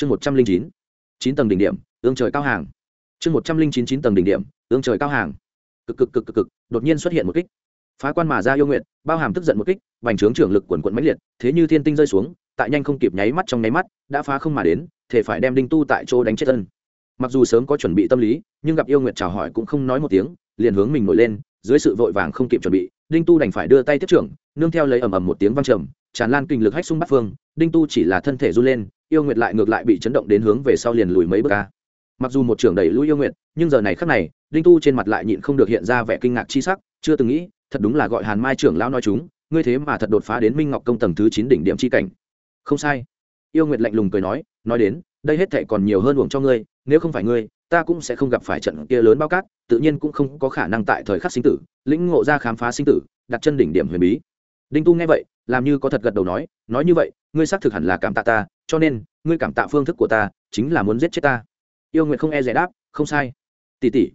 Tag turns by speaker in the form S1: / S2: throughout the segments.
S1: chương một trăm linh chín chín tầng đỉnh điểm, ương trời cao hàng. Chương một trăm linh chín chín tầng đỉnh điểm, ương trời cao hàng. Cực cực cực cực cực, đột nhiên xuất hiện một kích. Phá quan mà ra yêu nguyện bao hàm tức giận một kích, bành trướng trưởng lực quần quận mãnh liệt, thế như thiên tinh rơi xuống, tại nhanh không kịp nháy mắt trong nháy mắt, đã phá không mà đến, thể phải đem đinh tu tại chỗ đánh chết thân. Mặc dù sớm có chuẩn bị tâm lý, nhưng gặp yêu nguyện chào hỏi cũng không nói một tiếng, liền hướng mình nổi lên, dưới sự vội vàng không kịp chuẩn bị, đinh tu đành phải đưa tay tiếp trưởng, nương theo lấy ầm ầm một tiếng vang trầm tràn lan kinh lực hách xung bắt phương, đinh tu chỉ là thân thể run lên, yêu nguyệt lại ngược lại bị chấn động đến hướng về sau liền lùi mấy bước ca mặc dù một trưởng đẩy lùi yêu nguyệt, nhưng giờ này khắc này, đinh tu trên mặt lại nhịn không được hiện ra vẻ kinh ngạc chi sắc, chưa từng nghĩ, thật đúng là gọi hàn mai trưởng lão nói chúng, ngươi thế mà thật đột phá đến minh ngọc công tầng thứ chín đỉnh điểm chi cảnh. Không sai. Yêu nguyệt lạnh lùng cười nói nói đến, đây hết thệ còn nhiều hơn uổng cho ngươi, nếu không phải ngươi, ta cũng sẽ không gặp phải trận kia lớn bao cát, tự nhiên cũng không có khả năng tại thời khắc sinh tử, lĩnh ngộ ra khám phá sinh tử, đặt chân đỉnh điểm huyền bí đinh tu nghe vậy, làm như có thật gật đầu nói nói như vậy, ngươi xác thực hẳn là cảm tạ ta, cho nên, ngươi cảm tạ phương thức của ta, chính là muốn giết chết ta. Yêu nguyện không e rẻ đáp, không sai. Tỷ tỷ.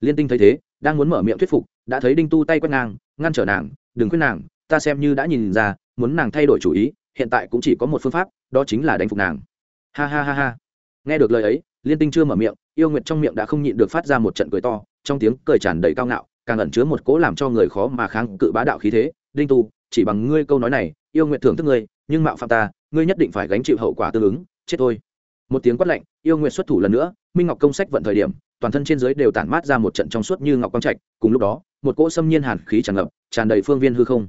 S1: Liên tinh thấy thế, đang muốn mở miệng thuyết phục, đã thấy đinh tu tay quét nàng ngăn trở nàng, đừng khuyên nàng, ta xem như đã nhìn ra, muốn nàng thay đổi chủ ý, hiện tại cũng chỉ có một phương pháp, đó chính là đánh phục nàng. Ha ha ha ha. Nghe được lời ấy, liên tinh chưa mở miệng, yêu nguyệt trong miệng đã không nhịn được phát ra một trận cười to, trong tiếng cười tràn đầy cao ngạo, càng ẩn chứa một cố làm cho người khó mà kháng cự bá đạo khí thế. Đinh tu chỉ bằng ngươi câu nói này, yêu nguyện thưởng thức ngươi, nhưng mạo phạm ta, ngươi nhất định phải gánh chịu hậu quả tương ứng, chết thôi. Một tiếng quát lạnh, yêu nguyện xuất thủ lần nữa, minh ngọc công sách vận thời điểm, toàn thân trên dưới đều tản mát ra một trận trong suốt như ngọc quang trạch, cùng lúc đó, một cỗ xâm nhiên hàn khí tràn ngập, tràn đầy phương viên hư không.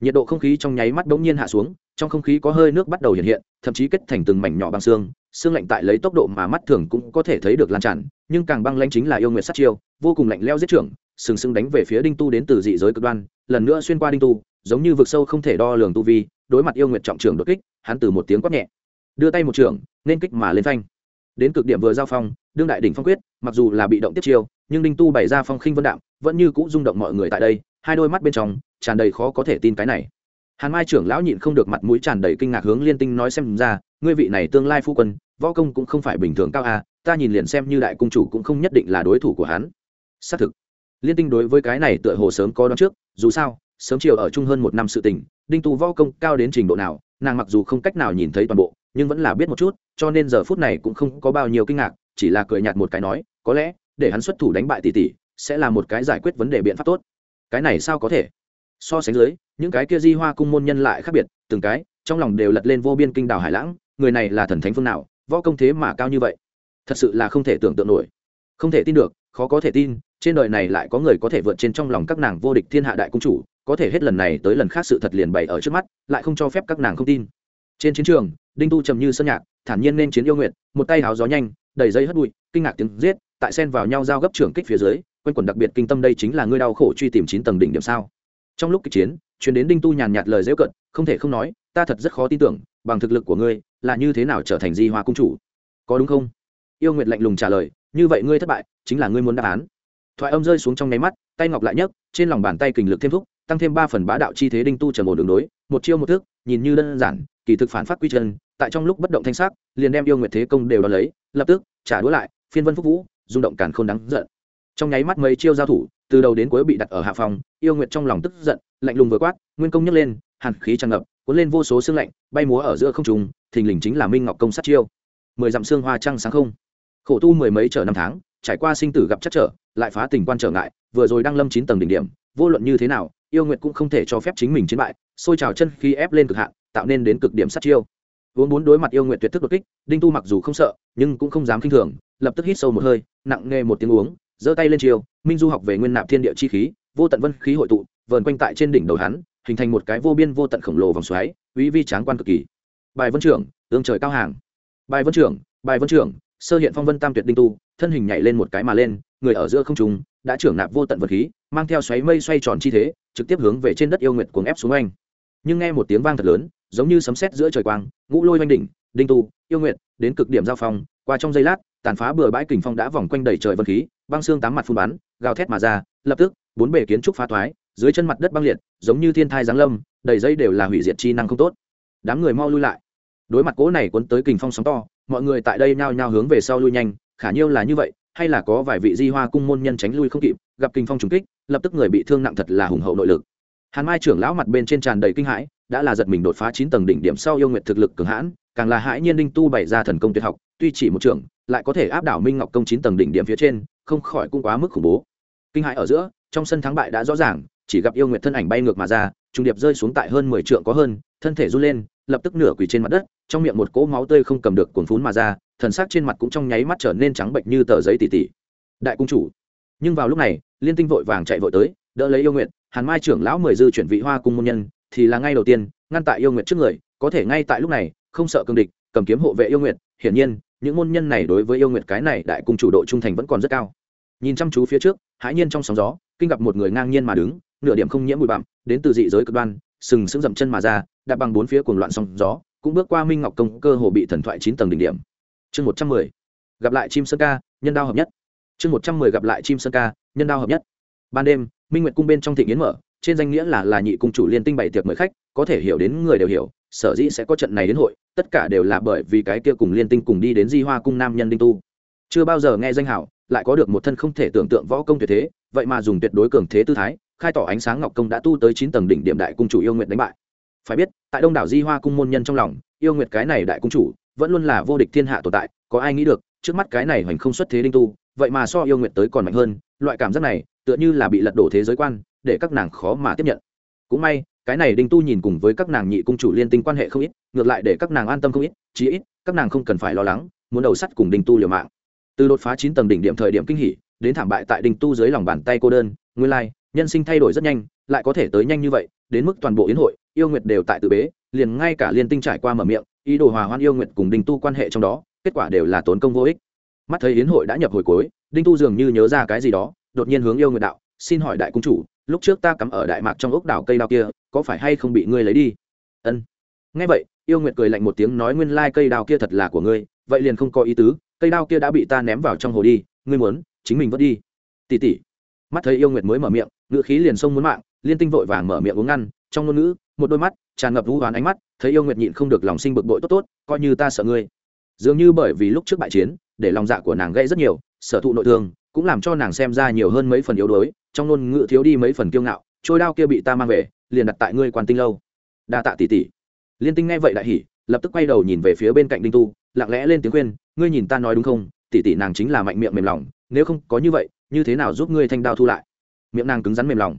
S1: Nhiệt độ không khí trong nháy mắt bỗng nhiên hạ xuống, trong không khí có hơi nước bắt đầu hiện hiện, thậm chí kết thành từng mảnh nhỏ băng xương xương lạnh tại lấy tốc độ mà mắt thường cũng có thể thấy được lan tràn, nhưng càng băng lanh chính là yêu nguyện sát chiêu, vô cùng lạnh leo giết trưởng, sừng sững đánh về phía đinh tu đến từ dị giới cực đoan, lần nữa xuyên qua đinh tu giống như vực sâu không thể đo lường tu vi, đối mặt yêu nguyện trọng trường đột kích, hắn từ một tiếng quát nhẹ, đưa tay một trường nên kích mà lên phanh. Đến cực điểm vừa giao phong, đương đại đỉnh phong quyết, mặc dù là bị động tiếp chiêu, nhưng đinh tu bày ra phong khinh vân đạm, vẫn như cũ rung động mọi người tại đây, hai đôi mắt bên trong, tràn đầy khó có thể tin cái này. Hàn mai trưởng lão nhịn không được mặt mũi tràn đầy kinh ngạc hướng liên tinh nói xem ra, ngươi vị này tương lai phu quân, võ công cũng không phải bình thường cao a ta nhìn liền xem như đại cung chủ cũng không nhất định là đối thủ của hắn. Xác thực, liên tinh đối với cái này tựa hồ sớm có đón trước, dù sao sớm chiều ở chung hơn một năm sự tình, đinh tu võ công cao đến trình độ nào, nàng mặc dù không cách nào nhìn thấy toàn bộ, nhưng vẫn là biết một chút, cho nên giờ phút này cũng không có bao nhiêu kinh ngạc, chỉ là cười nhạt một cái nói, có lẽ, để hắn xuất thủ đánh bại tỷ tỷ, sẽ là một cái giải quyết vấn đề biện pháp tốt. Cái này sao có thể? So sánh dưới, những cái kia di hoa cung môn nhân lại khác biệt, từng cái, trong lòng đều lật lên vô biên kinh đảo hải lãng, người này là thần thánh phương nào, võ công thế mà cao như vậy? Thật sự là không thể tưởng tượng nổi. Không thể tin được, khó có thể tin, trên đời này lại có người có thể vượt trên trong lòng các nàng vô địch thiên hạ đại cung chủ có thể hết lần này tới lần khác sự thật liền bày ở trước mắt, lại không cho phép các nàng không tin. Trên chiến trường, đinh tu trầm như sơn nhạc, thản nhiên nên chiến yêu nguyện một tay háo gió nhanh, đầy dây hất bụi, kinh ngạc tiếng giết, tại sen vào nhau giao gấp trưởng kích phía dưới, quanh quần đặc biệt kinh tâm đây chính là ngươi đau khổ truy tìm chín tầng đỉnh điểm sao. Trong lúc kịch chiến chuyến đến đinh tu nhàn nhạt lời dễu cận, không thể không nói, ta thật rất khó tin tưởng, bằng thực lực của ngươi, là như thế nào trở thành di hoa cung chủ. Có đúng không? Yêu nguyệt lạnh lùng trả lời, như vậy ngươi thất bại, chính là ngươi muốn đáp án. Thoại âm rơi xuống trong nháy mắt, tay ngọc lại nhấc, trên lòng bàn tay kình lực thêm thúc tăng thêm ba phần bá đạo chi thế đinh tu trầm ổn đường đối, một chiêu một thức, nhìn như đơn giản, kỳ thực phản phát quy chân, tại trong lúc bất động thanh sắc, liền đem yêu nguyệt thế công đều đo lấy, lập tức, trả đũa lại, phiên vân phúc vũ, rung động càn khôn đáng giận. Trong nháy mắt mấy chiêu giao thủ, từ đầu đến cuối bị đặt ở hạ phòng, yêu nguyệt trong lòng tức giận, lạnh lùng vừa quát, nguyên công nhấc lên, hàn khí tràn ngập, cuốn lên vô số xương lạnh, bay múa ở giữa không trùng thình lình chính là minh ngọc công sát chiêu. Mười dặm xương hoa trăng sáng không. Khổ tu mười mấy trở năm tháng, trải qua sinh tử gặp chắc trở, lại phá tình quan trở ngại, vừa rồi đang lâm chín tầng đỉnh điểm, vô luận như thế nào yêu nguyệt cũng không thể cho phép chính mình chiến bại, xôi trào chân khi ép lên cực hạn, tạo nên đến cực điểm sát chiêu. Vốn bốn đối mặt yêu nguyệt tuyệt thức đột kích, đinh tu mặc dù không sợ, nhưng cũng không dám kinh thường, lập tức hít sâu một hơi, nặng nghe một tiếng uống, giơ tay lên chiều minh du học về nguyên nạp thiên địa chi khí, vô tận vân khí hội tụ, vờn quanh tại trên đỉnh đầu hắn, hình thành một cái vô biên vô tận khổng lồ vòng xoáy, uy vi tráng quan cực kỳ. Bài vân trưởng tương trời cao hàng. Bài vân trưởng, bài vân trưởng, sơ hiện phong vân tam tuyệt đinh tu, thân hình nhảy lên một cái mà lên người ở giữa không trung, đã trưởng nạp vô tận vật khí, mang theo xoáy mây xoay tròn chi thế, trực tiếp hướng về trên đất yêu nguyệt cuồng ép xuống anh nhưng nghe một tiếng vang thật lớn, giống như sấm sét giữa trời quang, ngũ lôi oanh đỉnh, đinh tu, yêu nguyệt, đến cực điểm giao phong, qua trong giây lát, tàn phá bừa bãi kình phong đã vòng quanh đầy trời vật khí, băng xương tám mặt phun bắn, gào thét mà ra, lập tức, bốn bề kiến trúc phá thoái, dưới chân mặt đất băng liệt, giống như thiên thai giáng lâm, đầy dây đều là hủy diệt chi năng không tốt. Đám người mau lui lại. Đối mặt cỗ này cuốn tới kình phong sóng to, mọi người tại đây nhao nhao hướng về sau lui nhanh, khả nhiêu là như vậy hay là có vài vị di hoa cung môn nhân tránh lui không kịp, gặp kinh phong trùng kích, lập tức người bị thương nặng thật là hùng hậu nội lực. Hàn mai trưởng lão mặt bên trên tràn đầy kinh hãi, đã là giật mình đột phá chín tầng đỉnh điểm sau yêu nguyện thực lực cường hãn, càng là hãi nhiên đinh tu bày ra thần công tuyệt học, tuy chỉ một trưởng, lại có thể áp đảo minh ngọc công chín tầng đỉnh điểm phía trên, không khỏi cũng quá mức khủng bố. Kinh hãi ở giữa, trong sân thắng bại đã rõ ràng, chỉ gặp yêu nguyệt thân ảnh bay ngược mà ra, trung điệp rơi xuống tại hơn mười trượng có hơn, thân thể run lên, lập tức nửa quỳ trên mặt đất, trong miệng một cỗ máu tươi không cầm được cuồn phún mà ra thần sắc trên mặt cũng trong nháy mắt trở nên trắng bệnh như tờ giấy tỉ tỉ. Đại cung chủ. Nhưng vào lúc này, liên tinh vội vàng chạy vội tới, đỡ lấy yêu nguyện hàn mai trưởng lão mười dư chuyển vị hoa cung môn nhân, thì là ngay đầu tiên, ngăn tại yêu nguyện trước người, có thể ngay tại lúc này, không sợ cương địch, cầm kiếm hộ vệ yêu nguyện hiển nhiên, những môn nhân này đối với yêu nguyện cái này đại cung chủ độ trung thành vẫn còn rất cao. Nhìn chăm chú phía trước, hãi nhiên trong sóng gió, kinh gặp một người ngang nhiên mà đứng, nửa điểm không nhiễm bụi bặm, đến từ dị giới cực đoan, sừng sững dậm chân mà ra, đạp bằng bốn phía cuồng loạn sóng gió, cũng bước qua minh ngọc công, cơ hồ bị thần thoại chín tầng đỉnh điểm chương một trăm mười. Gặp lại chim sơn ca, nhân đao hợp nhất. Chương một trăm mười gặp lại chim sơn ca, nhân đao hợp nhất. Ban đêm, minh nguyệt cung bên trong thị nghiến mở, trên danh nghĩa là là nhị cung chủ liên tinh bảy tiệc mời khách, có thể hiểu đến người đều hiểu, sở dĩ sẽ có trận này đến hội, tất cả đều là bởi vì cái kia cùng liên tinh cùng đi đến di hoa cung nam nhân đinh tu. Chưa bao giờ nghe danh hảo, lại có được một thân không thể tưởng tượng võ công tuyệt thế, vậy mà dùng tuyệt đối cường thế tư thái, khai tỏ ánh sáng ngọc công đã tu tới chín tầng đỉnh điểm đại cung chủ yêu nguyện đánh bại. Phải biết, tại đông đảo di hoa cung môn nhân trong lòng, yêu nguyệt cái này đại cung chủ vẫn luôn là vô địch thiên hạ tồn tại, có ai nghĩ được, trước mắt cái này hoành không xuất thế đinh tu, vậy mà so yêu nguyệt tới còn mạnh hơn, loại cảm giác này, tựa như là bị lật đổ thế giới quan, để các nàng khó mà tiếp nhận. Cũng may, cái này đinh tu nhìn cùng với các nàng nhị cung chủ liên tinh quan hệ không ít, ngược lại để các nàng an tâm không ít, chí ít, các nàng không cần phải lo lắng, muốn đầu sắt cùng đinh tu liều mạng. Từ đột phá chín tầng đỉnh điểm thời điểm kinh hỉ, đến thảm bại tại đinh tu dưới lòng bàn tay cô đơn, nguyên lai, nhân sinh thay đổi rất nhanh, lại có thể tới nhanh như vậy, đến mức toàn bộ yến hội, yêu nguyệt đều tại tự bế, liền ngay cả liên tinh trải qua mở miệng ý đồ hòa hoan yêu nguyệt cùng đinh tu quan hệ trong đó, kết quả đều là tốn công vô ích. Mắt thấy yến hội đã nhập hồi cuối, đinh tu dường như nhớ ra cái gì đó, đột nhiên hướng yêu nguyệt đạo, xin hỏi đại cung chủ, lúc trước ta cắm ở đại mạc trong ốc đảo cây đao kia, có phải hay không bị ngươi lấy đi? Ân. Ngay vậy, yêu nguyệt cười lạnh một tiếng nói, nguyên lai cây đao kia thật là của ngươi, vậy liền không có ý tứ, cây đao kia đã bị ta ném vào trong hồ đi, ngươi muốn, chính mình vớt đi. Tỉ tỉ mắt thấy yêu nguyệt mới mở miệng, ngữ khí liền xông muốn mạng, liên tinh vội vàng mở miệng uống ngăn, trong ngôn ngữ, một đôi mắt tràn ngập vũ hoán ánh mắt thấy yêu nguyệt nhịn không được lòng sinh bực bội tốt tốt, coi như ta sợ ngươi. Dường như bởi vì lúc trước bại chiến, để lòng dạ của nàng gây rất nhiều, sở thụ nội thương, cũng làm cho nàng xem ra nhiều hơn mấy phần yếu đuối, trong ngôn ngữ thiếu đi mấy phần kiêu ngạo, trôi đao kia bị ta mang về, liền đặt tại ngươi quan tinh lâu. Đa tạ tỷ tỷ. Liên tinh nghe vậy đại hỉ, lập tức quay đầu nhìn về phía bên cạnh đinh tu, lặng lẽ lên tiếng khuyên, ngươi nhìn ta nói đúng không? Tỷ tỷ nàng chính là mạnh miệng mềm lòng, nếu không có như vậy, như thế nào giúp ngươi thanh đao thu lại? Miệng nàng cứng rắn mềm lòng.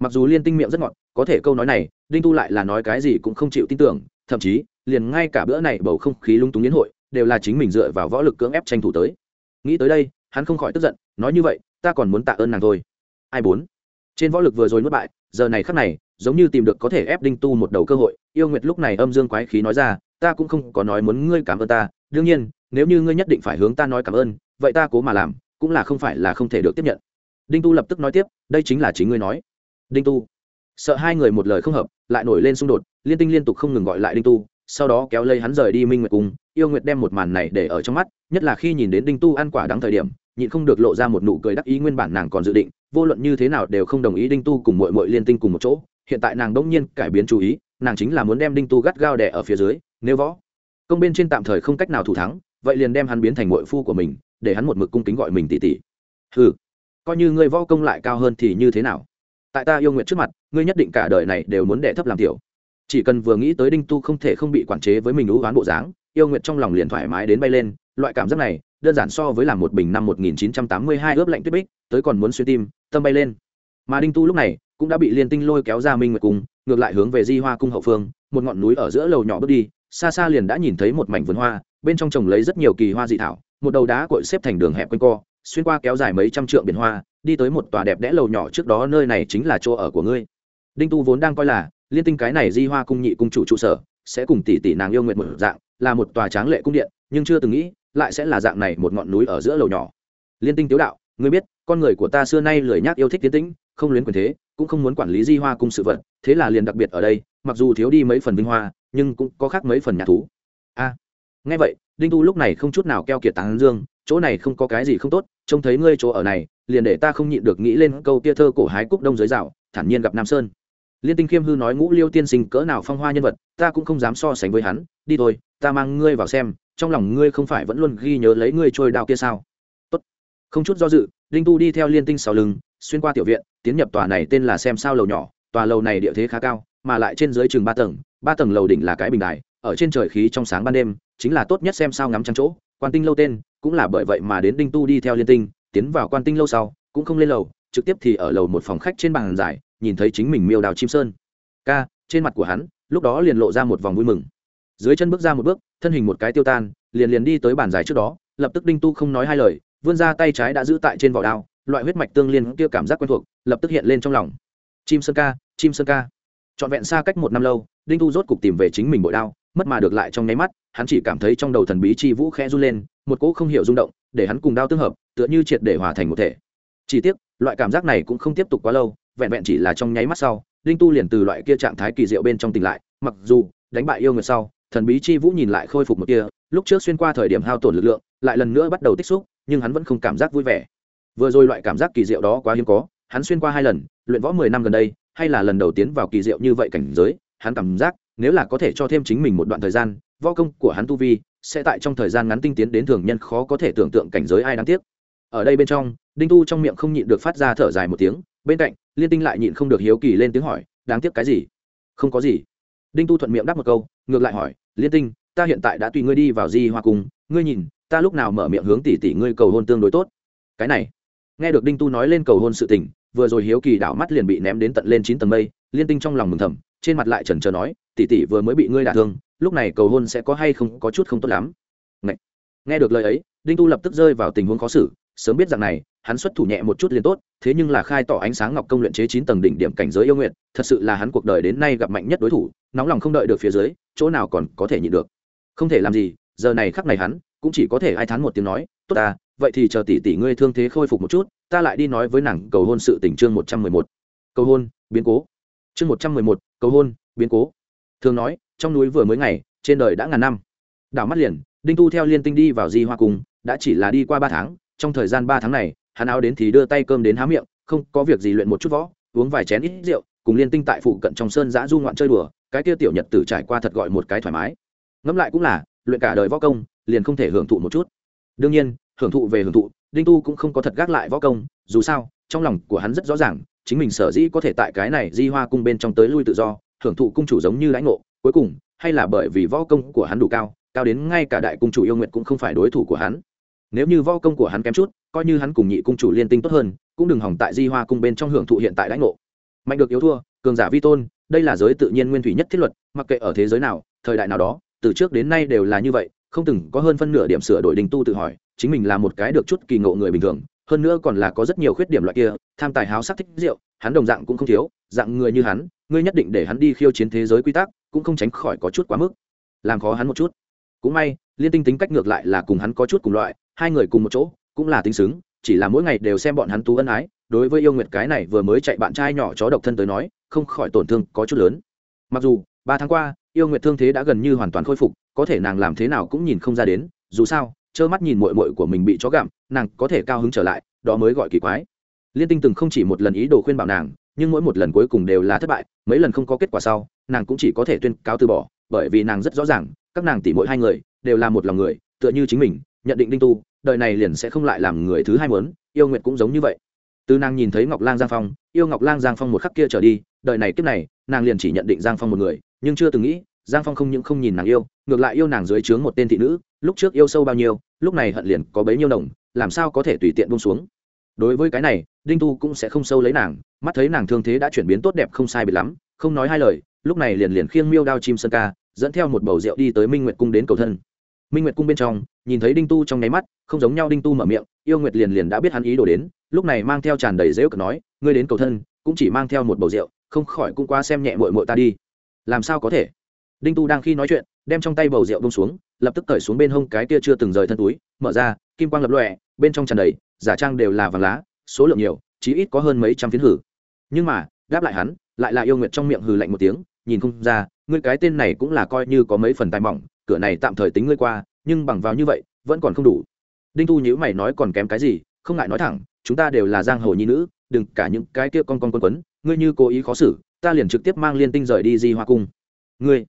S1: Mặc dù liên tinh miệng rất ngọt có thể câu nói này, đinh tu lại là nói cái gì cũng không chịu tin tưởng, thậm chí, liền ngay cả bữa này bầu không khí lung túng yến hội, đều là chính mình dựa vào võ lực cưỡng ép tranh thủ tới. Nghĩ tới đây, hắn không khỏi tức giận, nói như vậy, ta còn muốn tạ ơn nàng thôi. Ai bốn? Trên võ lực vừa rồi nuốt bại, giờ này khắc này, giống như tìm được có thể ép đinh tu một đầu cơ hội, yêu nguyệt lúc này âm dương quái khí nói ra, ta cũng không có nói muốn ngươi cảm ơn ta, đương nhiên, nếu như ngươi nhất định phải hướng ta nói cảm ơn, vậy ta cố mà làm, cũng là không phải là không thể được tiếp nhận. Đinh tu lập tức nói tiếp, đây chính là chính ngươi nói. Đinh tu sợ hai người một lời không hợp lại nổi lên xung đột liên tinh liên tục không ngừng gọi lại đinh tu sau đó kéo lấy hắn rời đi minh nguyệt cung, yêu nguyệt đem một màn này để ở trong mắt nhất là khi nhìn đến đinh tu ăn quả đắng thời điểm nhịn không được lộ ra một nụ cười đắc ý nguyên bản nàng còn dự định vô luận như thế nào đều không đồng ý đinh tu cùng mội mội liên tinh cùng một chỗ hiện tại nàng đông nhiên cải biến chú ý nàng chính là muốn đem đinh tu gắt gao đẻ ở phía dưới nếu võ công bên trên tạm thời không cách nào thủ thắng vậy liền đem hắn biến thành mội phu của mình để hắn một mực cung kính gọi mình tỷ tỷ. Ừ coi như người võ công lại cao hơn thì như thế nào? Tại ta yêu nguyện trước mặt, ngươi nhất định cả đời này đều muốn đệ thấp làm tiểu. Chỉ cần vừa nghĩ tới đinh tu không thể không bị quản chế với mình ưu oán bộ dáng, yêu nguyện trong lòng liền thoải mái đến bay lên, loại cảm giác này, đơn giản so với làm một bình năm 1982 ướp lạnh tuyết bích, tới còn muốn xuyên tim, tâm bay lên. Mà đinh tu lúc này cũng đã bị liên tinh lôi kéo ra minh nguyệt cung, ngược lại hướng về di hoa cung hậu phương, một ngọn núi ở giữa lầu nhỏ bước đi, xa xa liền đã nhìn thấy một mảnh vườn hoa, bên trong trồng lấy rất nhiều kỳ hoa dị thảo, một đầu đá cội xếp thành đường hẹp quanh co xuyên qua kéo dài mấy trăm trượng biển hoa, đi tới một tòa đẹp đẽ lầu nhỏ trước đó, nơi này chính là chỗ ở của ngươi. Đinh tu vốn đang coi là, liên tinh cái này di hoa cung nhị cung chủ trụ sở, sẽ cùng tỷ tỷ nàng yêu nguyện một dạng, là một tòa tráng lệ cung điện, nhưng chưa từng nghĩ, lại sẽ là dạng này một ngọn núi ở giữa lầu nhỏ. Liên tinh tiếu đạo, ngươi biết, con người của ta xưa nay lười nhác yêu thích tiến tĩnh, không luyến quyền thế, cũng không muốn quản lý di hoa cung sự vật, thế là liền đặc biệt ở đây, mặc dù thiếu đi mấy phần vinh hoa, nhưng cũng có khác mấy phần nhà thú. A, nghe vậy, đinh tu lúc này không chút nào keo kiệt tán dương chỗ này không có cái gì không tốt, trông thấy ngươi chỗ ở này, liền để ta không nhịn được nghĩ lên câu tia thơ cổ hái cúc đông giới rào, thản nhiên gặp nam sơn liên tinh khiêm hư nói ngũ liêu tiên sinh cỡ nào phong hoa nhân vật, ta cũng không dám so sánh với hắn, đi thôi, ta mang ngươi vào xem, trong lòng ngươi không phải vẫn luôn ghi nhớ lấy ngươi trôi đao kia sao Tốt. không chút do dự linh tu đi theo liên tinh sau lưng, xuyên qua tiểu viện, tiến nhập tòa này tên là xem sao lầu nhỏ, tòa lầu này địa thế khá cao, mà lại trên dưới chừng ba tầng ba tầng lầu đỉnh là cái bình đài, ở trên trời khí trong sáng ban đêm, chính là tốt nhất xem sao ngắm trăng chỗ, quan tinh lâu tên cũng là bởi vậy mà đến đinh tu đi theo liên tinh, tiến vào quan tinh lâu sau, cũng không lên lầu, trực tiếp thì ở lầu một phòng khách trên bàn giải, nhìn thấy chính mình miêu đào chim sơn. Ca, trên mặt của hắn, lúc đó liền lộ ra một vòng vui mừng. Dưới chân bước ra một bước, thân hình một cái tiêu tan, liền liền đi tới bàn giải trước đó, lập tức đinh tu không nói hai lời, vươn ra tay trái đã giữ tại trên vỏ đao, loại huyết mạch tương liên kia cảm giác quen thuộc, lập tức hiện lên trong lòng. Chim sơn ca, chim sơn ca. Trọn vẹn xa cách một năm lâu, đinh tu rốt cục tìm về chính mình bội đao, mất mà được lại trong nháy mắt hắn chỉ cảm thấy trong đầu thần bí chi vũ khẽ run lên, một cỗ không hiểu rung động, để hắn cùng đao tương hợp, tựa như triệt để hòa thành một thể. Chỉ tiếc, loại cảm giác này cũng không tiếp tục quá lâu, vẹn vẹn chỉ là trong nháy mắt sau linh tu liền từ loại kia trạng thái kỳ diệu bên trong tỉnh lại, mặc dù đánh bại yêu người sau, thần bí chi vũ nhìn lại khôi phục một kia, lúc trước xuyên qua thời điểm hao tổn lực lượng, lại lần nữa bắt đầu tích xúc, nhưng hắn vẫn không cảm giác vui vẻ. Vừa rồi loại cảm giác kỳ diệu đó quá hiếm có, hắn xuyên qua hai lần, luyện võ mười năm gần đây, hay là lần đầu tiến vào kỳ diệu như vậy cảnh giới, hắn cảm giác, nếu là có thể cho thêm chính mình một đoạn thời gian võ công của hắn tu vi sẽ tại trong thời gian ngắn tinh tiến đến thường nhân khó có thể tưởng tượng cảnh giới ai đáng tiếc. Ở đây bên trong, đinh tu trong miệng không nhịn được phát ra thở dài một tiếng, bên cạnh, liên tinh lại nhịn không được hiếu kỳ lên tiếng hỏi, đáng tiếc cái gì? Không có gì. Đinh tu thuận miệng đáp một câu, ngược lại hỏi, liên tinh, ta hiện tại đã tùy ngươi đi vào di hoa cung, ngươi nhìn, ta lúc nào mở miệng hướng tỷ tỷ ngươi cầu hôn tương đối tốt? Cái này, nghe được đinh tu nói lên cầu hôn sự tình, vừa rồi hiếu kỳ đảo mắt liền bị ném đến tận lên chín tầng mây, liên tinh trong lòng mừng thầm, trên mặt lại chần chờ nói tỷ tỷ vừa mới bị ngươi đả thương lúc này cầu hôn sẽ có hay không có chút không tốt lắm. Ngậy. nghe được lời ấy, đinh tu lập tức rơi vào tình huống khó xử, sớm biết rằng này, hắn xuất thủ nhẹ một chút liền tốt, thế nhưng là khai tỏ ánh sáng ngọc công luyện chế chín tầng đỉnh điểm cảnh giới yêu nguyện thật sự là hắn cuộc đời đến nay gặp mạnh nhất đối thủ, nóng lòng không đợi được phía dưới, chỗ nào còn có thể nhịn được. Không thể làm gì, giờ này khắc này hắn cũng chỉ có thể ai thán một tiếng nói, tốt à vậy thì chờ tỷ tỷ ngươi thương thế khôi phục một chút, ta lại đi nói với nàng cầu hôn sự tình chương một trăm mười một. Cầu hôn, biến cố. Chương một trăm mười một, cầu hôn, biến cố. Thường nói trong núi vừa mới ngày, trên đời đã ngàn năm. Đảo mắt liền, đinh tu theo liên tinh đi vào di hoa cung, đã chỉ là đi qua ba tháng, trong thời gian ba tháng này, hắn áo đến thì đưa tay cơm đến há miệng, không có việc gì luyện một chút võ, uống vài chén ít rượu, cùng liên tinh tại phụ cận trong sơn giã du ngoạn chơi đùa, cái kia tiểu nhật tử trải qua thật gọi một cái thoải mái. Ngẫm lại cũng là, luyện cả đời võ công, liền không thể hưởng thụ một chút. Đương nhiên, hưởng thụ về hưởng thụ, đinh tu cũng không có thật gác lại võ công, dù sao, trong lòng của hắn rất rõ ràng, chính mình sở dĩ có thể tại cái này di hoa cung bên trong tới lui tự do, hưởng thụ cung chủ giống như lãnh ngộ cuối cùng, hay là bởi vì võ công của hắn đủ cao cao đến ngay cả đại cung chủ yêu nguyện cũng không phải đối thủ của hắn. Nếu như võ công của hắn kém chút, coi như hắn cùng nhị cung chủ liên tinh tốt hơn, cũng đừng hỏng tại di hoa cung bên trong hưởng thụ hiện tại lãnh ngộ. Mạnh được yếu thua, cường giả vi tôn, đây là giới tự nhiên nguyên thủy nhất thiết luật, mặc kệ ở thế giới nào, thời đại nào đó, từ trước đến nay đều là như vậy, không từng có hơn phân nửa điểm sửa đổi đình tu tự hỏi, chính mình là một cái được chút kỳ ngộ người bình thường hơn nữa còn là có rất nhiều khuyết điểm loại kia, tham tài háo sắc thích rượu, hắn đồng dạng cũng không thiếu, dạng người như hắn, ngươi nhất định để hắn đi khiêu chiến thế giới quy tắc, cũng không tránh khỏi có chút quá mức. Làm khó hắn một chút. Cũng may, liên tinh tính cách ngược lại là cùng hắn có chút cùng loại, hai người cùng một chỗ, cũng là tính xứng, chỉ là mỗi ngày đều xem bọn hắn tú ân ái, đối với yêu nguyệt cái này vừa mới chạy bạn trai nhỏ chó độc thân tới nói, không khỏi tổn thương có chút lớn. Mặc dù, ba tháng qua, yêu nguyệt thương thế đã gần như hoàn toàn khôi phục, có thể nàng làm thế nào cũng nhìn không ra đến, dù sao trơ mắt nhìn mội mội của mình bị chó gặm, nàng có thể cao hứng trở lại, đó mới gọi kỳ quái. Liên tinh từng không chỉ một lần ý đồ khuyên bảo nàng, nhưng mỗi một lần cuối cùng đều là thất bại, mấy lần không có kết quả sau, nàng cũng chỉ có thể tuyên cáo từ bỏ, bởi vì nàng rất rõ ràng, các nàng tỷ mỗi hai người đều là một lòng người, tựa như chính mình, nhận định đinh tu, đời này liền sẽ không lại làm người thứ hai muốn, yêu nguyện cũng giống như vậy. Từ nàng nhìn thấy ngọc lang giang phong, yêu ngọc lang giang phong một khắc kia trở đi, đời này kiếp này, nàng liền chỉ nhận định giang phong một người, nhưng chưa từng nghĩ giang phong không những không nhìn nàng yêu, ngược lại yêu nàng dưới trướng một tên thị nữ, lúc trước yêu sâu bao nhiêu, lúc này hận liền có bấy nhiêu đồng, làm sao có thể tùy tiện bông xuống. Đối với cái này, đinh tu cũng sẽ không sâu lấy nàng, mắt thấy nàng thương thế đã chuyển biến tốt đẹp không sai bị lắm, không nói hai lời, lúc này liền liền khiêng miêu đao chim sơn ca, dẫn theo một bầu rượu đi tới minh nguyệt cung đến cầu thân. Minh nguyệt cung bên trong, nhìn thấy đinh tu trong nháy mắt, không giống nhau đinh tu mở miệng, yêu nguyệt liền liền đã biết hắn ý đồ đến, lúc này mang theo tràn đầy dễu cực nói, ngươi đến cầu thân, cũng chỉ mang theo một bầu rượu, không khỏi cũng qua xem nhẹ mội mội ta đi. Làm sao có thể? Đinh tu đang khi nói chuyện, đem trong tay bầu rượu bông xuống, lập tức cởi xuống bên hông cái kia chưa từng rời thân túi, mở ra, kim quang lập lọe bên trong tràn đầy, giả trang đều là vàng lá, số lượng nhiều, chí ít có hơn mấy trăm phiến hử. Nhưng mà, đáp lại hắn, lại là yêu nguyện trong miệng hừ lạnh một tiếng, nhìn không ra, ngươi cái tên này cũng là coi như có mấy phần tài mỏng, cửa này tạm thời tính ngươi qua, nhưng bằng vào như vậy, vẫn còn không đủ. Đinh tu nhữ mày nói còn kém cái gì, không ngại nói thẳng, chúng ta đều là giang hồ nhi nữ, đừng cả những cái kia con con quân quấn, ngươi như cố ý khó xử, ta liền trực tiếp mang liên tinh rời đi di hoa cung. Ngươi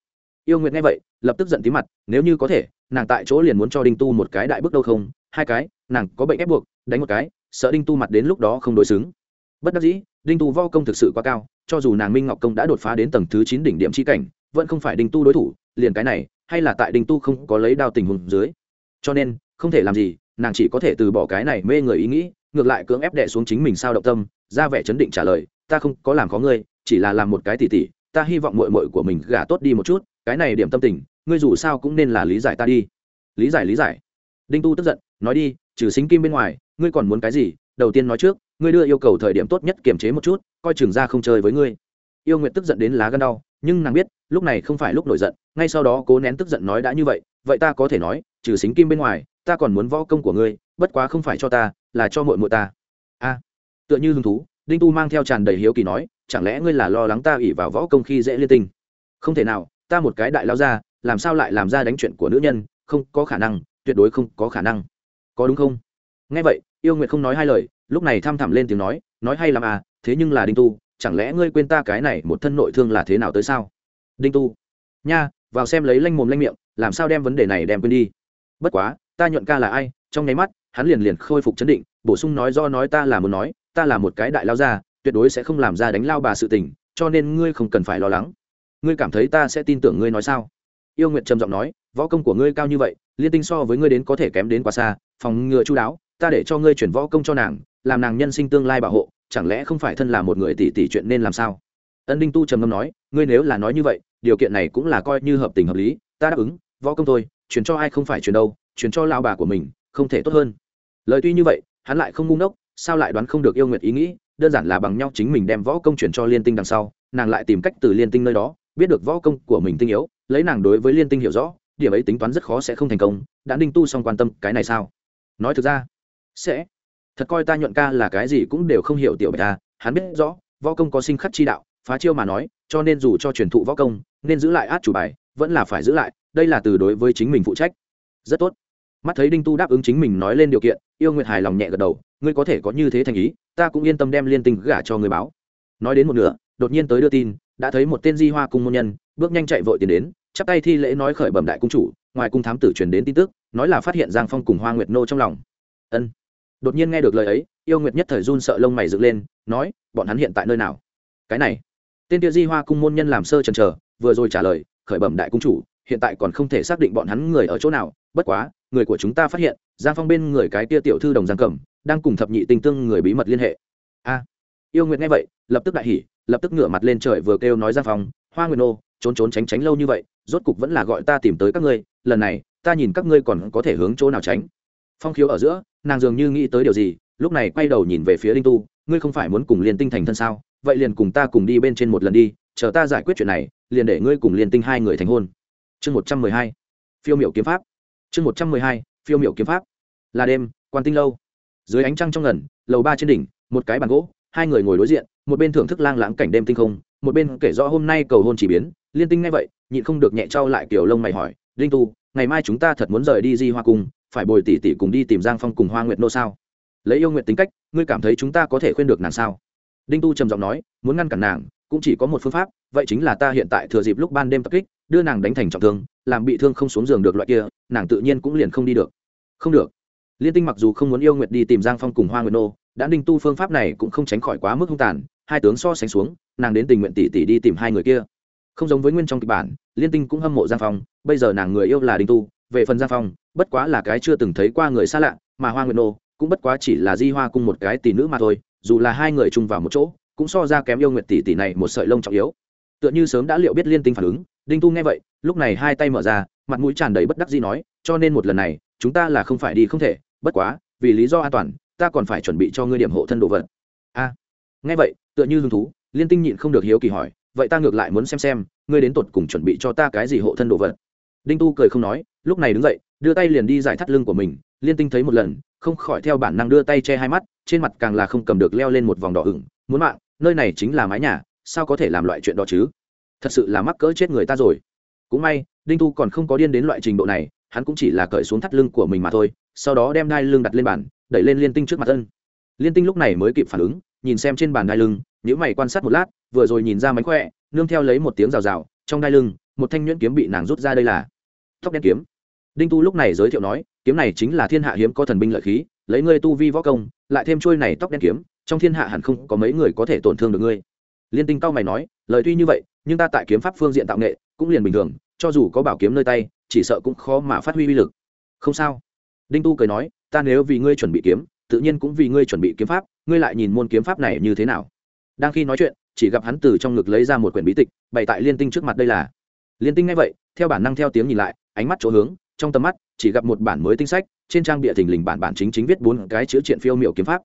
S1: yêu nguyệt nghe vậy, lập tức giận tí mặt, nếu như có thể, nàng tại chỗ liền muốn cho đinh tu một cái đại bước đâu không? Hai cái, nàng có bệnh ép buộc, đánh một cái, sợ đinh tu mặt đến lúc đó không đối xứng. Bất đắc dĩ, đinh tu vo công thực sự quá cao, cho dù nàng minh ngọc công đã đột phá đến tầng thứ chín đỉnh điểm trí cảnh, vẫn không phải đinh tu đối thủ, liền cái này, hay là tại đinh tu không có lấy đao tình huống dưới. Cho nên, không thể làm gì, nàng chỉ có thể từ bỏ cái này mê người ý nghĩ, ngược lại cưỡng ép đẻ xuống chính mình sao động tâm, ra vẻ chấn định trả lời, ta không có làm khó ngươi, chỉ là làm một cái tỉ tỉ, ta hy vọng mội mội của mình gả tốt đi một chút cái này điểm tâm tình, ngươi dù sao cũng nên là lý giải ta đi. Lý giải lý giải. Đinh tu tức giận, nói đi, trừ xính kim bên ngoài, ngươi còn muốn cái gì? Đầu tiên nói trước, ngươi đưa yêu cầu thời điểm tốt nhất kiềm chế một chút, coi chừng ra không chơi với ngươi. Yêu nguyện tức giận đến lá gân đau, nhưng nàng biết, lúc này không phải lúc nổi giận, ngay sau đó cố nén tức giận nói đã như vậy vậy ta có thể nói, trừ xính kim bên ngoài, ta còn muốn võ công của ngươi, bất quá không phải cho ta, là cho mội mội ta. A. Tựa như hứng thú, đinh tu mang theo tràn đầy hiếu kỳ nói, chẳng lẽ ngươi là lo lắng ta ỉ vào võ công khi dễ liên tinh? Không thể nào ta một cái đại lao ra, làm sao lại làm ra đánh chuyện của nữ nhân, không có khả năng, tuyệt đối không có khả năng. Có đúng không? Nghe vậy, yêu nguyệt không nói hai lời, lúc này thăm thẳm lên tiếng nói nói hay làm à thế nhưng là đinh tu, chẳng lẽ ngươi quên ta cái này một thân nội thương là thế nào tới sao? Đinh tu. Nha, vào xem lấy lanh mồm lanh miệng, làm sao đem vấn đề này đem quên đi? Bất quá, ta nhuận ca là ai? Trong nháy mắt, hắn liền liền khôi phục chấn định, bổ sung nói do nói ta là muốn nói, ta là một cái đại lao gia tuyệt đối sẽ không làm ra đánh lao bà sự tình, cho nên ngươi không cần phải lo lắng ngươi cảm thấy ta sẽ tin tưởng ngươi nói sao? Yêu nguyệt trầm giọng nói, võ công của ngươi cao như vậy, liên tinh so với ngươi đến có thể kém đến quá xa, phòng ngừa chú đáo, ta để cho ngươi chuyển võ công cho nàng, làm nàng nhân sinh tương lai bảo hộ, chẳng lẽ không phải thân là một người tỷ tỷ chuyện nên làm sao? Ân đinh tu trầm ngâm nói, ngươi nếu là nói như vậy, điều kiện này cũng là coi như hợp tình hợp lý, ta đáp ứng, võ công thôi, chuyển cho ai không phải chuyển đâu, chuyển cho lao bà của mình, không thể tốt hơn. Lời tuy như vậy, hắn lại không ngu ngốc, sao lại đoán không được yêu nguyệt ý nghĩ, đơn giản là bằng nhau chính mình đem võ công chuyển cho liên tinh đằng sau, nàng lại tìm cách từ liên tinh nơi đó biết được võ công của mình tinh yếu, lấy nàng đối với liên tinh hiểu rõ, điểm ấy tính toán rất khó sẽ không thành công, đã đinh tu xong quan tâm cái này sao? Nói thực ra, sẽ. Thật coi ta nhuận ca là cái gì cũng đều không hiểu tiểu bạch ta, hắn biết rõ, võ công có sinh khắc chi đạo, phá chiêu mà nói, cho nên dù cho truyền thụ võ công, nên giữ lại át chủ bài, vẫn là phải giữ lại, đây là từ đối với chính mình phụ trách. Rất tốt. Mắt thấy đinh tu đáp ứng chính mình nói lên điều kiện, yêu nguyệt hài lòng nhẹ gật đầu, ngươi có thể có như thế thành ý, ta cũng yên tâm đem liên tinh gả cho người báo. Nói đến một nửa, đột nhiên tới đưa tin đã thấy một tên di hoa cung môn nhân, bước nhanh chạy vội tiền đến, chắp tay thi lễ nói khởi bẩm đại cung chủ, ngoài cung thám tử truyền đến tin tức, nói là phát hiện giang phong cùng hoa nguyệt nô trong lòng. Ân. Đột nhiên nghe được lời ấy, yêu nguyệt nhất thời run sợ lông mày dựng lên, nói, bọn hắn hiện tại nơi nào? Cái này. Tên kia di hoa cung môn nhân làm sơ chần chờ, vừa rồi trả lời, khởi bẩm đại cung chủ, hiện tại còn không thể xác định bọn hắn người ở chỗ nào, bất quá, người của chúng ta phát hiện, giang phong bên người cái tia tiểu thư đồng giang cẩm đang cùng thập nhị tình tương người bí mật liên hệ. A. Yêu nguyệt nghe vậy, lập tức đại hỉ lập tức ngửa mặt lên trời vừa kêu nói giang phong hoa nguyệt nô, trốn trốn tránh tránh lâu như vậy, rốt cục vẫn là gọi ta tìm tới các ngươi, lần này, ta nhìn các ngươi còn có thể hướng chỗ nào tránh. Phong khiếu ở giữa, nàng dường như nghĩ tới điều gì, lúc này quay đầu nhìn về phía linh tu, ngươi không phải muốn cùng liên tinh thành thân sao? Vậy liền cùng ta cùng đi bên trên một lần đi, chờ ta giải quyết chuyện này, liền để ngươi cùng liên tinh hai người thành hôn. Chương một trăm mười hai, phiêu miểu kiếm pháp. Chương một trăm mười hai, phiêu miểu kiếm pháp. Là đêm, quan tinh lâu. Dưới ánh trăng trong ngần lầu ba trên đỉnh, một cái bàn gỗ hai người ngồi đối diện, một bên thưởng thức lang lãng cảnh đêm tinh không, một bên kể rõ hôm nay cầu hôn chỉ biến, liên tinh ngay vậy, nhịn không được nhẹ trao lại kiểu lông mày hỏi linh tu, ngày mai chúng ta thật muốn rời đi di hoa cung, phải bồi tỷ tỷ cùng đi tìm giang phong cùng hoa nguyệt nô sao? Lấy yêu nguyệt tính cách, ngươi cảm thấy chúng ta có thể khuyên được nàng sao? Đinh tu trầm giọng nói, muốn ngăn cản nàng, cũng chỉ có một phương pháp, vậy chính là ta hiện tại thừa dịp lúc ban đêm tập kích, đưa nàng đánh thành trọng thương, làm bị thương không xuống giường được loại kia, nàng tự nhiên cũng liền không đi được. Không được. Liên tinh mặc dù không muốn yêu nguyệt đi tìm giang phong cùng hoa nguyệt nô đã đinh tu phương pháp này cũng không tránh khỏi quá mức hung tàn, hai tướng so sánh xuống, nàng đến tình nguyện tỷ tỷ đi tìm hai người kia. Không giống với nguyên trong kịch bản, liên tinh cũng hâm mộ giang phong, bây giờ nàng người yêu là đinh tu, về phần giang phong, bất quá là cái chưa từng thấy qua người xa lạ, mà hoa nguyệt nô cũng bất quá chỉ là di hoa cung một cái tỷ nữ mà thôi, dù là hai người chung vào một chỗ, cũng so ra kém yêu nguyệt tỷ tỷ này một sợi lông trọng yếu. Tựa như sớm đã liệu biết liên tinh phản ứng, đinh tu nghe vậy, lúc này hai tay mở ra, mặt mũi tràn đầy bất đắc dĩ nói, cho nên một lần này, chúng ta là không phải đi không thể, bất quá, vì lý do an toàn ta còn phải chuẩn bị cho ngươi điểm hộ thân đồ vật. A. Nghe vậy, tựa như hứng thú, liên tinh nhịn không được hiếu kỳ hỏi, vậy ta ngược lại muốn xem xem, ngươi đến tột cùng chuẩn bị cho ta cái gì hộ thân đồ vật? Đinh tu cười không nói, lúc này đứng dậy, đưa tay liền đi giải thắt lưng của mình, liên tinh thấy một lần, không khỏi theo bản năng đưa tay che hai mắt, trên mặt càng là không cầm được leo lên một vòng đỏ ửng, muốn mạng, nơi này chính là mái nhà, sao có thể làm loại chuyện đó chứ? Thật sự là mắc cỡ chết người ta rồi. Cũng may, đinh tu còn không có điên đến loại trình độ này, hắn cũng chỉ là cởi xuống thắt lưng của mình mà thôi, sau đó đem đai lưng đặt lên bàn đẩy lên liên tinh trước mặt ân liên tinh lúc này mới kịp phản ứng, nhìn xem trên bàn đai lưng nếu mày quan sát một lát, vừa rồi nhìn ra mánh khỏe, nương theo lấy một tiếng rào rào, trong đai lưng, một thanh nhuyễn kiếm bị nàng rút ra đây là tóc đen kiếm. Đinh tu lúc này giới thiệu nói, kiếm này chính là thiên hạ hiếm có thần binh lợi khí, lấy ngươi tu vi võ công, lại thêm trôi này tóc đen kiếm, trong thiên hạ hẳn không có mấy người có thể tổn thương được ngươi. Liên tinh cao mày nói, lời tuy như vậy, nhưng ta tại kiếm pháp phương diện tạo nghệ, cũng liền bình thường, cho dù có bảo kiếm nơi tay, chỉ sợ cũng khó mà phát huy uy lực. Không sao. Đinh tu cười nói ta nếu vì ngươi chuẩn bị kiếm, tự nhiên cũng vì ngươi chuẩn bị kiếm pháp, ngươi lại nhìn môn kiếm pháp này như thế nào? Đang khi nói chuyện, chỉ gặp hắn từ trong ngực lấy ra một quyển bí tịch, bày tại liên tinh trước mặt đây là. Liên tinh ngay vậy, theo bản năng theo tiếng nhìn lại, ánh mắt chỗ hướng, trong tầm mắt, chỉ gặp một bản mới tinh sách, trên trang bìa thình lình bản bản chính chính viết bốn cái chữ triện phiêu miệu kiếm pháp.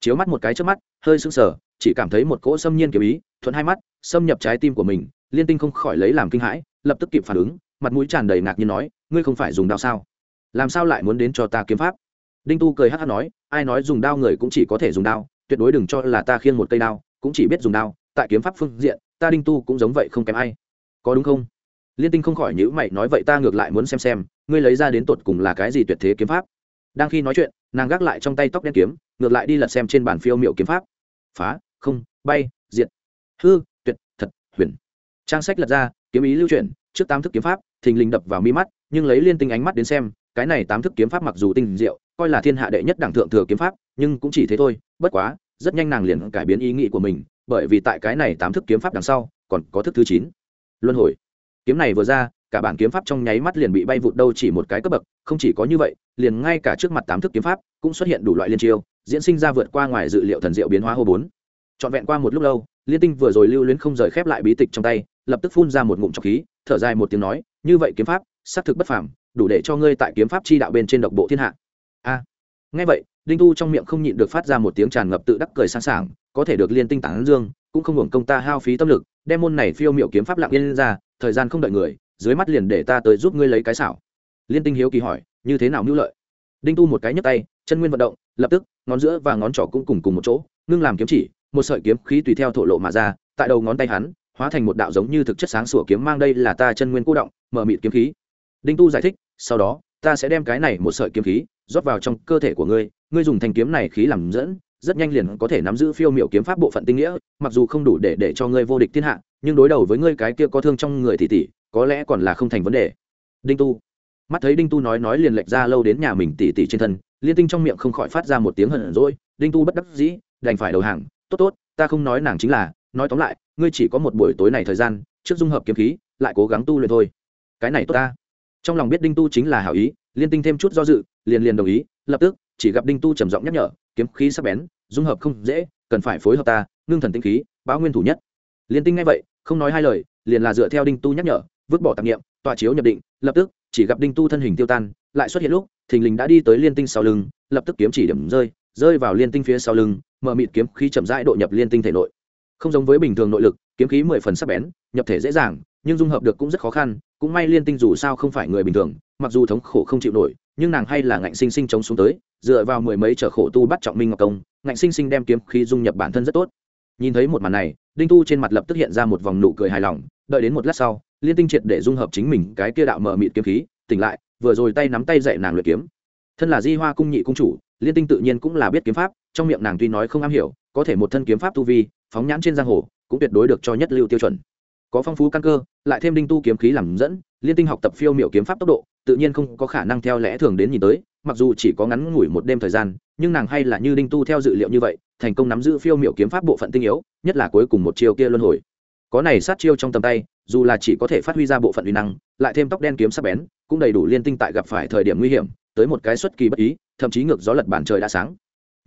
S1: Chiếu mắt một cái trước mắt, hơi sững sờ, chỉ cảm thấy một cỗ xâm nhiên kiếm ý, thuận hai mắt, xâm nhập trái tim của mình, liên tinh không khỏi lấy làm kinh hãi, lập tức kịp phản ứng, mặt mũi tràn đầy ngạc nhiên nói, ngươi không phải dùng đao sao? Làm sao lại muốn đến cho ta kiếm pháp? Đinh tu cười hát hát nói, ai nói dùng đao người cũng chỉ có thể dùng đao, tuyệt đối đừng cho là ta khiêng một cây đao, cũng chỉ biết dùng đao, tại kiếm pháp phương diện, ta đinh tu cũng giống vậy không kém ai. Có đúng không? Liên tinh không khỏi nhữ mày nói, vậy ta ngược lại muốn xem xem, ngươi lấy ra đến tột cùng là cái gì tuyệt thế kiếm pháp? Đang khi nói chuyện, nàng gác lại trong tay tóc đen kiếm, ngược lại đi lật xem trên bản phiêu miệu kiếm pháp. Phá, không, bay, diệt. Hư, tuyệt, thật, huyền. Trang sách lật ra, kiếm ý lưu chuyển, trước tám thức kiếm pháp, thình lình đập vào mi mắt, nhưng lấy liên tinh ánh mắt đến xem cái này tám thức kiếm pháp mặc dù tinh diệu, coi là thiên hạ đệ nhất đẳng thượng thừa kiếm pháp, nhưng cũng chỉ thế thôi, bất quá, rất nhanh nàng liền cải biến ý nghĩ của mình, bởi vì tại cái này tám thức kiếm pháp đằng sau, còn có thức thứ chín. Luân hồi. Kiếm này vừa ra, cả bản kiếm pháp trong nháy mắt liền bị bay vụt đâu chỉ một cái cấp bậc, không chỉ có như vậy, liền ngay cả trước mặt tám thức kiếm pháp cũng xuất hiện đủ loại liên chiêu, diễn sinh ra vượt qua ngoài dự liệu thần diệu biến hóa hô bốn. Trọn vẹn qua một lúc lâu, liên tinh vừa rồi lưu luyến không rời khép lại bí tịch trong tay, lập tức phun ra một ngụm trọc khí, thở dài một tiếng nói, như vậy kiếm pháp, xác thực bất phàm đủ để cho ngươi tại kiếm pháp chi đạo bên trên độc bộ thiên hạ. A. À, ngay vậy đinh tu trong miệng không nhịn được phát ra một tiếng tràn ngập tự đắc cười sáng sảng có thể được liên tinh tán dương cũng không hưởng công ta hao phí tâm lực đem môn này phiêu miệu kiếm pháp lặng yên ra thời gian không đợi người dưới mắt liền để ta tới giúp ngươi lấy cái xảo. Liên tinh hiếu kỳ hỏi như thế nào mưu lợi? Đinh tu một cái nhấc tay chân nguyên vận động lập tức ngón giữa và ngón trỏ cũng cùng cùng một chỗ ngưng làm kiếm chỉ một sợi kiếm khí tùy theo thổ lộ mà ra tại đầu ngón tay hắn hóa thành một đạo giống như thực chất sáng sủa kiếm mang đây là ta chân nguyên cô động mở mịt kiếm khí đinh tu giải thích, sau đó, ta sẽ đem cái này một sợi kiếm khí rót vào trong cơ thể của ngươi. Ngươi dùng thanh kiếm này khí làm dẫn, rất nhanh liền có thể nắm giữ phiêu miểu kiếm pháp bộ phận tinh nghĩa, mặc dù không đủ để để cho ngươi vô địch thiên hạ, nhưng đối đầu với ngươi cái kia có thương trong người tỷ tỷ có lẽ còn là không thành vấn đề. Đinh tu. Mắt thấy đinh tu nói nói liền lệch ra lâu đến nhà mình tỷ tỷ trên thân, liên tinh trong miệng không khỏi phát ra một tiếng hận rỗi đinh tu bất đắc dĩ, đành phải đầu hàng. Tốt tốt, ta không nói nàng chính là, nói tóm lại, ngươi chỉ có một buổi tối này thời gian, trước dung hợp kiếm khí, lại cố gắng tu luyện thôi. Cái này tốt ta trong lòng biết đinh tu chính là hảo ý, liên tinh thêm chút do dự, liền liền đồng ý, lập tức, chỉ gặp đinh tu trầm giọng nhắc nhở, kiếm khí sắc bén, dung hợp không dễ, cần phải phối hợp ta, ngưng thần tinh khí, báo nguyên thủ nhất. Liên tinh ngay vậy, không nói hai lời, liền là dựa theo đinh tu nhắc nhở, vứt bỏ tạp nghiệm tọa chiếu nhập định, lập tức, chỉ gặp đinh tu thân hình tiêu tan, lại xuất hiện lúc, thình lình đã đi tới liên tinh sau lưng, lập tức kiếm chỉ điểm rơi rơi vào liên tinh phía sau lưng, mở mịt kiếm khí chậm rãi độ nhập liên tinh thể nội. Không giống với bình thường nội lực, kiếm khí mười phần sắc bén, nhập thể dễ dàng, nhưng dung hợp được cũng rất khó khăn cũng may liên tinh dù sao không phải người bình thường, mặc dù thống khổ không chịu nổi, nhưng nàng hay là ngạnh sinh sinh chống xuống tới, dựa vào mười mấy trở khổ tu bắt trọng minh ngọc công ngạnh sinh sinh đem kiếm khí dung nhập bản thân rất tốt. Nhìn thấy một màn này, đinh tu trên mặt lập tức hiện ra một vòng nụ cười hài lòng, đợi đến một lát sau, liên tinh triệt để dung hợp chính mình cái kia đạo mờ mịt kiếm khí, tỉnh lại, vừa rồi tay nắm tay dạy nàng luyện kiếm. Thân là di hoa cung nhị cung chủ, liên tinh tự nhiên cũng là biết kiếm pháp, trong miệng nàng tuy nói không am hiểu, có thể một thân kiếm pháp tu vi, phóng nhãn trên giang hồ, cũng tuyệt đối được cho nhất lưu tiêu chuẩn có phong phú căn cơ, lại thêm đinh tu kiếm khí làm dẫn, liên tinh học tập phiêu miệu kiếm pháp tốc độ, tự nhiên không có khả năng theo lẽ thường đến nhìn tới, mặc dù chỉ có ngắn ngủi một đêm thời gian, nhưng nàng hay là như đinh tu theo dự liệu như vậy, thành công nắm giữ phiêu miệu kiếm pháp bộ phận tinh yếu, nhất là cuối cùng một chiêu kia luân hồi. Có này sát chiêu trong tầm tay, dù là chỉ có thể phát huy ra bộ phận uy năng, lại thêm tóc đen kiếm sắc bén, cũng đầy đủ liên tinh tại gặp phải thời điểm nguy hiểm, tới một cái xuất kỳ bất ý, thậm chí ngược gió lật bản trời đã sáng.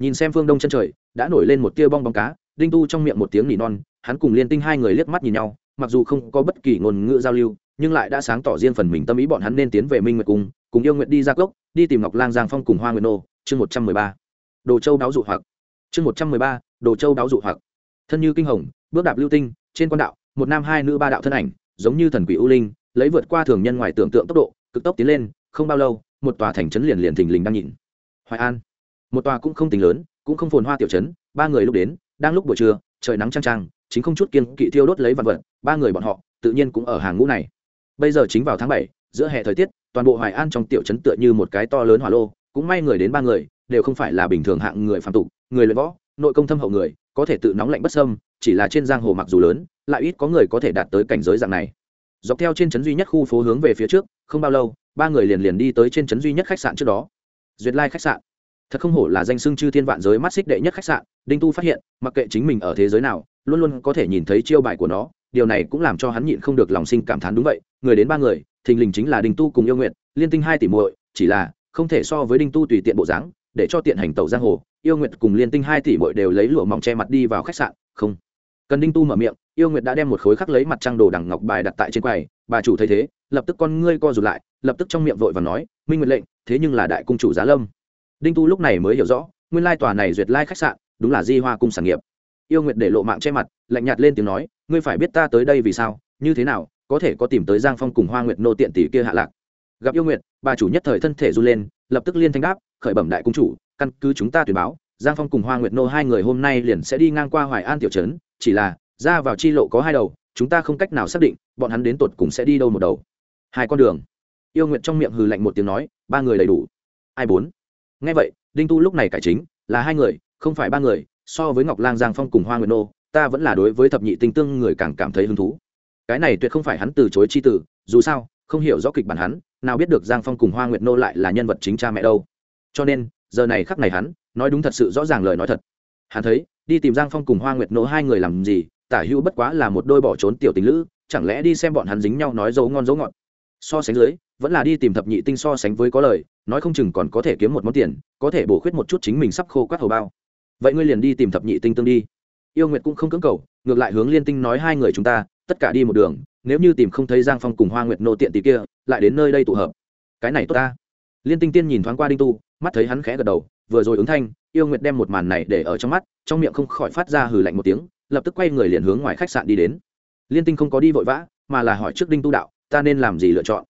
S1: Nhìn xem phương đông chân trời, đã nổi lên một tia bong bóng cá, đinh tu trong miệng một tiếng nỉ non, hắn cùng liên tinh hai người liếc mắt nhìn nhau mặc dù không có bất kỳ ngôn ngữ giao lưu, nhưng lại đã sáng tỏ riêng phần mình tâm ý bọn hắn nên tiến về minh nguyệt cung, cùng yêu nguyện đi ra cốc, đi tìm ngọc lang giang phong cùng hoa nguyệt nô, chương một trăm mười ba. Đồ châu đáo dụ hoặc. Chương một trăm mười ba, đồ châu đáo dụ hoặc. Thân như kinh hồng, bước đạp lưu tinh, trên quan đạo, một nam hai nữ ba đạo thân ảnh, giống như thần quỷ u linh, lấy vượt qua thường nhân ngoài tưởng tượng tốc độ, cực tốc tiến lên, không bao lâu, một tòa thành trấn liền liền thình lình đang nhìn. Hoài an. Một tòa cũng không tính lớn, cũng không phồn hoa tiểu trấn, ba người lúc đến, đang lúc buổi trưa, trời nắng trang trang chính không chút kiên kỵ thiêu đốt lấy vật vật, ba người bọn họ tự nhiên cũng ở hàng ngũ này. Bây giờ chính vào tháng bảy, giữa hè thời tiết, toàn bộ hoài an trong tiểu trấn tựa như một cái to lớn hỏa lô, cũng may người đến ba người, đều không phải là bình thường hạng người phạm tục, người luyện võ, nội công thâm hậu người, có thể tự nóng lạnh bất sâm, chỉ là trên giang hồ mặc dù lớn, lại ít có người có thể đạt tới cảnh giới dạng này. Dọc theo trên trấn duy nhất khu phố hướng về phía trước, không bao lâu, ba người liền liền đi tới trên trấn duy nhất khách sạn trước đó. Duyệt lai khách sạn. Thật không hổ là danh xưng chư thiên vạn giới mắt xích đệ nhất khách sạn, đinh tu phát hiện, mặc kệ chính mình ở thế giới nào luôn luôn có thể nhìn thấy chiêu bài của nó, điều này cũng làm cho hắn nhịn không được lòng sinh cảm thán đúng vậy, người đến ba người, thình lình chính là đinh tu cùng yêu nguyện liên tinh hai tỷ muội, chỉ là không thể so với đinh tu tùy tiện bộ dáng, để cho tiện hành tẩu giang hồ, yêu nguyệt cùng liên tinh hai tỷ muội đều lấy lụa mỏng che mặt đi vào khách sạn, không. Cần đinh tu mở miệng, yêu nguyệt đã đem một khối khắc lấy mặt trăng đồ đằng ngọc bài đặt tại trên quầy, bà chủ thấy thế, lập tức con ngươi co rụt lại, lập tức trong miệng vội và nói, minh nguyện lệnh, thế nhưng là đại cung chủ giá lâm. Đinh tu lúc này mới hiểu rõ, nguyên lai tòa này duyệt lai khách sạn, đúng là di hoa cung sản nghiệp yêu nguyệt để lộ mạng che mặt, lạnh nhạt lên tiếng nói, ngươi phải biết ta tới đây vì sao, như thế nào, có thể có tìm tới giang phong cùng hoa nguyệt nô tiện tỷ kia hạ lạc. Gặp yêu nguyệt, bà chủ nhất thời thân thể run lên, lập tức liên thanh đáp, khởi bẩm đại cung chủ, căn cứ chúng ta tuyển báo, giang phong cùng hoa nguyệt nô hai người hôm nay liền sẽ đi ngang qua hoài an tiểu trấn, chỉ là, ra vào chi lộ có hai đầu, chúng ta không cách nào xác định, bọn hắn đến tột cùng sẽ đi đâu một đầu. Hai con đường. Yêu nguyệt trong miệng hừ lạnh một tiếng nói, ba người đầy đủ. Ai bốn? Nghe vậy, đinh tu lúc này cải chính, là hai người, không phải ba người so với ngọc lang giang phong cùng hoa nguyệt nô, ta vẫn là đối với thập nhị tinh tương người càng cảm thấy hứng thú. Cái này tuyệt không phải hắn từ chối chi tử, dù sao, không hiểu rõ kịch bản hắn, nào biết được giang phong cùng hoa nguyệt nô lại là nhân vật chính cha mẹ đâu. Cho nên, giờ này khắc này hắn, nói đúng thật sự rõ ràng lời nói thật. Hắn thấy, đi tìm giang phong cùng hoa nguyệt nô hai người làm gì, tả hữu bất quá là một đôi bỏ trốn tiểu tình lữ, chẳng lẽ đi xem bọn hắn dính nhau nói dấu ngon dấu ngọt. So sánh dưới, vẫn là đi tìm thập nhị tinh so sánh với có lời, nói không chừng còn có thể kiếm một món tiền, có thể bổ khuyết một chút chính mình sắp khô quát hầu bao vậy ngươi liền đi tìm thập nhị tinh tương đi. Yêu nguyệt cũng không cưỡng cầu, ngược lại hướng liên tinh nói hai người chúng ta, tất cả đi một đường, nếu như tìm không thấy giang phong cùng hoa nguyệt nô tiện tỷ kia, lại đến nơi đây tụ hợp. Cái này tốt ta. Liên tinh tiên nhìn thoáng qua đinh tu, mắt thấy hắn khẽ gật đầu, vừa rồi ứng thanh, yêu nguyệt đem một màn này để ở trong mắt, trong miệng không khỏi phát ra hừ lạnh một tiếng, lập tức quay người liền hướng ngoài khách sạn đi đến. Liên tinh không có đi vội vã, mà là hỏi trước đinh tu đạo, ta nên làm gì lựa chọn?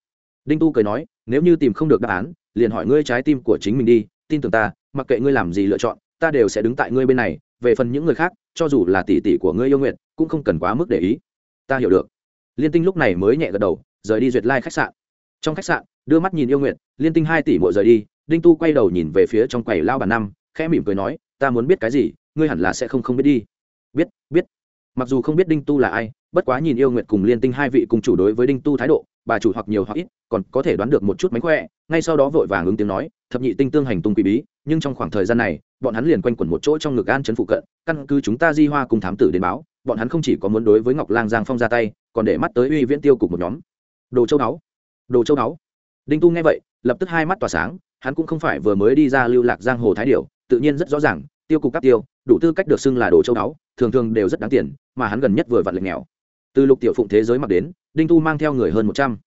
S1: Đinh tu cười nói, nếu như tìm không được đáp án, liền hỏi ngươi trái tim của chính mình đi, tin tưởng ta, mặc kệ ngươi làm gì lựa chọn ta đều sẽ đứng tại ngươi bên này, về phần những người khác, cho dù là tỷ tỷ của ngươi yêu nguyện, cũng không cần quá mức để ý. Ta hiểu được. Liên tinh lúc này mới nhẹ gật đầu, rời đi duyệt lai khách sạn. Trong khách sạn, đưa mắt nhìn yêu nguyện, liên tinh hai tỷ mội rời đi, đinh tu quay đầu nhìn về phía trong quầy lao bàn năm, khẽ mỉm cười nói, ta muốn biết cái gì, ngươi hẳn là sẽ không không biết đi. Biết biết. Mặc dù không biết đinh tu là ai, bất quá nhìn yêu nguyện cùng liên tinh hai vị cùng chủ đối với đinh tu thái độ bà chủ hoặc nhiều hoặc ít, còn có thể đoán được một chút mánh khỏe, ngay sau đó vội vàng ứng tiếng nói, thập nhị tinh tương hành tung quỷ bí, nhưng trong khoảng thời gian này, bọn hắn liền quanh quẩn một chỗ trong ngực an chấn phụ cận, căn cứ chúng ta di hoa cùng thám tử đến báo, bọn hắn không chỉ có muốn đối với ngọc lang giang phong ra tay, còn để mắt tới uy viễn tiêu cục một nhóm. Đồ châu đáo, đồ châu đáo. Đinh tu nghe vậy, lập tức hai mắt tỏa sáng, hắn cũng không phải vừa mới đi ra lưu lạc giang hồ thái điểu, tự nhiên rất rõ ràng, tiêu cục các tiêu, đủ tư cách được xưng là đồ châu đáo, thường thường đều rất đáng tiền, mà hắn gần nhất vừa vặn lệch nghèo. Từ lục tiểu phụng thế giới mặc đến đinh tu mang theo người hơn một trăm.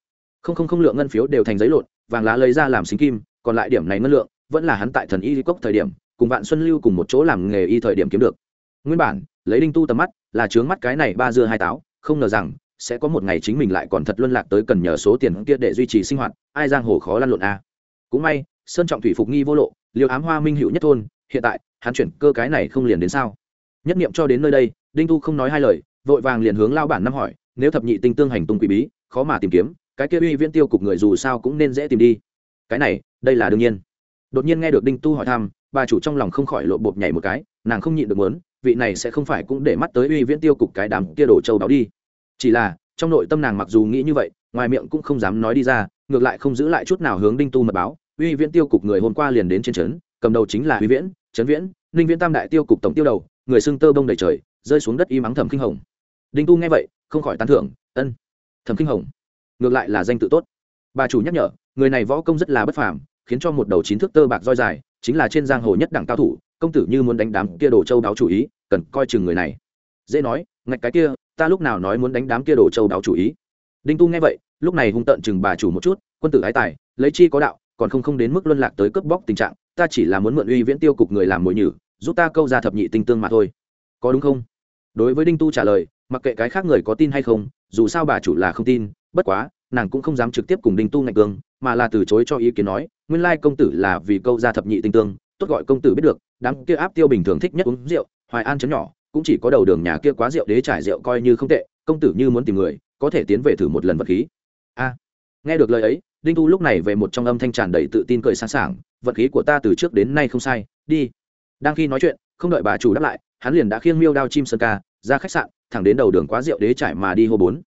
S1: Không không không lượng ngân phiếu đều thành giấy lộn, vàng lá lấy ra làm xính kim, còn lại điểm này ngân lượng, vẫn là hắn tại thần y cốc thời điểm, cùng vạn xuân lưu cùng một chỗ làm nghề y thời điểm kiếm được. Nguyên bản, lấy đinh tu tầm mắt, là trướng mắt cái này ba dưa hai táo, không ngờ rằng, sẽ có một ngày chính mình lại còn thật luân lạc tới cần nhờ số tiền kia để duy trì sinh hoạt, ai giang hồ khó lăn lộn a. À. cũng may, sơn trọng thủy phục nghi vô lộ liều ám hoa minh hữu nhất thôn, hiện tại, hắn chuyển cơ cái này không liền đến sao? Nhất niệm cho đến nơi đây, đinh tu không nói hai lời, vội vàng liền hướng lao bản năm hỏi nếu thập nhị tinh tương hành tung quỷ bí, khó mà tìm kiếm, cái kia uy viễn tiêu cục người dù sao cũng nên dễ tìm đi. Cái này, đây là đương nhiên. Đột nhiên nghe được đinh tu hỏi thăm, bà chủ trong lòng không khỏi lộ bột nhảy một cái, nàng không nhịn được muốn, vị này sẽ không phải cũng để mắt tới uy viễn tiêu cục cái đám kia đổ châu báo đi. Chỉ là, trong nội tâm nàng mặc dù nghĩ như vậy, ngoài miệng cũng không dám nói đi ra, ngược lại không giữ lại chút nào hướng đinh tu mật báo, uy viễn tiêu cục người hôm qua liền đến trên trấn, cầm đầu chính là uy viễn, trấn viễn, ninh viễn tam đại tiêu cục tổng tiêu đầu, người xưng tơ bông đầy trời, rơi xuống đất y mắng thầm kinh hồng. Đinh tu nghe vậy không khỏi tán thưởng, ân thẩm kinh hồng. Ngược lại là danh tự tốt. Bà chủ nhắc nhở, người này võ công rất là bất phàm, khiến cho một đầu chín thước tơ bạc roi dài, chính là trên giang hồ nhất đẳng cao thủ, công tử như muốn đánh đám kia đồ châu đáo chủ ý, cần coi chừng người này. Dễ nói, ngạch cái kia, ta lúc nào nói muốn đánh đám kia đồ châu đáo chủ ý? Đinh tu nghe vậy, lúc này hung tận chừng bà chủ một chút, quân tử ái tài, lấy chi có đạo, còn không không đến mức luân lạc tới cướp bóc tình trạng, ta chỉ là muốn mượn uy viễn tiêu cục người làm mồi nhử, giúp ta câu ra thập nhị tinh tương mà thôi. Có đúng không? Đối với đinh tu trả lời mặc kệ cái khác người có tin hay không, dù sao bà chủ là không tin, bất quá, nàng cũng không dám trực tiếp cùng đinh tu ngạch cương, mà là từ chối cho ý kiến nói, nguyên lai công tử là vì câu ra thập nhị tinh tương, tốt gọi công tử biết được, đám kia áp tiêu bình thường thích nhất uống rượu, hoài an chấm nhỏ, cũng chỉ có đầu đường nhà kia quá rượu đế trải rượu coi như không tệ, công tử như muốn tìm người, có thể tiến về thử một lần vật khí. A, nghe được lời ấy, đinh tu lúc này về một trong âm thanh tràn đầy tự tin cười sẵn sàng, vật khí của ta từ trước đến nay không sai, đi. Đang khi nói chuyện, không đợi bà chủ đáp lại, hắn liền đã khiêng miêu đao chim sơn ca ra khách sạn, thẳng đến đầu đường quá rượu đế trải mà đi hô bốn.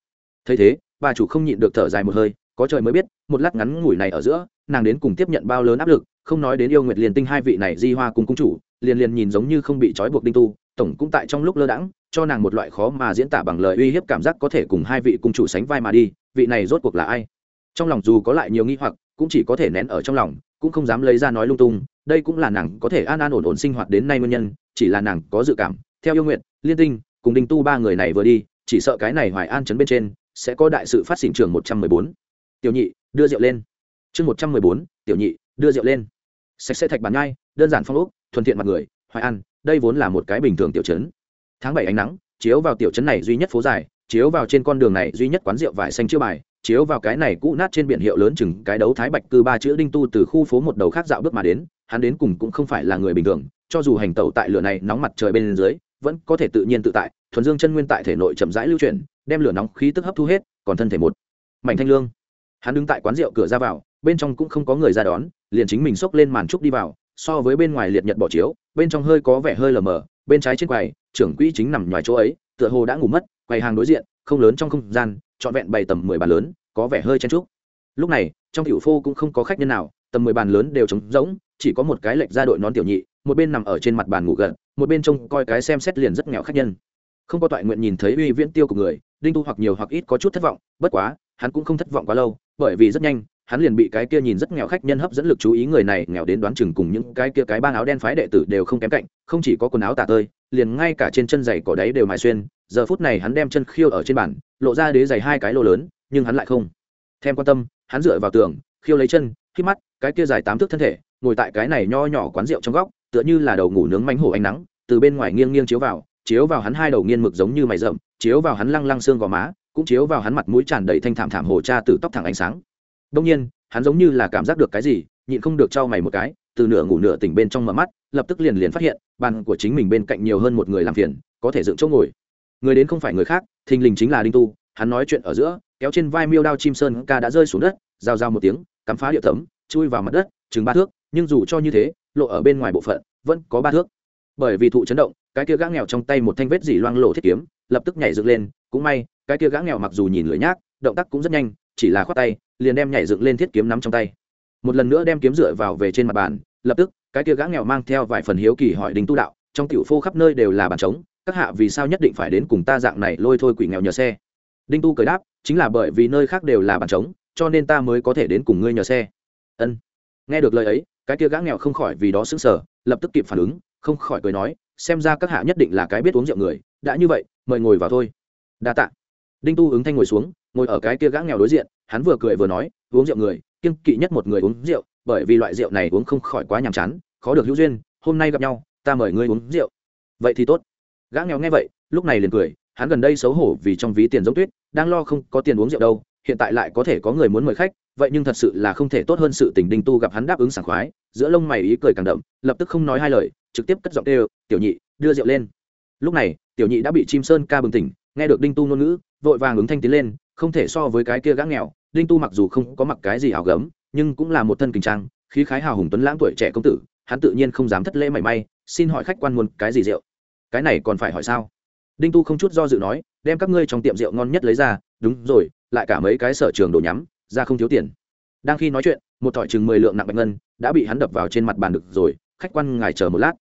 S1: Thấy thế, bà chủ không nhịn được thở dài một hơi, có trời mới biết, một lát ngắn ngủi này ở giữa, nàng đến cùng tiếp nhận bao lớn áp lực, không nói đến yêu nguyệt liền tinh hai vị này di hoa cùng cung chủ, liền liền nhìn giống như không bị trói buộc đinh tu, tổng cũng tại trong lúc lơ đãng, cho nàng một loại khó mà diễn tả bằng lời uy hiếp cảm giác có thể cùng hai vị cung chủ sánh vai mà đi, vị này rốt cuộc là ai? Trong lòng dù có lại nhiều nghi hoặc, cũng chỉ có thể nén ở trong lòng, cũng không dám lấy ra nói lung tung, đây cũng là nàng có thể an an ổn ổn sinh hoạt đến nay nguyên nhân, chỉ là nàng có dự cảm, theo yêu nguyện liên tinh cùng đinh tu ba người này vừa đi, chỉ sợ cái này hoài an chấn bên trên, sẽ có đại sự phát sinh trường một trăm mười bốn. Tiểu nhị, đưa rượu lên. Chương một trăm mười bốn, tiểu nhị, đưa rượu lên. Sạch sẽ thạch bàn nhai, đơn giản phong ốc, thuần thiện mặt người, hoài an, đây vốn là một cái bình thường tiểu trấn. Tháng bảy ánh nắng, chiếu vào tiểu trấn này duy nhất phố dài, chiếu vào trên con đường này duy nhất quán rượu vải xanh chưa bài, chiếu vào cái này cũ nát trên biển hiệu lớn chừng cái đấu thái bạch cư ba chữ đinh tu từ khu phố một đầu khác dạo bước mà đến, hắn đến cùng cũng không phải là người bình thường, cho dù hành tẩu tại lửa này nóng mặt trời bên dưới vẫn có thể tự nhiên tự tại, thuần dương chân nguyên tại thể nội chậm rãi lưu chuyển, đem lửa nóng khí tức hấp thu hết, còn thân thể một mảnh thanh lương. Hắn đứng tại quán rượu cửa ra vào, bên trong cũng không có người ra đón, liền chính mình xốc lên màn trúc đi vào, so với bên ngoài liệt nhật bỏ chiếu, bên trong hơi có vẻ hơi lờ mờ, bên trái trên quầy, trưởng quỹ chính nằm ngoài chỗ ấy, tựa hồ đã ngủ mất, quầy hàng đối diện, không lớn trong không gian, trọn vẹn bày tầm mười bàn lớn, có vẻ hơi chen trúc lúc này, trong tiểu phô cũng không có khách nhân nào, tầm mười bàn lớn đều trống rỗng, chỉ có một cái lệch ra đội nón tiểu nhị một bên nằm ở trên mặt bàn ngủ gật, một bên trông coi cái xem xét liền rất nghèo khách nhân. Không có toại nguyện nhìn thấy uy viễn tiêu của người, đinh tu hoặc nhiều hoặc ít có chút thất vọng, bất quá, hắn cũng không thất vọng quá lâu, bởi vì rất nhanh, hắn liền bị cái kia nhìn rất nghèo khách nhân hấp dẫn lực chú ý người này nghèo đến đoán chừng cùng những cái kia cái bang áo đen phái đệ tử đều không kém cạnh, không chỉ có quần áo tả tơi, liền ngay cả trên chân giày cỏ đáy đều mài xuyên, giờ phút này hắn đem chân khiêu ở trên bàn, lộ ra đế giày hai cái lô lớn, nhưng hắn lại không. Thêm quan tâm, hắn dựa vào tường, khiêu lấy chân, khi mắt, cái kia dài tám thước thân thể, ngồi tại cái này nho nhỏ quán rượu trong góc tựa như là đầu ngủ nướng mánh hổ ánh nắng, từ bên ngoài nghiêng nghiêng chiếu vào chiếu vào hắn hai đầu nghiên mực giống như mày rậm, chiếu vào hắn lăng lăng xương gò má, cũng chiếu vào hắn mặt mũi tràn đầy thanh thảm thảm hồ cha từ tóc thẳng ánh sáng. Đông nhiên, hắn giống như là cảm giác được cái gì, nhịn không được trao mày một cái, từ nửa ngủ nửa tỉnh bên trong mở mắt, lập tức liền liền phát hiện, bàn của chính mình bên cạnh nhiều hơn một người làm phiền, có thể dựng chỗ ngồi. Người đến không phải người khác, thình lình chính là đinh tu, hắn nói chuyện ở giữa, kéo trên vai miêu đao chim sơn ca đã rơi xuống đất, rào rào một tiếng, cắm phá địa tấm chui vào mặt đất, chừng ba thước, nhưng dù cho như thế lộ ở bên ngoài bộ phận, vẫn có ba thước. Bởi vì thụ chấn động, cái kia gã nghèo trong tay một thanh vết dỉ loang lộ thiết kiếm, lập tức nhảy dựng lên, cũng may, cái kia gã nghèo mặc dù nhìn lưỡi nhác, động tác cũng rất nhanh, chỉ là khoát tay, liền đem nhảy dựng lên thiết kiếm nắm trong tay. Một lần nữa đem kiếm dựa vào về trên mặt bàn, lập tức, cái kia gã nghèo mang theo vài phần hiếu kỳ hỏi đình tu đạo, trong tiểu phô khắp nơi đều là bàn trống, các hạ vì sao nhất định phải đến cùng ta dạng này lôi thôi quỷ nghèo nhờ xe? Đinh tu cười đáp, chính là bởi vì nơi khác đều là bàn trống, cho nên ta mới có thể đến cùng ngươi nhờ xe. Ân. Nghe được lời ấy cái kia gã nghèo không khỏi vì đó sững sờ, lập tức kịp phản ứng, không khỏi cười nói, xem ra các hạ nhất định là cái biết uống rượu người, đã như vậy, mời ngồi vào thôi. Đa tạ. Đinh tu ứng thanh ngồi xuống, ngồi ở cái kia gã nghèo đối diện, hắn vừa cười vừa nói, uống rượu người, kiêng kỵ nhất một người uống rượu, bởi vì loại rượu này uống không khỏi quá nhàm chán, khó được hữu duyên, hôm nay gặp nhau, ta mời ngươi uống rượu. Vậy thì tốt. Gã nghèo nghe vậy, lúc này liền cười, hắn gần đây xấu hổ vì trong ví tiền giống tuyết, đang lo không có tiền uống rượu đâu, hiện tại lại có thể có người muốn mời khách vậy nhưng thật sự là không thể tốt hơn sự tình đinh tu gặp hắn đáp ứng sảng khoái, giữa lông mày ý cười càng đậm, lập tức không nói hai lời, trực tiếp cất giọng kêu, tiểu nhị, đưa rượu lên. Lúc này, tiểu nhị đã bị chim sơn ca bừng tỉnh, nghe được đinh tu ngôn ngữ, vội vàng ứng thanh tiến lên, không thể so với cái kia gã nghèo, đinh tu mặc dù không có mặc cái gì hào gấm, nhưng cũng là một thân kinh trang, khí khái hào hùng tuấn lãng tuổi trẻ công tử, hắn tự nhiên không dám thất lễ mảy may, xin hỏi khách quan muốn cái gì rượu? Cái này còn phải hỏi sao? Đinh tu không chút do dự nói, đem các ngươi trong tiệm rượu ngon nhất lấy ra, đúng rồi, lại cả mấy cái sở trường đồ nhắm ra không thiếu tiền. Đang khi nói chuyện, một thỏi chừng mười lượng nặng bạch ngân đã bị hắn đập vào trên mặt bàn được rồi, khách quan ngài chờ một lát.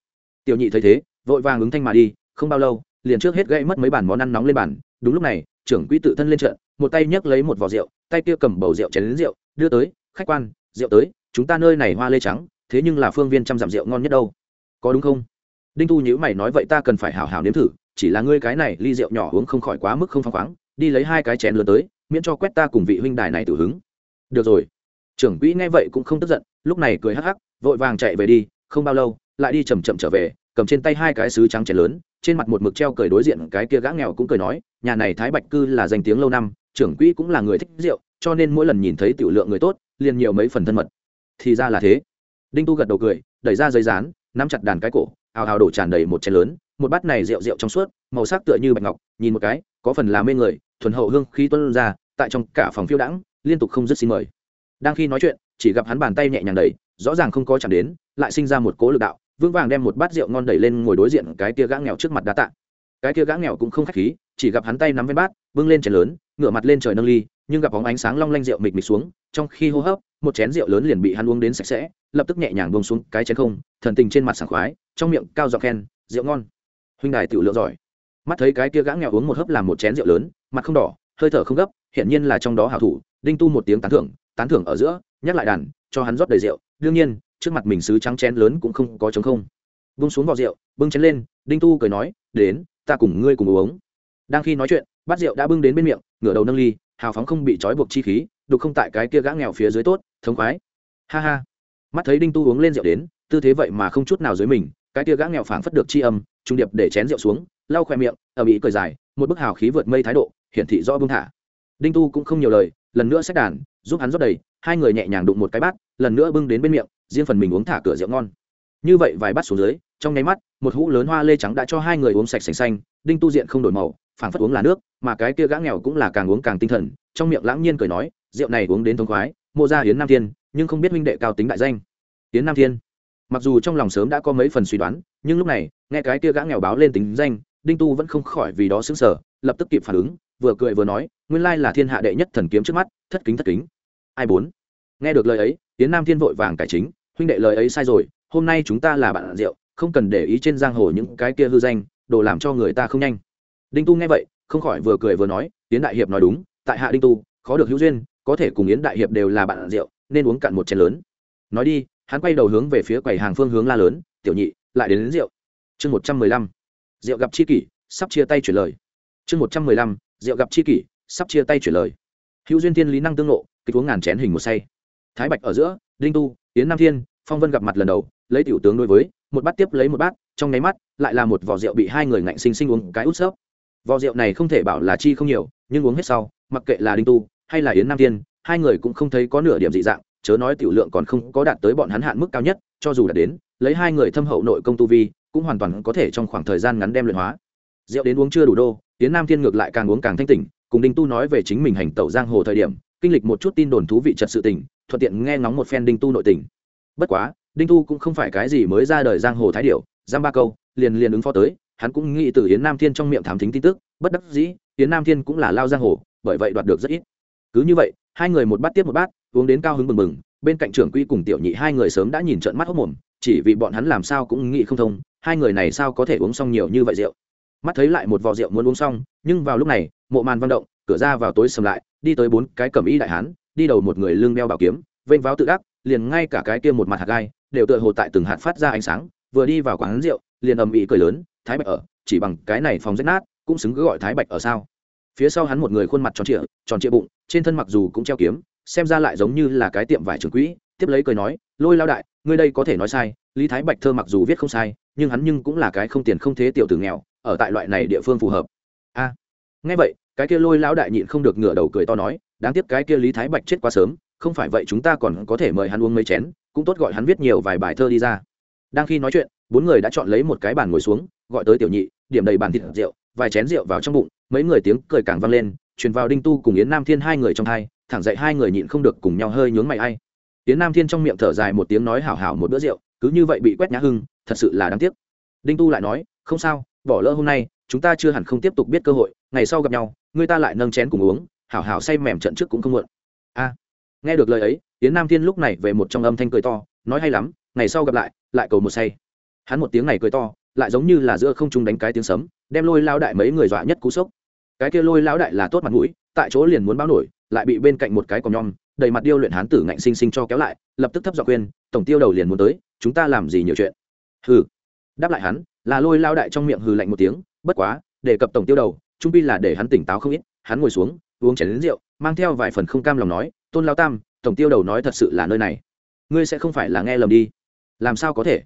S1: Tiểu nhị thấy thế, vội vàng ứng thanh mà đi, không bao lâu, liền trước hết gây mất mấy bản món ăn nóng lên bàn. Đúng lúc này, trưởng quỹ tự thân lên trận, một tay nhấc lấy một vỏ rượu, tay kia cầm bầu rượu chén đến rượu, đưa tới, khách quan, rượu tới, chúng ta nơi này hoa lê trắng, thế nhưng là phương viên trăm dặm rượu ngon nhất đâu. Có đúng không? Đinh tu nhữ mày nói, vậy ta cần phải hảo hảo nếm thử, chỉ là ngươi cái này ly rượu nhỏ uống không khỏi quá mức không phăng khoáng, đi lấy hai cái chén lớn tới miễn cho quét ta cùng vị huynh đài này tử hứng. Được rồi. Trưởng quỹ nghe vậy cũng không tức giận, lúc này cười hắc hắc, vội vàng chạy về đi, không bao lâu, lại đi chầm chậm trở về, cầm trên tay hai cái sứ trắng chén lớn, trên mặt một mực treo cười đối diện cái kia gã nghèo cũng cười nói, nhà này thái bạch cư là danh tiếng lâu năm, trưởng quỹ cũng là người thích rượu, cho nên mỗi lần nhìn thấy tiểu lượng người tốt, liền nhiều mấy phần thân mật. Thì ra là thế. Đinh tu gật đầu cười, đẩy ra giấy rán nắm chặt đàn cái cổ, ào ào đổ tràn đầy một chén lớn, một bát này rượu rượu trong suốt, màu sắc tựa như bạch ngọc, nhìn một cái, có phần là mê người, thuần hậu hương khí tuân ra tại trong cả phòng phiêu đãng, liên tục không dứt xin mời. Đang khi nói chuyện, chỉ gặp hắn bàn tay nhẹ nhàng đẩy, rõ ràng không có chạm đến, lại sinh ra một cố lực đạo, vững vàng đem một bát rượu ngon đẩy lên ngồi đối diện cái tia gã nghèo trước mặt đá tạ. Cái tia gã nghèo cũng không khách khí, chỉ gặp hắn tay nắm ven bát, bưng lên chén lớn, ngửa mặt lên trời nâng ly, nhưng gặp bóng ánh sáng long lanh rượu mịch mịch xuống, trong khi hô hấp, một chén rượu lớn liền bị hắn uống đến sạch sẽ, lập tức nhẹ nhàng bông xuống cái chén không, thần tình trên mặt sảng khoái, trong miệng cao giọng khen, rượu ngon. Huynh đài tiểu lượng giỏi. Mắt thấy cái kia gã nghèo uống một hớp làm một chén rượu lớn, mặt không đỏ, hơi thở không gấp hiện nhiên là trong đó hảo thủ, đinh tu một tiếng tán thưởng tán thưởng ở giữa, nhắc lại đàn, cho hắn rót đầy rượu. Đương nhiên, trước mặt mình sứ trắng chén lớn cũng không có chống không. Bung xuống vỏ rượu, bưng chén lên, đinh tu cười nói, đến, ta cùng ngươi cùng uống. Đang khi nói chuyện, bát rượu đã bưng đến bên miệng, ngửa đầu nâng ly, hào phóng không bị trói buộc chi khí, đục không tại cái kia gã nghèo phía dưới tốt, thống khoái. Ha ha. Mắt thấy đinh tu uống lên rượu đến, tư thế vậy mà không chút nào dưới mình, cái kia gã nghèo phảng phất được chi âm, trung điệp để chén rượu xuống, lau khoe miệng ở mỹ cười dài, một bức hào khí vượt mây thái độ, hiển thị rõ bưng thả đinh tu cũng không nhiều lời, lần nữa xách đàn, giúp hắn rót đầy, hai người nhẹ nhàng đụng một cái bát, lần nữa bưng đến bên miệng, riêng phần mình uống thả cửa rượu ngon. Như vậy vài bát xuống dưới, trong nháy mắt, một hũ lớn hoa lê trắng đã cho hai người uống sạch sành xanh, đinh tu diện không đổi màu, phảng phất uống là nước, mà cái kia gã nghèo cũng là càng uống càng tinh thần, trong miệng lãng nhiên cười nói, rượu này uống đến thống khoái, mộ ra hiến nam thiên, nhưng không biết huynh đệ cao tính đại danh. Hiến nam thiên, mặc dù trong lòng sớm đã có mấy phần suy đoán, nhưng lúc này, nghe cái kia gã nghèo báo lên tính danh, đinh tu vẫn không khỏi vì đó xứng sở lập tức kịp phản ứng vừa cười vừa nói nguyên lai là thiên hạ đệ nhất thần kiếm trước mắt thất kính thất kính. Ai bốn? Nghe được lời ấy tiến nam thiên vội vàng cải chính huynh đệ lời ấy sai rồi hôm nay chúng ta là bạn rượu không cần để ý trên giang hồ những cái kia hư danh đồ làm cho người ta không nhanh. Đinh tu nghe vậy không khỏi vừa cười vừa nói tiến đại hiệp nói đúng tại hạ đinh tu khó được hữu duyên có thể cùng yến đại hiệp đều là bạn rượu nên uống cạn một chén lớn. Nói đi hắn quay đầu hướng về phía quầy hàng phương hướng la lớn tiểu nhị lại đến, đến rượu. Chương một trăm mười lăm. Rượu gặp chi kỷ sắp chia tay chuyển lời. Chương một trăm mười lăm rượu gặp chi kỷ sắp chia tay chuyển lời. Hữu duyên thiên lý năng tương lộ, kịch uống ngàn chén hình một say. Thái bạch ở giữa đinh tu tiến nam thiên phong vân gặp mặt lần đầu lấy tiểu tướng đối với một bát tiếp lấy một bát trong nháy mắt lại là một vỏ rượu bị hai người ngạnh sinh sinh uống cái út xớp vỏ rượu này không thể bảo là chi không nhiều nhưng uống hết sau mặc kệ là đinh tu hay là yến nam thiên hai người cũng không thấy có nửa điểm dị dạng chớ nói tiểu lượng còn không có đạt tới bọn hắn hạn mức cao nhất cho dù đã đến lấy hai người thâm hậu nội công tu vi cũng hoàn toàn có thể trong khoảng thời gian ngắn đem luyện hóa. Rượu đến uống chưa đủ đô tiến nam thiên ngược lại càng uống càng thanh tỉnh, cùng đinh tu nói về chính mình hành tẩu giang hồ thời điểm, kinh lịch một chút tin đồn thú vị trật sự tình, thuận tiện nghe ngóng một phen đinh tu nội tình. Bất quá, đinh tu cũng không phải cái gì mới ra đời giang hồ thái điệu giang ba câu, liền liền ứng phó tới, hắn cũng nghĩ từ yến nam thiên trong miệng thám thính tin tức, bất đắc dĩ, yến nam thiên cũng là lao giang hồ, bởi vậy đoạt được rất ít. Cứ như vậy, hai người một bát tiếp một bát, uống đến cao hứng bừng bừng, bên cạnh trưởng quỹ cùng tiểu nhị hai người sớm đã nhìn trận mắt hốc mồm, chỉ vì bọn hắn làm sao cũng nghĩ không thông, hai người này sao có thể uống xong nhiều như vậy rượu mắt thấy lại một vò rượu muốn uống xong, nhưng vào lúc này, mộ màn văn động, cửa ra vào tối sầm lại, đi tới bốn cái cầm y đại hán, đi đầu một người lưng đeo bảo kiếm, vênh váo tự đắc, liền ngay cả cái kia một mặt hạt gai, đều tựa hồ tại từng hạt phát ra ánh sáng, vừa đi vào quán rượu, liền ầm ĩ cười lớn, thái bạch ở, chỉ bằng cái này phòng rách nát, cũng xứng cứ gọi thái bạch ở sao? Phía sau hắn một người khuôn mặt tròn trịa tròn trịa bụng, trên thân mặc dù cũng treo kiếm, xem ra lại giống như là cái tiệm vải trường quỹ, tiếp lấy cười nói, lôi lao đại, ngươi đây có thể nói sai, lý thái bạch thơ mặc dù viết không sai, nhưng hắn nhưng cũng là cái không tiền không thế tiểu tử nghèo ở tại loại này địa phương phù hợp. A à, nghe vậy cái kia lôi lão đại nhịn không được ngửa đầu cười to nói đáng tiếc cái kia lý thái bạch chết quá sớm không phải vậy chúng ta còn có thể mời hắn uống mấy chén cũng tốt gọi hắn viết nhiều vài bài thơ đi ra. Đang khi nói chuyện bốn người đã chọn lấy một cái bàn ngồi xuống gọi tới tiểu nhị điểm đầy bàn thịt rượu vài chén rượu vào trong bụng mấy người tiếng cười càng vang lên truyền vào đinh tu cùng yến nam thiên hai người trong hai thẳng dậy hai người nhịn không được cùng nhau hơi nhướng mày ai. Yến nam thiên trong miệng thở dài một tiếng nói hảo hảo một bữa rượu cứ như vậy bị quét nhã hưng thật sự là đáng tiếc. Đinh tu lại nói không sao bỏ lỡ hôm nay, chúng ta chưa hẳn không tiếp tục biết cơ hội, ngày sau gặp nhau, người ta lại nâng chén cùng uống, hảo hảo say mềm trận trước cũng không muộn. A, nghe được lời ấy, yến nam thiên lúc này về một trong âm thanh cười to, nói hay lắm, ngày sau gặp lại lại cầu một say. Hắn một tiếng này cười to, lại giống như là giữa không trung đánh cái tiếng sấm, đem lôi lao đại mấy người dọa nhất cú sốc. Cái kia lôi lão đại là tốt mặt mũi, tại chỗ liền muốn báo nổi, lại bị bên cạnh một cái còng nhom, đầy mặt điêu luyện hán tử ngạnh sinh sinh cho kéo lại, lập tức thấp dọa khuyên, tổng tiêu đầu liền muốn tới, chúng ta làm gì nhiều chuyện? Hừ đáp lại hắn, là lôi lao đại trong miệng hừ lạnh một tiếng, bất quá để cập tổng tiêu đầu, trung pi là để hắn tỉnh táo không ít, hắn ngồi xuống, uống chén đến rượu, mang theo vài phần không cam lòng nói, tôn lao tam, tổng tiêu đầu nói thật sự là nơi này. Ngươi sẽ không phải là nghe lầm đi. Làm sao có thể?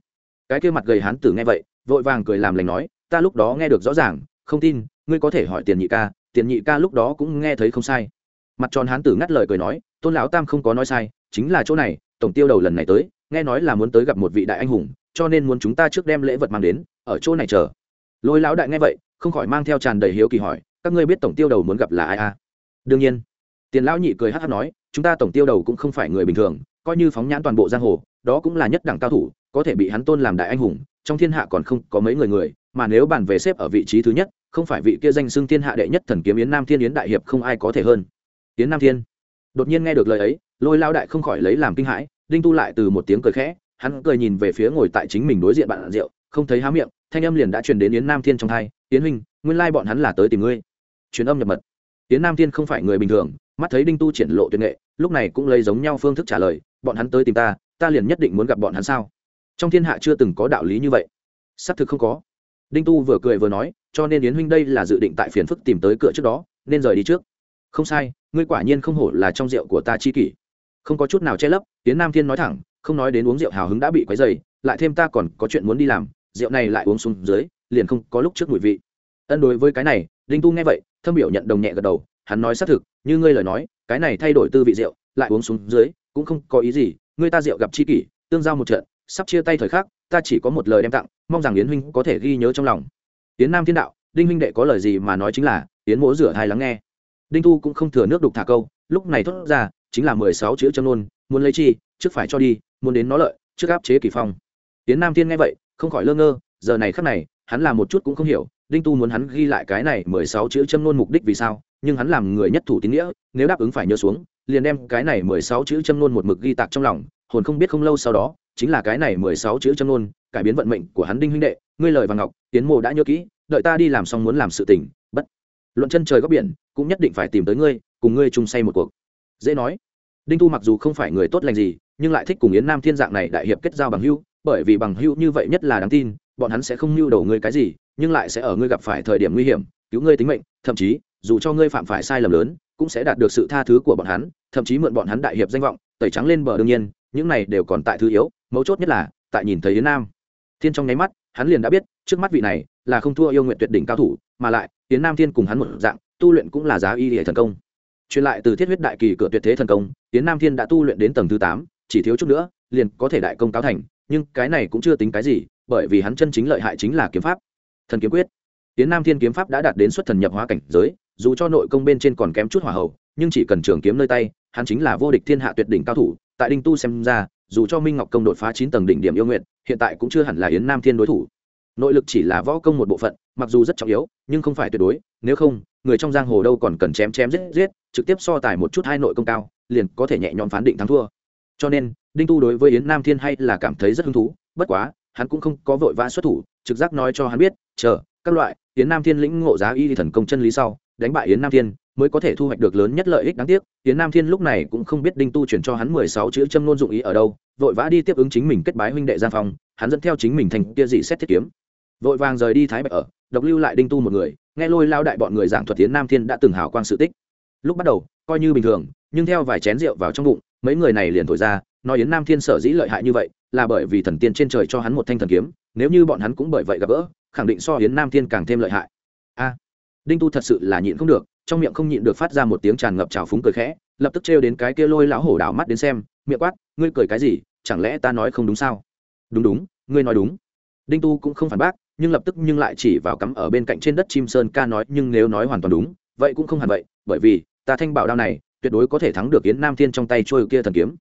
S1: Cái kia mặt gầy hắn tử nghe vậy, vội vàng cười làm lành nói, ta lúc đó nghe được rõ ràng, không tin, ngươi có thể hỏi tiền nhị ca, tiền nhị ca lúc đó cũng nghe thấy không sai. Mặt tròn hán tử ngắt lời cười nói, tôn lão tam không có nói sai, chính là chỗ này, tổng tiêu đầu lần này tới, nghe nói là muốn tới gặp một vị đại anh hùng cho nên muốn chúng ta trước đem lễ vật mang đến, ở chỗ này chờ. Lôi lão đại nghe vậy, không khỏi mang theo tràn đầy hiếu kỳ hỏi, các ngươi biết tổng tiêu đầu muốn gặp là ai à? Đương nhiên. Tiền lão nhị cười hát hát nói, chúng ta tổng tiêu đầu cũng không phải người bình thường, coi như phóng nhãn toàn bộ giang hồ, đó cũng là nhất đẳng cao thủ, có thể bị hắn tôn làm đại anh hùng, trong thiên hạ còn không có mấy người người, mà nếu bàn về xếp ở vị trí thứ nhất, không phải vị kia danh xưng thiên hạ đệ nhất thần kiếm yến nam thiên yến đại hiệp không ai có thể hơn. Yến nam thiên. Đột nhiên nghe được lời ấy, lôi lao đại không khỏi lấy làm kinh hãi, đinh tu lại từ một tiếng cười khẽ hắn cười nhìn về phía ngồi tại chính mình đối diện bạn rượu, không thấy há miệng, thanh âm liền đã truyền đến yến nam thiên trong thai yến huynh, nguyên lai bọn hắn là tới tìm ngươi. Truyền âm nhập mật. Yến nam thiên không phải người bình thường, mắt thấy đinh tu triển lộ tuyệt nghệ, lúc này cũng lấy giống nhau phương thức trả lời, bọn hắn tới tìm ta ta liền nhất định muốn gặp bọn hắn sao? Trong thiên hạ chưa từng có đạo lý như vậy. Xác thực không có. Đinh tu vừa cười vừa nói, cho nên yến huynh đây là dự định tại phiền phức tìm tới cửa trước đó, nên rời đi trước. Không sai, ngươi quả nhiên không hổ là trong rượu của ta chi kỷ. Không có chút nào che lấp, yến nam thiên nói thẳng không nói đến uống rượu hào hứng đã bị quấy dày lại thêm ta còn có chuyện muốn đi làm, rượu này lại uống xuống dưới, liền không có lúc trước mùi vị. Ân đối với cái này, đinh tu nghe vậy, thâm biểu nhận đồng nhẹ gật đầu, hắn nói xác thực, như ngươi lời nói, cái này thay đổi tư vị rượu, lại uống xuống dưới, cũng không có ý gì, ngươi ta rượu gặp chi kỷ, tương giao một trận, sắp chia tay thời khắc, ta chỉ có một lời đem tặng, mong rằng yến huynh có thể ghi nhớ trong lòng. Yến nam thiên đạo, đinh huynh đệ có lời gì mà nói chính là, yến mỗ rửa hai lắng nghe. Đinh tu cũng không thừa nước đục thả câu, lúc này thốt ra, chính là mười sáu chữ châm nôn, muốn lấy chi, trước phải cho đi muốn đến nó lợi, trước áp chế kỳ phong. Tiến nam thiên nghe vậy, không khỏi lơ ngơ, giờ này khắc này, hắn làm một chút cũng không hiểu, đinh tu muốn hắn ghi lại cái này mười sáu chữ châm nôn mục đích vì sao, nhưng hắn làm người nhất thủ tín nghĩa, nếu đáp ứng phải nhớ xuống, liền đem cái này mười sáu chữ châm nôn một mực ghi tạc trong lòng, hồn không biết không lâu sau đó, chính là cái này mười sáu chữ châm nôn cải biến vận mệnh của hắn đinh huynh đệ, ngươi lời và ngọc, tiến mộ đã nhớ kỹ, đợi ta đi làm xong muốn làm sự tình, bất. Luận chân trời góc biển, cũng nhất định phải tìm tới ngươi, cùng ngươi chung say một cuộc. Dễ nói. Đinh tu mặc dù không phải người tốt lành gì nhưng lại thích cùng yến nam thiên dạng này đại hiệp kết giao bằng hữu, bởi vì bằng hữu như vậy nhất là đáng tin bọn hắn sẽ không mưu đầu ngươi cái gì nhưng lại sẽ ở ngươi gặp phải thời điểm nguy hiểm cứu ngươi tính mệnh thậm chí dù cho ngươi phạm phải sai lầm lớn cũng sẽ đạt được sự tha thứ của bọn hắn thậm chí mượn bọn hắn đại hiệp danh vọng tẩy trắng lên bờ đương nhiên những này đều còn tại thứ yếu mấu chốt nhất là tại nhìn thấy yến nam. Thiên trong nháy mắt hắn liền đã biết trước mắt vị này là không thua yêu nguyện tuyệt đỉnh cao thủ mà lại yến nam thiên cùng hắn một dạng tu luyện cũng là giá y hệ thần công. Truyền lại từ thiết huyết đại kỳ cửa tuyệt thế thần công yến nam thiên đã tu luyện đến tầng thứ tám chỉ thiếu chút nữa, liền có thể đại công cáo thành, nhưng cái này cũng chưa tính cái gì, bởi vì hắn chân chính lợi hại chính là kiếm pháp. Thần kiếm quyết. Tiến nam thiên kiếm pháp đã đạt đến xuất thần nhập hóa cảnh giới, dù cho nội công bên trên còn kém chút hỏa hậu nhưng chỉ cần trường kiếm nơi tay, hắn chính là vô địch thiên hạ tuyệt đỉnh cao thủ. Tại đinh tu xem ra, dù cho minh ngọc công đột phá chín tầng đỉnh điểm yêu nguyện, hiện tại cũng chưa hẳn là yến nam thiên đối thủ. Nội lực chỉ là võ công một bộ phận, mặc dù rất trọng yếu, nhưng không phải tuyệt đối, nếu không, người trong giang hồ đâu còn cần chém chém giết giết, trực tiếp so tài một chút hai nội công cao, liền có thể nhẹ nhõm phán định thắng thua cho nên, đinh tu đối với yến nam thiên hay là cảm thấy rất hứng thú, bất quá, hắn cũng không có vội vã xuất thủ, trực giác nói cho hắn biết, chờ, các loại, yến nam thiên lĩnh ngộ giá y thần công chân lý sau, đánh bại yến nam thiên mới có thể thu hoạch được lớn nhất lợi ích đáng tiếc. Yến nam thiên lúc này cũng không biết đinh tu chuyển cho hắn mười sáu chữ châm ngôn dụng ý ở đâu, vội vã đi tiếp ứng chính mình kết bái huynh đệ giang phong, hắn dẫn theo chính mình thành kia dị xét thiết kiếm. Vội vàng rời đi thái bạch ở, độc lưu lại đinh tu một người, nghe lôi lao đại bọn người giảng thuật yến nam thiên đã từng hào quang sự tích. Lúc bắt đầu, coi như bình thường, nhưng theo vài chén rượu vào trong bụng mấy người này liền thổi ra, nói yến nam thiên sở dĩ lợi hại như vậy, là bởi vì thần tiên trên trời cho hắn một thanh thần kiếm, nếu như bọn hắn cũng bởi vậy gặp gỡ, khẳng định so yến nam thiên càng thêm lợi hại. A à, đinh tu thật sự là nhịn không được, trong miệng không nhịn được phát ra một tiếng tràn ngập trào phúng cười khẽ, lập tức trêu đến cái kia lôi lão hổ đảo mắt đến xem, miệng quát, ngươi cười cái gì? Chẳng lẽ ta nói không đúng sao? Đúng đúng, ngươi nói đúng. Đinh tu cũng không phản bác, nhưng lập tức nhưng lại chỉ vào cắm ở bên cạnh trên đất chim sơn ca nói, nhưng nếu nói hoàn toàn đúng, vậy cũng không hẳn vậy, bởi vì ta thanh bảo đao này tuyệt đối có thể thắng được yến nam thiên trong tay trôi kia thần kiếm.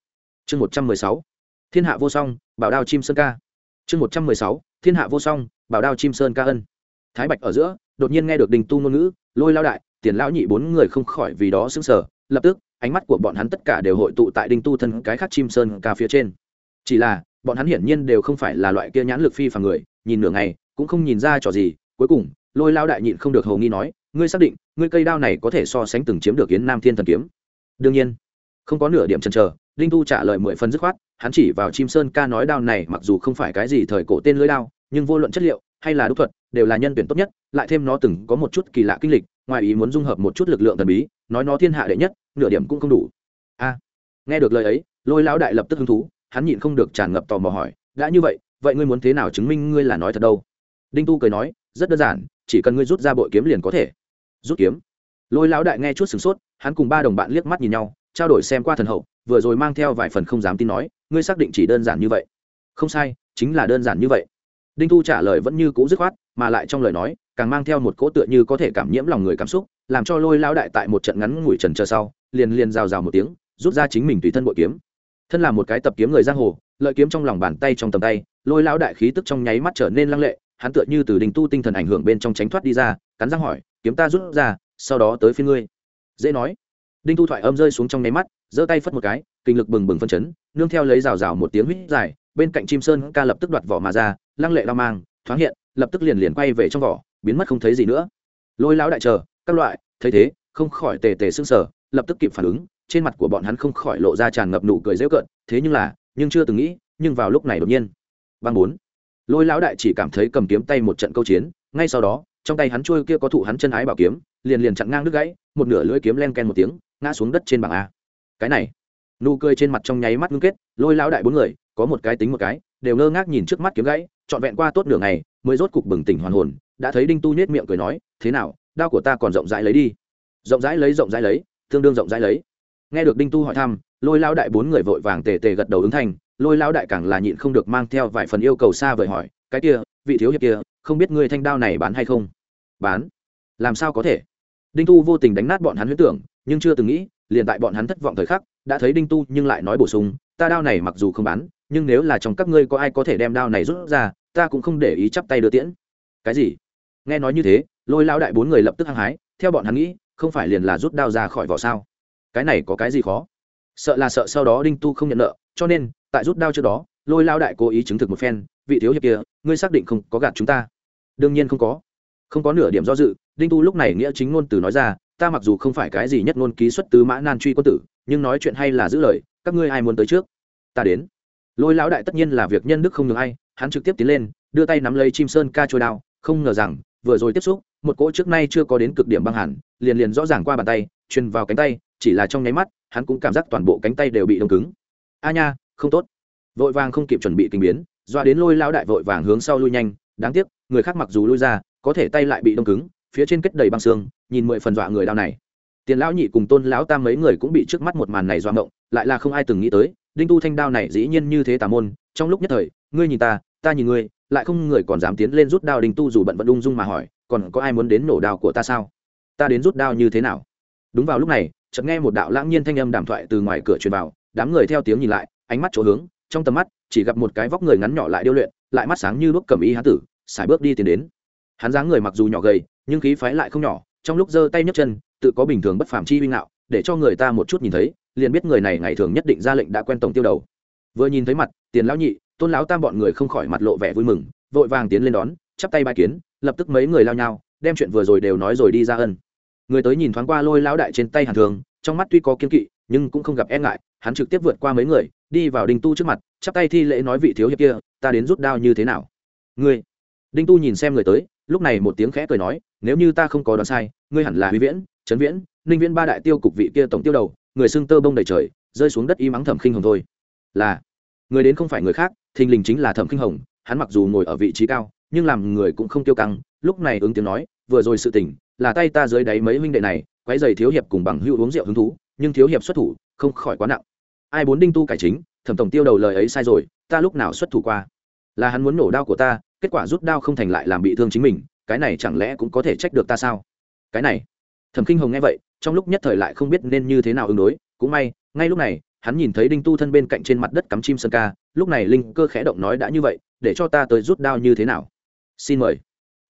S1: Chương một trăm mười sáu. Thiên hạ vô song, bảo đao chim sơn ca. Chương một trăm mười sáu. Thiên hạ vô song, bảo đao chim sơn ca ân. Thái bạch ở giữa, đột nhiên nghe được đình tu ngôn ngữ, lôi lao đại, tiền lão nhị bốn người không khỏi vì đó sững sờ, lập tức, ánh mắt của bọn hắn tất cả đều hội tụ tại đinh tu thân cái khác chim sơn ca phía trên. Chỉ là, bọn hắn hiển nhiên đều không phải là loại kia nhãn lực phi phàm người, nhìn nửa ngày, cũng không nhìn ra trò gì. Cuối cùng, lôi lao đại nhịn không được hầu nghi nói, ngươi xác định, ngươi cây đao này có thể so sánh từng chiếm được yến nam thiên thần kiếm? Đương nhiên, không có nửa điểm chần chờ Linh tu trả lời mười phần dứt khoát, hắn chỉ vào chim sơn ca nói đao này mặc dù không phải cái gì thời cổ tên lưới đao, nhưng vô luận chất liệu hay là đúc thuật đều là nhân tuyển tốt nhất, lại thêm nó từng có một chút kỳ lạ kinh lịch, ngoài ý muốn dung hợp một chút lực lượng thần bí, nói nó thiên hạ đệ nhất, nửa điểm cũng không đủ. A, nghe được lời ấy, lôi lão đại lập tức hứng thú, hắn nhịn không được tràn ngập tò mò hỏi, đã như vậy vậy ngươi muốn thế nào chứng minh ngươi là nói thật đâu? Đinh tu cười nói, rất đơn giản, chỉ cần ngươi rút ra bội kiếm liền có thể. Rút kiếm? Lôi lão đại nghe chút sửng sốt, hắn cùng ba đồng bạn liếc mắt nhìn nhau, trao đổi xem qua thần hậu, vừa rồi mang theo vài phần không dám tin nói, ngươi xác định chỉ đơn giản như vậy. Không sai, chính là đơn giản như vậy. Đinh thu trả lời vẫn như cũ dứt khoát, mà lại trong lời nói, càng mang theo một cỗ tựa như có thể cảm nhiễm lòng người cảm xúc, làm cho lôi Lão đại tại một trận ngắn ngủi trần chờ sau, liền liền rào rào một tiếng, rút ra chính mình tùy thân bội kiếm. Thân là một cái tập kiếm người giang hồ, lợi kiếm trong lòng bàn tay trong tầm tay, lôi Lão đại khí tức trong nháy mắt trở nên lăng lệ, hắn tựa như từ đình tu tinh thần ảnh hưởng bên trong tránh thoát đi ra, cắn răng hỏi, kiếm ta rút ra sau đó tới phía ngươi. Dễ nói. Đinh thu thoại âm rơi xuống trong nháy mắt, giơ tay phất một cái, kinh lực bừng bừng phân chấn, nương theo lấy rào rào một tiếng huýt dài, bên cạnh chim sơn ca lập tức đoạt vỏ mà ra, lăng lệ lao mang, thoáng hiện, lập tức liền liền quay về trong vỏ, biến mất không thấy gì nữa. Lôi lão đại chờ, các loại, thấy thế, không khỏi tề tề sưng sờ, lập tức kịp phản ứng, trên mặt của bọn hắn không khỏi lộ ra tràn ngập nụ cười dễu cợt, thế nhưng là, nhưng chưa từng nghĩ, nhưng vào lúc này đột nhiên. Băng bốn. Lôi lão đại chỉ cảm thấy cầm kiếm tay một trận câu chiến, ngay sau đó trong tay hắn trôi kia có thụ hắn chân ái bảo kiếm, liền liền chặn ngang đứt gãy, một nửa lưỡi kiếm len ken một tiếng, ngã xuống đất trên bảng a. Cái này, nụ cười trên mặt trong nháy mắt ngưng kết, lôi lão đại bốn người, có một cái tính một cái, đều ngơ ngác nhìn trước mắt kiếm gãy, trọn vẹn qua tốt nửa ngày, mới rốt cục bừng tỉnh hoàn hồn, đã thấy đinh tu nhếch miệng cười nói, thế nào, đao của ta còn rộng rãi lấy đi? Rộng rãi lấy, rộng rãi lấy, tương đương rộng rãi lấy. Nghe được đinh tu hỏi thăm, lôi lão đại bốn người vội vàng tề tề gật đầu ứng thành, lôi lão đại càng là nhịn không được mang theo vài phần yêu cầu xa vời hỏi, cái kia, vị thiếu hiệp kia, không biết ngươi thanh đao này bán hay không? Bán. Làm sao có thể? Đinh tu vô tình đánh nát bọn hắn huyết tưởng, nhưng chưa từng nghĩ, liền tại bọn hắn thất vọng thời khắc, đã thấy đinh tu nhưng lại nói bổ sung, ta đao này mặc dù không bán, nhưng nếu là trong các ngươi có ai có thể đem đao này rút ra, ta cũng không để ý chắp tay đưa tiễn. Cái gì? Nghe nói như thế, lôi lao đại bốn người lập tức hăng hái, theo bọn hắn nghĩ, không phải liền là rút đao ra khỏi vỏ sao? Cái này có cái gì khó? Sợ là sợ sau đó đinh tu không nhận nợ, cho nên, tại rút đao trước đó, lôi lao đại cố ý chứng thực một phen, vị thiếu hiệp kia, ngươi xác định không có gạt chúng ta? Đương nhiên không có không có nửa điểm do dự, đinh tu lúc này nghĩa chính ngôn từ nói ra, ta mặc dù không phải cái gì nhất ngôn ký xuất tứ mã nan truy quân tử, nhưng nói chuyện hay là giữ lời, các ngươi ai muốn tới trước? Ta đến. Lôi lão đại tất nhiên là việc nhân đức không ngừng ai, hắn trực tiếp tiến lên, đưa tay nắm lấy chim sơn ca trôi đao, không ngờ rằng, vừa rồi tiếp xúc, một cỗ trước nay chưa có đến cực điểm băng hẳn liền liền rõ ràng qua bàn tay, truyền vào cánh tay, chỉ là trong nháy mắt, hắn cũng cảm giác toàn bộ cánh tay đều bị đông cứng. A nha, không tốt. Vội vàng không kịp chuẩn bị kinh biến, doa đến lôi lão đại vội vàng hướng sau lui nhanh, đáng tiếc, người khác mặc dù lui ra có thể tay lại bị đông cứng, phía trên kết đầy băng xương, nhìn mười phần dọa người đau này. Tiền lão nhị cùng tôn lão tam mấy người cũng bị trước mắt một màn này doa ngộng, lại là không ai từng nghĩ tới, đinh tu thanh đao này dĩ nhiên như thế tà môn, trong lúc nhất thời, ngươi nhìn ta ta nhìn ngươi, lại không người còn dám tiến lên rút đao đinh tu dù bận vận ung dung mà hỏi, còn có ai muốn đến nổ đao của ta sao? Ta đến rút đao như thế nào? Đúng vào lúc này, chợt nghe một đạo lãng nhiên thanh âm đàm thoại từ ngoài cửa truyền vào, đám người theo tiếng nhìn lại, ánh mắt chỗ hướng, trong tầm mắt, chỉ gặp một cái vóc người ngắn nhỏ lại điêu luyện, lại mắt sáng như đuốc cầm y hán tử, xài bước đi tiến đến hắn dáng người mặc dù nhỏ gầy, nhưng khí phái lại không nhỏ, trong lúc giơ tay nhấc chân, tự có bình thường bất phàm chi uy ngạo, để cho người ta một chút nhìn thấy, liền biết người này ngày thường nhất định ra lệnh đã quen tổng tiêu đầu. Vừa nhìn thấy mặt, tiền lão nhị, tôn lão tam bọn người không khỏi mặt lộ vẻ vui mừng, vội vàng tiến lên đón, chắp tay bài kiến, lập tức mấy người lao nhau, đem chuyện vừa rồi đều nói rồi đi ra ân. Người tới nhìn thoáng qua lôi lão đại trên tay hàn thường, trong mắt tuy có kiên kỵ, nhưng cũng không gặp e ngại, hắn trực tiếp vượt qua mấy người, đi vào đinh tu trước mặt, chắp tay thi lễ nói vị thiếu hiệp kia, ta đến rút đao như thế nào? Ngươi, đinh tu nhìn xem người tới lúc này một tiếng khẽ cười nói, nếu như ta không có đoán sai, ngươi hẳn là huy viễn, trấn viễn, ninh viễn ba đại tiêu cục vị kia tổng tiêu đầu, người xưng tơ bông đầy trời, rơi xuống đất y mắng thẩm khinh hồng thôi. Là, người đến không phải người khác, thình lình chính là thẩm khinh hồng, hắn mặc dù ngồi ở vị trí cao, nhưng làm người cũng không tiêu căng, lúc này ứng tiếng nói, vừa rồi sự tỉnh là tay ta dưới đáy mấy huynh đệ này, quấy giày thiếu hiệp cùng bằng hữu uống rượu hứng thú, nhưng thiếu hiệp xuất thủ, không khỏi quá nặng. Ai bốn đinh tu cải chính, thẩm tổng tiêu đầu lời ấy sai rồi, ta lúc nào xuất thủ qua? Là hắn muốn nổ đao của ta kết quả rút đao không thành lại làm bị thương chính mình, cái này chẳng lẽ cũng có thể trách được ta sao? Cái này, thẩm kinh hồng nghe vậy, trong lúc nhất thời lại không biết nên như thế nào ứng đối, cũng may, ngay lúc này, hắn nhìn thấy đinh tu thân bên cạnh trên mặt đất cắm chim sơn ca, lúc này linh cơ khẽ động nói đã như vậy, để cho ta tới rút đao như thế nào? Xin mời.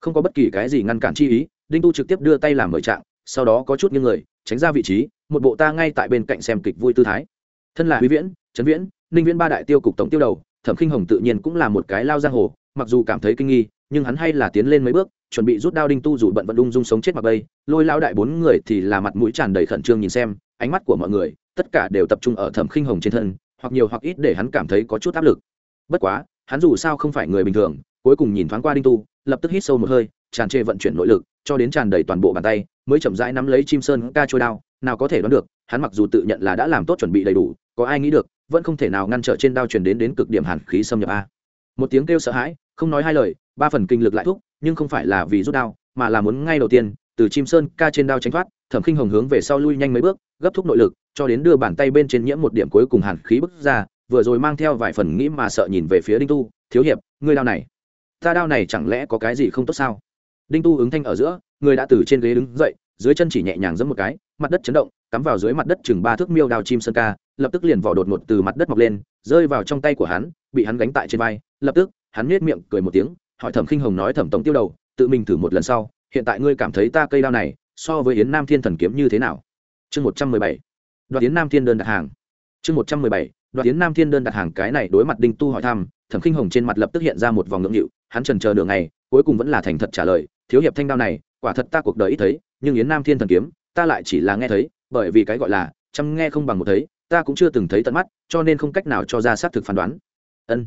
S1: Không có bất kỳ cái gì ngăn cản chi ý, đinh tu trực tiếp đưa tay làm mời trạng, sau đó có chút như người, tránh ra vị trí, một bộ ta ngay tại bên cạnh xem kịch vui tư thái. Thân là huy viễn, trấn viễn, ninh viễn ba đại tiêu cục tổng tiêu đầu, thẩm khinh hồng tự nhiên cũng là một cái lao giang hồ mặc dù cảm thấy kinh nghi, nhưng hắn hay là tiến lên mấy bước, chuẩn bị rút đao đinh tu dù bận vận ung dung sống chết mặc bây lôi lao đại bốn người thì là mặt mũi tràn đầy khẩn trương nhìn xem, ánh mắt của mọi người, tất cả đều tập trung ở thẩm khinh hồng trên thân, hoặc nhiều hoặc ít để hắn cảm thấy có chút áp lực. Bất quá, hắn dù sao không phải người bình thường, cuối cùng nhìn thoáng qua đinh tu, lập tức hít sâu một hơi, tràn trề vận chuyển nội lực, cho đến tràn đầy toàn bộ bàn tay, mới chậm rãi nắm lấy chim sơn ca trôi đao, nào có thể đoán được, hắn mặc dù tự nhận là đã làm tốt chuẩn bị đầy đủ, có ai nghĩ được, vẫn không thể nào ngăn trở trên đao truyền đến đến cực điểm hàn khí xâm nhập a. Một tiếng kêu sợ hãi không nói hai lời, ba phần kinh lực lại thúc, nhưng không phải là vì rút đao, mà là muốn ngay đầu tiên, từ chim sơn ca trên đao tránh thoát, thẩm khinh hồng hướng về sau lui nhanh mấy bước, gấp thúc nội lực, cho đến đưa bàn tay bên trên nhiễm một điểm cuối cùng hàn khí bức ra, vừa rồi mang theo vài phần nghĩ mà sợ nhìn về phía đinh tu, thiếu hiệp, ngươi đao này, ta đao này chẳng lẽ có cái gì không tốt sao? Đinh tu ứng thanh ở giữa, người đã từ trên ghế đứng dậy, dưới chân chỉ nhẹ nhàng giẫm một cái, mặt đất chấn động, cắm vào dưới mặt đất chừng ba thước miêu đao chim sơn ca, lập tức liền vỏ đột ngột từ mặt đất mọc lên, rơi vào trong tay của hắn, bị hắn gánh tại trên vai, lập tức hắn nết miệng cười một tiếng, hỏi thẩm khinh hồng nói, thẩm tổng tiêu đầu, tự mình thử một lần sau, hiện tại ngươi cảm thấy ta cây đao này so với yến nam thiên thần kiếm như thế nào? Chương một trăm mười bảy, đoạt yến nam thiên đơn đặt hàng. Chương một trăm mười bảy, đoạt yến nam thiên đơn đặt hàng, cái này đối mặt đinh tu hỏi thăm, thẩm khinh hồng trên mặt lập tức hiện ra một vòng ngưỡng nghịu, hắn trần chờ nửa này cuối cùng vẫn là thành thật trả lời, thiếu hiệp thanh đao này, quả thật ta cuộc đời ít thấy, nhưng yến nam thiên thần kiếm, ta lại chỉ là nghe thấy, bởi vì cái gọi là chăm nghe không bằng một thấy, ta cũng chưa từng thấy tận mắt, cho nên không cách nào cho ra xác thực phán đoán. Ân.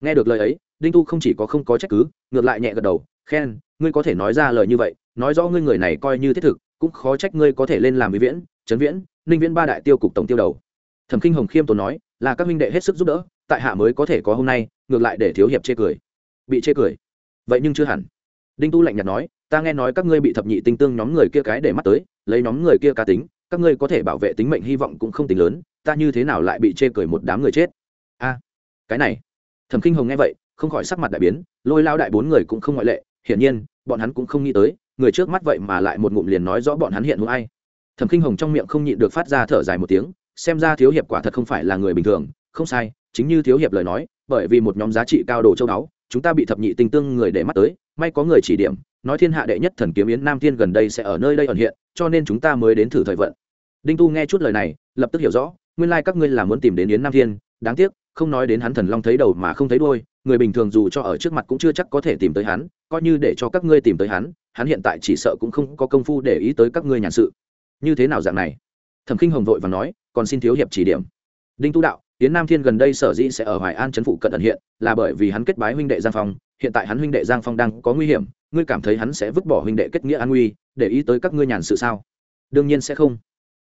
S1: Nghe được lời ấy đinh tu không chỉ có không có trách cứ, ngược lại nhẹ gật đầu, khen, ngươi có thể nói ra lời như vậy, nói rõ ngươi người này coi như thiết thực, cũng khó trách ngươi có thể lên làm với viễn, trấn viễn, ninh viễn ba đại tiêu cục tổng tiêu đầu. Thẩm kinh hồng khiêm tốn nói, là các minh đệ hết sức giúp đỡ, tại hạ mới có thể có hôm nay, ngược lại để thiếu hiệp chê cười. Bị chê cười? Vậy nhưng chưa hẳn. Đinh tu lạnh nhạt nói, ta nghe nói các ngươi bị thập nhị tinh tương nhóm người kia cái để mắt tới, lấy nhóm người kia cá tính, các ngươi có thể bảo vệ tính mệnh hy vọng cũng không tính lớn, ta như thế nào lại bị chê cười một đám người chết? A, cái này. Thẩm kinh hồng nghe vậy không khỏi sắc mặt đại biến, lôi lao đại bốn người cũng không ngoại lệ, hiển nhiên, bọn hắn cũng không nghĩ tới, người trước mắt vậy mà lại một ngụm liền nói rõ bọn hắn hiện hữu ai. Thẩm kinh hồng trong miệng không nhịn được phát ra thở dài một tiếng, xem ra thiếu hiệp quả thật không phải là người bình thường, không sai, chính như thiếu hiệp lời nói, bởi vì một nhóm giá trị cao đồ châu đáo chúng ta bị thập nhị tinh tương người để mắt tới, may có người chỉ điểm, nói thiên hạ đệ nhất thần kiếm yến nam thiên gần đây sẽ ở nơi đây ẩn hiện, cho nên chúng ta mới đến thử thời vận. Đinh tu nghe chút lời này, lập tức hiểu rõ, nguyên lai các ngươi là muốn tìm đến yến nam thiên, đáng tiếc không nói đến hắn thần long thấy đầu mà không thấy đuôi, người bình thường dù cho ở trước mặt cũng chưa chắc có thể tìm tới hắn, coi như để cho các ngươi tìm tới hắn hắn hiện tại chỉ sợ cũng không có công phu để ý tới các ngươi nhàn sự. Như thế nào dạng này? Thẩm khinh hồng vội và nói, còn xin thiếu hiệp chỉ điểm. Đinh tu đạo tiến nam thiên gần đây sở dĩ sẽ ở hoài an trấn phụ cận ẩn hiện, là bởi vì hắn kết bái huynh đệ giang phong, hiện tại hắn huynh đệ giang phong đang có nguy hiểm, ngươi cảm thấy hắn sẽ vứt bỏ huynh đệ kết nghĩa an nguy, để ý tới các ngươi nhàn sự sao? Đương nhiên sẽ không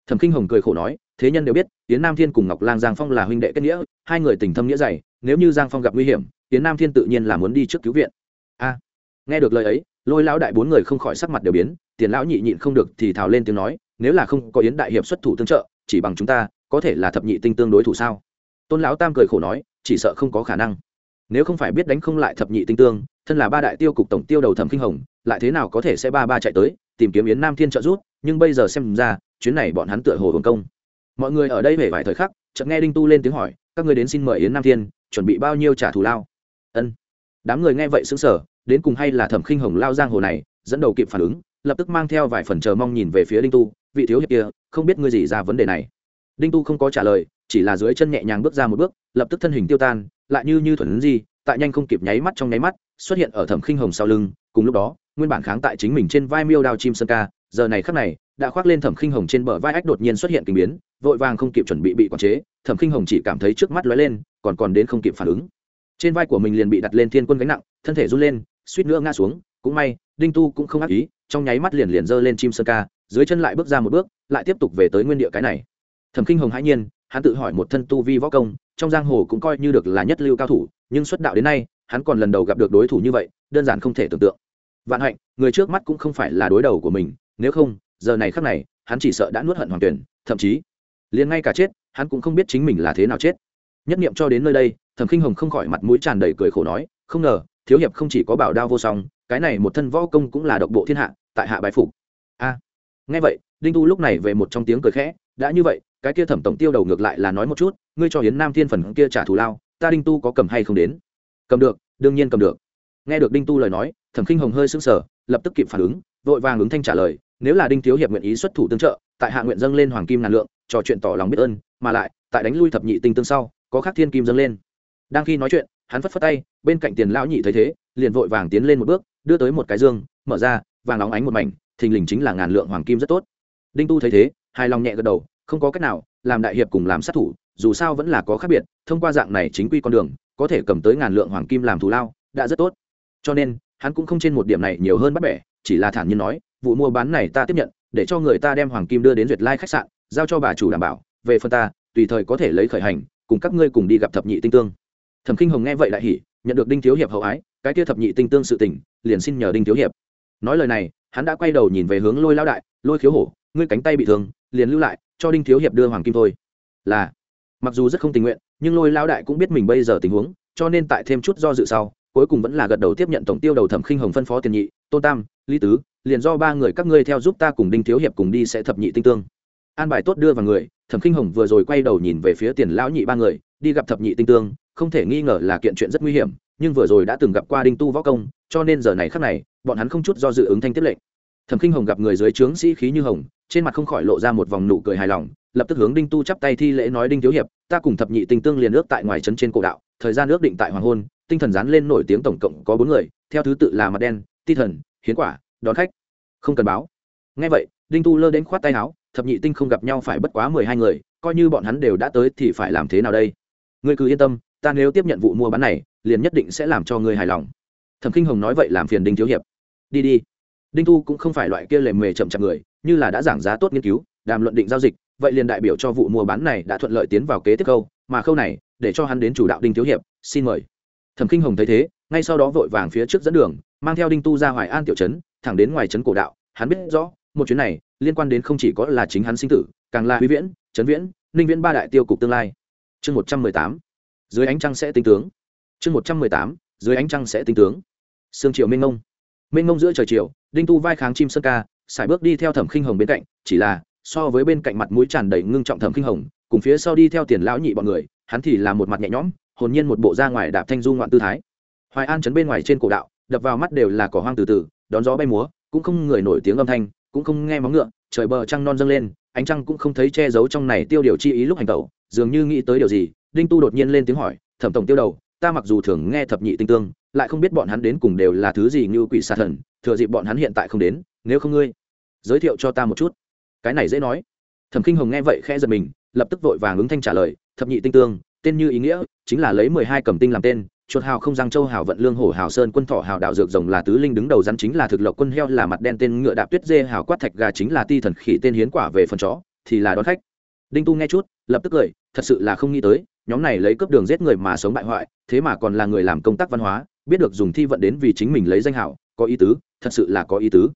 S1: thẩm Kinh hồng cười khổ nói, thế nhân đều biết tiến nam thiên cùng ngọc lang giang phong là huynh đệ kết nghĩa, hai người tình thâm nghĩa dày, nếu như giang phong gặp nguy hiểm tiến nam thiên tự nhiên là muốn đi trước cứu viện. A. Nghe được lời ấy, lôi lão đại bốn người không khỏi sắc mặt đều biến, tiền lão nhị nhịn không được thì thào lên tiếng nói, nếu là không có yến đại hiệp xuất thủ tương trợ, chỉ bằng chúng ta, có thể là thập nhị tinh tương đối thủ sao? Tôn lão tam cười khổ nói, chỉ sợ không có khả năng. Nếu không phải biết đánh không lại thập nhị tinh tương, thân là ba đại tiêu cục tổng tiêu đầu thẩm kinh hồng, lại thế nào có thể sẽ ba ba chạy tới, tìm kiếm yến nam thiên trợ giúp? nhưng bây giờ xem ra chuyến này bọn hắn tựa hồ hồn công. Mọi người ở đây về vài thời khắc, chợt nghe đinh tu lên tiếng hỏi, các người đến xin mời yến nam thiên, chuẩn bị bao nhiêu trả thù lao? Ân. Đám người nghe vậy xứng sở đến cùng hay là thẩm khinh hồng lao giang hồ này, dẫn đầu kịp phản ứng, lập tức mang theo vài phần chờ mong nhìn về phía đinh tu, vị thiếu hiệp kia, không biết ngươi gì ra vấn đề này? Đinh tu không có trả lời, chỉ là dưới chân nhẹ nhàng bước ra một bước, lập tức thân hình tiêu tan, lại như như thuần gì tại nhanh không kịp nháy mắt trong nháy mắt, xuất hiện ở thẩm khinh hồng sau lưng, cùng lúc đó, nguyên bản kháng tại chính mình trên vai miêu đao chim sơn ca giờ này khắc này, đã khoác lên thẩm khinh hồng trên bờ vai ách đột nhiên xuất hiện kinh biến, vội vàng không kịp chuẩn bị bị quản chế, thẩm khinh hồng chỉ cảm thấy trước mắt lóe lên, còn còn đến không kịp phản ứng. Trên vai của mình liền bị đặt lên thiên quân gánh nặng, thân thể run lên, suýt nữa ngã xuống, cũng may, đinh tu cũng không ác ý, trong nháy mắt liền liền giơ lên chim sơn ca, dưới chân lại bước ra một bước, lại tiếp tục về tới nguyên địa cái này. Thẩm khinh hồng hãi nhiên, hắn tự hỏi một thân tu vi võ công, trong giang hồ cũng coi như được là nhất lưu cao thủ, nhưng xuất đạo đến nay, hắn còn lần đầu gặp được đối thủ như vậy, đơn giản không thể tưởng tượng. Vạn hạnh, người trước mắt cũng không phải là đối đầu của mình nếu không, giờ này khắc này, hắn chỉ sợ đã nuốt hận hoàng tuyển, thậm chí, liền ngay cả chết, hắn cũng không biết chính mình là thế nào chết. Nhất nghiệm cho đến nơi đây, thẩm k i n h hồng không khỏi mặt mũi tràn đầy cười khổ nói, không ngờ, thiếu hiệp không chỉ có bảo đao vô song, cái này một thân võ công cũng là độc bộ thiên hạ, tại hạ bái phục. A. Nghe vậy, đinh tu lúc này về một trong tiếng cười khẽ, đã như vậy, cái kia thẩm tổng tiêu đầu ngược lại là nói một chút, ngươi cho hiến nam thiên phần kia trả thù lao, ta đinh tu có cầm hay không đến? Cầm được, đương nhiên cầm được. Nghe được đinh tu lời nói, thẩm khinh hồng hơi sững sờ, lập tức kịp phản ứng, vội vàng ứng thanh trả lời nếu là đinh thiếu hiệp nguyện ý xuất thủ tương trợ, tại hạ nguyện dâng lên hoàng kim ngàn lượng, trò chuyện tỏ lòng biết ơn, mà lại, tại đánh lui thập nhị tinh tương sau, có khắc thiên kim dâng lên. Đang khi nói chuyện, hắn phất phất tay, bên cạnh tiền lão nhị thấy thế, liền vội vàng tiến lên một bước, đưa tới một cái dương, mở ra, vàng óng ánh một mảnh, thình lình chính là ngàn lượng hoàng kim rất tốt. Đinh tu thấy thế, hài lòng nhẹ gật đầu, không có cách nào, làm đại hiệp cùng làm sát thủ, dù sao vẫn là có khác biệt, thông qua dạng này chính quy con đường, có thể cầm tới ngàn lượng hoàng kim làm thù lao, đã rất tốt. Cho nên, hắn cũng không trên một điểm này nhiều hơn bắt bẻ, chỉ là thản nhiên nói vụ mua bán này ta tiếp nhận để cho người ta đem hoàng kim đưa đến duyệt lai khách sạn giao cho bà chủ đảm bảo về phần ta tùy thời có thể lấy khởi hành cùng các ngươi cùng đi gặp thập nhị tinh tương. Thẩm Kinh hồng nghe vậy đại hỉ nhận được đinh thiếu hiệp hậu ái cái kia thập nhị tinh tương sự tỉnh, liền xin nhờ đinh thiếu hiệp. Nói lời này hắn đã quay đầu nhìn về hướng lôi lao đại lôi khiếu hổ ngươi cánh tay bị thương liền lưu lại cho đinh thiếu hiệp đưa hoàng kim thôi. Là mặc dù rất không tình nguyện nhưng lôi lao đại cũng biết mình bây giờ tình huống cho nên tại thêm chút do dự sau cuối cùng vẫn là gật đầu tiếp nhận tổng tiêu đầu thẩm khinh hồng phân phó tiền nhị tôn tam, lý tứ, liền do ba người các ngươi theo giúp ta cùng đinh thiếu hiệp cùng đi sẽ thập nhị tinh tương. An bài tốt đưa vào người, thẩm khinh hồng vừa rồi quay đầu nhìn về phía tiền lão nhị ba người, đi gặp thập nhị tinh tương, không thể nghi ngờ là kiện chuyện rất nguy hiểm, nhưng vừa rồi đã từng gặp qua đinh tu võ công, cho nên giờ này khắc này, bọn hắn không chút do dự ứng thanh tiếp lệnh. Thẩm kinh hồng gặp người dưới trướng sĩ khí như hồng, trên mặt không khỏi lộ ra một vòng nụ cười hài lòng, lập tức hướng đinh tu chắp tay thi lễ nói đinh thiếu hiệp, ta cùng thập nhị tinh tương liền ước tại ngoài trấn trên cổ đạo, thời gian ước định tại hoàng hôn, tinh thần dán lên nổi tiếng tổng cộng có bốn người, theo thứ tự là mặt đen ti thần, hiến quả, đón khách. Không cần báo. Ngay vậy, đinh tu lơ đến khoát tay áo, thập nhị tinh không gặp nhau phải bất quá mười hai người, coi như bọn hắn đều đã tới thì phải làm thế nào đây? Ngươi cứ yên tâm, ta nếu tiếp nhận vụ mua bán này, liền nhất định sẽ làm cho ngươi hài lòng. Thẩm k i n h hồng nói vậy làm phiền đinh thiếu hiệp. Đi đi. Đinh tu cũng không phải loại kia lề mề chậm chạp người, như là đã giảng giá tốt nghiên cứu, đàm luận định giao dịch, vậy liền đại biểu cho vụ mua bán này đã thuận lợi tiến vào kế tiếp câu mà khâu này, để cho hắn đến chủ đạo đinh thiếu hiệp, xin mời. Thẩm k i n h hồng thấy thế, ngay sau đó vội vàng phía trước dẫn đường mang theo đinh tu ra hoài an tiểu trấn, thẳng đến ngoài trấn cổ đạo, hắn biết rõ, một chuyến này, liên quan đến không chỉ có là chính hắn sinh tử, càng là huy viễn, trấn viễn, ninh viễn ba đại tiêu cục tương lai. Chương một trăm mười tám, dưới ánh trăng sẽ tinh tướng. Chương một trăm mười tám, dưới ánh trăng sẽ tinh tướng. Sương triều minh ngông. Minh ngông giữa trời chiều, đinh tu vai kháng chim sơn ca, sải bước đi theo thẩm khinh hồng bên cạnh, chỉ là, so với bên cạnh mặt mũi tràn đầy ngưng trọng thẩm khinh hồng, cùng phía sau đi theo tiền lão nhị bọn người, hắn thì là một mặt nhẹ nhõm, hồn nhiên một bộ ra ngoài đạp thanh du ngoạn tư thái. Hoài an trấn bên ngoài trên cổ đạo đập vào mắt đều là cỏ hoang từ từ, đón gió bay múa, cũng không người nổi tiếng âm thanh, cũng không nghe móng ngựa, trời bờ trăng non dâng lên, ánh trăng cũng không thấy che giấu trong này tiêu điều chi ý lúc hành tẩu, dường như nghĩ tới điều gì, đinh tu đột nhiên lên tiếng hỏi, thẩm tổng tiêu đầu, ta mặc dù thường nghe thập nhị tinh tương, lại không biết bọn hắn đến cùng đều là thứ gì như quỷ xà thần, thừa dịp bọn hắn hiện tại không đến, nếu không ngươi giới thiệu cho ta một chút. Cái này dễ nói. Thẩm Kinh hồng nghe vậy khẽ giật mình, lập tức vội vàng ứng thanh trả lời, thập nhị tinh tương, tên như ý nghĩa, chính là lấy mười hai cầm tinh làm tên chuột hào không giang châu hào vận lương hổ hào sơn quân thọ hào đạo dược rồng là tứ linh đứng đầu rắn chính là thực lộc quân heo là mặt đen tên ngựa đạp tuyết dê hào quát thạch gà chính là ti thần khỉ tên hiến quả về phần chó thì là đón khách. Đinh tu nghe chút lập tức cười thật sự là không nghĩ tới nhóm này lấy cướp đường giết người mà sống bại hoại thế mà còn là người làm công tác văn hóa biết được dùng thi vận đến vì chính mình lấy danh hào, có ý tứ thật sự là có ý tứ.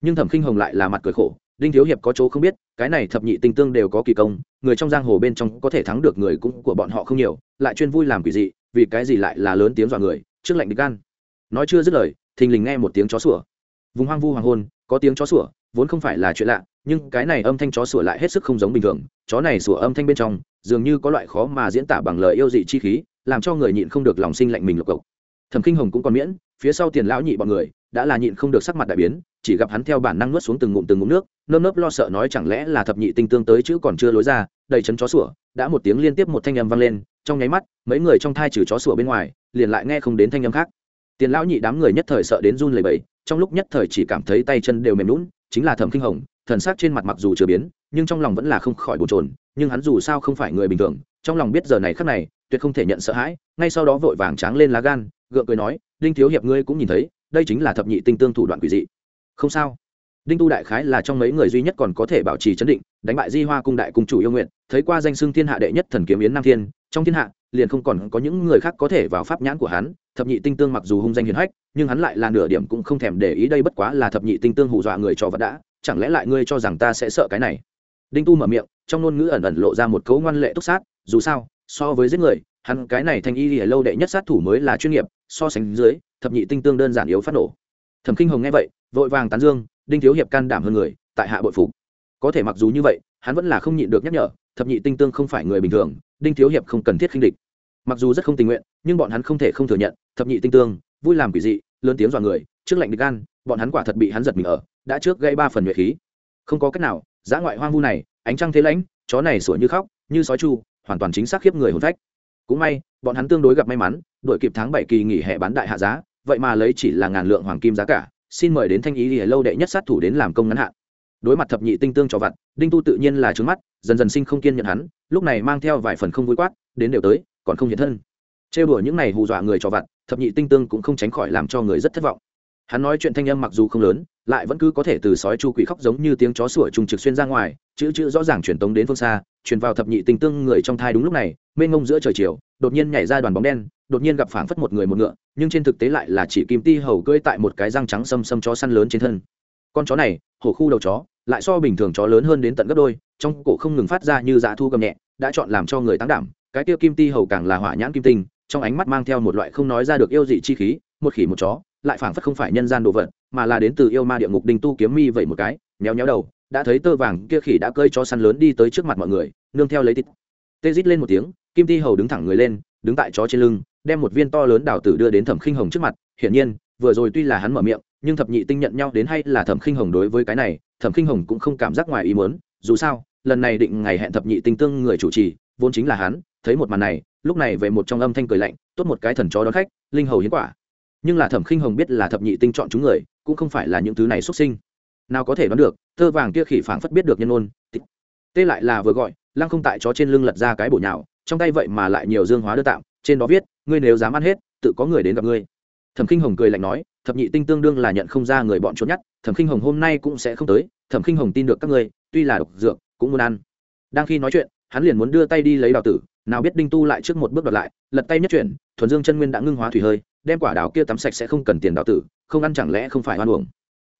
S1: Nhưng thẩm khinh hồng lại là mặt cười khổ đinh thiếu hiệp có chỗ không biết cái này thập nhị tinh tương đều có kỳ công người trong giang hồ bên trong có thể thắng được người cũng của bọn họ không nhiều lại chuyên vui làm quỷ dị vì cái gì lại là lớn tiếng dọa người, trước lạnh địch gan. Nói chưa dứt lời, thình lình nghe một tiếng chó sủa. Vùng hoang vu hoàng hôn, có tiếng chó sủa, vốn không phải là chuyện lạ, nhưng cái này âm thanh chó sủa lại hết sức không giống bình thường. Chó này sủa âm thanh bên trong, dường như có loại khó mà diễn tả bằng lời yêu dị chi khí, làm cho người nhịn không được lòng sinh lạnh mình lục cộc thẩm kinh hồng cũng còn miễn, phía sau tiền lão nhị bọn người đã là nhịn không được sắc mặt đại biến, chỉ gặp hắn theo bản năng nuốt xuống từng ngụm từng ngụm nước, nơm nớp lo sợ nói chẳng lẽ là thập nhị tinh tương tới chứ còn chưa lối ra, đầy chấn chó sủa, đã một tiếng liên tiếp một thanh âm vang lên, trong nháy mắt, mấy người trong thai trừ chó sủa bên ngoài, liền lại nghe không đến thanh âm khác. Tiền lão nhị đám người nhất thời sợ đến run lẩy bẩy, trong lúc nhất thời chỉ cảm thấy tay chân đều mềm lún chính là thẩm kinh hồng, thần sắc trên mặt mặc dù chưa biến, nhưng trong lòng vẫn là không khỏi bồn chồn, nhưng hắn dù sao không phải người bình thường, trong lòng biết giờ này khắc này, tuyệt không thể nhận sợ hãi, ngay sau đó vội vàng tráng lên lá gan, gượng cười nói, đinh thiếu hiệp ngươi cũng nhìn thấy đây chính là thập nhị tinh tương thủ đoạn quỷ dị. Không sao. Đinh tu đại khái là trong mấy người duy nhất còn có thể bảo trì chấn định, đánh bại di hoa cung đại cung chủ yêu nguyện, thấy qua danh xưng thiên hạ đệ nhất thần kiếm yến nam thiên, trong thiên hạ, liền không còn có những người khác có thể vào pháp nhãn của hắn, thập nhị tinh tương mặc dù hung danh hiền hách, nhưng hắn lại là nửa điểm cũng không thèm để ý đây bất quá là thập nhị tinh tương hù dọa người cho vật đã, chẳng lẽ lại ngươi cho rằng ta sẽ sợ cái này? Đinh tu mở miệng, trong ngôn ngữ ẩn ẩn lộ ra một cấu ngoan lệ túc sát, dù sao, so với giết người hắn cái này thành y thì lâu đệ nhất sát thủ mới là chuyên nghiệp, so sánh dưới, thập nhị tinh tương đơn giản yếu phát nổ. Thẩm kinh hồng nghe vậy, vội vàng tán dương, đinh thiếu hiệp can đảm hơn người, tại hạ bội phục. Có thể mặc dù như vậy, hắn vẫn là không nhịn được nhắc nhở, thập nhị tinh tương không phải người bình thường, đinh thiếu hiệp không cần thiết khinh địch. Mặc dù rất không tình nguyện, nhưng bọn hắn không thể không thừa nhận, thập nhị tinh tương, vui làm quỷ dị, lớn tiếng dọa người, trước lạnh địch gan, bọn hắn quả thật bị hắn giật mình ở, đã trước gây ba phần nhuệ khí. Không có cách nào giã ngoại hoang vu này, ánh trăng thế lãnh, chó này sủa như khóc, như sói chu, hoàn toàn chính xác khiếp người hồn phách cũng may, bọn hắn tương đối gặp may mắn đội kịp tháng bảy kỳ nghỉ hè bán đại hạ giá, vậy mà lấy chỉ là ngàn lượng hoàng kim giá cả, xin mời đến thanh ý thì lâu đệ nhất sát thủ đến làm công ngắn hạn. Đối mặt thập nhị tinh tương cho vặt, đinh tu tự nhiên là trướng mắt, dần dần sinh không kiên nhận hắn, lúc này mang theo vài phần không vui quát, đến đều tới, còn không hiện thân. Trêu đùa những này hù dọa người cho vặt, thập nhị tinh tương cũng không tránh khỏi làm cho người rất thất vọng. Hắn nói chuyện thanh âm mặc dù không lớn lại vẫn cứ có thể từ sói chu quỷ khóc giống như tiếng chó sủa trùng trực xuyên ra ngoài, chữ chữ rõ ràng truyền tống đến phương xa, truyền vào thập nhị tinh tương người trong thai đúng lúc này, mênh ngông giữa trời chiều, đột nhiên nhảy ra đoàn bóng đen, đột nhiên gặp phảng phất một người một ngựa, nhưng trên thực tế lại là chỉ kim ti hầu cưỡi tại một cái răng trắng xâm xâm chó săn lớn trên thân. Con chó này, hổ khu đầu chó, lại so bình thường chó lớn hơn đến tận gấp đôi, trong cổ không ngừng phát ra như dạ thu gầm nhẹ, đã chọn làm cho người tăng đảm, cái kia kim ti hầu càng là hỏa nhãn kim tinh, trong ánh mắt mang theo một loại không nói ra được yêu dị chi khí, một khỉ một chó, lại phảng phất không phải nhân gian đồ vật mà là đến từ yêu ma địa ngục đình tu kiếm mi vậy một cái nhéo nhéo đầu, đã thấy tơ vàng kia khỉ đã cơi cho săn lớn đi tới trước mặt mọi người, nương theo lấy tít. Tê rít lên một tiếng, kim ti hầu đứng thẳng người lên, đứng tại chó trên lưng, đem một viên to lớn đào tử đưa đến thẩm khinh hồng trước mặt, hiển nhiên, vừa rồi tuy là hắn mở miệng, nhưng thập nhị tinh nhận nhau đến hay là thẩm khinh hồng đối với cái này, thẩm khinh hồng cũng không cảm giác ngoài ý muốn, dù sao, lần này định ngày hẹn thập nhị tinh tương người chủ trì, vốn chính là hắn, thấy một màn này, lúc này về một trong âm thanh cười lạnh, tốt một cái thần chó đón khách, linh hầu hiến quả. Nhưng là thẩm khinh hồng biết là thập nhị tinh chọn chúng người cũng không phải là những thứ này xuất sinh. Nào có thể đoán được thơ vàng kia khỉ phảng phất biết được nhân ôn tê lại là vừa gọi, lăng không tại chó trên lưng lật ra cái bổ nhào, trong tay vậy mà lại nhiều dương hóa đưa tạm, trên đó viết, ngươi nếu dám ăn hết, tự có người đến gặp ngươi. Thẩm khinh hồng cười lạnh nói, thập nhị tinh tương đương là nhận không ra người bọn trốn nhất thẩm khinh hồng hôm nay cũng sẽ không tới, thẩm khinh hồng tin được các ngươi, tuy là độc dược, cũng muốn ăn. Đang khi nói chuyện, hắn liền muốn đưa tay đi lấy đào tử, nào biết đinh tu lại trước một bước đoạt lại, lật tay nhất chuyển, thuần dương chân nguyên đã ngưng hóa thủy hơi đem quả đào kia tắm sạch sẽ không cần tiền đào tử, không ăn chẳng lẽ không phải hoan uổng.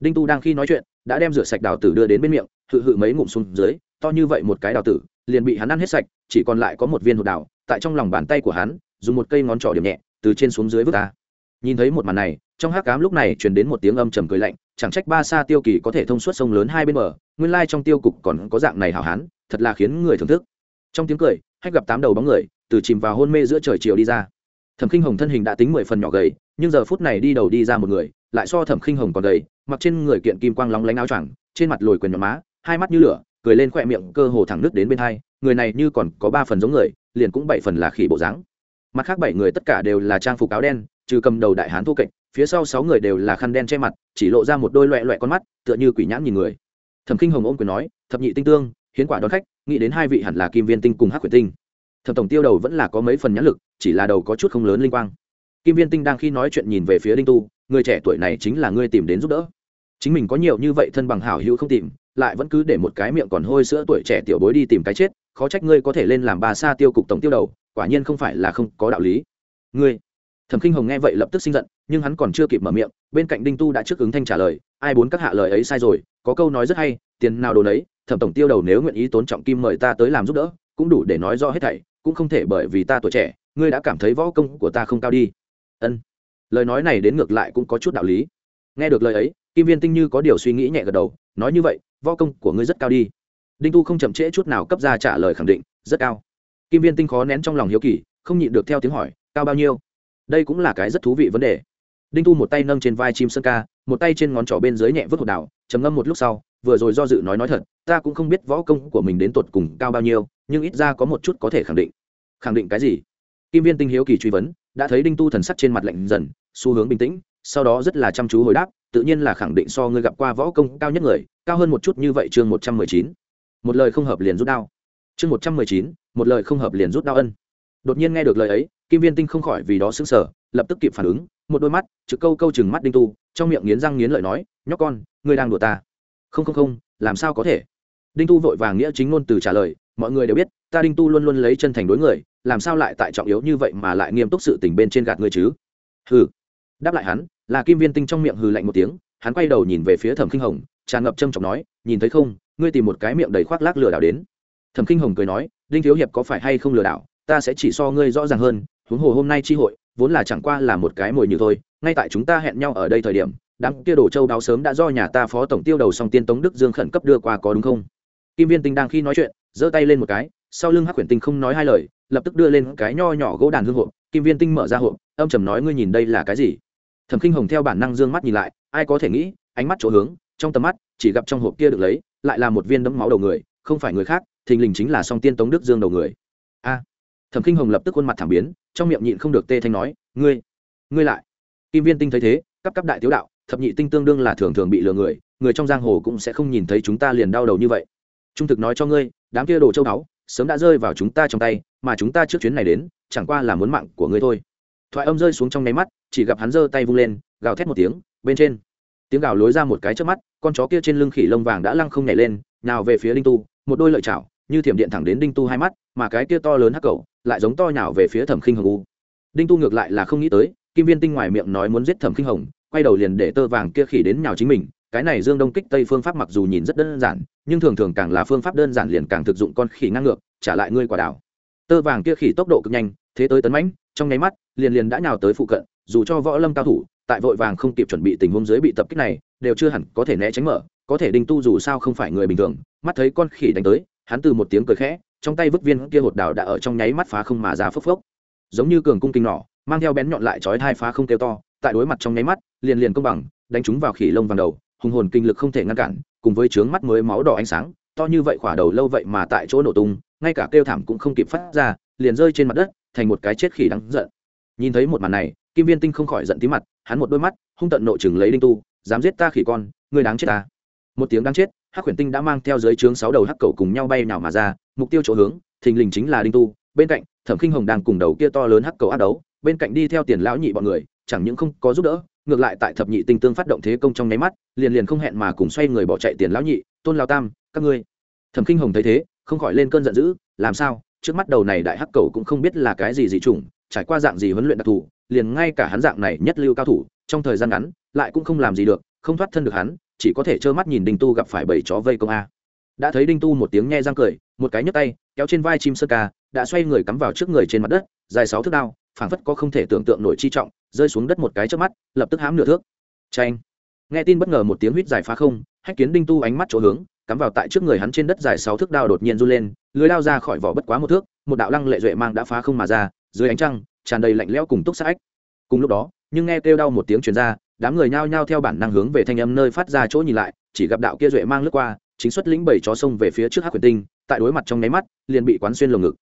S1: Đinh tu đang khi nói chuyện, đã đem rửa sạch đào tử đưa đến bên miệng, hự hự mấy ngụm xuống dưới, to như vậy một cái đào tử, liền bị hắn ăn hết sạch, chỉ còn lại có một viên hột đào, tại trong lòng bàn tay của hắn, dùng một cây ngón trỏ điểm nhẹ, từ trên xuống dưới vứt ta nhìn thấy một màn này, trong hát cám lúc này truyền đến một tiếng âm trầm cười lạnh, chẳng trách ba xa tiêu kỳ có thể thông suốt sông lớn hai bên bờ, nguyên lai trong tiêu cục còn có dạng này hảo hán, thật là khiến người thưởng thức. Trong tiếng cười, hách gặp tám đầu bóng người, từ chìm vào hôn mê giữa trời chiều đi ra thẩm khinh hồng thân hình đã tính mười phần nhỏ gầy, nhưng giờ phút này đi đầu đi ra một người, lại so thẩm khinh hồng còn gầy, mặc trên người kiện kim quang lóng lánh áo choàng, trên mặt lồi quyền nhọn má, hai mắt như lửa, cười lên khỏe miệng cơ hồ thẳng nước đến bên hai, người này như còn có ba phần giống người, liền cũng bảy phần là khỉ bộ dáng. Mặt khác bảy người tất cả đều là trang phục áo đen, trừ cầm đầu đại hán thu kệch, phía sau sáu người đều là khăn đen che mặt, chỉ lộ ra một đôi loẹ loẹ con mắt, tựa như quỷ nhãn nhìn người. Thẩm kinh hồng ôm quyền nói, thập nhị tinh tương, hiến quả đón khách, nghĩ đến hai vị hẳn là kim viên tinh cùng hắc quyển tinh thẩm tổng tiêu đầu vẫn là có mấy phần nhãn lực, chỉ là đầu có chút không lớn linh quang. Kim viên tinh đang khi nói chuyện nhìn về phía đinh tu, người trẻ tuổi này chính là ngươi tìm đến giúp đỡ. Chính mình có nhiều như vậy thân bằng hảo hữu không tìm, lại vẫn cứ để một cái miệng còn hôi sữa tuổi trẻ tiểu bối đi tìm cái chết, khó trách ngươi có thể lên làm bà sa tiêu cục tổng tiêu đầu, quả nhiên không phải là không có đạo lý. Ngươi, thẩm khinh hồng nghe vậy lập tức sinh giận, nhưng hắn còn chưa kịp mở miệng, bên cạnh đinh tu đã trước ứng thanh trả lời, ai bốn các hạ lời ấy sai rồi, có câu nói rất hay, tiền nào đồ đấy thẩm tổng tiêu đầu nếu nguyện ý tốn trọng kim mời ta tới làm giúp đỡ, cũng đủ để nói rõ hết thảy cũng không thể bởi vì ta tuổi trẻ, ngươi đã cảm thấy võ công của ta không cao đi. Ân. Lời nói này đến ngược lại cũng có chút đạo lý. Nghe được lời ấy, kim viên tinh như có điều suy nghĩ nhẹ gật đầu, nói như vậy, võ công của ngươi rất cao đi. Đinh tu không chậm trễ chút nào cấp ra trả lời khẳng định, rất cao. Kim viên tinh khó nén trong lòng hiếu kỳ, không nhịn được theo tiếng hỏi, cao bao nhiêu? Đây cũng là cái rất thú vị vấn đề. Đinh tu một tay nâng trên vai chim sơn ca, một tay trên ngón trỏ bên dưới nhẹ vứt hột đảo, trầm ngâm một lúc sau, vừa rồi do dự nói nói thật, ta cũng không biết võ công của mình đến tột cùng cao bao nhiêu, nhưng ít ra có một chút có thể khẳng định khẳng định cái gì? Kim viên tinh hiếu kỳ truy vấn, đã thấy đinh tu thần sắc trên mặt lạnh dần, xu hướng bình tĩnh, sau đó rất là chăm chú hồi đáp, tự nhiên là khẳng định so ngươi gặp qua võ công cao nhất người, cao hơn một chút như vậy chương một trăm mười chín. Một lời không hợp liền rút đao. Chương một trăm mười chín, một lời không hợp liền rút đao ân. Đột nhiên nghe được lời ấy, kim viên tinh không khỏi vì đó xứng sở lập tức kịp phản ứng, một đôi mắt, trực câu câu chừng mắt đinh tu, trong miệng nghiến răng nghiến lợi nói, nhóc con, ngươi đang đùa ta. Không không không, làm sao có thể? Đinh tu vội vàng nghĩa chính ngôn từ trả lời, mọi người đều biết ta đinh tu luôn luôn lấy chân thành đối người, làm sao lại tại trọng yếu như vậy mà lại nghiêm túc sự tình bên trên gạt ngươi chứ? Hừ. Đáp lại hắn, là kim viên tinh trong miệng hừ lạnh một tiếng, hắn quay đầu nhìn về phía thẩm kinh hồng, tràn ngập trâm trọng nói, nhìn thấy không, ngươi tìm một cái miệng đầy khoác lác lừa đảo đến. Thẩm kinh hồng cười nói, đinh thiếu hiệp có phải hay không lừa đảo? Ta sẽ chỉ so ngươi rõ ràng hơn, huống hồ hôm nay tri hội, vốn là chẳng qua là một cái mồi như thôi, ngay tại chúng ta hẹn nhau ở đây thời điểm, đám kia đồ châu đáo sớm đã do nhà ta phó tổng tiêu đầu song tiên tống đức dương khẩn cấp đưa qua có đúng không? Kim viên tinh đang khi nói chuyện, giơ tay lên một cái sau lưng hắc quyển tinh không nói hai lời, lập tức đưa lên cái nho nhỏ gỗ đàn hương hộp, kim viên tinh mở ra hộp, âm trầm nói ngươi nhìn đây là cái gì? Thẩm khinh hồng theo bản năng dương mắt nhìn lại, ai có thể nghĩ, ánh mắt chỗ hướng, trong tầm mắt, chỉ gặp trong hộp kia được lấy, lại là một viên đấm máu đầu người, không phải người khác, thình lình chính là song tiên tống đức dương đầu người. A! Thẩm khinh hồng lập tức khuôn mặt thảm biến, trong miệng nhịn không được tê thanh nói, ngươi ngươi lại. Kim viên tinh thấy thế, cấp cấp đại tiếu đạo, thập nhị tinh tương đương là thường thường bị lừa người người trong giang hồ cũng sẽ không nhìn thấy chúng ta liền đau đầu như vậy. Trung thực nói cho ngươi, đám kia đồ châu báu sớm đã rơi vào chúng ta trong tay, mà chúng ta trước chuyến này đến, chẳng qua là muốn mạng của ngươi thôi. Thoại âm rơi xuống trong nháy mắt, chỉ gặp hắn giơ tay vung lên, gào thét một tiếng, bên trên. Tiếng gào lối ra một cái trước mắt, con chó kia trên lưng khỉ lông vàng đã lăng không nhảy lên, nào về phía đinh tu, một đôi lợi chảo, như thiểm điện thẳng đến đinh tu hai mắt, mà cái kia to lớn hắc cầu lại giống to nhào về phía thẩm khinh hồng u. Đinh tu ngược lại là không nghĩ tới, kim viên tinh ngoài miệng nói muốn giết thẩm khinh hồng, quay đầu liền để tơ vàng kia khỉ đến nhào chính mình cái này dương đông kích tây phương pháp mặc dù nhìn rất đơn giản, nhưng thường thường càng là phương pháp đơn giản liền càng thực dụng con khỉ ngang ngược, trả lại ngươi quả đảo. Tơ vàng kia khỉ tốc độ cực nhanh, thế tới tấn mãnh, trong nháy mắt, liền liền đã nhào tới phụ cận, dù cho võ lâm cao thủ, tại vội vàng không kịp chuẩn bị tình huống dưới bị tập kích này, đều chưa hẳn có thể né tránh mở, có thể đinh tu dù sao không phải người bình thường. Mắt thấy con khỉ đánh tới, hắn từ một tiếng cười khẽ, trong tay vứt viên kia hột đào đã ở trong nháy mắt phá không mà ra phốc phốc. Giống như cường cung kinh nỏ, mang theo bén nhọn lại chói hai phá không kêu to, tại đối mặt trong nháy mắt, liền liền công bằng, đánh chúng vào khỉ lông vàng đầu hùng hồn kinh lực không thể ngăn cản, cùng với trướng mắt mới máu đỏ ánh sáng, to như vậy khỏa đầu lâu vậy mà tại chỗ nổ tung, ngay cả kêu thảm cũng không kịp phát ra, liền rơi trên mặt đất, thành một cái chết khỉ đáng giận. Nhìn thấy một màn này, kim viên tinh không khỏi giận tí mặt, hắn một đôi mắt, hung tận nội chừng lấy đinh tu, dám giết ta khỉ con người đáng chết ta. Một tiếng đáng chết, hắc huyền tinh đã mang theo dưới trướng sáu đầu hắc cầu cùng nhau bay nào mà ra, mục tiêu chỗ hướng, thình lình chính là đinh tu, bên cạnh, thẩm khinh hồng đang cùng đầu kia to lớn hắc cầu ác đấu, bên cạnh đi theo tiền lão nhị bọn người, chẳng những không có giúp đỡ ngược lại tại thập nhị tinh tương phát động thế công trong nháy mắt, liền liền không hẹn mà cùng xoay người bỏ chạy tiền lão nhị, tôn lao tam, các ngươi. Thẩm kinh hồng thấy thế, không khỏi lên cơn giận dữ, làm sao? Trước mắt đầu này đại hắc cầu cũng không biết là cái gì dị chủng, trải qua dạng gì huấn luyện đặc thù, liền ngay cả hắn dạng này nhất lưu cao thủ, trong thời gian ngắn, lại cũng không làm gì được, không thoát thân được hắn, chỉ có thể trơ mắt nhìn đinh tu gặp phải bảy chó vây công a. Đã thấy đinh tu một tiếng nhe răng cười, một cái nhấc tay, kéo trên vai chim sơ ca, đã xoay người cắm vào trước người trên mặt đất, dài sáu thước đao phảng phất có không thể tưởng tượng nổi chi trọng, rơi xuống đất một cái trước mắt, lập tức hám nửa thước. Tranh nghe tin bất ngờ một tiếng huýt dài phá không, hách kiến đinh tu ánh mắt chỗ hướng, cắm vào tại trước người hắn trên đất dài sáu thước đao đột nhiên run lên, lưới đao ra khỏi vỏ bất quá một thước, một đạo lăng lệ duệ mang đã phá không mà ra, dưới ánh trăng, tràn đầy lạnh lẽo cùng túc sát cùng lúc đó, nhưng nghe kêu đau một tiếng truyền ra, đám người nhao nhao theo bản năng hướng về thanh âm nơi phát ra chỗ nhìn lại, chỉ gặp đạo kia duệ mang lướt qua, chính xuất lĩnh bảy chó sông về phía trước hắc quyền tinh, tại đối mặt trong nháy mắt, liền bị quán xuyên lồng ngực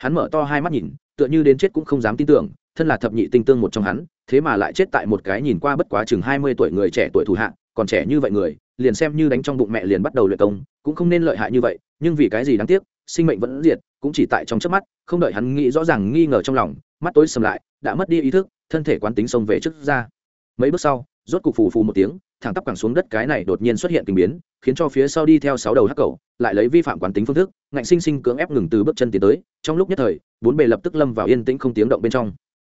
S1: hắn mở to hai mắt nhìn, tựa như đến chết cũng không dám tin tưởng, thân là thập nhị tinh tương một trong hắn, thế mà lại chết tại một cái nhìn qua bất quá chừng hai mươi tuổi người trẻ tuổi thủ hạ, còn trẻ như vậy người, liền xem như đánh trong bụng mẹ liền bắt đầu luyện công, cũng không nên lợi hại như vậy, nhưng vì cái gì đáng tiếc, sinh mệnh vẫn diệt, cũng chỉ tại trong chớp mắt, không đợi hắn nghĩ rõ ràng nghi ngờ trong lòng, mắt tối sầm lại, đã mất đi ý thức, thân thể quán tính xông về trước ra. Mấy bước sau, rốt cục phù phù một tiếng thẳng tắp cẳng xuống đất cái này đột nhiên xuất hiện tình biến, khiến cho phía sau đi theo sáu đầu hắc cầu, lại lấy vi phạm quán tính phương thức, ngạnh sinh sinh cưỡng ép ngừng từ bước chân tiến tới, trong lúc nhất thời, bốn bề lập tức lâm vào yên tĩnh không tiếng động bên trong.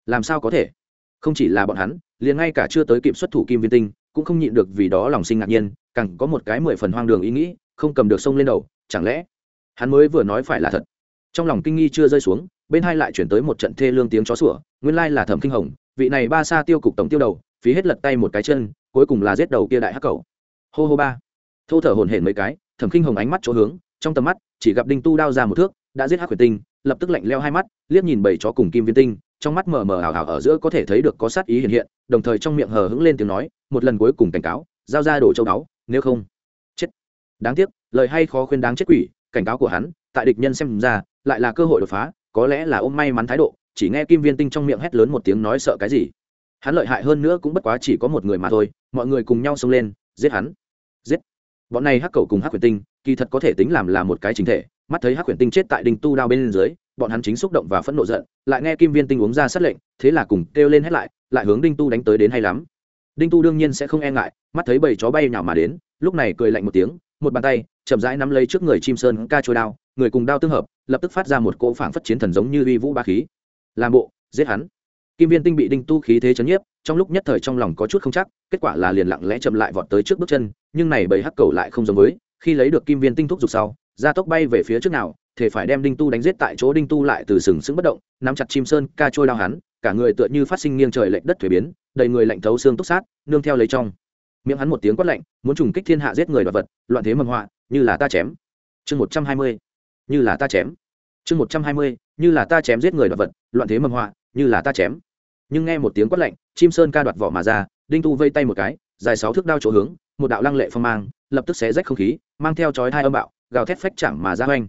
S1: Làm sao có thể? Không chỉ là bọn hắn, liền ngay cả chưa tới kịp xuất thủ kim viên tinh, cũng không nhịn được vì đó lòng sinh ngạc nhiên, càng có một cái mười phần hoang đường ý nghĩ, không cầm được sông lên đầu, chẳng lẽ hắn mới vừa nói phải là thật? Trong lòng kinh nghi chưa rơi xuống, bên hai lại chuyển tới một trận thê lương tiếng chó sủa, nguyên lai là thẩm kinh hồng, vị này ba sa tiêu cục tổng tiêu đầu, phí hết lật tay một cái chân cuối cùng là giết đầu kia đại hắc cầu. Hô hô ba. Thô thở hổn hển mấy cái, thẩm khinh hồng ánh mắt chỗ hướng, trong tầm mắt, chỉ gặp đinh tu đao ra một thước, đã giết hắc huyền tinh, lập tức lạnh leo hai mắt, liếc nhìn bảy chó cùng kim viên tinh, trong mắt mờ mờ ảo ảo ở giữa có thể thấy được có sát ý hiện hiện, đồng thời trong miệng hờ hững lên tiếng nói, một lần cuối cùng cảnh cáo, giao ra đổ châu đáo nếu không, chết. Đáng tiếc, lời hay khó khuyên đáng chết quỷ, cảnh cáo của hắn, tại địch nhân xem ra, lại là cơ hội đột phá, có lẽ là ôm may mắn thái độ, chỉ nghe kim viên tinh trong miệng hét lớn một tiếng nói sợ cái gì hắn lợi hại hơn nữa cũng bất quá chỉ có một người mà thôi, mọi người cùng nhau xông lên, giết hắn. Giết. Bọn này hắc cầu cùng hắc quyền tinh, kỳ thật có thể tính làm là một cái chính thể, mắt thấy hắc quyền tinh chết tại đinh tu đao bên dưới, bọn hắn chính xúc động và phẫn nộ giận, lại nghe kim viên tinh uống ra sát lệnh, thế là cùng kêu lên hết lại lại hướng đinh tu đánh tới đến hay lắm. Đinh tu đương nhiên sẽ không e ngại, mắt thấy bầy chó bay nhào mà đến, lúc này cười lạnh một tiếng, một bàn tay, chậm rãi nắm lấy trước người chim sơn ca trôi đao, người cùng đao tương hợp, lập tức phát ra một cỗ phảng phất chiến thần giống như uy vũ ba khí. Làm bộ, giết hắn kim viên tinh bị đinh tu khí thế chấn nhiếp, trong lúc nhất thời trong lòng có chút không chắc, kết quả là liền lặng lẽ chậm lại vọt tới trước bước chân, nhưng này bầy hắc cầu lại không giống với, khi lấy được kim viên tinh thúc giục sau ra tốc bay về phía trước nào, thể phải đem đinh tu đánh giết tại chỗ, đinh tu lại từ sừng sững bất động, nắm chặt chim sơn, ca trôi lao hắn, cả người tựa như phát sinh nghiêng trời lệch đất thuế biến, đầy người lạnh thấu xương túc sát, nương theo lấy trong. Miệng hắn một tiếng quát lạnh, muốn trùng kích thiên hạ giết người và vật, loạn thế mầm họa, như là ta chém. Chương một trăm hai mươi, như là ta chém. Chương một trăm hai mươi, như là ta chém giết người và vật, loạn thế mầm họa, như là ta chém nhưng nghe một tiếng quát lạnh, chim sơn ca đoạt vỏ mà ra, đinh tu vây tay một cái, dài sáu thước đao chỗ hướng, một đạo lăng lệ phong mang, lập tức xé rách không khí, mang theo chói hai âm bạo, gào thét phách chẳng mà ra hoanh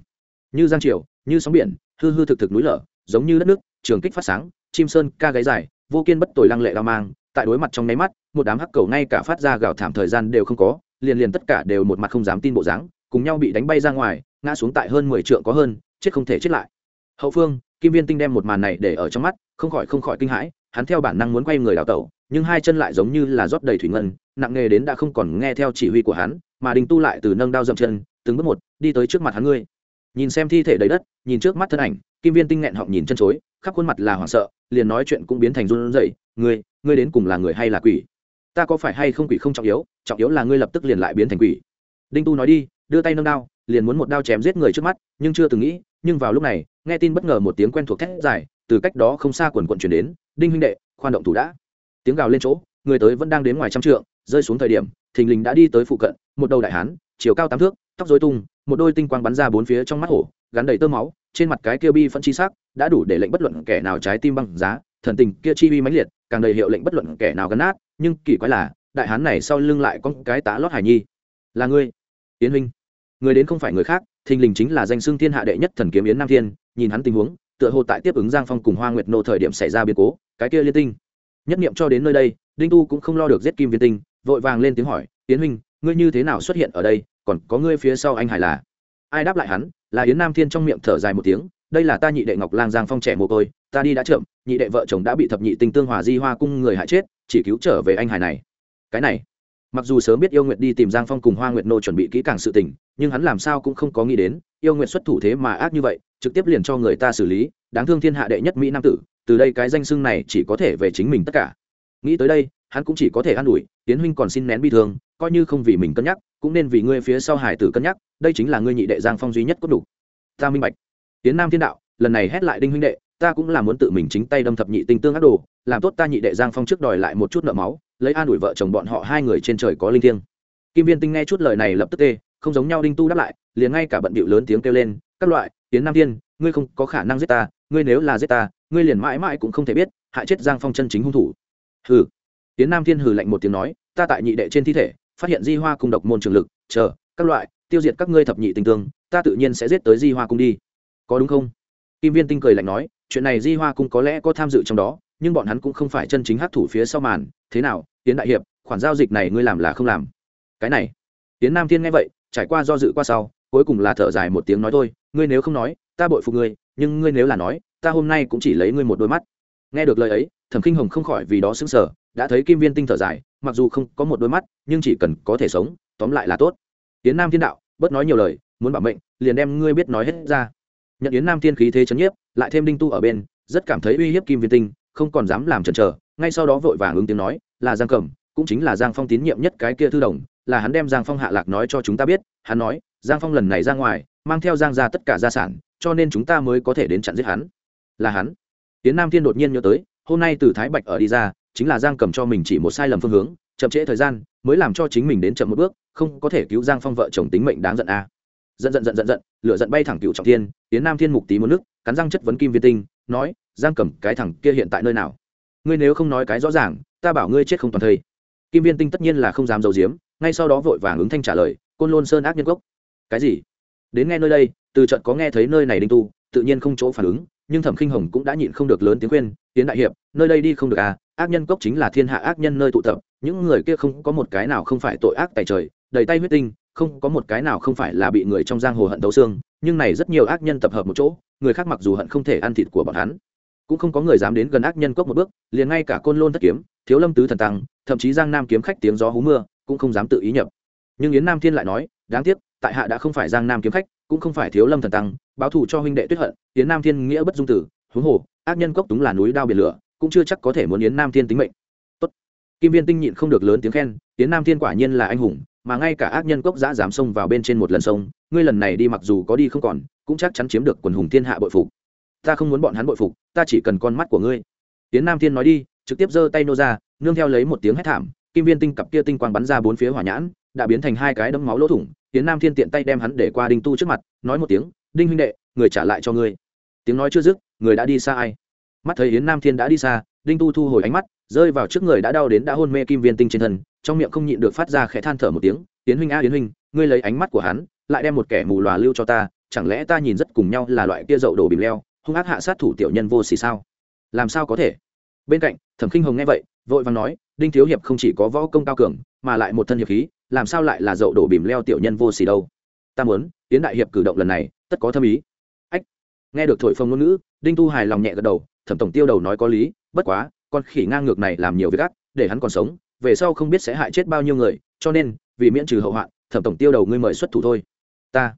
S1: như giang triều, như sóng biển, hư hư thực thực núi lở, giống như đất nước, trường kích phát sáng, chim sơn ca gáy dài, vô kiên bất tồi lăng lệ đao mang, tại đối mặt trong nháy mắt, một đám hắc cầu ngay cả phát ra gào thảm thời gian đều không có, liền liền tất cả đều một mặt không dám tin bộ dáng, cùng nhau bị đánh bay ra ngoài, ngã xuống tại hơn mười trượng có hơn, chết không thể chết lại. Hậu phương, kim viên tinh đem một màn này để ở trong mắt, không khỏi không khỏi kinh hãi hắn theo bản năng muốn quay người đào tẩu, nhưng hai chân lại giống như là rót đầy thủy ngân, nặng nề đến đã không còn nghe theo chỉ huy của hắn, mà đình tu lại từ nâng đao dậm chân, từng bước một, đi tới trước mặt hắn ngươi. Nhìn xem thi thể đầy đất, nhìn trước mắt thân ảnh, kim viên tinh nghẹn họng nhìn chân chối, khắp khuôn mặt là hoảng sợ, liền nói chuyện cũng biến thành run rẩy, ngươi ngươi đến cùng là người hay là quỷ? Ta có phải hay không quỷ không trọng yếu trọng yếu là ngươi lập tức liền lại biến thành quỷ. Đinh tu nói đi, đưa tay nâng đao, liền muốn một đao chém giết người trước mắt, nhưng chưa từng nghĩ, nhưng vào lúc này, nghe tin bất ngờ một tiếng quen thuộc thét dài từ cách đó không xa quần quận chuyển đến, đinh huynh đệ, khoan động thủ đã. Tiếng gào lên chỗ, người tới vẫn đang đến ngoài trăm trượng, rơi xuống thời điểm, thình lình đã đi tới phụ cận, một đầu đại hán, chiều cao tám thước, tóc dối tung, một đôi tinh quang bắn ra bốn phía trong mắt hổ, gắn đầy tơ máu, trên mặt cái kia bi phân chi sắc, đã đủ để lệnh bất luận kẻ nào trái tim băng giá, thần tình kia chi uy mãnh liệt, càng đầy hiệu lệnh bất luận kẻ nào gắn nát, nhưng kỳ quái là, đại hán này sau lưng lại có cái tá lót hải nhi. Là ngươi, Yến huynh. Người đến không phải người khác, thình lình chính là danh xưng thiên hạ đệ nhất thần kiếm yến nam thiên, nhìn hắn tình huống tựa hồ tại tiếp ứng giang phong cùng hoa nguyệt nô thời điểm xảy ra biến cố, cái kia liên tinh. Nhất niệm cho đến nơi đây, đinh tu cũng không lo được giết kim viên tinh, vội vàng lên tiếng hỏi tiến huynh, ngươi như thế nào xuất hiện ở đây? Còn có ngươi phía sau anh hải là? Ai đáp lại hắn, là yến nam thiên trong miệng thở dài một tiếng, đây là ta nhị đệ ngọc lang giang phong trẻ mồ côi, ta đi đã chậm, nhị đệ vợ chồng đã bị thập nhị tinh tương hòa di hoa cung người hại chết, chỉ cứu trở về anh hải này. Cái này, mặc dù sớm biết yêu nguyệt đi tìm giang phong cùng hoa nguyệt nô chuẩn bị kỹ càng sự tình, nhưng hắn làm sao cũng không có nghĩ đến yêu nguyện xuất thủ thế mà ác như vậy, trực tiếp liền cho người ta xử lý, đáng thương thiên hạ đệ nhất mỹ nam tử, từ đây cái danh xưng này chỉ có thể về chính mình tất cả. Nghĩ tới đây, hắn cũng chỉ có thể an ủi, tiến huynh còn xin nén bi thương, coi như không vì mình cân nhắc, cũng nên vì ngươi phía sau hải tử cân nhắc, đây chính là ngươi nhị đệ giang phong duy nhất có đủ. Ta minh bạch. Tiến nam thiên đạo, lần này hét lại đinh huynh đệ, ta cũng là muốn tự mình chính tay đâm thập nhị tinh tương ác đồ, làm tốt ta nhị đệ giang phong trước đòi lại một chút nợ máu, lấy an ủi vợ chồng bọn họ hai người trên trời có linh thiêng. Kim viên tinh nghe chút lời này lập tức tê, không giống nhau đinh tu đáp lại liền ngay cả bận bịu lớn tiếng kêu lên, các loại tiến nam thiên, ngươi không có khả năng giết ta, ngươi nếu là giết ta, ngươi liền mãi mãi cũng không thể biết, hại chết giang phong chân chính hung thủ. Hừ. Tiến nam thiên hừ lạnh một tiếng nói, ta tại nhị đệ trên thi thể, phát hiện di hoa cung độc môn trường lực, chờ, các loại, tiêu diệt các ngươi thập nhị tình tương, ta tự nhiên sẽ giết tới di hoa cung đi. Có đúng không? Kim viên tinh cười lạnh nói, chuyện này di hoa cung có lẽ có tham dự trong đó, nhưng bọn hắn cũng không phải chân chính hát thủ phía sau màn. Thế nào tiến đại hiệp, khoản giao dịch này ngươi làm là không làm? Cái này. Tiến nam thiên nghe vậy, trải qua do dự qua sau cuối cùng là thở dài một tiếng nói thôi, ngươi nếu không nói, ta bội phục ngươi, nhưng ngươi nếu là nói, ta hôm nay cũng chỉ lấy ngươi một đôi mắt. Nghe được lời ấy, thẩm kinh hồng không khỏi vì đó xứng sở đã thấy kim viên tinh thở dài, mặc dù không có một đôi mắt, nhưng chỉ cần có thể sống, tóm lại là tốt. Yến nam thiên đạo, bớt nói nhiều lời, muốn bảo mệnh, liền đem ngươi biết nói hết ra. Nhận yến nam thiên khí thế chấn nhiếp, lại thêm đinh tu ở bên, rất cảm thấy uy hiếp kim viên tinh, không còn dám làm chần chờ, ngay sau đó vội vàng ứng tiếng nói, là giang cẩm cũng chính là giang phong tín nhiệm nhất cái kia thư đồng, là hắn đem giang phong hạ lạc nói cho chúng ta biết, hắn nói, giang phong lần này ra ngoài, mang theo giang ra tất cả gia sản, cho nên chúng ta mới có thể đến chặn giết hắn. Là hắn. Tiến nam thiên đột nhiên nhớ tới, hôm nay từ thái bạch ở đi ra, chính là giang cầm cho mình chỉ một sai lầm phương hướng, chậm trễ thời gian, mới làm cho chính mình đến chậm một bước, không có thể cứu giang phong vợ chồng tính mệnh đáng giận a. À. giận giận giận giận giận, lửa giận bay thẳng cựu trọng thiên, tiến nam thiên mục tí một nước, cắn răng chất vấn kim viên tinh, nói, giang cầm cái thằng kia hiện tại nơi nào? Ngươi nếu không nói cái rõ ràng, ta bảo ngươi chết không toàn thây kim viên tinh tất nhiên là không dám giấu giếm, ngay sau đó vội vàng ứng thanh trả lời, côn lôn sơn ác nhân gốc cái gì? Đến nghe nơi đây, từ trận có nghe thấy nơi này đinh tu, tự nhiên không chỗ phản ứng, nhưng thẩm khinh hồng cũng đã nhịn không được lớn tiếng khuyên, tiến đại hiệp, nơi đây đi không được à ác nhân cốc chính là thiên hạ ác nhân nơi tụ tập, những người kia không có một cái nào không phải tội ác tại trời, đầy tay huyết tinh, không có một cái nào không phải là bị người trong giang hồ hận đấu xương, nhưng này rất nhiều ác nhân tập hợp một chỗ, người khác mặc dù hận không thể ăn thịt của bọn hắn, cũng không có người dám đến gần ác nhân cốc một bước, liền ngay cả côn lôn thất kiếm thiếu lâm tứ thần tăng, thậm chí giang nam kiếm khách tiếng gió hú mưa, cũng không dám tự ý nhập. Nhưng yến nam thiên lại nói, đáng tiếc, tại hạ đã không phải giang nam kiếm khách, cũng không phải thiếu lâm thần tăng, báo thù cho huynh đệ tuyết hận. Yến nam thiên nghĩa bất dung tử, huống hồ, ác nhân cốc túng là núi đao biển lửa, cũng chưa chắc có thể muốn yến nam thiên tính mệnh. Tốt. kim viên tinh nhịn không được lớn tiếng khen, yến nam thiên quả nhiên là anh hùng, mà ngay cả ác nhân cốc giã dám xông vào bên trên một lần sông, ngươi lần này đi mặc dù có đi không còn, cũng chắc chắn chiếm được quần hùng thiên hạ bội phục. Ta không muốn bọn hắn bội phục, ta chỉ cần con mắt của ngươi. Yến nam thiên nói đi trực tiếp giơ tay nô ra, nương theo lấy một tiếng hét thảm, kim viên tinh cặp kia tinh quang bắn ra bốn phía hỏa nhãn, đã biến thành hai cái đấm máu lỗ thủng tiến nam thiên tiện tay đem hắn để qua đinh tu trước mặt, nói một tiếng, đinh huynh đệ, người trả lại cho ngươi. Tiếng nói chưa dứt, người đã đi xa ai? Mắt thấy yến nam thiên đã đi xa, đinh tu thu hồi ánh mắt, rơi vào trước người đã đau đến đã hôn mê kim viên tinh trên thân, trong miệng không nhịn được phát ra khẽ than thở một tiếng tiến huynh a, yến huynh, ngươi lấy ánh mắt của hắn, lại đem một kẻ mù lòa lưu cho ta, chẳng lẽ ta nhìn rất cùng nhau là loại kia dậu đổ bìm leo, hung ác hạ sát thủ tiểu nhân vô xỉ sao? Làm sao có thể? Bên cạnh, thẩm khinh hồng nghe vậy, vội vàng nói, đinh thiếu hiệp không chỉ có võ công cao cường, mà lại một thân hiệp khí, làm sao lại là dậu đổ bìm leo tiểu nhân vô xỉ đâu? Ta muốn, tiến đại hiệp cử động lần này, tất có thâm ý. Ách, nghe được thổi phồng ngôn ngữ, đinh tu hài lòng nhẹ gật đầu, thẩm tổng tiêu đầu nói có lý, bất quá, con khỉ ngang ngược này làm nhiều việc ác, để hắn còn sống, về sau không biết sẽ hại chết bao nhiêu người, cho nên, vì miễn trừ hậu hoạn, thẩm tổng tiêu đầu ngươi mời xuất thủ thôi. Ta.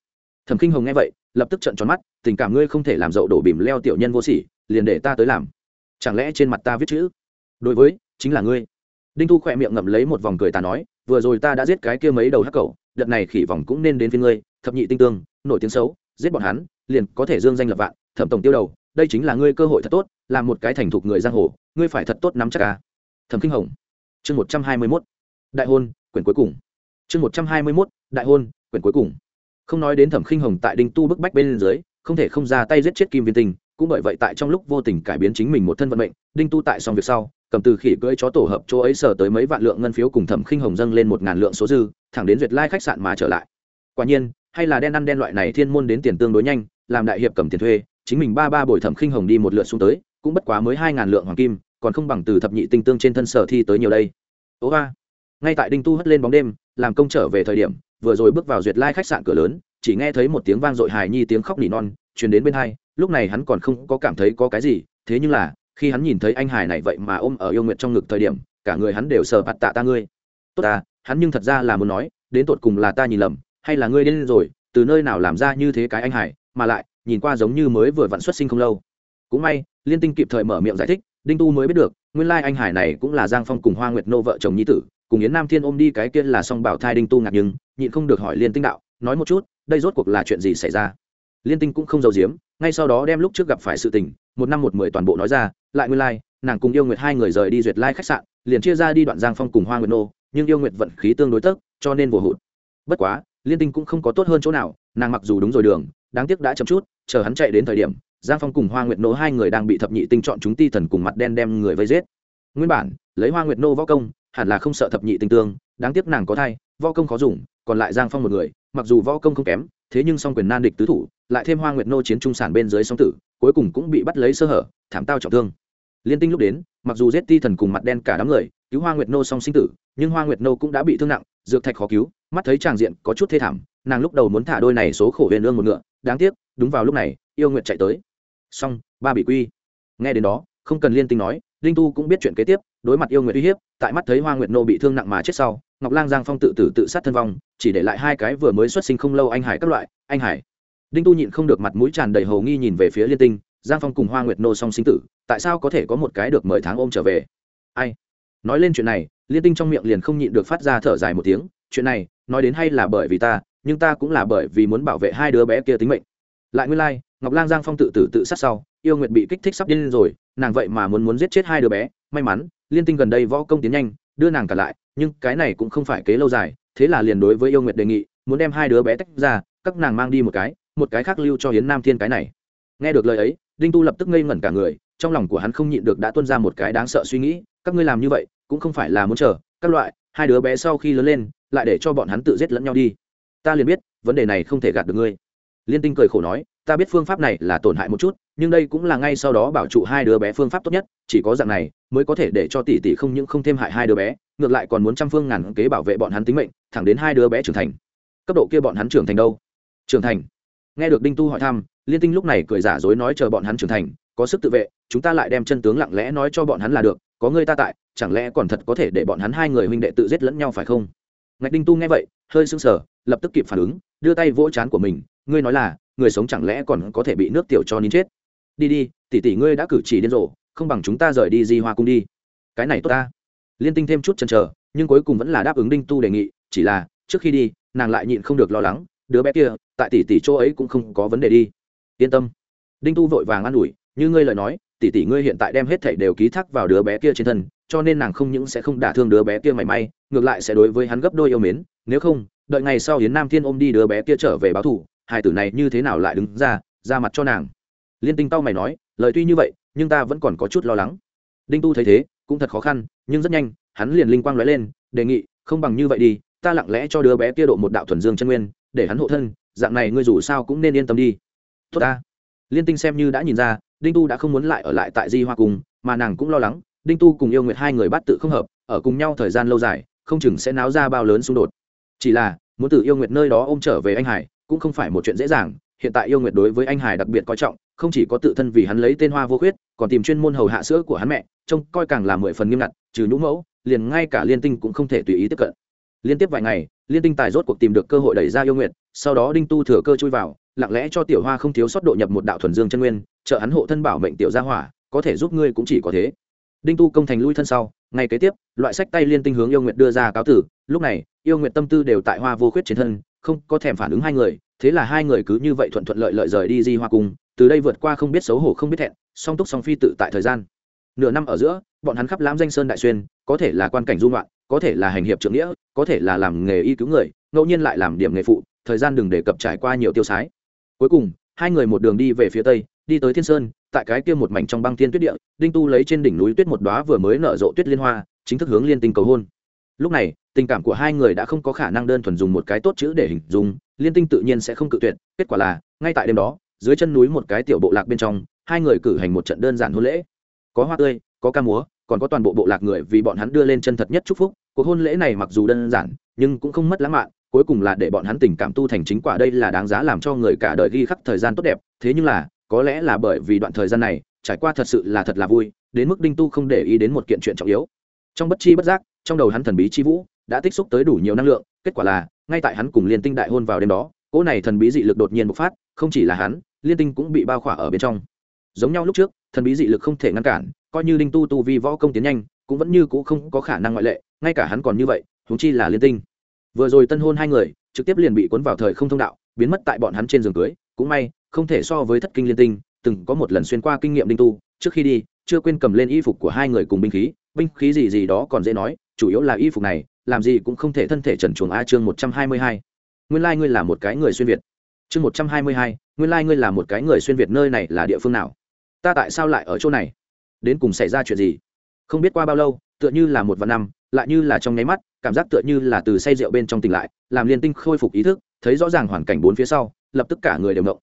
S1: Thẩm kinh hồng nghe vậy, lập tức trận tròn mắt, tình cảm ngươi không thể làm dậu đổ bìm leo tiểu nhân vô sỉ, liền để ta tới làm chẳng lẽ trên mặt ta viết chữ? Đối với, chính là ngươi. Đinh thu khỏe miệng ngậm lấy một vòng cười ta nói, vừa rồi ta đã giết cái kia mấy đầu hắc cầu đợt này khỉ vòng cũng nên đến phía ngươi, thập nhị tinh tương nổi tiếng xấu, giết bọn hắn, liền có thể dương danh lập vạn, thẩm tổng tiêu đầu, đây chính là ngươi cơ hội thật tốt, làm một cái thành thục người giang hồ, ngươi phải thật tốt nắm chắc ca thẩm kinh hồng. Chương một trăm hai mươi mốt. Đại hôn, quyển cuối cùng. Chương một trăm hai mươi mốt, đại hôn, quyển cuối cùng. Không nói đến thẩm khinh hồng tại đinh tu bức bách bên dưới, không thể không ra tay giết chết kim viên tinh cũng bởi vậy tại trong lúc vô tình cải biến chính mình một thân vận mệnh, đinh tu tại xong việc sau, cầm từ khỉ cưỡi chó tổ hợp chỗ ấy sờ tới mấy vạn lượng ngân phiếu cùng thẩm khinh hồng dâng lên một ngàn lượng số dư, thẳng đến duyệt lai khách sạn mà trở lại. Quả nhiên, hay là đen ăn đen loại này thiên môn đến tiền tương đối nhanh, làm đại hiệp cầm tiền thuê, chính mình ba ba bồi thẩm khinh hồng đi một lượt xuống tới, cũng bất quá mới hai ngàn lượng hoàng kim, còn không bằng từ thập nhị tinh tương trên thân sở thi tới nhiều đây. Ố ba ngay tại đinh tu hất lên bóng đêm, làm công trở về thời điểm, vừa rồi bước vào duyệt lai khách sạn cửa lớn, chỉ nghe thấy một tiếng vang dội hài nhi tiếng khóc nỉ non, truyền đến bên hai lúc này hắn còn không có cảm thấy có cái gì, thế nhưng là, khi hắn nhìn thấy anh hải này vậy mà ôm ở yêu nguyện trong ngực thời điểm, cả người hắn đều sờ bạt tạ ta ngươi. Tốt ta, hắn nhưng thật ra là muốn nói, đến tột cùng là ta nhìn lầm, hay là ngươi đến rồi, từ nơi nào làm ra như thế cái anh hải mà lại, nhìn qua giống như mới vừa vặn xuất sinh không lâu. Cũng may, liên tinh kịp thời mở miệng giải thích, đinh tu mới biết được, nguyên lai anh hải này cũng là giang phong cùng hoa nguyệt nô vợ chồng nhi tử, cùng yến nam thiên ôm đi cái kia là song bảo thai đinh tu ngạc nhưng nhịn không được hỏi liên tinh đạo, nói một chút, đây rốt cuộc là chuyện gì xảy ra? Liên tinh cũng không giấu giếm ngay sau đó đem lúc trước gặp phải sự tình, một năm một mười toàn bộ nói ra, lại nguyên lai, nàng cùng yêu nguyệt hai người rời đi duyệt lai khách sạn, liền chia ra đi đoạn giang phong cùng hoa nguyệt nô, nhưng yêu nguyệt vận khí tương đối tấc cho nên vô hụt. Bất quá, liên tinh cũng không có tốt hơn chỗ nào, nàng mặc dù đúng rồi đường, đáng tiếc đã chậm chút, chờ hắn chạy đến thời điểm, giang phong cùng hoa nguyệt nô hai người đang bị thập nhị tinh chọn chúng ti thần cùng mặt đen đem người vây giết. Nguyên bản, lấy hoa nguyệt nô võ công, hẳn là không sợ thập nhị tinh tương, đáng tiếc nàng có thai, võ công khó dùng, còn lại giang phong một người, mặc dù võ công không kém, thế nhưng song quyền nan địch tứ thủ lại thêm hoa nguyệt nô chiến trung sản bên dưới song tử, cuối cùng cũng bị bắt lấy sơ hở, thảm tao trọng thương. Liên tinh lúc đến, mặc dù giết ti thần cùng mặt đen cả đám người, cứu hoa nguyệt nô song sinh tử, nhưng hoa nguyệt nô cũng đã bị thương nặng, dược thạch khó cứu, mắt thấy tràng diện có chút thê thảm, nàng lúc đầu muốn thả đôi này số khổ huyền lương một ngựa, đáng tiếc, đúng vào lúc này, yêu nguyệt chạy tới. Song ba bị quy. Nghe đến đó, không cần liên tinh nói linh tu cũng biết chuyện kế tiếp, đối mặt yêu nguyệt uy hiếp, tại mắt thấy hoa nguyệt nô bị thương nặng mà chết sau, ngọc lang giang phong tự tử tự sát thân vong, chỉ để lại hai cái vừa mới xuất sinh không lâu anh hải các loại, anh hải đinh tu nhịn không được mặt mũi tràn đầy hầu nghi nhìn về phía liên tinh giang phong cùng hoa nguyệt nô song sinh tử tại sao có thể có một cái được mời tháng ôm trở về? Ai? Nói lên chuyện này liên tinh trong miệng liền không nhịn được phát ra thở dài một tiếng chuyện này nói đến hay là bởi vì ta nhưng ta cũng là bởi vì muốn bảo vệ hai đứa bé kia tính mệnh. Lại nguyên lai、like, ngọc lang giang phong tự tử tự sát sau yêu nguyệt bị kích thích sắp điên rồi nàng vậy mà muốn muốn giết chết hai đứa bé. May mắn liên tinh gần đây võ công tiến nhanh đưa nàng cả lại nhưng cái này cũng không phải kế lâu dài thế là liền đối với yêu nguyệt đề nghị muốn đem hai đứa bé tách ra các nàng mang đi một cái một cái khác lưu cho hiến nam thiên cái này. Nghe được lời ấy, đinh tu lập tức ngây ngẩn cả người, trong lòng của hắn không nhịn được đã tuân ra một cái đáng sợ suy nghĩ, các ngươi làm như vậy, cũng không phải là muốn chờ, các loại, hai đứa bé sau khi lớn lên, lại để cho bọn hắn tự giết lẫn nhau đi. Ta liền biết, vấn đề này không thể gạt được ngươi. Liên tinh cười khổ nói, ta biết phương pháp này là tổn hại một chút, nhưng đây cũng là ngay sau đó bảo trụ hai đứa bé phương pháp tốt nhất, chỉ có dạng này mới có thể để cho tỷ tỷ không những không thêm hại hai đứa bé, ngược lại còn muốn trăm phương ngàn kế bảo vệ bọn hắn tính mệnh, thẳng đến hai đứa bé trưởng thành. Cấp độ kia bọn hắn trưởng thành đâu? Trưởng thành nghe được đinh tu hỏi thăm, liên tinh lúc này cười giả dối nói chờ bọn hắn trưởng thành, có sức tự vệ, chúng ta lại đem chân tướng lặng lẽ nói cho bọn hắn là được, có người ta tại, chẳng lẽ còn thật có thể để bọn hắn hai người huynh đệ tự giết lẫn nhau phải không? Ngạch đinh tu nghe vậy, hơi sưng sờ, lập tức kịp phản ứng, đưa tay vỗ chán của mình, ngươi nói là, người sống chẳng lẽ còn có thể bị nước tiểu cho nín chết? Đi đi, tỷ tỷ ngươi đã cử chỉ điên rồ, không bằng chúng ta rời đi di hoa cung đi. Cái này tốt ta. Liên tinh thêm chút chần chờ, nhưng cuối cùng vẫn là đáp ứng đinh tu đề nghị, chỉ là, trước khi đi, nàng lại nhịn không được lo lắng đứa bé kia, tại tỷ tỷ chỗ ấy cũng không có vấn đề đi. Yên tâm. Đinh tu vội vàng an ủi, như ngươi lời nói, tỷ tỷ ngươi hiện tại đem hết thảy đều ký thác vào đứa bé kia trên thân, cho nên nàng không những sẽ không đả thương đứa bé kia mảy may, ngược lại sẽ đối với hắn gấp đôi yêu mến. Nếu không, đợi ngày sau hiến nam thiên ôm đi đứa bé kia trở về báo thù, hai tử này như thế nào lại đứng ra ra mặt cho nàng? Liên tinh tao mày nói, lời tuy như vậy, nhưng ta vẫn còn có chút lo lắng. Đinh tu thấy thế, cũng thật khó khăn, nhưng rất nhanh, hắn liền linh quang lóe lên, đề nghị, không bằng như vậy đi ta lặng lẽ cho đứa bé kia độ một đạo thuần dương chân nguyên, để hắn hộ thân, dạng này ngươi dù sao cũng nên yên tâm đi. Tốt ta. Liên tinh xem như đã nhìn ra, đinh tu đã không muốn lại ở lại tại di hoa cùng, mà nàng cũng lo lắng, đinh tu cùng yêu nguyệt hai người bắt tự không hợp, ở cùng nhau thời gian lâu dài, không chừng sẽ náo ra bao lớn xung đột. Chỉ là, muốn từ yêu nguyệt nơi đó ôm trở về anh hải, cũng không phải một chuyện dễ dàng, hiện tại yêu nguyệt đối với anh hải đặc biệt coi trọng, không chỉ có tự thân vì hắn lấy tên hoa vô khuyết, còn tìm chuyên môn hầu hạ sữa của hắn mẹ, trông coi càng là mười phần nghiêm ngặt, trừ nhũ mẫu, liền ngay cả liên tinh cũng không thể tùy ý tiếp cận liên tiếp vài ngày, liên tinh tài rốt cuộc tìm được cơ hội đẩy ra yêu nguyệt, sau đó đinh tu thừa cơ chui vào, lặng lẽ cho tiểu hoa không thiếu sót độ nhập một đạo thuần dương chân nguyên, trợ hắn hộ thân bảo mệnh tiểu gia hỏa, có thể giúp ngươi cũng chỉ có thế. Đinh tu công thành lui thân sau ngày kế tiếp, loại sách tay liên tinh hướng yêu nguyệt đưa ra cáo tử, lúc này, yêu nguyệt tâm tư đều tại hoa vô khuyết trên thân, không có thèm phản ứng hai người, thế là hai người cứ như vậy thuận thuận lợi lợi rời đi di hoa cung, từ đây vượt qua không biết xấu hổ không biết thẹn, song túc song phi tự tại thời gian. Nửa năm ở giữa, bọn hắn khắp lãm danh sơn đại xuyên, có thể là quan cảnh dung loạn có thể là hành hiệp trưởng nghĩa, có thể là làm nghề y cứu người, ngẫu nhiên lại làm điểm nghề phụ, thời gian đừng đề cập trải qua nhiều tiêu sái. Cuối cùng, hai người một đường đi về phía tây, đi tới thiên sơn, tại cái kia một mảnh trong băng thiên tuyết địa, đinh tu lấy trên đỉnh núi tuyết một đóa vừa mới nở rộ tuyết liên hoa, chính thức hướng liên tinh cầu hôn. Lúc này, tình cảm của hai người đã không có khả năng đơn thuần dùng một cái tốt chữ để hình dung, liên tinh tự nhiên sẽ không cự tuyệt, kết quả là, ngay tại đêm đó, dưới chân núi một cái tiểu bộ lạc bên trong, hai người cử hành một trận đơn giản hôn lễ. Có hoa tươi, có ca múa còn có toàn bộ bộ lạc người vì bọn hắn đưa lên chân thật nhất chúc phúc. Cuộc hôn lễ này mặc dù đơn giản, nhưng cũng không mất lãng mạn, cuối cùng là để bọn hắn tình cảm tu thành chính quả đây là đáng giá làm cho người cả đời ghi khắc thời gian tốt đẹp. Thế nhưng là, có lẽ là bởi vì đoạn thời gian này, trải qua thật sự là thật là vui, đến mức đinh tu không để ý đến một kiện chuyện trọng yếu. Trong bất chi bất giác, trong đầu hắn thần bí chi vũ đã tích xúc tới đủ nhiều năng lượng, kết quả là, ngay tại hắn cùng liên tinh đại hôn vào đêm đó, cỗ này thần bí dị lực đột nhiên bộc phát, không chỉ là hắn, liên tinh cũng bị bao khỏa ở bên trong. Giống nhau lúc trước, thần bí dị lực không thể ngăn cản coi như đinh tu tu vi võ công tiến nhanh, cũng vẫn như c ũ không có khả năng ngoại lệ, ngay cả hắn còn như vậy húng chi là liên tinh. Vừa rồi tân hôn hai người, trực tiếp liền bị cuốn vào thời không thông đạo, biến mất tại bọn hắn trên giường cưới. Cũng may, không thể so với thất kinh liên tinh, từng có một lần xuyên qua kinh nghiệm đinh tu, trước khi đi, chưa quên cầm lên y phục của hai người cùng binh khí binh khí gì gì đó còn dễ nói, chủ yếu là y phục này, làm gì cũng không thể thân thể trần chuồng a chương một trăm hai mươi hai. Nguyên lai、like、ngươi là một cái người xuyên việt. Chương một trăm hai mươi hai, nguyên lai、like、ngươi là một cái người xuyên việt nơi này là địa phương nào? Ta tại sao lại ở chỗ này? Đến cùng xảy ra chuyện gì? Không biết qua bao lâu, tựa như là một vạn năm, lại như là trong nháy mắt, cảm giác tựa như là từ say rượu bên trong tỉnh lại, làm liên tinh khôi phục ý thức, thấy rõ ràng hoàn cảnh bốn phía sau, lập tức cả người đều ngộng.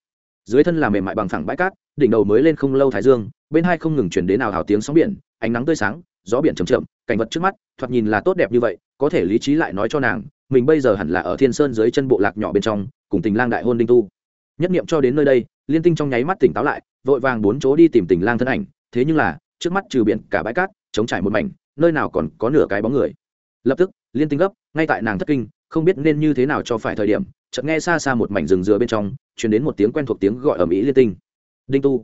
S1: Dưới thân là mềm mại bằng phẳng bãi cát, đỉnh đầu mới lên không lâu thái dương, bên hai không ngừng chuyển đến nào hào tiếng sóng biển, ánh nắng tươi sáng, gió biển chầm chậm, cảnh vật trước mắt, thoạt nhìn là tốt đẹp như vậy, có thể lý trí lại nói cho nàng, mình bây giờ hẳn là ở thiên sơn dưới chân bộ lạc nhỏ bên trong, cùng tình lang đại hôn đinh tu. Nhất niệm cho đến nơi đây, liên tinh trong nháy mắt tỉnh táo lại, vội vàng bốn chỗ đi tìm tình lang thân ảnh, thế nhưng là trước mắt trừ biển cả bãi cát chống trải một mảnh, nơi nào còn có nửa cái bóng người. Lập tức, liên tinh gấp, ngay tại nàng thất kinh, không biết nên như thế nào cho phải thời điểm, chợt nghe xa xa một mảnh rừng dừa bên trong chuyển đến một tiếng quen thuộc tiếng gọi ở mỹ liên tinh. Đinh tu.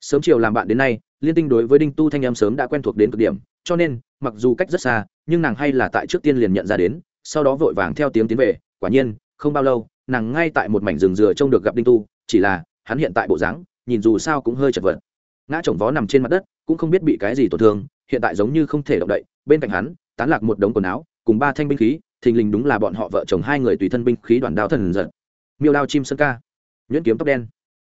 S1: Sớm chiều làm bạn đến nay, liên tinh đối với đinh tu thanh em sớm đã quen thuộc đến cực điểm, cho nên, mặc dù cách rất xa, nhưng nàng hay là tại trước tiên liền nhận ra đến, sau đó vội vàng theo tiếng tiến về, quả nhiên, không bao lâu, nàng ngay tại một mảnh rừng dừa trông được gặp đinh tu, chỉ là, hắn hiện tại bộ dáng, nhìn dù sao cũng hơi chật vật ngã chồng vó nằm trên mặt đất, cũng không biết bị cái gì tổn thương, hiện tại giống như không thể động đậy, bên cạnh hắn, tán lạc một đống quần áo, cùng ba thanh binh khí, thình lình đúng là bọn họ vợ chồng hai người tùy thân binh khí đoàn đao thần giận miêu đao chim sơn ca. Nhuyễn kiếm tóc đen.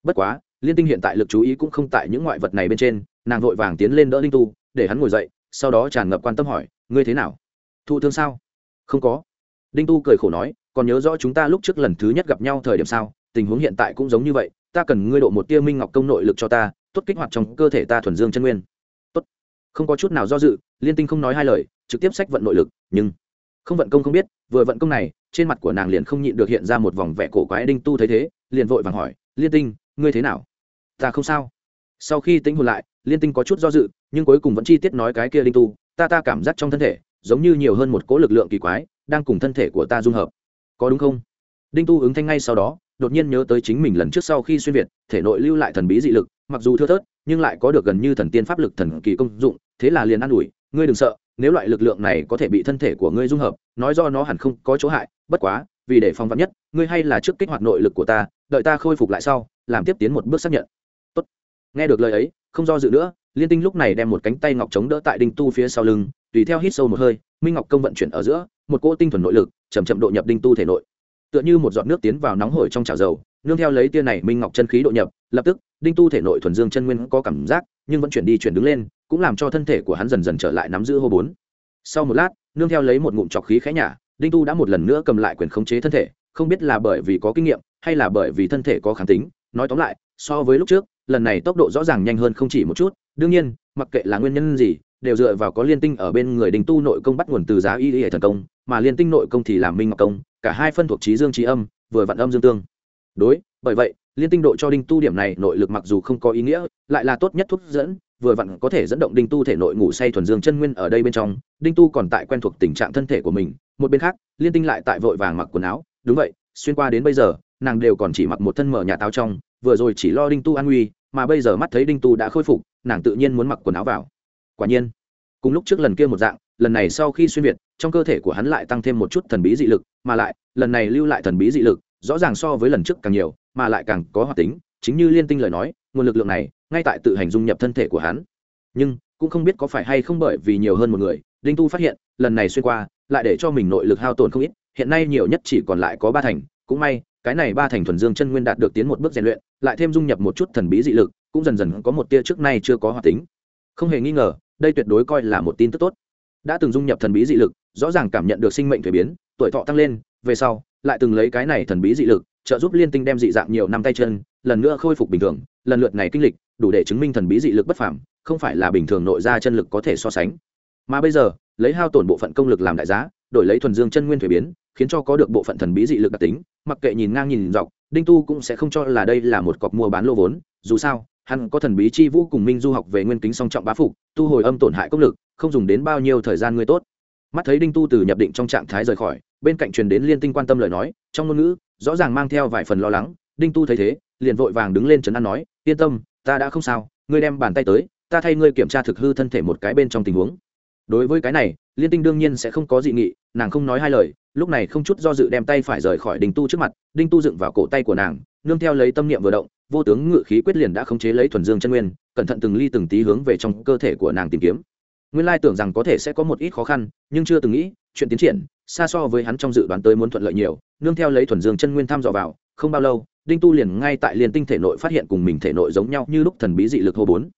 S1: Bất quá, liên tinh hiện tại lực chú ý cũng không tại những ngoại vật này bên trên, nàng vội vàng tiến lên đỡ linh tu, để hắn ngồi dậy, sau đó tràn ngập quan tâm hỏi, ngươi thế nào? Thụ thương sao? Không có. Đinh tu cười khổ nói, còn nhớ rõ chúng ta lúc trước lần thứ nhất gặp nhau thời điểm sao? Tình huống hiện tại cũng giống như vậy, ta cần ngươi độ một tia minh ngọc công nội lực cho ta tốt kích hoạt trong cơ thể ta thuần dương chân nguyên. Tốt. Không có chút nào do dự, liên tinh không nói hai lời, trực tiếp sách vận nội lực, nhưng không vận công không biết, vừa vận công này, trên mặt của nàng liền không nhịn được hiện ra một vòng vẻ cổ quái đinh tu thấy thế, liền vội vàng hỏi, liên tinh, ngươi thế nào? Ta không sao. Sau khi tính hồn lại, liên tinh có chút do dự, nhưng cuối cùng vẫn chi tiết nói cái kia đinh tu, ta ta cảm giác trong thân thể, giống như nhiều hơn một cỗ lực lượng kỳ quái, đang cùng thân thể của ta dung hợp. Có đúng không? Đinh tu ứng thanh ngay sau đó, đột nhiên nhớ tới chính mình lần trước sau khi xuyên việt, thể nội lưu lại thần bí dị lực mặc dù thưa thớt, nhưng lại có được gần như thần tiên pháp lực thần kỳ công dụng, thế là liền an ủi, ngươi đừng sợ, nếu loại lực lượng này có thể bị thân thể của ngươi dung hợp, nói do nó hẳn không có chỗ hại, bất quá, vì để phòng vắn nhất, ngươi hay là trước kích hoạt nội lực của ta, đợi ta khôi phục lại sau, làm tiếp tiến một bước xác nhận Tốt. nghe được lời ấy, không do dự nữa, liên tinh lúc này đem một cánh tay ngọc chống đỡ tại đinh tu phía sau lưng, tùy theo hít sâu một hơi, minh ngọc công vận chuyển ở giữa, một cỗ tinh thuần nội lực chầm chậm độ nhập đinh tu thể nội tựa như một giọt nước tiến vào nóng hổi trong chảo dầu nương theo lấy tia này minh ngọc chân khí độ nhập, lập tức, đinh tu thể nội thuần dương chân nguyên có cảm giác, nhưng vẫn chuyển đi chuyển đứng lên, cũng làm cho thân thể của hắn dần dần trở lại nắm giữ hô bốn. Sau một lát, nương theo lấy một ngụm trọc khí khẽ nhả, đinh tu đã một lần nữa cầm lại quyền khống chế thân thể, không biết là bởi vì có kinh nghiệm, hay là bởi vì thân thể có kháng tính, nói tóm lại, so với lúc trước, lần này tốc độ rõ ràng nhanh hơn không chỉ một chút, đương nhiên, mặc kệ là nguyên nhân gì, đều dựa vào có liên tinh ở bên người đình tu nội công bắt nguồn từ giá y hệ thần công, mà liên tinh nội công thì làm minh ngọc công, cả hai phân thuộc trí dương trí âm, vừa vặn âm dương tương đối, bởi vậy, liên tinh độ cho đinh tu điểm này nội lực mặc dù không có ý nghĩa, lại là tốt nhất thuốc dẫn, vừa vặn có thể dẫn động đinh tu thể nội ngủ say thuần dương chân nguyên ở đây bên trong. Đinh tu còn tại quen thuộc tình trạng thân thể của mình, một bên khác, liên tinh lại tại vội vàng mặc quần áo. Đúng vậy, xuyên qua đến bây giờ, nàng đều còn chỉ mặc một thân mở nhà táo trong, vừa rồi chỉ lo đinh tu an nguy, mà bây giờ mắt thấy đinh tu đã khôi phục, nàng tự nhiên muốn mặc quần áo vào. Quả nhiên, cùng lúc trước lần kia một dạng, lần này sau khi xuyên việt, trong cơ thể của hắn lại tăng thêm một chút thần bí dị lực, mà lại, lần này lưu lại thần bí dị lực rõ ràng so với lần trước càng nhiều, mà lại càng có hoạt tính, chính như liên tinh lời nói, nguồn lực lượng này, ngay tại tự hành dung nhập thân thể của hắn. Nhưng, cũng không biết có phải hay không bởi vì nhiều hơn một người, đinh tu phát hiện, lần này xuyên qua, lại để cho mình nội lực hao tổn không ít, hiện nay nhiều nhất chỉ còn lại có ba thành, cũng may, cái này ba thành thuần dương chân nguyên đạt được tiến một bước rèn luyện, lại thêm dung nhập một chút thần bí dị lực, cũng dần dần có một tia trước nay chưa có hoạt tính. Không hề nghi ngờ, đây tuyệt đối coi là một tin tức tốt. Đã từng dung nhập thần bí dị lực, rõ ràng cảm nhận được sinh mệnh thuế biến, tuổi thọ tăng lên, về sau lại từng lấy cái này thần bí dị lực, trợ giúp liên tinh đem dị dạng nhiều năm tay chân, lần nữa khôi phục bình thường, lần lượt này kinh lịch, đủ để chứng minh thần bí dị lực bất phàm, không phải là bình thường nội ra chân lực có thể so sánh. Mà bây giờ, lấy hao tổn bộ phận công lực làm đại giá, đổi lấy thuần dương chân nguyên thuế biến, khiến cho có được bộ phận thần bí dị lực đặc tính, mặc kệ nhìn ngang nhìn dọc, đinh tu cũng sẽ không cho là đây là một cọc mua bán lô vốn, dù sao, hắn có thần bí chi vũ cùng minh du học về nguyên kính song trọng bá phục, tu hồi âm tổn hại công lực, không dùng đến bao nhiêu thời gian ngươi tốt mắt thấy đinh tu từ nhập định trong trạng thái rời khỏi, bên cạnh truyền đến liên tinh quan tâm lời nói, trong ngôn ngữ, rõ ràng mang theo vài phần lo lắng, đinh tu thấy thế, liền vội vàng đứng lên trấn an nói, yên tâm, ta đã không sao, ngươi đem bàn tay tới, ta thay ngươi kiểm tra thực hư thân thể một cái bên trong tình huống. Đối với cái này, liên tinh đương nhiên sẽ không có dị nghị, nàng không nói hai lời, lúc này không chút do dự đem tay phải rời khỏi đinh tu trước mặt, đinh tu dựng vào cổ tay của nàng, nương theo lấy tâm niệm vừa động, vô tướng ngự khí quyết liền đã khống chế lấy thuần dương chân nguyên, cẩn thận từng ly từng tí hướng về trong cơ thể của nàng tìm kiếm nguyên lai tưởng rằng có thể sẽ có một ít khó khăn, nhưng chưa từng nghĩ, chuyện tiến triển, xa so với hắn trong dự đoán tới muốn thuận lợi nhiều, nương theo lấy thuần dương chân nguyên thăm dò vào, không bao lâu, đinh tu liền ngay tại liền tinh thể nội phát hiện cùng mình thể nội giống nhau như lúc thần bí dị lực hô bốn.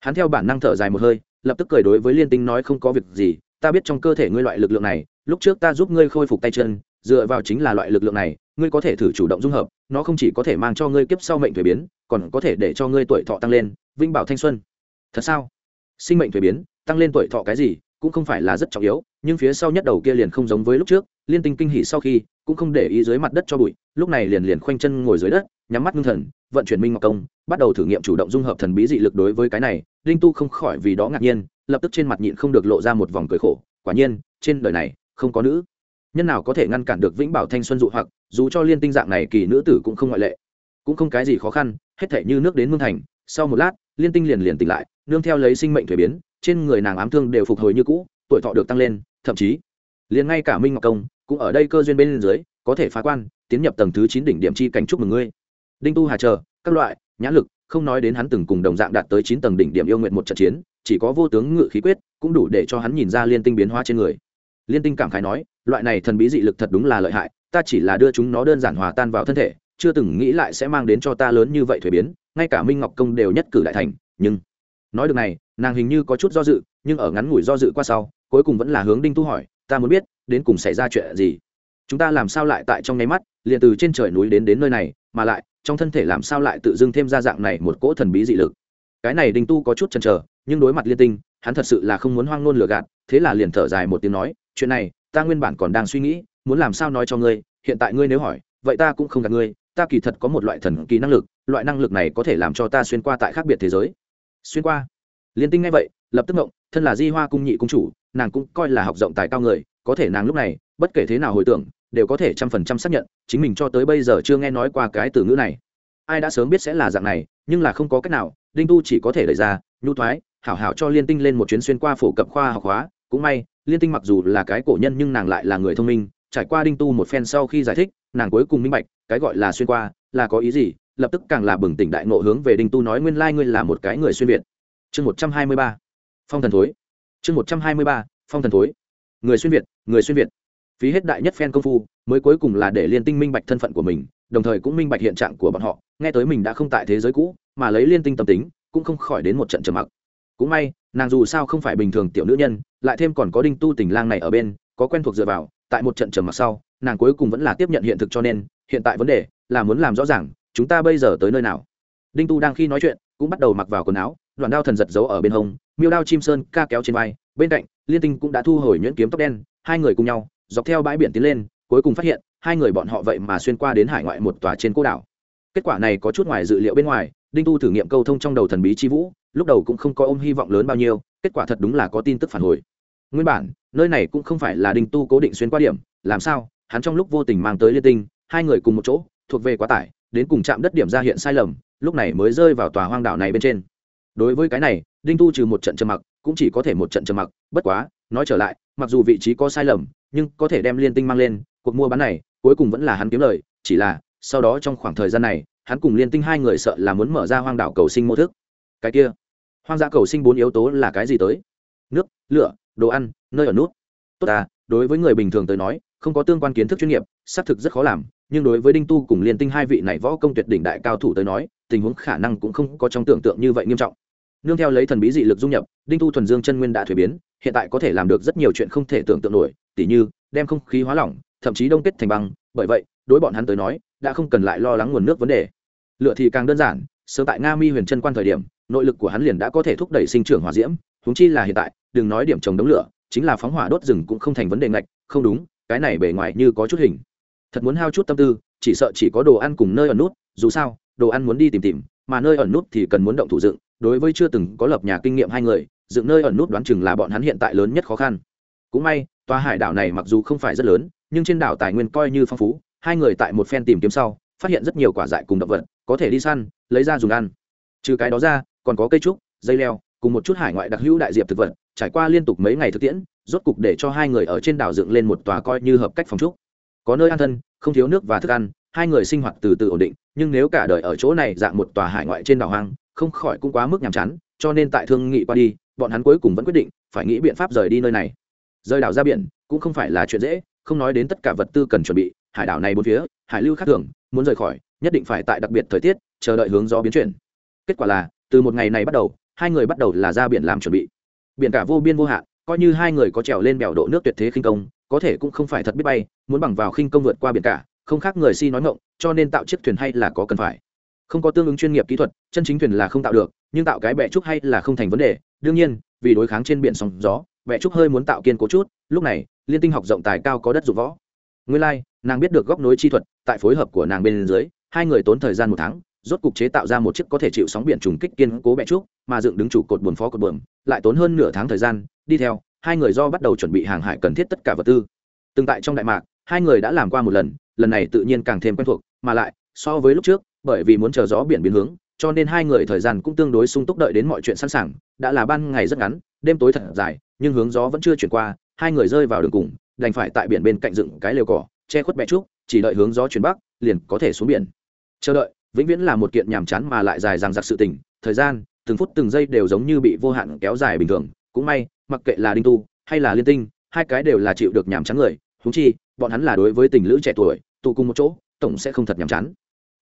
S1: Hắn theo bản năng thở dài một hơi, lập tức cười đối với liên tinh nói không có việc gì, ta biết trong cơ thể ngươi loại lực lượng này, lúc trước ta giúp ngươi khôi phục tay chân, dựa vào chính là loại lực lượng này, ngươi có thể thử chủ động dung hợp, nó không chỉ có thể mang cho ngươi kiếp sau mệnh thuế biến, còn có thể để cho ngươi tuổi thọ tăng lên vinh bảo thanh xuân. Thật sao? Sinh mệnh thuế biến tăng lên tuổi thọ cái gì cũng không phải là rất trọng yếu, nhưng phía sau nhất đầu kia liền không giống với lúc trước, liên tinh kinh hỉ sau khi, cũng không để ý dưới mặt đất cho bụi, lúc này liền liền khoanh chân ngồi dưới đất, nhắm mắt ngưng thần, vận chuyển minh ngọc công, bắt đầu thử nghiệm chủ động dung hợp thần bí dị lực đối với cái này, linh tu không khỏi vì đó ngạc nhiên, lập tức trên mặt nhịn không được lộ ra một vòng cười khổ, quả nhiên, trên đời này, không có nữ nhân nào có thể ngăn cản được vĩnh bảo thanh xuân dụ hoặc, dù cho liên tinh dạng này kỳ nữ tử cũng không ngoại lệ. Cũng không cái gì khó khăn, hết thể như nước đến mương thành, sau một lát, liên tinh liền liền tỉnh lại, nương theo lấy sinh mệnh thuế biến trên người nàng ám thương đều phục hồi như cũ, tuổi thọ được tăng lên, thậm chí, liền ngay cả minh ngọc công, cũng ở đây cơ duyên bên dưới, có thể phá quan, tiến nhập tầng thứ chín đỉnh điểm chi cảnh chúc mừng ngươi. Đinh tu hà chờ, các loại nhã lực, không nói đến hắn từng cùng đồng dạng đạt tới chín tầng đỉnh điểm yêu nguyện một trận chiến, chỉ có vô tướng ngự khí quyết, cũng đủ để cho hắn nhìn ra liên tinh biến hóa trên người. Liên tinh cảm khái nói, loại này thần bí dị lực thật đúng là lợi hại, ta chỉ là đưa chúng nó đơn giản hòa tan vào thân thể, chưa từng nghĩ lại sẽ mang đến cho ta lớn như vậy thuế biến, ngay cả minh ngọc công đều nhất cử đại thành, nhưng nói được này, nàng hình như có chút do dự, nhưng ở ngắn ngủi do dự qua sau, cuối cùng vẫn là hướng đinh tu hỏi, ta muốn biết, đến cùng xảy ra chuyện gì? Chúng ta làm sao lại tại trong nháy mắt, liền từ trên trời núi đến đến nơi này, mà lại, trong thân thể làm sao lại tự dưng thêm ra dạng này một cỗ thần bí dị lực? Cái này đinh tu có chút chần chờ, nhưng đối mặt liên tinh, hắn thật sự là không muốn hoang nôn lừa gạt, thế là liền thở dài một tiếng nói, chuyện này, ta nguyên bản còn đang suy nghĩ, muốn làm sao nói cho ngươi, hiện tại ngươi nếu hỏi, vậy ta cũng không gạt ngươi, ta kỳ thật có một loại thần kỳ năng lực, loại năng lực này có thể làm cho ta xuyên qua tại khác biệt thế giới xuyên qua. Liên tinh ngay vậy, lập tức ngộng, thân là di hoa cung nhị cung chủ, nàng cũng coi là học rộng tài cao người, có thể nàng lúc này, bất kể thế nào hồi tưởng, đều có thể trăm phần trăm xác nhận, chính mình cho tới bây giờ chưa nghe nói qua cái từ ngữ này. Ai đã sớm biết sẽ là dạng này, nhưng là không có cách nào, đinh tu chỉ có thể đẩy ra, nhu thoái, hảo hảo cho liên tinh lên một chuyến xuyên qua phổ cập khoa học hóa. Cũng may, liên tinh mặc dù là cái cổ nhân nhưng nàng lại là người thông minh, trải qua đinh tu một phen sau khi giải thích, nàng cuối cùng minh bạch, cái gọi là xuyên qua là có ý gì lập tức càng là bừng tỉnh đại ngộ hướng về đinh tu nói nguyên lai ngươi là một cái người xuyên việt. Chương một trăm hai mươi ba. Phong thần thối. Chương một trăm hai mươi ba, phong thần thối. Người xuyên việt, người xuyên việt. Phí hết đại nhất phen công phu, mới cuối cùng là để liên tinh minh bạch thân phận của mình, đồng thời cũng minh bạch hiện trạng của bọn họ. Nghe tới mình đã không tại thế giới cũ, mà lấy liên tinh tâm tính, cũng không khỏi đến một trận trầm mặc. Cũng may, nàng dù sao không phải bình thường tiểu nữ nhân, lại thêm còn có đinh tu tình lang này ở bên, có quen thuộc dựa vào, tại một trận trầm mặc sau, nàng cuối cùng vẫn là tiếp nhận hiện thực cho nên, hiện tại vấn đề là muốn làm rõ ràng chúng ta bây giờ tới nơi nào? Đinh tu đang khi nói chuyện, cũng bắt đầu mặc vào quần áo đoạn đao thần giật giấu ở bên hông, miêu đao chim sơn ca kéo trên vai, bên cạnh, liên tinh cũng đã thu hồi nhuyễn kiếm tóc đen, hai người cùng nhau, dọc theo bãi biển tiến lên, cuối cùng phát hiện, hai người bọn họ vậy mà xuyên qua đến hải ngoại một tòa trên cô đảo. Kết quả này có chút ngoài dự liệu bên ngoài, đinh tu thử nghiệm câu thông trong đầu thần bí chi vũ, lúc đầu cũng không có ôm hy vọng lớn bao nhiêu, kết quả thật đúng là có tin tức phản hồi. Nguyên bản, nơi này cũng không phải là đinh tu cố định xuyên qua điểm, làm sao, hắn trong lúc vô tình mang tới liên tinh, hai người cùng một chỗ, thuộc về quá tải đến cùng chạm đất điểm ra hiện sai lầm, lúc này mới rơi vào tòa hoang đảo này bên trên. Đối với cái này, đinh tu trừ một trận trầm mặc, cũng chỉ có thể một trận trầm mặc, bất quá, nói trở lại, mặc dù vị trí có sai lầm, nhưng có thể đem liên tinh mang lên, cuộc mua bán này, cuối cùng vẫn là hắn kiếm lời, chỉ là, sau đó trong khoảng thời gian này, hắn cùng liên tinh hai người sợ là muốn mở ra hoang đảo cầu sinh mô thức. Cái kia, hoang dã cầu sinh bốn yếu tố là cái gì tới? Nước, lửa, đồ ăn, nơi ở nút. Tốt à đối với người bình thường tới nói, không có tương quan kiến thức chuyên nghiệp, xác thực rất khó làm nhưng đối với đinh tu cùng liên tinh hai vị này võ công tuyệt đỉnh đại cao thủ tới nói, tình huống khả năng cũng không có trong tưởng tượng như vậy nghiêm trọng. Nương theo lấy thần bí dị lực dung nhập, đinh tu thuần dương chân nguyên đã thuế biến, hiện tại có thể làm được rất nhiều chuyện không thể tưởng tượng nổi, tỉ như, đem không khí hóa lỏng, thậm chí đông kết thành băng, bởi vậy, đối bọn hắn tới nói, đã không cần lại lo lắng nguồn nước vấn đề. Lựa thì càng đơn giản, sớm tại nga mi huyền chân quan thời điểm, nội lực của hắn liền đã có thể thúc đẩy sinh trưởng hỏa diễm húng chi là hiện tại, đừng nói điểm trồng đống lửa, chính là phóng hỏa đốt rừng cũng không thành vấn đề ngạch, không đúng, cái này bề ngoài như có chút hình thật muốn hao chút tâm tư, chỉ sợ chỉ có đồ ăn cùng nơi ẩn nút, dù sao, đồ ăn muốn đi tìm tìm, mà nơi ẩn nút thì cần muốn động thủ dựng. Đối với chưa từng có lập nhà kinh nghiệm hai người, dựng nơi ẩn nút đoán chừng là bọn hắn hiện tại lớn nhất khó khăn. Cũng may, tòa hải đảo này mặc dù không phải rất lớn, nhưng trên đảo tài nguyên coi như phong phú, hai người tại một phen tìm kiếm sau, phát hiện rất nhiều quả dại cùng động vật, có thể đi săn, lấy ra dùng ăn. Trừ cái đó ra, còn có cây trúc, dây leo, cùng một chút hải ngoại đặc hữu đại diệp thực vật, trải qua liên tục mấy ngày thực tiễn, rốt cục để cho hai người ở trên đảo dựng lên một tòa coi như hợp cách phòng trúc có nơi an thân, không thiếu nước và thức ăn, hai người sinh hoạt từ từ ổn định, nhưng nếu cả đời ở chỗ này dạng một tòa hải ngoại trên đảo hoang, không khỏi cũng quá mức nhàm chán, cho nên tại thương nghị qua đi, bọn hắn cuối cùng vẫn quyết định phải nghĩ biện pháp rời đi nơi này. Rời đảo ra biển cũng không phải là chuyện dễ, không nói đến tất cả vật tư cần chuẩn bị, hải đảo này bốn phía, hải lưu khác thường, muốn rời khỏi, nhất định phải tại đặc biệt thời tiết, chờ đợi hướng gió biến chuyển. Kết quả là, từ một ngày này bắt đầu, hai người bắt đầu là ra biển làm chuẩn bị. Biển cả vô biên vô hạn, coi như hai người có trèo lên bèo độ nước tuyệt thế khinh công có thể cũng không phải thật biết bay muốn bằng vào khinh công vượt qua biển cả không khác người si nói ngộng cho nên tạo chiếc thuyền hay là có cần phải. Không có tương ứng chuyên nghiệp kỹ thuật chân chính thuyền là không tạo được nhưng tạo cái bẹ trúc hay là không thành vấn đề. Đương nhiên vì đối kháng trên biển sóng gió bẹ trúc hơi muốn tạo kiên cố chút lúc này liên tinh học rộng tài cao có đất dụng võ. Nguyên lai、like, nàng biết được góc nối chi thuật tại phối hợp của nàng bên dưới hai người tốn thời gian một tháng rốt cục chế tạo ra một chiếc có thể chịu sóng biển trùng kích kiên cố bẹ trúc mà dựng đứng chủ cột buồn phó cột buồm lại tốn hơn nửa tháng thời gian đi theo hai người do bắt đầu chuẩn bị hàng hải cần thiết tất cả vật tư. Từng tại trong đại mạc, hai người đã làm qua một lần lần này tự nhiên càng thêm quen thuộc, mà lại, so với lúc trước, bởi vì muốn chờ gió biển biến hướng, cho nên hai người thời gian cũng tương đối sung túc đợi đến mọi chuyện sẵn sàng, đã là ban ngày rất ngắn, đêm tối thật dài, nhưng hướng gió vẫn chưa chuyển qua, hai người rơi vào đường cùng, đành phải tại biển bên cạnh dựng cái lều cỏ, che khuất bẹ trúc, chỉ đợi hướng gió chuyển bắc, liền có thể xuống biển. Chờ đợi, vĩnh viễn là một kiện nhàm chán mà lại dài dằng dặc sự tình, thời gian, từng phút từng giây đều giống như bị vô hạn kéo dài bình thường, cũng may mặc kệ là đinh tu hay là liên tinh, hai cái đều là chịu được nhàm chán người. Húng chi, bọn hắn là đối với tình lữ trẻ tuổi, tụ cùng một chỗ, tổng sẽ không thật nhàm chán.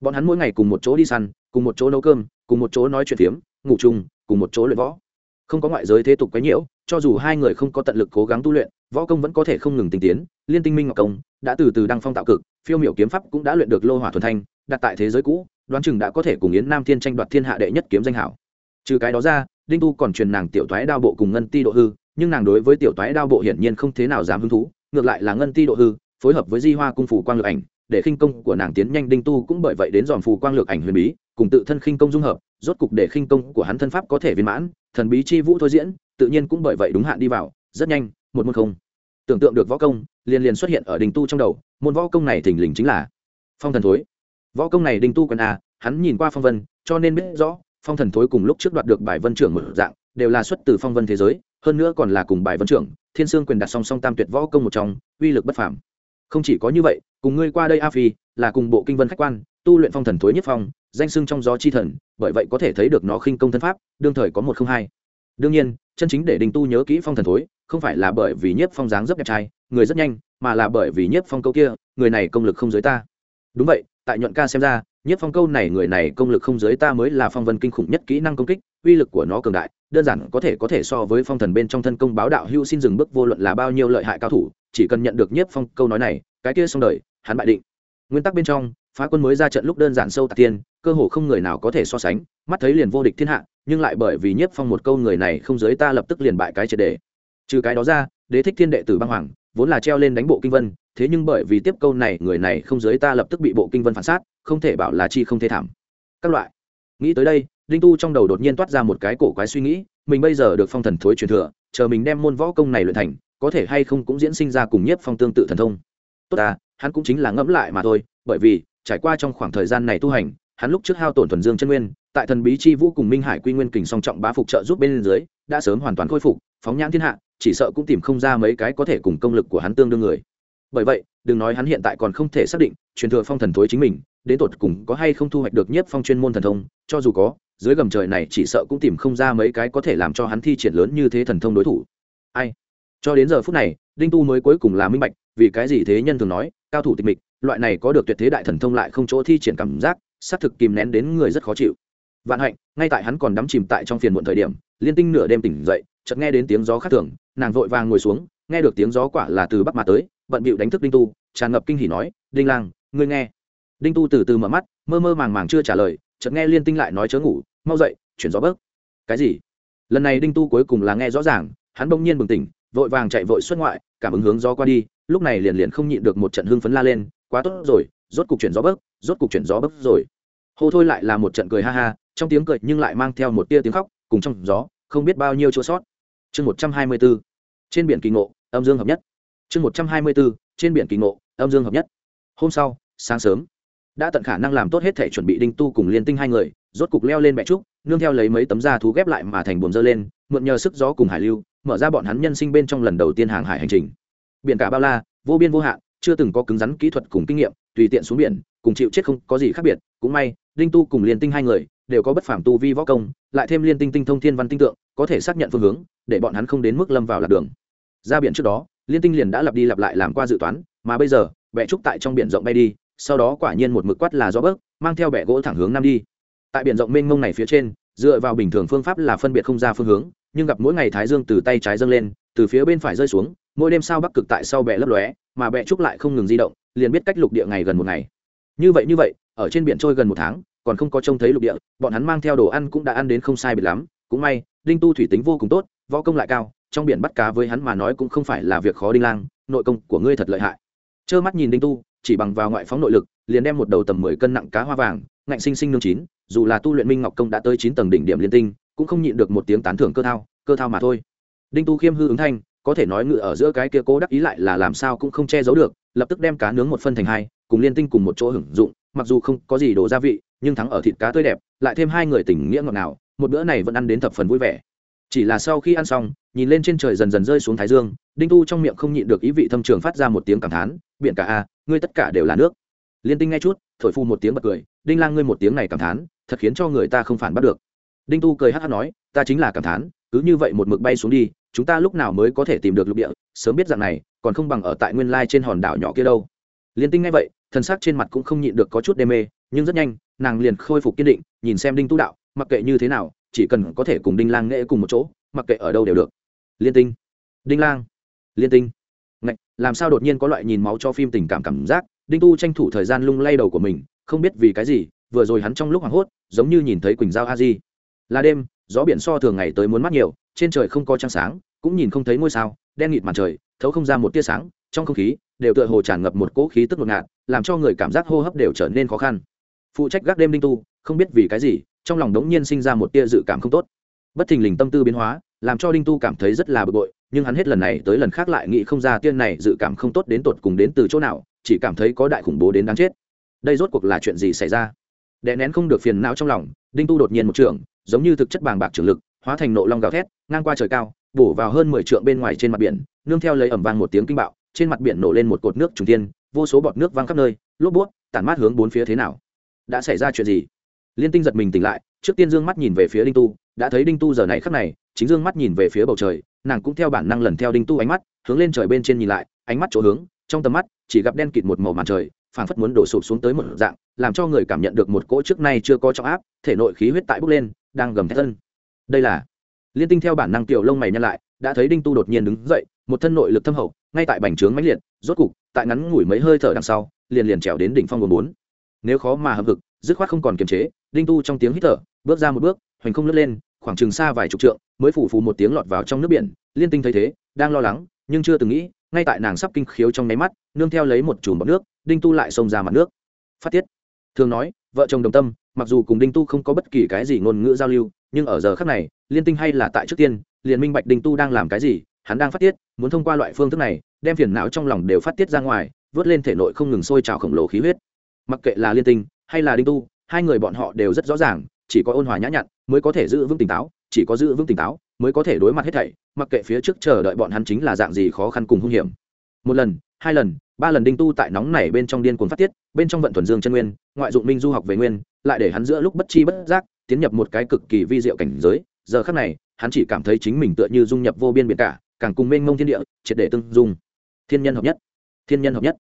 S1: Bọn hắn mỗi ngày cùng một chỗ đi săn, cùng một chỗ nấu cơm, cùng một chỗ nói chuyện phiếm, ngủ chung, cùng một chỗ luyện võ. Không có ngoại giới thế tục quấy nhiễu, cho dù hai người không có tận lực cố gắng tu luyện, võ công vẫn có thể không ngừng tinh tiến. Liên tinh minh ngọc công đã từ từ đăng phong tạo cực, phiêu miểu kiếm pháp cũng đã luyện được lô hỏa thuần thanh, đặt tại thế giới cũ, đoán chừng đã có thể cùng yến nam thiên tranh đoạt thiên hạ đệ nhất kiếm danh hảo trừ cái đó ra, đinh tu còn truyền nàng tiểu toái đao bộ cùng ngân ti độ hư, nhưng nàng đối với tiểu toái đao bộ hiển nhiên không thế nào dám hứng thú, ngược lại là ngân ti độ hư, phối hợp với di hoa cung phủ quang lược ảnh, để khinh công của nàng tiến nhanh đinh tu cũng bởi vậy đến dòm phù quang lược ảnh huyền bí, cùng tự thân khinh công dung hợp, rốt cục để khinh công của hắn thân pháp có thể viên mãn, thần bí chi vũ thôi diễn, tự nhiên cũng bởi vậy đúng hạn đi vào, rất nhanh, một môn không tưởng tượng được võ công, liền liền xuất hiện ở đình tu trong đầu, môn võ công này thình lình chính là phong thần thối. Võ công này đình tu còn à hắn nhìn qua phong vân, cho nên biết rõ phong thần thối cùng lúc trước đoạt được bài vân trưởng một dạng, đều là xuất từ phong vân thế giới, hơn nữa còn là cùng bài vân trưởng, thiên sương quyền đặt song song tam tuyệt võ công một trong, uy lực bất phàm. Không chỉ có như vậy, cùng ngươi qua đây a phi, là cùng bộ kinh vân khách quan, tu luyện phong thần thối nhất phong, danh sưng trong gió chi thần, bởi vậy có thể thấy được nó khinh công thân pháp, đương thời có một không hai. Đương nhiên, chân chính để đình tu nhớ kỹ phong thần thối, không phải là bởi vì nhiếp phong dáng rất đẹp trai, người rất nhanh, mà là bởi vì nhiếp phong câu kia, người này công lực không giới ta. Đúng vậy, tại nhuận ca xem ra Nhất phong câu này người này công lực không giới ta mới là phong vân kinh khủng nhất kỹ năng công kích, uy lực của nó cường đại, đơn giản có thể có thể so với phong thần bên trong thân công báo đạo hưu xin dừng bước vô luận là bao nhiêu lợi hại cao thủ, chỉ cần nhận được nhất phong câu nói này, cái kia xong đời, hắn bại định. Nguyên tắc bên trong, phá quân mới ra trận lúc đơn giản sâu tạc tiên, cơ hồ không người nào có thể so sánh, mắt thấy liền vô địch thiên hạ, nhưng lại bởi vì nhiếp phong một câu người này không giới ta lập tức liền bại cái triệt đề. Trừ cái đó ra, đế thích thiên đệ tử băng hoàng, vốn là treo lên đánh bộ kinh vân, thế nhưng bởi vì tiếp câu này người này không giới ta lập tức bị bộ kinh vân phản sát không thể bảo là chi không thể thảm. Các loại. Nghĩ tới đây, đinh tu trong đầu đột nhiên toát ra một cái cổ quái suy nghĩ, mình bây giờ được phong thần thối truyền thừa, chờ mình đem môn võ công này luyện thành, có thể hay không cũng diễn sinh ra cùng nhiếp phong tương tự thần thông. Tốt ta, hắn cũng chính là ngẫm lại mà thôi, bởi vì, trải qua trong khoảng thời gian này tu hành, hắn lúc trước hao tổn thuần dương chân nguyên, tại thần bí chi vũ cùng minh hải quy nguyên kình song trọng bá phục trợ giúp bên dưới, đã sớm hoàn toàn khôi phục, phóng nhãn thiên hạ, chỉ sợ cũng tìm không ra mấy cái có thể cùng công lực của hắn tương đương người. Bởi vậy, đừng nói hắn hiện tại còn không thể xác định, truyền thừa phong thần thối chính mình đến tột cùng có hay không thu hoạch được nhất phong chuyên môn thần thông, cho dù có, dưới gầm trời này chỉ sợ cũng tìm không ra mấy cái có thể làm cho hắn thi triển lớn như thế thần thông đối thủ. Ai? Cho đến giờ phút này, đinh tu mới cuối cùng là minh bạch, vì cái gì thế nhân thường nói, cao thủ tịch mịch, loại này có được tuyệt thế đại thần thông lại không chỗ thi triển cảm giác, xác thực kìm nén đến người rất khó chịu. Vạn hạnh, ngay tại hắn còn đắm chìm tại trong phiền muộn thời điểm, liên tinh nửa đêm tỉnh dậy, chợt nghe đến tiếng gió khác thường, nàng vội vàng ngồi xuống, nghe được tiếng gió quả là từ bắc mà tới, bận bịu đánh thức đinh tu, tràn ngập kinh hỉ nói, đinh lang, ngươi nghe đinh tu từ từ mở mắt, mơ mơ màng màng chưa trả lời, chợt nghe liên tinh lại nói chớ ngủ, mau dậy, chuyển gió bớt cái gì? Lần này đinh tu cuối cùng là nghe rõ ràng, hắn bỗng nhiên bừng tỉnh, vội vàng chạy vội xuất ngoại, cảm ứng hướng gió qua đi, lúc này liền liền không nhịn được một trận hưng phấn la lên, quá tốt rồi, rốt cục chuyển gió bớt rốt cục chuyển gió bớt rồi. Hô thôi lại là một trận cười ha ha, trong tiếng cười nhưng lại mang theo một tia tiếng khóc, cùng trong gió, không biết bao nhiêu chỗ sót. Chương một trăm hai mươi b ố trên biển kỳ ngộ, âm dương hợp nhất. Chương một trăm hai mươi b ố trên biển kỳ ngộ, âm dương hợp nhất. Hôm sau, sáng sớm đã tận khả năng làm tốt hết thể chuẩn bị đinh tu cùng liên tinh hai người, rốt cục leo lên mẹ trúc, nương theo lấy mấy tấm da thú ghép lại mà thành buồm dơ lên, mượn nhờ sức gió cùng hải lưu, mở ra bọn hắn nhân sinh bên trong lần đầu tiên hàng hải hành trình. Biển cả bao la, vô biên vô hạn, chưa từng có cứng rắn kỹ thuật cùng kinh nghiệm, tùy tiện xuống biển, cùng chịu chết không có gì khác biệt, cũng may, đinh tu cùng liên tinh hai người đều có bất phàm tu vi võ công, lại thêm liên tinh tinh thông thiên văn tinh tượng, có thể xác nhận phương hướng, để bọn hắn không đến mức lâm vào lạc đường. Ra biển trước đó, liên tinh liền đã lặp đi lặp lại làm qua dự toán, mà bây giờ bẹ trúc tại trong biển rộng bay đi sau đó quả nhiên một mực quát là gió bớt mang theo bẻ gỗ thẳng hướng nam đi. Tại biển rộng mênh mông này phía trên, dựa vào bình thường phương pháp là phân biệt không ra phương hướng, nhưng gặp mỗi ngày thái dương từ tay trái dâng lên, từ phía bên phải rơi xuống, mỗi đêm sao bắc cực tại sau bẹ lấp lóe, mà bẹ trúc lại không ngừng di động, liền biết cách lục địa ngày gần một ngày. Như vậy như vậy, ở trên biển trôi gần một tháng, còn không có trông thấy lục địa, bọn hắn mang theo đồ ăn cũng đã ăn đến không sai biệt lắm, cũng may, đinh tu thủy tính vô cùng tốt, võ công lại cao, trong biển bắt cá với hắn mà nói cũng không phải là việc khó đinh lang, nội công của ngươi thật lợi hại. Trơ mắt nhìn đinh tu chỉ bằng vào ngoại phóng nội lực, liền đem một đầu tầm mười cân nặng cá hoa vàng, ngạnh sinh sinh nương chín, dù là tu luyện minh ngọc công đã tới chín tầng đỉnh điểm liên tinh, cũng không nhịn được một tiếng tán thưởng cơ thao cơ thao mà thôi. Đinh tu khiêm hư ứng thanh, có thể nói ngự ở giữa cái kia cố đắc ý lại là làm sao cũng không che giấu được, lập tức đem cá nướng một phân thành hai, cùng liên tinh cùng một chỗ hưởng dụng, mặc dù không có gì đồ gia vị, nhưng thắng ở thịt cá tươi đẹp, lại thêm hai người tình nghĩa ngọt ngào, một bữa này vẫn ăn đến thập phần vui vẻ. Chỉ là sau khi ăn xong, nhìn lên trên trời dần dần rơi xuống thái dương, đinh tu trong miệng không nhịn được ý vị thâm trường phát ra một tiếng cảm thán, biển cả a ngươi tất cả đều là nước. Liên tinh nghe chút, thổi phu một tiếng bật cười, đinh lang ngươi một tiếng này cảm thán, thật khiến cho người ta không phản bắt được. Đinh tu cười hát hát nói, ta chính là cảm thán, cứ như vậy một mực bay xuống đi, chúng ta lúc nào mới có thể tìm được lục địa, sớm biết dạng này, còn không bằng ở tại nguyên lai trên hòn đảo nhỏ kia đâu. Liên tinh nghe vậy thân xác trên mặt cũng không nhịn được có chút đê mê, nhưng rất nhanh, nàng liền khôi phục kiên định, nhìn xem đinh tu đạo, mặc kệ như thế nào, chỉ cần có thể cùng đinh lang nghệ cùng một chỗ, mặc kệ ở đâu đều được. Liên tinh. Đinh lang. Liên tinh làm sao đột nhiên có loại nhìn máu cho phim tình cảm cảm giác? Đinh tu tranh thủ thời gian lung lay đầu của mình, không biết vì cái gì, vừa rồi hắn trong lúc hoảng hốt, giống như nhìn thấy quỳnh giao a di. Là đêm, gió biển so thường ngày tới muốn mắt nhiều, trên trời không có trăng sáng, cũng nhìn không thấy ngôi sao, đen nghịt màn trời, thấu không ra một tia sáng, trong không khí, đều tựa hồ tràn ngập một cỗ khí tức ngột ngạt, làm cho người cảm giác hô hấp đều trở nên khó khăn. Phụ trách gác đêm đinh tu, không biết vì cái gì, trong lòng đống nhiên sinh ra một tia dự cảm không tốt. Bất thình lình tâm tư biến hóa làm cho đinh tu cảm thấy rất là bực bội, nhưng hắn hết lần này tới lần khác lại nghĩ không ra tiên này dự cảm không tốt đến tột cùng đến từ chỗ nào, chỉ cảm thấy có đại khủng bố đến đáng chết. Đây rốt cuộc là chuyện gì xảy ra? Đè nén không được phiền não trong lòng, đinh tu đột nhiên một trường, giống như thực chất bàng bạc trường lực, hóa thành nộ long gào thét, ngang qua trời cao, bổ vào hơn mười trượng bên ngoài trên mặt biển, nương theo lấy ẩm vang một tiếng kinh bạo, trên mặt biển nổ lên một cột nước trùng tiên vô số bọt nước văng khắp nơi, lốp buốt tản mát hướng bốn phía thế nào? Đã xảy ra chuyện gì? Liên tinh giật mình tỉnh lại, trước tiên dương mắt nhìn về phía đinh tu đã thấy đinh tu giờ này khắc này, chính dương mắt nhìn về phía bầu trời, nàng cũng theo bản năng lần theo đinh tu ánh mắt, hướng lên trời bên trên nhìn lại, ánh mắt chỗ hướng, trong tầm mắt, chỉ gặp đen kịt một màu màn trời, phảng phất muốn đổ sụp xuống tới một dạng, làm cho người cảm nhận được một cỗ trước nay chưa có trọng áp, thể nội khí huyết tại bốc lên, đang gầm thét thân. Đây là liên tinh theo bản năng tiểu lông mày nhăn lại, đã thấy đinh tu đột nhiên đứng dậy, một thân nội lực thâm hậu, ngay tại bành trướng mãnh liệt, rốt cục, tại ngắn ngủi mấy hơi thở đằng sau, liền liền trèo đến đỉnh phong bốn. Nếu khó mà hợp lực, dứt khoát không còn kiềm chế, đinh tu trong tiếng hít thở, bước ra một bước hoành không lướt lên, khoảng chừng xa vài chục trượng, mới phủ phù một tiếng lọt vào trong nước biển, liên tinh thấy thế, đang lo lắng, nhưng chưa từng nghĩ, ngay tại nàng sắp kinh khiếu trong nháy mắt, nương theo lấy một chùm bọc nước, đinh tu lại xông ra mặt nước. Phát tiết. Thường nói, vợ chồng đồng tâm, mặc dù cùng đinh tu không có bất kỳ cái gì ngôn ngữ giao lưu, nhưng ở giờ khác này, liên tinh hay là tại trước tiên, liền minh bạch đinh tu đang làm cái gì, hắn đang phát tiết, muốn thông qua loại phương thức này, đem phiền não trong lòng đều phát tiết ra ngoài, vớt lên thể nội không ngừng sôi trào khổng lồ khí huyết. Mặc kệ là liên tinh, hay là đinh tu, hai người bọn họ đều rất rõ ràng chỉ có ôn hòa nhã nhặn mới có thể giữ vững tỉnh táo, chỉ có giữ vững tỉnh táo mới có thể đối mặt hết thảy, mặc kệ phía trước chờ đợi bọn hắn chính là dạng gì khó khăn cùng hung hiểm. Một lần, hai lần, ba lần đinh tu tại nóng này bên trong điên cuồng phát tiết, bên trong vận thuần dương chân nguyên, ngoại dụng minh du học về nguyên, lại để hắn giữa lúc bất chi bất giác tiến nhập một cái cực kỳ vi diệu cảnh giới. Giờ khắc này, hắn chỉ cảm thấy chính mình tựa như dung nhập vô biên biển cả, càng cùng mênh mông thiên địa, triệt để tương dung. Thiên nhân hợp nhất. Thiên nhân hợp nhất.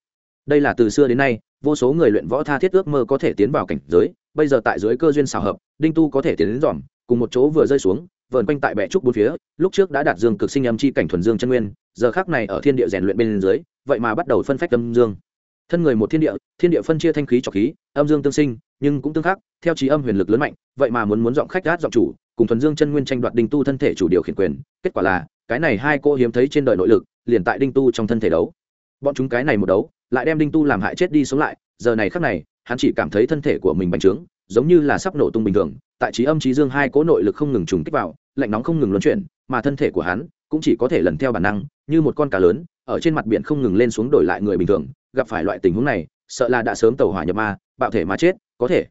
S1: Đây là từ xưa đến nay, vô số người luyện võ tha thiết ước mơ có thể tiến vào cảnh giới bây giờ tại dưới cơ duyên xào hợp, đinh tu có thể tiến đến dòm, cùng một chỗ vừa rơi xuống, vờn quanh tại bệ trúc bốn phía, lúc trước đã đạt dương cực sinh âm chi cảnh thuần dương chân nguyên, giờ khác này ở thiên địa rèn luyện bên dưới, vậy mà bắt đầu phân phách âm dương. Thân người một thiên địa thiên địa phân chia thanh khí trọc khí, âm dương tương sinh, nhưng cũng tương khắc, theo trí âm huyền lực lớn mạnh, vậy mà muốn muốn giọng khách gát giọng chủ, cùng thuần dương chân nguyên tranh đoạt đinh tu thân thể chủ điều khiển quyền, kết quả là, cái này hai cô hiếm thấy trên đời nội lực, liền tại đinh tu trong thân thể đấu. Bọn chúng cái này một đấu, lại đem đinh tu làm hại chết đi sống lại giờ này khắc này, hắn chỉ cảm thấy thân thể của mình bành trướng, giống như là sắp nổ tung bình thường, tại trí âm trí dương hai cỗ nội lực không ngừng trùng kích vào, lạnh nóng không ngừng luân chuyển, mà thân thể của hắn cũng chỉ có thể lần theo bản năng, như một con cá lớn, ở trên mặt biển không ngừng lên xuống đổi lại người bình thường, gặp phải loại tình huống này, sợ là đã sớm tàu hỏa nhập ma, bạo thể mà chết, có thể.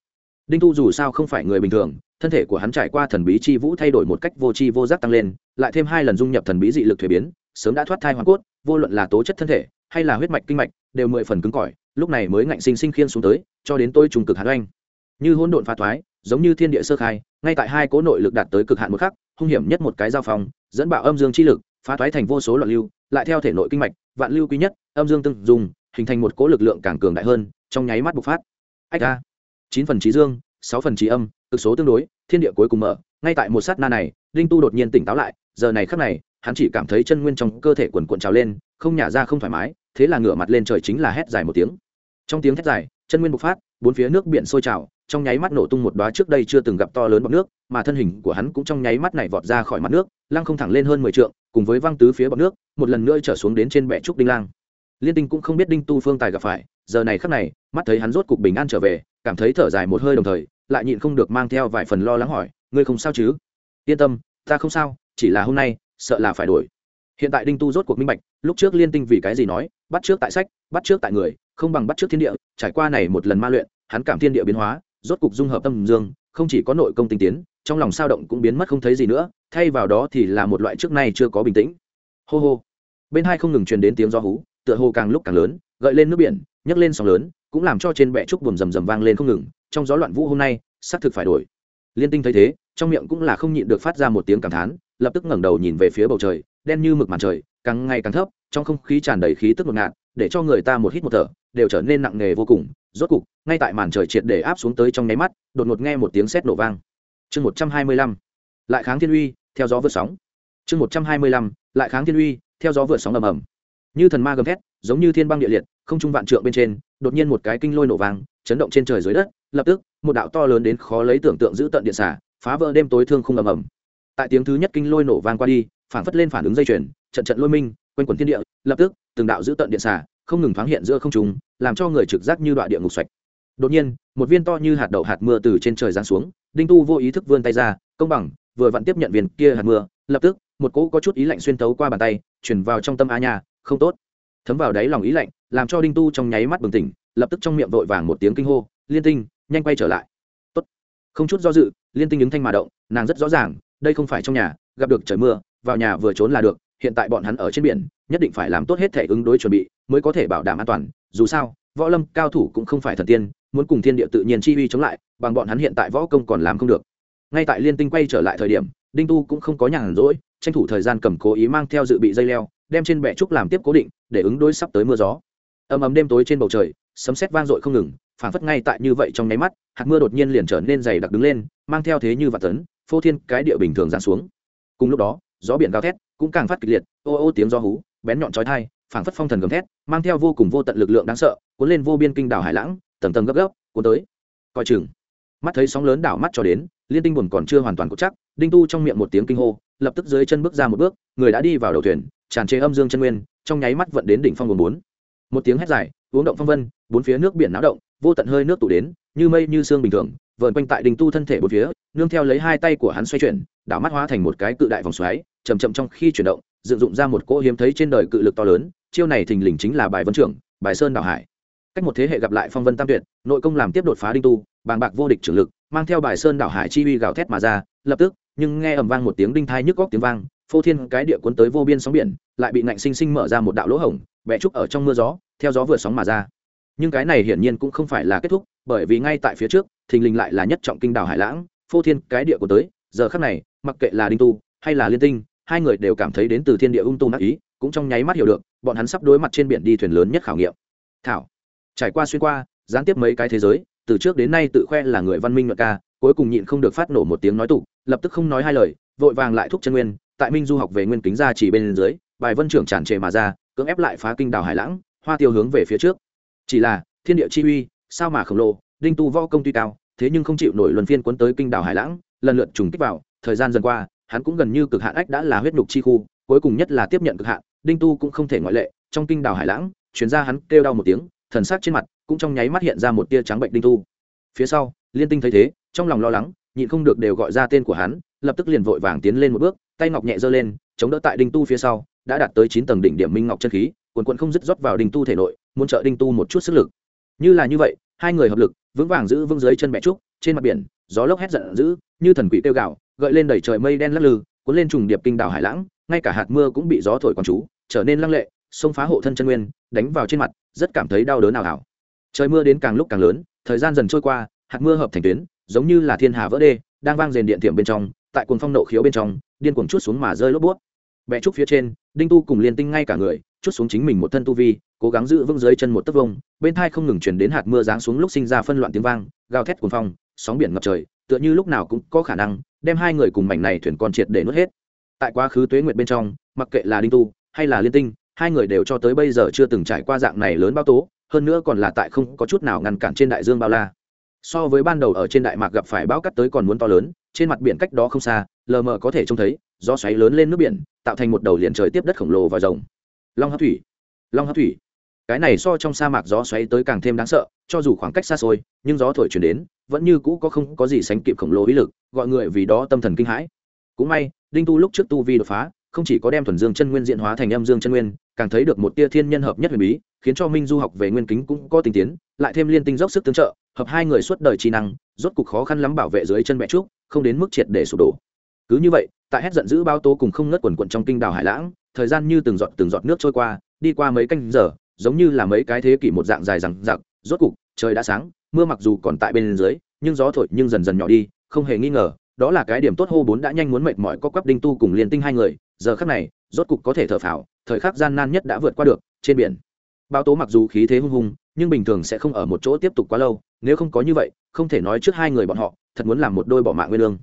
S1: Đinh tu dù sao không phải người bình thường, thân thể của hắn trải qua thần bí chi vũ thay đổi một cách vô tri vô giác tăng lên, lại thêm hai lần dung nhập thần bí dị lực thuế biến, sớm đã thoát thai hoàn cốt, vô luận là tố chất thân thể hay là huyết mạch kinh mạch, đều mười phần cứng cỏi lúc này mới ngạnh sinh sinh khiên xuống tới, cho đến tôi trùng cực hạt oanh. Như hỗn độn phá thoái, giống như thiên địa sơ khai, ngay tại hai cố nội lực đạt tới cực hạn một khắc, hung hiểm nhất một cái giao phong, dẫn bạo âm dương chi lực, phá thoái thành vô số loạn lưu, lại theo thể nội kinh mạch, vạn lưu quý nhất, âm dương tương dùng hình thành một cố lực lượng càng cường đại hơn, trong nháy mắt bộc phát. Ách a. Chín phần trí dương, sáu phần trí âm, cực số tương đối, thiên địa cuối cùng mở, ngay tại một sát na này, đinh tu đột nhiên tỉnh táo lại, giờ này khắc này, hắn chỉ cảm thấy chân nguyên trong cơ thể quần cuộn trào lên, không nhả ra không thoải mái thế là ngửa mặt lên trời chính là hét dài một tiếng. Trong tiếng hét dài, chân nguyên bộc phát, bốn phía nước biển sôi trào, trong nháy mắt nổ tung một đóa trước đây chưa từng gặp to lớn bọt nước, mà thân hình của hắn cũng trong nháy mắt này vọt ra khỏi mặt nước, lăng không thẳng lên hơn mười trượng, cùng với văng tứ phía bọt nước, một lần nữa trở xuống đến trên bệ trúc đinh lang. Liên tinh cũng không biết đinh tu phương tài gặp phải, giờ này khắc này, mắt thấy hắn rốt cục bình an trở về, cảm thấy thở dài một hơi đồng thời, lại nhịn không được mang theo vài phần lo lắng hỏi, ngươi không sao chứ? Yên tâm, ta không sao, chỉ là hôm nay, sợ là phải đổi. Hiện tại đinh tu rốt cuộc minh bạch, lúc trước liên tinh vì cái gì nói bắt trước tại sách, bắt trước tại người, không bằng bắt trước thiên địa, trải qua này một lần ma luyện, hắn cảm thiên địa biến hóa, rốt cục dung hợp tâm dương, không chỉ có nội công tinh tiến, trong lòng sao động cũng biến mất không thấy gì nữa, thay vào đó thì là một loại trước nay chưa có bình tĩnh. Hô hô. Bên hai không ngừng truyền đến tiếng gió hú, tựa hồ càng lúc càng lớn, gợi lên nước biển, nhấc lên sóng lớn, cũng làm cho trên bệ trúc buồm rầm rầm vang lên không ngừng, trong gió loạn vũ hôm nay, xác thực phải đổi. Liên tinh thấy thế, trong miệng cũng là không nhịn được phát ra một tiếng cảm thán, lập tức ngẩng đầu nhìn về phía bầu trời, đen như mực màn trời, càng ngày càng thấp trong không khí tràn đầy khí tức ngột ngạt, để cho người ta một hít một thở, đều trở nên nặng nề vô cùng. Rốt cục, ngay tại màn trời triệt để áp xuống tới trong nháy mắt, đột ngột nghe một tiếng sét nổ vang. Chương một trăm hai mươi lăm, lại kháng thiên uy, theo gió vượt sóng. Chương một trăm hai mươi lăm, lại kháng thiên uy, theo gió vượt sóng ầm ầm. Như thần ma gầm thét, giống như thiên băng địa liệt, không trung vạn trượng bên trên, đột nhiên một cái kinh lôi nổ vang, chấn động trên trời dưới đất, lập tức, một đạo to lớn đến khó lấy tưởng tượng giữ tận điện xả phá vỡ đêm tối thương không ầm ầm. Tại tiếng thứ nhất kinh lôi nổ vang qua đi, phản phất lên phản ứng dây chuyền, trận trận lôi minh quanh quần thiên địa, lập tức, từng đạo giữ tận điện xả không ngừng thoáng hiện giữa không trung, làm cho người trực giác như đoạn địa ngục xoạch. Đột nhiên, một viên to như hạt đậu hạt mưa từ trên trời giáng xuống, đinh tu vô ý thức vươn tay ra, công bằng, vừa vặn tiếp nhận viên kia hạt mưa, lập tức, một cỗ có chút ý lạnh xuyên tấu qua bàn tay chuyển vào trong tâm a nhà không tốt. Thấm vào đáy lòng ý lạnh, làm cho đinh tu trong nháy mắt bừng tỉnh, lập tức trong miệng vội vàng một tiếng kinh hô, liên tinh, nhanh quay trở lại. Tốt. Không chút do dự, liên tinh ứng thanh mà động, nàng rất rõ ràng, đây không phải trong nhà, gặp được trời mưa, vào nhà vừa trốn là được hiện tại bọn hắn ở trên biển, nhất định phải làm tốt hết thể ứng đối chuẩn bị, mới có thể bảo đảm an toàn. Dù sao, võ lâm cao thủ cũng không phải thần tiên, muốn cùng thiên địa tự nhiên chi uy chống lại, bằng bọn hắn hiện tại võ công còn làm không được. Ngay tại liên tinh quay trở lại thời điểm, đinh tu cũng không có nhàn rỗi, tranh thủ thời gian cầm cố ý mang theo dự bị dây leo, đem trên bệ trúc làm tiếp cố định, để ứng đối sắp tới mưa gió. Ầm ầm đêm tối trên bầu trời, sấm sét vang dội không ngừng, phảng phất ngay tại như vậy trong nháy mắt, hạt mưa đột nhiên liền trở nên dày đặc đứng lên, mang theo thế như vạn tấn, phô thiên cái địa bình thường giáng xuống. Cùng lúc đó, gió biển gào thét cũng càng phát kịch liệt, ô ô tiếng gió hú, bén nhọn chói tai, phảng phất phong thần gầm thét, mang theo vô cùng vô tận lực lượng đáng sợ, cuốn lên vô biên kinh đảo hải lãng, tầng tầng gấp gấp, cuốn tới. Coi chừng. Mắt thấy sóng lớn đảo mắt cho đến, liên tinh buồn còn chưa hoàn toàn cố chắc, đinh tu trong miệng một tiếng kinh hô, lập tức dưới chân bước ra một bước, người đã đi vào đầu thuyền, tràn trề âm dương chân nguyên, trong nháy mắt vận đến đỉnh phong buồn bốn. Một tiếng hét dài, uống động phong vân, bốn phía nước biển náo động, vô tận hơi nước tụ đến, như mây như sương bình thường, vờn quanh tại đỉnh tu thân thể bốn phía, nương theo lấy hai tay của hắn xoay chuyển, đảo mắt hóa thành một cái cự đại vòng xoáy chầm chậm trong khi chuyển động, dựng dụng ra một cỗ hiếm thấy trên đời cự lực to lớn, chiêu này thình lình chính là bài vân trưởng, bài sơn đảo hải. Cách một thế hệ gặp lại phong vân tam tuyệt, nội công làm tiếp đột phá đinh tu, bàng bạc vô địch trưởng lực, mang theo bài sơn đảo hải chi uy gào thét mà ra, lập tức, nhưng nghe ầm vang một tiếng đinh thai nhức góc tiếng vang, phô thiên cái địa cuốn tới vô biên sóng biển, lại bị ngạnh sinh sinh mở ra một đạo lỗ hổng vẽ trúc ở trong mưa gió, theo gió vừa sóng mà ra. Nhưng cái này hiển nhiên cũng không phải là kết thúc, bởi vì ngay tại phía trước, thình lình lại là nhất trọng kinh đảo hải lãng, phô thiên cái địa của tới, giờ khắc này, mặc kệ là đinh tu, hay là liên tinh hai người đều cảm thấy đến từ thiên địa ung tung ác ý, cũng trong nháy mắt hiểu được, bọn hắn sắp đối mặt trên biển đi thuyền lớn nhất khảo nghiệm. Thảo, trải qua xuyên qua gián tiếp mấy cái thế giới, từ trước đến nay tự khoe là người văn minh luận ca, cuối cùng nhịn không được phát nổ một tiếng nói tụ lập tức không nói hai lời, vội vàng lại thúc chân nguyên, tại minh du học về nguyên kính ra chỉ bên dưới, bài vân trưởng tràn trề mà ra, cưỡng ép lại phá kinh đảo hải lãng, hoa tiêu hướng về phía trước. Chỉ là, thiên địa chi uy, sao mà khổng lồ, đinh tu võ công tuy cao, thế nhưng không chịu nổi luân phiên cuốn tới kinh đảo hải lãng, lần lượt trùng kích vào, thời gian dần qua hắn cũng gần như cực hạn ách đã là huyết nhục chi khu, cuối cùng nhất là tiếp nhận cực hạn, đinh tu cũng không thể ngoại lệ, trong kinh đảo hải lãng chuyến ra hắn kêu đau một tiếng, thần sắc trên mặt cũng trong nháy mắt hiện ra một tia trắng bệnh đinh tu. Phía sau, liên tinh thấy thế, trong lòng lo lắng, nhịn không được đều gọi ra tên của hắn, lập tức liền vội vàng tiến lên một bước, tay ngọc nhẹ giơ lên, chống đỡ tại đinh tu phía sau, đã đạt tới chín tầng đỉnh điểm minh ngọc chân khí, quần quận không dứt rót vào đinh tu thể nội, muốn trợ đinh tu một chút sức lực. Như là như vậy, hai người hợp lực, vững vàng giữ vững dưới chân mẹ trúc, trên mặt biển, gió lốc hét giận dữ, như thần quỷ kêu gạo gợi lên đẩy trời mây đen lắc lư, cuốn lên trùng điệp kinh đảo hải lãng, ngay cả hạt mưa cũng bị gió thổi quán chú, trở nên lăng lệ, xông phá hộ thân chân nguyên, đánh vào trên mặt, rất cảm thấy đau đớn nào ảo. Trời mưa đến càng lúc càng lớn, thời gian dần trôi qua, hạt mưa hợp thành tuyến, giống như là thiên hà vỡ đê, đang vang rền điện tiệm bên trong, tại cuồng phong nộ khiếu bên trong, điên cuồng chút xuống mà rơi lốp bút. Bẹ trúc phía trên, đinh tu cùng liên tinh ngay cả người, chút xuống chính mình một thân tu vi, cố gắng giữ vững dưới chân một tấc vông, bên thai không ngừng chuyển đến hạt mưa giáng xuống lúc sinh ra phân loạn tiếng vang, gào thét cuồng phong, sóng biển ngập trời, tựa như lúc nào cũng có khả năng đem hai người cùng mảnh này thuyền con triệt để nuốt hết. Tại quá khứ tuế nguyệt bên trong, mặc kệ là đinh tu hay là liên tinh, hai người đều cho tới bây giờ chưa từng trải qua dạng này lớn bao tố, hơn nữa còn là tại không có chút nào ngăn cản trên đại dương bao la. So với ban đầu ở trên đại mạc gặp phải bão cắt tới còn muốn to lớn, trên mặt biển cách đó không xa, lờ mờ có thể trông thấy do xoáy lớn lên nước biển, tạo thành một đầu liền trời tiếp đất khổng lồ và rồng. Long hấp thủy, long hấp thủy cái này so trong sa mạc gió xoáy tới càng thêm đáng sợ, cho dù khoảng cách xa xôi, nhưng gió thổi chuyển đến, vẫn như cũ có không có gì sánh kịp khổng lồ ý lực, gọi người vì đó tâm thần kinh hãi. Cũng may, đinh tu lúc trước tu vi đột phá, không chỉ có đem thuần dương chân nguyên diện hóa thành âm dương chân nguyên, càng thấy được một tia thiên nhân hợp nhất huyền bí, khiến cho minh du học về nguyên kính cũng có tình tiến, lại thêm liên tinh dốc sức tương trợ, hợp hai người suốt đời trí năng, rốt cục khó khăn lắm bảo vệ dưới chân mẹ trúc, không đến mức triệt để sụp đổ. Cứ như vậy, tại hết giận dữ bao tố cùng không ngất quần quận trong kinh đảo hải lãng, thời gian như từng giọt từng giọt nước trôi qua, đi qua mấy canh giờ giống như là mấy cái thế kỷ một dạng dài rằng giặc rốt cục, trời đã sáng, mưa mặc dù còn tại bên dưới, nhưng gió thổi nhưng dần dần nhỏ đi, không hề nghi ngờ, đó là cái điểm tốt hô bốn đã nhanh muốn mệt mỏi có quắp đinh tu cùng liền tinh hai người, giờ khắc này, rốt cục có thể thở phào, thời khắc gian nan nhất đã vượt qua được, trên biển. Bao tố mặc dù khí thế hung hung, nhưng bình thường sẽ không ở một chỗ tiếp tục quá lâu, nếu không có như vậy, không thể nói trước hai người bọn họ, thật muốn làm một đôi bỏ mạng nguyên lương.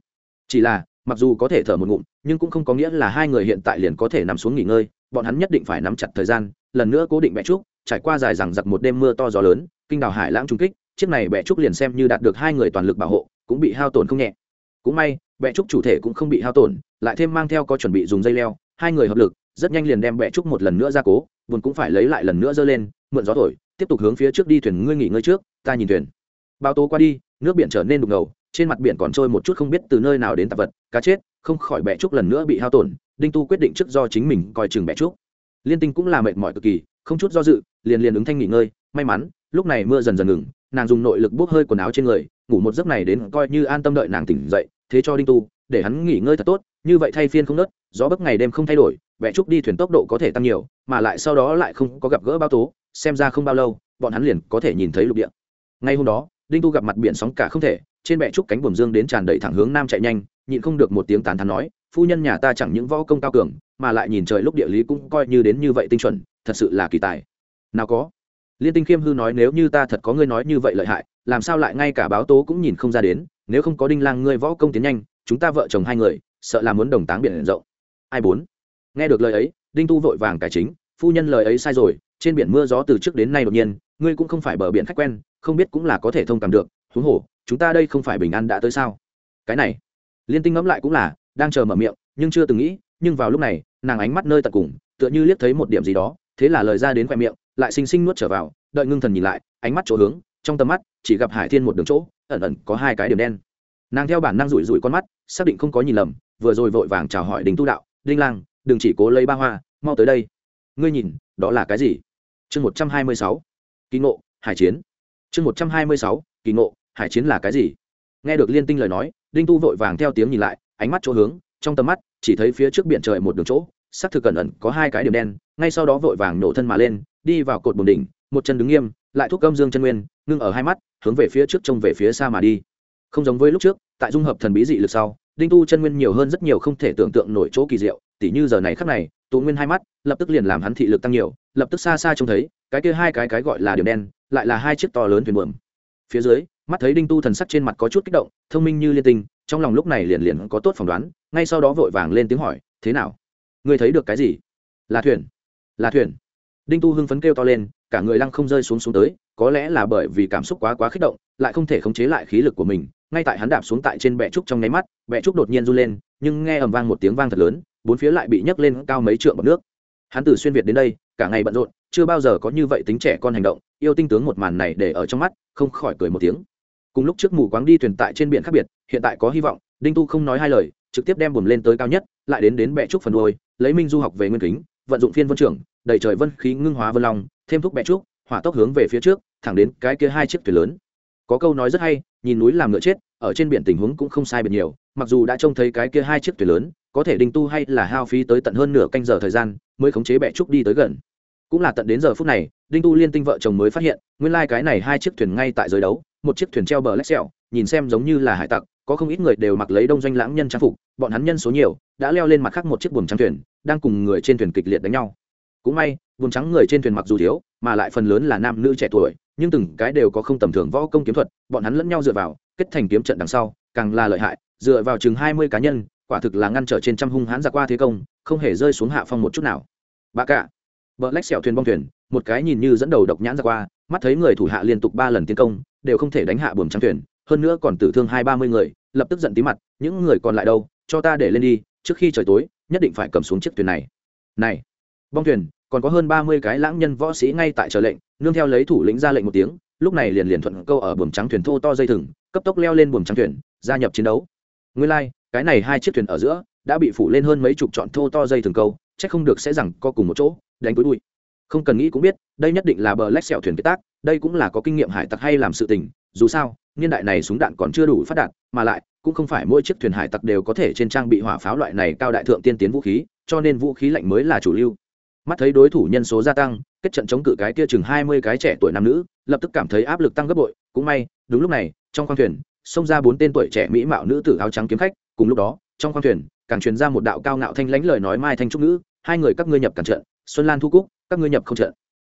S1: Chỉ là, mặc dù có thể thở một ngụm, nhưng cũng không có nghĩa là hai người hiện tại liền có thể nằm xuống nghỉ ngơi, bọn hắn nhất định phải nắm chặt thời gian, lần nữa cố định mẹ trúc trải qua dài rằng giặc một đêm mưa to gió lớn, kinh đảo hải lãng trung kích, chiếc này bẹ trúc liền xem như đạt được hai người toàn lực bảo hộ, cũng bị hao tổn không nhẹ. Cũng may bẹ trúc chủ thể cũng không bị hao tổn, lại thêm mang theo có chuẩn bị dùng dây leo, hai người hợp lực, rất nhanh liền đem bẹ trúc một lần nữa ra cố, buồn cũng phải lấy lại lần nữa dơ lên, mượn gió thổi, tiếp tục hướng phía trước đi thuyền, ngươi nghỉ ngơi trước, ta nhìn thuyền. Bao tố qua đi, nước biển trở nên đục ngầu, trên mặt biển còn trôi một chút không biết từ nơi nào đến tạp vật, cá chết, không khỏi bẹ trúc lần nữa bị hao tổn, đinh tu quyết định trước do chính mình coi chừng bẹ trúc. Liên tinh cũng là mệt mỏi cực kỳ không chút do dự, liền liền ứng thanh nghỉ ngơi, may mắn, lúc này mưa dần dần ngừng, nàng dùng nội lực bốc hơi quần áo trên người, ngủ một giấc này đến coi như an tâm đợi nàng tỉnh dậy, thế cho đinh tu, để hắn nghỉ ngơi thật tốt, như vậy thay phiên không nớt, gió bấc ngày đêm không thay đổi vẽ trúc đi thuyền tốc độ có thể tăng nhiều, mà lại sau đó lại không có gặp gỡ bao tố, xem ra không bao lâu, bọn hắn liền có thể nhìn thấy lục địa. Ngay hôm đó, đinh tu gặp mặt biển sóng cả không thể, trên bệ trúc cánh buồm dương đến tràn đầy thẳng hướng nam chạy nhanh, nhịn không được một tiếng tán thán nói, phu nhân nhà ta chẳng những võ công cao cường, mà lại nhìn trời lúc địa lý cũng coi như đến như vậy tinh chuẩn thật sự là kỳ tài. Nào có. Liên tinh khiêm hư nói nếu như ta thật có ngươi nói như vậy lợi hại, làm sao lại ngay cả báo tố cũng nhìn không ra đến, nếu không có đinh lang ngươi võ công tiến nhanh, chúng ta vợ chồng hai người, sợ là muốn đồng táng biển rộng. Ai bốn? Nghe được lời ấy, đinh tu vội vàng cải chính, phu nhân lời ấy sai rồi, trên biển mưa gió từ trước đến nay đột nhiên, ngươi cũng không phải bờ biển khách quen, không biết cũng là có thể thông cảm được, huống hồ, chúng ta đây không phải bình an đã tới sao? Cái này. Liên tinh ngẫm lại cũng là, đang chờ mở miệng, nhưng chưa từng nghĩ, nhưng vào lúc này, nàng ánh mắt nơi tận cùng, tựa như liếc thấy một điểm gì đó thế là lời ra đến khoe miệng, lại xinh xinh nuốt trở vào, đợi ngưng thần nhìn lại, ánh mắt chỗ hướng, trong tầm mắt, chỉ gặp hải thiên một đường chỗ, ẩn ẩn có hai cái điểm đen. Nàng theo bản năng rủi rủi con mắt, xác định không có nhìn lầm, vừa rồi vội vàng chào hỏi đình tu đạo, đinh lang, đừng chỉ cố lấy ba hoa, mau tới đây. Ngươi nhìn, đó là cái gì? Chương một trăm hai mươi sáu, kỳ ngộ, hải chiến. Chương một trăm hai mươi sáu, kỳ ngộ, hải chiến là cái gì? Nghe được liên tinh lời nói, đinh tu vội vàng theo tiếng nhìn lại, ánh mắt chỗ hướng, trong tầm mắt, chỉ thấy phía trước biển trời một đường chỗ sắc thực cẩn ẩn có hai cái điểm đen, ngay sau đó vội vàng nổ thân mà lên, đi vào cột bồn đỉnh, một chân đứng nghiêm, lại thúc âm dương chân nguyên, ngưng ở hai mắt, hướng về phía trước trông về phía xa mà đi. Không giống với lúc trước, tại dung hợp thần bí dị lực sau, đinh tu chân nguyên nhiều hơn rất nhiều không thể tưởng tượng nổi chỗ kỳ diệu, tỉ như giờ này khắc này, tụ nguyên hai mắt, lập tức liền làm hắn thị lực tăng nhiều, lập tức xa xa trông thấy, cái kia hai cái cái gọi là điểm đen, lại là hai chiếc to lớn thuyền buồm. Phía dưới, mắt thấy đinh tu thần sắc trên mặt có chút kích động, thông minh như liên tinh, trong lòng lúc này liền liền có tốt phỏng đoán, ngay sau đó vội vàng lên tiếng hỏi, thế nào? Ngươi thấy được cái gì? Là thuyền. Là thuyền. Đinh tu hưng phấn kêu to lên, cả người lăng không rơi xuống xuống tới, có lẽ là bởi vì cảm xúc quá quá kích động, lại không thể khống chế lại khí lực của mình. Ngay tại hắn đạp xuống tại trên bệ trúc trong nháy mắt bệ trúc đột nhiên run lên, nhưng nghe ầm vang một tiếng vang thật lớn, bốn phía lại bị nhấc lên cao mấy trượng bọc nước. Hắn từ xuyên việt đến đây, cả ngày bận rộn, chưa bao giờ có như vậy tính trẻ con hành động, yêu tinh tướng một màn này để ở trong mắt, không khỏi cười một tiếng. Cùng lúc trước mù quáng đi thuyền tại trên biển khác biệt, hiện tại có hy vọng, đinh tu không nói hai lời, trực tiếp đem buồm lên tới cao nhất, lại đến đến bệ trúc phần đuôi lấy minh du học về nguyên kính, vận dụng phiên vân trưởng đẩy trời vân khí ngưng hóa vân long, thêm thúc bẹ trúc, hỏa tốc hướng về phía trước, thẳng đến cái kia hai chiếc thuyền lớn. Có câu nói rất hay, nhìn núi làm ngựa chết, ở trên biển tình huống cũng không sai biệt nhiều, mặc dù đã trông thấy cái kia hai chiếc thuyền lớn, có thể đinh tu hay là hao phí tới tận hơn nửa canh giờ thời gian mới khống chế bẹ trúc đi tới gần. Cũng là tận đến giờ phút này, đinh tu liên tinh vợ chồng mới phát hiện, nguyên lai、like、cái này hai chiếc thuyền ngay tại giới đấu, một chiếc thuyền treo bờ lách xẹo nhìn xem giống như là hải tặc, có không ít người đều mặc lấy đông doanh lãng nhân trang phục, bọn hắn nhân số nhiều, đã leo lên mặt khác một chiếc buồm trắng thuyền đang cùng người trên thuyền kịch liệt đánh nhau. Cũng may, vùng trắng người trên thuyền mặc dù thiếu, mà lại phần lớn là nam nữ trẻ tuổi, nhưng từng cái đều có không tầm thường võ công kiếm thuật, bọn hắn lẫn nhau dựa vào, kết thành kiếm trận đằng sau, càng là lợi hại, dựa vào chừng hai mươi cá nhân, quả thực là ngăn trở trên trăm hung hãn ra qua thế công, không hề rơi xuống hạ phong một chút nào. Bà cả vợ lách xẻo thuyền bong thuyền, một cái nhìn như dẫn đầu độc nhãn ra qua, mắt thấy người thủ hạ liên tục ba lần tiến công, đều không thể đánh hạ buồm trắng thuyền, hơn nữa còn tử thương hai ba mươi người, lập tức giận tí mặt, những người còn lại đâu? Cho ta để lên đi, trước khi trời tối nhất định phải cầm xuống chiếc thuyền này. Này bong thuyền còn có hơn ba mươi cái lãng nhân võ sĩ ngay tại chờ lệnh nương theo lấy thủ lĩnh ra lệnh một tiếng lúc này liền liền thuận câu ở buồng trắng thuyền thô to dây thừng cấp tốc leo lên buồng trắng thuyền gia nhập chiến đấu. Nguyên lai、like, cái này hai chiếc thuyền ở giữa đã bị phủ lên hơn mấy chục trọn thô to dây thừng câu c h ắ c không được sẽ rằng co cùng một chỗ đánh túi bụi không cần nghĩ cũng biết đây nhất định là bờ lách sẹo thuyền kế tác đây cũng là có kinh nghiệm hải tặc hay làm sự tình dù sao niên đại này súng đạn còn chưa đủ phát đạt, mà lại cũng không phải mỗi chiếc thuyền hải tặc đều có thể trên trang bị hỏa pháo loại này cao đại thượng tiên tiến vũ khí cho nên vũ khí lạnh mới là chủ lưu. Mắt thấy đối thủ nhân số gia tăng kết trận chống cự cái kia chừng hai mươi cái trẻ tuổi nam nữ lập tức cảm thấy áp lực tăng gấp bội cũng may đúng lúc này trong khoang thuyền xông ra bốn tên tuổi trẻ mỹ mạo nữ tử áo trắng kiếm khách cùng lúc đó trong khoang thuyền càng truyền ra một đạo cao ngạo thanh lãnh lời nói mai thanh trúc nữ hai người các ngươi nhập cản trận xuân lan thu cúc các ngươi nhập không trận.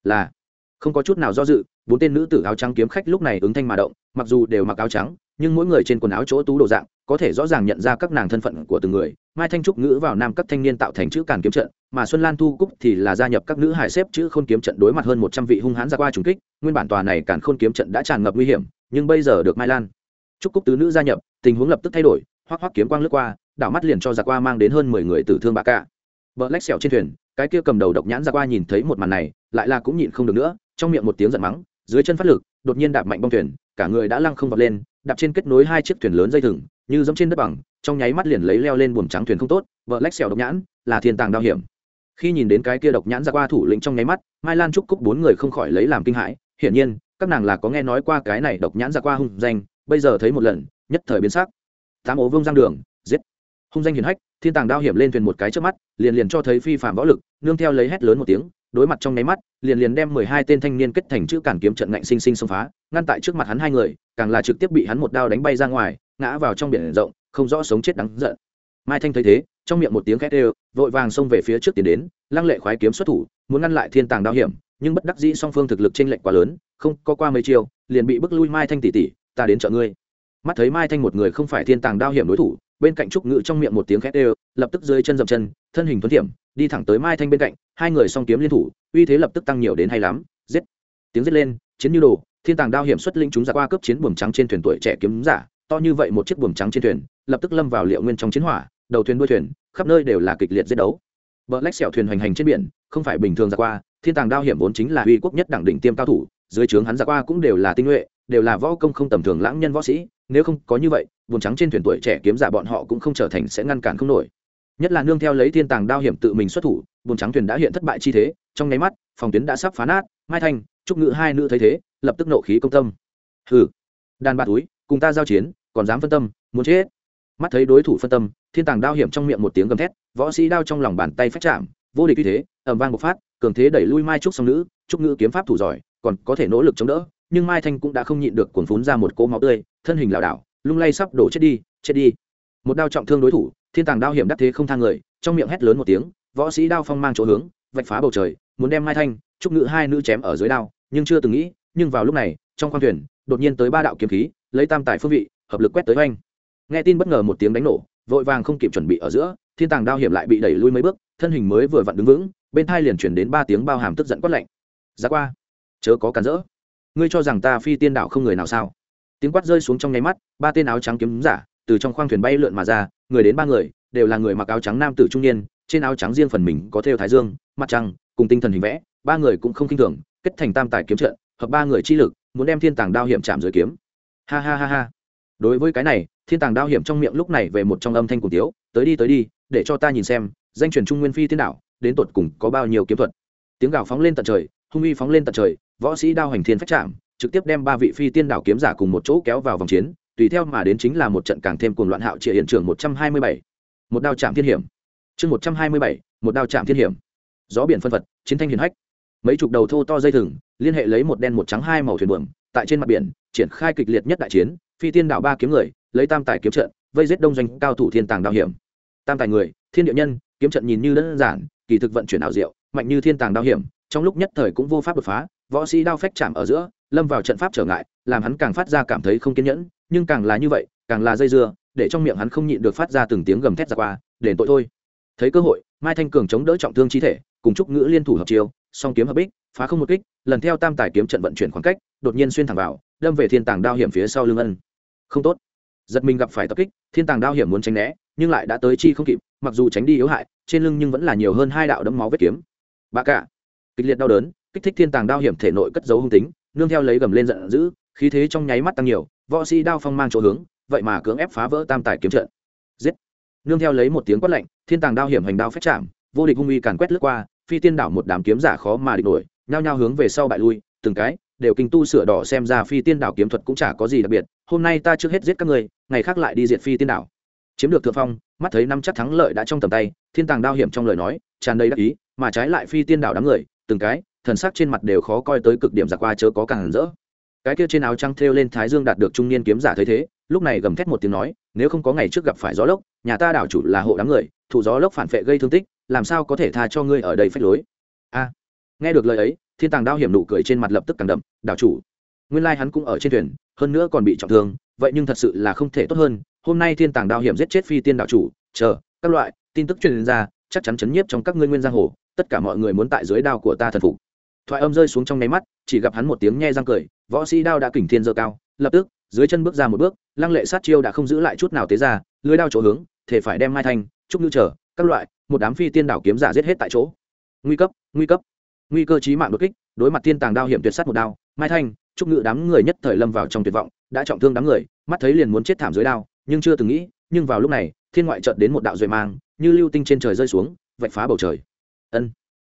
S1: Là, không có chút nào do dự, bốn tên nữ tử áo trắng kiếm khách lúc này ứng thanh mà động, mặc dù đều mặc áo trắng, nhưng mỗi người trên quần áo chỗ tú đồ dạng, có thể rõ ràng nhận ra các nàng thân phận của từng người. Mai thanh trúc ngữ vào nam các thanh niên tạo thành chữ càn kiếm trận, mà xuân lan thu cúc thì là gia nhập các nữ hải xếp chữ khôn kiếm trận đối mặt hơn một trăm vị hung hãn ra qua trùng kích. Nguyên bản tòa này càn khôn kiếm trận đã tràn ngập nguy hiểm, nhưng bây giờ được mai lan, trúc cúc tứ nữ gia nhập, tình huống lập tức thay đổi hoắc hoắc kiếm quang lướt qua, đảo mắt liền cho ra qua mang đến hơn mười người tử thương bạc cả. Vợ lách xẻo trên thuyền cái kia cầm đầu độc nhãn ra qua nhìn thấy một màn này, lại là cũng nhịn không được nữa, trong miệng một tiếng giận mắng, dưới chân phát lực, đột nhiên đạp mạnh bong thuyền, cả người đã lăng không vọt lên, đạp trên kết nối hai chiếc thuyền lớn dây thừng, như giống trên đất bằng, trong nháy mắt liền lấy leo lên buồm trắng thuyền không tốt, vợ lách xẻo độc nhãn, là thiên tàng đao hiểm. Khi nhìn đến cái kia độc nhãn ra qua thủ lĩnh trong nháy mắt, mai lan trúc cúc bốn người không khỏi lấy làm kinh hãi, hiển nhiên, các nàng là có nghe nói qua cái này độc nhãn ra qua hung danh, bây giờ thấy một lần, nhất thời biến sắc. Tám ố vương giang đường hung danh hiển hách, thiên tàng đao hiểm lên thuyền một cái trước mắt, liền liền cho thấy phi phạm võ lực, nương theo lấy hét lớn một tiếng, đối mặt trong nháy mắt, liền liền đem mười hai tên thanh niên kết thành chữ cản kiếm trận ngạnh sinh sinh xông phá, ngăn tại trước mặt hắn hai người, càng là trực tiếp bị hắn một đao đánh bay ra ngoài, ngã vào trong biển rộng, không rõ sống chết đắng giận. Mai thanh thấy thế, trong miệng một tiếng khét đều, vội vàng xông về phía trước tiến đến, lăng lệ khoái kiếm xuất thủ, muốn ngăn lại thiên tàng đao hiểm, nhưng bất đắc dĩ song phương thực lực chênh lệch quá lớn, không có qua mấy chiêu, liền bị bức lui mai thanh tỷ tỷ, ta đến trợ ngươi. Mắt thấy mai thanh một người không phải thiên tàng đao hiểm đối thủ bên cạnh trúc ngự trong miệng một tiếng khét đều, lập tức dưới chân dậm chân, thân hình tuấn thiểm, đi thẳng tới mai thanh bên cạnh, hai người song kiếm liên thủ, uy thế lập tức tăng nhiều đến hay lắm, giết. Tiếng giết lên, chiến như đồ, thiên tàng đao hiểm xuất linh chúng giả qua cấp chiến buồm trắng trên thuyền tuổi trẻ kiếm giả, to như vậy một chiếc buồm trắng trên thuyền, lập tức lâm vào liệu nguyên trong chiến hỏa, đầu thuyền đuôi thuyền, khắp nơi đều là kịch liệt giết đấu. Vợ lách xẻo thuyền hoành hành trên biển, không phải bình thường ra qua, thiên tàng đao hiểm vốn chính là uy quốc nhất đẳng đỉnh tiêm cao thủ dưới trướng hắn giặc qua cũng đều là tinh nhuệ, đều là võ công không tầm thường lãng nhân võ sĩ, nếu không có như vậy, buồn trắng trên thuyền tuổi trẻ kiếm giả bọn họ cũng không trở thành sẽ ngăn cản không nổi. Nhất là nương theo lấy thiên tàng đao hiểm tự mình xuất thủ, buồn trắng thuyền đã hiện thất bại chi thế, trong nháy mắt, phòng tuyến đã sắp phá nát, mai thanh, trúc ngự hai nữ thấy thế, lập tức nộ khí công tâm. Hừ, đàn ba túi, cùng ta giao chiến, còn dám phân tâm, muốn chết. Mắt thấy đối thủ phân tâm, thiên tàng đao hiểm trong miệng một tiếng gầm thét, võ sĩ đao trong lòng bàn tay phách chạm, vô địch như thế ẩm vang một phát, cường thế đẩy lui mai trúc song nữ, trúc ngự kiếm pháp thủ giỏi còn có thể nỗ lực chống đỡ, nhưng mai thanh cũng đã không nhịn được cuồn phún ra một cỗ máu tươi, thân hình lảo đảo, lung lay sắp đổ chết đi chết đi. Một đao trọng thương đối thủ, thiên tàng đao hiểm đắc thế không thang người, trong miệng hét lớn một tiếng, võ sĩ đao phong mang chỗ hướng, vạch phá bầu trời, muốn đem mai thanh trúc ngự hai nữ chém ở dưới đao, nhưng chưa từng nghĩ, nhưng vào lúc này, trong khoang thuyền, đột nhiên tới ba đạo kiếm khí, lấy tam tài phương vị, hợp lực quét tới oanh. Nghe tin bất ngờ một tiếng đánh nổ, vội vàng không kịp chuẩn bị ở giữa, thiên tàng đao hiểm lại bị đẩy lui mấy bước, thân hình mới vừa vặn đứng vững, bên thai liền chuyển đến ba tiếng bao hàm tức giận quát lạnh. Ra qua chớ có cản rỡ. Ngươi cho rằng ta phi tiên đạo không người nào sao? Tiếng quát rơi xuống trong nháy mắt, ba tên áo trắng kiếm giả từ trong khoang thuyền bay lượn mà ra, người đến ba người, đều là người mặc áo trắng nam tử trung niên, trên áo trắng riêng phần mình có thêu thái dương, mặt trăng, cùng tinh thần hình vẽ, ba người cũng không k i n h thường, kết thành tam tài kiếm trận, hợp ba người chi lực, muốn đem thiên tàng đao hiểm chạm dưới kiếm. Ha ha ha ha. Đối với cái này, thiên tàng đao hiểm trong miệng lúc này về một trong âm thanh cùng tiếu, tới đi tới đi, để cho ta nhìn xem, danh truyền trung nguyên phi tiên đạo, đến tột cùng có bao nhiêu kiếm thuật. Tiếng gào phóng lên tận trời hung uy phóng lên tận trời võ sĩ đao hành thiên phách chạm trực tiếp đem ba vị phi tiên đảo kiếm giả cùng một chỗ kéo vào vòng chiến tùy theo mà đến chính là một trận càng thêm cuồng loạn hạo trịa hiện trường một trăm hai mươi bảy. Một đao chạm thiên hiểm. Chương một trăm hai mươi bảy một đao chạm thiên hiểm. Gió biển phân vật, chiến thanh hiền hách. Mấy chục đầu thô to dây thừng liên hệ lấy một đen một trắng hai màu thuyền buồm tại trên mặt biển triển khai kịch liệt nhất đại chiến phi tiên đảo ba kiếm người lấy tam tài kiếm trận vây giết đông doanh cao thủ thiên tàng đao hiểm. Tam tài người thiên địa nhân kiếm trận nhìn như đơn giản kỳ thực vận chuyển ảo diệu mạnh như thiên tàng đao hiểm trong lúc nhất thời cũng vô pháp đột phá, võ sĩ đao phách chạm ở giữa, lâm vào trận pháp trở ngại, làm hắn càng phát ra cảm thấy không kiên nhẫn, nhưng càng là như vậy, càng là dây dưa, để trong miệng hắn không nhịn được phát ra từng tiếng gầm thét ra qua, đền tội thôi. Thấy cơ hội, mai thanh cường chống đỡ trọng thương chi thể, cùng trúc ngữ liên thủ hợp chiêu, song kiếm hợp bích, phá không một kích, lần theo tam tài kiếm trận vận chuyển khoảng cách, đột nhiên xuyên thẳng vào, đâm về thiên tàng đao hiểm phía sau lưng ân. Không tốt. Giật mình gặp phải tập kích, thiên tàng đao hiểm muốn tránh né, nhưng lại đã tới chi không kịp, mặc dù tránh đi yếu hại, trên lưng nhưng vẫn là nhiều hơn hai đạo đấm máu vết kiếm. Bà cả kịch liệt đau đớn, kích thích thiên tàng đao hiểm thể nội cất dấu hung tính, nương theo lấy gầm lên giận dữ, khí thế trong nháy mắt tăng nhiều, võ sĩ đao phong mang chỗ hướng, vậy mà cưỡng ép phá vỡ tam tài kiếm trận. Giết! Nương theo lấy một tiếng quát lạnh, thiên tàng đao hiểm hành đao phép chạm, vô địch hung uy càn quét lướt qua, phi tiên đảo một đám kiếm giả khó mà địch nổi, nhao nhao hướng về sau bại lui, từng cái đều kinh tu sửa đỏ xem ra phi tiên đảo kiếm thuật cũng chả có gì đặc biệt, hôm nay ta trước hết giết các người ngày khác lại đi diệt phi tiên đảo. Chiếm được thượng phong, mắt thấy năm chắc thắng lợi đã trong tầm tay, thiên tàng đao hiểm trong lời nói, tràn đầy đắc ý, mà trái lại phi tiên đảo đám người từng cái, thần sắc trên mặt đều khó coi tới cực điểm giặc qua chớ có càng rỡ. Cái kia trên áo trăng thêu lên thái dương đạt được trung niên kiếm giả thấy thế, lúc này gầm thét một tiếng nói, nếu không có ngày trước gặp phải gió lốc, nhà ta đảo chủ là hộ đám người, thủ gió lốc phản vệ gây thương tích, làm sao có thể tha cho ngươi ở đây phách lối? A. Nghe được lời ấy, thiên tàng đao hiểm nụ cười trên mặt lập tức càng đậm, đảo chủ, nguyên lai hắn cũng ở trên thuyền, hơn nữa còn bị trọng thương, vậy nhưng thật sự là không thể tốt hơn. Hôm nay thiên tàng đao hiểm giết chết phi tiên đảo chủ, chờ, các loại tin tức truyền ra, chắc chắn chấn nhiếp trong các ngươi nguyên giang hồ tất cả mọi người muốn tại dưới đao của ta thần phục. Thoại âm rơi xuống trong nháy mắt, chỉ gặp hắn một tiếng nhe răng cười, võ sĩ đao đã kỉnh thiên dơ cao, lập tức, dưới chân bước ra một bước, lăng lệ sát chiêu đã không giữ lại chút nào tế ra, lưới đao chỗ hướng, thể phải đem mai thanh, trúc nữ trở, các loại, một đám phi tiên đảo kiếm giả giết hết tại chỗ. Nguy cấp nguy cấp. Nguy cơ chí mạng đột kích, đối mặt thiên tàng đao hiểm tuyệt sát một đao, mai thanh, trúc ngự đám người nhất thời lâm vào trong tuyệt vọng, đã trọng thương đám người, mắt thấy liền muốn chết thảm dưới đao, nhưng chưa từng nghĩ, nhưng vào lúc này, thiên ngoại chợt đến một đạo duệ mang, như lưu tinh trên trời rơi xuống, vạch phá bầu trời ân.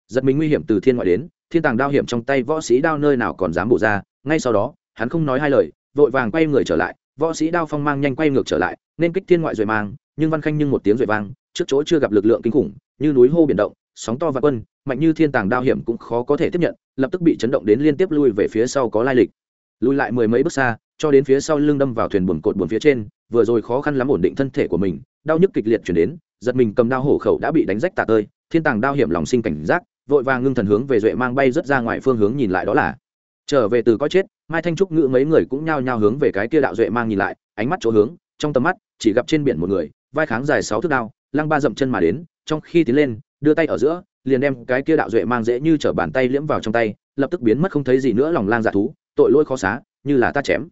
S1: Giật mình nguy hiểm từ thiên ngoại đến, thiên tàng đao hiểm trong tay võ sĩ đao nơi nào còn dám bổ ra, ngay sau đó, hắn không nói hai lời, vội vàng quay người trở lại, võ sĩ đao phong mang nhanh quay ngược trở lại, nên kích thiên ngoại rồi mang, nhưng văn khanh nhưng một tiếng rồi vang, trước chỗ chưa gặp lực lượng kinh khủng, như núi hô biển động, sóng to và quân, mạnh như thiên tàng đao hiểm cũng khó có thể tiếp nhận, lập tức bị chấn động đến liên tiếp lui về phía sau có lai lịch. Lui lại mười mấy bước xa, cho đến phía sau lưng đâm vào thuyền buồn cột buồn phía trên, vừa rồi khó khăn lắm ổn định thân thể của mình, đau nhức kịch liệt chuyển đến, giật mình cầm đao hổ khẩu đã bị đánh rách tạ tơi thiên tàng đao hiểm lòng sinh cảnh giác, vội vàng ngưng thần hướng về duệ mang bay rất ra ngoài phương hướng nhìn lại đó là. Trở về từ có chết, mai thanh trúc ngữ mấy người cũng nhao nhao hướng về cái kia đạo duệ mang nhìn lại, ánh mắt chỗ hướng, trong tầm mắt, chỉ gặp trên biển một người, vai kháng dài sáu thước đao, lăng ba dậm chân mà đến, trong khi tiến lên, đưa tay ở giữa, liền đem cái kia đạo duệ mang dễ như t bàn tay liễm vào trong tay, lập tức biến mất không thấy gì nữa, lòng lang dạ thú, tội lỗi khó xá, như là ta chém.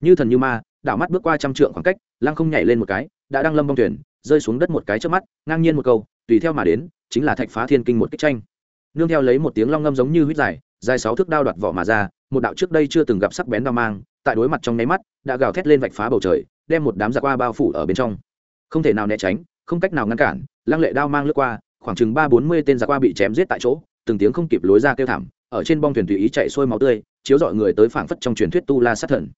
S1: Như thần như ma đảo mắt bước qua trăm trượng khoảng cách, lăng không nhảy lên một cái, đã đang lâm bong thuyền, rơi xuống đất một cái trước mắt, ngang nhiên một câu, tùy theo mà đến chính là thạch phá thiên kinh một kích tranh. Nương theo lấy một tiếng long ngâm giống như huyết dài dài sáu thước đao đoạt vỏ mà ra, một đạo trước đây chưa từng gặp sắc bén đao mang, tại đối mặt trong nháy mắt, đã gào thét lên vạch phá bầu trời, đem một đám giặc qua bao phủ ở bên trong. Không thể nào né tránh, không cách nào ngăn cản, lăng lệ đao mang lướt qua, khoảng chừng ba bốn mươi tên giặc qua bị chém giết tại chỗ, từng tiếng không kịp lối ra kêu thảm, ở trên bong thuyền tùy ý chạy xuôi máu tươi, chiếu dọi người tới phảng phất trong truyền thuyết tu la sát thần.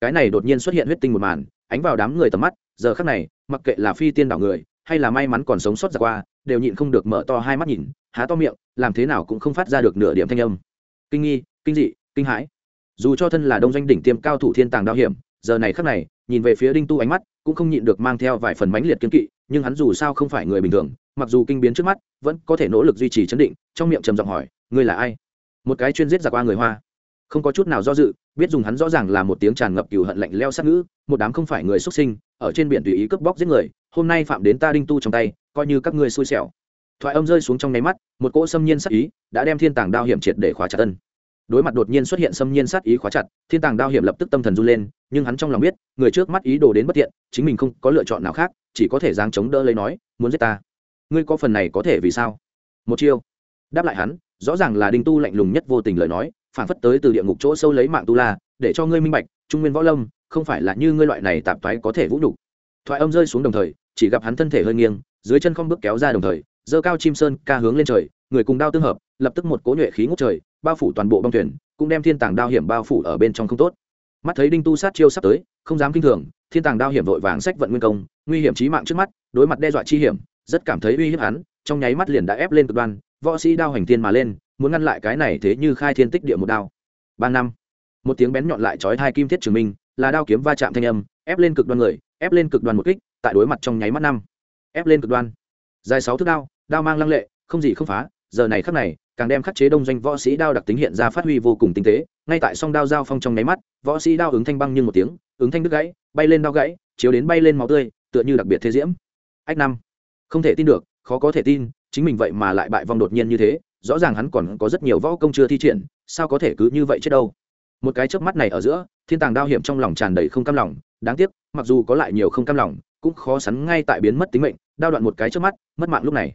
S1: Cái này đột nhiên xuất hiện huyết tinh một màn, ánh vào đám người tầm mắt, giờ khắc này, mặc kệ là phi tiên đảo người hay là may mắn còn sống sót ra qua, đều nhịn không được mở to hai mắt nhìn, há to miệng, làm thế nào cũng không phát ra được nửa điểm thanh âm. Kinh nghi, kinh dị, kinh hãi. Dù cho thân là đông doanh đỉnh tiêm cao thủ thiên tàng đao hiểm, giờ này khắc này, nhìn về phía đinh tu ánh mắt, cũng không nhịn được mang theo vài phần mãnh liệt kiên kỵ, nhưng hắn dù sao không phải người bình thường, mặc dù kinh biến trước mắt, vẫn có thể nỗ lực duy trì chấn định, trong miệng trầm giọng hỏi, ngươi là ai? Một cái chuyên giết giặc qua người hoa. Không có chút nào do dự, biết dùng hắn rõ ràng là một tiếng tràn ngập cừu hận lạnh leo sát ngữ, một đám không phải người xuất sinh, ở trên biển tùy ý cướp bóc giết người hôm nay phạm đến ta đinh tu trong tay, coi như các ngươi xui xẻo. Thoại âm rơi xuống trong nháy mắt, một cỗ xâm nhiên sát ý đã đem thiên tàng đao hiểm triệt để khóa chặt tân đối mặt đột nhiên xuất hiện xâm nhiên sát ý khóa chặt, thiên tàng đao hiểm lập tức tâm thần run lên, nhưng hắn trong lòng biết, người trước mắt ý đồ đến bất tiện chính mình không có lựa chọn nào khác, chỉ có thể giáng chống đỡ lấy nói, muốn giết ta? Ngươi có phần này có thể vì sao? Một chiêu. Đáp lại hắn, rõ ràng là đinh tu lạnh lùng nhất vô tình lời nói, phản phất tới từ địa ngục chỗ sâu lấy mạng tu la, để cho ngươi minh bạch, trung nguyên võ lâm không phải là như ngươi loại này tạp thoái có thể vũ nhục. Thoại âm rơi xuống đồng thời chỉ gặp hắn thân thể hơi nghiêng, dưới chân không bước kéo ra đồng thời, giơ cao chim sơn ca hướng lên trời, người cùng đao tương hợp, lập tức một cỗ nhuệ khí ngút trời, bao phủ toàn bộ băng thuyền, cũng đem thiên tàng đao hiểm bao phủ ở bên trong không tốt. Mắt thấy đinh tu sát chiêu sắp tới, không dám kinh thường, thiên tàng đao hiểm vội vàng sách vận nguyên công, nguy hiểm chí mạng trước mắt, đối mặt đe dọa chi hiểm, rất cảm thấy uy hiếp hắn, trong nháy mắt liền đã ép lên cực đoan, võ sĩ đao hành tiên mà lên, muốn ngăn lại cái này thế như khai thiên tích địa một đao. Ba năm, một tiếng bén nhọn lại chói hai kim thiết trường minh, là đao kiếm va chạm thanh âm, ép lên cực đoan người, ép lên cực đoan một kích tại đối mặt trong nháy mắt năm. Ép lên cực đoan. Dài sáu thước đao đao mang lăng lệ, không gì không phá. Giờ này khắc này, càng đem khắc chế đông doanh võ sĩ đao đặc tính hiện ra phát huy vô cùng tinh tế. Ngay tại song đao giao phong trong nháy mắt, võ sĩ đao ứng thanh băng như một tiếng, ứng thanh đứt gãy, bay lên đao gãy, chiếu đến bay lên máu tươi, tựa như đặc biệt thế diễm. Ách năm. Không thể tin được, khó có thể tin, chính mình vậy mà lại bại vong đột nhiên như thế, rõ ràng hắn còn có rất nhiều võ công chưa thi triển, sao có thể cứ như vậy chết đâu? Một cái chớp mắt này ở giữa, thiên tàng đao hiểm trong lòng tràn đầy không cam lòng, đáng tiếc, mặc dù có lại nhiều không cam lòng cũng khó sắn ngay tại biến mất tính mệnh, đao đoạn một cái trước mắt, mất mạng lúc này.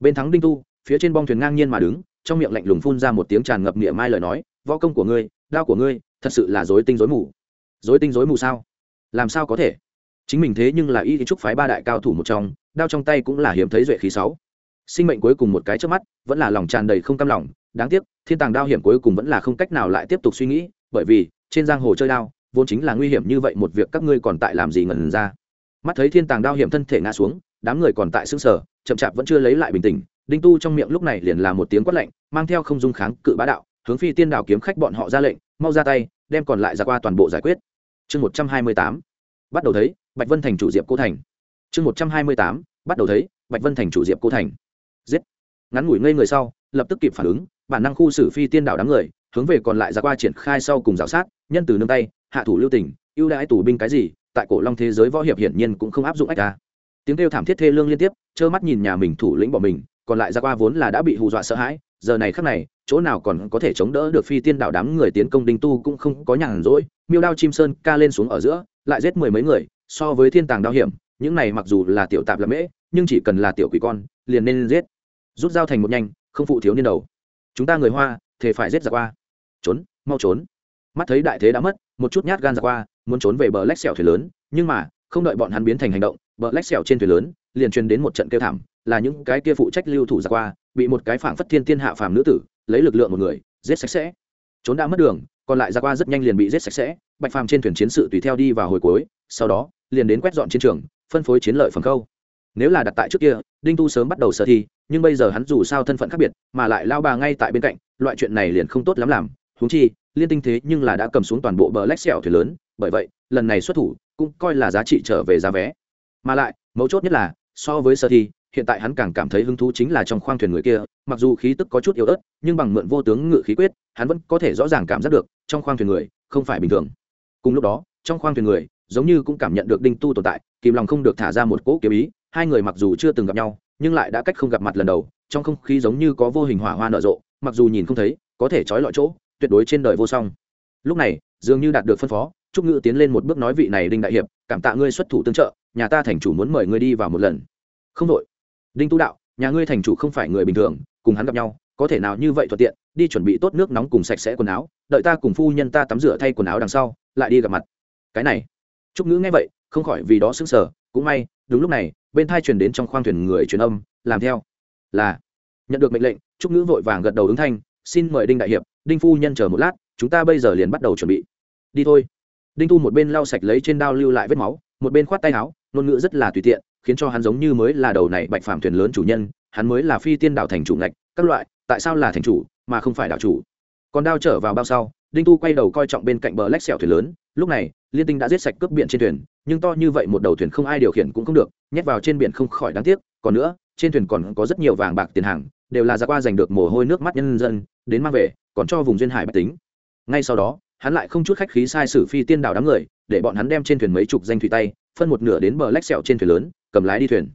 S1: Bên thắng đinh tu, phía trên bong thuyền ngang nhiên mà đứng, trong miệng lạnh lùng phun ra một tiếng tràn ngập nghĩa mai lời nói, võ công của ngươi, đao của ngươi, thật sự là dối tinh dối mù. Dối tinh dối mù sao? Làm sao có thể? Chính mình thế nhưng là y trúc phái ba đại cao thủ một trong, đao trong tay cũng là hiếm thấy duệ khí sáu. Sinh mệnh cuối cùng một cái trước mắt, vẫn là lòng tràn đầy không cam lòng, đáng tiếc, thiên tàng đao hiểm cuối cùng vẫn là không cách nào lại tiếp tục suy nghĩ, bởi vì, trên giang hồ chơi đao, vốn chính là nguy hiểm như vậy một việc các ngươi còn tại làm gì ngần ra mắt thấy thiên tàng đao hiểm thân thể ngã xuống, đám người còn tại xương sở chậm chạp vẫn chưa lấy lại bình tĩnh, đinh tu trong miệng lúc này liền là một tiếng quát lạnh, mang theo không dung kháng cự bá đạo, hướng phi tiên đào kiếm khách bọn họ ra lệnh, mau ra tay, đem còn lại ra qua toàn bộ giải quyết. Chương một trăm hai mươi tám, bắt đầu thấy, bạch vân thành chủ diệp cô thành. Chương một trăm hai mươi tám, bắt đầu thấy, bạch vân thành chủ diệp cô thành. Giết. Ngắn ngủi ngây người sau, lập tức kịp phản ứng, bản năng khu xử phi tiên đảo đám người, hướng về còn lại ra qua triển khai sau cùng g sát, nhân từ nương tay, hạ thủ lưu tình, ưu đãi tù binh cái gì tại cổ long thế giới võ hiệp hiển nhiên cũng không áp dụng ách ca tiếng kêu thảm thiết thê lương liên tiếp, trơ mắt nhìn nhà mình thủ lĩnh bỏ mình, còn lại ra qua vốn là đã bị hù dọa sợ hãi, giờ này khắc này, chỗ nào còn có thể chống đỡ được phi tiên đạo đám người tiến công đinh tu cũng không có nhàn rỗi, miêu đao chim sơn ca lên xuống ở giữa, lại giết mười mấy người, so với thiên tàng đao hiểm, những này mặc dù là tiểu tạp là mễ, nhưng chỉ cần là tiểu quỷ con, liền nên giết. Rút dao thành một nhanh, không phụ thiếu niên đầu. Chúng ta người hoa, thề phải giết ra qua. Trốn, mau trốn. Mắt thấy đại thế đã mất, một chút nhát gan ra qua muốn trốn về bờ lách xẻo thuyền lớn, nhưng mà, không đợi bọn hắn biến thành hành động, bờ lách xẻo trên thuyền lớn, liền truyền đến một trận kêu thảm, là những cái kia phụ trách lưu thủ ra qua, bị một cái phảng phất thiên tiên hạ phàm nữ tử, lấy lực lượng một người, giết sạch sẽ. Trốn đã mất đường, còn lại ra qua rất nhanh liền bị giết sạch sẽ, bạch phàm trên thuyền chiến sự tùy theo đi vào hồi cuối, sau đó, liền đến quét dọn chiến trường, phân phối chiến lợi phần câu nếu là đặt tại trước kia, đinh tu sớm bắt đầu sở thi nhưng bây giờ hắn dù sao thân phận khác biệt, mà lại lao bà ngay tại bên cạnh, loại chuyện này liền không tốt lắm làm. Húng chi, liên tinh thế nhưng là đã cầm xuống toàn bộ bờ lách xẻo thuyền lớn bởi vậy, lần này xuất thủ cũng coi là giá trị trở về giá vé. Mà lại, mấu chốt nhất là, so với sơ thi, hiện tại hắn càng cảm thấy hứng thú chính là trong khoang thuyền người kia, mặc dù khí tức có chút yếu ớt, nhưng bằng mượn vô tướng ngự khí quyết, hắn vẫn có thể rõ ràng cảm giác được trong khoang thuyền người không phải bình thường. Cùng lúc đó, trong khoang thuyền người giống như cũng cảm nhận được đinh tu tồn tại, kìm lòng không được thả ra một cỗ kiếm ý, hai người mặc dù chưa từng gặp nhau, nhưng lại đã cách không gặp mặt lần đầu, trong không khí giống như có vô hình hỏa hoa nở rộ, mặc dù nhìn không thấy, có thể trói lọi chỗ, tuyệt đối trên đời vô song. Lúc này, dường như đạt được phân phó trúc ngữ tiến lên một bước nói vị này đinh đại hiệp, cảm tạ ngươi xuất thủ tương trợ, nhà ta thành chủ muốn mời ngươi đi vào một lần. Không đội. Đinh tu đạo, nhà ngươi thành chủ không phải người bình thường, cùng hắn gặp nhau, có thể nào như vậy thuận tiện, đi chuẩn bị tốt nước nóng cùng sạch sẽ quần áo, đợi ta cùng phu nhân ta tắm rửa thay quần áo đằng sau, lại đi gặp mặt. Cái này. Trúc ngữ nghe vậy, không khỏi vì đó sững sờ, cũng may, đúng lúc này, bên thai truyền đến trong khoang thuyền người truyền âm, làm theo. Là, nhận được mệnh lệnh, trúc ngữ vội vàng gật đầu ứng thanh, xin mời đinh đại hiệp, đinh phu nhân chờ một lát, chúng ta bây giờ liền bắt đầu chuẩn bị. Đi thôi đinh tu một bên lau sạch lấy trên đao lưu lại vết máu, một bên khoát tay áo, ngôn ngữ rất là tùy tiện, khiến cho hắn giống như mới là đầu này bạch phàm thuyền lớn chủ nhân, hắn mới là phi tiên đạo thành chủ ngạch, các loại, tại sao là thành chủ, mà không phải đạo chủ. Còn đao trở vào bao sau, đinh tu quay đầu coi trọng bên cạnh bờ lách sẹo thuyền lớn, lúc này, liên tinh đã giết sạch cướp biển trên thuyền, nhưng to như vậy một đầu thuyền không ai điều khiển cũng không được, nhét vào trên biển không khỏi đáng tiếc, còn nữa, trên thuyền còn có rất nhiều vàng bạc tiền hàng, đều là ra qua giành được mồ hôi nước mắt nhân dân, đến mang về, còn cho vùng duyên hải bạch tính. Ngay sau đó hắn lại không chút khách khí sai sử phi tiên đảo đám người, để bọn hắn đem trên thuyền mấy chục danh thủy tay, phân một nửa đến bờ lách sẹo trên thuyền lớn, cầm lái đi thuyền.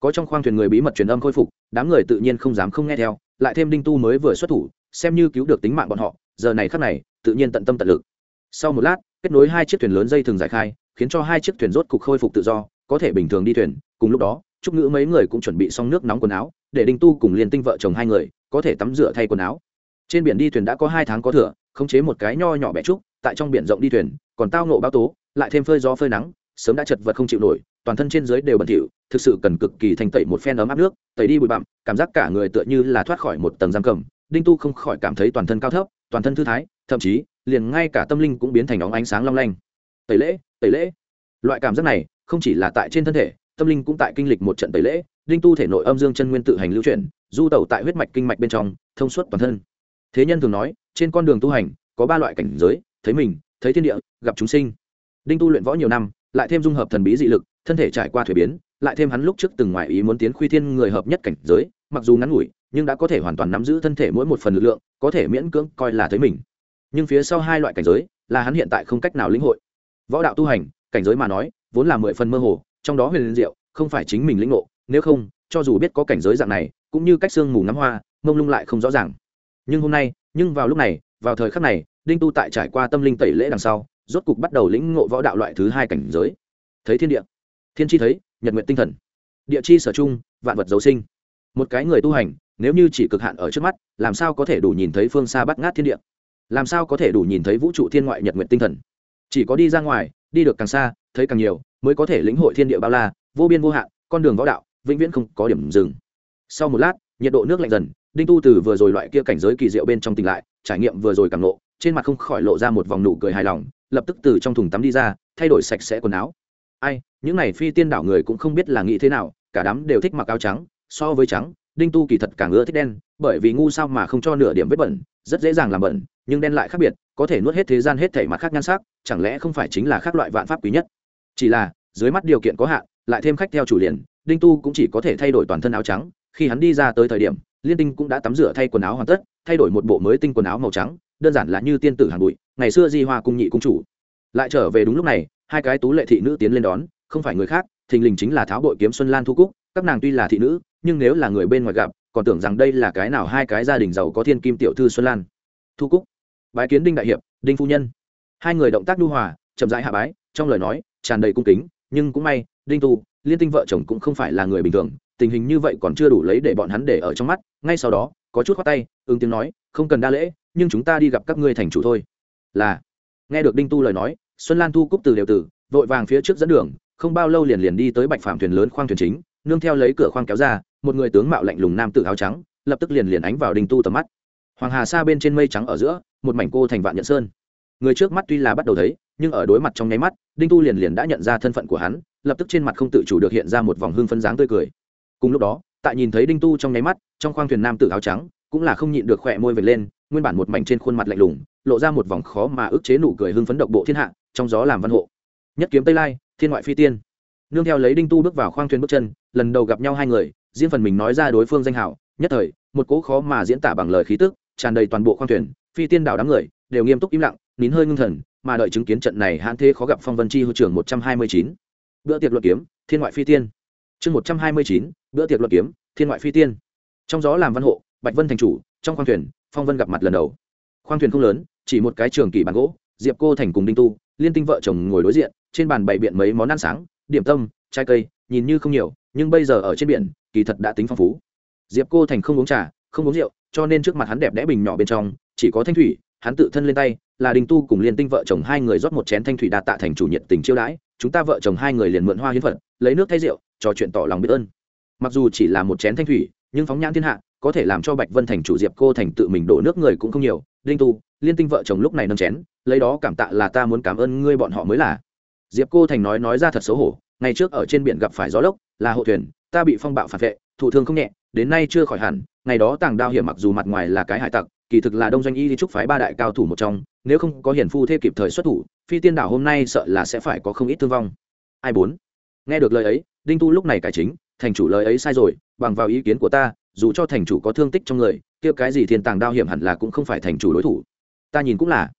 S1: Có trong khoang thuyền người bí mật truyền âm khôi phục, đám người tự nhiên không dám không nghe theo, lại thêm đinh tu mới vừa xuất thủ, xem như cứu được tính mạng bọn họ, giờ này khắc này, tự nhiên tận tâm tận lực. Sau một lát, kết nối hai chiếc thuyền lớn dây thường giải khai, khiến cho hai chiếc thuyền rốt cục khôi phục tự do, có thể bình thường đi thuyền. Cùng lúc đó trúc ngữ mấy người cũng chuẩn bị xong nước nóng quần áo, để đinh tu cùng liên tinh vợ chồng hai người, có thể tắm rửa thay quần áo. Trên biển đi thuyền đã có hai tháng có thừa khống chế một cái nho nhỏ bé trúc, tại trong biển rộng đi thuyền, còn tao nộ bao tố, lại thêm phơi gió phơi nắng, sớm đã chật vật không chịu nổi, toàn thân trên dưới đều bẩn thỉu, thực sự cần cực kỳ thành tẩy một phen ấm áp nước, tẩy đi bụi bặm, cảm giác cả người tựa như là thoát khỏi một tầng giam cầm. Đinh tu không khỏi cảm thấy toàn thân cao thấp, toàn thân thư thái, thậm chí, liền ngay cả tâm linh cũng biến thành óng ánh sáng long lanh. Tẩy lễ tẩy lễ. Loại cảm giác này, không chỉ là tại trên thân thể, tâm linh cũng tại kinh lịch một trận tẩy lễ. Đinh tu thể nội âm dương chân nguyên tự hành lưu chuyển, du tẩu tại huyết mạch kinh mạch bên trong, thông suốt toàn thân thế nhân thường nói, trên con đường tu hành, có ba loại cảnh giới, thấy mình, thấy thiên địa, gặp chúng sinh. Đinh tu luyện võ nhiều năm, lại thêm dung hợp thần bí dị lực, thân thể trải qua thuế biến, lại thêm hắn lúc trước từng ngoại ý muốn tiến khuy thiên người hợp nhất cảnh giới, mặc dù ngắn ngủi, nhưng đã có thể hoàn toàn nắm giữ thân thể mỗi một phần lực lượng, có thể miễn cưỡng coi là thấy mình. Nhưng phía sau hai loại cảnh giới, là hắn hiện tại không cách nào lĩnh hội. Võ đạo tu hành, cảnh giới mà nói, vốn là mười phần mơ hồ, trong đó huyền liên diệu, không phải chính mình lĩnh ngộ, nếu không, cho dù biết có cảnh giới dạng này, cũng như cách xương mù ngắm hoa, mông lung lại không rõ ràng nhưng hôm nay, nhưng vào lúc này, vào thời khắc này, đinh tu tại trải qua tâm linh tẩy lễ đằng sau, rốt cục bắt đầu lĩnh ngộ võ đạo loại thứ hai cảnh giới. Thấy thiên địa, thiên chi thấy, nhật nguyện tinh thần. Địa chi sở chung vạn vật dấu sinh. Một cái người tu hành, nếu như chỉ cực hạn ở trước mắt, làm sao có thể đủ nhìn thấy phương xa bắt ngát thiên địa? Làm sao có thể đủ nhìn thấy vũ trụ thiên ngoại nhật nguyện tinh thần? Chỉ có đi ra ngoài, đi được càng xa, thấy càng nhiều, mới có thể lĩnh hội thiên địa bao la, vô biên vô hạn, con đường võ đạo, vĩnh viễn không có điểm dừng. Sau một lát, nhiệt độ nước lạnh dần đinh tu từ vừa rồi loại kia cảnh giới kỳ diệu bên trong tỉnh lại, trải nghiệm vừa rồi càng lộ trên mặt không khỏi lộ ra một vòng nụ cười hài lòng, lập tức từ trong thùng tắm đi ra, thay đổi sạch sẽ quần áo. Ai, những này phi tiên đảo người cũng không biết là nghĩ thế nào, cả đám đều thích mặc áo trắng, so với trắng, đinh tu kỳ thật càng ưa thích đen, bởi vì ngu sao mà không cho nửa điểm vết bẩn, rất dễ dàng làm bẩn, nhưng đen lại khác biệt, có thể nuốt hết thế gian hết thể mặt khác nhan sắc, chẳng lẽ không phải chính là khác loại vạn pháp quý nhất? Chỉ là, dưới mắt điều kiện có hạn, lại thêm khách theo chủ liền, đinh tu cũng chỉ có thể thay đổi toàn thân áo trắng, khi hắn đi ra tới thời điểm liên tinh cũng đã tắm rửa thay quần áo hoàn tất, thay đổi một bộ mới tinh quần áo màu trắng, đơn giản là như tiên tử hàng bụi, ngày xưa di hoa cung nhị cung chủ. Lại trở về đúng lúc này, hai cái tú lệ thị nữ tiến lên đón, không phải người khác, thình lình chính là tháo bội kiếm xuân lan thu cúc, các nàng tuy là thị nữ, nhưng nếu là người bên ngoài gặp, còn tưởng rằng đây là cái nào hai cái gia đình giàu có thiên kim tiểu thư xuân lan. Thu cúc, bái kiến đinh đại hiệp, đinh phu nhân. Hai người động tác nhu hòa, chậm rãi hạ bái, trong lời nói tràn đầy cung kính, nhưng cũng may, đinh tu, liên tinh vợ chồng cũng không phải là người bình thường tình hình như vậy còn chưa đủ lấy để bọn hắn để ở trong mắt, ngay sau đó, có chút khoát tay, ứng tiếng nói, không cần đa lễ, nhưng chúng ta đi gặp các ngươi thành chủ thôi. Là, nghe được đinh tu lời nói, xuân lan thu cúc từ đều từ vội vàng phía trước dẫn đường, không bao lâu liền liền đi tới bạch phạm thuyền lớn khoang thuyền chính, nương theo lấy cửa khoang kéo ra, một người tướng mạo lạnh lùng nam tự áo trắng, lập tức liền liền ánh vào đinh tu tầm mắt. Hoàng hà xa bên trên mây trắng ở giữa, một mảnh cô thành vạn nhận sơn. Người trước mắt tuy là bắt đầu thấy, nhưng ở đối mặt trong nháy mắt, đinh tu liền liền đã nhận ra thân phận của hắn, lập tức trên mặt không tự chủ được hiện ra một vòng hương phân dáng tươi cười cùng lúc đó, tại nhìn thấy đinh tu trong nháy mắt, trong khoang thuyền nam tự áo trắng cũng là không nhịn được khỏe môi vệt lên, nguyên bản một mảnh trên khuôn mặt lạnh lùng, lộ ra một vòng khó mà ức chế nụ cười hưng phấn độc bộ thiên hạ, trong gió làm văn hộ. Nhất kiếm tây lai, thiên ngoại phi tiên. Nương theo lấy đinh tu bước vào khoang thuyền bước chân, lần đầu gặp nhau hai người, riêng phần mình nói ra đối phương danh hảo, nhất thời, một cỗ khó mà diễn tả bằng lời khí tức, tràn đầy toàn bộ khoang thuyền, phi tiên đảo đám người, đều nghiêm túc im lặng, nín hơi ngưng thần, mà đợi chứng kiến trận này hãn thế khó gặp phong vân chi hữu trưởng một trăm hai mươi chín. Bữa tiệc luận kiếm, thiên ngoại phi tiên chương một trăm hai mươi chín, bữa tiệc luận kiếm, thiên ngoại phi tiên. Trong gió làm văn hộ, bạch vân thành chủ, trong khoang thuyền, phong vân gặp mặt lần đầu. Khoang thuyền không lớn, chỉ một cái trường kỳ bàn gỗ, diệp cô thành cùng đinh tu, liên tinh vợ chồng ngồi đối diện, trên bàn bày biện mấy món ăn sáng, điểm tâm, trái cây, nhìn như không nhiều, nhưng bây giờ ở trên biển, kỳ thật đã tính phong phú. Diệp cô thành không uống trà, không uống rượu, cho nên trước mặt hắn đẹp đẽ bình nhỏ bên trong, chỉ có thanh thủy, hắn tự thân lên tay, là đình tu cùng liên tinh vợ chồng hai người rót một chén thanh thủy đạt tạ thành chủ nhiệt tình chiêu đãi, chúng ta vợ chồng hai người liền mượn hoa hiến phật lấy nước thay rượu trò chuyện tỏ lòng biết ơn. Mặc dù chỉ là một chén thanh thủy, nhưng phóng nhãn thiên hạ, có thể làm cho bạch vân thành chủ diệp cô thành tự mình đổ nước người cũng không nhiều. Đinh tu, liên tinh vợ chồng lúc này nâng chén, lấy đó cảm tạ là ta muốn cảm ơn ngươi bọn họ mới là. Diệp cô thành nói nói ra thật xấu hổ, ngày trước ở trên biển gặp phải gió lốc, là hộ thuyền, ta bị phong bạo phản vệ, thụ thương không nhẹ, đến nay chưa khỏi hẳn, ngày đó tàng đao hiểm mặc dù mặt ngoài là cái hải tặc, kỳ thực là đông doanh y đi trúc phái ba đại cao thủ một trong, nếu không có hiển phu thê kịp thời xuất thủ, phi tiên đảo hôm nay sợ là sẽ phải có không ít thương vong. Ai bốn? Nghe được lời ấy đinh tu lúc này cải chính, thành chủ lời ấy sai rồi, bằng vào ý kiến của ta, dù cho thành chủ có thương tích trong người, kia cái gì thiên tàng đao hiểm hẳn là cũng không phải thành chủ đối thủ. Ta nhìn cũng là.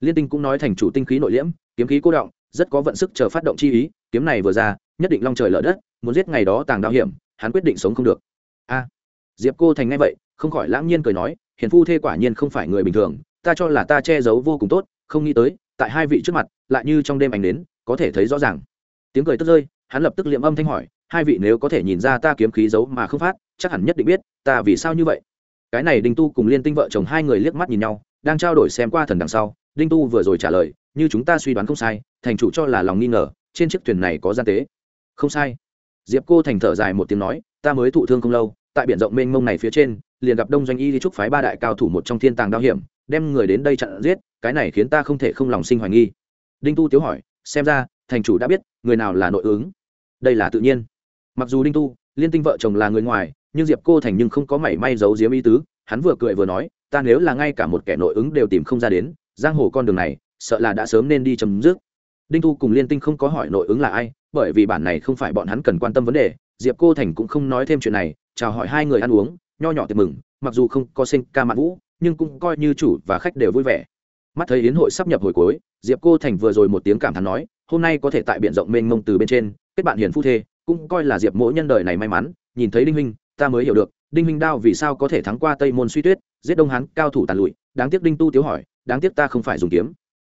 S1: Liên tinh cũng nói thành chủ tinh khí nội liễm, kiếm khí cô động, rất có vận sức chờ phát động chi ý, kiếm này vừa ra, nhất định long trời lở đất, muốn giết ngày đó tàng đao hiểm, hắn quyết định sống không được. A. Diệp cô thành ngay vậy, không khỏi lãng nhiên cười nói, hiền phu thê quả nhiên không phải người bình thường, ta cho là ta che giấu vô cùng tốt, không nghĩ tới, tại hai vị trước mặt, lại như trong đêm ảnh đến có thể thấy rõ ràng. Tiếng cười tức rơi hắn lập tức liệm âm thanh hỏi, hai vị nếu có thể nhìn ra ta kiếm khí giấu mà không phát, chắc hẳn nhất định biết, ta vì sao như vậy? Cái này đinh tu cùng liên tinh vợ chồng hai người liếc mắt nhìn nhau, đang trao đổi xem qua thần đằng sau, đinh tu vừa rồi trả lời, như chúng ta suy đoán không sai, thành chủ cho là lòng nghi ngờ, trên chiếc thuyền này có gian tế. Không sai. Diệp cô thành thở dài một tiếng nói, ta mới thụ thương không lâu, tại biển rộng mênh mông này phía trên, liền gặp đông doanh y đi trúc phái ba đại cao thủ một trong thiên tàng đao hiểm, đem người đến đây chặn giết, cái này khiến ta không thể không lòng sinh hoài nghi. Đinh tu tiếu hỏi, xem ra, thành chủ đã biết, người nào là nội ứng? Đây là tự nhiên. Mặc dù đinh tu, liên tinh vợ chồng là người ngoài, nhưng diệp cô thành nhưng không có mảy may giấu diếm ý tứ. Hắn vừa cười vừa nói, ta nếu là ngay cả một kẻ nội ứng đều tìm không ra đến, giang hồ con đường này, sợ là đã sớm nên đi chấm dứt. Đinh tu cùng liên tinh không có hỏi nội ứng là ai, bởi vì bản này không phải bọn hắn cần quan tâm vấn đề. Diệp cô thành cũng không nói thêm chuyện này, chào hỏi hai người ăn uống, nho nhỏ tiệc mừng, mặc dù không có sinh ca mạn vũ, nhưng cũng coi như chủ và khách đều vui vẻ. Mắt thấy yến hội sắp nhập hồi cuối, diệp cô thành vừa rồi một tiếng cảm thán nói, hôm nay có thể tại biển rộng mênh mông từ bên trên kết bạn hiền phu thê, cũng coi là diệp mỗi nhân đời này may mắn, nhìn thấy đinh huynh, ta mới hiểu được, đinh huynh đao vì sao có thể thắng qua tây môn suy tuyết, giết đông hán, cao thủ tàn lụi, đáng tiếc đinh tu tiếu hỏi, đáng tiếc ta không phải dùng kiếm.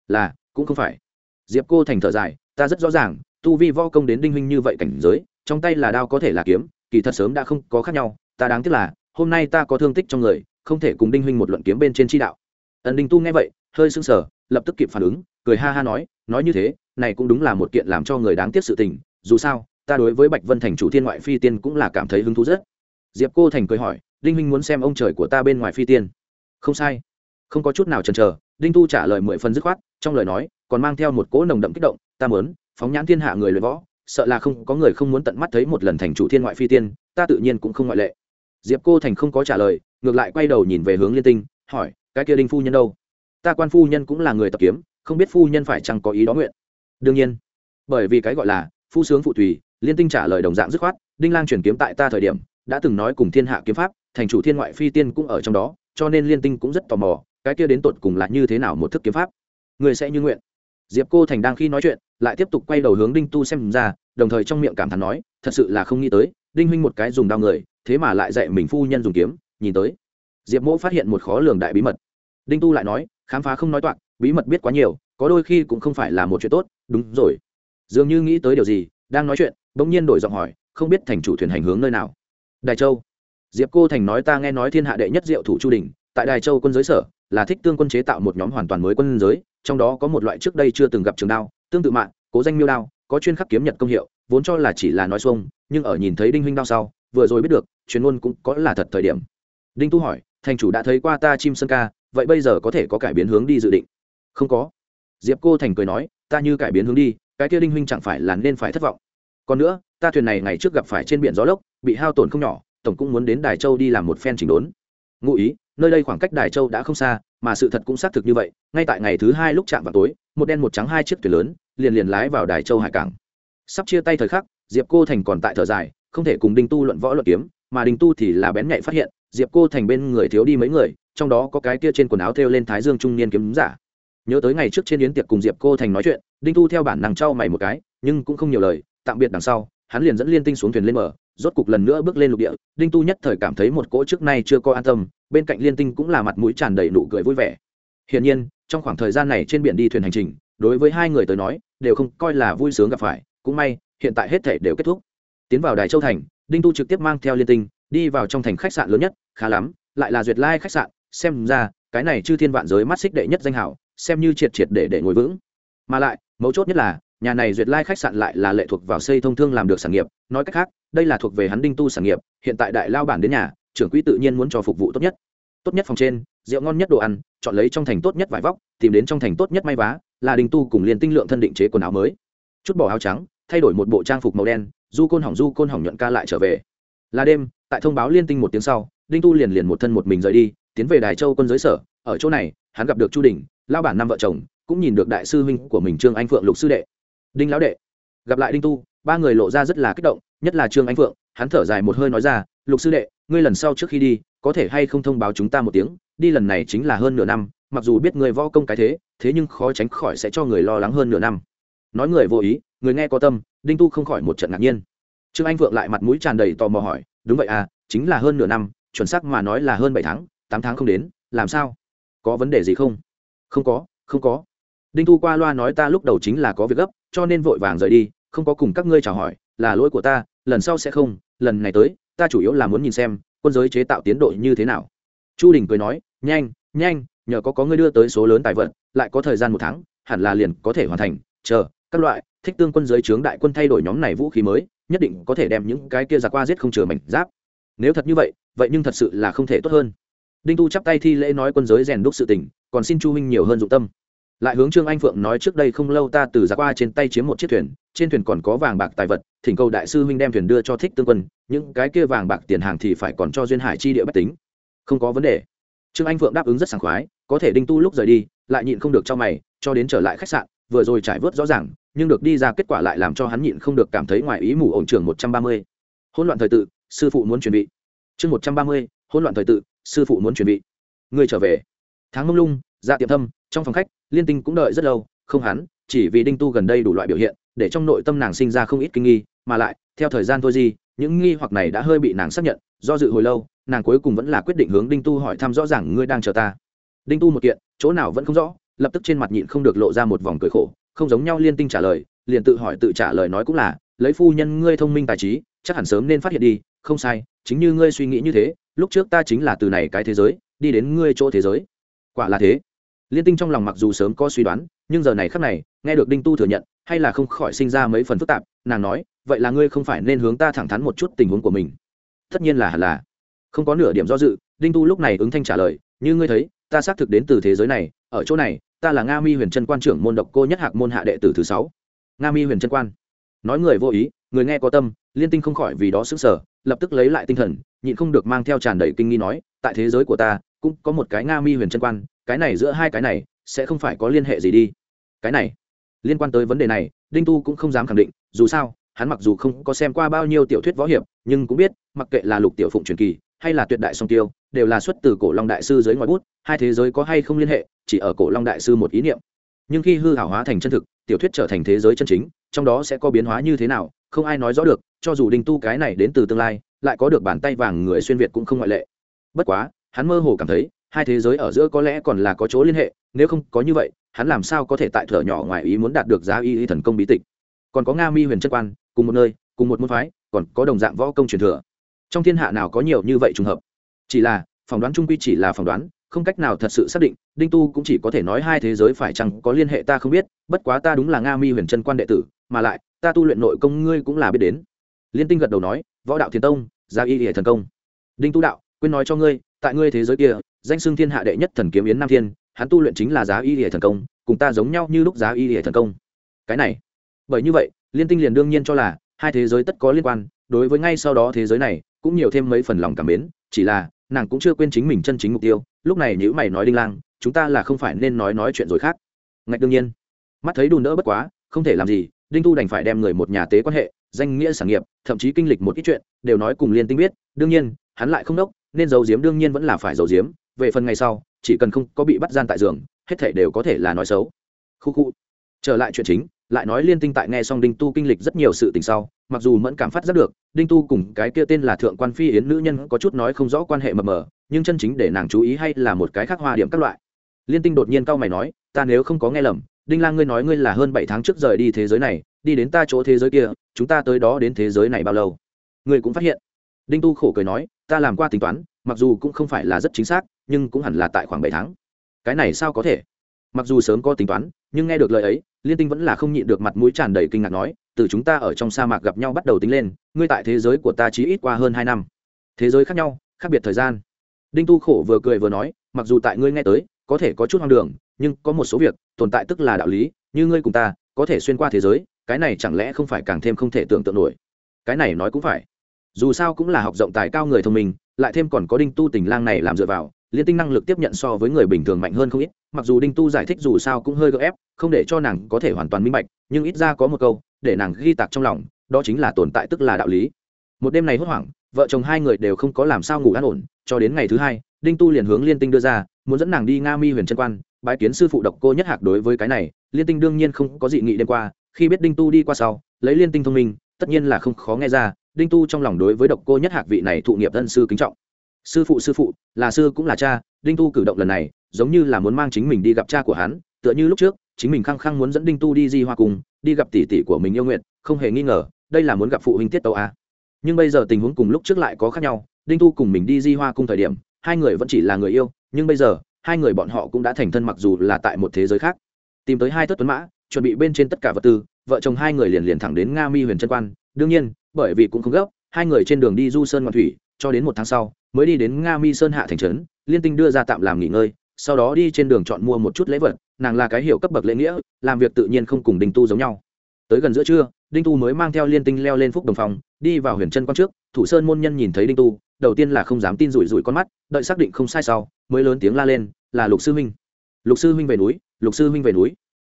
S1: Là, cũng không phải. Diệp cô thành thở dài, ta rất rõ ràng, tu vi vo công đến đinh huynh như vậy cảnh giới, trong tay là đao có thể là kiếm, kỳ thật sớm đã không có khác nhau, ta đáng tiếc là, hôm nay ta có thương tích trong người, không thể cùng đinh huynh một luận kiếm bên trên chi đạo. Ẩn đinh tu nghe vậy, hơi sưng sờ, lập tức kịp phản ứng, cười ha ha nói nói như thế, này cũng đúng là một kiện làm cho người đáng tiếc sự tình dù sao, ta đối với bạch vân thành chủ thiên ngoại phi tiên cũng là cảm thấy hứng thú rất. Diệp cô thành cười hỏi, đinh huynh muốn xem ông trời của ta bên ngoài phi tiên? Không sai. Không có chút nào chần chờ, đinh tu trả lời mười phần dứt khoát, trong lời nói, còn mang theo một cỗ nồng đậm kích động, ta mớn phóng nhãn thiên hạ người luyện võ, sợ là không có người không muốn tận mắt thấy một lần thành chủ thiên ngoại phi tiên, ta tự nhiên cũng không ngoại lệ. Diệp cô thành không có trả lời, ngược lại quay đầu nhìn về hướng liên tinh, hỏi, cái kia đinh phu nhân đâu? Ta quan phu nhân cũng là người tập kiếm, không biết phu nhân phải chăng có ý đó nguyện. Đương nhiên. Bởi vì cái gọi là phu sướng phụ tùy liên tinh trả lời đồng dạng dứt khoát, đinh lang chuyển kiếm tại ta thời điểm, đã từng nói cùng thiên hạ kiếm pháp, thành chủ thiên ngoại phi tiên cũng ở trong đó, cho nên liên tinh cũng rất tò mò, cái kia đến tột cùng là như thế nào một thức kiếm pháp. Người sẽ như nguyện. Diệp cô thành đang khi nói chuyện, lại tiếp tục quay đầu hướng đinh tu xem ra, đồng thời trong miệng cảm thán nói, thật sự là không nghĩ tới, đinh huynh một cái dùng đao người, thế mà lại dạy mình phu nhân dùng kiếm, nhìn tới. Diệp mỗ phát hiện một khó lường đại bí mật. Đinh tu lại nói, khám phá không nói toạc, bí mật biết quá nhiều, có đôi khi cũng không phải là một chuyện tốt, đúng rồi dường như nghĩ tới điều gì, đang nói chuyện, bỗng nhiên đổi giọng hỏi, không biết thành chủ thuyền hành hướng nơi nào? Đài châu. Diệp cô thành nói ta nghe nói thiên hạ đệ nhất diệu thủ chu đình, tại đài châu quân giới sở, là thích tương quân chế tạo một nhóm hoàn toàn mới quân giới, trong đó có một loại trước đây chưa từng gặp trường đao, tương tự mạng, cố danh miêu đao, có chuyên khắc kiếm nhật công hiệu, vốn cho là chỉ là nói xuông, nhưng ở nhìn thấy đinh huynh đao sau, vừa rồi biết được, chuyên môn cũng có là thật thời điểm. Đinh tu hỏi, thành chủ đã thấy qua ta chim sơn ca, vậy bây giờ có thể có cải biến hướng đi dự định? Không có. Diệp cô thành cười nói, ta như cải biến hướng đi cái kia đinh huynh chẳng phải là nên phải thất vọng. Còn nữa, ta thuyền này ngày trước gặp phải trên biển gió lốc, bị hao tổn không nhỏ, tổng cũng muốn đến đài châu đi làm một phen chỉnh đốn. Ngụ ý, nơi đây khoảng cách đài châu đã không xa, mà sự thật cũng xác thực như vậy, ngay tại ngày thứ hai lúc chạm vào tối, một đen một trắng hai chiếc thuyền lớn, liền liền lái vào đài châu hải cảng. Sắp chia tay thời khắc, diệp cô thành còn tại thở dài, không thể cùng đinh tu luận võ luận kiếm, mà đinh tu thì là bén nhạy phát hiện, diệp cô thành bên người thiếu đi mấy người, trong đó có cái kia trên quần áo thêu lên thái dương trung niên kiếm giả nhớ tới ngày trước trên yến tiệc cùng diệp cô thành nói chuyện, đinh tu theo bản năng trao mày một cái, nhưng cũng không nhiều lời, tạm biệt đằng sau, hắn liền dẫn liên tinh xuống thuyền lên mở rốt cục lần nữa bước lên lục địa. Đinh tu nhất thời cảm thấy một cỗ trước nay chưa có an tâm, bên cạnh liên tinh cũng là mặt mũi tràn đầy nụ cười vui vẻ. Hiển nhiên, trong khoảng thời gian này trên biển đi thuyền hành trình, đối với hai người tới nói, đều không coi là vui sướng gặp phải, cũng may, hiện tại hết thể đều kết thúc. Tiến vào đài châu thành, đinh tu trực tiếp mang theo liên tinh, đi vào trong thành khách sạn lớn nhất, khá lắm, lại là duyệt lai khách sạn. Xem ra, cái này chư thiên vạn giới mắt xích đệ nhất danh hảo xem như triệt triệt để để ngồi vững. Mà lại, mấu chốt nhất là, nhà này duyệt lai khách sạn lại là lệ thuộc vào xây thông thương làm được sản nghiệp. Nói cách khác, đây là thuộc về hắn đinh tu sản nghiệp, hiện tại đại lao bản đến nhà, trưởng quỹ tự nhiên muốn cho phục vụ tốt nhất. Tốt nhất phòng trên, rượu ngon nhất đồ ăn, chọn lấy trong thành tốt nhất vải vóc, tìm đến trong thành tốt nhất may vá, là đinh tu cùng liền tinh lượng thân định chế quần áo mới. Chút bỏ áo trắng, thay đổi một bộ trang phục màu đen, du côn hỏng du côn hỏng nhuận ca lại trở về. Là đêm, tại thông báo liên tinh một tiếng sau, đinh tu liền liền một thân một mình rời đi, tiến về đài châu quân giới sở, ở chỗ này, hắn gặp được chu đình lao bản năm vợ chồng cũng nhìn được đại sư huynh của mình trương anh phượng lục sư đệ. Đinh lão đệ, gặp lại đinh tu, ba người lộ ra rất là kích động, nhất là trương anh phượng, hắn thở dài một hơi nói ra, lục sư đệ, ngươi lần sau trước khi đi, có thể hay không thông báo chúng ta một tiếng, đi lần này chính là hơn nửa năm, mặc dù biết người võ công cái thế thế nhưng khó tránh khỏi sẽ cho người lo lắng hơn nửa năm. Nói người vô ý, người nghe có tâm, đinh tu không khỏi một trận ngạc nhiên. Trương anh phượng lại mặt mũi tràn đầy tò mò hỏi, đúng vậy à chính là hơn nửa năm, chuẩn xác mà nói là hơn bảy tháng, tám tháng không đến, làm sao? Có vấn đề gì không? Không có không có. Đinh Thu qua loa nói ta lúc đầu chính là có việc gấp, cho nên vội vàng rời đi, không có cùng các ngươi chào hỏi, là lỗi của ta, lần sau sẽ không, lần này tới, ta chủ yếu là muốn nhìn xem, quân giới chế tạo tiến độ như thế nào. Chu đình cười nói, nhanh nhanh, nhờ có có ngươi đưa tới số lớn tài vật, lại có thời gian một tháng, hẳn là liền có thể hoàn thành, chờ, các loại, thích tương quân giới chướng đại quân thay đổi nhóm này vũ khí mới, nhất định có thể đem những cái kia giặc qua giết không chừa mảnh giáp. Nếu thật như vậy vậy nhưng thật sự là không thể tốt hơn. Đinh tu chắp tay thi lễ nói quân giới rèn đúc sự tình còn xin chu huynh nhiều hơn dụng tâm. Lại hướng trương anh phượng nói trước đây không lâu ta từ giặc qua trên tay chiếm một chiếc thuyền, trên thuyền còn có vàng bạc tài vật, thỉnh cầu đại sư huynh đem thuyền đưa cho thích tương quân, những cái kia vàng bạc tiền hàng thì phải còn cho duyên hải chi địa bách tính. Không có vấn đề. Trương anh phượng đáp ứng rất sảng khoái, có thể đinh tu lúc rời đi, lại nhịn không được cho mày, cho đến trở lại khách sạn, vừa rồi trải vớt rõ ràng, nhưng được đi ra kết quả lại làm cho hắn nhịn không được cảm thấy ngoài ý mù ổn trường một trăm ba mươi. Hỗn loạn thời tự, sư phụ muốn chuẩn bị. Chương một trăm ba mươi, hỗn loạn thời tự, sư phụ muốn chuẩn bị. Người trở về tháng mông lung ra tiệm thâm, trong phòng khách, liên tinh cũng đợi rất lâu, không hắn, chỉ vì đinh tu gần đây đủ loại biểu hiện, để trong nội tâm nàng sinh ra không ít kinh nghi, mà lại, theo thời gian thôi gì, những nghi hoặc này đã hơi bị nàng xác nhận, do dự hồi lâu, nàng cuối cùng vẫn là quyết định hướng đinh tu hỏi thăm rõ ràng ngươi đang chờ ta. Đinh tu một kiện, chỗ nào vẫn không rõ, lập tức trên mặt nhịn không được lộ ra một vòng cười khổ, không giống nhau liên tinh trả lời, liền tự hỏi tự trả lời nói cũng là, lấy phu nhân ngươi thông minh tài trí, chắc hẳn sớm nên phát hiện đi, không sai, chính như ngươi suy nghĩ như thế, lúc trước ta chính là từ này cái thế giới, đi đến ngươi chỗ thế giới quả là thế. Liên tinh trong lòng mặc dù sớm có suy đoán, nhưng giờ này khắc này, nghe được đinh tu thừa nhận, hay là không khỏi sinh ra mấy phần phức tạp, nàng nói, vậy là ngươi không phải nên hướng ta thẳng thắn một chút tình huống của mình? Tất nhiên là hẳn là. Không có nửa điểm do dự, đinh tu lúc này ứng thanh trả lời, như ngươi thấy, ta xác thực đến từ thế giới này, ở chỗ này, ta là nga mi huyền trân quan trưởng môn độc cô nhất hạc môn hạ đệ tử thứ sáu. Nga mi huyền trân quan. Nói người vô ý, người nghe có tâm, liên tinh không khỏi vì đó sức sở lập tức lấy lại tinh thần, nhịn không được mang theo tràn đầy kinh nghi nói, tại thế giới của ta cũng có một cái nga mi huyền trân quan, cái này giữa hai cái này sẽ không phải có liên hệ gì đi. Cái này, liên quan tới vấn đề này, đinh tu cũng không dám khẳng định, dù sao, hắn mặc dù không có xem qua bao nhiêu tiểu thuyết võ hiệp, nhưng cũng biết, mặc kệ là lục tiểu phụng truyền kỳ, hay là tuyệt đại song tiêu, đều là xuất từ cổ long đại sư dưới ngoài bút, hai thế giới có hay không liên hệ, chỉ ở cổ long đại sư một ý niệm. Nhưng khi hư hảo hóa thành chân thực, tiểu thuyết trở thành thế giới chân chính, trong đó sẽ có biến hóa như thế nào, không ai nói rõ được, cho dù đinh tu cái này đến từ tương lai, lại có được bàn tay vàng người xuyên việt cũng không ngoại lệ. Bất quá hắn mơ hồ cảm thấy, hai thế giới ở giữa có lẽ còn là có chỗ liên hệ, nếu không có như vậy, hắn làm sao có thể tại thở nhỏ ngoài ý muốn đạt được giá y y thần công bí tịch. Còn có nga mi huyền chân quan, cùng một nơi, cùng một môn phái, còn có đồng dạng võ công truyền thừa. Trong thiên hạ nào có nhiều như vậy trùng hợp? Chỉ là, phỏng đoán trung quy chỉ là phỏng đoán, không cách nào thật sự xác định, đinh tu cũng chỉ có thể nói hai thế giới phải chăng có liên hệ ta không biết, bất quá ta đúng là nga mi huyền chân quan đệ tử, mà lại, ta tu luyện nội công ngươi cũng là biết đến. Liên tinh gật đầu nói, võ đạo thiên tông gia y hệ thần công. Đinh tu đạo, quên nói cho ngươi tại ngươi thế giới kia, danh xưng thiên hạ đệ nhất thần kiếm yến nam thiên, hắn tu luyện chính là giá y hệ thần công, cùng ta giống nhau như lúc giá y hệ thần công. Cái này, bởi như vậy, liên tinh liền đương nhiên cho là hai thế giới tất có liên quan, đối với ngay sau đó thế giới này, cũng nhiều thêm mấy phần lòng cảm mến, chỉ là, nàng cũng chưa quên chính mình chân chính mục tiêu, lúc này nếu mày nói đinh lang, chúng ta là không phải nên nói nói chuyện rồi khác. Ngạch đương nhiên. Mắt thấy đùn đỡ bất quá, không thể làm gì, đinh tu đành phải đem người một nhà tế quan hệ, danh nghĩa sản nghiệp, thậm chí kinh lịch một ít chuyện, đều nói cùng liên tinh biết, đương nhiên, hắn lại không đốc nên giấu giếm đương nhiên vẫn là phải giấu giếm về phần ngày sau, chỉ cần không có bị bắt gian tại giường, hết thể đều có thể là nói xấu. Khu khu. Trở lại chuyện chính, lại nói liên tinh tại nghe xong đinh tu kinh lịch rất nhiều sự tình sau, mặc dù mẫn cảm phát rất được, đinh tu cùng cái kia tên là thượng quan phi yến nữ nhân có chút nói không rõ quan hệ mờ mờ, nhưng chân chính để nàng chú ý hay là một cái khác hoa điểm các loại. Liên tinh đột nhiên cau mày nói, ta nếu không có nghe lầm, đinh lang ngươi nói ngươi là hơn bảy tháng trước rời đi thế giới này, đi đến ta chỗ thế giới kia, chúng ta tới đó đến thế giới này bao lâu? Ngươi cũng phát hiện. Đinh tu khổ cười nói ta làm qua tính toán, mặc dù cũng không phải là rất chính xác, nhưng cũng hẳn là tại khoảng bảy tháng. Cái này sao có thể? Mặc dù sớm có tính toán, nhưng nghe được lời ấy, liên tinh vẫn là không nhịn được mặt mũi tràn đầy kinh ngạc nói, từ chúng ta ở trong sa mạc gặp nhau bắt đầu tính lên, ngươi tại thế giới của ta chỉ ít qua hơn hai năm. Thế giới khác nhau, khác biệt thời gian. Đinh tu khổ vừa cười vừa nói, mặc dù tại ngươi nghe tới, có thể có chút hoang đường, nhưng có một số việc, tồn tại tức là đạo lý, như ngươi cùng ta, có thể xuyên qua thế giới, cái này chẳng lẽ không phải càng thêm không thể tưởng tượng nổi? Cái này nói cũng phải dù sao cũng là học rộng tài cao người thông minh, lại thêm còn có đinh tu tình lang này làm dựa vào, liên tinh năng lực tiếp nhận so với người bình thường mạnh hơn không ít, mặc dù đinh tu giải thích dù sao cũng hơi gợ ép, không để cho nàng có thể hoàn toàn minh bạch, nhưng ít ra có một câu, để nàng ghi tạc trong lòng, đó chính là tồn tại tức là đạo lý. Một đêm này hốt hoảng, vợ chồng hai người đều không có làm sao ngủ an ổn, cho đến ngày thứ hai, đinh tu liền hướng liên tinh đưa ra, muốn dẫn nàng đi nga mi huyền trân quan, bái kiến sư phụ độc cô nhất hạc đối với cái này, liên tinh đương nhiên không có dị nghị đêm qua, khi biết đinh tu đi qua sau, lấy liên tinh thông minh, tất nhiên là không khó nghe ra đinh tu trong lòng đối với độc cô nhất hạc vị này thụ nghiệp thân sư kính trọng. Sư phụ sư phụ, là sư cũng là cha, đinh tu cử động lần này, giống như là muốn mang chính mình đi gặp cha của hắn, tựa như lúc trước, chính mình khăng khăng muốn dẫn đinh tu đi di hoa cùng, đi gặp tỷ tỷ của mình yêu nguyện, không hề nghi ngờ, đây là muốn gặp phụ huynh tiết tàu a. Nhưng bây giờ tình huống cùng lúc trước lại có khác nhau, đinh tu cùng mình đi di hoa cung thời điểm, hai người vẫn chỉ là người yêu, nhưng bây giờ, hai người bọn họ cũng đã thành thân mặc dù là tại một thế giới khác. Tìm tới hai thất tuấn mã, chuẩn bị bên trên tất cả vật tư, vợ chồng hai người liền liền thẳng đến nga mi huyền trân quan đương nhiên, bởi vì cũng không gấp, hai người trên đường đi du sơn ngoạn thủy, cho đến một tháng sau, mới đi đến nga mi sơn hạ thành trấn, liên tinh đưa ra tạm làm nghỉ ngơi, sau đó đi trên đường chọn mua một chút lễ vật, nàng là cái hiệu cấp bậc lễ nghĩa, làm việc tự nhiên không cùng đinh tu giống nhau. Tới gần giữa trưa, đinh tu mới mang theo liên tinh leo lên phúc đồng phòng, đi vào huyền chân quan trước, thủ sơn môn nhân nhìn thấy đinh tu, đầu tiên là không dám tin rủi rủi con mắt, đợi xác định không sai sau, mới lớn tiếng la lên, là lục sư huynh. Lục sư huynh về núi, lục sư huynh về núi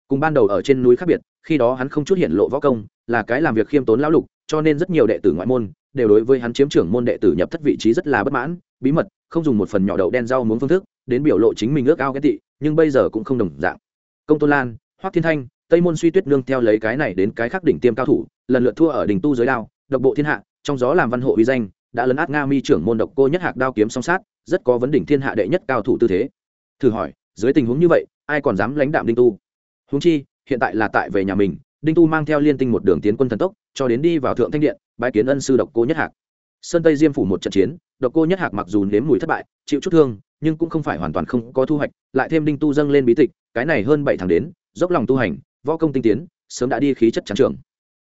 S1: cùng ban đầu ở trên núi khác biệt, khi đó hắn không chút hiện lộ võ công, là cái làm việc khiêm tốn lão lục, cho nên rất nhiều đệ tử ngoại môn đều đối với hắn chiếm trưởng môn đệ tử nhập thất vị trí rất là bất mãn, bí mật, không dùng một phần nhỏ đậu đen rau muốn phương thức, đến biểu lộ chính mình ước ao ghét tị, nhưng bây giờ cũng không đồng dạng. Công tôn lan, hoắc thiên thanh, tây môn suy tuyết nương theo lấy cái này đến cái khác đỉnh tiêm cao thủ, lần lượt thua ở đỉnh tu giới đao, độc bộ thiên hạ, trong gió làm văn hộ uy danh, đã lấn át nga mi trưởng môn độc cô nhất hạc đao kiếm song sát, rất có vấn đỉnh thiên hạ đệ nhất cao thủ tư thế. Thử hỏi, dưới tình huống như vậy, ai còn dám lãnh đạm đinh tu? Huống chi, hiện tại là tại về nhà mình, đinh tu mang theo liên tinh một đường tiến quân thần tốc, cho đến đi vào thượng thanh điện bãi kiến ân sư độc cô nhất hạc. Sơn tây diêm phủ một trận chiến, độc cô nhất hạc mặc dù nếm mùi thất bại, chịu chút thương, nhưng cũng không phải hoàn toàn không có thu hoạch, lại thêm đinh tu dâng lên bí tịch, cái này hơn bảy tháng đến, dốc lòng tu hành, võ công tinh tiến, sớm đã đi khí chất trắng trường.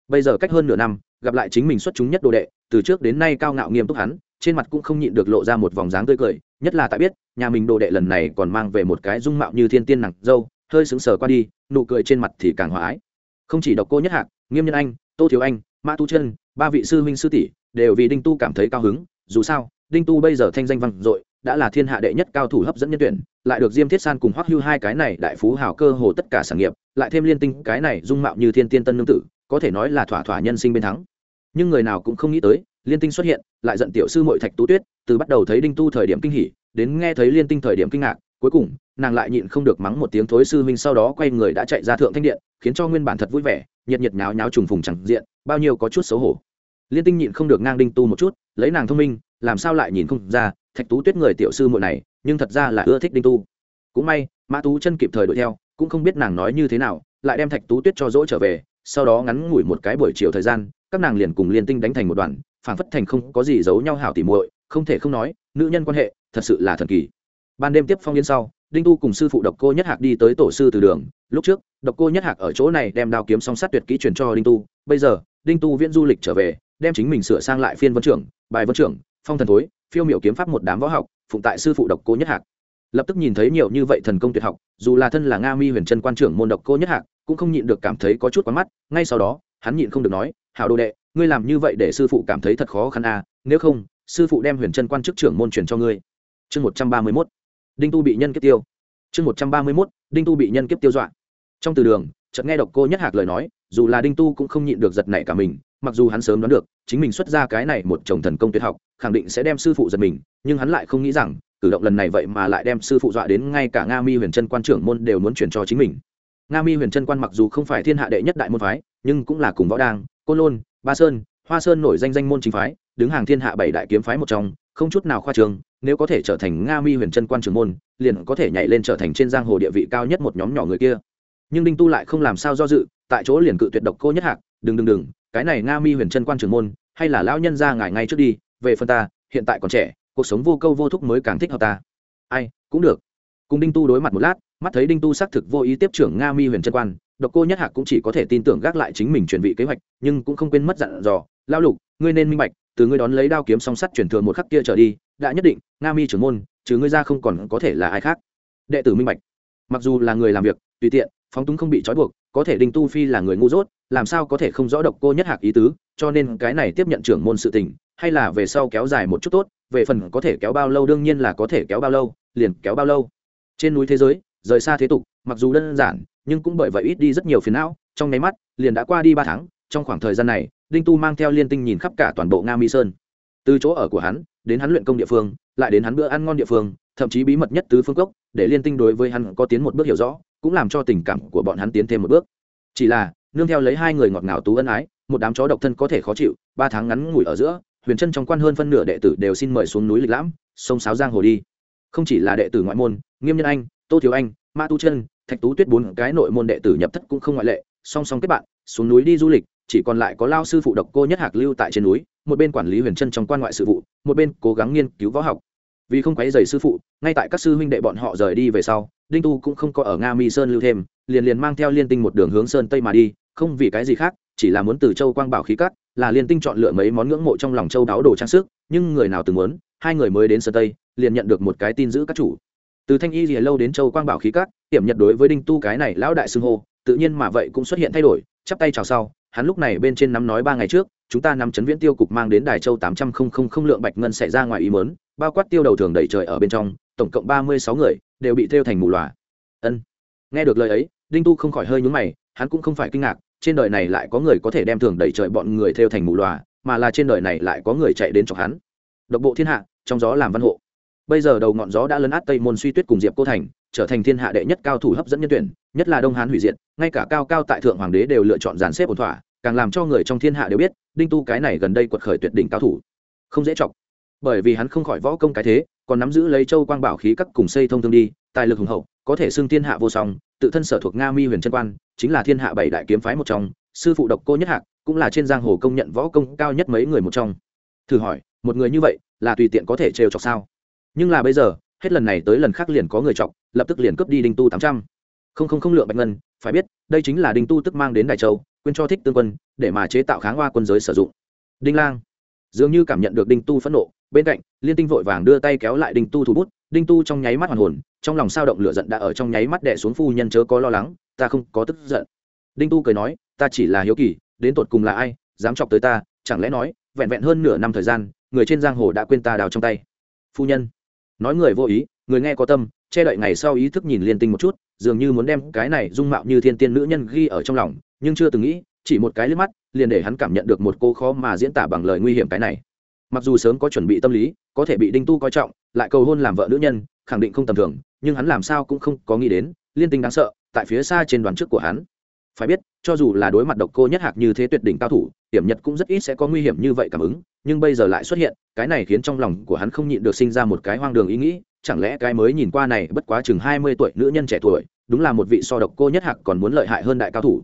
S1: Bây giờ cách hơn nửa năm, gặp lại chính mình xuất chúng nhất đồ đệ, từ trước đến nay cao ngạo nghiêm túc hắn, trên mặt cũng không nhịn được lộ ra một vòng dáng tươi cười, nhất là tại biết, nhà mình đồ đệ lần này còn mang về một cái dung mạo như thiên tiên nặng dâu hơi sững sờ qua đi, nụ cười trên mặt thì càng hòa ái. Không chỉ độc cô nhất hạc, nghiêm nhân anh, tô thiếu anh, mã tu chân, ba vị sư huynh sư tỷ đều vì đinh tu cảm thấy cao hứng. Dù sao, đinh tu bây giờ thanh danh vang dội, đã là thiên hạ đệ nhất cao thủ hấp dẫn nhân tuyển, lại được diêm thiết san cùng hoắc hưu hai cái này đại phú hào cơ hồ tất cả sản nghiệp, lại thêm liên tinh cái này dung mạo như thiên tiên tân nương tử, có thể nói là thỏa thỏa nhân sinh bên thắng. Nhưng người nào cũng không nghĩ tới, liên tinh xuất hiện, lại giận tiểu sư mội thạch tú tuyết, từ bắt đầu thấy đinh tu thời điểm kinh hỉ, đến nghe thấy liên tinh thời điểm kinh ngạc, cuối cùng nàng lại nhịn không được mắng một tiếng thối sư huynh sau đó quay người đã chạy ra thượng thanh điện, khiến cho nguyên bản thật vui vẻ, nhiệt nhiệt nháo nháo trùng phùng chẳng diện, bao nhiêu có chút xấu hổ. Liên tinh nhịn không được ngang đinh tu một chút, lấy nàng thông minh, làm sao lại nhìn không ra, thạch tú tuyết người tiểu sư muội này, nhưng thật ra là ưa thích đinh tu. Cũng may, mã tú chân kịp thời đuổi theo, cũng không biết nàng nói như thế nào, lại đem thạch tú tuyết cho dỗ trở về, sau đó ngắn ngủi một cái buổi chiều thời gian, các nàng liền cùng liên tinh đánh thành một đoàn, phảng phất thành không có gì giấu nhau hảo tỉ muội, không thể không nói, nữ nhân quan hệ, thật sự là thần kỳ. Ban đêm tiếp phong yên sau đinh tu cùng sư phụ độc cô nhất hạc đi tới tổ sư từ đường. Lúc trước, độc cô nhất hạc ở chỗ này đem đao kiếm song sát tuyệt kỹ truyền cho đinh tu. Bây giờ, đinh tu viễn du lịch trở về, đem chính mình sửa sang lại phiên vân trưởng, bài vân trưởng, phong thần thối, phiêu miểu kiếm pháp một đám võ học, phụng tại sư phụ độc cô nhất hạc. Lập tức nhìn thấy nhiều như vậy thần công tuyệt học, dù là thân là nga mi huyền trân quan trưởng môn độc cô nhất hạc, cũng không nhịn được cảm thấy có chút quán mắt. Ngay sau đó, hắn nhịn không được nói, hảo đồ đệ, ngươi làm như vậy để sư phụ cảm thấy thật khó khăn à nếu không, sư phụ đem huyền trân quan chức trưởng môn truyền cho ngươi. Chương một trăm ba mươi mốt đinh tu bị nhân kiếp tiêu. Chương một trăm ba mươi mốt, đinh tu bị nhân kiếp tiêu dọa. Trong từ đường, chợt nghe độc cô nhất hạc lời nói, dù là đinh tu cũng không nhịn được giật nảy cả mình, mặc dù hắn sớm đoán được, chính mình xuất ra cái này một chồng thần công tuyệt học, khẳng định sẽ đem sư phụ giật mình, nhưng hắn lại không nghĩ rằng, cử động lần này vậy mà lại đem sư phụ dọa đến ngay cả nga mi huyền trân quan trưởng môn đều muốn chuyển cho chính mình. Nga mi huyền trân quan mặc dù không phải thiên hạ đệ nhất đại môn phái, nhưng cũng là cùng võ đang côn lôn, ba sơn, hoa sơn nổi danh danh môn chính phái, đứng hàng thiên hạ bảy đại kiếm phái một trong, không chút nào khoa trường nếu có thể trở thành nga mi huyền trân quan Trường môn, liền có thể nhảy lên trở thành trên giang hồ địa vị cao nhất một nhóm nhỏ người kia. Nhưng đinh tu lại không làm sao do dự, tại chỗ liền cự tuyệt độc cô nhất hạc, đừng đừng đừng, cái này nga mi huyền trân quan Trường môn, hay là lão nhân ra ngài ngay trước đi, về phần ta, hiện tại còn trẻ, cuộc sống vô câu vô thúc mới càng thích hợp ta. Ai, cũng được. Cùng đinh tu đối mặt một lát, mắt thấy đinh tu xác thực vô ý tiếp trưởng nga mi huyền trân quan, độc cô nhất hạc cũng chỉ có thể tin tưởng gác lại chính mình chuyển vị kế hoạch, nhưng cũng không quên mất dặn dò lao lục, ngươi nên minh bạch từ ngươi đón lấy đao kiếm song sắt chuyển thừa một khắc kia trở đi, đã nhất định, nga mi trưởng môn, trừ ngươi ra không còn có thể là ai khác. Đệ tử minh bạch. Mặc dù là người làm việc, tùy tiện, phóng túng không bị trói buộc, có thể đinh tu phi là người ngu dốt, làm sao có thể không rõ độc cô nhất hạc ý tứ, cho nên cái này tiếp nhận trưởng môn sự tình, hay là về sau kéo dài một chút tốt, về phần có thể kéo bao lâu đương nhiên là có thể kéo bao lâu, liền kéo bao lâu. Trên núi thế giới, rời xa thế tục, mặc dù đơn giản, nhưng cũng bởi vậy ít đi rất nhiều phiền não, trong nháy mắt, liền đã qua đi ba tháng, trong khoảng thời gian này đinh tu mang theo liên tinh nhìn khắp cả toàn bộ nga mi sơn. Từ chỗ ở của hắn, đến hắn luyện công địa phương, lại đến hắn bữa ăn ngon địa phương, thậm chí bí mật nhất tứ phương cốc, để liên tinh đối với hắn có tiến một bước hiểu rõ, cũng làm cho tình cảm của bọn hắn tiến thêm một bước. Chỉ là, nương theo lấy hai người ngọt ngào tú ân ái, một đám chó độc thân có thể khó chịu, ba tháng ngắn ngủi ở giữa, huyền chân trong quan hơn phân nửa đệ tử đều xin mời xuống núi lịch lãm, sông sáo giang hồ đi. Không chỉ là đệ tử ngoại môn, nghiêm nhân anh, tô thiếu anh, ma tu chân, thạch tú tuyết bốn cái nội môn đệ tử nhập thất cũng không ngoại lệ, song song kết bạn, xuống núi đi du lịch chỉ còn lại có lao sư phụ độc cô nhất hạc lưu tại trên núi, một bên quản lý huyền chân trong quan ngoại sự vụ, một bên cố gắng nghiên cứu võ học. Vì không quấy dày sư phụ, ngay tại các sư huynh đệ bọn họ rời đi về sau, đinh tu cũng không có ở nga mi sơn lưu thêm, liền liền mang theo liên tinh một đường hướng sơn tây mà đi, không vì cái gì khác, chỉ là muốn từ châu quang bảo khí cắt là liên tinh chọn lựa mấy món ngưỡng mộ trong lòng châu đáo đồ trang sức, nhưng người nào từng muốn, hai người mới đến sơn tây, liền nhận được một cái tin giữ các chủ. Từ thanh y rìa lâu đến châu quang bảo khí cắt tiệm nhật đối với đinh tu cái này lão đại xưng hô, tự nhiên mà vậy cũng xuất hiện thay đổi, chắp tay chào sau hắn lúc này bên trên nắm nói ba ngày trước, chúng ta nắm chấn viễn tiêu cục mang đến đài châu tám trăm không không không lượng bạch ngân xảy ra ngoài ý mớn bao quát tiêu đầu thường đầy trời ở bên trong, tổng cộng ba mươi sáu người đều bị thêu thành mù loà. Ân. Nghe được lời ấy, đinh tu không khỏi hơi nhúng mày, hắn cũng không phải kinh ngạc, trên đời này lại có người có thể đem thường đẩy trời bọn người thêu thành mù loà, mà là trên đời này lại có người chạy đến chọc hắn. Độc bộ thiên hạ, trong gió làm văn hộ. Bây giờ đầu ngọn gió đã lấn át tây môn suy tuyết cùng diệp cô thành trở thành thiên hạ đệ nhất cao thủ hấp dẫn nhân tuyển, nhất là đông hán hủy diệt, ngay cả cao cao tại thượng hoàng đế đều lựa chọn dàn xếp ổn thỏa, càng làm cho người trong thiên hạ đều biết, đinh tu cái này gần đây quật khởi tuyệt đỉnh cao thủ. Không dễ chọc. Bởi vì hắn không khỏi võ công cái thế, còn nắm giữ lấy châu quang bảo khí các cùng xây thông thương đi, tài lực hùng hậu, có thể xưng thiên hạ vô song, tự thân sở thuộc nga mi huyền trân quan, chính là thiên hạ bảy đại kiếm phái một trong, sư phụ độc cô nhất hạc, cũng là trên giang hồ công nhận võ công cao nhất mấy người một trong. Thử hỏi, một người như vậy là tùy tiện có thể trêu chọc sao? Nhưng là bây giờ hết lần này tới lần khác liền có người chọc, lập tức liền cướp đi đinh tu tám trăm. Không không không lượng bạch ngân, phải biết, đây chính là đinh tu tức mang đến đại châu quyên cho thích tương quân, để mà chế tạo kháng hoa quân giới sử dụng. Đinh lang. Dường như cảm nhận được đinh tu phẫn nộ, bên cạnh, liên tinh vội vàng đưa tay kéo lại đinh tu thủ bút, đinh tu trong nháy mắt hoàn hồn, trong lòng sao động lửa giận đã ở trong nháy mắt đẻ xuống phu nhân chớ có lo lắng, ta không có tức giận. Đinh tu cười nói, ta chỉ là hiếu kỳ, đến tột cùng là ai, dám chọc tới ta, chẳng lẽ nói, vẹn vẹn hơn nửa năm thời gian, người trên giang hồ đã quên ta đào trong tay. Phu nhân nói người vô ý, người nghe có tâm, che đậy ngày sau ý thức nhìn liên tinh một chút, dường như muốn đem cái này dung mạo như thiên tiên nữ nhân ghi ở trong lòng, nhưng chưa từng nghĩ, chỉ một cái liếc mắt, liền để hắn cảm nhận được một cô khó mà diễn tả bằng lời nguy hiểm cái này. Mặc dù sớm có chuẩn bị tâm lý, có thể bị đinh tu coi trọng, lại cầu hôn làm vợ nữ nhân, khẳng định không tầm thường, nhưng hắn làm sao cũng không có nghĩ đến, liên tinh đáng sợ, tại phía xa trên đoàn trước của hắn phải biết, cho dù là đối mặt độc cô nhất hạc như thế tuyệt đỉnh cao thủ, hiểm nhật cũng rất ít sẽ có nguy hiểm như vậy cảm ứng, nhưng bây giờ lại xuất hiện, cái này khiến trong lòng của hắn không nhịn được sinh ra một cái hoang đường ý nghĩ, chẳng lẽ cái mới nhìn qua này bất quá chừng hai mươi tuổi nữ nhân trẻ tuổi, đúng là một vị so độc cô nhất hạc còn muốn lợi hại hơn đại cao thủ.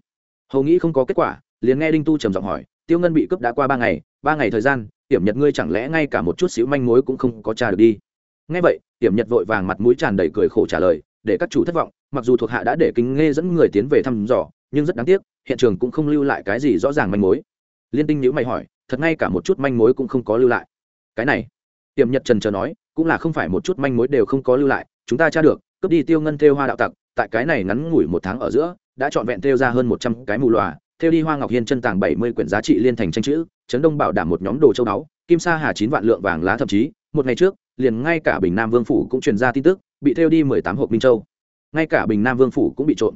S1: Hầu nghĩ không có kết quả, liền nghe đinh tu trầm giọng hỏi, tiêu ngân bị cướp đã qua ba ngày ba ngày thời gian, hiểm nhật ngươi chẳng lẽ ngay cả một chút xíu manh mối cũng không có tra được đi? Ngay vậy, hiểm nhật vội vàng mặt mũi tràn đầy cười khổ trả lời, để các chủ thất vọng, mặc dù thuộc hạ đã để kính nghe dẫn người tiến về thăm dò nhưng rất đáng tiếc, hiện trường cũng không lưu lại cái gì rõ ràng manh mối. Liên tinh nhữ mày hỏi, thật ngay cả một chút manh mối cũng không có lưu lại. Cái này, tiềm nhật trần chờ nói, cũng là không phải một chút manh mối đều không có lưu lại, chúng ta tra được, cướp đi tiêu ngân thêu hoa đạo tặc, tại cái này ngắn ngủi một tháng ở giữa, đã trọn vẹn thêu ra hơn một trăm cái mù lòa theo đi hoa ngọc hiên chân tàng bảy mươi quyển giá trị liên thành tranh chữ chấn đông bảo đảm một nhóm đồ châu đáo kim sa hà chín vạn lượng vàng lá thậm chí, một ngày trước, liền ngay cả bình nam vương phủ cũng truyền ra tin tức, bị theo đi mười tám hộp minh châu. Ngay cả bình nam vương phủ cũng bị trộm.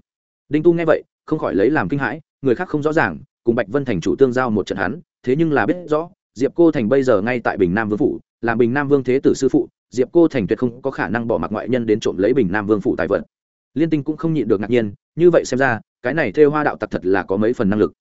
S1: Đinh tu nghe vậy không khỏi lấy làm kinh hãi, người khác không rõ ràng, cùng bạch vân thành chủ tương giao một trận hắn, thế nhưng là biết rõ, diệp cô thành bây giờ ngay tại bình nam vương phủ, làm bình nam vương thế tử sư phụ, diệp cô thành tuyệt không có khả năng bỏ mặc ngoại nhân đến trộm lấy bình nam vương phủ tài vật. Liên tinh cũng không nhịn được ngạc nhiên, như vậy xem ra, cái này thêu hoa đạo tặc thật là có mấy phần năng lực.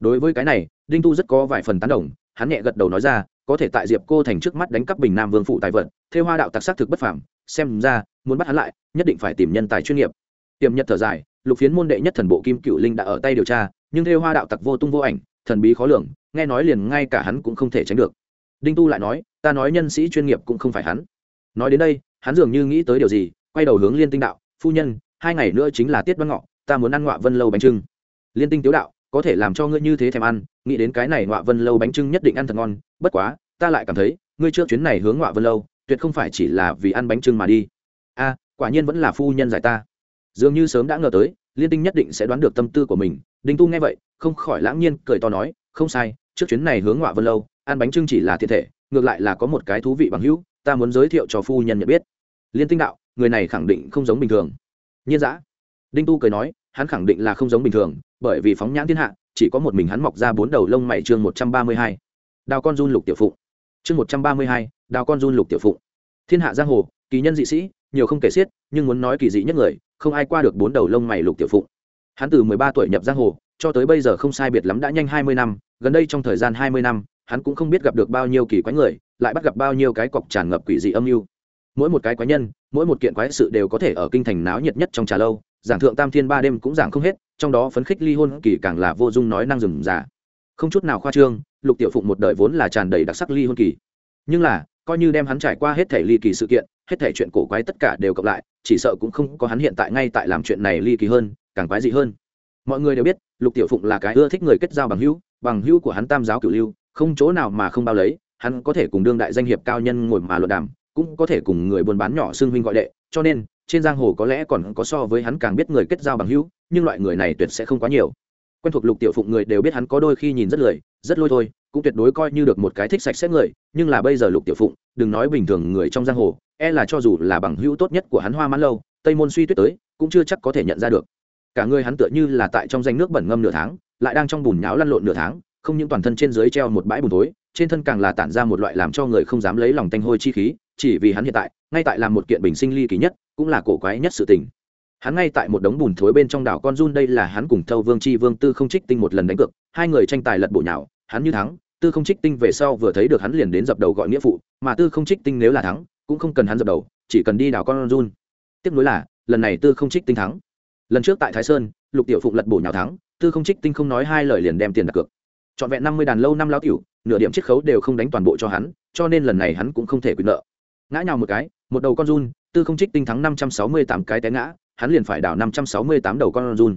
S1: Đối với cái này, đinh tu rất có vài phần tán đồng, hắn nhẹ gật đầu nói ra, có thể tại diệp cô thành trước mắt đánh cắp bình nam vương phủ tài vật, thêu hoa đạo tặc xác thực bất phàm, xem ra, muốn bắt hắn lại, nhất định phải tìm nhân tài chuyên nghiệp. Tiềm nhật thở dài lục phiến môn đệ nhất thần bộ kim cựu linh đã ở tay điều tra, nhưng thêu hoa đạo tặc vô tung vô ảnh, thần bí khó lường, nghe nói liền ngay cả hắn cũng không thể tránh được. Đinh tu lại nói, ta nói nhân sĩ chuyên nghiệp cũng không phải hắn. Nói đến đây, hắn dường như nghĩ tới điều gì, quay đầu hướng liên tinh đạo, phu nhân, hai ngày nữa chính là tiết văn ngọ, ta muốn ăn ngọa vân lâu bánh trưng. Liên tinh tiếu đạo, có thể làm cho ngươi như thế thèm ăn, nghĩ đến cái này ngọa vân lâu bánh trưng nhất định ăn thật ngon, bất quá, ta lại cảm thấy, ngươi trước chuyến này hướng ngọa vân lâu, tuyệt không phải chỉ là vì ăn bánh trưng mà đi. A, quả nhiên vẫn là phu nhân giải ta dường như sớm đã ngờ tới, liên tinh nhất định sẽ đoán được tâm tư của mình. Đinh tu nghe vậy, không khỏi lãng nhiên cười to nói, không sai, trước chuyến này hướng ngọa vân lâu, ăn bánh trưng chỉ là thiệt thể, ngược lại là có một cái thú vị bằng hữu, ta muốn giới thiệu cho phu nhân nhận biết. Liên tinh đạo, người này khẳng định không giống bình thường. Nhiên giã đinh tu cười nói, hắn khẳng định là không giống bình thường, bởi vì phóng nhãn thiên hạ, chỉ có một mình hắn mọc ra bốn đầu lông mày chương một trăm ba mươi hai. Đào con run lục tiểu phụng. Chương một trăm ba mươi hai, đào con run lục tiểu phụng. Thiên hạ giang hồ, kỳ nhân dị sĩ, nhiều không kể xiết, nhưng muốn nói kỳ dị nhất người không ai qua được bốn đầu lông mày lục tiểu phụng. Hắn từ mười ba tuổi nhập giang hồ, cho tới bây giờ không sai biệt lắm đã nhanh hai mươi năm, gần đây trong thời gian hai mươi năm, hắn cũng không biết gặp được bao nhiêu kỳ quái người, lại bắt gặp bao nhiêu cái cọc tràn ngập quỷ dị âm mưu. Mỗi một cái quái nhân, mỗi một kiện quái sự đều có thể ở kinh thành náo nhiệt nhất trong trà lâu, giảng thượng tam thiên ba đêm cũng giảng không hết, trong đó phấn khích ly hôn kỳ càng là vô dung nói năng rừng giả không chút nào khoa trương, lục tiểu phụng một đời vốn là tràn đầy đặc sắc ly hôn kỳ. Nhưng là coi như đem hắn trải qua hết thể ly kỳ sự kiện, hết thể chuyện cổ quái tất cả đều cộng lại, chỉ sợ cũng không có hắn hiện tại ngay tại làm chuyện này ly kỳ hơn, càng quái dị hơn. Mọi người đều biết, lục tiểu phụng là cái ưa thích người kết giao bằng hữu bằng hữu của hắn tam giáo cửu lưu, không chỗ nào mà không bao lấy, hắn có thể cùng đương đại danh hiệp cao nhân ngồi mà luận đàm, cũng có thể cùng người buôn bán nhỏ xương huynh gọi đệ, cho nên, trên giang hồ có lẽ còn có so với hắn càng biết người kết giao bằng hữu, nhưng loại người này tuyệt sẽ không quá nhiều quen thuộc lục tiểu phụng người đều biết hắn có đôi khi nhìn rất lười, rất lôi thôi, cũng tuyệt đối coi như được một cái thích sạch sẽ người, nhưng là bây giờ lục tiểu phụng, đừng nói bình thường người trong giang hồ e là cho dù là bằng hữu tốt nhất của hắn hoa mãn lâu, tây môn suy tuyết tới, cũng chưa chắc có thể nhận ra được. Cả người hắn tựa như là tại trong danh nước bẩn ngâm nửa tháng, lại đang trong bùn nháo lăn lộn nửa tháng, không những toàn thân trên dưới treo một bãi bùn tối trên thân càng là tản ra một loại làm cho người không dám lấy lòng tanh hôi chi khí, chỉ vì hắn hiện tại, ngay tại làm một kiện bình sinh ly kỳ nhất, cũng là cổ quái nhất sự tình hắn ngay tại một đống bùn thối bên trong đảo con run đây là hắn cùng thâu vương chi vương tư không trích tinh một lần đánh cược, hai người tranh tài lật bộ nhào, hắn như thắng, tư không trích tinh về sau vừa thấy được hắn liền đến dập đầu gọi nghĩa phụ, mà tư không trích tinh nếu là thắng, cũng không cần hắn dập đầu, chỉ cần đi đảo con run. Tiếp nối là, lần này tư không trích tinh thắng. Lần trước tại thái sơn, lục tiểu phụng lật bổ nhào thắng, tư không trích tinh không nói hai lời liền đem tiền đặt cược. Trọn vẹn năm mươi đàn lâu năm lao tiểu, nửa điểm chiết khấu đều không đánh toàn bộ cho hắn, cho nên lần này hắn cũng không thể quyền nợ. Ngã nhào một cái, một đầu con run, tư không trích tinh thắng năm trăm sáu mươi tám cái té ngã hắn liền phải đào năm trăm sáu mươi tám đầu con run.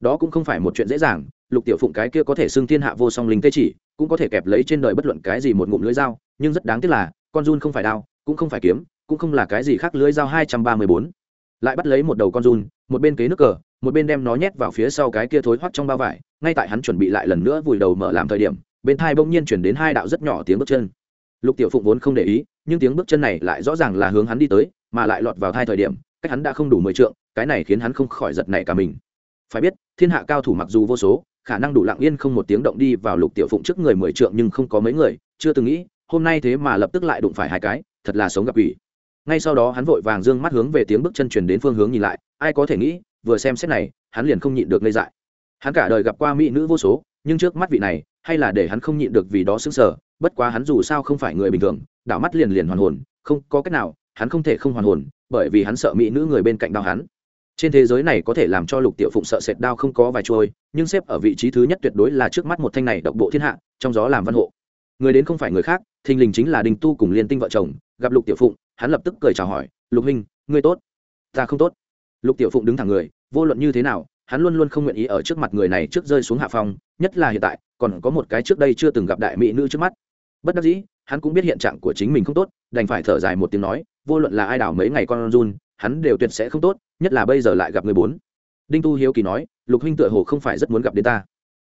S1: Đó cũng không phải một chuyện dễ dàng, lục tiểu phụng cái kia có thể xưng thiên hạ vô song linh tê chỉ, cũng có thể kẹp lấy trên đời bất luận cái gì một ngụm lưỡi dao, nhưng rất đáng tiếc là, con run không phải đao, cũng không phải kiếm, cũng không là cái gì khác lưỡi dao hai trăm ba mươi bốn. Lại bắt lấy một đầu con run, một bên kế nước cờ, một bên đem nó nhét vào phía sau cái kia thối hoắt trong bao vải, ngay tại hắn chuẩn bị lại lần nữa vùi đầu mở làm thời điểm, bên thai bỗng nhiên chuyển đến hai đạo rất nhỏ tiếng bước chân. Lục tiểu phụng vốn không để ý, nhưng tiếng bước chân này lại rõ ràng là hướng hắn đi tới, mà lại lọt vào hai thời điểm cách hắn đã không đủ mười trượng, cái này khiến hắn không khỏi giật nảy cả mình. Phải biết, thiên hạ cao thủ mặc dù vô số, khả năng đủ lặng yên không một tiếng động đi vào lục tiểu phụng trước người mười trượng nhưng không có mấy người, chưa từng nghĩ, hôm nay thế mà lập tức lại đụng phải hai cái, thật là sống gặp ủy ngay sau đó hắn vội vàng dương mắt hướng về tiếng bước chân truyền đến phương hướng nhìn lại, ai có thể nghĩ, vừa xem xét này, hắn liền không nhịn được ngây dại. Hắn cả đời gặp qua mỹ nữ vô số, nhưng trước mắt vị này, hay là để hắn không nhịn được vì đó xứng sở bất quá hắn dù sao không phải người bình thường, đảo mắt liền liền hoàn hồn, không có cách nào, hắn không thể không hoàn hồn bởi vì hắn sợ mỹ nữ người bên cạnh đau hắn. Trên thế giới này có thể làm cho lục tiểu phụng sợ sệt đau không có vài trôi, nhưng xếp ở vị trí thứ nhất tuyệt đối là trước mắt một thanh này độc bộ thiên hạ, trong gió làm văn hộ. Người đến không phải người khác, thình lình chính là đình tu cùng liên tinh vợ chồng, gặp lục tiểu phụng, hắn lập tức cười chào hỏi, lục huynh, ngươi tốt. Ta không tốt. Lục tiểu phụng đứng thẳng người, vô luận như thế nào, hắn luôn luôn không nguyện ý ở trước mặt người này trước rơi xuống hạ phong, nhất là hiện tại, còn có một cái trước đây chưa từng gặp đại mỹ nữ trước mắt. Bất đắc dĩ, hắn cũng biết hiện trạng của chính mình không tốt, đành phải thở dài một tiếng nói vô luận là ai đảo mấy ngày con run, hắn đều tuyệt sẽ không tốt, nhất là bây giờ lại gặp người bốn. Đinh tu hiếu kỳ nói, lục huynh tựa hồ không phải rất muốn gặp đến ta.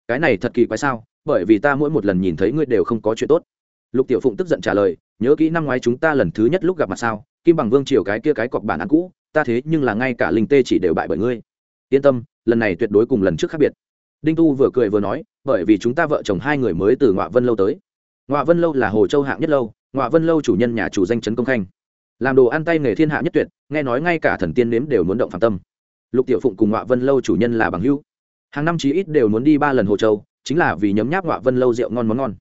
S1: Cái này thật kỳ quái sao, bởi vì ta mỗi một lần nhìn thấy ngươi đều không có chuyện tốt. Lục tiểu phụng tức giận trả lời, nhớ kỹ năm ngoái chúng ta lần thứ nhất lúc gặp mặt sao, kim bằng vương triều cái kia cái cọc bản án cũ, ta thế nhưng là ngay cả linh tê chỉ đều bại bởi ngươi. Yên tâm, lần này tuyệt đối cùng lần trước khác biệt. Đinh tu vừa cười vừa nói, bởi vì chúng ta vợ chồng hai người mới từ ngoại vân lâu tới. Ngoại vân lâu là hồ châu hạng nhất lâu ngoại vân lâu chủ nhân nhà chủ danh trấn công khanh làm đồ ăn tay nghề thiên hạ nhất tuyệt, nghe nói ngay cả thần tiên nếm đều muốn động phạm tâm. Lục tiểu phụng cùng Ngọa vân lâu chủ nhân là bằng hữu. Hàng năm chí ít đều muốn đi ba lần hồ châu, chính là vì nhấm nháp Ngọa vân lâu rượu ngon món ngon.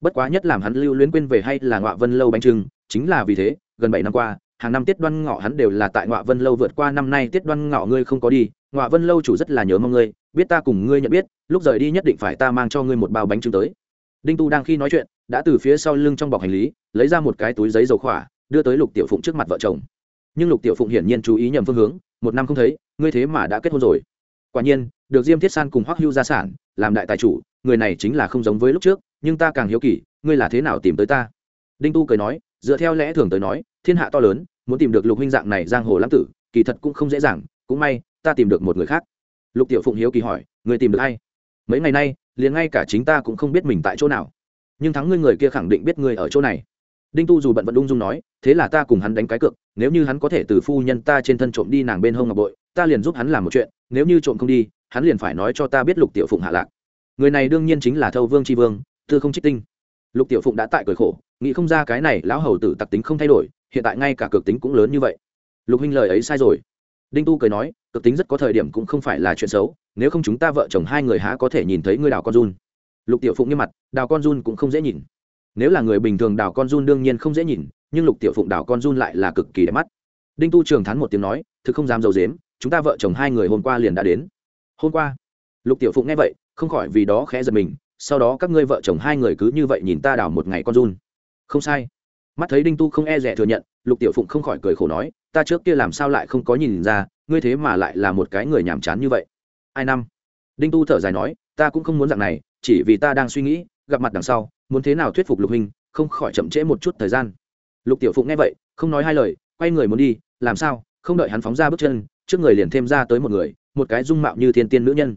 S1: Bất quá nhất làm hắn lưu luyến quên về hay là Ngọa vân lâu bánh trưng, chính là vì thế, gần bảy năm qua, hàng năm tiết đoan ngọ hắn đều là tại Ngọa vân lâu vượt qua năm nay tiết đoan ngọ ngươi không có đi, Ngọa vân lâu chủ rất là nhớ mong ngươi, biết ta cùng ngươi nhận biết, lúc rời đi nhất định phải ta mang cho ngươi một bao bánh trưng tới. Đinh tu đang khi nói chuyện, đã từ phía sau lưng trong bọc hành lý, lấy ra một cái túi giấy dầu khỏa đưa tới lục tiểu phụng trước mặt vợ chồng nhưng lục tiểu phụng hiển nhiên chú ý nhầm phương hướng một năm không thấy ngươi thế mà đã kết hôn rồi quả nhiên được diêm thiết san cùng hoắc hưu gia sản làm đại tài chủ người này chính là không giống với lúc trước nhưng ta càng hiếu kỳ ngươi là thế nào tìm tới ta đinh tu cười nói dựa theo lẽ thường tới nói thiên hạ to lớn muốn tìm được lục huynh dạng này giang hồ lãng tử kỳ thật cũng không dễ dàng cũng may ta tìm được một người khác lục tiểu phụng hiếu kỳ hỏi người tìm được ai mấy ngày nay liền ngay cả chính ta cũng không biết mình tại chỗ nào nhưng thắng ngươi người kia khẳng định biết ngươi ở chỗ này đinh tu dù bận vận ung dung nói thế là ta cùng hắn đánh cái cược, nếu như hắn có thể từ phu nhân ta trên thân trộm đi nàng bên hông ngọc bội, ta liền giúp hắn làm một chuyện, nếu như trộm không đi, hắn liền phải nói cho ta biết lục tiểu phụng hạ lạc. Người này đương nhiên chính là thâu vương tri vương, tư không trích tinh. Lục tiểu phụng đã tại cười khổ, nghĩ không ra cái này lão hầu tử tặc tính không thay đổi, hiện tại ngay cả cực tính cũng lớn như vậy. Lục huynh lời ấy sai rồi. Đinh tu cười nói cực tính rất có thời điểm cũng không phải là chuyện xấu, nếu không chúng ta vợ chồng hai người há có thể nhìn thấy ngươi đào con run. Lục tiểu phụng như mặt, đào con run cũng không dễ nhìn. Nếu là người bình thường đào con run đương nhiên không dễ nhìn nhưng lục tiểu phụng đảo con run lại là cực kỳ đẹp mắt. Đinh tu trường thắn một tiếng nói, thực không dám d i ấ u dếm chúng ta vợ chồng hai người hôm qua liền đã đến. Hôm qua? Lục tiểu phụng nghe vậy, không khỏi vì đó khẽ giật mình, sau đó các ngươi vợ chồng hai người cứ như vậy nhìn ta đảo một ngày con run. Không sai. Mắt thấy đinh tu không e rẻ thừa nhận, lục tiểu phụng không khỏi cười khổ nói, ta trước kia làm sao lại không có nhìn ra, ngươi thế mà lại là một cái người nhàm chán như vậy. Ai năm? Đinh tu thở dài nói, ta cũng không muốn dạng này, chỉ vì ta đang suy nghĩ, gặp mặt đằng sau, muốn thế nào thuyết phục lục huynh, không khỏi chậm trễ một chút thời gian lục tiểu phụng nghe vậy, không nói hai lời, quay người muốn đi, làm sao? Không đợi hắn phóng ra bước chân, trước người liền thêm ra tới một người, một cái dung mạo như thiên tiên nữ nhân.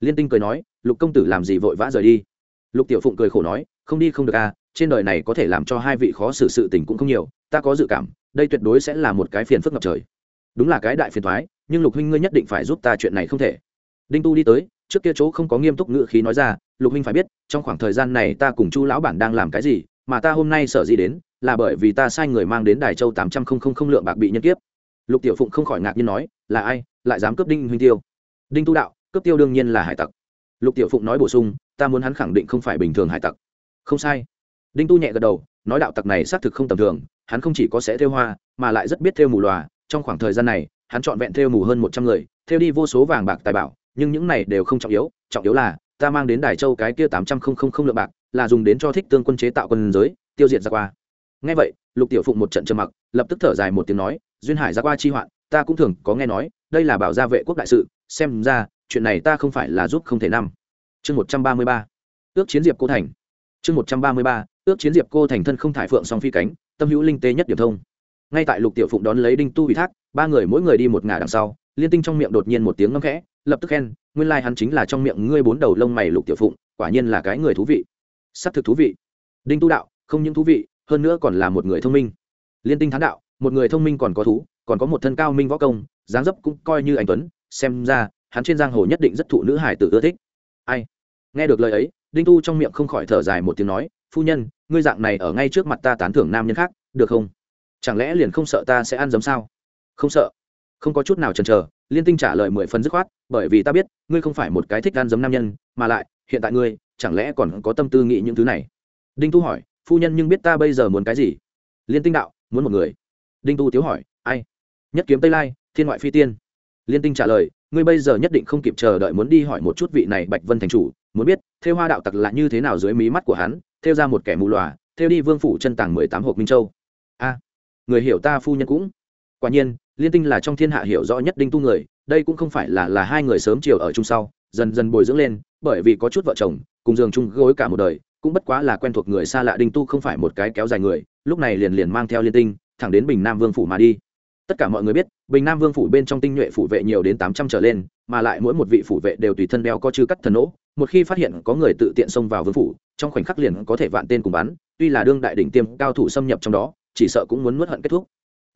S1: Liên tinh cười nói, lục công tử làm gì vội vã rời đi? Lục tiểu phụng cười khổ nói, không đi không được à trên đời này có thể làm cho hai vị khó xử sự tình cũng không nhiều, ta có dự cảm, đây tuyệt đối sẽ là một cái phiền phức ngập trời. Đúng là cái đại phiền thoái nhưng lục huynh ngươi nhất định phải giúp ta chuyện này không thể. Đinh tu đi tới, trước kia chỗ không có nghiêm túc ngữ khí nói ra, lục huynh phải biết, trong khoảng thời gian này ta cùng chu lão bản đang làm cái gì, mà ta hôm nay sợ gì đến là bởi vì ta sai người mang đến đài châu tám trăm không không không lượng bạc bị nhân kiếp. Lục tiểu phụng không khỏi ngạc nhiên nói, là ai, lại dám cướp đinh huynh tiêu? Đinh tu đạo, cướp tiêu đương nhiên là hải tặc. Lục tiểu phụng nói bổ sung, ta muốn hắn khẳng định không phải bình thường hải tặc. Không sai. Đinh tu nhẹ gật đầu, nói đạo tặc này xác thực không tầm thường, hắn không chỉ có sẽ thêu hoa, mà lại rất biết thêu mù loà. Trong khoảng thời gian này, hắn trọn vẹn thêu mù hơn một trăm người, thêu đi vô số vàng bạc tài bảo, nhưng những này đều không trọng yếu trọng yếu là, ta mang đến đài châu cái kia tám trăm không không không lượng bạc, là dùng đến cho thích tương quân chế tạo quân giới, tiêu diệt ra qua nghe vậy, lục tiểu phụng một trận trầm mặc, lập tức thở dài một tiếng nói, duyên hải ra qua chi hoạn, ta cũng thường có nghe nói, đây là bảo gia vệ quốc đại sự, xem ra, chuyện này ta không phải là giúp không thể năm chương một trăm ba mươi ba, ước chiến diệp cô thành. Chương một trăm ba mươi ba, ước chiến diệp cô thành thân không thải phượng song phi cánh, tâm hữu linh tê nhất điểm thông. Ngay tại lục tiểu phụng đón lấy đinh tu ủy thác, ba người mỗi người đi một ngả đằng sau, liên tinh trong miệng đột nhiên một tiếng ngâm khẽ, lập tức khen, nguyên lai、like、hắn chính là trong miệng ngươi bốn đầu lông mày lục tiểu phụng, quả nhiên là cái người thú vị. S ắ c thực thú vị. Đinh tu đạo, không những thú vị hơn nữa còn là một người thông minh. Liên tinh thán đạo, một người thông minh còn có thú, còn có một thân cao minh võ công, dáng dấp cũng coi như anh tuấn, xem ra, hắn trên giang hồ nhất định rất thụ nữ hải tử ưa thích. Ai? Nghe được lời ấy, đinh tu trong miệng không khỏi thở dài một tiếng nói, phu nhân, ngươi dạng này ở ngay trước mặt ta tán thưởng nam nhân khác, được không? Chẳng lẽ liền không sợ ta sẽ ăn giấm sao? Không sợ. Không có chút nào chần chờ, liên tinh trả lời mười phần dứt khoát, bởi vì ta biết, ngươi không phải một cái thích ăn giấm nam nhân, mà lại, hiện tại ngươi, chẳng lẽ còn có tâm tư nghĩ những thứ này? Đinh tu hỏi phu nhân nhưng biết ta bây giờ muốn cái gì? Liên tinh đạo, muốn một người. Đinh tu tiếu hỏi, ai? Nhất kiếm tây lai, thiên ngoại phi tiên. Liên tinh trả lời, ngươi bây giờ nhất định không kịp chờ đợi muốn đi hỏi một chút vị này bạch vân thành chủ, muốn biết, Thêu hoa đạo tặc là như thế nào dưới mí mắt của hắn, Thêu ra một kẻ mù lòa, Thêu đi vương phủ chân tàng mười tám hộp minh châu. A, người hiểu ta phu nhân cũng. Quả nhiên, liên tinh là trong thiên hạ hiểu rõ nhất đinh tu người, đây cũng không phải là là hai người sớm chiều ở chung sau, dần dần bồi dưỡng lên, bởi vì có chút vợ chồng, cùng giường chung gối cả một đời cũng bất quá là quen thuộc người xa lạ đinh tu không phải một cái kéo dài người, lúc này liền liền mang theo liên tinh, thẳng đến bình nam vương phủ mà đi. Tất cả mọi người biết, bình nam vương phủ bên trong tinh nhuệ phủ vệ nhiều đến tám trăm trở lên, mà lại mỗi một vị phủ vệ đều tùy thân đeo có chư cắt thần nỗ, một khi phát hiện có người tự tiện xông vào vương phủ, trong khoảnh khắc liền có thể vạn tên cùng bắn, tuy là đương đại đỉnh tiêm cao thủ xâm nhập trong đó, chỉ sợ cũng muốn nuốt hận kết thúc.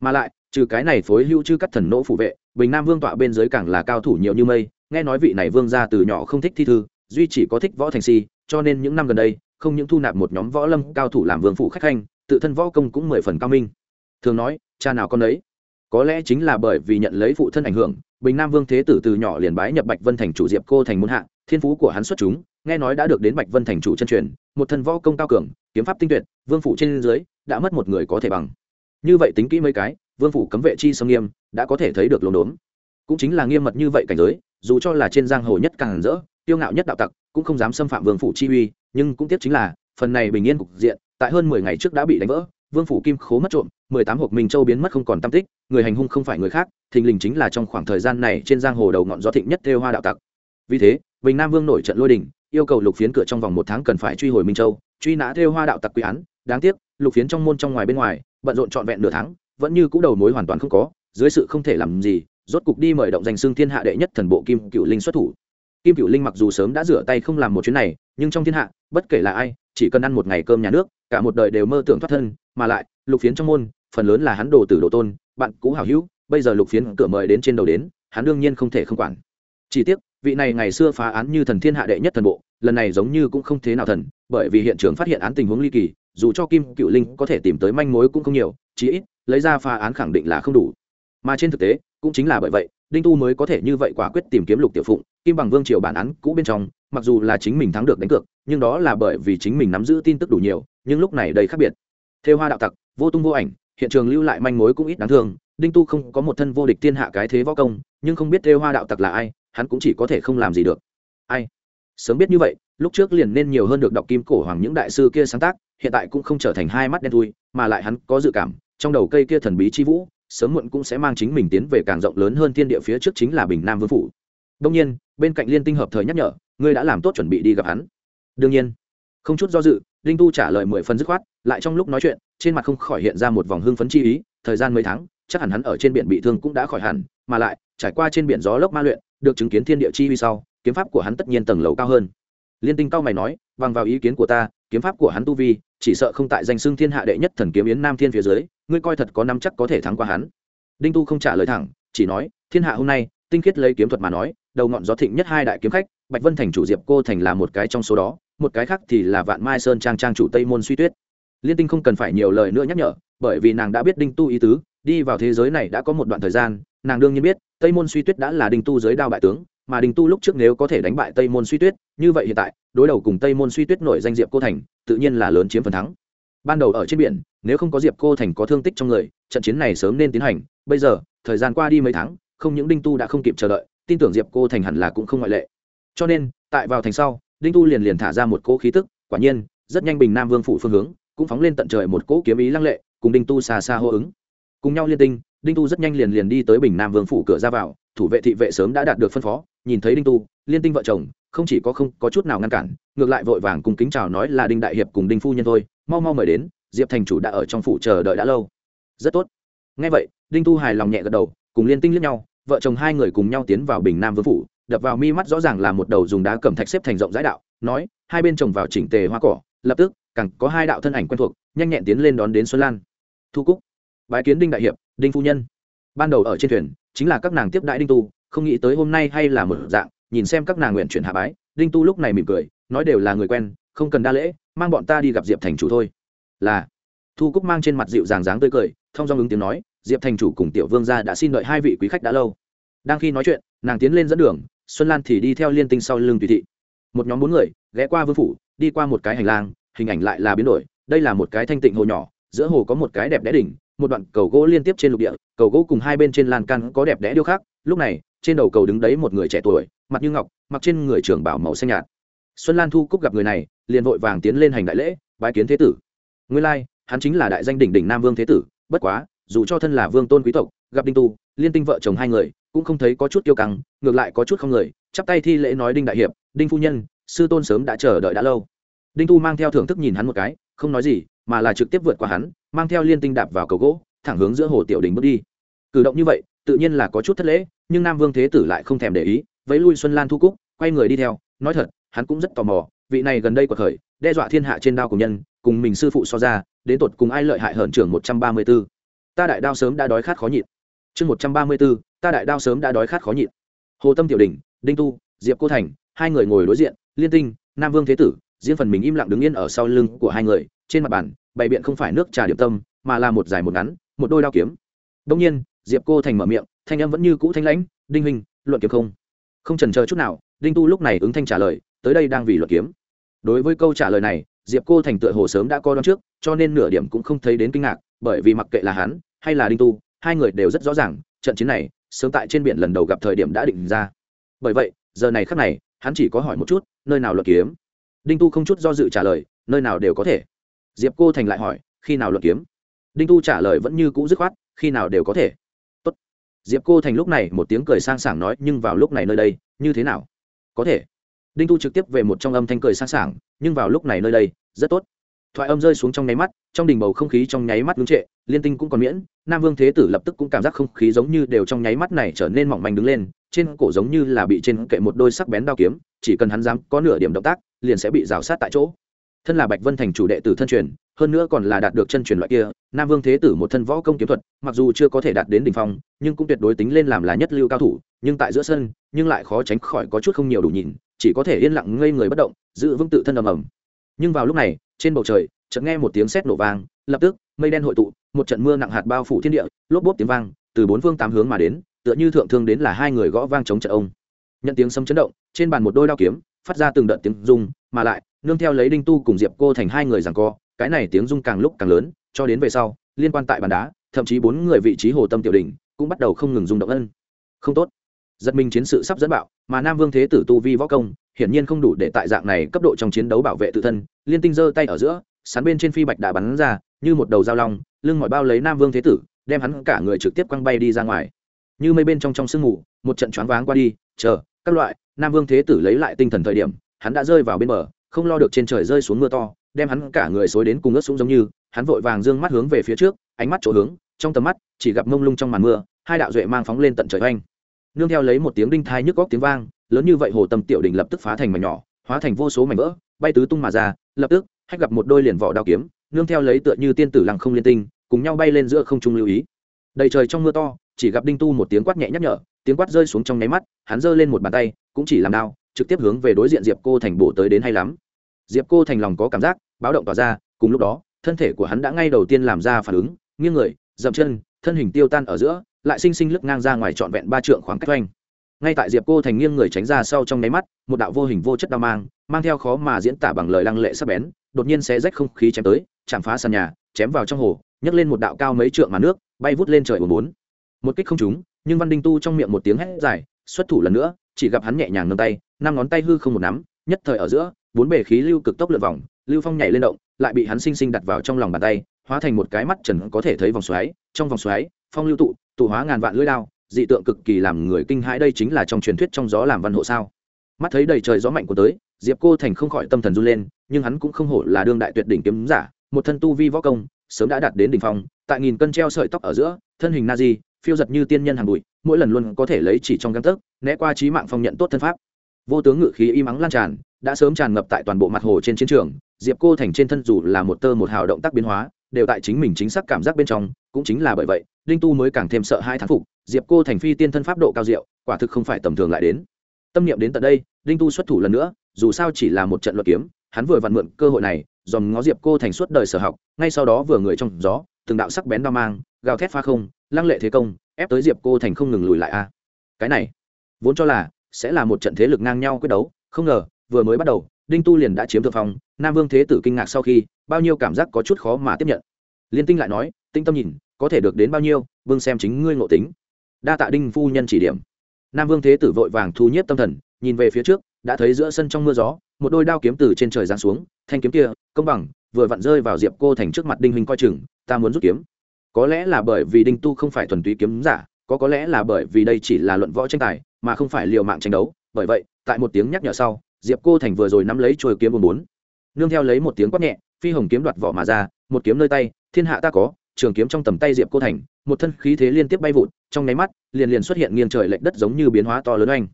S1: Mà lại, trừ cái này phối hữu chư cắt thần nỗ phủ vệ, bình nam vương tọa bên dưới càng là cao thủ nhiều như mây, nghe nói vị này vương ra từ nhỏ không thích thi thư, duy chỉ có thích võ thành si, cho nên những năm gần đây không những thu nạp một nhóm võ lâm cao thủ làm vương phủ khách khanh, tự thân võ công cũng mười phần cao minh. Thường nói, cha nào con ấy có lẽ chính là bởi vì nhận lấy phụ thân ảnh hưởng, bình nam vương thế tử từ nhỏ liền bái nhập bạch vân thành chủ diệp cô thành môn hạ, thiên phú của hắn xuất chúng, nghe nói đã được đến bạch vân thành chủ chân truyền, một thân võ công cao cường, kiếm pháp tinh tuyệt, vương phủ trên dưới đã mất một người có thể bằng. Như vậy tính kỹ mấy cái, vương phủ cấm vệ chi sông nghiêm đã có thể thấy được lồn đốn. Cũng chính là nghiêm mật như vậy cảnh giới, dù cho là trên giang hồ nhất càng rỡ tiêu ngạo nhất đạo tặc, cũng không dám xâm phạm vương phủ chi uy nhưng cũng tiếc chính là, phần này bình yên cục diện, tại hơn mười ngày trước đã bị đánh vỡ, vương phủ kim khố mất trộm, mười tám hộp minh châu biến mất không còn tam tích, người hành hung không phải người khác, thình lình chính là trong khoảng thời gian này trên giang hồ đầu ngọn gió thịnh nhất theo hoa đạo tặc. Vì thế, bình nam vương nổi trận lôi đình, yêu cầu lục phiến cửa trong vòng một tháng cần phải truy hồi minh châu, truy nã theo hoa đạo tặc quy án. Đáng tiếc, lục phiến trong môn trong ngoài bên ngoài, bận rộn trọn vẹn nửa tháng, vẫn như cũ đầu mối hoàn toàn không có, dưới sự không thể làm gì, rốt cục đi mời động danh xưng thiên hạ đệ nhất thần bộ kim cựu linh xuất thủ. Kim cựu linh mặc dù sớm đã rửa tay không làm một chuyến này, nhưng trong thiên hạ bất kể là ai, chỉ cần ăn một ngày cơm nhà nước, cả một đời đều mơ tưởng thoát thân, mà lại, lục phiến trong môn, phần lớn là hắn đồ tử đồ tôn, bạn cũ hảo hữu, bây giờ lục phiến cửa mời đến trên đầu đến, hắn đương nhiên không thể không quản. Chỉ tiếc, vị này ngày xưa phá án như thần thiên hạ đệ nhất thần bộ, lần này giống như cũng không thế nào thần, bởi vì hiện trường phát hiện án tình huống ly kỳ, dù cho kim cựu linh có thể tìm tới manh mối cũng không nhiều, chí ít, lấy ra phá án khẳng định là không đủ. Mà trên thực tế, cũng chính là bởi vậy, đinh tu mới có thể như vậy quả quyết tìm kiếm lục tiểu phụng, kim bằng vương triều bản án cũ bên trong mặc dù là chính mình thắng được đánh cược, nhưng đó là bởi vì chính mình nắm giữ tin tức đủ nhiều, nhưng lúc này đây khác biệt. Theo hoa đạo tặc, vô tung vô ảnh, hiện trường lưu lại manh mối cũng ít đáng thương, đinh tu không có một thân vô địch thiên hạ cái thế võ công, nhưng không biết theo hoa đạo tặc là ai, hắn cũng chỉ có thể không làm gì được. Ai? Sớm biết như vậy, lúc trước liền nên nhiều hơn được đọc kim cổ hoàng những đại sư kia sáng tác, hiện tại cũng không trở thành hai mắt đen thui, mà lại hắn có dự cảm, trong đầu cây kia thần bí chi vũ, sớm muộn cũng sẽ mang chính mình tiến về càng rộng lớn hơn thiên địa phía trước chính là bình nam vương phủ. Đông nhiên, bên cạnh liên tinh hợp thời nhắc nhở ngươi đã làm tốt chuẩn bị đi gặp hắn. Đương nhiên. Không chút do dự linh tu trả lời mười phần dứt khoát, lại trong lúc nói chuyện, trên mặt không khỏi hiện ra một vòng hưng phấn chi ý, thời gian mấy tháng, chắc hẳn hắn ở trên biển bị thương cũng đã khỏi hẳn, mà lại, trải qua trên biển gió lốc ma luyện, được chứng kiến thiên địa chi uy sau, kiếm pháp của hắn tất nhiên tầng lầu cao hơn. Liên tinh cao mày nói, bằng vào ý kiến của ta, kiếm pháp của hắn tu vi, chỉ sợ không tại danh xưng thiên hạ đệ nhất thần kiếm yến nam thiên phía dưới, ngươi coi thật có năm chắc có thể thắng qua hắn. Đinh tu không trả lời thẳng, chỉ nói, thiên hạ hôm nay, tinh khiết lấy kiếm thuật mà nói đầu ngọn gió thịnh nhất hai đại kiếm khách, bạch vân thành chủ diệp cô thành là một cái trong số đó, một cái khác thì là vạn mai sơn trang trang chủ tây môn suy tuyết. Liên tinh không cần phải nhiều lời nữa nhắc nhở, bởi vì nàng đã biết đinh tu ý tứ, đi vào thế giới này đã có một đoạn thời gian, nàng đương nhiên biết, tây môn suy tuyết đã là đinh tu giới đao bại tướng, mà đinh tu lúc trước nếu có thể đánh bại tây môn suy tuyết, như vậy hiện tại, đối đầu cùng tây môn suy tuyết nổi danh diệp cô thành, tự nhiên là lớn chiếm phần thắng. Ban đầu ở trên biển, nếu không có diệp cô thành có thương tích trong người, trận chiến này sớm nên tiến hành, bây giờ, thời gian qua đi mấy tháng, không những đinh tu đã không kịp chờ đợi tin tưởng diệp cô thành hẳn là cũng không ngoại lệ. Cho nên, tại vào thành sau, đinh tu liền liền thả ra một cỗ khí tức, quả nhiên, rất nhanh bình nam vương phủ phương hướng cũng phóng lên tận trời một cỗ kiếm ý lăng lệ, cùng đinh tu xa xa hô ứng. Cùng nhau liên tinh, đinh tu rất nhanh liền liền đi tới bình nam vương phủ cửa ra vào, thủ vệ thị vệ sớm đã đạt được phân phó, nhìn thấy đinh tu, liên tinh vợ chồng, không chỉ có không có chút nào ngăn cản, ngược lại vội vàng cùng kính chào nói là đinh đại hiệp cùng đinh phu nhân thôi, mau mau mời đến, diệp thành chủ đã ở trong phủ chờ đợi đã lâu. Rất tốt. Ngay vậy, đinh tu hài lòng nhẹ gật đầu, cùng liên tinh lướt nhau vợ chồng hai người cùng nhau tiến vào bình nam vương phủ, đập vào mi mắt rõ ràng là một đầu dùng đá cẩm thạch xếp thành rộng rãi đạo, nói, hai bên trồng vào chỉnh tề hoa cỏ, lập tức, càng có hai đạo thân ảnh quen thuộc, nhanh nhẹn tiến lên đón đến xuân lan. Thu cúc, bái kiến đinh đại hiệp, đinh phu nhân. Ban đầu ở trên thuyền, chính là các nàng tiếp đại đinh tu, không nghĩ tới hôm nay hay là một dạng, nhìn xem các nàng nguyện chuyển hạ bái, đinh tu lúc này mỉm cười, nói đều là người quen, không cần đa lễ, mang bọn ta đi gặp diệp thành chủ thôi. Là, thu cúc mang trên mặt dịu dàng dáng tươi cười, thông do ứng tiếng nói diệp thành chủ cùng tiểu vương gia đã xin đợi hai vị quý khách đã lâu. Đang khi nói chuyện, nàng tiến lên dẫn đường, xuân lan thì đi theo liên tinh sau lưng tùy thị. Một nhóm bốn người, ghé qua vương phủ, đi qua một cái hành lang, hình ảnh lại là biến đổi. Đây là một cái thanh tịnh hồ nhỏ, giữa hồ có một cái đẹp đẽ đỉnh, một đoạn cầu gỗ liên tiếp trên lục địa, cầu gỗ cùng hai bên trên lan can có đẹp đẽ điêu khắc. Lúc này, trên đầu cầu đứng đấy một người trẻ tuổi, mặt như ngọc, mặc trên người trưởng bảo màu xanh nhạt. Xuân lan thu cúc gặp người này, liền vội vàng tiến lên hành đại lễ, bái kiến thế tử. Nguyên lai, hắn chính là đại danh đỉnh đỉnh nam vương thế tử, bất quá dù cho thân là vương tôn quý tộc, gặp đinh tu, liên tinh vợ chồng hai người, cũng không thấy có chút kiêu căng, ngược lại có chút không người, chắp tay thi lễ nói đinh đại hiệp, đinh phu nhân, sư tôn sớm đã chờ đợi đã lâu đinh tu mang theo thưởng thức nhìn hắn một cái, không nói gì, mà là trực tiếp vượt qua hắn, mang theo liên tinh đạp vào cầu gỗ, thẳng hướng giữa hồ tiểu đình bước đi cử động như vậy, tự nhiên là có chút thất lễ, nhưng nam vương thế tử lại không thèm để ý, vẫy lui xuân lan thu cúc, quay người đi theo, nói thật, hắn cũng rất tò mò, vị này gần đây quật khởi, đe dọa thiên hạ trên đao của nhân, cùng mình sư phụ so ra, đến tột cùng ai lợi hại hơn trưởng một trăm ba mươi 134 ta đại đao sớm đã đói khát khó nhịn. Chương một trăm ba mươi 134, ta đại đao sớm đã đói khát khó nhịn. Hồ tâm tiểu đình đinh tu diệp cô thành hai người ngồi đối diện liên tinh nam vương thế tử riêng phần mình im lặng đứng yên ở sau lưng của hai người trên mặt bàn bày biện không phải nước trà điểm tâm mà là một dài một ngắn một đôi đao kiếm. Đông nhiên diệp cô thành mở miệng thanh âm vẫn như cũ thanh lãnh đinh huynh luận kiếm không? Không trần chờ chút nào đinh tu lúc này ứng thanh trả lời tới đây đang vì luận kiếm. Đối với câu trả lời này diệp cô thành tựa hồ sớm đã coi đón trước, cho nên nửa điểm cũng không thấy đến kinh ngạc, bởi vì mặc kệ là hắn hay là đinh tu, hai người đều rất rõ ràng, trận chiến này sớm tại trên biển lần đầu gặp thời điểm đã định ra. Bởi vậy, giờ này khắc này, hắn chỉ có hỏi một chút, nơi nào luận kiếm? Đinh tu không chút do dự trả lời, nơi nào đều có thể. Diệp cô thành lại hỏi, khi nào luận kiếm? Đinh tu trả lời vẫn như cũ dứt khoát, khi nào đều có thể. Tốt. diệp cô thành lúc này một tiếng cười sang sảng nói, nhưng vào lúc này nơi đây, như thế nào? Có thể đinh tu trực tiếp về một trong âm thanh cười sáng sảng, nhưng vào lúc này nơi đây, rất tốt. Thoại âm rơi xuống trong nháy mắt, trong đỉnh bầu không khí trong nháy mắt ngưng trệ, liên tinh cũng còn miễn, nam vương thế tử lập tức cũng cảm giác không khí giống như đều trong nháy mắt này trở nên mỏng manh đứng lên, trên cổ giống như là bị trên kệ một đôi sắc bén đao kiếm, chỉ cần hắn dám có nửa điểm động tác, liền sẽ bị rào sát tại chỗ thân là bạch vân thành chủ đệ tử thân truyền, hơn nữa còn là đạt được chân truyền loại kia, nam vương thế tử một thân võ công kiếm thuật, mặc dù chưa có thể đạt đến đ ỉ n h phong, nhưng cũng tuyệt đối tính lên làm là nhất lưu cao thủ, nhưng tại giữa sân, nhưng lại khó tránh khỏi có chút không nhiều đủ nhìn, chỉ có thể yên lặng ngây người bất động, giữ vững tự thân ầm ầm. Nhưng vào lúc này, trên bầu trời, chợt nghe một tiếng sét nổ vang, lập tức, mây đen hội tụ, một trận mưa nặng hạt bao phủ thiên địa, lốp bốp tiếng vang, từ bốn phương tám hướng mà đến, tựa như thượng thương đến là hai người gõ vang chống trận ông. Nhận tiếng sấm chấn động, trên bàn một đôi đao kiếm, phát ra từng đợt tiếng rung, mà lại nương theo lấy đinh tu cùng diệp cô thành hai người rằng co, cái này tiếng rung càng lúc càng lớn, cho đến về sau, liên quan tại bàn đá, thậm chí bốn người vị trí hồ tâm tiểu đình cũng bắt đầu không ngừng rung động ân. Không tốt. Giật mình chiến sự sắp dẫn bạo, mà nam vương thế tử tu vi võ công, hiển nhiên không đủ để tại dạng này cấp độ trong chiến đấu bảo vệ tự thân, liên tinh giơ tay ở giữa sán bên trên phi bạch đã bắn ra, như một đầu dao long, lưng mọi bao lấy nam vương thế tử, đem hắn cả người trực tiếp quăng bay đi ra ngoài. Như mây bên trong trong sương mù, một trận choáng váng qua đi, chờ, các loại, nam vương thế tử lấy lại tinh thần thời điểm, hắn đã rơi vào bên bờ không lo được trên trời rơi xuống mưa to, đem hắn cả người xối đến cùng ướt xuống giống như, hắn vội vàng dương mắt hướng về phía trước, ánh mắt chỗ hướng, trong tầm mắt, chỉ gặp mông lung trong màn mưa, hai đạo duệ mang phóng lên tận trời oanh. Nương theo lấy một tiếng đinh thai nhức góc tiếng vang, lớn như vậy hồ tâm tiểu đỉnh lập tức phá thành mảnh nhỏ, hóa thành vô số mảnh vỡ, bay tứ tung mà ra, lập tức, hách gặp một đôi liền vỏ đao kiếm, nương theo lấy tựa như tiên tử lặng không liên tinh, cùng nhau bay lên giữa không trung lưu ý. Đầy trời trong mưa to, chỉ gặp đinh tu một tiếng quát nhẹ nhắc nhở, tiếng quát rơi xuống trong nháy mắt, hắn giơ lên một bàn tay, cũng chỉ làm đao, trực tiếp hướng về đối diện diệp cô thành bổ tới đến hay lắm diệp cô thành lòng có cảm giác, báo động tỏa ra, cùng lúc đó, thân thể của hắn đã ngay đầu tiên làm ra phản ứng, nghiêng người, dậm chân, thân hình tiêu tan ở giữa, lại sinh sinh lướt ngang ra ngoài trọn vẹn ba trượng khoảng cách oanh. Ngay tại diệp cô thành nghiêng người tránh ra sau trong nháy mắt, một đạo vô hình vô chất đao mang mang theo khó mà diễn tả bằng lời lăng lệ sắc bén, đột nhiên sẽ rách không khí chém tới, chạm phá sàn nhà, chém vào trong hồ, nhấc lên một đạo cao mấy trượng mà nước, bay vút lên trời bốn bốn. Một kích không trúng, nhưng văn đinh tu trong miệng một tiếng hét dài, xuất thủ lần nữa, chỉ gặp hắn nhẹ nhàng nâng tay, năm ngón tay hư không một nắm, nhất thời ở giữa bốn bề khí lưu cực tốc lượt vòng, lưu phong nhảy lên động, lại bị hắn sinh sinh đặt vào trong lòng bàn tay, hóa thành một cái mắt trần có thể thấy vòng xoáy, trong vòng xoáy, phong lưu tụ tụ hóa ngàn vạn lưỡi lao dị tượng cực kỳ làm người kinh hãi đây chính là trong truyền thuyết trong gió làm văn hộ sao. Mắt thấy đầy trời gió mạnh của tới, diệp cô thành không khỏi tâm thần run lên, nhưng hắn cũng không hổ là đương đại tuyệt đỉnh kiếm giả, một thân tu vi võ công, sớm đã đạt đến đỉnh phong, tại nghìn cân treo sợi tóc ở giữa, thân hình na di, phiêu giật như tiên nhân hàng bụi, mỗi lần luôn có thể lấy chỉ trong găng tấc, né qua trí mạng phong nhận tốt thân pháp. Vô tướng ngự khí im ắng lan tràn đã sớm tràn ngập tại toàn bộ mặt hồ trên chiến trường, diệp cô thành trên thân dù là một tơ một hào động tác biến hóa, đều tại chính mình chính xác cảm giác bên trong, cũng chính là bởi vậy, đinh tu mới càng thêm sợ hai thán phục, diệp cô thành phi tiên thân pháp độ cao diệu, quả thực không phải tầm thường lại đến. Tâm niệm đến tận đây, đinh tu xuất thủ lần nữa, dù sao chỉ là một trận luật kiếm, hắn vừa vặn mượn cơ hội này, dòm ngó diệp cô thành suốt đời sở học, ngay sau đó vừa người trong gió, từng đạo sắc bén đao mang, gào thét pha không, lăng lệ thế công, ép tới diệp cô thành không ngừng lùi lại a. Cái này, vốn cho là sẽ là một trận thế lực ngang nhau quyết đấu, không ngờ vừa mới bắt đầu, đinh tu liền đã chiếm thượng phong, nam vương thế tử kinh ngạc sau khi, bao nhiêu cảm giác có chút khó mà tiếp nhận. Liên tinh lại nói tinh tâm nhìn, có thể được đến bao nhiêu, vương xem chính ngươi ngộ tính. Đa tạ đinh phu nhân chỉ điểm. Nam vương thế tử vội vàng thu nhiếp tâm thần, nhìn về phía trước, đã thấy giữa sân trong mưa gió, một đôi đao kiếm từ trên trời giáng xuống, thanh kiếm kia, công bằng, vừa vặn rơi vào diệp cô thành trước mặt đinh huynh coi chừng, ta muốn rút kiếm. Có lẽ là bởi vì đinh tu không phải thuần túy kiếm giả, có có lẽ là bởi vì đây chỉ là luận võ tranh tài, mà không phải liều mạng tranh đấu, bởi vậy, tại một tiếng nhắc nhở sau diệp cô thành vừa rồi nắm lấy trôi kiếm bốn. Bốn nương theo lấy một tiếng quát nhẹ, phi hồng kiếm đoạt vỏ mà ra, một kiếm nơi tay, thiên hạ ta có, trường kiếm trong tầm tay diệp cô thành, một thân khí thế liên tiếp bay vụt, trong nháy mắt, liền liền xuất hiện nghiêng trời lệch đất giống như biến hóa to lớn oanh.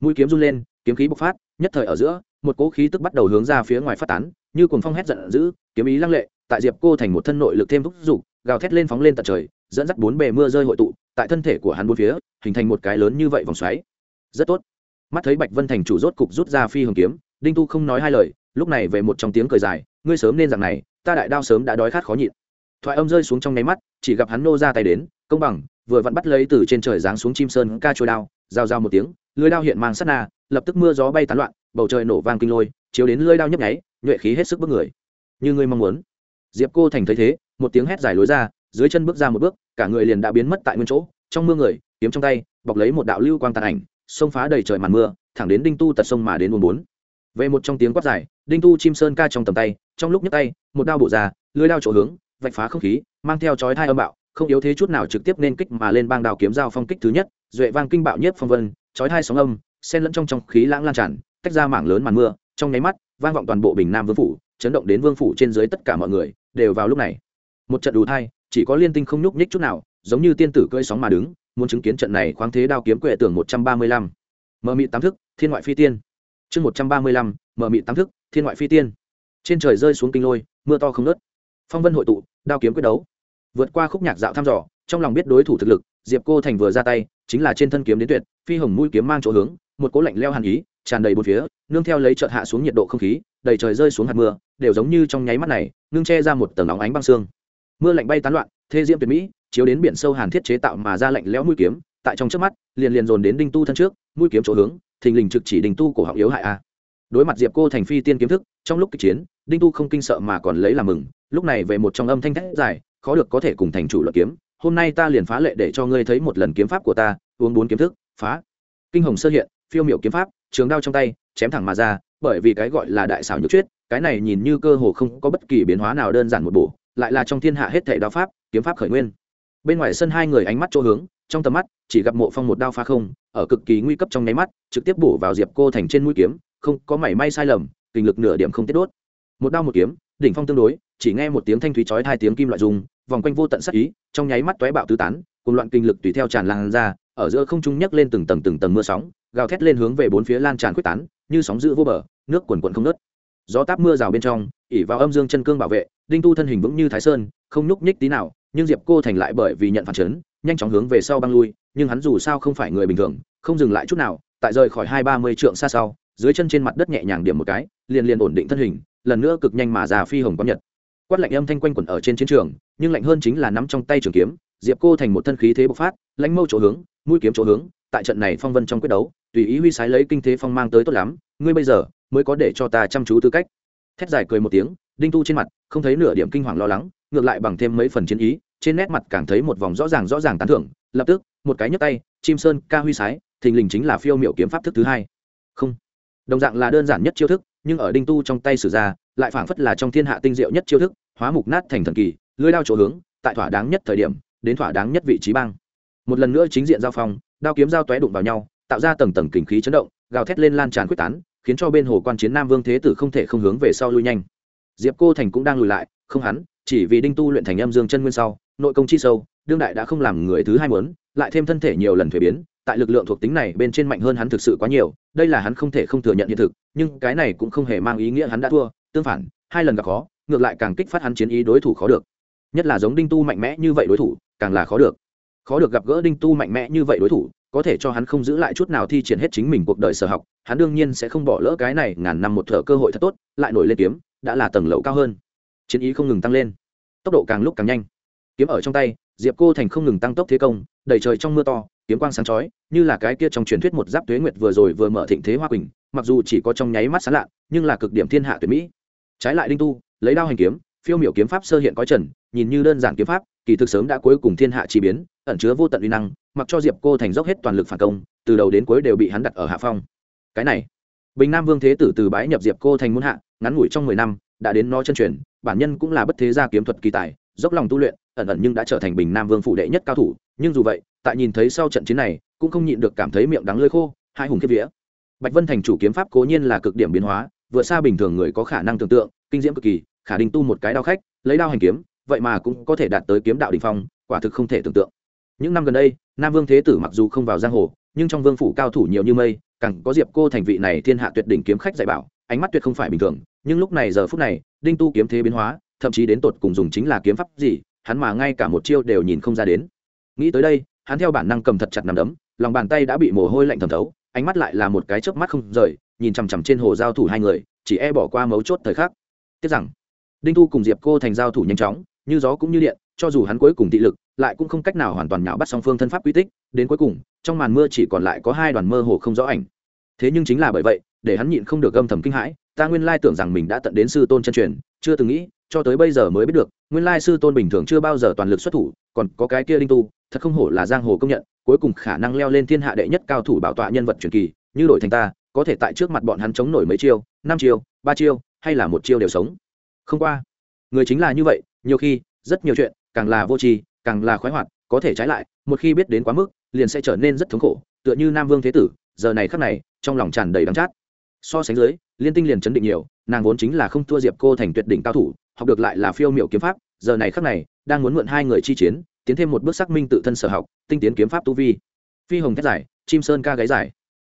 S1: Mũi kiếm run lên, kiếm khí bộc phát, nhất thời ở giữa, một cỗ khí tức bắt đầu hướng ra phía ngoài phát tán, như cuồng phong hét giận dữ, kiếm ý lăng lệ, tại diệp cô thành một thân nội lực thêm thúc giục gào thét lên phóng lên tận trời, dẫn dắt bốn bề mưa rơi hội tụ, tại thân thể của hắn bốn phía, hình thành một cái lớn như vậy vòng xoáy. Rất tốt mắt thấy bạch vân thành chủ rốt cục rút ra phi hồng kiếm, đinh tu không nói hai lời, lúc này về một trong tiếng cười dài, ngươi sớm nên rằng này, ta đại đao sớm đã đói khát khó nhịn. Thoại âm rơi xuống trong nháy mắt, chỉ gặp hắn nô ra tay đến, công bằng, vừa vặn bắt lấy từ trên trời giáng xuống chim sơn ca trôi đao giao giao một tiếng, lưới đao hiện mang sắt na, lập tức mưa gió bay tán loạn, bầu trời nổ vang kinh lôi, chiếu đến lưới đao nhấp nháy, nhuệ khí hết sức bức người. Như ngươi mong muốn. Diệp cô thành thấy thế, một tiếng hét dài lối ra, dưới chân bước ra một bước, cả người liền đã biến mất tại nguyên chỗ, trong mưa người, kiếm trong tay, bọc lấy một đạo lưu quang tàn ảnh Sông phá đầy trời màn mưa, thẳng đến đinh tu tật sông mà đến buồn bốn. Về một trong tiếng quát dài, đinh tu chim sơn ca trong tầm tay, trong lúc nhấc tay, một đao bổ ra, lưới đao chỗ hướng, vạch phá không khí, mang theo chói thai âm bạo, không yếu thế chút nào trực tiếp nên kích mà lên bang đào kiếm dao phong kích thứ nhất, duệ vang kinh bạo nhất phong vân, chói thai sóng âm, xen lẫn trong trong khí lãng lan tràn, tách ra mảng lớn màn mưa, trong nháy mắt, vang vọng toàn bộ bình nam vương phủ, chấn động đến vương phủ trên dưới tất cả mọi người, đều vào lúc này. Một trận đủ thai, chỉ có liên tinh không nhúc nhích chút nào, giống như tiên tử cơi sóng mà đứng muốn chứng kiến trận này khoáng thế đao kiếm quệ tưởng một trăm ba mươi lăm. Mờ mị tám thức, thiên ngoại phi tiên. Chương một trăm ba mươi lăm, mờ mị tám thức, thiên ngoại phi tiên. Trên trời rơi xuống kinh lôi, mưa to không nớt phong vân hội tụ, đao kiếm quyết đấu. Vượt qua khúc nhạc dạo thăm dò, trong lòng biết đối thủ thực lực, diệp cô thành vừa ra tay, chính là trên thân kiếm đến tuyệt, phi hồng mũi kiếm mang chỗ hướng, một cố lạnh leo hàn ý, tràn đầy bốn phía, nương theo lấy chợt hạ xuống nhiệt độ không khí, đầy trời rơi xuống hạt mưa, đều giống như trong nháy mắt này nương che ra một tầng nóng ánh băng xương mưa lạnh bay tán loạn thế diễm tuyệt mỹ chiếu đến biển sâu hàn thiết chế tạo mà ra lạnh lẽo mũi kiếm, tại trong trước mắt, liền liền dồn đến đinh tu thân trước, mũi kiếm chỗ hướng, thình lình trực chỉ đinh tu cổ họng yếu hại a. Đối mặt diệp cô thành phi tiên kiếm thức, trong lúc kịch chiến, đinh tu không kinh sợ mà còn lấy làm mừng, lúc này về một trong âm thanh thét dài, khó được có thể cùng thành chủ luận kiếm, hôm nay ta liền phá lệ để cho ngươi thấy một lần kiếm pháp của ta, uống bốn kiếm thức, phá. Kinh hồng sơ hiện, phiêu miểu kiếm pháp, trường đao trong tay, chém thẳng mà ra, bởi vì cái gọi là đại xảo nhược chuyết cái này nhìn như cơ hồ không có bất kỳ biến hóa nào đơn giản một bổ, lại là trong thiên hạ hết thể đao pháp, kiếm pháp khởi nguyên bên ngoài sân hai người ánh mắt chỗ hướng, trong tầm mắt, chỉ gặp mộ phong một đao phá không, ở cực kỳ nguy cấp trong nháy mắt, trực tiếp bổ vào diệp cô thành trên mũi kiếm, không có mảy may sai lầm, kinh lực nửa điểm không tiết đốt. Một đao một kiếm, đỉnh phong tương đối, chỉ nghe một tiếng thanh thúy chói hai tiếng kim loại dùng vòng quanh vô tận sắc ý, trong nháy mắt tóe bạo tứ tán, cùng loạn kinh lực tùy theo tràn lan ra, ở giữa không trung nhấc lên từng tầng từng tầng mưa sóng, gào thét lên hướng về bốn phía lan tràn quyết tán, như sóng dữ vô bờ, nước quần quần không nứt gió táp mưa rào bên trong, ỉ vào âm dương chân cương bảo vệ, đinh tu thân hình vững như thái sơn, không nhúc nhích tí nào nhưng diệp cô thành lại bởi vì nhận phản chấn, nhanh chóng hướng về sau băng lui, nhưng hắn dù sao không phải người bình thường, không dừng lại chút nào, tại rời khỏi hai ba mươi trượng xa sau, dưới chân trên mặt đất nhẹ nhàng điểm một cái, liền liền ổn định thân hình, lần nữa cực nhanh mà già phi hồng có nhật. Quát lạnh âm thanh quanh quẩn ở trên chiến trường, nhưng lạnh hơn chính là nắm trong tay trường kiếm, diệp cô thành một thân khí thế bộc phát, lãnh mâu chỗ hướng, mũi kiếm chỗ hướng, tại trận này phong vân trong quyết đấu, tùy ý huy sái lấy kinh thế phong mang tới tốt lắm, ngươi bây giờ mới có để cho ta chăm chú tư cách. Thét dài cười một tiếng, đinh tu trên mặt, không thấy nửa điểm kinh hoàng lo lắng, ngược lại bằng thêm mấy phần chiến ý trên nét mặt càng thấy một vòng rõ ràng rõ ràng tán thưởng, lập tức, một cái nhấc tay, chim sơn, ca huy sái, thình lình chính là phiêu miệu kiếm pháp thức thứ hai. Không. Đồng dạng là đơn giản nhất chiêu thức, nhưng ở đinh tu trong tay sử ra, lại phảng phất là trong thiên hạ tinh diệu nhất chiêu thức, hóa mục nát thành thần kỳ lưới đao chỗ hướng, tại thỏa đáng nhất thời điểm, đến thỏa đáng nhất vị trí bang. Một lần nữa chính diện giao phong, đao kiếm giao tóe đụng vào nhau, tạo ra tầng tầng kình khí chấn động, gào thét lên lan tràn quyết tán, khiến cho bên hồ quan chiến nam vương thế tử không thể không hướng về sau lui nhanh. Diệp cô thành cũng đang lùi lại, không hắn, chỉ vì đinh tu luyện thành âm dương chân nguyên sau nội công chi sâu, đương đại đã không làm người thứ hai muốn, lại thêm thân thể nhiều lần thuế biến, tại lực lượng thuộc tính này bên trên mạnh hơn hắn thực sự quá nhiều, đây là hắn không thể không thừa nhận hiện thực, nhưng cái này cũng không hề mang ý nghĩa hắn đã thua, tương phản, hai lần gặp khó, ngược lại càng kích phát hắn chiến ý đối thủ khó được. Nhất là giống đinh tu mạnh mẽ như vậy đối thủ, càng là khó được. Khó được gặp gỡ đinh tu mạnh mẽ như vậy đối thủ, có thể cho hắn không giữ lại chút nào thi triển hết chính mình cuộc đời sở học, hắn đương nhiên sẽ không bỏ lỡ cái này ngàn năm một thở cơ hội thật tốt, lại nổi lên kiếm, đã là tầng lậu cao hơn. Chiến ý không ngừng tăng lên. Tốc độ càng lúc càng nhanh kiếm ở trong tay, diệp cô thành không ngừng tăng tốc thế công, đầy trời trong mưa to, kiếm quang sáng chói, như là cái kia trong truyền thuyết một giáp tuế nguyệt vừa rồi vừa mở thịnh thế hoa quỳnh, mặc dù chỉ có trong nháy mắt sáng lạ, nhưng là cực điểm thiên hạ tuyệt mỹ. Trái lại đinh tu, lấy đao hành kiếm, phiêu miểu kiếm pháp sơ hiện có trần, nhìn như đơn giản kiếm pháp, kỳ thực sớm đã cuối cùng thiên hạ chi biến, ẩn chứa vô tận uy năng, mặc cho diệp cô thành dốc hết toàn lực phản công, từ đầu đến cuối đều bị hắn đặt ở hạ phong. Cái này, bình nam vương thế tử từ bái nhập diệp cô thành muôn hạ, ngắn ngủi trong mười năm, đã đến nó chân truyền, bản nhân cũng là bất thế gia kiếm thuật kỳ tài, dốc lòng tu luyện ẩn ẩn nhưng đã trở thành bình nam vương phụ đệ nhất cao thủ, nhưng dù vậy, tại nhìn thấy sau trận chiến này, cũng không nhịn được cảm thấy miệng đắng lơi khô, hai hùng kiếp vía. Bạch vân thành chủ kiếm pháp cố nhiên là cực điểm biến hóa, vượt xa bình thường người có khả năng tưởng tượng, kinh diễm cực kỳ, khả đình tu một cái đao khách, lấy đao hành kiếm, vậy mà cũng có thể đạt tới kiếm đạo đình phong, quả thực không thể tưởng tượng. Những năm gần đây, nam vương thế tử mặc dù không vào giang hồ, nhưng trong vương phủ cao thủ nhiều như mây, càng có diệp cô thành vị này thiên hạ tuyệt đỉnh kiếm khách dạy bảo, ánh mắt tuyệt không phải bình thường, nhưng lúc này giờ phút này, đinh tu kiếm thế biến hóa, thậm chí đến tột cùng dùng chính là kiếm pháp gì hắn mà ngay cả một chiêu đều nhìn không ra đến. Nghĩ tới đây, hắn theo bản năng cầm thật chặt nằm đấm, lòng bàn tay đã bị mồ hôi lạnh thẩm thấu, ánh mắt lại là một cái chớp mắt không rời, nhìn chằm chằm trên hồ giao thủ hai người, chỉ e bỏ qua mấu chốt thời khắc. Tiếc rằng, đinh thu cùng diệp cô thành giao thủ nhanh chóng, như gió cũng như điện, cho dù hắn cuối cùng thị lực, lại cũng không cách nào hoàn toàn nhạo bắt song phương thân pháp quy tích, đến cuối cùng, trong màn mưa chỉ còn lại có hai đoàn mơ hồ không rõ ảnh. Thế nhưng chính là bởi vậy, để hắn nhịn không được âm thầm kinh hãi, ta nguyên lai tưởng rằng mình đã tận đến sư tôn chân truyền, chưa từng nghĩ, cho tới bây giờ mới biết được nguyên lai sư tôn bình thường chưa bao giờ toàn lực xuất thủ, còn có cái kia linh tu, thật không hổ là giang hồ công nhận, cuối cùng khả năng leo lên thiên hạ đệ nhất cao thủ bảo tọa nhân vật truyền kỳ, như đổi thành ta, có thể tại trước mặt bọn hắn chống nổi mấy chiêu, năm chiêu, ba chiêu, hay là một chiêu đều sống. Không qua, người chính là như vậy, nhiều khi, rất nhiều chuyện, càng là vô tri, càng là khoái hoạt, có thể trái lại, một khi biết đến quá mức, liền sẽ trở nên rất thống khổ, tựa như nam vương thế tử, giờ này khắc này, trong lòng tràn đầy đắng chát. So sánh dưới, liên tinh liền chấn định nhiều, nàng vốn chính là không thua diệp cô thành tuyệt đỉnh cao thủ học được lại là phiêu miểu kiếm pháp, giờ này khắc này, đang muốn mượn hai người chi chiến, tiến thêm một bước xác minh tự thân sở học, tinh tiến kiếm pháp tu vi. Phi hồng thét giải chim sơn ca gáy giải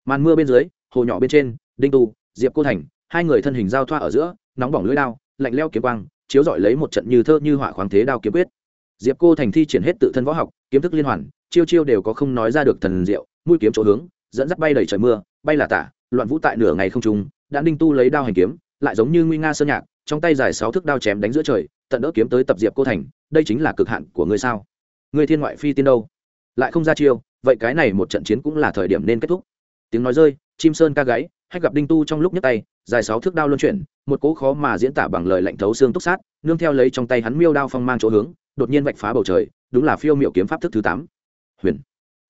S1: màn mưa bên dưới, hồ nhỏ bên trên, đinh tu, diệp cô thành, hai người thân hình giao thoa ở giữa, nóng bỏng lưỡi đao, lạnh leo kiếm quang, chiếu dọi lấy một trận như thơ như họa khoáng thế đao kiếm quyết. Diệp cô thành thi triển hết tự thân võ học, kiếm thức liên hoàn, chiêu chiêu đều có không nói ra được thần diệu, mũi kiếm chỗ hướng, dẫn dắt bay đầy trời mưa, bay là tả, loạn vũ tại nửa ngày không trung, đã đinh tu lấy đao hành kiếm, lại giống như nguy nga sơn nhạc trong tay dài sáu thước đao chém đánh giữa trời, tận đỡ kiếm tới tập diệp cô thành, đây chính là cực hạn của ngươi sao? Người thiên ngoại phi tiên đâu? Lại không ra chiêu, vậy cái này một trận chiến cũng là thời điểm nên kết thúc. Tiếng nói rơi, chim sơn ca gáy hay gặp đinh tu trong lúc nhấc tay, dài sáu thước đao luân chuyển, một cỗ khó mà diễn tả bằng lời lạnh thấu xương túc sát, nương theo lấy trong tay hắn miêu đao phong mang chỗ hướng, đột nhiên vạch phá bầu trời, đúng là phiêu miệu kiếm pháp thức thứ tám. Huyền.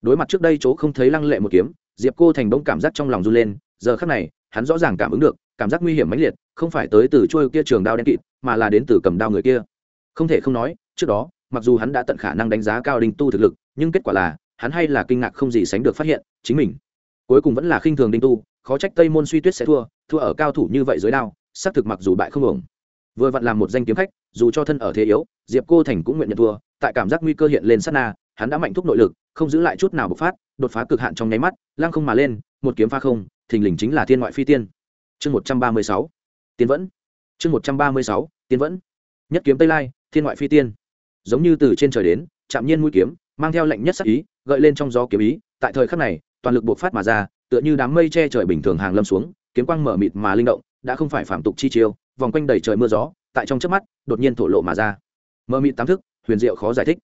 S1: Đối mặt trước đây chỗ không thấy lăng lệ một kiếm, diệp cô thành bỗng cảm giác trong lòng run lên, giờ khắc này, hắn rõ ràng cảm ứng được cảm giác nguy hiểm mãnh liệt, không phải tới từ trôi kia trường đao đen kịt, mà là đến từ cầm đao người kia. Không thể không nói, trước đó, mặc dù hắn đã tận khả năng đánh giá cao đinh tu thực lực, nhưng kết quả là, hắn hay là kinh ngạc không gì sánh được phát hiện, chính mình cuối cùng vẫn là khinh thường đinh tu, khó trách tây môn suy tuyết sẽ thua thua ở cao thủ như vậy dưới đao, xác thực mặc dù bại không ổng vừa vặn làm một danh kiếm khách, dù cho thân ở thế yếu, diệp cô thành cũng nguyện nhận thua, tại cảm giác nguy cơ hiện lên sát na, hắn đã mạnh thúc nội lực, không giữ lại chút nào bộc phát, đột phá cực hạn trong nháy mắt, lăng không mà lên, một kiếm pha không, thình lình chính là thiên ngoại phi tiên chương một trăm ba mươi sáu tiến vẫn. Chương một trăm ba mươi sáu tiến vẫn. Nhất kiếm tây lai, thiên ngoại phi tiên. Giống như từ trên trời đến, chạm nhiên mũi kiếm, mang theo lệnh nhất sắc ý, gợi lên trong gió kiếm ý. Tại thời khắc này, toàn lực bộc phát mà ra, tựa như đám mây che trời bình thường hàng lâm xuống, kiếm quang mở mịt mà linh động, đã không phải phạm tục chi chiêu, vòng quanh đầy trời mưa gió, tại trong chớp mắt, đột nhiên thổ lộ mà ra. Mờ mịt tám thức, huyền diệu khó giải thích.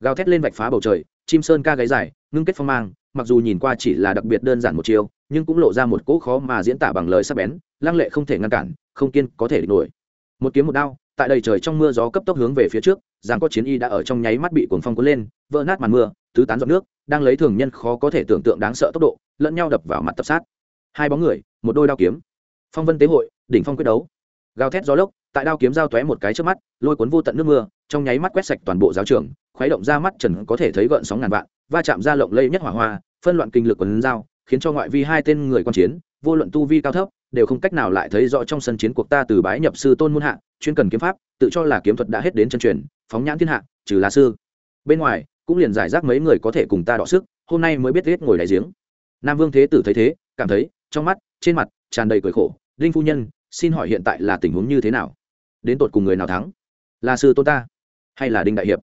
S1: Gào thét lên vạch phá bầu trời, chim sơn ca gáy dài, ngưng kết phong mang mặc dù nhìn qua chỉ là đặc biệt đơn giản một chiêu, nhưng cũng lộ ra một cỗ khó mà diễn tả bằng lời sắc bén, lăng lệ không thể ngăn cản, không kiên có thể địch nổi. Một kiếm một đao, tại đầy trời trong mưa gió cấp tốc hướng về phía trước giang có chiến y đã ở trong nháy mắt bị cuồng phong cuốn lên, vỡ nát màn mưa, tứ tán giọt nước, đang lấy thường nhân khó có thể tưởng tượng đáng sợ tốc độ, lẫn nhau đập vào mặt tập sát. Hai bóng người, một đôi đao kiếm. Phong vân tế hội, đỉnh phong quyết đấu. Gào thét gió lốc, tại đao kiếm giao tóe một cái trước mắt, lôi cuốn vô tận nước mưa, trong nháy mắt quét sạch toàn bộ giáo trường, khuấy động ra mắt trần có thể thấy gợn sóng ngàn vạn va chạm ra lộng lây nhất hỏa hoa, phân loạn kinh lực quần dao khiến cho ngoại vi hai tên người quan chiến, vô luận tu vi cao thấp, đều không cách nào lại thấy rõ trong sân chiến cuộc ta từ bái nhập sư tôn muôn hạ, chuyên cần kiếm pháp, tự cho là kiếm thuật đã hết đến chân truyền, phóng nhãn thiên hạ, trừ là sư. Bên ngoài, cũng liền giải rác mấy người có thể cùng ta đọ sức, hôm nay mới biết hết ngồi đại giếng. Nam vương thế tử thấy thế, cảm thấy, trong mắt, trên mặt, tràn đầy cười khổ linh phu nhân, xin hỏi hiện tại là tình huống như thế nào? Đến tột cùng người nào thắng? Là sư tôn ta hay là đinh đại hiệp?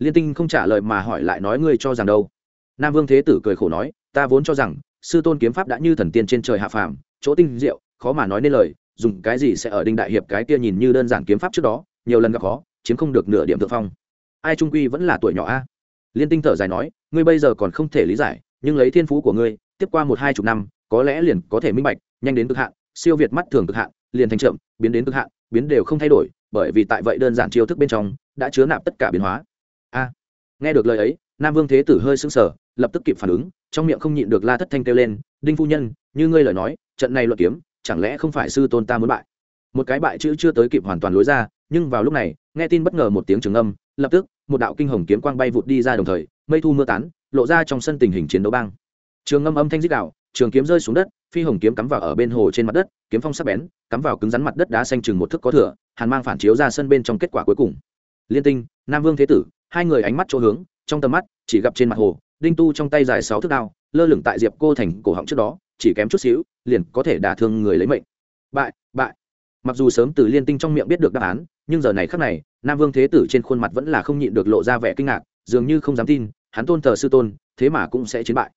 S1: Liên tinh không trả lời mà hỏi lại nói ngươi cho rằng đâu. Nam vương thế tử cười khổ nói, ta vốn cho rằng, sư tôn kiếm pháp đã như thần tiên trên trời hạ phàm, chỗ tinh diệu, khó mà nói nên lời, dùng cái gì sẽ ở đinh đại hiệp cái kia nhìn như đơn giản kiếm pháp trước đó, nhiều lần gặp khó, chiếm không được nửa điểm thượng phong. Ai trung quy vẫn là tuổi nhỏ a? Liên tinh thở dài nói, ngươi bây giờ còn không thể lý giải, nhưng lấy thiên phú của ngươi, tiếp qua một hai chục năm, có lẽ liền có thể minh bạch, nhanh đến cực hạn, siêu việt mắt thường cực hạn, liền thành chậm, biến đến cực hạn, biến đều không thay đổi, bởi vì tại vậy đơn giản chiêu thức bên trong, đã chứa nạp tất cả biến hóa a nghe được lời ấy, nam vương thế tử hơi sững sờ, lập tức kịp phản ứng, trong miệng không nhịn được la thất thanh kêu lên, đinh phu nhân, như ngươi lời nói, trận này luận kiếm, chẳng lẽ không phải sư tôn ta muốn bại? Một cái bại chữ chưa tới kịp hoàn toàn lối ra, nhưng vào lúc này, nghe tin bất ngờ một tiếng trường âm lập tức, một đạo kinh hồng kiếm quang bay vụt đi ra đồng thời, mây thu mưa tán, lộ ra trong sân tình hình chiến đấu bang. Trường âm âm thanh dích đạo trường kiếm rơi xuống đất, phi hồng kiếm cắm vào ở bên hồ trên mặt đất, kiếm phong sắc bén, cắm vào cứng rắn mặt đất đá xanh chừng một thước có thừa, hàn mang phản chiếu ra sân bên trong kết quả cuối cùng. Liên tinh, nam vương thế tử hai người ánh mắt chỗ hướng, trong tầm mắt, chỉ gặp trên mặt hồ, đinh tu trong tay dài sáu thước đao, lơ lửng tại diệp cô thành cổ họng trước đó, chỉ kém chút xíu, liền có thể đả thương người lấy mệnh. Bại bại. Mặc dù sớm từ liên tinh trong miệng biết được đáp án, nhưng giờ này khắc này, nam vương thế tử trên khuôn mặt vẫn là không nhịn được lộ ra vẻ kinh ngạc, dường như không dám tin, hắn tôn thờ sư tôn, thế mà cũng sẽ chiến bại.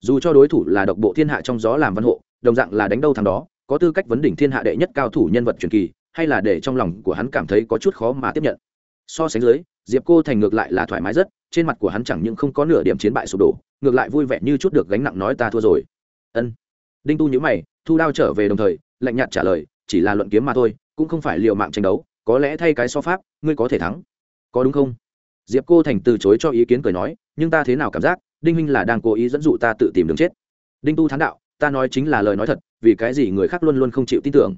S1: Dù cho đối thủ là độc bộ thiên hạ trong gió làm văn hộ, đồng dạng là đánh đâu thằng đó, có tư cách vấn đỉnh thiên hạ đệ nhất cao thủ nhân vật truyền kỳ, hay là để trong lòng của hắn cảm thấy có chút khó mà tiếp nhận. So sánh dưới diệp cô thành ngược lại là thoải mái rất, trên mặt của hắn chẳng những không có nửa điểm chiến bại sụp đổ, ngược lại vui vẻ như chút được gánh nặng nói ta thua rồi. Ân. Đinh tu nhữ mày, thu đao trở về đồng thời, lạnh nhạt trả lời, chỉ là luận kiếm mà thôi, cũng không phải liều mạng tranh đấu, có lẽ thay cái so pháp, ngươi có thể thắng. Có đúng không? Diệp cô thành từ chối cho ý kiến cười nói, nhưng ta thế nào cảm giác, đinh huynh là đang cố ý dẫn dụ ta tự tìm đường chết. Đinh tu thán đạo, ta nói chính là lời nói thật, vì cái gì người khác luôn luôn không chịu tin tưởng.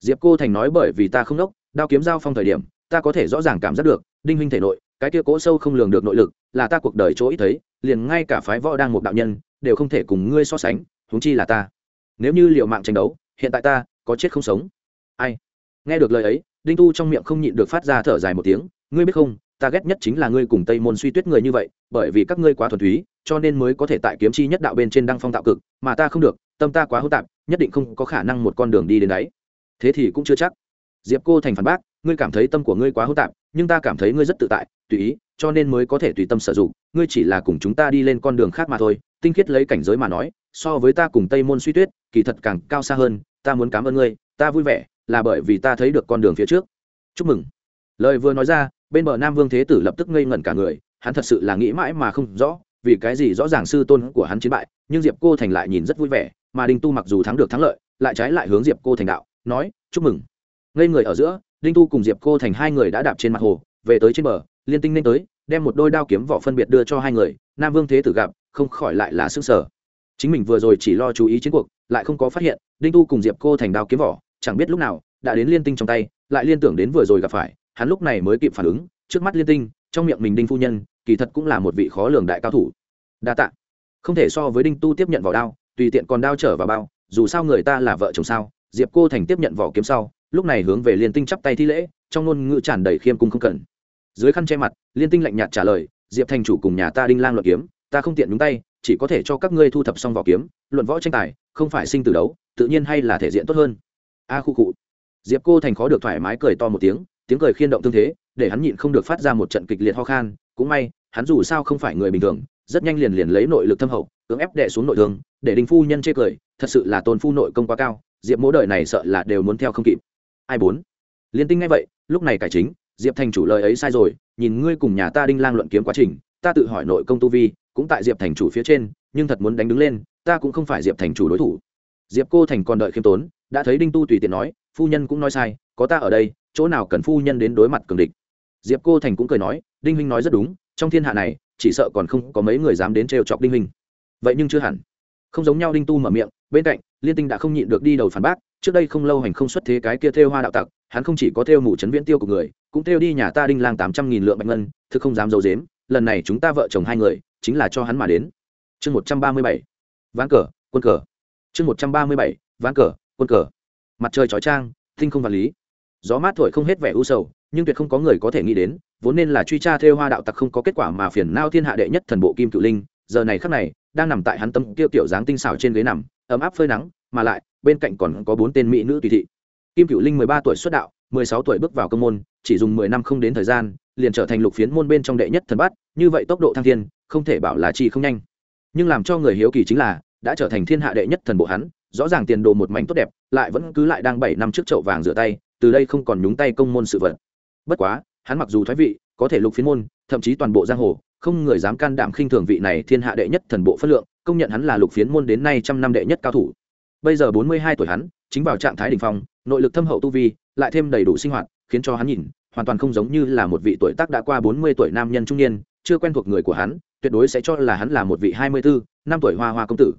S1: Diệp cô thành nói bởi vì ta không đốc, đao kiếm giao phong thời điểm, ta có thể rõ ràng cảm giác được đinh huynh thể nội, cái kia cố sâu không lường được nội lực, là ta cuộc đời chỗ ít thấy, liền ngay cả phái võ đang một đạo nhân, đều không thể cùng ngươi so sánh, huống chi là ta. Nếu như liệu mạng tranh đấu, hiện tại ta, có chết không sống? Ai? Nghe được lời ấy, đinh tu trong miệng không nhịn được phát ra thở dài một tiếng, ngươi biết không, ta ghét nhất chính là ngươi cùng tây môn suy tuyết người như vậy, bởi vì các ngươi quá thuần túy, cho nên mới có thể tại kiếm chi nhất đạo bên trên đăng phong tạo cực, mà ta không được, tâm ta quá hô tạp, nhất định không có khả năng một con đường đi đến đấy. Thế thì cũng chưa chắc diệp cô thành phản bác, ngươi cảm thấy tâm của ngươi quá hỗn tạp, nhưng ta cảm thấy ngươi rất tự tại, tùy ý, cho nên mới có thể tùy tâm sử dụng. Ngươi chỉ là cùng chúng ta đi lên con đường khác mà thôi. Tinh khiết lấy cảnh giới mà nói, so với ta cùng tây môn suy tuyết, kỳ thật càng cao xa hơn, ta muốn cảm ơn ngươi, ta vui vẻ, là bởi vì ta thấy được con đường phía trước. Chúc mừng. Lời vừa nói ra, bên bờ nam vương thế tử lập tức ngây ngẩn cả người, hắn thật sự là nghĩ mãi mà không rõ, vì cái gì rõ ràng sư tôn của hắn chiến bại, nhưng diệp cô thành lại nhìn rất vui vẻ, mà đinh tu mặc dù thắng được thắng lợi, lại trái lại hướng diệp cô thành đạo, nói, chúc mừng ngây người ở giữa, đinh tu cùng diệp cô thành hai người đã đạp trên mặt hồ, về tới trên bờ, liên tinh nên tới, đem một đôi đao kiếm vỏ phân biệt đưa cho hai người, nam vương thế tử gặp, không khỏi lại là sức sở chính mình vừa rồi chỉ lo chú ý chiến cuộc, lại không có phát hiện, đinh tu cùng diệp cô thành đao kiếm vỏ, chẳng biết lúc nào, đã đến liên tinh trong tay, lại liên tưởng đến vừa rồi gặp phải, hắn lúc này mới kịp phản ứng, trước mắt liên tinh, trong miệng mình đinh phu nhân, kỳ thật cũng là một vị khó lường đại cao thủ. Đa tạ. Không thể so với đinh tu tiếp nhận vỏ đao, tùy tiện còn đao trở vào bao, dù sao người ta là vợ chồng sao, diệp cô thành tiếp nhận vỏ kiếm sau lúc này hướng về liên tinh chắp tay thi lễ, trong ngôn ngữ tràn đầy khiêm cung không cần. Dưới khăn che mặt, liên tinh lạnh nhạt trả lời, diệp thành chủ cùng nhà ta đinh lang luận kiếm, ta không tiện nhúng tay, chỉ có thể cho các ngươi thu thập xong vỏ kiếm, luận võ tranh tài, không phải sinh tử đấu, tự nhiên hay là thể diện tốt hơn. A khu cụ diệp cô thành khó được thoải mái cười to một tiếng tiếng cười khiên động tương thế, để hắn nhịn không được phát ra một trận kịch liệt ho khan, cũng may, hắn dù sao không phải người bình thường, rất nhanh liền liền lấy nội lực thâm hậu, cưỡng ép đệ xuống nội thương, để đinh phu nhân chê cười, thật sự là tôn phu nội công quá cao, diệp mỗ đời này sợ là đều muốn theo không kịp ai bốn? Liên tinh ngay vậy, lúc này cải chính, diệp thành chủ lời ấy sai rồi, nhìn ngươi cùng nhà ta đinh lang luận kiếm quá trình, ta tự hỏi nội công tu vi, cũng tại diệp thành chủ phía trên, nhưng thật muốn đánh đứng lên, ta cũng không phải diệp thành chủ đối thủ. Diệp cô thành còn đợi khiêm tốn, đã thấy đinh tu tùy tiện nói, phu nhân cũng nói sai, có ta ở đây, chỗ nào cần phu nhân đến đối mặt cường địch. Diệp cô thành cũng cười nói, đinh huynh nói rất đúng, trong thiên hạ này, chỉ sợ còn không có mấy người dám đến trêu chọc đinh huynh. Vậy nhưng chưa hẳn. Không giống nhau đinh tu mở miệng, bên cạnh, liên tinh đã không nhịn được đi đầu phản bác trước đây không lâu hành không xuất thế cái kia thêu hoa đạo tặc, hắn không chỉ có thêu mù trấn viễn tiêu của người, cũng thêu đi nhà ta đinh lang tám trăm nghìn lượng bạch ngân thực không dám giấu dếm lần này chúng ta vợ chồng hai người, chính là cho hắn mà đến. Chương một trăm ba mươi bảy. Ván cờ, quân cờ. Chương một trăm ba mươi bảy. Ván cờ, quân cờ. Mặt trời chói trang tinh không vật lý. Gió mát thổi không hết vẻ u sầu, nhưng tuyệt không có người có thể nghĩ đến, vốn nên là truy tra theo hoa đạo tặc không có kết quả mà phiền nao thiên hạ đệ nhất thần bộ kim cự linh, giờ này khắc này, đang nằm tại hắn tâm tiêu tiểu dáng tinh xảo trên ghế nằm, ấm áp phơi nắng, mà lại bên cạnh còn có bốn tên mỹ nữ tùy thị. Kim cựu linh mười ba tuổi xuất đạo, mười sáu tuổi bước vào công môn, chỉ dùng mười năm không đến thời gian, liền trở thành lục phiến môn bên trong đệ nhất thần bát, như vậy tốc độ thăng thiên, không thể bảo là chi không nhanh. Nhưng làm cho người hiếu kỳ chính là, đã trở thành thiên hạ đệ nhất thần bộ hắn, rõ ràng tiền đồ một mảnh tốt đẹp, lại vẫn cứ lại đang bảy năm trước chậu vàng rửa tay, từ đây không còn nhúng tay công môn sự vật. Bất quá, hắn mặc dù thoái vị, có thể lục phiến môn, thậm chí toàn bộ giang hồ, không người dám can đảm khinh thường vị này thiên hạ đệ nhất thần bộ phất lượng, công nhận hắn là lục phiến môn đến nay trăm năm đệ nhất cao thủ bây giờ bốn mươi hai tuổi hắn, chính vào trạng thái đ ỉ n h phong, nội lực thâm hậu tu vi, lại thêm đầy đủ sinh hoạt, khiến cho hắn nhìn, hoàn toàn không giống như là một vị tuổi tác đã qua bốn mươi tuổi nam nhân trung niên, chưa quen thuộc người của hắn, tuyệt đối sẽ cho là hắn là một vị hai mươi bốn năm tuổi hoa hoa công tử.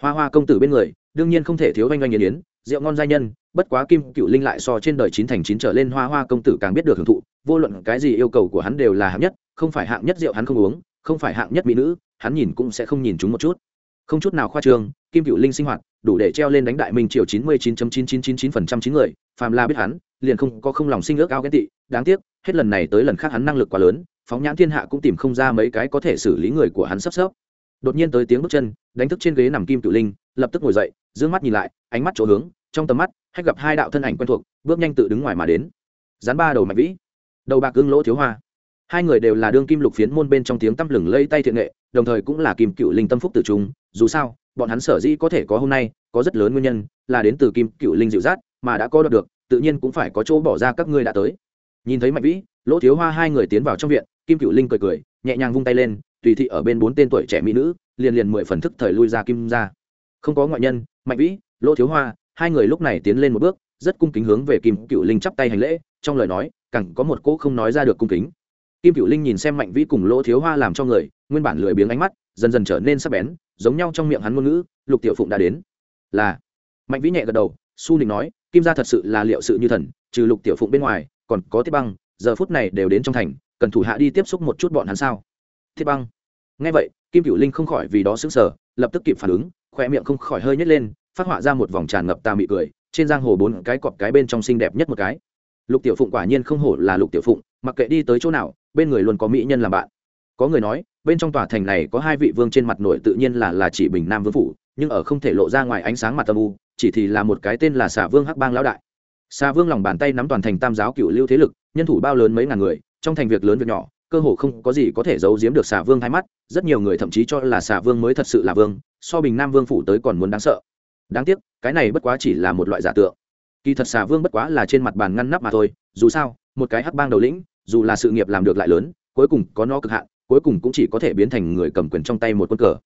S1: Hoa hoa công tử bên người, đương nhiên không thể thiếu oanh oanh yến yến, rượu ngon giai nhân, bất quá kim cựu linh lại so trên đời chín thành chín trở lên hoa hoa công tử càng biết được hưởng thụ, vô luận cái gì yêu cầu của hắn đều là hạng nhất, không phải hạng nhất rượu hắn không uống, không phải hạng nhất mỹ nữ, hắn nhìn cũng sẽ không nhìn chúng một chút. Không chút nào khoa trương kim cựu linh sinh hoạt, đủ để treo lên đánh đại minh triều chín mươi chín chín chín chín chín phần trăm chín người, phàm la biết hắn, liền không có không lòng sinh ước ao ghét tị. Đáng tiếc, hết lần này tới lần khác hắn năng lực quá lớn, phóng nhãn thiên hạ cũng tìm không ra mấy cái có thể xử lý người của hắn sắp sấp đột nhiên tới tiếng bước chân, đánh thức trên ghế nằm kim cựu linh, lập tức ngồi dậy d ư ơ n g mắt nhìn lại, ánh mắt chỗ hướng, trong tầm mắt, hách gặp hai đạo thân ảnh quen thuộc, bước nhanh tự đứng ngoài mà đến. Dán ba đầu mạch vĩ, đầu bạc gương lỗ thiếu hoa. Hai người đều là đương kim lục phiến môn bên trong tiếng tăm lừng lây tay thiện nghệ, đồng thời cũng là kim cựu linh tâm phúc tử trung, dù sao bọn hắn sở dĩ có thể có hôm nay, có rất lớn nguyên nhân, là đến từ kim cựu linh dịu rát mà đã có đoạt được, tự nhiên cũng phải có chỗ bỏ ra các ngươi đã tới. Nhìn thấy mạnh vĩ, lỗ thiếu hoa hai người tiến vào trong viện, kim cựu linh cười cười, nhẹ nhàng vung tay lên, tùy thị ở bên bốn tên tuổi trẻ mỹ nữ, liền liền mười phần thức thời lui ra kim ra không có ngoại nhân, mạnh vĩ, lỗ thiếu hoa, hai người lúc này tiến lên một bước, rất cung kính hướng về kim cựu linh chắp tay hành lễ, trong lời nói, càng có một cỗ không nói ra được cung kính. Kim cựu linh nhìn xem mạnh vĩ cùng lỗ thiếu hoa làm cho người, nguyên bản lười biếng ánh mắt, dần dần trở nên sắc bén giống nhau trong miệng hắn ngôn ngữ, lục tiểu phụng đã đến. Là. Mạnh vĩ nhẹ gật đầu, su nịnh nói, kim gia thật sự là liệu sự như thần, trừ lục tiểu phụng bên ngoài, còn có tiết băng, giờ phút này đều đến trong thành, cần thủ hạ đi tiếp xúc một chút bọn hắn sao? Thiết băng. Ngay vậy, kim cửu linh không khỏi vì đó xứng sở lập tức kịp phản ứng khoe miệng không khỏi hơi nhét lên, phát họa ra một vòng tràn ngập tà mị cười, trên giang hồ bốn cái cọp cái bên trong xinh đẹp nhất một cái. Lục tiểu phụng quả nhiên không hổ là lục tiểu phụng, mặc kệ đi tới chỗ nào, bên người luôn có mỹ nhân làm bạn. Có người nói bên trong tòa thành này có hai vị vương trên mặt nổi tự nhiên là là chỉ bình nam vương phủ, nhưng ở không thể lộ ra ngoài ánh sáng mặt tâm u, chỉ thì là một cái tên là xà vương hắc bang lão đại. Xà vương lòng bàn tay nắm toàn thành tam giáo cựu lưu thế lực, nhân thủ bao lớn mấy ngàn người, trong thành việc lớn việc nhỏ, cơ hồ không có gì có thể giấu giếm được xà vương hai mắt, rất nhiều người thậm chí cho là xà vương mới thật sự là vương, so bình nam vương phủ tới còn muốn đáng sợ. Đáng tiếc, cái này bất quá chỉ là một loại giả tượng. Kỳ thật xà vương bất quá là trên mặt bàn ngăn nắp mà thôi, dù sao, một cái hắc bang đầu lĩnh, dù là sự nghiệp làm được lại lớn, cuối cùng có nó cực hạn cuối cùng cũng chỉ có thể biến thành người cầm quyền trong tay một quân cờ.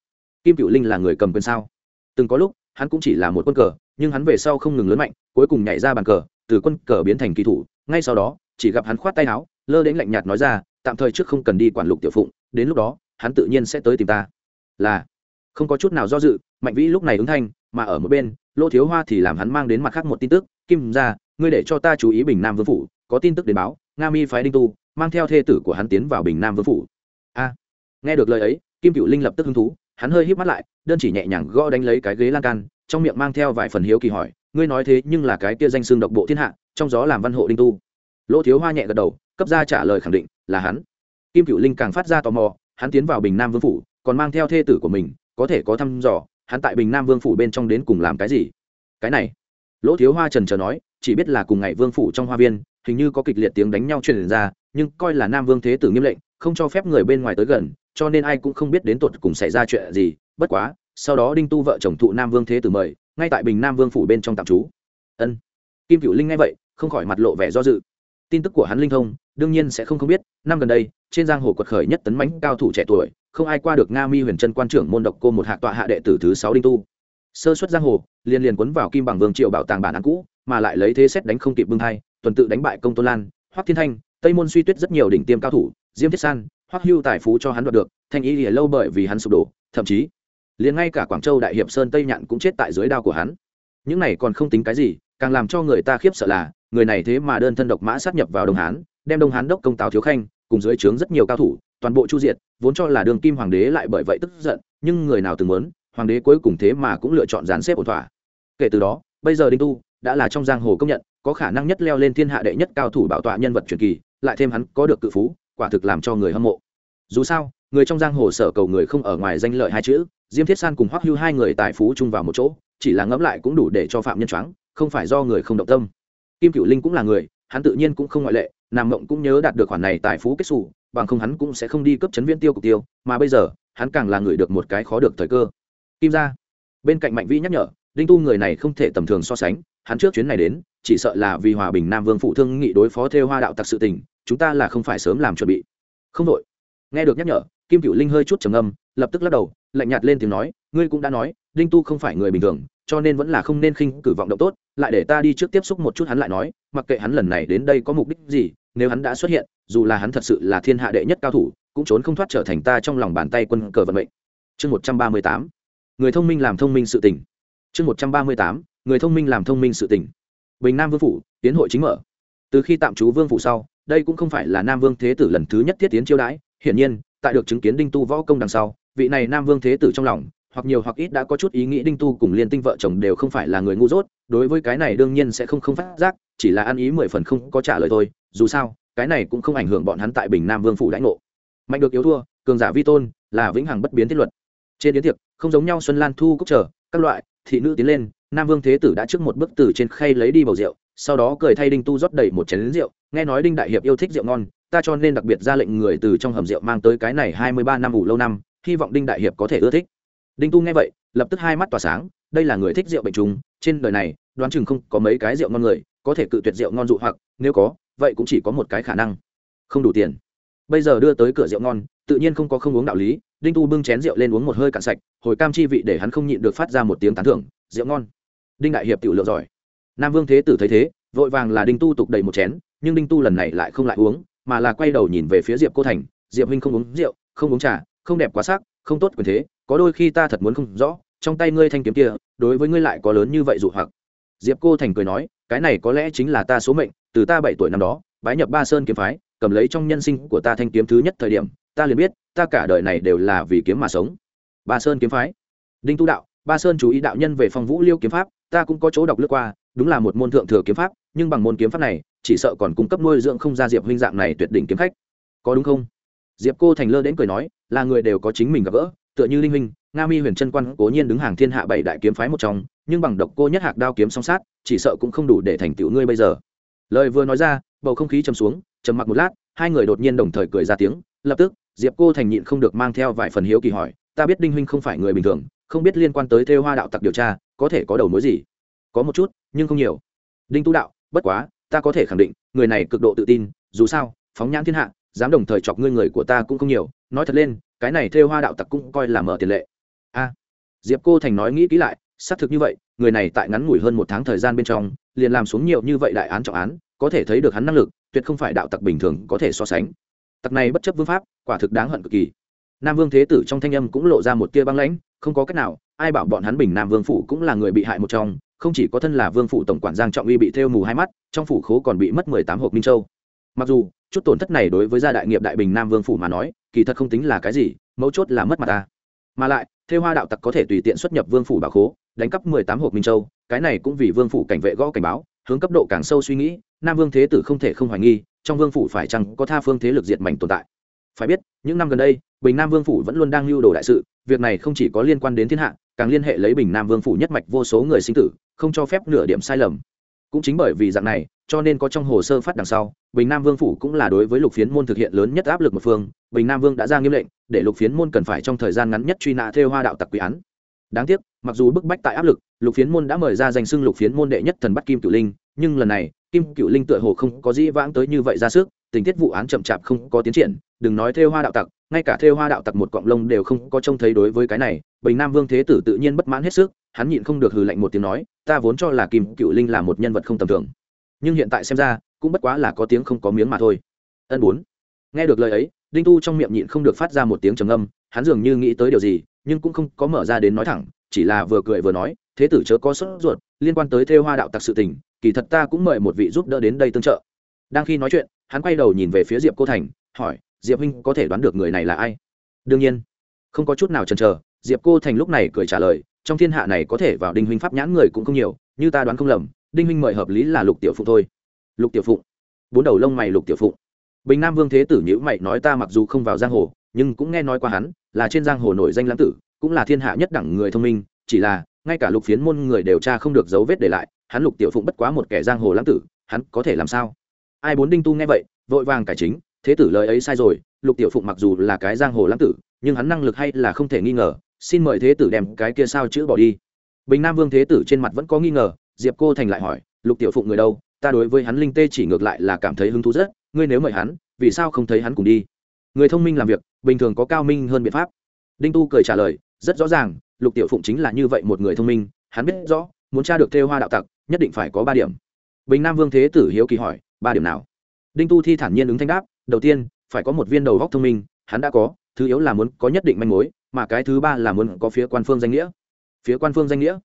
S1: Kim cựu linh là người cầm quyền sao? Từng có lúc, hắn cũng chỉ là một quân cờ, nhưng hắn về sau không ngừng lớn mạnh, cuối cùng nhảy ra bàn cờ, từ quân cờ biến thành kỳ thủ. Ngay sau đó, chỉ gặp hắn khoát tay áo, lơ đến lạnh nhạt nói ra, tạm thời trước không cần đi quản lục tiểu phụng, đến lúc đó, hắn tự nhiên sẽ tới tìm ta. Là, không có chút nào do dự, mạnh vĩ lúc này ứng thanh, mà ở một bên lỗ thiếu hoa thì làm hắn mang đến mặt khác một tin tức, kim ra, ngươi để cho ta chú ý bình nam vương phủ, có tin tức đến báo, nga mi phái đinh tu, mang theo thê tử của hắn tiến vào bình nam vương phủ a. Nghe được lời ấy, kim cựu linh lập tức hứng thú, hắn hơi híp mắt lại, đơn chỉ nhẹ nhàng gõ đánh lấy cái ghế lan can, trong miệng mang theo vài phần hiếu kỳ hỏi, ngươi nói thế nhưng là cái kia danh xương độc bộ thiên hạ, trong gió làm văn hộ đinh tu? Lỗ thiếu hoa nhẹ gật đầu, cấp ra trả lời khẳng định là hắn. Kim cựu linh càng phát ra tò mò, hắn tiến vào bình nam vương phủ, còn mang theo thê tử của mình, có thể có thăm dò, hắn tại bình nam vương phủ bên trong đến cùng làm cái gì? Cái này, lỗ thiếu hoa trần trờ nói, chỉ biết là cùng ngày vương phủ trong hoa viên, hình như có kịch liệt tiếng đánh nhau truyền ra, nhưng coi là nam vương thế tử nghiêm lệnh không cho phép người bên ngoài tới gần, cho nên ai cũng không biết đến tột cùng xảy ra chuyện gì. Bất quá, sau đó đinh tu vợ chồng thụ nam vương thế tử mời, ngay tại bình nam vương phủ bên trong tạm trú. Ân. Kim cựu linh nghe vậy, không khỏi mặt lộ vẻ do dự. Tin tức của hắn linh thông, đương nhiên sẽ không không biết, năm gần đây, trên giang hồ quật khởi nhất tấn mãnh cao thủ trẻ tuổi, không ai qua được nga mi huyền trân quan trưởng môn độc cô một hạ tọa hạ đệ tử thứ sáu đinh tu. Sơ xuất giang hồ, liền liền quấn vào kim bằng vương triệu bảo tàng bản án cũ, mà lại lấy thế xét đánh không kịp bưng hai tuần tự đánh bại công tôn lan, hoắc thiên thanh, tây môn suy tuyết rất nhiều đỉnh tiêm cao thủ diêm thiết san, hoắc hưu tài phú cho hắn đoạt được, thanh ý lìa lâu bởi vì hắn sụp đổ, thậm chí, liền ngay cả quảng châu đại hiệp sơn tây nhạn cũng chết tại dưới đao của hắn. Những này còn không tính cái gì, càng làm cho người ta khiếp sợ là, người này thế mà đơn thân độc mã sát nhập vào đông hán, đem đông hán đốc công tào thiếu khanh, cùng dưới trướng rất nhiều cao thủ, toàn bộ chu diệt, vốn cho là đường kim hoàng đế lại bởi vậy tức giận, nhưng người nào từng muốn, hoàng đế cuối cùng thế mà cũng lựa chọn dán xếp ổn thỏa. Kể từ đó, bây giờ đinh tu đã là trong giang hồ công nhận, có khả năng nhất leo lên thiên hạ đệ nhất cao thủ bảo tọa nhân vật truyền kỳ, lại thêm hắn có được cự phú quả thực làm cho người hâm mộ. Dù sao, người trong giang hồ sở cầu người không ở ngoài danh lợi hai chữ, diêm thiết san cùng hoắc hưu hai người tài phú chung vào một chỗ, chỉ là ngẫm lại cũng đủ để cho phạm nhân choáng, không phải do người không động tâm. Kim cựu linh cũng là người, hắn tự nhiên cũng không ngoại lệ, nam mộng cũng nhớ đạt được khoản này tài phú kết xù, bằng không hắn cũng sẽ không đi cấp chấn viên tiêu cục tiêu, mà bây giờ, hắn càng là người được một cái khó được thời cơ. Kim ra bên cạnh mạnh vĩ nhắc nhở, đinh tu người này không thể tầm thường so sánh, hắn trước chuyến này đến chỉ sợ là vì hòa bình nam vương phụ thương nghị đối phó theo hoa đạo tặc sự tình, chúng ta là không phải sớm làm chuẩn bị. Không đội. Nghe được nhắc nhở, kim cựu linh hơi chút trầm âm lập tức lắc đầu, lạnh nhạt lên tiếng nói, ngươi cũng đã nói, đinh tu không phải người bình thường, cho nên vẫn là không nên khinh cử vọng động tốt, lại để ta đi trước tiếp xúc một chút hắn lại nói, mặc kệ hắn lần này đến đây có mục đích gì, nếu hắn đã xuất hiện, dù là hắn thật sự là thiên hạ đệ nhất cao thủ, cũng trốn không thoát trở thành ta trong lòng bàn tay quân cờ vận mệnh. Chương một trăm ba mươi tám. Người thông minh làm thông minh sự tỉnh chương một trăm ba mươi tám. Người thông minh làm thông minh sự tỉnh bình nam vương phủ, tiến hội chính mở. Từ khi tạm trú vương phủ sau, đây cũng không phải là nam vương thế tử lần thứ nhất thiết tiến chiêu đãi. Hiển nhiên, tại được chứng kiến đinh tu võ công đằng sau, vị này nam vương thế tử trong lòng, hoặc nhiều hoặc ít đã có chút ý nghĩ đinh tu cùng liên tinh vợ chồng đều không phải là người ngu dốt. Đối với cái này đương nhiên sẽ không không phát giác, chỉ là ăn ý mười phần không có trả lời thôi. Dù sao, cái này cũng không ảnh hưởng bọn hắn tại bình nam vương phủ đãi ngộ. Mạnh được yếu thua, cường giả vi tôn, là vĩnh hằng bất biến thiết luật. Trên điến tiệc, không giống nhau xuân lan thu cúc trở, các loại thị nữ tiến lên, nam vương thế tử đã trước một bước từ trên khay lấy đi bầu rượu, sau đó cười thay đinh tu rót đầy một chén lính rượu, nghe nói đinh đại hiệp yêu thích rượu ngon, ta cho nên đặc biệt ra lệnh người từ trong hầm rượu mang tới cái này hai mươi ba năm ủ lâu năm, hy vọng đinh đại hiệp có thể ưa thích. Đinh tu nghe vậy, lập tức hai mắt tỏa sáng, đây là người thích rượu bệnh trùng, trên đời này, đoán chừng không có mấy cái rượu ngon người, có thể cự tuyệt rượu ngon dụ hoặc, nếu có, vậy cũng chỉ có một cái khả năng. Không đủ tiền. Bây giờ đưa tới cửa rượu ngon, tự nhiên không có không uống đạo lý đinh tu bưng chén rượu lên uống một hơi cạn sạch, hồi cam chi vị để hắn không nhịn được phát ra một tiếng tán thưởng, rượu ngon. Đinh đại hiệp tiểu lượng giỏi. Nam vương thế tử thấy thế, vội vàng là đinh tu tục đầy một chén, nhưng đinh tu lần này lại không lại uống, mà là quay đầu nhìn về phía diệp cô thành, diệp huynh không uống rượu, không uống trà, không đẹp quá sắc, không tốt quyền thế, có đôi khi ta thật muốn không rõ, trong tay ngươi thanh kiếm kia, đối với ngươi lại có lớn như vậy dụ hoặc. Diệp cô thành cười nói, cái này có lẽ chính là ta số mệnh, từ ta bảy tuổi năm đó, bái nhập ba sơn kiếm phái, cầm lấy trong nhân sinh của ta thanh kiếm thứ nhất thời điểm ta liền biết, ta cả đời này đều là vì kiếm mà sống. Ba sơn kiếm phái. Đinh tu đạo, ba sơn chú ý đạo nhân về phong vũ liêu kiếm pháp, ta cũng có chỗ đọc lướt qua, đúng là một môn thượng thừa kiếm pháp, nhưng bằng môn kiếm pháp này, chỉ sợ còn cung cấp nuôi dưỡng không ra diệp huynh dạng này tuyệt đỉnh kiếm khách. Có đúng không? Diệp cô thành lơ đến cười nói, là người đều có chính mình gặp gỡ, tựa như linh huynh, nga mi huyền trân quan cố nhiên đứng hàng thiên hạ bảy đại kiếm phái một trong, nhưng bằng độc cô nhất hạc đao kiếm song sát, chỉ sợ cũng không đủ để thành tựu ngươi bây giờ. Lời vừa nói ra, bầu không khí chầm xuống, trầm mặc một lát, hai người đột nhiên đồng thời cười ra tiếng, lập tức diệp cô thành nhịn không được mang theo vài phần hiếu kỳ hỏi, ta biết đinh huynh không phải người bình thường, không biết liên quan tới Thêu hoa đạo tặc điều tra, có thể có đầu mối gì? Có một chút, nhưng không nhiều. Đinh tu đạo, bất quá, ta có thể khẳng định, người này cực độ tự tin, dù sao, phóng nhãn thiên hạ, dám đồng thời chọc ngươi người của ta cũng không nhiều. Nói thật lên, cái này Thêu hoa đạo tặc cũng coi là mở tiền lệ. A. Diệp cô thành nói nghĩ kỹ lại, xác thực như vậy, người này tại ngắn ngủi hơn một tháng thời gian bên trong, liền làm xuống nhiều như vậy đại án trọng án, có thể thấy được hắn năng lực, tuyệt không phải đạo tặc bình thường có thể so sánh tặc này bất chấp vương pháp, quả thực đáng hận cực kỳ. Nam vương thế tử trong thanh âm cũng lộ ra một tia băng lãnh, không có cách nào, ai bảo bọn hắn bình nam vương phủ cũng là người bị hại một trong, không chỉ có thân là vương phủ tổng quản giang trọng uy bị thêu mù hai mắt, trong phủ khố còn bị mất mười tám hộp minh châu. Mặc dù, chút tổn thất này đối với gia đại nghiệp đại bình nam vương phủ mà nói, kỳ thật không tính là cái gì, mấu chốt là mất mặt ta. Mà lại, thêu hoa đạo tặc có thể tùy tiện xuất nhập vương phủ bảo khố, đánh cắp mười tám hộp minh châu, cái này cũng vì vương phủ cảnh vệ gõ cảnh báo hướng cấp độ càng sâu suy nghĩ, nam vương thế tử không thể không hoài nghi, trong vương phủ phải chăng có tha phương thế lực diệt mảnh tồn tại. Phải biết, những năm gần đây, bình nam vương phủ vẫn luôn đang lưu đồ đại sự, việc này không chỉ có liên quan đến thiên hạ, càng liên hệ lấy bình nam vương phủ nhất mạch vô số người sinh tử, không cho phép nửa điểm sai lầm. Cũng chính bởi vì dạng này, cho nên có trong hồ sơ phát đằng sau, bình nam vương phủ cũng là đối với lục phiến môn thực hiện lớn nhất áp lực một phương, bình nam vương đã ra nghiêm lệnh, để lục phiến môn cần phải trong thời gian ngắn nhất truy nã theo hoa đạo tặc quý án. Đáng tiếc mặc dù bức bách tại áp lực, lục phiến môn đã mời ra danh xưng lục phiến môn đệ nhất thần bắt kim cửu linh, nhưng lần này, kim cửu linh tựa hồ không có dĩ vãng tới như vậy ra sức, tình tiết vụ án chậm chạp không có tiến triển, đừng nói theo hoa đạo tặc, ngay cả theo hoa đạo tặc một cọng lông đều không có trông thấy đối với cái này, bình nam vương thế tử tự nhiên bất mãn hết sức, hắn nhịn không được hừ lạnh một tiếng nói, ta vốn cho là kim cựu linh là một nhân vật không tầm thường, nhưng hiện tại xem ra, cũng bất quá là có tiếng không có miếng mà thôi. Ân bốn. Nghe được lời ấy, đinh tu trong miệng nhịn không được phát ra một tiếng trầm âm hắn dường như nghĩ tới điều gì, nhưng cũng không có mở ra đến nói thẳng chỉ là vừa cười vừa nói, thế tử chớ có sốt ruột, liên quan tới thêu hoa đạo tặc sự tình, kỳ thật ta cũng mời một vị giúp đỡ đến đây tương trợ. Đang khi nói chuyện, hắn quay đầu nhìn về phía diệp cô thành, hỏi, diệp huynh có thể đoán được người này là ai? Đương nhiên. Không có chút nào chần chờ, diệp cô thành lúc này cười trả lời, trong thiên hạ này có thể vào đinh huynh pháp nhãn người cũng không nhiều, như ta đoán không lầm, đinh huynh mời hợp lý là lục tiểu phụng thôi. Lục tiểu phụng? Bốn đầu lông mày lục tiểu phụng. Bình nam vương thế tử nhữ mày nói ta mặc dù không vào giang hồ, nhưng cũng nghe nói qua hắn, là trên giang hồ nổi danh lãng tử cũng là thiên hạ nhất đẳng người thông minh, chỉ là, ngay cả lục phiến môn người đều tra không được dấu vết để lại, hắn lục tiểu phụng bất quá một kẻ giang hồ lãng tử, hắn có thể làm sao? Ai bốn đinh tu nghe vậy, vội vàng cải chính, thế tử lời ấy sai rồi, lục tiểu phụng mặc dù là cái giang hồ lãng tử, nhưng hắn năng lực hay là không thể nghi ngờ, xin mời thế tử đem cái kia sao chữ bỏ đi. Bình nam vương thế tử trên mặt vẫn có nghi ngờ, diệp cô thành lại hỏi, lục tiểu phụng người đâu, ta đối với hắn linh tê chỉ ngược lại là cảm thấy hứng thú rất, ngươi nếu mời hắn, vì sao không thấy hắn cùng đi? Người thông minh làm việc, bình thường có cao minh hơn biện pháp. Đinh tu cười trả lời rất rõ ràng, lục tiểu phụng chính là như vậy một người thông minh, hắn biết rõ, muốn tra được thêu hoa đạo tặc, nhất định phải có ba điểm. Bình nam vương thế tử hiếu kỳ hỏi, ba điểm nào? Đinh tu thi thản nhiên ứng thanh đáp, đầu tiên, phải có một viên đầu góc thông minh, hắn đã có, thứ yếu là muốn có nhất định manh mối, mà cái thứ ba là muốn có phía quan phương danh nghĩa. Phía quan phương danh nghĩa?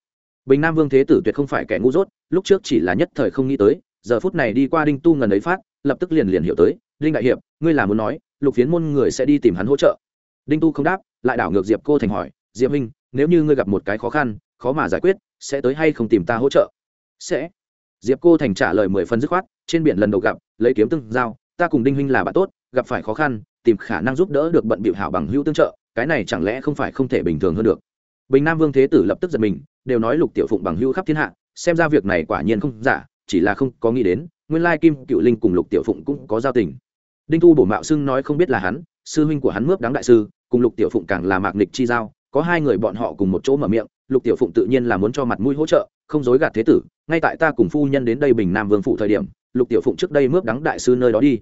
S1: Bình nam vương thế tử tuyệt không phải kẻ ngu dốt, lúc trước chỉ là nhất thời không nghĩ tới, giờ phút này đi qua đinh tu ngần ấy phát, lập tức liền liền hiểu tới, đinh đại hiệp, ngươi là muốn nói, lục phiến môn người sẽ đi tìm hắn hỗ trợ. Đinh tu không đáp, lại đảo ngược diệp cô thành hỏi diệp huynh nếu như ngươi gặp một cái khó khăn, khó mà giải quyết, sẽ tới hay không tìm ta hỗ trợ? Sẽ. Diệp cô thành trả lời mười phần dứt khoát, trên biển lần đầu gặp, lấy kiếm tương giao, ta cùng đinh huynh là bạn tốt, gặp phải khó khăn, tìm khả năng giúp đỡ được bận bịu hảo bằng hữu tương trợ, cái này chẳng lẽ không phải không thể bình thường hơn được? Bình nam vương thế tử lập tức giật mình, đều nói lục tiểu phụng bằng hữu khắp thiên hạ, xem ra việc này quả nhiên không giả, chỉ là không có nghĩ đến, nguyên lai kim cựu linh cùng lục tiểu phụng cũng có giao tình. Đinh thu bổ mạo xưng nói không biết là hắn, sư huynh của hắn mướp đáng đại sư, cùng lục tiểu phụng càng là mạc nịch chi giao có hai người bọn họ cùng một chỗ mở miệng, lục tiểu phụng tự nhiên là muốn cho mặt mũi hỗ trợ, không dối gạt thế tử, ngay tại ta cùng phu nhân đến đây bình nam vương phụ thời điểm, lục tiểu phụng trước đây mướp đắng đại sư nơi đó đi.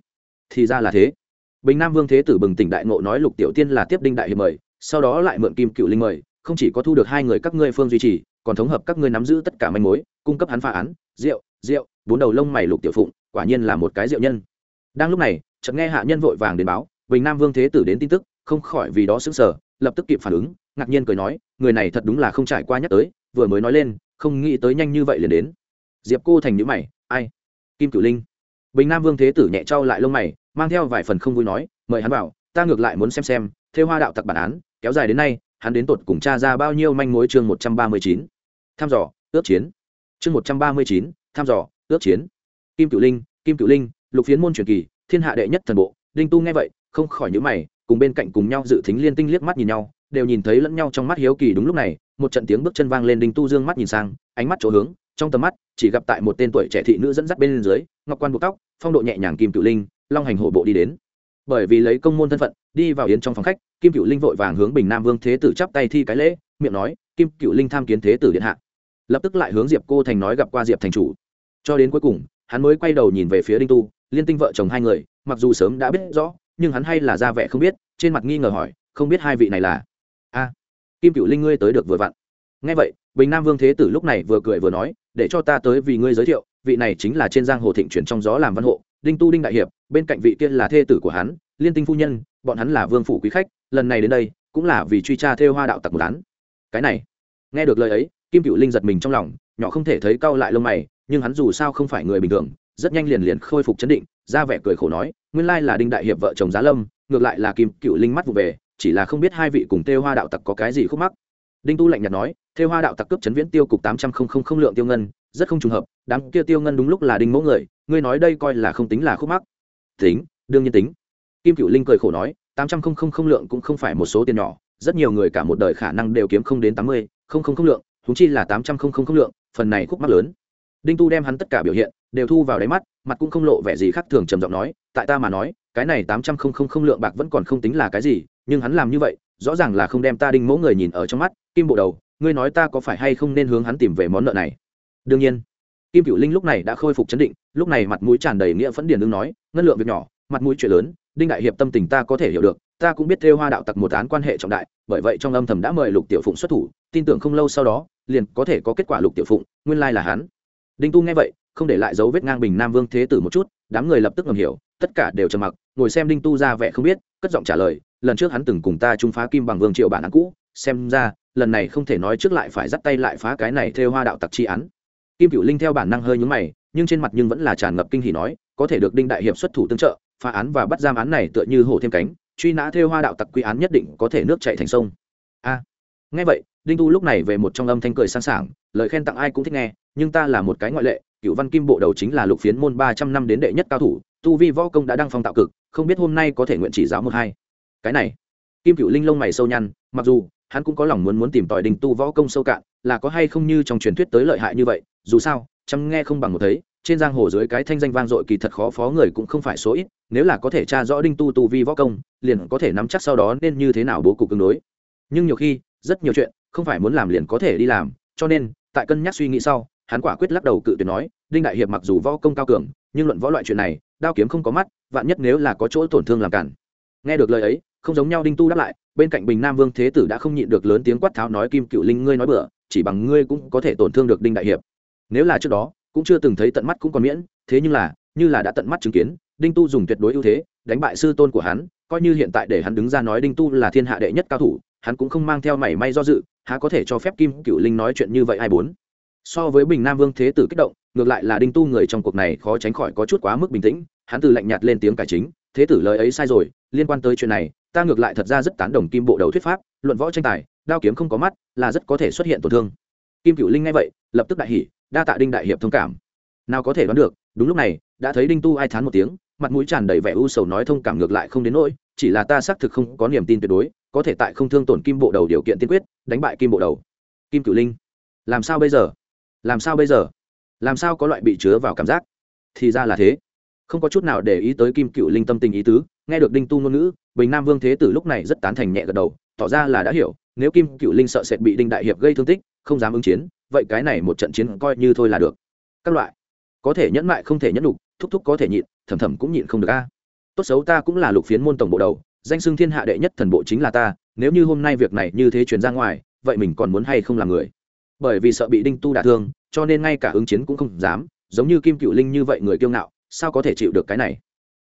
S1: Thì ra là thế. Bình nam vương thế tử bừng tỉnh đại ngộ nói lục tiểu tiên là tiếp đinh đại hiệp mời, sau đó lại mượn kim cựu linh mời, không chỉ có thu được hai người các ngươi phương duy trì, còn thống hợp các ngươi nắm giữ tất cả manh mối, cung cấp hắn phá án, rượu rượu, bốn đầu lông mày lục tiểu phụng, quả nhiên là một cái rượu nhân. Đang lúc này, chợt nghe hạ nhân vội vàng đến báo, bình nam vương thế tử đến tin tức, không khỏi vì đó sững sờ, lập tức kịp phản ứng ngạc nhiên cười nói, người này thật đúng là không trải qua nhắc tới, vừa mới nói lên, không nghĩ tới nhanh như vậy liền đến. Diệp cô thành nhữ mày, ai? Kim cửu linh. Bình nam vương thế tử nhẹ trao lại lông mày, mang theo vài phần không vui nói, mời hắn vào, ta ngược lại muốn xem xem theo hoa đạo tặc bản án, kéo dài đến nay, hắn đến tột cùng cha ra bao nhiêu manh mối chương một trăm ba mươi chín. Thăm dò, ước chiến. Chương một trăm ba mươi chín thăm dò, ước chiến. Kim cửu linh, kim cửu linh, lục phiến môn truyền kỳ, thiên hạ đệ nhất thần bộ. Đinh tu nghe vậy, không khỏi nhữ mày, cùng bên cạnh cùng nhau dự thính liên tinh liếc mắt nhìn nhau đều nhìn thấy lẫn nhau trong mắt hiếu kỳ đúng lúc này, một trận tiếng bước chân vang lên đinh tu dương mắt nhìn sang, ánh mắt chỗ hướng, trong tầm mắt, chỉ gặp tại một tên tuổi trẻ thị nữ dẫn dắt bên dưới, ngọc quan buộc tóc, phong độ nhẹ nhàng kim cựu linh, long hành hổ bộ đi đến. Bởi vì lấy công môn thân phận, đi vào yến trong phòng khách, kim cựu linh vội vàng hướng bình nam vương thế tử chắp tay thi cái lễ, miệng nói, kim cựu linh tham kiến thế tử điện hạ. Lập tức lại hướng diệp cô thành nói gặp qua diệp thành chủ. Cho đến cuối cùng, hắn mới quay đầu nhìn về phía đinh tu, liên tinh vợ chồng hai người, mặc dù sớm đã biết rõ, nhưng hắn hay là ra vẻ không biết, trên mặt nghi ngờ hỏi, không biết hai vị này là? Kim cựu linh ngươi tới được vừa vặn. Ngay vậy, bình nam vương thế tử lúc này vừa cười vừa nói, để cho ta tới vì ngươi giới thiệu, vị này chính là trên giang hồ thịnh chuyển trong gió làm văn hộ, đinh tu đinh đại hiệp, bên cạnh vị kia là thê tử của hắn, liên tinh phu nhân, bọn hắn là vương phủ quý khách, lần này đến đây, cũng là vì truy tra theo hoa đạo tặc một án. Cái này, nghe được lời ấy, kim cựu linh giật mình trong lòng, nhỏ không thể thấy cau lại lông mày, nhưng hắn dù sao không phải người bình thường, rất nhanh liền liền khôi phục chấn định, ra vẻ cười khổ nói, nguyên lai là đinh đại hiệp vợ chồng giá lâm, ngược lại là kim cựu linh mắt vụ về chỉ là không biết hai vị cùng Têu hoa đạo tặc có cái gì khúc mắc đinh tu lạnh nhạt nói Têu hoa đạo tặc cướp chấn viễn tiêu cục tám trăm không không không lượng tiêu ngân rất không trùng hợp đám kia tiêu ngân đúng lúc là đinh mẫu người ngươi nói đây coi là không tính là khúc mắc tính đương nhiên tính kim cựu linh cười khổ nói tám trăm không không không lượng cũng không phải một số tiền nhỏ rất nhiều người cả một đời khả năng đều kiếm không đến tám mươi không không không lượng huống chi là tám trăm không không không lượng phần này khúc mắc lớn đinh tu đem hắn tất cả biểu hiện đều thu vào đáy mắt mặt cũng không lộ vẻ gì khác thường trầm giọng nói tại ta mà nói cái này tám trăm không không không lượng bạc vẫn còn không tính là cái gì nhưng hắn làm như vậy, rõ ràng là không đem ta đinh mẫu người nhìn ở trong mắt, kim bộ đầu, ngươi nói ta có phải hay không nên hướng hắn tìm về món nợ này? Đương nhiên. Kim cựu linh lúc này đã khôi phục chấn định, lúc này mặt mũi tràn đầy nghĩa phẫn điền đương nói, ngân lượng việc nhỏ, mặt mũi chuyện lớn, đinh đại hiệp tâm tình ta có thể hiểu được, ta cũng biết theo hoa đạo tặc một án quan hệ trọng đại, bởi vậy trong âm thầm đã mời lục tiểu phụng xuất thủ, tin tưởng không lâu sau đó, liền có thể có kết quả lục tiểu phụng, nguyên lai là hắn. Đinh tu nghe vậy, không để lại dấu vết ngang bình nam vương thế tử một chút, đám người lập tức ngầm hiểu, tất cả đều trầm mặc, ngồi xem đinh tu ra vẻ không biết, cất giọng trả lời lần trước hắn từng cùng ta trung phá kim bằng vương triệu bản án cũ xem ra lần này không thể nói trước lại phải dắt tay lại phá cái này theo hoa đạo tặc chi án. Kim cựu linh theo bản năng hơi nhúng mày nhưng trên mặt nhưng vẫn là tràn ngập kinh hỉ nói có thể được đinh đại hiệp xuất thủ tương trợ phá án và bắt giam án này tựa như hổ thêm cánh truy nã theo hoa đạo tặc quy án nhất định có thể nước chạy thành sông. A. À, nghe vậy đinh tu lúc này về một trong âm thanh cười sang sảng lời khen tặng ai cũng thích nghe nhưng ta là một cái ngoại lệ cựu văn kim bộ đầu chính là lục phiến môn ba trăm năm đến đệ nhất cao thủ tu vi võ công đã đăng phong tạo cực không biết hôm nay có thể nguyện chỉ giáo một hai cái này. Kim cựu linh lông mày sâu nhăn, mặc dù, hắn cũng có lòng muốn muốn tìm tòi đình tu võ công sâu cạn, là có hay không như trong truyền thuyết tới lợi hại như vậy, dù sao, chăm nghe không bằng một thấy, trên giang hồ dưới cái thanh danh vang dội kỳ thật khó phó người cũng không phải số ít, nếu là có thể tra rõ đinh tu tu vi võ công, liền có thể nắm chắc sau đó nên như thế nào bố cục tương đối. Nhưng nhiều khi, rất nhiều chuyện, không phải muốn làm liền có thể đi làm, cho nên, tại cân nhắc suy nghĩ sau, hắn quả quyết lắc đầu cự tuyệt nói, đinh đại hiệp mặc dù võ công cao cường, nhưng luận võ loại chuyện này, đao kiếm không có mắt, vạn nhất nếu là có chỗ tổn thương làm cản. Nghe được lời ấy không giống nhau đinh tu đáp lại, bên cạnh bình nam vương thế tử đã không nhịn được lớn tiếng quát tháo nói kim cựu linh, ngươi nói bừa, chỉ bằng ngươi cũng có thể tổn thương được đinh đại hiệp. Nếu là trước đó, cũng chưa từng thấy tận mắt cũng còn miễn, thế nhưng là, như là đã tận mắt chứng kiến, đinh tu dùng tuyệt đối ưu thế, đánh bại sư tôn của hắn, coi như hiện tại để hắn đứng ra nói đinh tu là thiên hạ đệ nhất cao thủ, hắn cũng không mang theo mảy may do dự, há có thể cho phép kim cựu linh nói chuyện như vậy ai bốn so với bình nam vương thế tử kích động, ngược lại là đinh tu người trong cuộc này khó tránh khỏi có chút quá mức bình tĩnh, hắn từ lạnh nhạt lên tiếng cải chính, thế tử lời ấy sai rồi liên quan tới chuyện này, ta ngược lại thật ra rất tán đồng kim bộ đầu thuyết pháp, luận võ tranh tài, đao kiếm không có mắt, là rất có thể xuất hiện tổn thương. Kim cựu linh nghe vậy, lập tức đại hỉ, đa tạ đinh đại hiệp thông cảm. Nào có thể đoán được, đúng lúc này, đã thấy đinh tu ai thán một tiếng, mặt mũi tràn đầy vẻ u sầu nói thông cảm ngược lại không đến nỗi, chỉ là ta xác thực không có niềm tin tuyệt đối, có thể tại không thương tổn kim bộ đầu điều kiện tiên quyết, đánh bại kim bộ đầu. Kim cựu linh, làm sao bây giờ? Làm sao bây giờ? Làm sao có loại bị chứa vào cảm giác? Thì ra là thế. Không có chút nào để ý tới kim cựu linh tâm tình ý tứ nghe được đinh tu ngôn ngữ, bình nam vương thế tử lúc này rất tán thành nhẹ gật đầu, tỏ ra là đã hiểu, nếu kim cựu linh sợ sệt bị đinh đại hiệp gây thương tích, không dám ứng chiến, vậy cái này một trận chiến coi như thôi là được. Các loại, có thể nhẫn mại không thể nhẫn đục thúc thúc có thể nhịn, thầm thầm cũng nhịn không được a. Tốt xấu ta cũng là lục phiến môn tổng bộ đầu, danh xưng thiên hạ đệ nhất thần bộ chính là ta, nếu như hôm nay việc này như thế truyền ra ngoài, vậy mình còn muốn hay không làm người? Bởi vì sợ bị đinh tu đả thương, cho nên ngay cả ứng chiến cũng không dám, giống như kim cựu linh như vậy người kiêu ngạo, sao có thể chịu được cái này?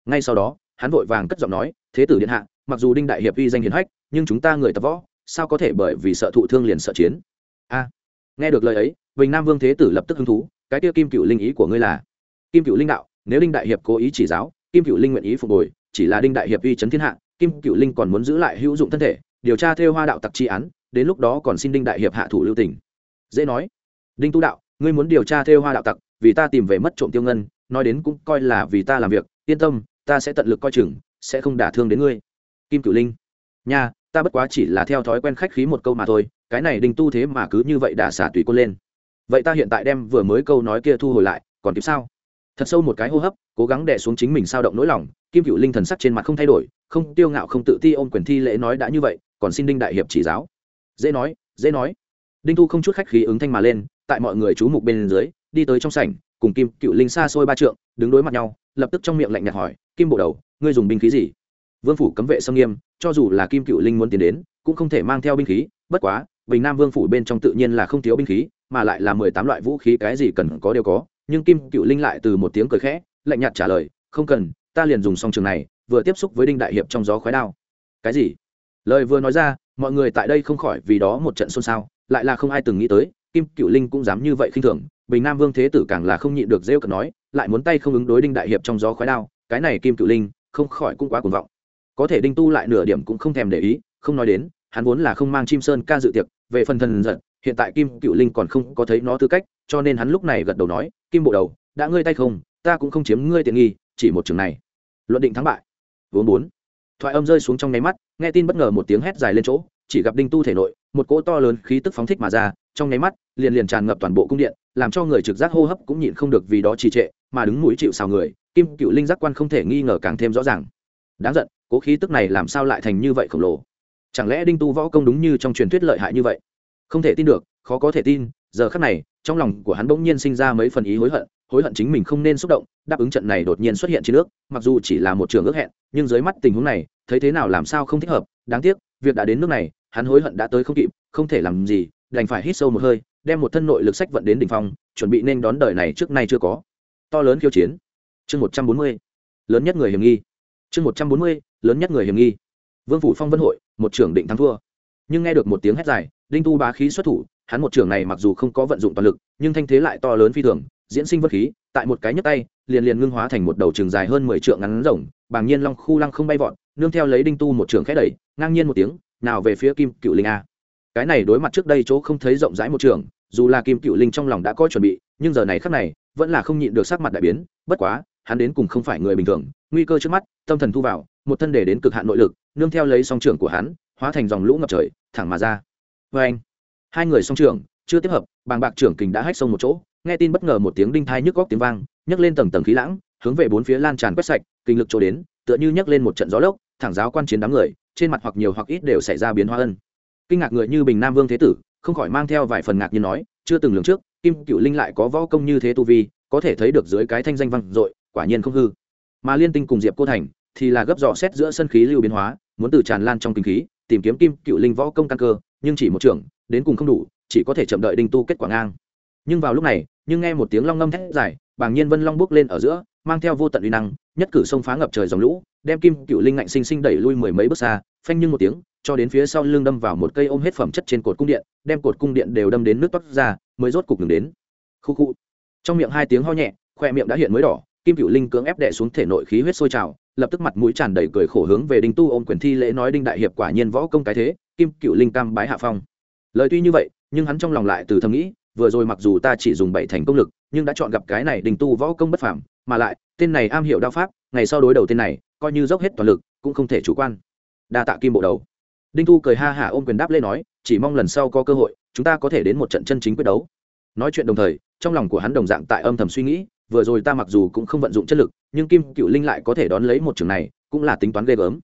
S1: Ngay sau đó hắn vội vàng cất giọng nói, thế tử điện hạ, mặc dù đinh đại hiệp uy danh hiền hách, nhưng chúng ta người tập võ, sao có thể bởi vì sợ thụ thương liền sợ chiến? A, nghe được lời ấy, bình nam vương thế tử lập tức hứng thú, cái kia kim cựu linh ý của ngươi là, kim cựu linh đạo, nếu đinh đại hiệp cố ý chỉ giáo, kim cựu linh nguyện ý phục hồi, chỉ là đinh đại hiệp uy chấn thiên hạ, kim cựu linh còn muốn giữ lại hữu dụng thân thể, điều tra theo hoa đạo tặc tri án, đến lúc đó còn xin đinh đại hiệp hạ thủ lưu tỉnh dễ nói. Đinh tu đạo, ngươi muốn điều tra theo hoa đạo tặc, vì ta tìm về mất trộm tiêu ngân, nói đến cũng coi là vì ta làm việc, yên tâm ta sẽ tận lực coi chừng, sẽ không đả thương đến ngươi. Kim cửu linh, nha, ta bất quá chỉ là theo thói quen khách khí một câu mà thôi, cái này đinh tu thế mà cứ như vậy đả xả tùy quân lên. Vậy ta hiện tại đem vừa mới câu nói kia thu hồi lại, còn kịp sao? Thật sâu một cái hô hấp, cố gắng đè xuống chính mình sao động nỗi lòng, kim cựu linh thần sắc trên mặt không thay đổi, không tiêu ngạo không tự ti ôm quyền thi lễ nói đã như vậy, còn xin đinh đại hiệp chỉ giáo. Dễ nói dễ nói. Đinh tu không chút khách khí ứng thanh mà lên, tại mọi người chú mục bên dưới, đi tới trong sảnh, cùng kim cựu linh xa xôi ba trượng, đứng đối mặt nhau lập tức trong miệng lạnh nhạt hỏi, kim bộ đầu, ngươi dùng binh khí gì? Vương phủ cấm vệ sâm nghiêm, cho dù là kim cựu linh muốn tiến đến, cũng không thể mang theo binh khí, bất quá, bình nam vương phủ bên trong tự nhiên là không thiếu binh khí, mà lại là mười tám loại vũ khí cái gì cần có đều có, nhưng kim cựu linh lại từ một tiếng cười khẽ, lạnh nhạt trả lời, không cần, ta liền dùng song trường này, vừa tiếp xúc với đinh đại hiệp trong gió khói đao. Cái gì? Lời vừa nói ra, mọi người tại đây không khỏi vì đó một trận xôn xao, lại là không ai từng nghĩ tới, kim cựu linh cũng dám như vậy khinh thường bình nam vương thế tử càng là không nhịn được rêu cợt nói, lại muốn tay không ứng đối đinh đại hiệp trong gió khói đao, cái này kim cựu linh, không khỏi cũng quá cuồng vọng. Có thể đinh tu lại nửa điểm cũng không thèm để ý, không nói đến, hắn vốn là không mang chim sơn ca dự tiệc, về phần thần giận, hiện tại kim cựu linh còn không có thấy nó tư cách, cho nên hắn lúc này gật đầu nói, kim bộ đầu, đã ngươi tay không, ta cũng không chiếm ngươi tiện nghi, chỉ một trường này. Luận định thắng bại. Vốn bốn. Thoại âm rơi xuống trong nháy mắt, nghe tin bất ngờ một tiếng hét dài lên chỗ, chỉ gặp đinh tu thể nội, một cỗ to lớn khí tức phóng thích mà ra trong nháy mắt, liền liền tràn ngập toàn bộ cung điện, làm cho người trực giác hô hấp cũng nhịn không được vì đó trì trệ, mà đứng mũi chịu xào người, kim cựu linh giác quan không thể nghi ngờ càng thêm rõ ràng. Đáng giận, cố khí tức này làm sao lại thành như vậy khổng lồ? Chẳng lẽ đinh tu võ công đúng như trong truyền thuyết lợi hại như vậy? Không thể tin được, khó có thể tin, giờ khắc này, trong lòng của hắn bỗng nhiên sinh ra mấy phần ý hối hận hối hận chính mình không nên xúc động, đáp ứng trận này đột nhiên xuất hiện trên nước, mặc dù chỉ là một trường ước hẹn, nhưng dưới mắt tình huống này, thấy thế nào làm sao không thích hợp, đáng tiếc, việc đã đến nước này, hắn hối hận đã tới không kịp, không thể làm gì đành phải hít sâu một hơi, đem một thân nội lực sách vận đến đỉnh phong, chuẩn bị nên đón đời này trước nay chưa có. To lớn khiêu chiến. Chương một trăm bốn mươi. Lớn nhất người hiểm nghi. Chương một trăm bốn mươi, lớn nhất người hiểm nghi. Vương phủ phong vân hội, một trưởng định thắng thua. Nhưng nghe được một tiếng hét dài, đinh tu bá khí xuất thủ, hắn một trưởng này mặc dù không có vận dụng toàn lực, nhưng thanh thế lại to lớn phi thường, diễn sinh vật khí, tại một cái nhấc tay, liền liền ngưng hóa thành một đầu trường dài hơn mười trượng ngắn rồng, bàng nhiên long khu lăng không bay vọt, nương theo lấy đinh tu một trường khẽ đẩy, ngang nhiên một tiếng, nào về phía kim cựu linh a cái này đối mặt trước đây chỗ không thấy rộng rãi một trường, dù là kim cựu linh trong lòng đã có chuẩn bị, nhưng giờ này khắc này, vẫn là không nhịn được sắc mặt đại biến, bất quá, hắn đến cùng không phải người bình thường, nguy cơ trước mắt, tâm thần thu vào, một thân để đến cực hạn nội lực, nương theo lấy song trưởng của hắn, hóa thành dòng lũ ngập trời, thẳng mà ra. Vê anh hai người song trưởng, chưa tiếp hợp, bàng bạc trưởng kình đã hách sông một chỗ, nghe tin bất ngờ một tiếng đinh thai nhức góc tiếng vang, nhấc lên tầng tầng khí lãng, hướng về bốn phía lan tràn quét sạch, kinh lực chỗ đến, tựa như nhấc lên một trận gió lốc, thẳng giáo quan chiến đám người, trên mặt hoặc nhiều hoặc ít đều xảy ra biến hóa ân kinh ngạc người như bình nam vương thế tử, không khỏi mang theo vài phần ngạc như nói, chưa từng lường trước, kim cựu linh lại có võ công như thế tu vi, có thể thấy được dưới cái thanh danh văn dội, quả nhiên không hư. Mà liên tinh cùng diệp cô thành thì là gấp dò xét giữa sân khí lưu biến hóa, muốn từ tràn lan trong kinh khí, tìm kiếm kim cựu linh võ công căn cơ, nhưng chỉ một trưởng đến cùng không đủ, chỉ có thể chậm đợi đinh tu kết quả ngang. Nhưng vào lúc này, nhưng nghe một tiếng long ngâm thét dài, bàng nhiên vân long bước lên ở giữa, mang theo vô tận uy năng, nhất cử sông phá ngập trời dòng lũ, đem kim cựu linh ngạnh sinh sinh đẩy lui mười mấy bước xa, phanh nhưng một tiếng cho đến phía sau lưng đâm vào một cây ôm hết phẩm chất trên cột cung điện, đem cột cung điện đều đâm đến nước toát ra, mới rốt cục đường đến. Khu khu. Trong miệng hai tiếng ho nhẹ, khoe miệng đã hiện mới đỏ, kim cựu linh cưỡng ép đệ xuống thể nội khí huyết sôi trào, lập tức mặt mũi tràn đầy cười khổ hướng về đinh tu ôm quyền thi lễ nói đinh đại hiệp quả nhiên võ công cái thế, kim cựu linh cam bái hạ phong. Lời tuy như vậy, nhưng hắn trong lòng lại từ thầm nghĩ, vừa rồi mặc dù ta chỉ dùng bảy thành công lực, nhưng đã chọn gặp cái này Đinh tu võ công bất phàm, mà lại, tên này am hiểu đao pháp, ngày sau đối đầu tên này, coi như dốc hết toàn lực, cũng không thể chủ quan. Đa tạ kim bộ đầu đinh Thu cười ha hả ôm quyền đáp lê nói, chỉ mong lần sau có cơ hội, chúng ta có thể đến một trận chân chính quyết đấu. Nói chuyện đồng thời, trong lòng của hắn đồng dạng tại âm thầm suy nghĩ, vừa rồi ta mặc dù cũng không vận dụng chất lực, nhưng kim cựu linh lại có thể đón lấy một trường này, cũng là tính toán ghê gớm.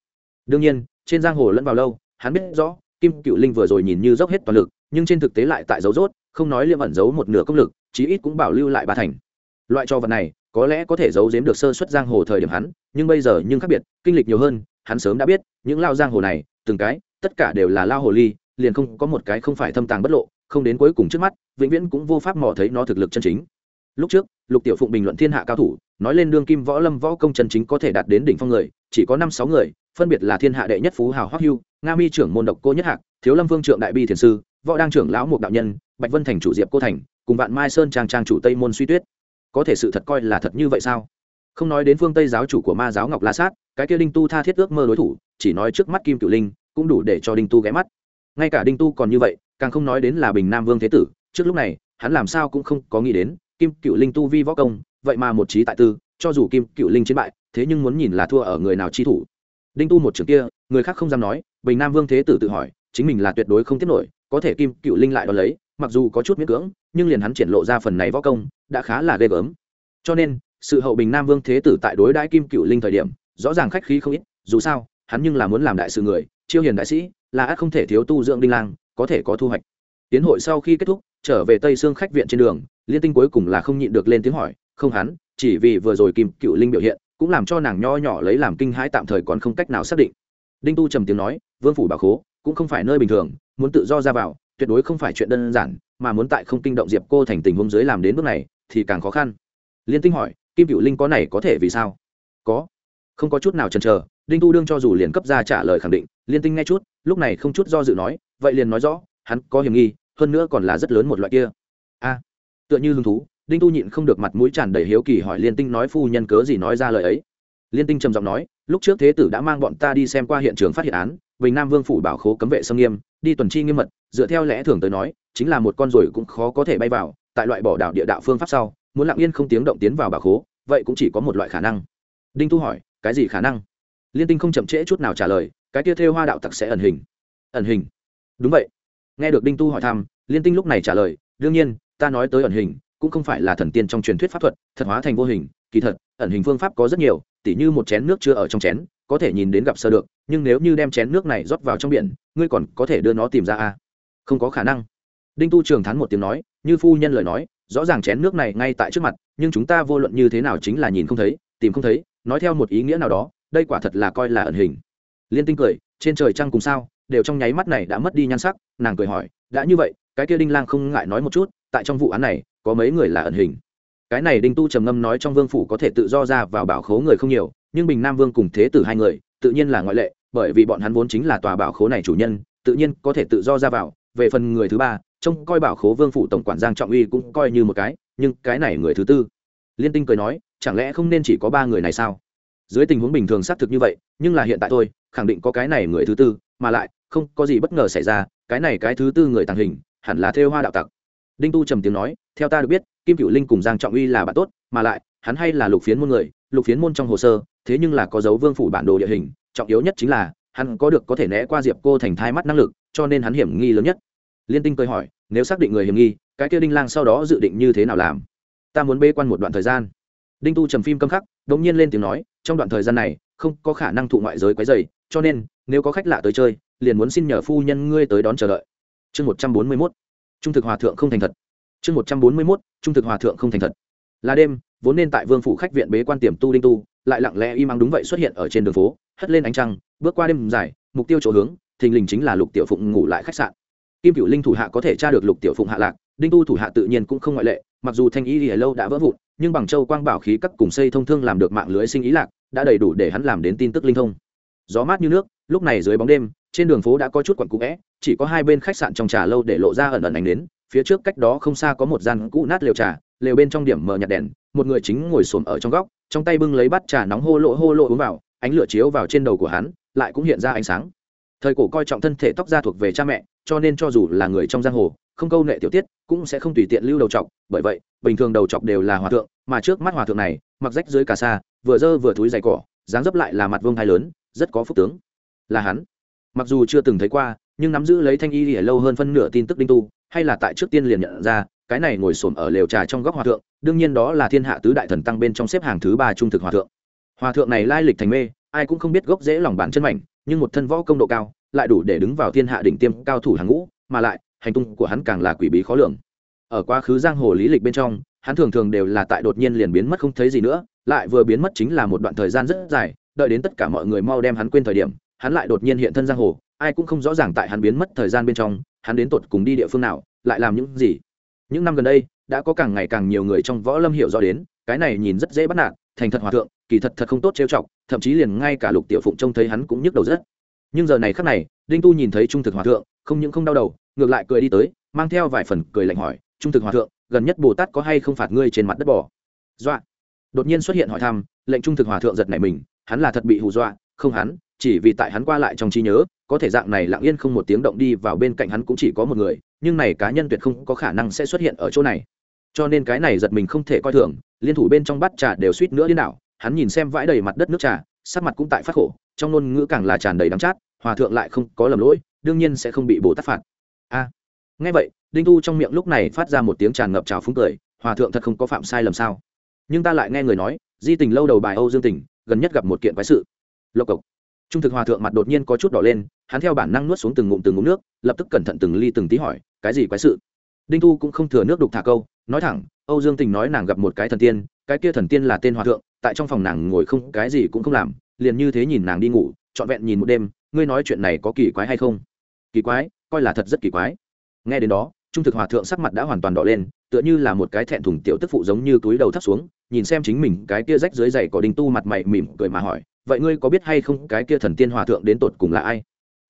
S1: Đương nhiên, trên giang hồ lẫn vào lâu, hắn biết rõ, kim cựu linh vừa rồi nhìn như dốc hết toàn lực, nhưng trên thực tế lại tại dấu rốt, không nói liêm ẩn giấu một nửa công lực, chí ít cũng bảo lưu lại ba thành. Loại cho vật này, có lẽ có thể giấu giếm được sơ xuất giang hồ thời điểm hắn, nhưng bây giờ nhưng khác biệt, kinh lịch nhiều hơn, hắn sớm đã biết, những lao giang hồ này, từng cái tất cả đều là lao hồ ly, liền không có một cái không phải thâm tàng bất lộ, không đến cuối cùng trước mắt, vĩnh viễn cũng vô pháp mò thấy nó thực lực chân chính. Lúc trước, lục tiểu phụng bình luận thiên hạ cao thủ, nói lên đương kim võ lâm võ công chân chính có thể đạt đến đỉnh phong người, chỉ có năm sáu người, phân biệt là thiên hạ đệ nhất phú hào hoắc hưu, nga mi trưởng môn độc cô nhất hạc, thiếu lâm vương trượng đại bi thiền sư, võ đang trưởng lão mục đạo nhân, bạch vân thành chủ diệp cô thành, cùng vạn mai sơn trang trang chủ tây môn suy tuyết. Có thể sự thật coi là thật như vậy sao? Không nói đến phương tây giáo chủ của ma giáo ngọc la sát, cái kia đinh tu tha thiết ước mơ đối thủ, chỉ nói trước mắt kim cửu linh cũng đủ để cho đinh tu ghé mắt. Ngay cả đinh tu còn như vậy, càng không nói đến là bình nam vương thế tử, trước lúc này, hắn làm sao cũng không có nghĩ đến, kim cựu linh tu vi võ công, vậy mà một trí tại tư, cho dù kim cựu linh chiến bại, thế nhưng muốn nhìn là thua ở người nào chi thủ. Đinh tu một trường kia, người khác không dám nói, bình nam vương thế tử tự hỏi, chính mình là tuyệt đối không tiếp nổi, có thể kim cựu linh lại đón lấy, mặc dù có chút miễn cưỡng, nhưng liền hắn triển lộ ra phần này võ công, đã khá là ghê gớm. Cho nên, sự hậu bình nam vương thế tử tại đối đãi kim cựu linh thời điểm, rõ ràng khách khí không ít, dù sao hắn nhưng là muốn làm đại sự người, chiêu hiền đại sĩ, là ác không thể thiếu tu dưỡng đinh lang, có thể có thu hoạch. Tiến hội sau khi kết thúc, trở về tây sương khách viện trên đường, liên tinh cuối cùng là không nhịn được lên tiếng hỏi, không hắn, chỉ vì vừa rồi kim cựu linh biểu hiện, cũng làm cho nàng nho nhỏ lấy làm kinh hãi tạm thời còn không cách nào xác định. Đinh tu trầm tiếng nói, vương phủ bảo khố, cũng không phải nơi bình thường, muốn tự do ra vào, tuyệt đối không phải chuyện đơn giản, mà muốn tại không kinh động diệp cô thành tình huống dưới làm đến bước này, thì càng khó khăn. Liên tinh hỏi, kim cựu linh có này có thể vì sao? Có. Không có chút nào chần chờ đinh tu đương cho dù liền cấp ra trả lời khẳng định, liên tinh nghe chút, lúc này không chút do dự nói, vậy liền nói rõ, hắn có hiểm nghi, hơn nữa còn là rất lớn một loại kia. A à, tựa như hứng thú, đinh tu nhịn không được mặt mũi tràn đầy hiếu kỳ hỏi liên tinh nói phu nhân cớ gì nói ra lời ấy. Liên tinh trầm giọng nói, lúc trước thế tử đã mang bọn ta đi xem qua hiện trường phát hiện án, bình nam vương phủ bảo khố cấm vệ sâm nghiêm, đi tuần chi nghiêm mật, dựa theo lẽ thường tới nói, chính là một con ruồi cũng khó có thể bay vào, tại loại bỏ đảo địa đạo phương pháp sau, muốn lặng yên không tiếng động tiến vào bảo khố, vậy cũng chỉ có một loại khả năng. Đinh tu hỏi, cái gì khả năng? Liên tinh không chậm trễ chút nào trả lời, cái kia theo hoa đạo tặc sẽ ẩn hình. Ẩn hình? Đúng vậy. Nghe được đinh tu hỏi thăm, liên tinh lúc này trả lời, đương nhiên, ta nói tới ẩn hình, cũng không phải là thần tiên trong truyền thuyết pháp thuật, thật hóa thành vô hình, kỳ thật, ẩn hình phương pháp có rất nhiều, tỉ như một chén nước chưa ở trong chén, có thể nhìn đến gặp sơ được, nhưng nếu như đem chén nước này rót vào trong biển, ngươi còn có thể đưa nó tìm ra à? không có khả năng. Đinh tu trường thắn một tiếng nói, như phu nhân lời nói, rõ ràng chén nước này ngay tại trước mặt, nhưng chúng ta vô luận như thế nào chính là nhìn không thấy, tìm không thấy, nói theo một ý nghĩa nào đó đây quả thật là coi là ẩn hình. Liên tinh cười, trên trời trăng cùng sao, đều trong nháy mắt này đã mất đi nhan sắc, nàng cười hỏi, đã như vậy, cái kia đinh lang không ngại nói một chút, tại trong vụ án này, có mấy người là ẩn hình? Cái này đinh tu trầm ngâm nói trong vương phủ có thể tự do ra vào bảo khố người không nhiều, nhưng bình nam vương cùng thế tử hai người, tự nhiên là ngoại lệ, bởi vì bọn hắn vốn chính là tòa bảo khố này chủ nhân, tự nhiên có thể tự do ra vào. Về phần người thứ ba, trông coi bảo khố vương phủ tổng quản giang trọng uy cũng coi như một cái, nhưng cái này người thứ tư. Liên tinh cười nói, chẳng lẽ không nên chỉ có ba người này sao? Dưới tình huống bình thường xác thực như vậy, nhưng là hiện tại tôi khẳng định có cái này người thứ tư, mà lại, không, có gì bất ngờ xảy ra, cái này cái thứ tư người tàng hình, hẳn là thêu hoa đạo tặc. Đinh tu trầm tiếng nói, theo ta được biết, kim cựu linh cùng giang trọng uy là bạn tốt, mà lại, hắn hay là lục phiến môn người, lục phiến môn trong hồ sơ, thế nhưng là có dấu vương phủ bản đồ địa hình, trọng yếu nhất chính là, hắn có được có thể né qua diệp cô thành thai mắt năng lực, cho nên hắn hiểm nghi lớn nhất. Liên tinh cười hỏi, nếu xác định người hiểm nghi, cái kia đinh lang sau đó dự định như thế nào làm? Ta muốn bê quan một đoạn thời gian. Đinh tu trầm phim câm khắc đ ỗ n g nhiên lên tiếng nói trong đoạn thời gian này, không có khả năng thụ ngoại giới quấy dày cho nên, nếu có khách lạ tới chơi, liền muốn xin nhờ phu nhân ngươi tới đón chờ đợi. Chương một trăm bốn mươi mốt, trung thực hòa thượng không thành thật. Chương một trăm bốn mươi mốt, trung thực hòa thượng không thành thật. Là đêm, vốn nên tại vương phủ khách viện bế quan tiềm tu đinh tu, lại lặng lẽ im ắng đúng vậy xuất hiện ở trên đường phố, hất lên ánh trăng, bước qua đêm dài, mục tiêu chỗ hướng, thình lình chính là lục tiểu phụng ngủ lại khách sạn. Kim cựu linh thủ hạ có thể tra được lục tiểu phụng hạ lạc, đinh tu thủ hạ tự nhiên cũng không ngoại lệ mặc dù thanh ý lìa lâu đã vỡ vụn, nhưng bằng châu quang bảo khí các cùng xây thông thương làm được mạng lưới sinh ý lạc, đã đầy đủ để hắn làm đến tin tức linh thông. Gió mát như nước, lúc này dưới bóng đêm, trên đường phố đã có chút quặn cũ vẽ chỉ có hai bên khách sạn trong trà lâu để lộ ra ẩn ẩn ánh đến phía trước cách đó không xa có một gian cũ nát lều trà, lều bên trong điểm mờ nhạt đèn, một người chính ngồi xổm ở trong góc, trong tay bưng lấy bát trà nóng hô lộ hô lộ uống vào, ánh lửa chiếu vào trên đầu của hắn, lại cũng hiện ra ánh sáng. Thời cổ coi trọng thân thể tóc da thuộc về cha mẹ, cho nên cho dù là người trong giang hồ, không câu nệ tiểu tiết cũng sẽ không tùy tiện lưu đầu chọc, bởi vậy, bình thường đầu chọc đều là hòa thượng, mà trước mắt hòa thượng này, mặc rách dưới cà sa, vừa dơ vừa túi dày cỏ, dáng dấp lại là mặt vương hai lớn, rất có phúc tướng. Là hắn. Mặc dù chưa từng thấy qua, nhưng nắm giữ lấy thanh y lìa lâu hơn phân nửa tin tức đinh tu, hay là tại trước tiên liền nhận ra, cái này ngồi xổm ở lều trà trong góc hòa thượng, đương nhiên đó là thiên hạ tứ đại thần tăng bên trong xếp hàng thứ ba trung thực hòa thượng. Hòa thượng này lai lịch thành mê, ai cũng không biết gốc dễ lòng bản chân mảnh, nhưng một thân võ công độ cao, lại đủ để đứng vào thiên hạ đỉnh tiêm cao thủ hàng ngũ, mà lại hành tung của hắn càng là quỷ bí khó lường. Ở quá khứ giang hồ lý lịch bên trong, hắn thường thường đều là tại đột nhiên liền biến mất không thấy gì nữa, lại vừa biến mất chính là một đoạn thời gian rất dài, đợi đến tất cả mọi người mau đem hắn quên thời điểm, hắn lại đột nhiên hiện thân giang hồ, ai cũng không rõ ràng tại hắn biến mất thời gian bên trong, hắn đến tột cùng đi địa phương nào, lại làm những gì. Những năm gần đây, đã có càng ngày càng nhiều người trong võ lâm hiểu rõ đến, cái này nhìn rất dễ bắt nạt, thành thật hòa thượng, kỳ thật thật không tốt trêu chọc, thậm chí liền ngay cả lục tiểu phụng trông thấy hắn cũng nhức đầu rất. Nhưng giờ này khắc này, đinh tu nhìn thấy trung thực hòa thượng không những không đau đầu, ngược lại cười đi tới, mang theo vài phần cười lạnh hỏi, trung thực hòa thượng, gần nhất bồ tát có hay không phạt ngươi trên mặt đất bỏ dọa. Đột nhiên xuất hiện hỏi thăm, lệnh trung thực hòa thượng giật này mình, hắn là thật bị hù dọa, không hắn, chỉ vì tại hắn qua lại trong trí nhớ, có thể dạng này lặng yên không một tiếng động đi vào bên cạnh hắn cũng chỉ có một người, nhưng này cá nhân tuyệt không có khả năng sẽ xuất hiện ở chỗ này. Cho nên cái này giật mình không thể coi thường, liên thủ bên trong bát trà đều suýt nữa điên đảo, hắn nhìn xem vãi đầy mặt đất nước trà, sắc mặt cũng tại phát khổ, trong ngôn ngữ càng là tràn đầy đắng chát, hòa thượng lại không có lầm lỗi đương nhiên sẽ không bị bồ tát phạt. A. À, nghe vậy đinh tu trong miệng lúc này phát ra một tiếng tràn ngập trào phúng cười hòa thượng thật không có phạm sai lầm sao? Nhưng ta lại nghe người nói di tình lâu đầu bài âu dương tình gần nhất gặp một kiện quái sự. Lộc cộc. Trung thực hòa thượng mặt đột nhiên có chút đỏ lên hắn theo bản năng nuốt xuống từng ngụm từng ngụm nước lập tức cẩn thận từng ly từng tí hỏi cái gì quái sự? Đinh tu cũng không thừa nước đục thả câu nói thẳng âu dương tình nói nàng gặp một cái thần tiên cái kia thần tiên là tên hòa thượng tại trong phòng nàng ngồi không cái gì cũng không làm liền như thế nhìn nàng đi ngủ trọn vẹn nhìn một đêm ngươi nói chuyện này có kỳ quái hay không? Kỳ quái, coi là thật rất kỳ quái. Nghe đến đó, trung thực hòa thượng sắc mặt đã hoàn toàn đỏ lên, tựa như là một cái thẹn thùng tiểu tức phụ giống như túi đầu thấp xuống, nhìn xem chính mình cái kia rách dưới dày có đinh tu mặt mày mỉm cười mà hỏi, vậy ngươi có biết hay không cái kia thần tiên hòa thượng đến tột cùng là ai?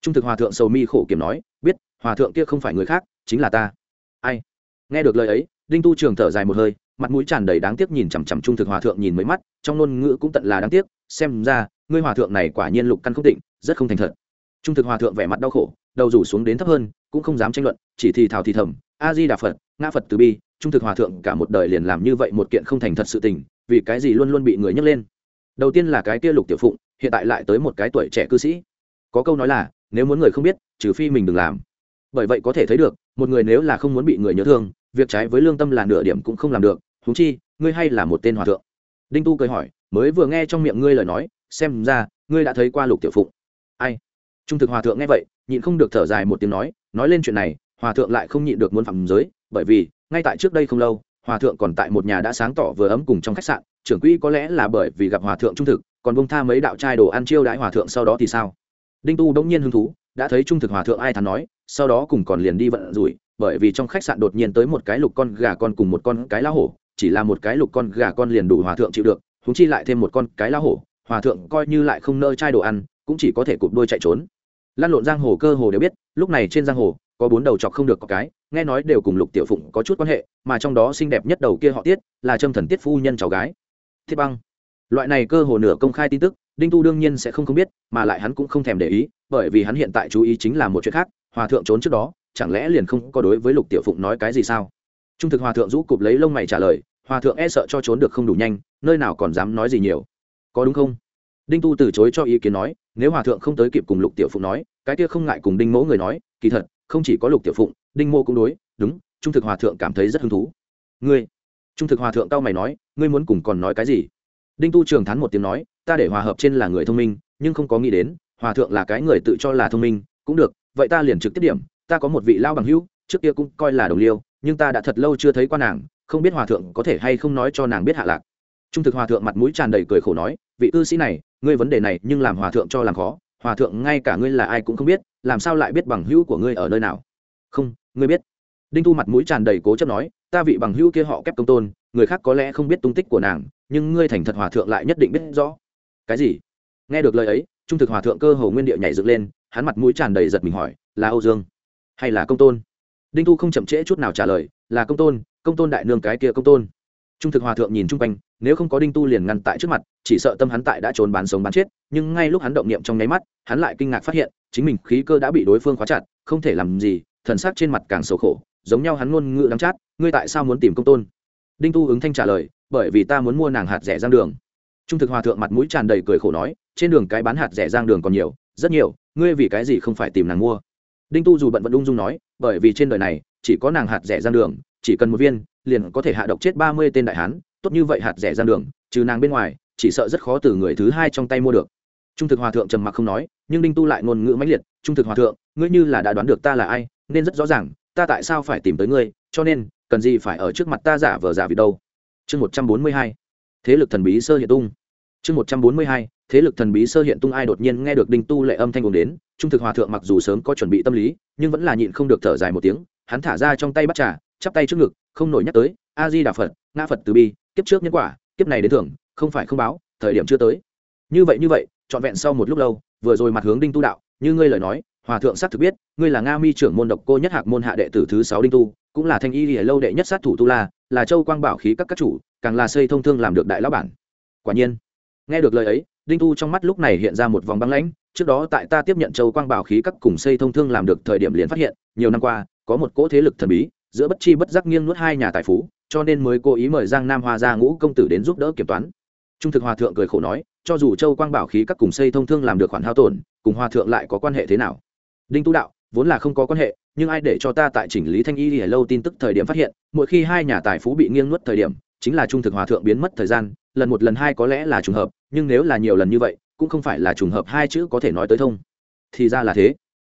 S1: Trung thực hòa thượng sầu mi khổ kiểm nói, biết, hòa thượng kia không phải người khác, chính là ta. Ai? Nghe được lời ấy, đinh tu trường thở dài một hơi, mặt mũi tràn đầy đáng tiếc nhìn chằm chằm trung thực hòa thượng nhìn mấy mắt, trong ngôn ngữ cũng tận là đáng tiếc, xem ra, ngươi hòa thượng này quả nhiên lục căn không tịnh, rất không thành thật. Trung thực hòa thượng vẻ mặt đau khổ đầu rủ xuống đến thấp hơn, cũng không dám tranh luận, chỉ thì thào thì thầm a di đà phật, ngã phật từ bi, trung thực hòa thượng, cả một đời liền làm như vậy một kiện không thành thật sự tình, vì cái gì luôn luôn bị người nhấc lên? Đầu tiên là cái kia lục tiểu phụng, hiện tại lại tới một cái tuổi trẻ cư sĩ. Có câu nói là, nếu muốn người không biết, trừ phi mình đừng làm. Bởi vậy có thể thấy được, một người nếu là không muốn bị người nhớ thương, việc trái với lương tâm là nửa điểm cũng không làm được thú chi, ngươi hay là một tên hòa thượng. Đinh tu cười hỏi, mới vừa nghe trong miệng ngươi lời nói, xem ra, ngươi đã thấy qua lục tiểu phụng. Ai? Trung thực hòa thượng nghe vậy, nhịn không được thở dài một tiếng nói nói lên chuyện này, hòa thượng lại không nhịn được muốn phạm giới, bởi vì, ngay tại trước đây không lâu, hòa thượng còn tại một nhà đã sáng tỏ vừa ấm cùng trong khách sạn, trưởng quỹ có lẽ là bởi vì gặp hòa thượng trung thực, còn bông tha mấy đạo trai đồ ăn chiêu đãi hòa thượng sau đó thì sao? Đinh tu bỗng nhiên hứng thú, đã thấy trung thực hòa thượng ai thắn nói, sau đó cùng còn liền đi vận rủi, bởi vì trong khách sạn đột nhiên tới một cái lục con gà con cùng một con cái lá hổ, chỉ là một cái lục con gà con liền đủ hòa thượng chịu được húng chi lại thêm một con cái lá hổ, hòa thượng coi như lại không nơ trai đồ ăn, cũng chỉ có thể cụp đôi chạy trốn lan lộn giang hồ cơ hồ đều biết, lúc này trên giang hồ, có bốn đầu chọc không được có cái, nghe nói đều cùng lục tiểu phụng có chút quan hệ, mà trong đó xinh đẹp nhất đầu kia họ tiết, là trâm thần tiết phu nhân cháu gái. Thiết băng. Loại này cơ hồ nửa công khai tin tức, đinh tu đương nhiên sẽ không không biết, mà lại hắn cũng không thèm để ý, bởi vì hắn hiện tại chú ý chính là một chuyện khác, hòa thượng trốn trước đó, chẳng lẽ liền không có đối với lục tiểu phụng nói cái gì sao? Trung thực hòa thượng rũ cụp lấy lông mày trả lời, hòa thượng e sợ cho trốn được không đủ nhanh, nơi nào còn dám nói gì nhiều. Có đúng không? Đinh tu từ chối cho ý kiến nói, nếu hòa thượng không tới kịp cùng lục tiểu phụng nói, cái kia không ngại cùng đinh mỗ người nói, kỳ thật, không chỉ có lục tiểu phụng, đinh mô cũng đối, đúng, trung thực hòa thượng cảm thấy rất hứng thú. Ngươi? Trung thực hòa thượng cao mày nói, ngươi muốn cùng còn nói cái gì? Đinh tu trường thán một tiếng nói, ta để hòa hợp trên là người thông minh, nhưng không có nghĩ đến, hòa thượng là cái người tự cho là thông minh, cũng được, vậy ta liền trực tiếp điểm, ta có một vị lao bằng hữu, trước kia cũng coi là đồng liêu, nhưng ta đã thật lâu chưa thấy qua nàng, không biết hòa thượng có thể hay không nói cho nàng biết hạ lạc. Trung thực hòa thượng mặt mũi tràn đầy cười khổ nói, vị cư sĩ này ngươi vấn đề này nhưng làm hòa thượng cho làm khó, hòa thượng ngay cả ngươi là ai cũng không biết, làm sao lại biết bằng hữu của ngươi ở nơi nào? Không, ngươi biết. Đinh Thu mặt mũi tràn đầy cố chấp nói, ta vị bằng hữu kia họ kép công tôn, người khác có lẽ không biết tung tích của nàng, nhưng ngươi thành thật hòa thượng lại nhất định biết rõ. Cái gì? Nghe được lời ấy, trung thực hòa thượng cơ hồ nguyên địa nhảy dựng lên, hắn mặt mũi tràn đầy giật mình hỏi, là âu dương hay là công tôn? Đinh Thu không chậm trễ chút nào trả lời, là công tôn công tôn đại nương cái kia công tôn trung thực hòa thượng nhìn chung quanh, nếu không có đinh tu liền ngăn tại trước mặt, chỉ sợ tâm hắn tại đã trốn bán sống bán chết, nhưng ngay lúc hắn động niệm trong nháy mắt, hắn lại kinh ngạc phát hiện, chính mình khí cơ đã bị đối phương khóa chặt, không thể làm gì, thần sắc trên mặt càng xấu khổ, giống nhau hắn ngôn ngữ đắng chát, ngươi tại sao muốn tìm công tôn? Đinh tu ứng thanh trả lời, bởi vì ta muốn mua nàng hạt rẻ giang đường. Trung thực hòa thượng mặt mũi tràn đầy cười khổ nói, trên đường cái bán hạt rẻ giang đường còn nhiều, rất nhiều, ngươi vì cái gì không phải tìm nàng mua? Đinh tu dù bận vẫn ung dung nói, bởi vì trên đời này, chỉ có nàng hạt rẻ giang đường, chỉ cần một viên liền có thể hạ độc chết ba mươi tên đại hán, tốt như vậy hạt rẻ gian đường, trừ nàng bên ngoài, chỉ sợ rất khó từ người thứ hai trong tay mua được. Trung thực hòa thượng trầm mặc không nói, nhưng đinh tu lại ngôn ngữ mãnh liệt, trung thực hòa thượng, ngươi như là đã đoán được ta là ai, nên rất rõ ràng, ta tại sao phải tìm tới ngươi, cho nên, cần gì phải ở trước mặt ta giả vờ giả vì đâu? Chương một trăm bốn mươi hai, thế lực thần bí sơ hiện tung. Chương một trăm bốn mươi hai, thế lực thần bí sơ hiện tung ai đột nhiên nghe được đinh tu lệ âm thanh cùng đến, trung thực hòa thượng mặc dù sớm có chuẩn bị tâm lý, nhưng vẫn là nhịn không được thở dài một tiếng, hắn thả ra trong tay bắt trà chắp tay trước ngực, không nổi nhắc tới, a di đà phật, ngã phật từ bi, kiếp trước nhân quả, kiếp này đến thưởng, không phải không báo, thời điểm chưa tới. Như vậy như vậy, trọn vẹn sau một lúc lâu, vừa rồi mặt hướng đinh tu đạo, như ngươi lời nói, hòa thượng xác thực biết, ngươi là nga mi trưởng môn độc cô nhất hạc môn hạ đệ tử thứ sáu đinh tu, cũng là thanh y lìa lâu đệ nhất sát thủ tu la, là châu quang bảo khí các các chủ, càng là xây thông thương làm được đại lão bản. Quả nhiên, nghe được lời ấy, đinh tu trong mắt lúc này hiện ra một vòng băng lãnh, trước đó tại ta tiếp nhận châu quang bảo khí các cùng xây thông thương làm được thời điểm liền phát hiện, nhiều năm qua, có một cỗ thế lực thần bí giữa bất chi bất giác nghiêng nuốt hai nhà tài phú, cho nên mới cố ý mời giang nam hoa ra ngũ công tử đến giúp đỡ kiểm toán. Trung thực hòa thượng cười khổ nói, cho dù châu quang bảo khí các cùng xây thông thương làm được khoản hao tổn, cùng hòa thượng lại có quan hệ thế nào? Đinh tu đạo, vốn là không có quan hệ, nhưng ai để cho ta tại chỉnh lý thanh y lìa lâu tin tức thời điểm phát hiện, mỗi khi hai nhà tài phú bị nghiêng nuốt thời điểm, chính là trung thực hòa thượng biến mất thời gian, lần một lần hai có lẽ là trùng hợp, nhưng nếu là nhiều lần như vậy, cũng không phải là trùng hợp hai chữ có thể nói tới thông. Thì ra là thế.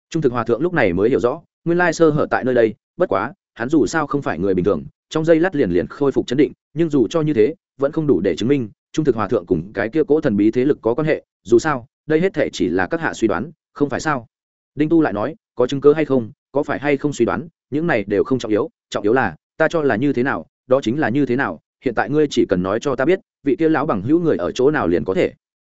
S1: Trung thực hòa thượng lúc này mới hiểu rõ, nguyên lai sơ hở tại nơi đây, bất quá hắn dù sao không phải người bình thường, trong giây lát liền liền khôi phục chấn định, nhưng dù cho như thế, vẫn không đủ để chứng minh, trung thực hòa thượng cùng cái kia cỗ thần bí thế lực có quan hệ, dù sao, đây hết thể chỉ là các hạ suy đoán, không phải sao? Đinh tu lại nói, có chứng cớ hay không, có phải hay không suy đoán, những này đều không trọng yếu trọng yếu là, ta cho là như thế nào, đó chính là như thế nào, hiện tại ngươi chỉ cần nói cho ta biết, vị kia lão bằng hữu người ở chỗ nào liền có thể.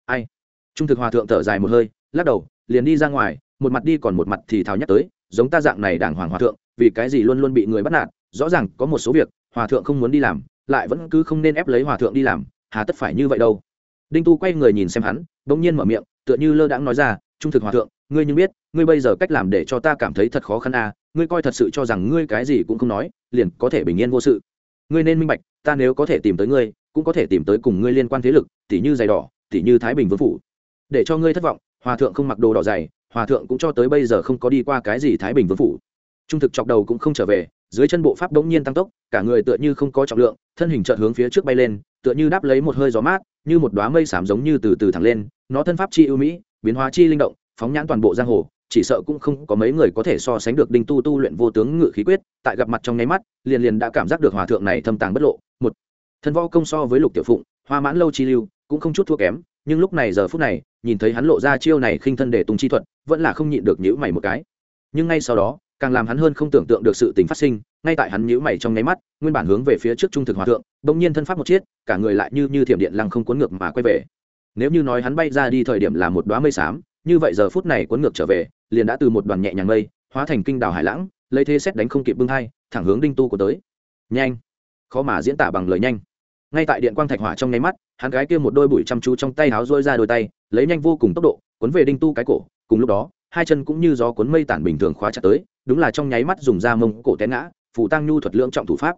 S1: Ai? Trung thực hòa thượng thở dài một hơi, lắc đầu, liền đi ra ngoài, một mặt đi còn một mặt thì thào nhắc tới, giống ta dạng này đàng hoàng hòa thượng vì cái gì luôn luôn bị người bắt nạt, rõ ràng có một số việc, hòa thượng không muốn đi làm, lại vẫn cứ không nên ép lấy hòa thượng đi làm, hà tất phải như vậy đâu. Đinh tu quay người nhìn xem hắn đ ỗ n g nhiên mở miệng, tựa như lơ đãng nói ra, trung thực hòa thượng, ngươi nhưng biết, ngươi bây giờ cách làm để cho ta cảm thấy thật khó khăn à ngươi coi thật sự cho rằng ngươi cái gì cũng không nói, liền có thể bình yên vô sự. Ngươi nên minh bạch, ta nếu có thể tìm tới ngươi, cũng có thể tìm tới cùng ngươi liên quan thế lực, tỉ như giày đỏ, tỉ như thái bình vương phủ. Để cho ngươi thất vọng, hòa thượng không mặc đồ đỏ dày, hòa thượng cũng cho tới bây giờ không có đi qua cái gì thái bình vương phủ trung thực chọc đầu cũng không trở về, dưới chân bộ pháp đống nhiên tăng tốc, cả người tựa như không có trọng lượng, thân hình chợt hướng phía trước bay lên, tựa như đáp lấy một hơi gió mát, như một đoá mây sảm giống như từ từ thẳng lên, nó thân pháp chi ưu mỹ, biến hóa chi linh động, phóng nhãn toàn bộ giang hồ, chỉ sợ cũng không có mấy người có thể so sánh được đinh tu tu luyện vô tướng ngự khí quyết, tại gặp mặt trong nháy mắt, liền liền đã cảm giác được hòa thượng này thâm tàng bất lộ. Một, thân võ công so với lục tiểu phụng, hoa mãn lâu chi lưu, cũng không chút thua kém, nhưng lúc này giờ phút này, nhìn thấy hắn lộ ra chiêu này khinh thân để tung chi thuật, vẫn là không nhịn được nhữ mày một cái. Nhưng ngay sau đó càng làm hắn hơn không tưởng tượng được sự tình phát sinh, ngay tại hắn nhíu mày trong nháy mắt, nguyên bản hướng về phía trước trung thực hòa thượng, bỗng nhiên thân pháp một chiết, cả người lại như như thiểm điện lăng không cuốn ngược mà quay về. Nếu như nói hắn bay ra đi thời điểm là một đóa mây xám, như vậy giờ phút này cuốn ngược trở về, liền đã từ một đoàn nhẹ nhàng mây, hóa thành kinh đảo hải lãng, lấy thế xét đánh không kịp bưng hai, thẳng hướng đinh tu của tới. Nhanh! Khó mà diễn tả bằng lời nhanh. Ngay tại điện quang thạch hỏa trong nháy mắt, hắn gái kia một đôi bụi chăm chú trong tay háo rôi ra đôi tay, lấy nhanh vô cùng tốc độ, cuốn về đinh tu cái cổ, cùng lúc đó, hai chân cũng như gió cuốn mây tản bình thường khóa chặt tới đúng là trong nháy mắt dùng da mông cổ té ngã phụ tăng nhu thuật lượng trọng thủ pháp.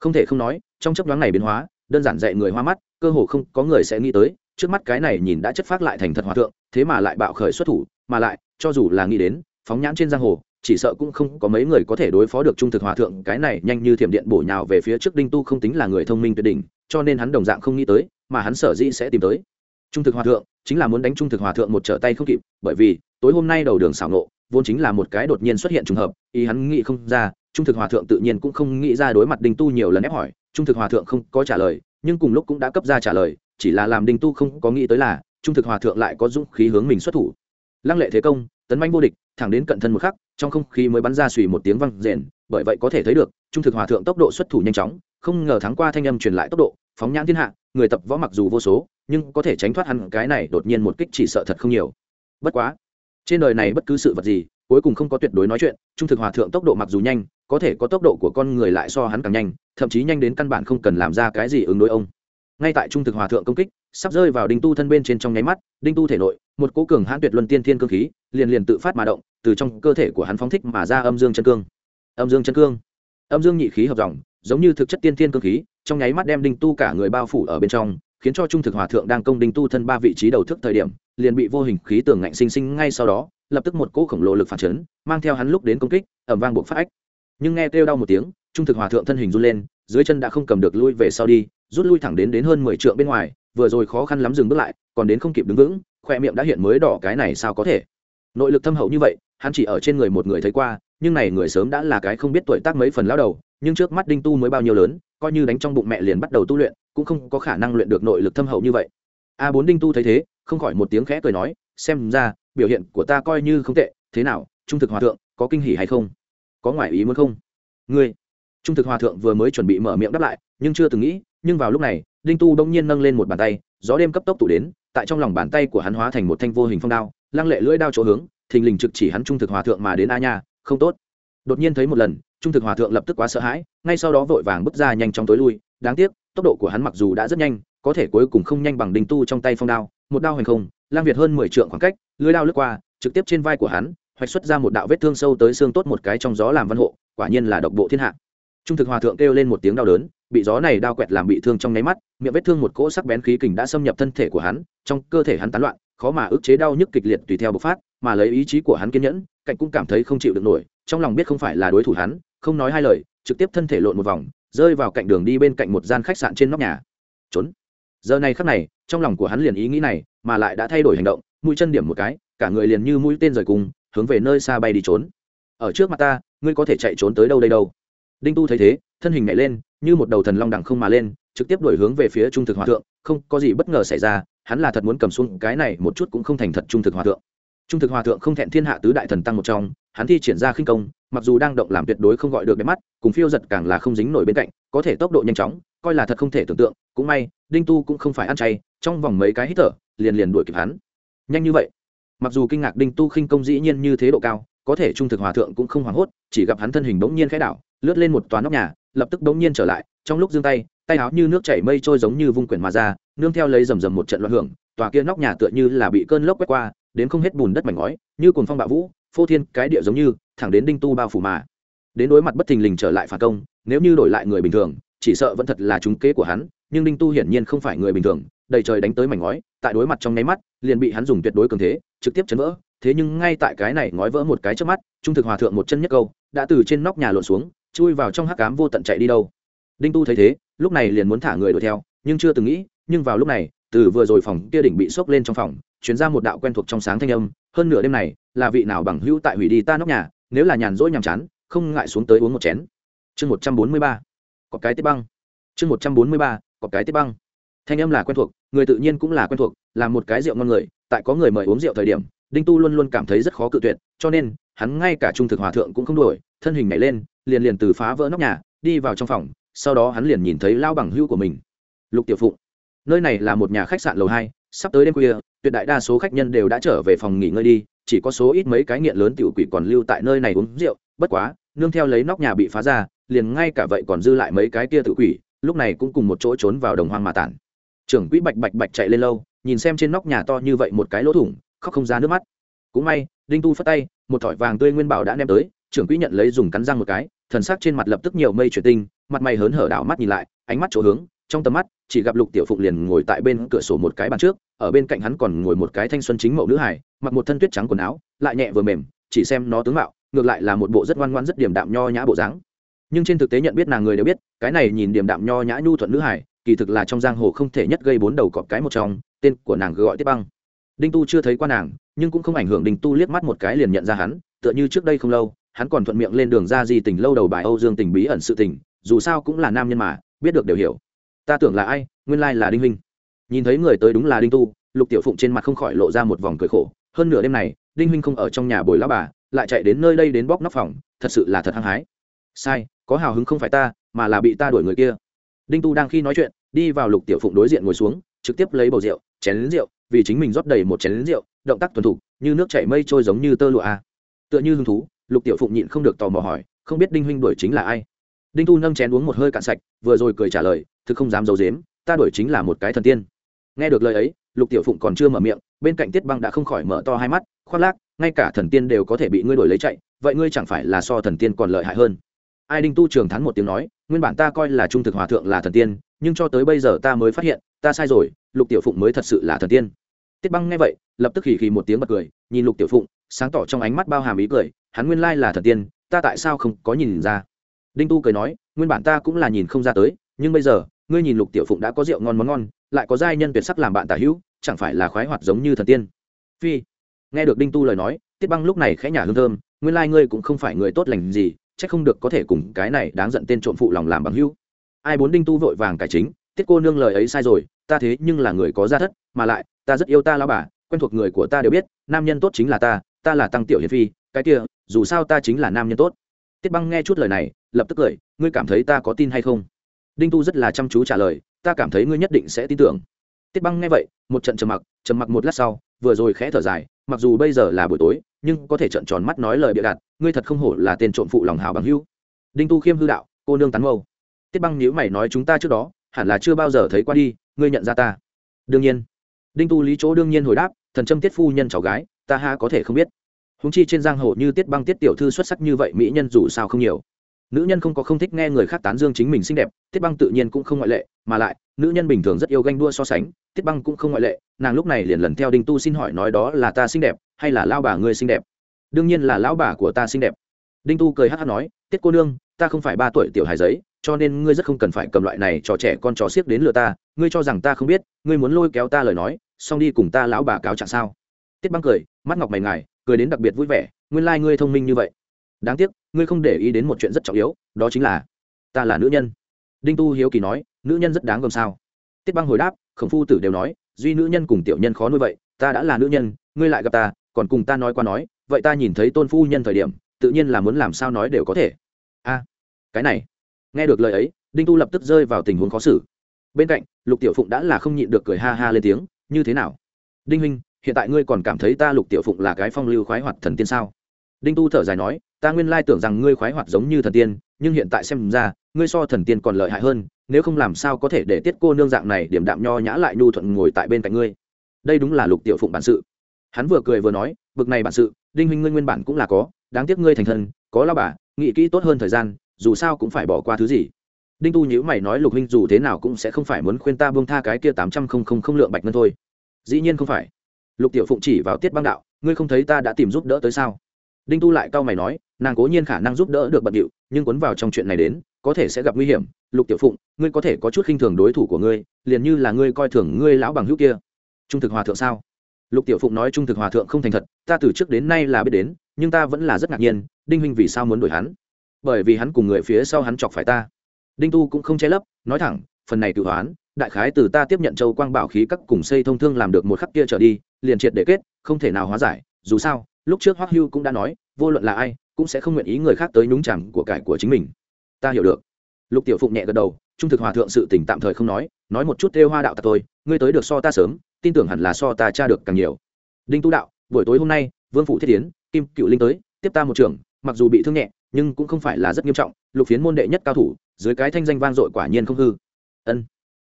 S1: Không thể không nói, trong chấp đoán này biến hóa, đơn giản dạy người hoa mắt, cơ hồ không có người sẽ nghĩ tới, trước mắt cái này nhìn đã chất phát lại thành thật hòa thượng, thế mà lại bạo khởi xuất thủ, mà lại, cho dù là nghĩ đến, phóng nhãn trên giang hồ, chỉ sợ cũng không có mấy người có thể đối phó được trung thực hòa thượng, cái này nhanh như thiểm điện bổ nhào về phía trước đinh tu không tính là người thông minh tuyệt đỉnh, cho nên hắn đồng dạng không nghĩ tới, mà hắn sở dĩ sẽ tìm tới. Trung thực hòa thượng, chính là muốn đánh trung thực hòa thượng một trở tay không kịp, bởi vì, tối hôm nay đầu đường xảo nộ vốn chính là một cái đột nhiên xuất hiện trùng hợp, ý hắn nghĩ không ra, trung thực hòa thượng tự nhiên cũng không nghĩ ra đối mặt đinh tu nhiều lần ép hỏi, trung thực hòa thượng không có trả lời, nhưng cùng lúc cũng đã cấp ra trả lời, chỉ là làm đinh tu không có nghĩ tới là, trung thực hòa thượng lại có dũng khí hướng mình xuất thủ. Lăng lệ thế công, tấn manh vô địch, thẳng đến cận thân một khắc, trong không khí mới bắn ra xùy một tiếng văng rền, bởi vậy có thể thấy được, trung thực hòa thượng tốc độ xuất thủ nhanh chóng, không ngờ thắng qua thanh âm truyền lại tốc độ, phóng nhãn thiên hạ, người tập võ mặc dù vô số, nhưng có thể tránh thoát hẳn cái này đột nhiên một kích chỉ sợ thật không nhiều. Bất quá trên đời này bất cứ sự vật gì, cuối cùng không có tuyệt đối nói chuyện, trung thực hòa thượng tốc độ mặc dù nhanh, có thể có tốc độ của con người lại so hắn càng nhanh, thậm chí nhanh đến căn bản không cần làm ra cái gì ứng đối ông. Ngay tại trung thực hòa thượng công kích, sắp rơi vào đinh tu thân bên trên trong nháy mắt, đinh tu thể nội, một cố cường hãn tuyệt luân tiên thiên cương khí, liền liền tự phát mà động, từ trong cơ thể của hắn phóng thích mà ra âm dương chân cương. Âm dương chân cương. Âm dương nhị khí hợp dòng, giống như thực chất tiên thiên cương khí, trong nháy mắt đem đinh tu cả người bao phủ ở bên trong, khiến cho trung thực hòa thượng đang công đinh tu thân ba vị trí đầu thức thời điểm liền bị vô hình khí tường ngạnh sinh sinh ngay sau đó, lập tức một cỗ khổng lồ lực phản chấn, mang theo hắn lúc đến công kích ẩm vang buộc phát ách. Nhưng nghe kêu đau một tiếng, trung thực hòa thượng thân hình run lên, dưới chân đã không cầm được lui về sau đi, rút lui thẳng đến đến hơn mười trượng bên ngoài, vừa rồi khó khăn lắm dừng bước lại, còn đến không kịp đứng vững, khoe miệng đã hiện mới đỏ cái này sao có thể. Nội lực thâm hậu như vậy, hắn chỉ ở trên người một người thấy qua, nhưng này người sớm đã là cái không biết tuổi tác mấy phần lao đầu, nhưng trước mắt đinh tu mới bao nhiêu lớn, coi như đánh trong bụng mẹ liền bắt đầu tu luyện, cũng không có khả năng luyện được nội lực thâm hậu như vậy. A bốn đinh tu thấy thế không khỏi một tiếng khẽ cười nói, xem ra, biểu hiện của ta coi như không tệ, thế nào, trung thực hòa thượng, có kinh hỉ hay không? Có ngoại ý muốn không? Ngươi, trung thực hòa thượng vừa mới chuẩn bị mở miệng đáp lại, nhưng chưa từng nghĩ, nhưng vào lúc này, đinh tu bỗng nhiên nâng lên một bàn tay, gió đêm cấp tốc tụ đến, tại trong lòng bàn tay của hắn hóa thành một thanh vô hình phong đao, lăng lệ lưỡi đao chỗ hướng, thình lình trực chỉ hắn trung thực hòa thượng mà đến a nha, không tốt. Đột nhiên thấy một lần, trung thực hòa thượng lập tức quá sợ hãi, ngay sau đó vội vàng bước ra nhanh trong tối lui, đáng tiếc, tốc độ của hắn mặc dù đã rất nhanh, có thể cuối cùng không nhanh bằng đinh tu trong tay phong đao một đao hành không, lang việt hơn mười trượng khoảng cách, lưới đao lướt qua, trực tiếp trên vai của hắn, hoạch xuất ra một đạo vết thương sâu tới xương tốt một cái trong gió làm văn hộ, quả nhiên là độc bộ thiên hạ. Trung thực hòa thượng kêu lên một tiếng đau đớn, bị gió này đao quẹt làm bị thương trong nháy mắt, miệng vết thương một cỗ sắc bén khí kình đã xâm nhập thân thể của hắn, trong cơ thể hắn tán loạn, khó mà ức chế đau nhức kịch liệt tùy theo bộc phát, mà lấy ý chí của hắn kiên nhẫn, cạnh cũng cảm thấy không chịu được nổi, trong lòng biết không phải là đối thủ hắn, không nói hai lời, trực tiếp thân thể lộn một vòng, rơi vào cạnh đường đi bên cạnh một gian khách sạn trên nóc nhà. Trốn giờ này khắc này, trong lòng của hắn liền ý nghĩ này mà lại đã thay đổi hành động, mũi chân điểm một cái, cả người liền như mũi tên rời cùng, hướng về nơi xa bay đi trốn. Ở trước mặt ta, ngươi có thể chạy trốn tới đâu đây đâu? Đinh tu thấy thế, thân hình nhảy lên, như một đầu thần long đẳng không mà lên, trực tiếp đổi hướng về phía trung thực hòa thượng, không có gì bất ngờ xảy ra, hắn là thật muốn cầm xuống cái này một chút cũng không thành thật trung thực hòa thượng. Trung thực hòa thượng không thẹn thiên hạ tứ đại thần tăng một trong, hắn thi triển ra khinh công, mặc dù đang động làm tuyệt đối không gọi được đẹp mắt, cùng phiêu giật càng là không dính nổi bên cạnh, có thể tốc độ nhanh chóng, coi là thật không thể tưởng tượng cũng may, đinh tu cũng không phải ăn chay, trong vòng mấy cái hít thở, liền liền đuổi kịp hắn. Nhanh như vậy. Mặc dù kinh ngạc đinh tu khinh công dĩ nhiên như thế độ cao, có thể trung thực hòa thượng cũng không hoảng hốt, chỉ gặp hắn thân hình bỗng nhiên khẽ đảo, lướt lên một toán nóc nhà, lập tức bỗng nhiên trở lại, trong lúc giương tay tay áo như nước chảy mây trôi giống như vung quyển mà ra, nương theo lấy rầm rầm một trận loạn hưởng, tòa kia nóc nhà tựa như là bị cơn lốc quét qua, đến không hết bùn đất mảnh ngói, như cồn phong bạo vũ, phô thiên cái địa giống như, thẳng đến đinh tu bao phủ mà. Đến đối mặt bất thình lình trở lại phản công, nếu như đổi lại người bình thường chỉ sợ vẫn thật là trúng kế của hắn, nhưng đinh tu hiển nhiên không phải người bình thường, đầy trời đánh tới mảnh ngói, tại đối mặt trong nháy mắt, liền bị hắn dùng tuyệt đối cường thế, trực tiếp chấn vỡ. Thế nhưng ngay tại cái này ngói vỡ một cái trước mắt, trung thực hòa thượng một chân nhất câu, đã từ trên nóc nhà lộn xuống, chui vào trong hắc cám vô tận chạy đi đâu. Đinh tu thấy thế, lúc này liền muốn thả người đuổi theo, nhưng chưa từng nghĩ, nhưng vào lúc này, từ vừa rồi phòng kia đỉnh bị sốc lên trong phòng chuyển ra một đạo quen thuộc trong sáng thanh âm, hơn nửa đêm này, là vị nào bằng hữu tại hủy đi ta nóc nhà, nếu là nhàn rỗi nhàm chán, không ngại xuống tới uống một chén. Chương một trăm bốn mươi ba có cái tiếp băng. Chương một trăm bốn mươi ba, có cái tiếp băng. Thanh âm là quen thuộc, người tự nhiên cũng là quen thuộc, là một cái rượu ngon người, tại có người mời uống rượu thời điểm, đinh tu luôn luôn cảm thấy rất khó cự tuyệt, cho nên, hắn ngay cả trung thực hòa thượng cũng không đổi thân hình nhảy lên, liền liền từ phá vỡ nóc nhà, đi vào trong phòng, sau đó hắn liền nhìn thấy lao bằng hưu của mình. Lục tiểu phụng. Nơi này là một nhà khách sạn lầu hai, sắp tới đêm khuya, tuyệt đại đa số khách nhân đều đã trở về phòng nghỉ ngơi đi, chỉ có số ít mấy cái nghiện lớn tiểu quỷ còn lưu tại nơi này uống rượu, bất quá, nương theo lấy nóc nhà bị phá ra liền ngay cả vậy còn dư lại mấy cái kia tự quỷ, lúc này cũng cùng một chỗ trốn vào đồng hoang mà tản. Trưởng quỹ bạch bạch bạch chạy lên lâu, nhìn xem trên nóc nhà to như vậy một cái lỗ thủng, khóc không ra nước mắt. Cũng may, đinh tu phất tay, một thỏi vàng tươi nguyên bảo đã đem tới, trưởng quỹ nhận lấy dùng cắn răng một cái, thần sắc trên mặt lập tức nhiều mây chuyển tinh, mặt mày hớn hở đảo mắt nhìn lại, ánh mắt chỗ hướng, trong tầm mắt, chỉ gặp lục tiểu phụng liền ngồi tại bên cửa sổ một cái bàn trước, ở bên cạnh hắn còn ngồi một cái thanh xuân chính mẫu nữ hải mặc một thân tuyết trắng quần áo, lại nhẹ vừa mềm, chỉ xem nó tướng mạo, ngược lại là một bộ rất ngoan ngoan rất điềm đạm nho nhã bộ dáng nhưng trên thực tế nhận biết nàng người đều biết, cái này nhìn điểm đạm nho nhã nhu thuận nữ hải, kỳ thực là trong giang hồ không thể nhất gây bốn đầu cọp cái một trong, tên của nàng gọi tiết băng. Đinh tu chưa thấy qua nàng, nhưng cũng không ảnh hưởng đinh tu liếc mắt một cái liền nhận ra hắn, tựa như trước đây không lâu, hắn còn thuận miệng lên đường ra di tình lâu đầu bài âu dương tình bí ẩn sự tình, dù sao cũng là nam nhân mà, biết được đều hiểu. Ta tưởng là ai, nguyên lai là đinh huynh. Nhìn thấy người tới đúng là đinh tu, lục tiểu phụng trên mặt không khỏi lộ ra một vòng cười khổ, hơn nửa đêm này, đinh huynh không ở trong nhà bồi lão bà, lại chạy đến nơi đây đến bóc nóc phòng, thật sự là thật hăng hái. Sai có hào hứng không phải ta, mà là bị ta đuổi người kia. Đinh tu đang khi nói chuyện, đi vào lục tiểu phụng đối diện ngồi xuống, trực tiếp lấy bầu rượu, chén lính rượu, vì chính mình rót đầy một chén lính rượu, động tác tuần thục, như nước chảy mây trôi giống như tơ lụa. A tựa như hứng thú, lục tiểu phụng nhịn không được tò mò hỏi, không biết đinh huynh đuổi chính là ai? Đinh tu nâng chén uống một hơi cạn sạch, vừa rồi cười trả lời, thực không dám giấu dếm ta đuổi chính là một cái thần tiên. Nghe được lời ấy, lục tiểu phụng còn chưa mở miệng, bên cạnh tiết băng đã không khỏi mở to hai mắt, khoác lác, ngay cả thần tiên đều có thể bị ngươi đổi lấy chạy, vậy ngươi chẳng phải là so thần tiên còn lợi hại hơn ai đinh tu trường thắn một tiếng nói, nguyên bản ta coi là trung thực hòa thượng là thần tiên, nhưng cho tới bây giờ ta mới phát hiện, ta sai rồi, lục tiểu phụng mới thật sự là thần tiên. Tiết băng nghe vậy, lập tức khỉ khỉ một tiếng bật cười, nhìn lục tiểu phụng, sáng tỏ trong ánh mắt bao hàm ý cười, hắn nguyên lai là thần tiên, ta tại sao không có nhìn ra? Đinh tu cười nói, nguyên bản ta cũng là nhìn không ra tới, nhưng bây giờ, ngươi nhìn lục tiểu phụng đã có rượu ngon món ngon, lại có giai nhân tuyệt sắc làm bạn tả hữu, chẳng phải là khoái hoạt giống như thần tiên? Phi, nghe được đinh tu lời nói, tiết băng lúc này khẽ nhả hương thơm, nguyên lai ngươi cũng không phải người tốt lành gì chắc không được có thể cùng cái này đáng giận tên trộm phụ lòng làm bằng hữu. Ai bốn đinh tu vội vàng cải chính, tiết cô nương lời ấy sai rồi, ta thế nhưng là người có gia thất, mà lại, ta rất yêu ta lao bà, quen thuộc người của ta đều biết, nam nhân tốt chính là ta ta là tăng tiểu hiền phi, cái kia, dù sao ta chính là nam nhân tốt. Tiết băng nghe chút lời này, lập tức cười, ngươi cảm thấy ta có tin hay không? Đinh tu rất là chăm chú trả lời, ta cảm thấy ngươi nhất định sẽ tin tưởng. Tiết băng nghe vậy, một trận trầm mặc trầm mặc một lát sau, vừa rồi khẽ thở dài, mặc dù bây giờ là buổi tối nhưng có thể trợn tròn mắt nói lời bịa đặt, ngươi thật không hổ là tên trộm phụ lòng hào bằng hữu. Đinh tu khiêm hư đạo, cô nương tán mâu. Tiết băng nhữ mày nói chúng ta trước đó, hẳn là chưa bao giờ thấy qua đi, ngươi nhận ra ta. Đương nhiên. Đinh tu lý chỗ đương nhiên hồi đáp, thần trâm tiết phu nhân cháu gái, ta ha có thể không biết. Húng chi trên giang hồ như tiết băng tiết tiểu thư xuất sắc như vậy, mỹ nhân dù sao không nhiều nữ nhân không có không thích nghe người khác tán dương chính mình xinh đẹp, tiết băng tự nhiên cũng không ngoại lệ, mà lại, nữ nhân bình thường rất yêu ganh đua so sánh, tiết băng cũng không ngoại lệ, nàng lúc này liền lần theo đinh tu xin hỏi nói đó là ta xinh đẹp, hay là lao bà ngươi xinh đẹp? Đương nhiên là lão bà của ta xinh đẹp. Đinh tu cười hát hát nói, tiết cô nương, ta không phải ba tuổi tiểu hài giấy, cho nên ngươi rất không cần phải cầm loại này trò trẻ con trò xiếc đến lừa ta, ngươi cho rằng ta không biết, ngươi muốn lôi kéo ta lời nói, xong đi cùng ta lão bà cáo trạng sao? Tiết băng cười, mắt ngọc mày ngài, cười đến đặc biệt vui vẻ, nguyên lai、like、ngươi thông minh như vậy đáng tiếc, ngươi không để ý đến một chuyện rất trọng yếu, đó chính là, ta là nữ nhân. Đinh tu hiếu kỳ nói, nữ nhân rất đáng gồm sao? Tiết băng hồi đáp, khổng phu tử đều nói, duy nữ nhân cùng tiểu nhân khó nuôi vậy, ta đã là nữ nhân, ngươi lại gặp ta, còn cùng ta nói qua nói, vậy ta nhìn thấy tôn phu nhân thời điểm, tự nhiên là muốn làm sao nói đều có thể. A, cái này, nghe được lời ấy, đinh tu lập tức rơi vào tình huống khó xử. Bên cạnh, lục tiểu phụng đã là không nhịn được cười ha ha lên tiếng, như thế nào? Đinh huynh, hiện tại ngươi còn cảm thấy ta lục tiểu phụng là cái phong lưu khoái hoạt thần tiên sao? Đinh tu thở dài nói ta nguyên lai tưởng rằng ngươi khoái hoạt giống như thần tiên, nhưng hiện tại xem ra, ngươi so thần tiên còn lợi hại hơn, nếu không làm sao có thể để tiết cô nương dạng này điểm đạm nho nhã lại nhu thuận ngồi tại bên cạnh ngươi. Đây đúng là lục tiểu phụng bản sự. Hắn vừa cười vừa nói, bực này bản sự, đinh huynh ngươi nguyên bản cũng là có, đáng tiếc ngươi thành thân, có lao bà, nghĩ kỹ tốt hơn thời gian, dù sao cũng phải bỏ qua thứ gì. Đinh tu nhữ mày nói, lục huynh dù thế nào cũng sẽ không phải muốn khuyên ta buông tha cái kia tám trăm không không không lượng bạch ngân thôi. Dĩ nhiên không phải. Lục tiểu phụng chỉ vào tiết băng đạo, ngươi không thấy ta đã tìm giúp đỡ tới sao? Đinh tu lại cau mày nói, nàng cố nhiên khả năng giúp đỡ được bận điệu, nhưng cuốn vào trong chuyện này đến, có thể sẽ gặp nguy hiểm. Lục tiểu phụng, ngươi có thể có chút khinh thường đối thủ của ngươi, liền như là ngươi coi thường ngươi lão bằng hữu kia. Trung thực hòa thượng sao? Lục tiểu phụng nói trung thực hòa thượng không thành thật, ta từ trước đến nay là biết đến, nhưng ta vẫn là rất ngạc nhiên, đinh huynh vì sao muốn đổi hắn? Bởi vì hắn cùng người phía sau hắn chọc phải ta. Đinh tu cũng không che lấp, nói thẳng, phần này tự hoán, đại khái từ ta tiếp nhận châu quang bảo khí các cùng xây thông thương làm được một khắc kia trở đi, liền triệt để kết, không thể nào hóa giải, dù sao lúc trước hoắc hưu cũng đã nói, vô luận là ai, cũng sẽ không nguyện ý người khác tới nhúng chàm của cải của chính mình. Ta hiểu được. Lục tiểu phụng nhẹ gật đầu, trung thực hòa thượng sự tỉnh tạm thời không nói nói một chút theo hoa đạo tạc tôi ngươi tới được so ta sớm, tin tưởng hẳn là so ta tra được càng nhiều. Đinh tu đạo, buổi tối hôm nay, vương phủ thiết tiến kim cựu linh tới, tiếp ta một trường, mặc dù bị thương nhẹ, nhưng cũng không phải là rất nghiêm trọng, lục phiến môn đệ nhất cao thủ, dưới cái thanh danh vang dội quả nhiên không hư. Ân.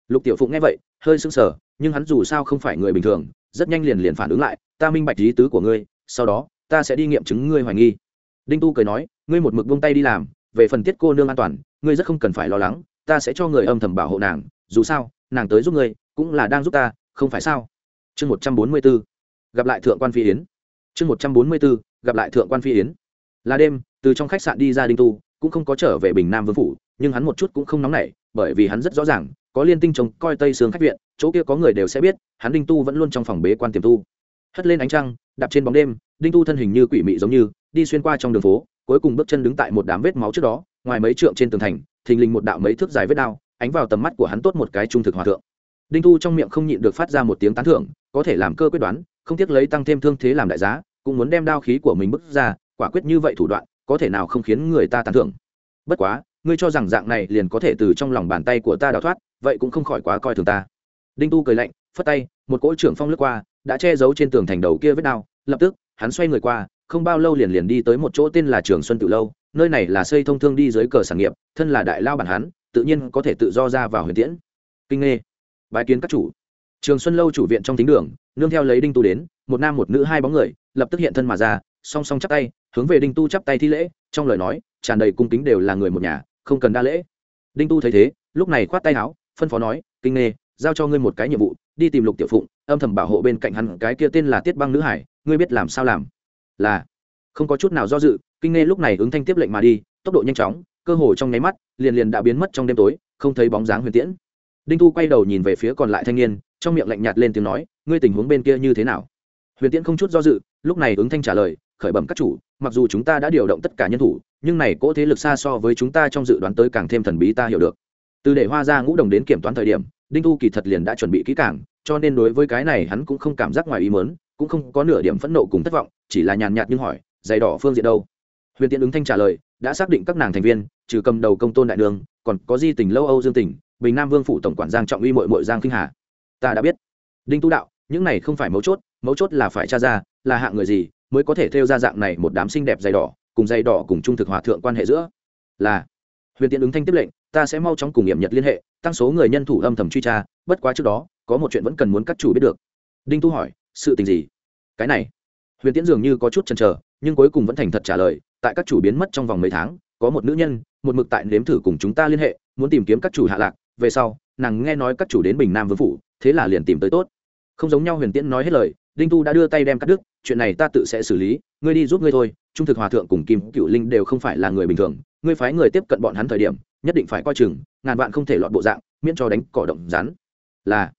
S1: Lục tiểu phụng nghe vậy, hơi sưng sờ, nhưng hắn dù sao không phải người bình thường, rất nhanh liền liền phản ứng lại, ta minh bạch ý tứ của ngươi sau đó, ta sẽ đi nghiệm chứng ngươi hoài nghi. Đinh tu cười nói, ngươi một mực buông tay đi làm, về phần tiết cô nương an toàn, ngươi rất không cần phải lo lắng, ta sẽ cho người âm thầm bảo hộ nàng, dù sao, nàng tới giúp ngươi, cũng là đang giúp ta, không phải sao? Chương một trăm bốn mươi b ố gặp lại thượng quan phi yến. Chương một trăm bốn mươi b ố gặp lại thượng quan phi yến. Là đêm, từ trong khách sạn đi ra đinh tu, cũng không có trở về bình nam vương phủ, nhưng hắn một chút cũng không nóng nảy, bởi vì hắn rất rõ ràng, có liên tinh trông coi tây sương khách viện, chỗ kia có người đều sẽ biết, hắn đinh tu vẫn luôn trong phòng bế quan tiềm tu. Hất lên ánh trăng đạp trên bóng đêm, đinh tu thân hình như quỷ mị giống như, đi xuyên qua trong đường phố, cuối cùng bước chân đứng tại một đám vết máu trước đó, ngoài mấy trượng trên tường thành, thình lình một đạo mấy thước dài vết đao, ánh vào tầm mắt của hắn tốt một cái trung thực hòa thượng. Đinh tu trong miệng không nhịn được phát ra một tiếng tán thưởng, có thể làm cơ quyết đoán, không tiếc lấy tăng thêm thương thế làm đại giá, cũng muốn đem đao khí của mình bước ra, quả quyết như vậy thủ đoạn, có thể nào không khiến người ta tán thưởng. Bất quá, ngươi cho rằng dạng này liền có thể từ trong lòng bàn tay của ta đào thoát, vậy cũng không khỏi quá coi thường ta. Đinh tu cười lạnh, phất tay, một cỗ trưởng phong lướt qua đã che giấu trên tường thành đầu kia vết đao, lập tức, hắn xoay người qua, không bao lâu liền liền đi tới một chỗ tên là trường xuân tự lâu, nơi này là xây thông thương đi dưới cờ sản nghiệp, thân là đại lao bản hắn, tự nhiên có thể tự do ra vào huyền tiễn. Kinh nghê bái kiến các chủ. Trường xuân lâu chủ viện trong thính đường, nương theo lấy đinh tu đến, một nam một nữ hai bóng người, lập tức hiện thân mà ra, song song chắp tay, hướng về đinh tu chắp tay thi lễ, trong lời nói, tràn đầy cung kính đều là người một nhà, không cần đa lễ. Đinh tu thấy thế, lúc này khoát tay áo, phân phó nói, kinh nghê giao cho ngươi một cái nhiệm vụ, đi tìm lục tiểu phụng âm thầm bảo hộ bên cạnh hắn cái kia tên là tiết băng nữ hải, ngươi biết làm sao làm? Là, không có chút nào do dự, kinh nghe lúc này ứng thanh tiếp lệnh mà đi, tốc độ nhanh chóng, cơ hồ trong nháy mắt, liền liền đã biến mất trong đêm tối, không thấy bóng dáng huyền tiễn. Đinh tu quay đầu nhìn về phía còn lại thanh niên, trong miệng lạnh nhạt lên tiếng nói, ngươi tình huống bên kia như thế nào? Huyền tiễn không chút do dự, lúc này ứng thanh trả lời, khởi bẩm các chủ, mặc dù chúng ta đã điều động tất cả nhân thủ, nhưng này cỗ thế lực xa so với chúng ta trong dự đoán tới càng thêm thần bí ta hiểu được. Từ để hoa ra ngũ đồng đến kiểm toán thời điểm đinh tu kỳ thật liền đã chuẩn bị kỹ càng, cho nên đối với cái này hắn cũng không cảm giác ngoài ý mớn cũng không có nửa điểm phẫn nộ cùng thất vọng, chỉ là nhàn nhạt nhưng hỏi, giày đỏ phương diện đâu? Huyền tiễn ứng thanh trả lời, đã xác định các nàng thành viên, trừ cầm đầu công tôn đại đường, còn có di tình lâu âu dương tỉnh, bình nam vương phủ tổng quản giang trọng uy mội mội giang kinh hà. Ta đã biết. Đinh tu đạo, những này không phải mấu chốt mấu chốt là phải tra ra, là hạng người gì mới có thể theo ra dạng này một đám xinh đẹp dày đỏ, cùng giày đỏ cùng trung thực hòa thượng quan hệ giữa? Là. Huyền tiễn ứng thanh tiếp lệnh ta sẽ mau chóng cùng nghiệm nhật liên hệ, tăng số người nhân thủ âm thầm truy tra, bất quá trước đó, có một chuyện vẫn cần muốn các chủ biết được. Đinh tu hỏi, sự tình gì? Cái này. Huyền tiễn dường như có chút chần chờ, nhưng cuối cùng vẫn thành thật trả lời, tại các chủ biến mất trong vòng mấy tháng, có một nữ nhân, một mực tại nếm thử cùng chúng ta liên hệ, muốn tìm kiếm các chủ hạ lạc, về sau, nàng nghe nói các chủ đến bình nam vương phủ, thế là liền tìm tới tốt. Không giống nhau huyền tiễn nói hết lời, đinh tu đã đưa tay đem cắt đứt, chuyện này ta tự sẽ xử lý, ngươi đi giúp ngươi thôi, trung thực hòa thượng cùng kim cựu linh đều không phải là người bình thường, ngươi phái người tiếp cận bọn hắn thời điểm nhất định phải coi chừng, ngàn vạn không thể lọt bộ dạng, miễn cho đánh cỏ động rắn là,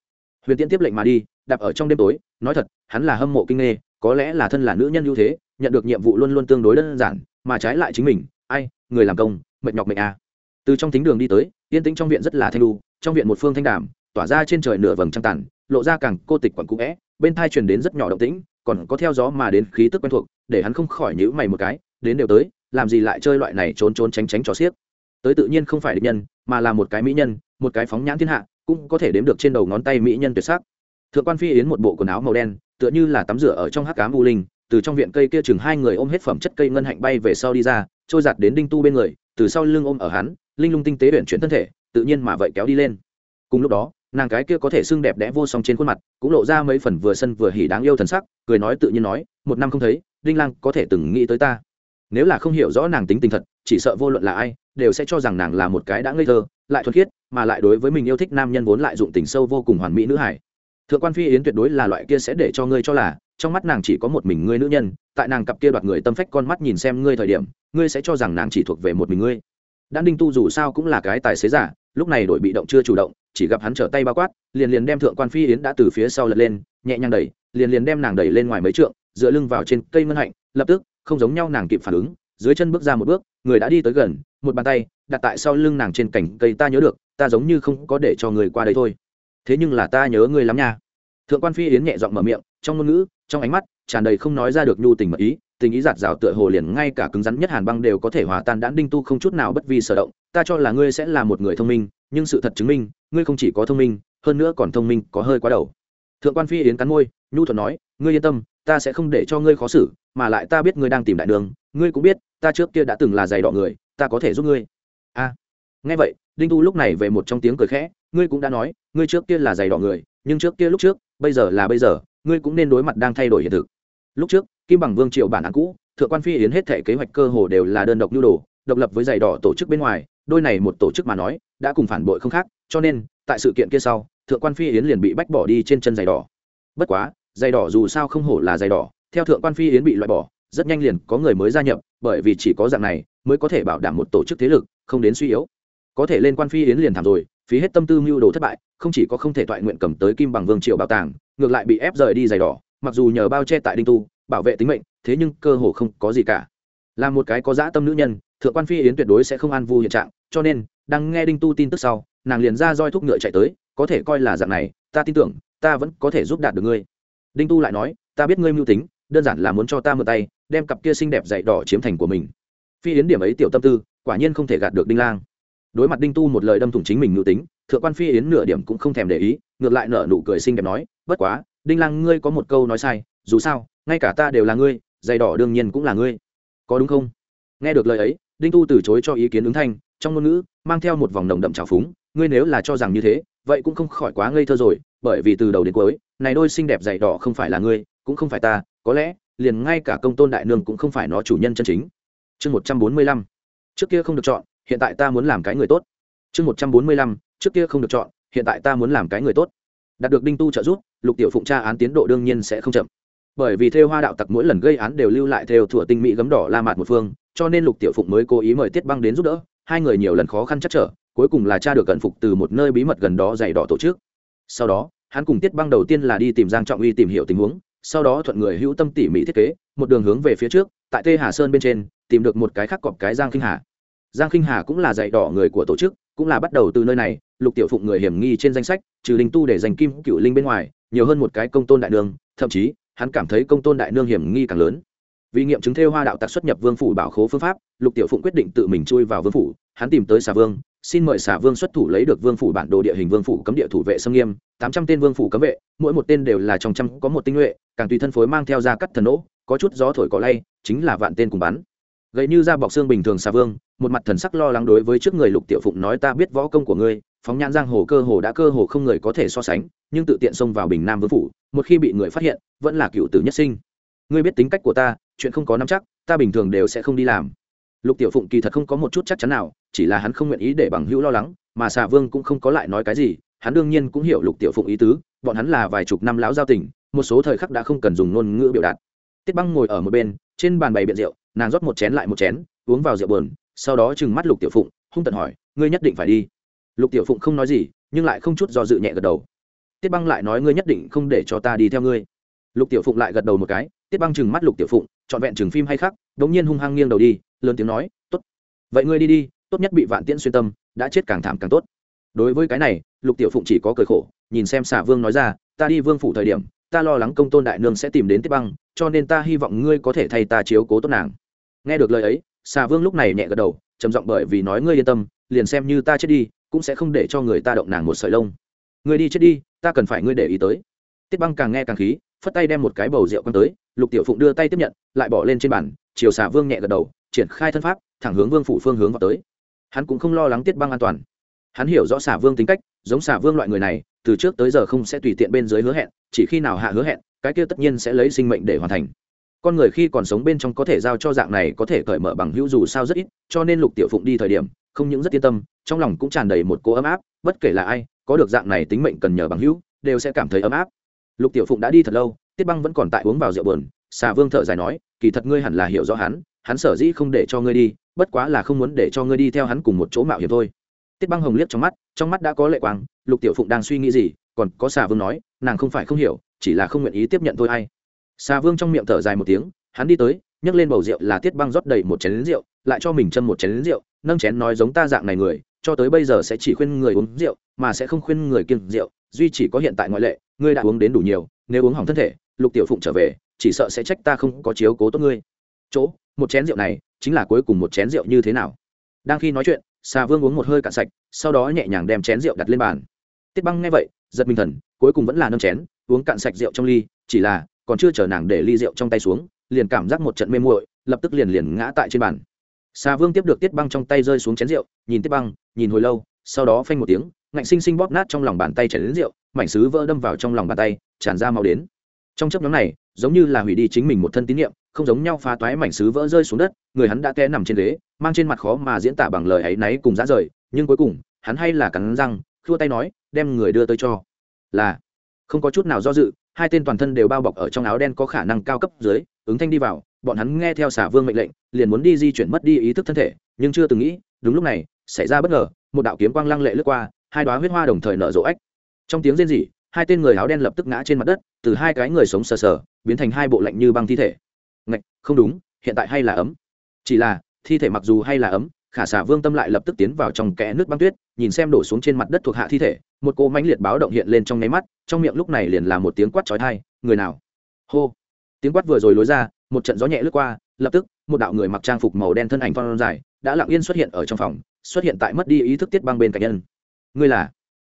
S1: huyền tiễn tiếp lệnh mà đi, đạp ở trong đêm tối, nói thật, hắn là hâm mộ kinh nghê, có lẽ là thân là nữ nhân ưu thế, nhận được nhiệm vụ luôn luôn tương đối đơn giản, mà trái lại chính mình, ai, người làm công, mệt nhọc mệnh à. từ trong thính đường đi tới, yên tĩnh trong viện rất là thanh lu, trong viện một phương thanh đàm tỏa ra trên trời nửa vầng trăng tàn, lộ ra càng cô tịch quẩn cũ vẽ, bên thai truyền đến rất nhỏ động tĩnh, còn có theo gió mà đến khí tức quen thuộc, để hắn không khỏi nhữ mày một cái, đến đều tới, làm gì lại chơi loại này trốn trốn tránh tránh trò xiếc tới tự nhiên không phải địch nhân, mà là một cái mỹ nhân, một cái phóng nhãn thiên hạ, cũng có thể đếm được trên đầu ngón tay mỹ nhân tuyệt sắc. Thượng quan phi yến một bộ quần áo màu đen, tựa như là tắm rửa ở trong hắc cám u linh, từ trong viện cây kia chừng hai người ôm hết phẩm chất cây ngân hạnh bay về sau đi ra, trôi giặt đến đinh tu bên người, từ sau lưng ôm ở hắn, linh lung tinh tế huyện chuyển thân thể, tự nhiên mà vậy kéo đi lên. Cùng lúc đó, nàng cái kia có thể xưng đẹp đẽ vô song trên khuôn mặt, cũng lộ ra mấy phần vừa sân vừa hỉ đáng yêu thần sắc, cười nói tự nhiên nói, một năm không thấy, đinh lang có thể từng nghĩ tới ta. Nếu là không hiểu rõ nàng tính tình thật, chỉ sợ vô luận là ai đều sẽ cho rằng nàng là một cái đã ngây thơ, lại thuần khiết, mà lại đối với mình yêu thích nam nhân vốn lại dụng tình sâu vô cùng hoàn mỹ nữ hải. Thượng quan phi yến tuyệt đối là loại kia sẽ để cho ngươi cho là, trong mắt nàng chỉ có một mình ngươi nữ nhân, tại nàng cặp kia đoạt người tâm phách con mắt nhìn xem ngươi thời điểm, ngươi sẽ cho rằng nàng chỉ thuộc về một mình ngươi. Đan đinh tu dù sao cũng là cái tài xế giả, lúc này đội bị động chưa chủ động, chỉ gặp hắn trở tay bao quát, liền liền đem thượng quan phi yến đã từ phía sau lật lên, nhẹ nhàng đẩy, liền liền đem nàng đẩy lên ngoài mấy trượng, dựa lưng vào trên cây ngân hạnh, lập tức, không giống nhau nàng kịp phản ứng, dưới chân bước ra một bước, người đã đi tới gần một bàn tay, đặt tại sau lưng nàng trên cành cây, ta nhớ được, ta giống như không có để cho người qua đây thôi. Thế nhưng là ta nhớ ngươi lắm nha. Thượng quan phi yến nhẹ giọng mở miệng, trong ngôn ngữ, trong ánh mắt, tràn đầy không nói ra được nhu tình mật ý, tình ý giạt rào tựa hồ liền ngay cả cứng rắn nhất hàn băng đều có thể hòa tan đãn đinh tu không chút nào bất vi sở động. Ta cho là ngươi sẽ là một người thông minh, nhưng sự thật chứng minh, ngươi không chỉ có thông minh, hơn nữa còn thông minh có hơi quá đầu. Thượng quan phi yến cắn môi, nhu thuận nói, ngươi yên tâm, ta sẽ không để cho ngươi khó xử, mà lại ta biết ngươi đang tìm đại đường, ngươi cũng biết, ta trước kia đã từng là giày đỏ người ta có thể giúp ngươi. A nghe vậy, đinh tu lúc này về một trong tiếng cười khẽ, ngươi cũng đã nói, ngươi trước kia là giày đỏ người, nhưng trước kia lúc trước, bây giờ là bây giờ, ngươi cũng nên đối mặt đang thay đổi hiện thực. Lúc trước, kim bằng vương triệu bản án cũ, thượng quan phi yến hết thể kế hoạch cơ hồ đều là đơn độc nhu đồ, độc lập với giày đỏ tổ chức bên ngoài, đôi này một tổ chức mà nói, đã cùng phản bội không khác, cho nên, tại sự kiện kia sau, thượng quan phi yến liền bị bách bỏ đi trên chân giày đỏ. Bất quá, giày đỏ dù sao không hổ là giày đỏ, theo thượng quan phi yến bị loại bỏ, rất nhanh liền có người mới gia nhập, bởi vì chỉ có dạng này mới có thể bảo đảm một tổ chức thế lực không đến suy yếu. Có thể lên quan phi yến liền thảm rồi, phí hết tâm tư mưu đồ thất bại, không chỉ có không thể toại nguyện cầm tới kim bằng vương triệu bảo tàng, ngược lại bị ép rời đi giày đỏ, mặc dù nhờ bao che tại đinh tu, bảo vệ tính mệnh, thế nhưng cơ hồ không có gì cả. Là một cái có dã tâm nữ nhân, thượng quan phi yến tuyệt đối sẽ không an vu hiện trạng, cho nên, đang nghe đinh tu tin tức sau, nàng liền ra roi thúc ngựa chạy tới, có thể coi là dạng này, ta tin tưởng, ta vẫn có thể giúp đạt được ngươi. Đinh tu lại nói, ta biết ngươi mưu tính, đơn giản là muốn cho ta mượn tay, đem cặp kia xinh đẹp dạy đỏ chiếm thành của mình phi yến điểm ấy tiểu tâm tư, quả nhiên không thể gạt được đinh lang. Đối mặt đinh tu một lời đâm thủng chính mình mưu tính, thượng quan phi yến nửa điểm cũng không thèm để ý, ngược lại nở nụ cười xinh đẹp nói, bất quá, đinh lang, ngươi có một câu nói sai, dù sao, ngay cả ta đều là ngươi dày đỏ đương nhiên cũng là ngươi. Có đúng không? Nghe được lời ấy, đinh tu từ chối cho ý kiến ứng thanh, trong ngôn ngữ mang theo một vòng nồng đậm trào phúng, ngươi nếu là cho rằng như thế, vậy cũng không khỏi quá ngây thơ rồi, bởi vì từ đầu đến cuối, này đôi xinh đẹp dày đỏ không phải là ngươi, cũng không phải ta, có lẽ, liền ngay cả công tôn đại nương cũng không phải nó chủ nhân chân chính chương một trăm bốn mươi lăm. Trước kia không được chọn, hiện tại ta muốn làm cái người tốt. Chương một trăm bốn mươi lăm, trước kia không được chọn, hiện tại ta muốn làm cái người tốt. Đạt được đinh tu trợ giúp, lục tiểu phụng tra án tiến độ đương nhiên sẽ không chậm. Bởi vì theo hoa đạo tặc mỗi lần gây án đều lưu lại theo thủa tinh mỹ gấm đỏ la mạt một phương, cho nên lục tiểu phụng mới cố ý mời tiết băng đến giúp đỡ. Hai người nhiều lần khó khăn chắc trở, cuối cùng là cha được cận phục từ một nơi bí mật gần đó dày đỏ tổ chức. Sau đó, hắn cùng tiết băng đầu tiên là đi tìm giang trọng uy tìm hiểu tình huống, sau đó thuận người hữu tâm tỉ mỹ thiết kế một đường hướng về phía trước, tại tê hà sơn bên trên, tìm được một cái khác cọp cái giang khinh hà. Giang khinh hà cũng là dạy đỏ người của tổ chức, cũng là bắt đầu từ nơi này, lục tiểu phụng người hiểm nghi trên danh sách, trừ linh tu để giành kim cựu linh bên ngoài, nhiều hơn một cái công tôn đại nương, thậm chí, hắn cảm thấy công tôn đại nương hiểm nghi càng lớn. Vì nghiệm chứng theo hoa đạo tặc xuất nhập vương phủ bảo khố phương pháp, lục tiểu phụng quyết định tự mình chui vào vương phủ, hắn tìm tới xà vương, xin mời xà vương xuất thủ lấy được vương phủ bản đồ địa hình vương phủ cấm địa thủ vệ xâm nghiêm, tám trăm tên vương phủ cấm vệ, mỗi một tên đều là trong trăm có một tinh nhuệ, càng tùy thân phối mang theo ra cắt thần nỗ có chút gió thổi cỏ lay, chính là vạn tên cùng bắn. Gậy như da bọc xương bình thường xà vương, một mặt thần sắc lo lắng đối với trước người lục tiểu phụng nói, ta biết võ công của ngươi, phóng nhãn giang hồ cơ hồ đã cơ hồ không người có thể so sánh, nhưng tự tiện xông vào bình nam vương phủ, một khi bị người phát hiện, vẫn là cựu tử nhất sinh. Ngươi biết tính cách của ta, chuyện không có nắm chắc, ta bình thường đều sẽ không đi làm. Lục tiểu phụng kỳ thật không có một chút chắc chắn nào, chỉ là hắn không nguyện ý để bằng hữu lo lắng, mà xà vương cũng không có lại nói cái gì, hắn đương nhiên cũng hiểu lục tiểu phụng ý tứ, bọn hắn là vài chục năm lão giao tình, một số thời khắc đã không cần dùng ngôn ngữ biểu đạt tiết băng ngồi ở một bên, trên bàn bày biện rượu, nàng rót một chén lại một chén, uống vào rượu bờn sau đó trừng mắt lục tiểu phụng, hung tận hỏi, ngươi nhất định phải đi. Lục tiểu phụng không nói gì, nhưng lại không chút do dự nhẹ gật đầu. Tiết băng lại nói, ngươi nhất định không để cho ta đi theo ngươi. Lục tiểu phụng lại gật đầu một cái, tiết băng chừng mắt lục tiểu phụng, trọn vẹn chừng phim hay khác đ ỗ n g nhiên hung hăng nghiêng đầu đi, lớn tiếng nói t ố t vậy ngươi đi đi, tốt nhất bị vạn tiễn xuyên tâm, đã chết càng thảm càng tốt. Đối với cái này, lục tiểu phụng chỉ có cười khổ, nhìn xem xả vương nói ra, ta đi vương phủ thời điểm, ta lo lắng công tôn đại nương sẽ tìm đến tiết băng cho nên ta hy vọng ngươi có thể thay ta chiếu cố tốt nàng. Nghe được lời ấy, xà vương lúc này nhẹ gật đầu, trầm giọng bởi vì nói ngươi yên tâm, liền xem như ta chết đi, cũng sẽ không để cho người ta động nàng một sợi lông. Ngươi đi chết đi, ta cần phải ngươi để ý tới. Tiết băng càng nghe càng khí, phất tay đem một cái bầu rượu quăng tới, lục tiểu phụng đưa tay tiếp nhận, lại bỏ lên trên bàn, chiều xà vương nhẹ gật đầu, triển khai thân pháp, thẳng hướng vương phủ phương hướng vào tới. Hắn cũng không lo lắng tiết băng an toàn. Hắn hiểu rõ xà vương tính cách, giống xà vương loại người này, từ trước tới giờ không sẽ tùy tiện bên dưới hứa hẹn, chỉ khi nào hạ hứa hẹn cái kia tất nhiên sẽ lấy sinh mệnh để hoàn thành con người khi còn sống bên trong có thể giao cho dạng này có thể cởi mở bằng hữu dù sao rất ít, cho nên lục tiểu phụng đi thời điểm, không những rất yên tâm, trong lòng cũng tràn đầy một cô ấm áp, bất kể là ai, có được dạng này tính mệnh cần nhờ bằng hữu, đều sẽ cảm thấy ấm áp lục tiểu phụng đã đi thật lâu, tiết băng vẫn còn tại uống vào rượu buồn. xà vương thợ dài nói, kỳ thật ngươi hẳn là hiểu rõ hắn hắn sở dĩ không để cho ngươi đi, bất quá là không muốn để cho ngươi đi theo hắn cùng một chỗ mạo hiểm thôi tiết băng hồng liếc trong mắt trong mắt đã có lệ quang, lục tiểu phụng đang suy nghĩ gì, còn có xà vương nói, nàng không phải không hiểu chỉ là không nguyện ý tiếp nhận thôi hay xà vương trong miệng thở dài một tiếng, hắn đi tới, nhấc lên bầu rượu là tiết băng rót đầy một chén lính rượu, lại cho mình châm một chén lính rượu, nâng chén nói giống ta dạng này người, cho tới bây giờ sẽ chỉ khuyên người uống rượu, mà sẽ không khuyên người kiêng rượu, duy chỉ có hiện tại ngoại lệ, ngươi đã uống đến đủ nhiều, nếu uống hỏng thân thể, lục tiểu phụng trở về, chỉ sợ sẽ trách ta không có chiếu cố tốt ngươi. Chỗ, một chén rượu này, chính là cuối cùng một chén rượu như thế nào? Đang khi nói chuyện xà vương uống một hơi cạn sạch, sau đó nhẹ nhàng đem chén rượu đặt lên bàn. Tiết băng nghe vậy, giật mình thần, cuối cùng vẫn là nâng chén uống cạn sạch rượu trong ly, chỉ là, còn chưa chờ nàng để ly rượu trong tay xuống, liền cảm giác một trận mê muội, lập tức liền liền ngã tại trên bàn. Xà vương tiếp được tiết băng trong tay rơi xuống chén rượu, nhìn tiết băng, nhìn hồi lâu, sau đó phanh một tiếng, ngạnh sinh sinh bóp nát trong lòng bàn tay chảy đến rượu, mảnh sứ vỡ đâm vào trong lòng bàn tay, tràn ra máu đến. Trong chấp nhóm này, giống như là hủy đi chính mình một thân tín nhiệm không giống nhau phá toái mảnh sứ vỡ rơi xuống đất, người hắn đã té nằm trên ghế, mang trên mặt khó mà diễn tả bằng lời ấy náy cùng giá rời, nhưng cuối cùng, hắn hay là cắn răng, khua tay nói, đem người đưa tới cho. Là không có chút nào do dự, hai tên toàn thân đều bao bọc ở trong áo đen có khả năng cao cấp dưới, ứng thanh đi vào, bọn hắn nghe theo xả vương mệnh lệnh, liền muốn đi di chuyển mất đi ý thức thân thể, nhưng chưa từng nghĩ, đúng lúc này, xảy ra bất ngờ, một đạo kiếm quang lăng lệ lướt qua, hai đoá huyết hoa đồng thời nở rộ ếch trong tiếng rên rỉ, hai tên người áo đen lập tức ngã trên mặt đất, từ hai cái người sống sờ sờ, biến thành hai bộ lạnh như băng thi thể. Ngạch, không đúng, hiện tại hay là ấm. Chỉ là, thi thể mặc dù hay là ấm, khả xả vương tâm lại lập tức tiến vào trong kẽ nước băng tuyết, nhìn xem đổ xuống trên mặt đất thuộc hạ thi thể một cô mãnh liệt báo động hiện lên trong nháy mắt, trong miệng lúc này liền là một tiếng quát trói thai người nào? Hô! Tiếng quát vừa rồi lối ra, một trận gió nhẹ lướt qua, lập tức, một đạo người mặc trang phục màu đen thân ảnh phong dài, đã lặng yên xuất hiện ở trong phòng, xuất hiện tại mất đi ý thức tiết băng bên cạnh nhân. Ngươi là?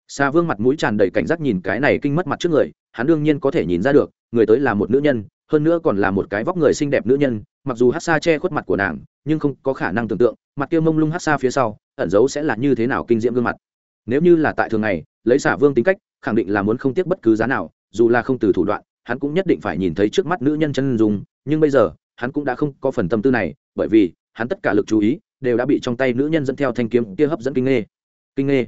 S1: Xa vương mặt mũi tràn đầy cảnh giác nhìn cái này kinh mất mặt trước người, hắn đương nhiên có thể nhìn ra được, người tới là một nữ nhân, hơn nữa còn là một cái vóc người xinh đẹp nữ nhân, mặc dù hát xa che khuất mặt của nàng, nhưng không có khả năng tưởng tượng, mặt kia mông lung hát xa phía sau, ẩn giấu sẽ là như thế nào kinh diễm gương mặt nếu như là tại thường ngày, lấy xả vương tính cách, khẳng định là muốn không tiếc bất cứ giá nào, dù là không từ thủ đoạn, hắn cũng nhất định phải nhìn thấy trước mắt nữ nhân chân dùng nhưng bây giờ, hắn cũng đã không có phần tâm tư này, bởi vì, hắn tất cả lực chú ý, đều đã bị trong tay nữ nhân dẫn theo thanh kiếm kia hấp dẫn kinh nghê kinh nghê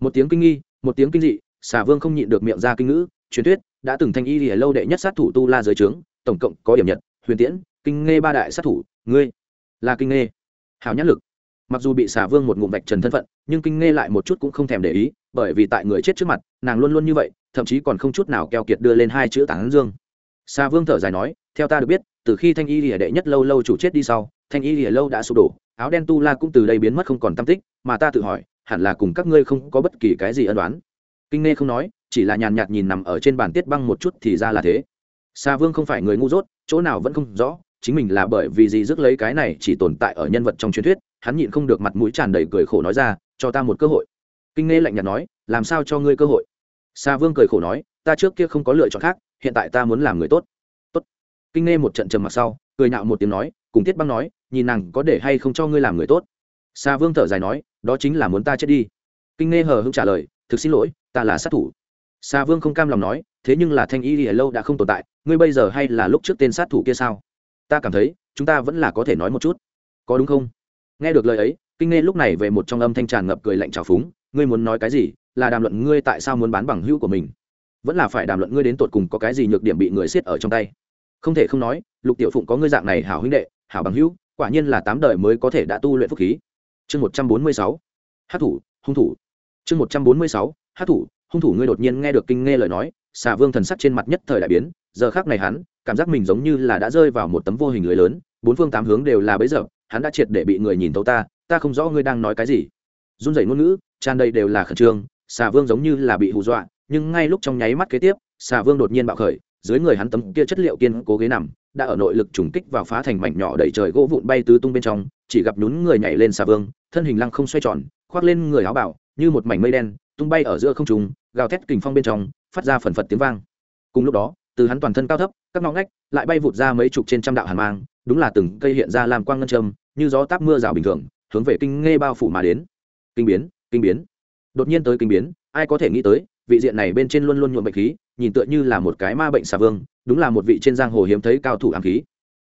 S1: một tiếng kinh nghi, một tiếng kinh dị xà vương không nhịn được miệng ra kinh ngữ. Truyền thuyết, đã từng thanh y thì lâu đệ nhất sát thủ tu la giới trướng, tổng cộng có điểm nhật, huyền tiễn, kinh nghê ba đại sát thủ, ngươi, là kinh nghê hảo nhãn lực mặc dù bị xà vương một ngụm vạch trần thân phận, nhưng kinh nghe lại một chút cũng không thèm để ý, bởi vì tại người chết trước mặt, nàng luôn luôn như vậy, thậm chí còn không chút nào keo kiệt đưa lên hai chữ tán dương. Xà vương thở dài nói, theo ta được biết, từ khi thanh y lìa đệ nhất lâu lâu chủ chết đi sau, thanh y lìa lâu đã sụp đổ, áo đen tu la cũng từ đây biến mất không còn tam tích, mà ta tự hỏi, hẳn là cùng các ngươi không có bất kỳ cái gì ân đoán kinh nghe không nói, chỉ là nhàn nhạt nhìn nằm ở trên bàn tiết băng một chút thì ra là thế. Xà vương không phải người ngu dốt, chỗ nào vẫn không rõ, chính mình là bởi vì gì rước lấy cái này chỉ tồn tại ở nhân vật trong truyền thuyết hắn nhịn không được mặt mũi tràn đầy cười khổ nói ra, cho ta một cơ hội. Kinh nghe lạnh nhạt nói, làm sao cho ngươi cơ hội? Xa vương cười khổ nói, ta trước kia không có lựa chọn khác, hiện tại ta muốn làm người tốt. Tốt. Kinh nghe một trận trầm mặc sau, cười nạo một tiếng nói, cùng tiết băng nói, nhìn nàng có để hay không cho ngươi làm người tốt. Xa vương thở dài nói, đó chính là muốn ta chết đi. Kinh nghe hờ hững trả lời, thực xin lỗi, ta là sát thủ. Xa vương không cam lòng nói, thế nhưng là thanh y thì lâu đã không tồn tại, ngươi bây giờ hay là lúc trước tên sát thủ kia sao? Ta cảm thấy, chúng ta vẫn là có thể nói một chút. Có đúng không? Nghe được lời ấy, kinh nghe lúc này về một trong âm thanh tràn ngập cười lạnh trào phúng, ngươi muốn nói cái gì? Là đàm luận ngươi tại sao muốn bán bằng hữu của mình? Vẫn là phải đàm luận ngươi đến tột cùng có cái gì nhược điểm bị người siết ở trong tay? Không thể không nói, lục tiểu phụng có ngươi dạng này hảo huynh đệ, hảo bằng hữu, quả nhiên là tám đời mới có thể đã tu luyện phúc khí. Chương một trăm bốn mươi sáu hát thủ, hung thủ. Chương một trăm bốn mươi sáu hát thủ, hung thủ ngươi đột nhiên nghe được kinh nghe lời nói, xà vương thần sắc trên mặt nhất thời đại biến, giờ khác này hắn, cảm giác mình giống như là đã rơi vào một tấm vô hình lưới lớn, bốn phương tám hướng đều là bấy giờ hắn đã triệt để bị người nhìn thấu ta ta không rõ ngươi đang nói cái gì. Run rẩy ngôn ngữ, tràn đầy đều là khẩn trương, xà vương giống như là bị hù dọa, nhưng ngay lúc trong nháy mắt kế tiếp, xà vương đột nhiên bạo khởi, dưới người hắn tấm kia chất liệu kiên cố ghế nằm, đã ở nội lực trùng kích vào phá thành mảnh nhỏ đẩy trời gỗ vụn bay tứ tung bên trong, chỉ gặp nhún người nhảy lên xà vương, thân hình lăng không xoay tròn, khoác lên người áo bảo như một mảnh mây đen, tung bay ở giữa không trung, gào thét kình phong bên trong, phát ra phần phật tiếng vang. Cùng lúc đó, từ hắn toàn thân cao thấp, các ngõ ngách, lại bay vụt ra mấy chục trên trăm đạo hàn mang, đúng là từng cây hiện ra làm quang ngân châm như gió táp mưa rào bình thường, hướng về kinh nghe bao phủ mà đến. Kinh biến kinh biến. Đột nhiên tới kinh biến, ai có thể nghĩ tới, vị diện này bên trên luôn luôn nhuộm bệnh khí, nhìn tựa như là một cái ma bệnh xà vương, đúng là một vị trên giang hồ hiếm thấy cao thủ ám khí.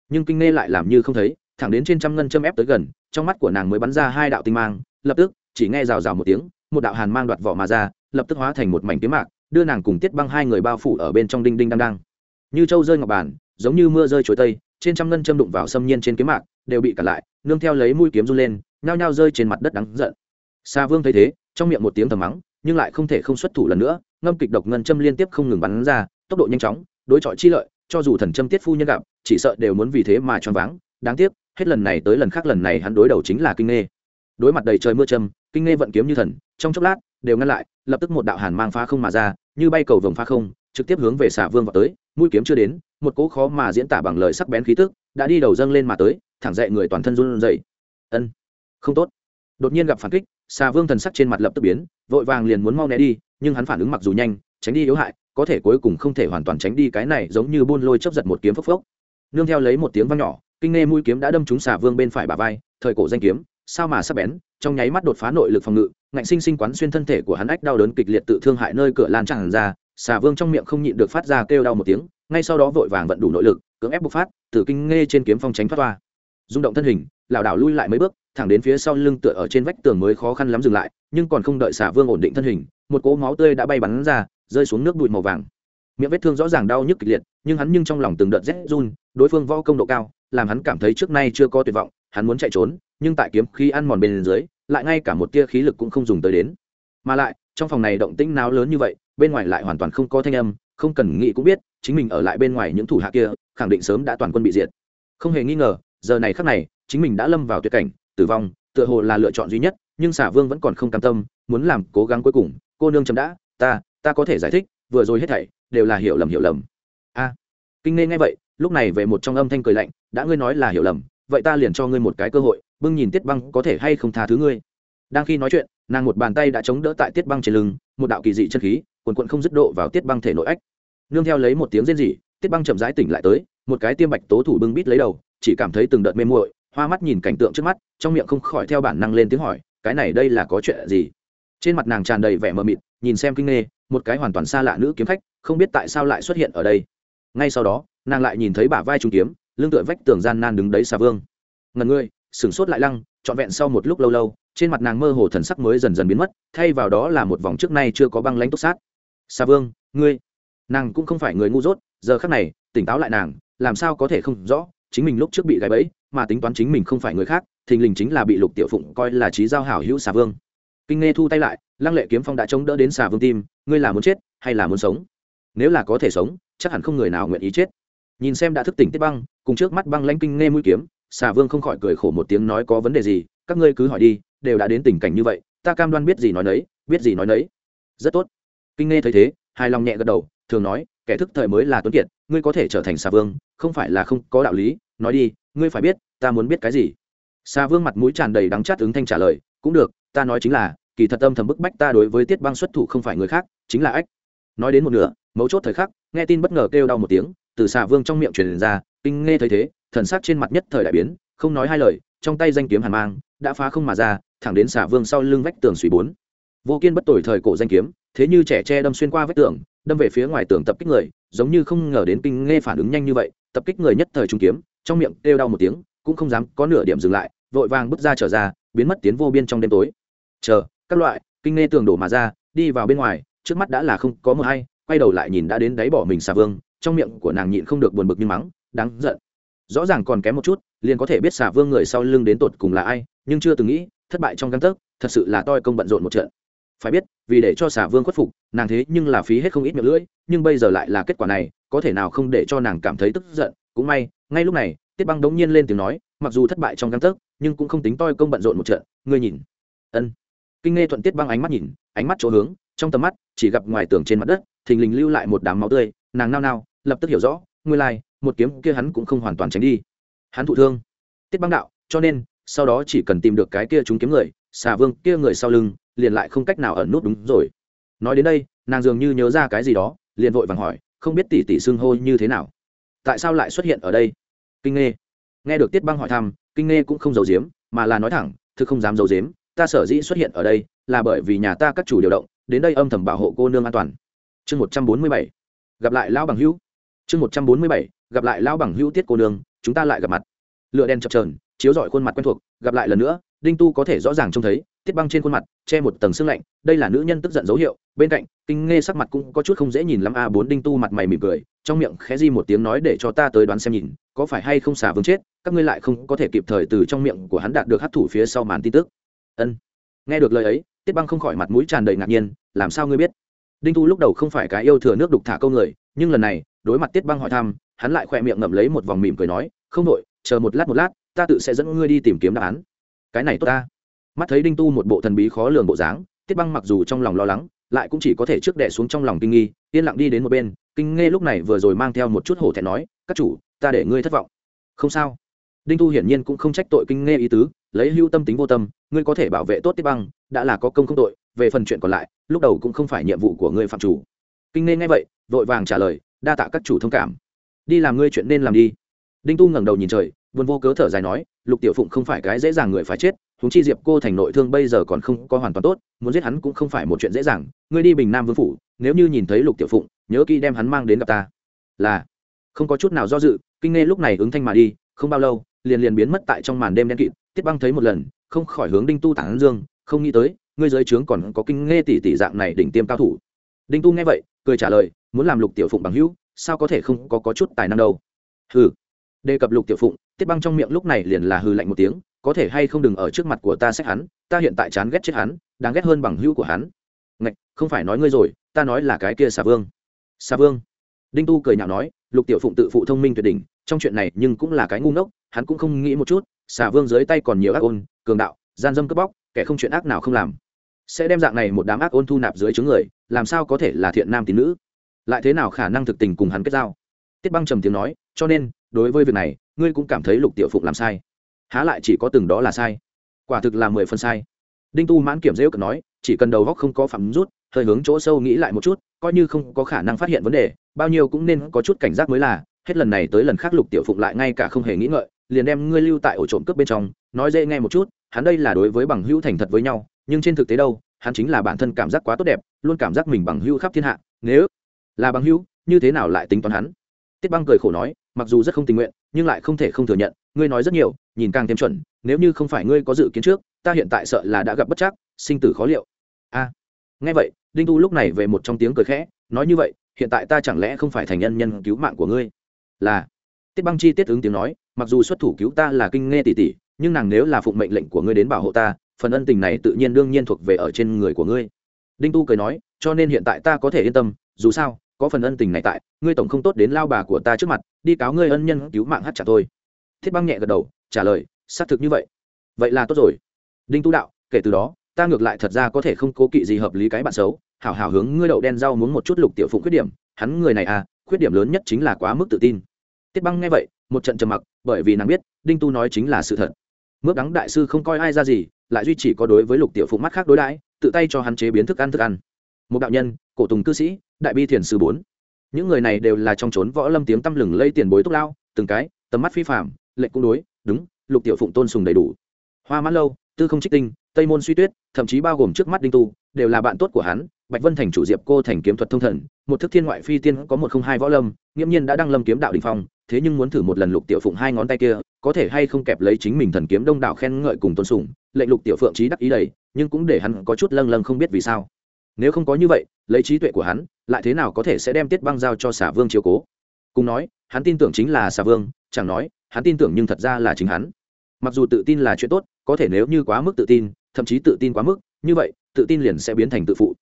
S1: Nhưng kinh nghe lại làm như không thấy, thẳng đến trên trăm ngân châm ép tới gần, trong mắt của nàng mới bắn ra hai đạo tinh mang, lập tức, chỉ nghe rào rào một tiếng, một đạo hàn mang đoạt vỏ mà ra, lập tức hóa thành một mảnh kiếm mạc, đưa nàng cùng tiết băng hai người bao phủ ở bên trong đinh đinh đăng đăng như châu rơi ngọc bàn giống như mưa rơi chuối tây, trên trăm ngân châm đụng vào xâm nhiên trên kiếm mạc đều bị cản lại, nương theo lấy mũi kiếm run lên, nhao nhao rơi trên mặt đất đắng giận. Xa vương thấy thế, trong miệng một tiếng thầm mắng, nhưng lại không thể không xuất thủ lần nữa, ngâm kịch độc ngân châm liên tiếp không ngừng bắn ra, tốc độ nhanh chóng, đối chọi chi lợi, cho dù thần châm tiết phu nhân gặp, chỉ sợ đều muốn vì thế mà choáng váng. Đáng tiếc, hết lần này tới lần khác lần này hắn đối đầu chính là kinh nghê. Đối mặt đầy trời mưa châm, kinh nghê vận kiếm như thần, trong chốc lát, đều ngăn lại, lập tức một đạo hàn mang phá không mà ra, như bay cầu vồng phá không, trực tiếp hướng về xả vương vào tới, mũi kiếm chưa đến, một cỗ khó mà diễn tả bằng lời sắc bén khí tức, đã đi đầu dâng lên mà tới thẳng dậy người toàn thân run rẩy. Ân, không tốt. Đột nhiên gặp phản kích xà vương thần sắc trên mặt lập tức biến, vội vàng liền muốn mau né đi, nhưng hắn phản ứng mặc dù nhanh, tránh đi yếu hại, có thể cuối cùng không thể hoàn toàn tránh đi cái này giống như buôn lôi chớp giật một kiếm phốc phốc. Nương theo lấy một tiếng vang nhỏ, kinh nghe mũi kiếm đã đâm trúng xà vương bên phải bả vai, thời cổ danh kiếm, sao mà sắc bén, trong nháy mắt đột phá nội lực phòng ngự, ngạnh sinh sinh quán xuyên thân thể của hắn ách đau đớn kịch liệt tự thương hại nơi cửa lan tràn ra xà vương trong miệng không nhịn được phát ra kêu đau một tiếng, ngay sau đó vội vàng vận đủ nội lực, cưỡng ép bộc phát, từ kinh nghe trên kiếm phong tránh thoát toa rung động thân hình, lảo đảo lui lại mấy bước, thẳng đến phía sau lưng tựa ở trên vách tường mới khó khăn lắm dừng lại, nhưng còn không đợi xả vương ổn định thân hình, một cỗ máu tươi đã bay bắn ra, rơi xuống nước bụi màu vàng. Miệng vết thương rõ ràng đau nhức kịch liệt, nhưng hắn nhưng trong lòng từng đợt rét run, đối phương võ công độ cao, làm hắn cảm thấy trước nay chưa có tuyệt vọng, hắn muốn chạy trốn, nhưng tại kiếm khí ăn mòn bên dưới, lại ngay cả một tia khí lực cũng không dùng tới đến. Mà lại, trong phòng này động tĩnh náo lớn như vậy, bên ngoài lại hoàn toàn không có thanh âm, không cần nghĩ cũng biết, chính mình ở lại bên ngoài những thủ hạ kia, khẳng định sớm đã toàn quân bị diệt. Không hề nghi ngờ giờ này khắc này, chính mình đã lâm vào tuyệt cảnh, tử vong, tựa hồ là lựa chọn duy nhất, nhưng xả vương vẫn còn không cam tâm, muốn làm cố gắng cuối cùng. Cô nương chấm đã, ta ta có thể giải thích, vừa rồi hết thảy đều là hiểu lầm hiểu lầm. A, kinh nghe ngay vậy, lúc này về một trong âm thanh cười lạnh, đã ngươi nói là hiểu lầm, vậy ta liền cho ngươi một cái cơ hội, bưng nhìn tiết băng có thể hay không tha thứ ngươi. Đang khi nói chuyện, nàng một bàn tay đã chống đỡ tại tiết băng trên lưng, một đạo kỳ dị chân khí quần quận không dứt độ vào tiết băng thể nội ách. Nương theo lấy một tiếng rên rỉ, tiết băng chậm rãi tỉnh lại tới, một cái tiêm bạch tố thủ bưng bít lấy đầu chỉ cảm thấy từng đợt mê muội, hoa mắt nhìn cảnh tượng trước mắt, trong miệng không khỏi theo bản năng lên tiếng hỏi, cái này đây là có chuyện gì? Trên mặt nàng tràn đầy vẻ mờ mịt, nhìn xem kinh nghê, một cái hoàn toàn xa lạ nữ kiếm khách, không biết tại sao lại xuất hiện ở đây. Ngay sau đó, nàng lại nhìn thấy bả vai trung kiếm, lưng tựa vách tường gian nan đứng đấy xà vương. Ngần ngươi, sửng sốt lại lăng, trọn vẹn sau một lúc lâu lâu, trên mặt nàng mơ hồ thần sắc mới dần dần biến mất, thay vào đó là một vòng trước nay chưa có băng lãnh túc sát. Xà vương, ngươi. Nàng cũng không phải người ngu dốt, giờ khác này, tỉnh táo lại nàng, làm sao có thể không rõ chính mình lúc trước bị gãy bẫy, mà tính toán chính mình không phải người khác, thình lình chính là bị lục tiểu phụng coi là trí giao hảo hữu xà vương. Kinh nghe thu tay lại, lăng lệ kiếm phong đã chống đỡ đến xà vương tim, ngươi là muốn chết hay là muốn sống? Nếu là có thể sống, chắc hẳn không người nào nguyện ý chết. Nhìn xem đã thức tỉnh tiết băng, cùng trước mắt băng lãnh kinh nghe mũi kiếm, xà vương không khỏi cười khổ một tiếng nói có vấn đề gì, các ngươi cứ hỏi đi, đều đã đến tình cảnh như vậy, ta cam đoan biết gì nói nấy, biết gì nói nấy. Rất tốt. Kinh nghe thấy thế, hài lòng nhẹ gật đầu, thường nói kẻ thức thời mới là tuấn kiệt, ngươi có thể trở thành xà vương, không phải là không có đạo lý, nói đi, ngươi phải biết, ta muốn biết cái gì? Xà vương mặt mũi tràn đầy đắng chát ứng thanh trả lời, cũng được, ta nói chính là, kỳ thật âm thầm bức bách ta đối với tiết băng xuất thủ không phải người khác, chính là ách. Nói đến một nửa, mấu chốt thời khắc, nghe tin bất ngờ kêu đau một tiếng, từ xà vương trong miệng truyền ra, kinh nghe thấy thế, thần sắc trên mặt nhất thời đại biến, không nói hai lời, trong tay danh kiếm hàn mang, đã phá không mà ra, thẳng đến xà vương sau lưng vách tường suy bốn. Vô kiên bất tồi thời cổ danh kiếm, thế như trẻ tre đâm xuyên qua vách tường đâm về phía ngoài tường tập kích người, giống như không ngờ đến kinh nghe phản ứng nhanh như vậy, tập kích người nhất thời trung kiếm, trong miệng kêu đau một tiếng, cũng không dám có nửa điểm dừng lại, vội vàng bước ra trở ra, biến mất tiến vô biên trong đêm tối. Chờ, các loại, kinh nghe tường đổ mà ra, đi vào bên ngoài, trước mắt đã là không có mờ hay, quay đầu lại nhìn đã đến đáy bỏ mình xà vương, trong miệng của nàng nhịn không được buồn bực như mắng, đáng giận. Rõ ràng còn kém một chút, liền có thể biết xà vương người sau lưng đến tột cùng là ai, nhưng chưa từng nghĩ, thất bại trong găng tấc, thật sự là toi công bận rộn một trận phải biết, vì để cho xà vương khuất phục, nàng thế nhưng là phí hết không ít miệng lưỡi, nhưng bây giờ lại là kết quả này, có thể nào không để cho nàng cảm thấy tức giận. Cũng may, ngay lúc này, tiết băng đống nhiên lên tiếng nói, mặc dù thất bại trong găng tấc, nhưng cũng không tính toi công bận rộn một trận, ngươi nhìn. Ân. Kinh nghe thuận tiết băng ánh mắt nhìn, ánh mắt chỗ hướng, trong tầm mắt, chỉ gặp ngoài tường trên mặt đất, thình lình lưu lại một đám máu tươi, nàng nao nao, lập tức hiểu rõ ngươi lai, một kiếm kia hắn cũng không hoàn toàn tránh đi. Hắn thụ thương. Tiết băng đạo, cho nên, sau đó chỉ cần tìm được cái kia chúng kiếm người, xà vương kia người sau lưng liền lại không cách nào ẩn nút đúng rồi. Nói đến đây, nàng dường như nhớ ra cái gì đó, liền vội vàng hỏi, không biết tỷ tỷ xưng hô như thế nào? Tại sao lại xuất hiện ở đây? Kinh nghe nghe được tiết băng hỏi thăm, kinh nghe cũng không giấu giếm, mà là nói thẳng, thực không dám giấu giếm, ta sở dĩ xuất hiện ở đây là bởi vì nhà ta các chủ điều động, đến đây âm thầm bảo hộ cô nương an toàn. Chương một trăm bốn mươi bảy. Gặp lại lão bằng hữu. Chương một trăm bốn mươi bảy. Gặp lại lão bằng hữu tiết cô nương, chúng ta lại gặp mặt. Lựa đen chập trờn chiếu rọi khuôn mặt quen thuộc, gặp lại lần nữa, đinh tu có thể rõ ràng trông thấy tiết băng trên khuôn mặt, che một tầng sương lạnh, đây là nữ nhân tức giận dấu hiệu, bên cạnh, kinh nghe sắc mặt cũng có chút không dễ nhìn lắm, a bốn đinh tu mặt mày mỉm cười, trong miệng khẽ di một tiếng nói để cho ta tới đoán xem nhìn, có phải hay không xả vương chết, các ngươi lại không có thể kịp thời từ trong miệng của hắn đạt được hấp thủ phía sau màn tin tức. Ân. Nghe được lời ấy, tiết băng không khỏi mặt mũi tràn đầy ngạc nhiên, làm sao ngươi biết? Đinh tu lúc đầu không phải cái yêu thừa nước đục thả câu người, nhưng lần này, đối mặt tiết băng hỏi thăm, hắn lại khỏe miệng ngậm lấy một vòng mỉm cười nói, không đội chờ một lát một lát, ta tự sẽ dẫn ngươi đi tìm kiếm đáp án. Cái này tốt ta mắt thấy đinh tu một bộ thần bí khó lường bộ dáng, tiết băng mặc dù trong lòng lo lắng, lại cũng chỉ có thể trước đẻ xuống trong lòng kinh nghi, yên lặng đi đến một bên, kinh nghe lúc này vừa rồi mang theo một chút hổ thẹn nói, các chủ, ta để ngươi thất vọng. Không sao. Đinh tu hiển nhiên cũng không trách tội kinh nghe ý tứ, lấy hưu tâm tính vô tâm, ngươi có thể bảo vệ tốt tiết băng, đã là có công không tội, về phần chuyện còn lại, lúc đầu cũng không phải nhiệm vụ của ngươi phạm chủ. Kinh nghe ngay vậy, vội vàng trả lời, đa tạ các chủ thông cảm. Đi làm ngươi chuyện nên làm đi. Đinh tu ngẩng đầu nhìn trời vốn vô cớ thở dài nói lục tiểu phụng không phải cái dễ dàng người phải chết huống chi diệp cô thành nội thương bây giờ còn không có hoàn toàn tốt muốn giết hắn cũng không phải một chuyện dễ dàng. Ngươi đi bình nam vương phủ nếu như nhìn thấy lục tiểu phụng nhớ kỹ đem hắn mang đến gặp ta. Là không có chút nào do dự kinh nghe lúc này ứng thanh mà đi không bao lâu liền liền biến mất tại trong màn đêm đen kịt tiết băng thấy một lần không khỏi hướng đinh tu tản dương không nghĩ tới ngươi giới trướng còn có kinh nghe tỷ tỷ dạng này đỉnh tiêm cao thủ. Đinh tu nghe vậy cười trả lời muốn làm lục tiểu phụng bằng hữu sao có thể không có, có chút tài năng đâu. Hừ đề cập lục tiểu phụng tiết băng trong miệng lúc này liền là hừ lạnh một tiếng, có thể hay không đừng ở trước mặt của ta xét hắn, ta hiện tại chán ghét chết hắn, đáng ghét hơn bằng hữu của hắn. Ngạch, không phải nói ngươi rồi, ta nói là cái kia xà vương. Xà vương. Đinh tu cười nhạo nói, lục tiểu phụng tự phụ thông minh tuyệt đỉnh, trong chuyện này nhưng cũng là cái ngu ngốc, hắn cũng không nghĩ một chút, xà vương dưới tay còn nhiều ác ôn, cường đạo, gian dâm cướp bóc, kẻ không chuyện ác nào không làm. Sẽ đem dạng này một đám ác ôn thu nạp dưới chướng người, làm sao có thể là thiện nam tín nữ? Lại thế nào khả năng thực tình cùng hắn kết giao? Tiết băng trầm tiếng nói, cho nên, đối với việc này ngươi cũng cảm thấy lục tiểu phụng làm sai. Há lại chỉ có từng đó là sai. Quả thực là mười phần sai. Đinh tu mãn kiểm dễ cận nói, chỉ cần đầu góc không có phạm rút, hơi hướng chỗ sâu nghĩ lại một chút, coi như không có khả năng phát hiện vấn đề, bao nhiêu cũng nên có chút cảnh giác mới là. Hết lần này tới lần khác lục tiểu phụng lại ngay cả không hề nghĩ ngợi, liền đem ngươi lưu tại ổ trộm cướp bên trong, nói dễ nghe một chút, hắn đây là đối với bằng hữu thành thật với nhau, nhưng trên thực tế đâu, hắn chính là bản thân cảm giác quá tốt đẹp, luôn cảm giác mình bằng hữu khắp thiên hạ, nếu là bằng hữu, như thế nào lại tính toán hắn? Tiết băng cười khổ nói mặc dù rất không tình nguyện, nhưng lại không thể không thừa nhận, ngươi nói rất nhiều, nhìn càng thêm chuẩn, nếu như không phải ngươi có dự kiến trước, ta hiện tại sợ là đã gặp bất chắc, sinh tử khó liệu. A. Nghe vậy, đinh tu lúc này về một trong tiếng cười khẽ, nói như vậy, hiện tại ta chẳng lẽ không phải thành nhân nhân cứu mạng của ngươi? Là. Tiết băng chi tiết ứng tiếng nói, mặc dù xuất thủ cứu ta là kinh nghe tỷ tỷ nhưng nàng nếu là phụng mệnh lệnh của ngươi đến bảo hộ ta, phần ân tình này tự nhiên đương nhiên thuộc về ở trên người của ngươi. Đinh tu cười nói, cho nên hiện tại ta có thể yên tâm, dù sao có phần ân tình này tại, ngươi tổng không tốt đến lao bà của ta trước mặt, đi cáo ngươi ân nhân cứu mạng hát trả thôi. Thiết băng nhẹ gật đầu, trả lời, xác thực như vậy. Vậy là tốt rồi. Đinh tu đạo, kể từ đó, ta ngược lại thật ra có thể không cố kỵ gì hợp lý cái bạn xấu, hảo hảo hướng ngươi đậu đen rau muốn một chút lục tiểu phụng khuyết điểm, hắn người này à khuyết điểm lớn nhất chính là quá mức tự tin. Tiết băng nghe vậy, một trận trầm mặc, bởi vì nàng biết, đinh tu nói chính là sự thật. Mướp đắng đại sư không coi ai ra gì, lại duy chỉ có đối với lục tiểu phụng mắt khác đối đãi, tự tay cho hắn chế biến thức ăn thức ăn một đạo nhân, cổ tùng cư sĩ, đại bi thiền sư bốn. Những người này đều là trong trốn võ lâm tiếng tăm lừng lây tiền bối túc lao, từng cái, tầm mắt phi phạm lệnh cung đối, đúng, lục tiểu phụng tôn sùng đầy đủ. Hoa mãn lâu, tư không trích tinh, tây môn suy tuyết, thậm chí bao gồm trước mắt đinh tu, đều là bạn tốt của hắn, bạch vân thành chủ diệp cô thành kiếm thuật thông thần, một thức thiên ngoại phi tiên có một không hai võ lâm, nghiễm nhiên đã đăng lâm kiếm đạo đình phong, thế nhưng muốn thử một lần lục tiểu phụng hai ngón tay kia, có thể hay không kẹp lấy chính mình thần kiếm đông đảo khen ngợi cùng tôn sùng, lệnh lục tiểu phượng trí đắc ý đầy, nhưng cũng để hắn có chút lâng lâng không biết vì sao nếu không có như vậy, lấy trí tuệ của hắn, lại thế nào có thể sẽ đem tiết băng giao cho xả vương chiếu cố? Cùng nói, hắn tin tưởng chính là xả vương, chẳng nói, hắn tin tưởng nhưng thật ra là chính hắn. Mặc dù tự tin là chuyện tốt, có thể nếu như quá mức tự tin, thậm chí tự tin quá mức, như vậy, tự tin liền sẽ biến thành tự phụ.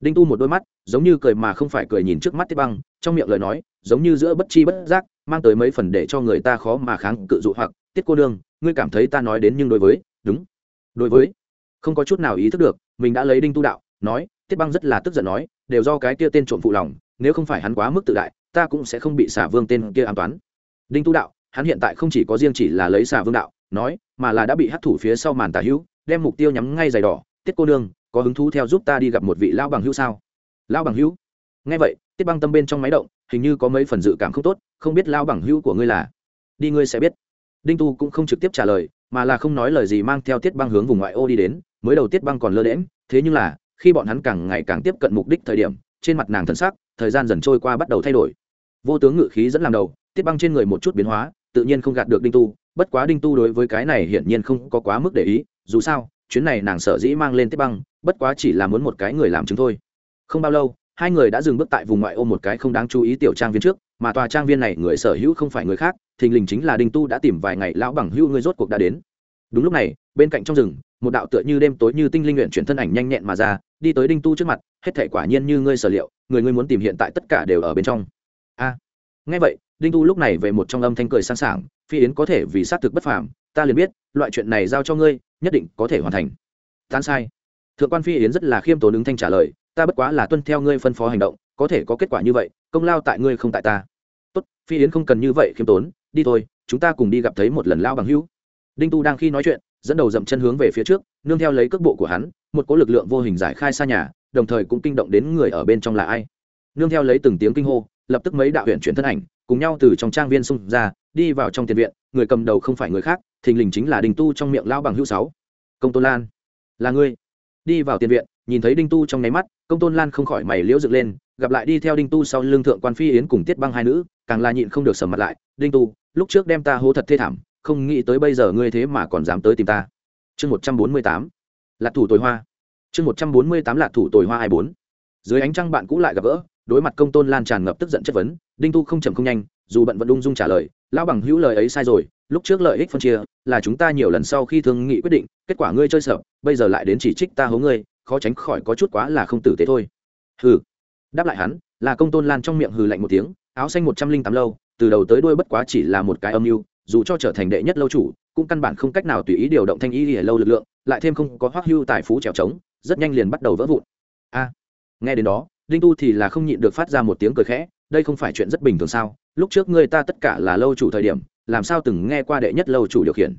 S1: Đinh tu một đôi mắt, giống như cười mà không phải cười nhìn trước mắt tiết băng, trong miệng lời nói, giống như giữa bất chi bất giác, mang tới mấy phần để cho người ta khó mà kháng cự dụ hoặc, tiết cô đương ngươi cảm thấy ta nói đến nhưng đối với? Đúng. Đối với. Không có chút nào ý thức được, mình đã lấy đinh tu đạo, nói tiết băng rất là tức giận nói, đều do cái kia tên trộm phụ lòng, nếu không phải hắn quá mức tự đại, ta cũng sẽ không bị xả vương tên kia an toán. Đinh tu đạo, hắn hiện tại không chỉ có riêng chỉ là lấy xả vương đạo, nói, mà là đã bị hắt thủ phía sau màn tả hữu, đem mục tiêu nhắm ngay giày đỏ. Tiết cô nương, có hứng thú theo giúp ta đi gặp một vị lão bằng hữu sao? Lão bằng hữu? Ngay vậy, tiết băng tâm bên trong máy động, hình như có mấy phần dự cảm không tốt, không biết lao bằng hữu của ngươi là? Đi ngươi sẽ biết. Đinh tu cũng không trực tiếp trả lời, mà là không nói lời gì mang theo tiết băng hướng vùng ngoại ô đi đến, mới đầu tiết băng còn lơ đễm thế nhưng là khi bọn hắn càng ngày càng tiếp cận mục đích thời điểm, trên mặt nàng thân sắc, thời gian dần trôi qua bắt đầu thay đổi. Vô tướng ngự khí dẫn làm đầu, tiết băng trên người một chút biến hóa, tự nhiên không gạt được đinh tu, bất quá đinh tu đối với cái này hiển nhiên không có quá mức để ý, dù sao, chuyến này nàng sở dĩ mang lên tiết băng, bất quá chỉ là muốn một cái người làm chứng thôi. Không bao lâu, hai người đã dừng bước tại vùng ngoại ô một cái không đáng chú ý tiểu trang viên trước, mà tòa trang viên này người sở hữu không phải người khác, thình lình chính là đinh tu đã tìm vài ngày lão bằng hữu người rốt cuộc đã đến. Đúng lúc này, bên cạnh trong rừng, một đạo tựa như đêm tối như tinh linh luyện chuyển thân ảnh nhanh nhẹn mà ra đi tới đinh tu trước mặt hết thể quả nhiên như ngươi sở liệu người ngươi muốn tìm hiện tại tất cả đều ở bên trong. A. À, ngay vậy đinh tu lúc này về một trong âm thanh cười sẵn sàng phi yến có thể vì xác thực bất phàm ta liền biết loại chuyện này giao cho ngươi nhất định có thể hoàn thành. Tán sai. Thượng quan phi yến rất là khiêm tốn ứng thanh trả lời ta bất quá là tuân theo ngươi phân phó hành động có thể có kết quả như vậy công lao tại ngươi không tại ta. Tốt phi yến không cần như vậy khiêm tốn đi thôi chúng ta cùng đi gặp thấy một lần lao bằng hữu. Đinh tu đang khi nói chuyện dẫn đầu dậm chân hướng về phía trước, nương theo lấy cước bộ của hắn, một cỗ lực lượng vô hình giải khai xa nhà, đồng thời cũng kinh động đến người ở bên trong là ai. Nương theo lấy từng tiếng kinh hô, lập tức mấy đạo huyện chuyển thân ảnh, cùng nhau từ trong trang viên xung ra, đi vào trong tiền viện, người cầm đầu không phải người khác, thình lình chính là đình tu trong miệng lao bằng hữu sáu. Công tôn lan, là ngươi. Đi vào tiền viện, nhìn thấy đinh tu trong nháy mắt, công tôn lan không khỏi mày liễu dựng lên, gặp lại đi theo đinh tu sau lưng thượng quan phi yến cùng tiết băng hai nữ, càng là nhịn không được sầm mặt lại. Đinh tu, lúc trước đem ta hố thật thê thảm không nghĩ tới bây giờ ngươi thế mà còn dám tới tìm ta. Chương một trăm bốn mươi tám, lạc thủ tồi hoa. Chương một trăm bốn mươi tám, lạc thủ tồi hoa hai bốn. Dưới ánh trăng bạn cũ lại gặp gỡ, đối mặt công tôn lan tràn ngập tức giận chất vấn, đinh tu không chậm không nhanh, dù bận vẫn ung dung trả lời, lão bằng hữu lời ấy sai rồi, lúc trước lợi ích phân chia, là chúng ta nhiều lần sau khi thương nghị quyết định, kết quả ngươi chơi sợ, bây giờ lại đến chỉ trích ta hố ngươi, khó tránh khỏi có chút quá là không tử tế thôi. Hừ. Đáp lại hắn, là công tôn lan trong miệng hừ lạnh một tiếng, áo xanh một trăm linh tám lâu, từ đầu tới đuôi bất quá chỉ là một cái âm mưu dù cho trở thành đệ nhất lâu chủ, cũng căn bản không cách nào tùy ý điều động thanh y lìa lâu lực lượng, lại thêm không có hoắc hưu tài phú trèo trống, rất nhanh liền bắt đầu vỡ vụn. A, nghe đến đó, đinh tu thì là không nhịn được phát ra một tiếng cười khẽ, đây không phải chuyện rất bình thường sao? Lúc trước ngươi ta tất cả là lâu chủ thời điểm, làm sao từng nghe qua đệ nhất lâu chủ điều khiển?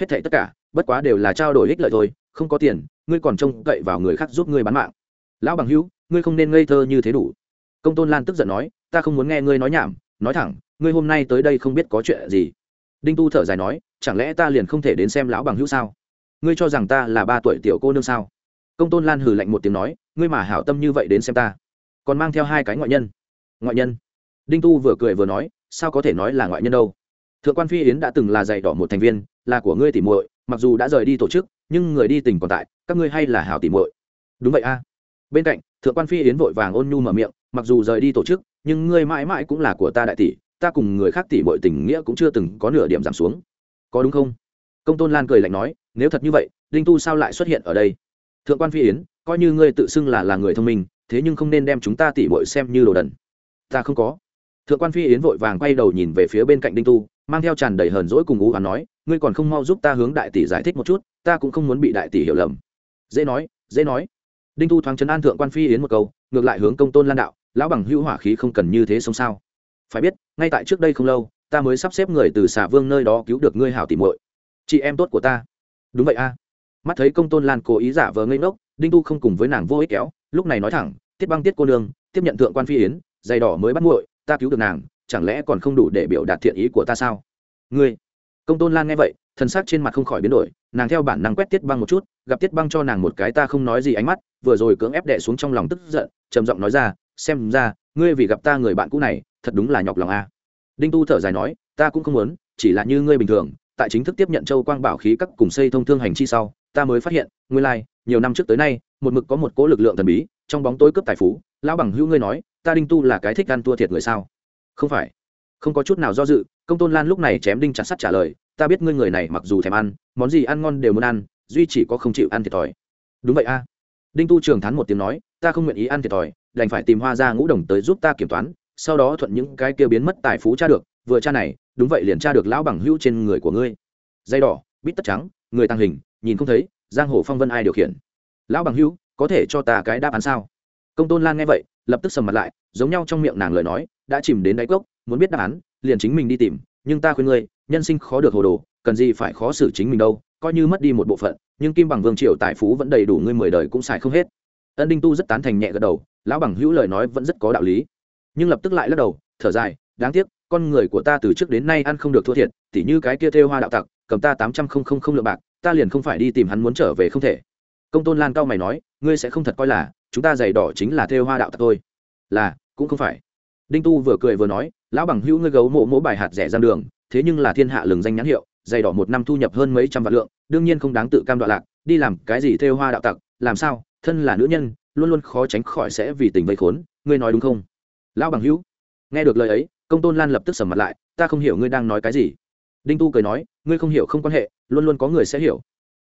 S1: Hết thảy tất cả, bất quá đều là trao đổi ích lợi thôi, không có tiền, ngươi còn trông cậy vào người khác giúp ngươi bán mạng. Lão bằng hữu, ngươi không nên ngây thơ như thế đủ. Công tôn lan tức giận nói, ta không muốn nghe ngươi nói nhảm, nói thẳng, ngươi hôm nay tới đây không biết có chuyện gì đinh tu thở dài nói, chẳng lẽ ta liền không thể đến xem lão bằng hữu sao? Ngươi cho rằng ta là ba tuổi tiểu cô nương sao? Công tôn lan hừ lạnh một tiếng nói, ngươi mà hảo tâm như vậy đến xem ta, còn mang theo hai cái ngoại nhân. Ngoại nhân? Đinh tu vừa cười vừa nói, sao có thể nói là ngoại nhân đâu? Thượng quan phi yến đã từng là dạy đỏ một thành viên, là của ngươi tỉ muội, mặc dù đã rời đi tổ chức, nhưng người đi tình còn tại, các ngươi hay là hảo tỉ muội. Đúng vậy a. Bên cạnh, thượng quan phi yến vội vàng ôn nhu mở miệng, mặc dù rời đi tổ chức, nhưng ngươi mãi mãi cũng là của ta đại tỷ ta cùng người khác tỷ muội tình nghĩa cũng chưa từng có nửa điểm giảm xuống. Có đúng không? Công tôn lan cười lạnh nói, nếu thật như vậy, đinh tu sao lại xuất hiện ở đây? Thượng quan phi yến, coi như ngươi tự xưng là là người thông minh, thế nhưng không nên đem chúng ta tỷ muội xem như đồ đần. Ta không có. Thượng quan phi yến vội vàng quay đầu nhìn về phía bên cạnh đinh tu, mang theo tràn đầy hờn dỗi cùng ú và nói, ngươi còn không mau giúp ta hướng đại tỷ giải thích một chút, ta cũng không muốn bị đại tỷ hiểu lầm. Dễ nói dễ nói. Đinh tu thoáng chấn an thượng quan phi yến một câu, ngược lại hướng công tôn lan đạo, lão bằng hữu hỏa khí không cần như thế sống sao? Phải biết ngay tại trước đây không lâu, ta mới sắp xếp người từ xà vương nơi đó cứu được ngươi hảo tìm muội. Chị em tốt của ta. Đúng vậy a. Mắt thấy công tôn lan cố ý giả vờ ngây ngốc, đinh tu không cùng với nàng vô ích kéo, lúc này nói thẳng, tiết băng tiết cô nương, tiếp nhận thượng quan phi yến, giày đỏ mới bắt muội, ta cứu được nàng, chẳng lẽ còn không đủ để biểu đạt thiện ý của ta sao? Ngươi? Công tôn lan nghe vậy thân xác trên mặt không khỏi biến đổi, nàng theo bản năng quét tiết băng một chút, gặp tiết băng cho nàng một cái ta không nói gì ánh mắt, vừa rồi cưỡng ép đẻ xuống trong lòng tức giận, trầm giọng nói ra, xem ra, ngươi vì gặp ta người bạn cũ này thật đúng là nhọc lòng a. Đinh tu thở dài nói ta cũng không muốn chỉ là như ngươi bình thường tại chính thức tiếp nhận châu quang bảo khí các cùng xây thông thương hành chi sau ta mới phát hiện ngươi lai、like, nhiều năm trước tới nay một mực có một cố lực lượng thần bí trong bóng tối cướp tài phú lão bằng hữu ngươi nói ta đinh tu là cái thích ăn tua thiệt người sao? Không phải. Không có chút nào do dự công tôn lan lúc này chém đinh chặt sắt trả lời ta biết ngươi người này mặc dù thèm ăn món gì ăn ngon đều muốn ăn duy chỉ có không chịu ăn thiệt thòi. Đúng vậy a. Đinh tu trường thắn một tiếng nói ta không nguyện ý ăn thiệt thòi đành phải tìm hoa ra ngũ đồng tới giúp ta kiểm toán sau đó thuận những cái kia biến mất tài phú cha được, vừa cha này, đúng vậy liền cha được lão bằng hữu trên người của ngươi. Dây đỏ, bít tất trắng, người tăng hình, nhìn không thấy, giang hồ phong vân ai điều khiển. Lão bằng hữu, có thể cho ta cái đáp án sao? Công tôn lan nghe vậy, lập tức sầm mặt lại, giống nhau trong miệng nàng lời nói, đã chìm đến đáy cốc, muốn biết đáp án, liền chính mình đi tìm, nhưng ta khuyên ngươi, nhân sinh khó được hồ đồ, cần gì phải khó xử chính mình đâu, coi như mất đi một bộ phận, nhưng kim bằng vương triều tài phú vẫn đầy đủ ngươi mười đời cũng xài không hết. Ân đinh tu rất tán thành nhẹ gật đầu, lão bằng hữu lời nói vẫn rất có đạo lý nhưng lập tức lại lắc đầu, thở dài, đáng tiếc, con người của ta từ trước đến nay ăn không được thua thiệt, tỉ như cái kia thêu hoa đạo tặc, cầm ta tám trăm không không không lượng bạc, ta liền không phải đi tìm hắn muốn trở về không thể. Công tôn lan cao mày nói, ngươi sẽ không thật coi là, chúng ta giày đỏ chính là thêu hoa đạo tặc thôi. Là, cũng không phải. Đinh tu vừa cười vừa nói, lão bằng hữu ngươi gấu mộ mỗ bài hạt rẻ gian đường, thế nhưng là thiên hạ lừng danh nhãn hiệu, giày đỏ một năm thu nhập hơn mấy trăm vạn lượng, đương nhiên không đáng tự cam đoạn lạc, đi làm cái gì thêu hoa đạo tặc, làm sao, thân là nữ nhân, luôn luôn khó tránh khỏi sẽ vì tình vây khốn, ngươi nói đúng không? Lão bằng hữu, nghe được lời ấy, công tôn lan lập tức sầm mặt lại, ta không hiểu ngươi đang nói cái gì. Đinh tu cười nói, ngươi không hiểu không quan hệ, luôn luôn có người sẽ hiểu.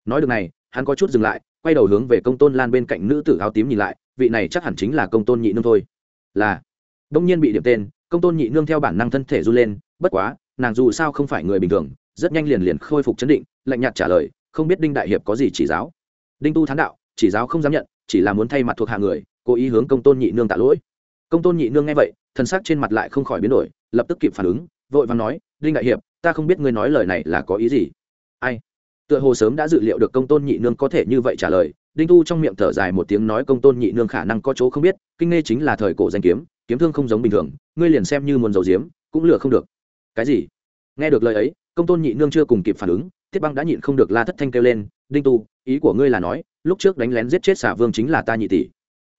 S1: Nói được này, hắn có chút dừng lại, quay đầu hướng về công tôn lan bên cạnh nữ tử áo tím nhìn lại, vị này chắc hẳn chính là công tôn nhị nương thôi. Là, đông nhiên bị điểm tên, công tôn nhị nương theo bản năng thân thể run lên, bất quá, nàng dù sao không phải người bình thường, rất nhanh liền liền khôi phục chấn định, lạnh nhạt trả lời, không biết đinh đại hiệp có gì chỉ giáo. Đinh tu thán đạo, chỉ giáo không dám nhận, chỉ là muốn thay mặt thuộc hạ người, cố ý hướng công tôn nhị nương tạ lỗi công tôn nhị nương nghe vậy thân xác trên mặt lại không khỏi biến đổi, lập tức kịp phản ứng, vội vàng nói, đinh đại hiệp, ta không biết ngươi nói lời này là có ý gì. Ai? Tựa hồ sớm đã dự liệu được công tôn nhị nương có thể như vậy trả lời, đinh tu trong miệng thở dài một tiếng nói, công tôn nhị nương khả năng có chỗ không biết, kinh nghe chính là thời cổ danh kiếm kiếm thương không giống bình thường, ngươi liền xem như muốn dầu diếm cũng lừa không được. Cái gì? Nghe được lời ấy, công tôn nhị nương chưa cùng kịp phản ứng, thiết băng đã nhịn không được la thất thanh kêu lên, đinh tu, ý của ngươi là nói, lúc trước đánh lén giết chết xả vương chính là ta nhị tỷ.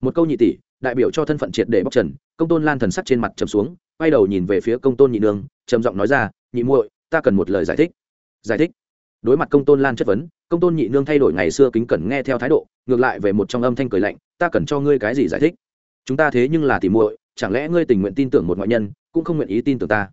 S1: Một câu nhị tỷ đại biểu cho thân phận triệt để bóc trần, công tôn lan thần sắc trên mặt trầm xuống, quay đầu nhìn về phía công tôn nhị nương, trầm giọng nói ra, nhị muội, ta cần một lời giải thích. Giải thích? Đối mặt công tôn lan chất vấn, công tôn nhị nương thay đổi ngày xưa kính cẩn nghe theo thái độ, ngược lại về một trong âm thanh cười lạnh, ta cần cho ngươi cái gì giải thích? Chúng ta thế nhưng là tỉ muội, chẳng lẽ ngươi tình nguyện tin tưởng một ngoại nhân, cũng không nguyện ý tin tưởng ta?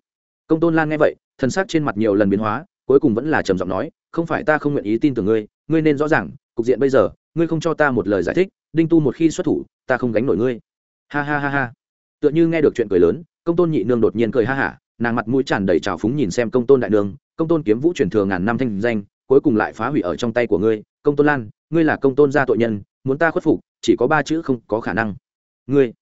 S1: Công tôn lan nghe vậy, thần sắc trên mặt nhiều lần biến hóa, cuối cùng vẫn là trầm giọng nói, không phải ta không nguyện ý tin tưởng ngươi ngươi nên rõ ràng, cục diện bây giờ ngươi không cho ta một lời giải thích, đinh tu một khi xuất thủ, ta không gánh nổi ngươi. Ha ha ha ha. Tựa như nghe được chuyện cười lớn, công tôn nhị nương đột nhiên cười ha hả, nàng mặt mũi tràn đầy trào phúng nhìn xem công tôn đại nương, công tôn kiếm vũ truyền thừa ngàn năm thanh danh, cuối cùng lại phá hủy ở trong tay của ngươi, công tôn lan, ngươi là công tôn gia tội nhân, muốn ta khuất phục, chỉ có ba chữ không có khả năng. Ngươi?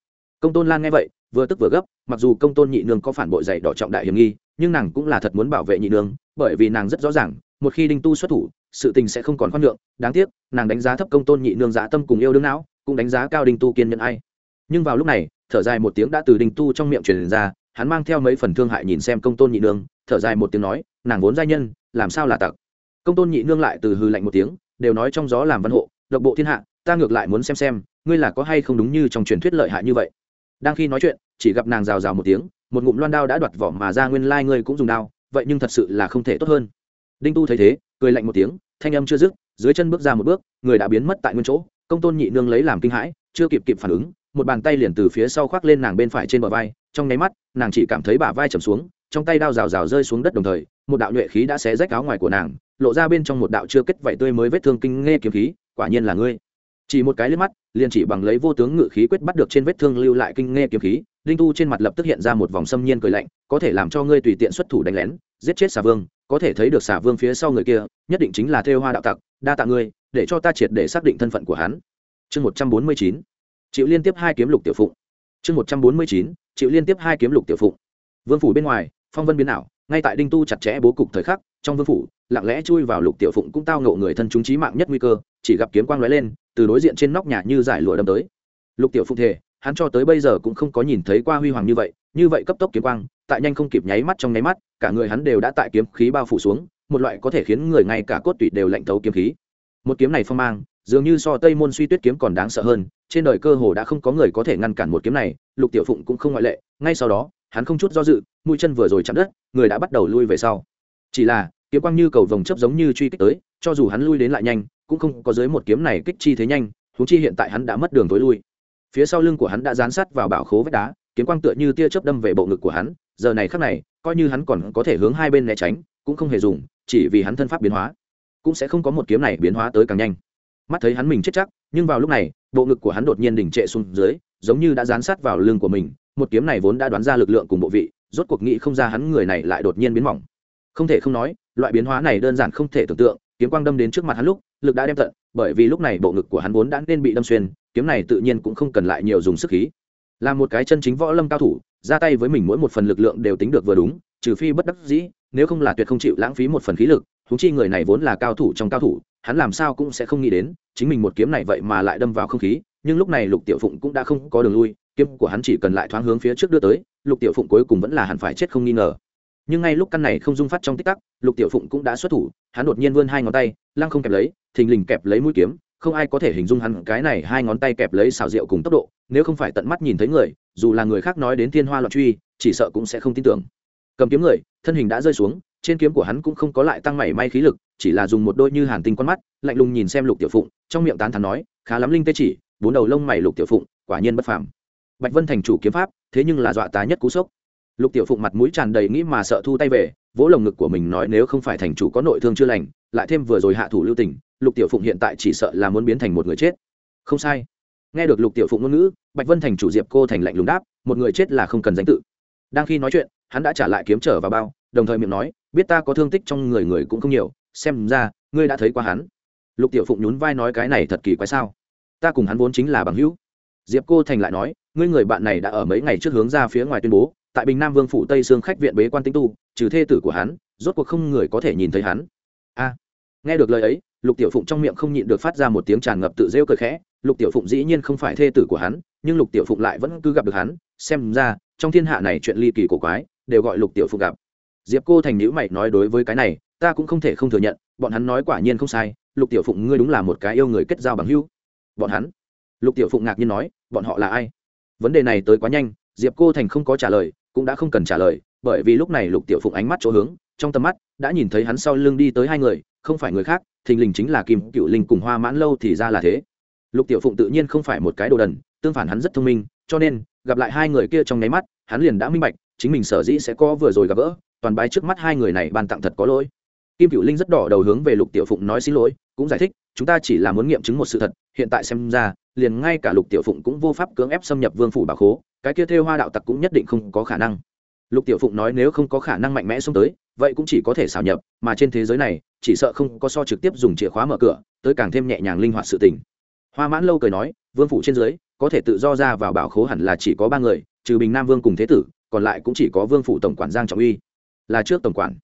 S1: Công tôn lan nghe vậy, vừa tức vừa gấp, mặc dù công tôn nhị nương có phản bội dạy đỏ trọng đại hiểm nghi, nhưng nàng cũng là thật muốn bảo vệ nhị nương, bởi vì nàng rất rõ ràng, một khi đinh tu xuất thủ sự tình sẽ không còn khoan nhượng, đáng tiếc, nàng đánh giá thấp công tôn nhị nương giá tâm cùng yêu đương não, cũng đánh giá cao đinh tu kiên nhận ai. Nhưng vào lúc này, thở dài một tiếng đã từ đinh tu trong miệng truyền ra, hắn mang theo mấy phần thương hại nhìn xem công tôn nhị nương, thở dài một tiếng nói, nàng vốn giai nhân, làm sao là tặc? Công tôn nhị nương lại từ hư lạnh một tiếng, đều nói trong gió làm văn hộ, độc bộ thiên hạ, ta ngược lại muốn xem xem, ngươi là có hay không đúng như trong truyền thuyết lợi hại như vậy. Đang khi nói chuyện, chỉ gặp nàng rào rào một tiếng, một ngụm loan đao đã đoạt vỏ mà ra nguyên lai ngươi cũng dùng đao, vậy nhưng thật sự là không thể tốt hơn. Đinh tu thấy thế, cười lạnh một tiếng thanh âm chưa dứt, dưới chân bước ra một bước, người đã biến mất tại nguyên chỗ, công tôn nhị nương lấy làm kinh hãi, chưa kịp kịp phản ứng, một bàn tay liền từ phía sau khoác lên nàng bên phải trên bờ vai, trong nháy mắt, nàng chỉ cảm thấy bả vai trầm xuống, trong tay đao rào rào rơi xuống đất đồng thời, một đạo nhuệ khí đã xé rách áo ngoài của nàng, lộ ra bên trong một đạo chưa kết vảy tươi mới vết thương kinh nghe kiếm khí, quả nhiên là ngươi. Chỉ một cái liếc mắt, liền chỉ bằng lấy vô tướng ngự khí quyết bắt được trên vết thương lưu lại kinh nghe kiếm khí linh tu trên mặt lập tức hiện ra một vòng xâm nhiên cười lạnh, có thể làm cho ngươi tùy tiện xuất thủ đánh lén, giết chết xà vương có thể thấy được xả vương phía sau người kia, nhất định chính là thêu hoa đạo tặc, đa tạ ngươi, để cho ta triệt để xác định thân phận của hắn. Chương một trăm bốn mươi chín chịu liên tiếp hai kiếm lục tiểu phụng. Chương một trăm bốn mươi chín chịu liên tiếp hai kiếm lục tiểu phụng. Vương phủ bên ngoài, phong vân biến ảo, ngay tại đinh tu chặt chẽ bố cục thời khắc, trong vương phủ, lặng lẽ chui vào lục tiểu phụng cũng tao ngộ người thân chúng trí mạng nhất nguy cơ, chỉ gặp kiếm quang lóe lên, từ đối diện trên nóc nhà như giải lụa đâm tới. Lục tiểu phụng thể hắn cho tới bây giờ cũng không có nhìn thấy qua huy hoàng như vậy như vậy cấp tốc kiếm quang, tại nhanh không kịp nháy mắt trong nháy mắt, cả người hắn đều đã tại kiếm khí bao phủ xuống, một loại có thể khiến người ngay cả cốt tủy đều lạnh thấu kiếm khí. Một kiếm này phong mang, dường như so tây môn suy tuyết kiếm còn đáng sợ hơn, trên đời cơ hồ đã không có người có thể ngăn cản một kiếm này, lục tiểu phụng cũng không ngoại lệ, ngay sau đó, hắn không chút do dự, mũi chân vừa rồi chạm đất, người đã bắt đầu lui về sau. Chỉ là, kiếm quang như cầu vồng chấp giống như truy kích tới, cho dù hắn lui đến lại nhanh, cũng không có dưới một kiếm này kích chi thế nhanh thú chi hiện tại hắn đã mất đường tối lui phía sau lưng của hắn đã dán sát vào bảo khố vách đá, kiếm quang tựa như tia chớp đâm về bộ ngực của hắn. Giờ này khắc này, coi như hắn còn có thể hướng hai bên né tránh, cũng không hề dùng, chỉ vì hắn thân pháp biến hóa. Cũng sẽ không có một kiếm này biến hóa tới càng nhanh. Mắt thấy hắn mình chết chắc, nhưng vào lúc này, bộ ngực của hắn đột nhiên đỉnh trệ xuống dưới, giống như đã dán sát vào lưng của mình. Một kiếm này vốn đã đoán ra lực lượng cùng bộ vị, rốt cuộc nghĩ không ra hắn người này lại đột nhiên biến mỏng. Không thể không nói, loại biến hóa này đơn giản không thể tưởng tượng kiếm quang đâm đến trước mặt hắn lúc, lực đã đem tận, bởi vì lúc này bộ ngực của hắn vốn đã nên bị đâm xuyên, kiếm này tự nhiên cũng không cần lại nhiều dùng sức khí. Là một cái chân chính võ lâm cao thủ, ra tay với mình mỗi một phần lực lượng đều tính được vừa đúng, trừ phi bất đắc dĩ, nếu không là tuyệt không chịu lãng phí một phần khí lực húng chi người này vốn là cao thủ trong cao thủ, hắn làm sao cũng sẽ không nghĩ đến, chính mình một kiếm này vậy mà lại đâm vào không khí, nhưng lúc này lục tiểu phụng cũng đã không có đường lui, kiếm của hắn chỉ cần lại thoáng hướng phía trước đưa tới, lục tiểu phụng cuối cùng vẫn là hẳn phải chết không nghi ngờ nhưng ngay lúc căn này không dung phát trong tích tắc, lục tiểu phụng cũng đã xuất thủ, hắn đột nhiên vươn hai ngón tay, lăng không kẹp lấy, thình lình kẹp lấy mũi kiếm, không ai có thể hình dung hắn cái này hai ngón tay kẹp lấy xào rượu cùng tốc độ, nếu không phải tận mắt nhìn thấy người, dù là người khác nói đến thiên hoa loạn truy, chỉ sợ cũng sẽ không tin tưởng. Cầm kiếm người, thân hình đã rơi xuống, trên kiếm của hắn cũng không có lại tăng mảy may khí lực, chỉ là dùng một đôi như hàn tinh con mắt, lạnh lùng nhìn xem lục tiểu phụng, trong miệng tán thắn nói, khá lắm linh tê chỉ, bốn đầu lông mày lục tiểu phụng, quả nhiên bất phàm. Bạch vân thành chủ kiếm pháp, thế nhưng là dọa tá nhất cú sốc lục tiểu phụng mặt mũi tràn đầy nghĩ mà sợ thu tay về, vỗ lồng ngực của mình nói nếu không phải thành chủ có nội thương chưa lành, lại thêm vừa rồi hạ thủ lưu tình, lục tiểu phụng hiện tại chỉ sợ là muốn biến thành một người chết. Không sai. Nghe được lục tiểu phụng ngôn ngữ, bạch vân thành chủ diệp cô thành lạnh lùng đáp, một người chết là không cần danh tự. Đang khi nói chuyện, hắn đã trả lại kiếm trở vào bao, đồng thời miệng nói, biết ta có thương tích trong người người cũng không nhiều, xem ra, ngươi đã thấy qua hắn. Lục tiểu phụng nhún vai nói cái này thật kỳ quái sao? Ta cùng hắn vốn chính là bằng hữu. Diệp cô thành lại nói, ngươi người bạn này đã ở mấy ngày trước hướng ra phía ngoài tuyên bố tại bình nam vương phủ tây sương khách viện bế quan tinh tu, trừ thê tử của hắn, rốt cuộc không người có thể nhìn thấy hắn. A. Nghe được lời ấy, lục tiểu phụng trong miệng không nhịn được phát ra một tiếng tràn ngập tự rêu cười khẽ, lục tiểu phụng dĩ nhiên không phải thê tử của hắn, nhưng lục tiểu phụng lại vẫn cứ gặp được hắn, xem ra, trong thiên hạ này chuyện ly kỳ cổ quái, đều gọi lục tiểu phụng gặp. Diệp cô thành nhữ mày nói đối với cái này, ta cũng không thể không thừa nhận, bọn hắn nói quả nhiên không sai, lục tiểu phụng ngươi đúng là một cái yêu người kết giao bằng hữu. Bọn hắn? Lục tiểu phụng ngạc nhiên nói, bọn họ là ai? Vấn đề này tới quá nhanh, diệp cô thành không có trả lời cũng đã không cần trả lời, bởi vì lúc này lục tiểu phụng ánh mắt chỗ hướng, trong tầm mắt, đã nhìn thấy hắn sau lưng đi tới hai người, không phải người khác, thình lình chính là kim cựu linh cùng hoa mãn lâu thì ra là thế. Lục tiểu phụng tự nhiên không phải một cái đồ đần, tương phản hắn rất thông minh, cho nên, gặp lại hai người kia trong nháy mắt, hắn liền đã minh bạch, chính mình sở dĩ sẽ có vừa rồi gặp gỡ, toàn bái trước mắt hai người này ban tặng thật có lỗi. Kim cựu linh rất đỏ đầu hướng về lục tiểu phụng nói xin lỗi, cũng giải thích, chúng ta chỉ là muốn nghiệm chứng một sự thật, hiện tại xem ra liền ngay cả lục tiểu phụng cũng vô pháp cưỡng ép xâm nhập vương phủ bà khố, cái kia thêu hoa đạo tặc cũng nhất định không có khả năng. Lục tiểu phụng nói nếu không có khả năng mạnh mẽ xông tới, vậy cũng chỉ có thể xảo nhập, mà trên thế giới này, chỉ sợ không có so trực tiếp dùng chìa khóa mở cửa, tới càng thêm nhẹ nhàng linh hoạt sự tình. Hoa mãn lâu cười nói, vương phủ trên dưới, có thể tự do ra vào bảo khố hẳn là chỉ có ba người, trừ bình nam vương cùng thế tử, còn lại cũng chỉ có vương phủ tổng quản giang trọng uy. Là trước tổng quản.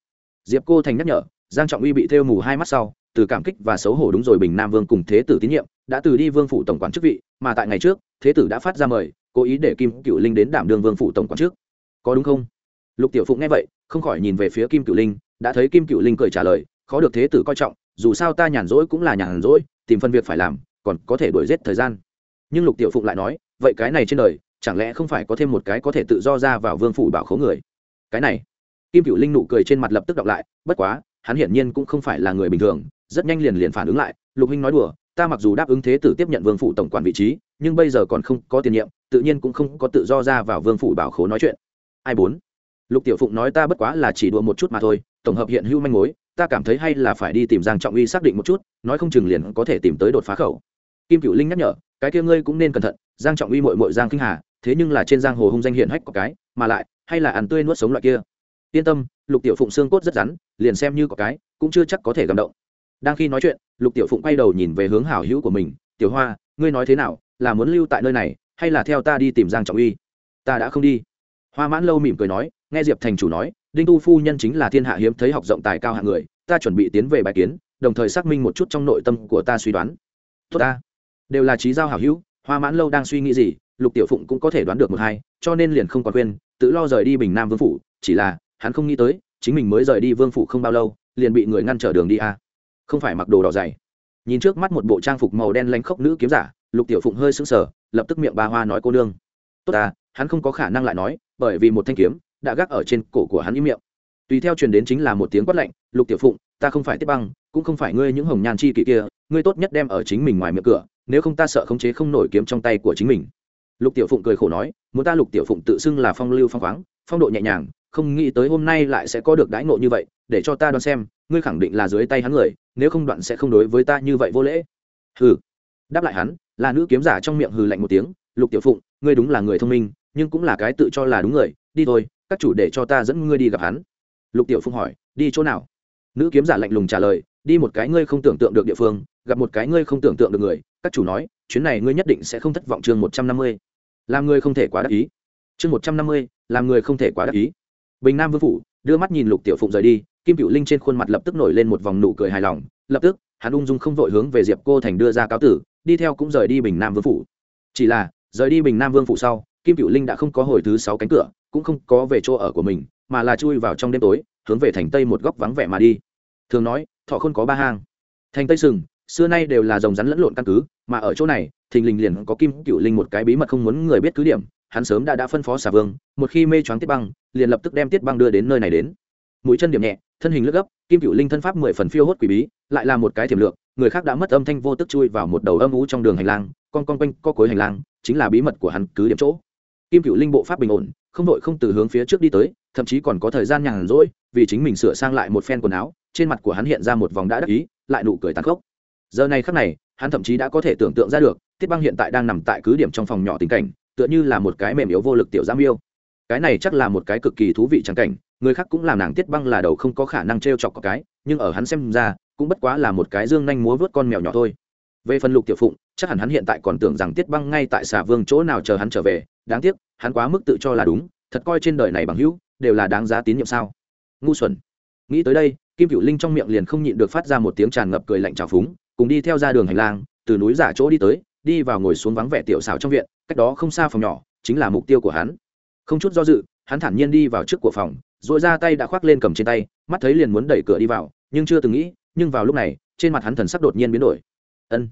S1: Diệp cô thành nhắc nhở, giang trọng uy bị thêu mù hai mắt sau, từ cảm kích và xấu hổ đúng rồi bình nam vương cùng thế tử tín nhiệm đã từ đi vương phủ tổng quản chức vị, mà tại ngày trước, thế tử đã phát ra mời, cố ý để kim cựu linh đến đảm đương vương phủ tổng quản trước. Có đúng không? Lục tiểu phụng nghe vậy, không khỏi nhìn về phía kim cựu linh, đã thấy kim cựu linh cười trả lời, khó được thế tử coi trọng, dù sao ta nhàn rỗi cũng là nhàn rỗi, tìm phân việc phải làm, còn có thể đuổi giết thời gian. Nhưng lục tiểu phụng lại nói, vậy cái này trên đời, chẳng lẽ không phải có thêm một cái có thể tự do ra vào vương phủ bảo khấu người? Cái này, kim cựu linh nụ cười trên mặt lập tức đọc lại, bất quá, hắn hiển nhiên cũng không phải là người bình thường, rất nhanh liền liền phản ứng lại, lục huynh nói đùa ta mặc dù đáp ứng thế tử tiếp nhận vương phủ tổng quản vị trí, nhưng bây giờ còn không có tiền nhiệm, tự nhiên cũng không có tự do ra vào vương phủ bảo khố nói chuyện. Ai bốn? Lục tiểu phụng nói ta bất quá là chỉ đùa một chút mà thôi, tổng hợp hiện hữu manh mối, ta cảm thấy hay là phải đi tìm giang trọng uy xác định một chút, nói không chừng liền có thể tìm tới đột phá khẩu. Kim cựu linh nhắc nhở, cái kia ngươi cũng nên cẩn thận, giang trọng uy mội mội giang kinh hà, thế nhưng là trên giang hồ hung danh hiện hách có cái, mà lại, hay là ăn tươi nuốt sống loại kia. Yên tâm, lục tiểu phụng xương cốt rất rắn, liền xem như có cái, cũng chưa chắc có thể gầm động đang khi nói chuyện, lục tiểu phụng quay đầu nhìn về hướng hảo hữu của mình, tiểu hoa, ngươi nói thế nào? Là muốn lưu tại nơi này, hay là theo ta đi tìm giang trọng uy? Ta đã không đi. Hoa mãn lâu mỉm cười nói, nghe diệp thành chủ nói, đinh tu phu nhân chính là thiên hạ hiếm thấy học rộng tài cao hạng người, ta chuẩn bị tiến về bài kiến, đồng thời xác minh một chút trong nội tâm của ta suy đoán. Tốt ta. Đều là trí giao hảo hữu. Hoa mãn lâu đang suy nghĩ gì, lục tiểu phụng cũng có thể đoán được một hai, cho nên liền không còn quên, tự lo rời đi bình nam vương phủ, chỉ là hắn không nghĩ tới, chính mình mới rời đi vương phủ không bao lâu, liền bị người ngăn trở đường đi a. à không phải mặc đồ đỏ dày. Nhìn trước mắt một bộ trang phục màu đen lanh khốc nữ kiếm giả, lục tiểu phụng hơi sững sờ, lập tức miệng ba hoa nói cô nương. Tốt à hắn không có khả năng lại nói, bởi vì một thanh kiếm đã gác ở trên cổ của hắn im miệng. Tùy theo truyền đến chính là một tiếng quát lạnh, lục tiểu phụng, ta không phải tiếp băng, cũng không phải ngươi những hồng nhàn chi kỵ kia, ngươi tốt nhất đem ở chính mình ngoài miệng cửa, nếu không ta sợ khống chế không nổi kiếm trong tay của chính mình. Lục tiểu phụng cười khổ nói, muốn ta lục tiểu phụng tự xưng là phong lưu phong khoáng, phong độ nhẹ nhàng không nghĩ tới hôm nay lại sẽ có được đãi ngộ như vậy, để cho ta đoán xem, ngươi khẳng định là dưới tay hắn người, nếu không đoạn sẽ không đối với ta như vậy vô lễ. Hừ. Đáp lại hắn, là nữ kiếm giả trong miệng hừ lạnh một tiếng, lục tiểu phụng, ngươi đúng là người thông minh, nhưng cũng là cái tự cho là đúng người, đi thôi, các chủ để cho ta dẫn ngươi đi gặp hắn. Lục tiểu phụng hỏi, đi chỗ nào? Nữ kiếm giả lạnh lùng trả lời, đi một cái ngươi không tưởng tượng được địa phương, gặp một cái ngươi không tưởng tượng được người. Các chủ nói, chuyến này ngươi nhất định sẽ không thất vọng chương một trăm năm mươi. Làm ngươi không thể quá đắc ý. Chương một trăm năm mươi, làm ngươi không thể quá đắc ý bình nam vương phủ, đưa mắt nhìn lục tiểu phụng rời đi, kim cựu linh trên khuôn mặt lập tức nổi lên một vòng nụ cười hài lòng, lập tức, hắn ung dung không vội hướng về diệp cô thành đưa ra cáo tử, đi theo cũng rời đi bình nam vương phủ. Chỉ là, rời đi bình nam vương phủ sau, kim cựu linh đã không có hồi thứ sáu cánh cửa, cũng không có về chỗ ở của mình, mà là chui vào trong đêm tối, hướng về thành tây một góc vắng vẻ mà đi. Thường nói, thọ không có ba hang. Thành tây sừng, xưa nay đều là dòng rắn lẫn lộn căn cứ, mà ở chỗ này, thình lình liền có kim cựu linh một cái bí mật không muốn người biết cứ điểm, hắn sớm đã đã phân phó xà vương, một khi mê choáng tiếp băng liền lập tức đem tiết băng đưa đến nơi này đến. Mũi chân điểm nhẹ, thân hình lướt gấp, kim cựu linh thân pháp mười phần phiêu hốt quỷ bí, lại là một cái thiểm lượng người khác đã mất âm thanh vô tức chui vào một đầu âm ú trong đường hành lang, con con quanh co cối hành lang, chính là bí mật của hắn cứ điểm chỗ. Kim cựu linh bộ pháp bình ổn, không đội không từ hướng phía trước đi tới, thậm chí còn có thời gian nhàn rỗi, vì chính mình sửa sang lại một phen quần áo, trên mặt của hắn hiện ra một vòng đã đắc ý, lại nụ cười tàn khốc. Giờ này khắc này, hắn thậm chí đã có thể tưởng tượng ra được, tiết băng hiện tại đang nằm tại cứ điểm trong phòng nhỏ tình cảnh, tựa như là một cái mềm yếu vô lực tiểu giam yêu cái này chắc là một cái cực kỳ thú vị trắng cảnh, người khác cũng làm nàng tiết băng là đầu không có khả năng t r e o chọc có cái, nhưng ở hắn xem ra, cũng bất quá là một cái dương nhanh múa vớt con mèo nhỏ thôi. Về phần lục tiểu phụng, chắc hẳn hắn hiện tại còn tưởng rằng tiết băng ngay tại xà vương chỗ nào chờ hắn trở về, đáng tiếc, hắn quá mức tự cho là đúng, thật coi trên đời này bằng hữu, đều là đáng giá tín nhiệm sao. Ngu xuẩn. Nghĩ tới đây, kim cựu linh trong miệng liền không nhịn được phát ra một tiếng tràn ngập cười lạnh trào phúng, cùng đi theo ra đường hành lang, từ núi giả chỗ đi tới, đi vào ngồi xuống vắng vẻ tiểu xào trong viện, cách đó không xa phòng nhỏ, chính là mục tiêu của hắn không chút do dự, hắn thản nhiên đi vào trước của phòng dội ra tay đã khoác lên cầm trên tay, mắt thấy liền muốn đẩy cửa đi vào, nhưng chưa từng nghĩ, nhưng vào lúc này, trên mặt hắn thần sắc đột nhiên biến đổi. Ân,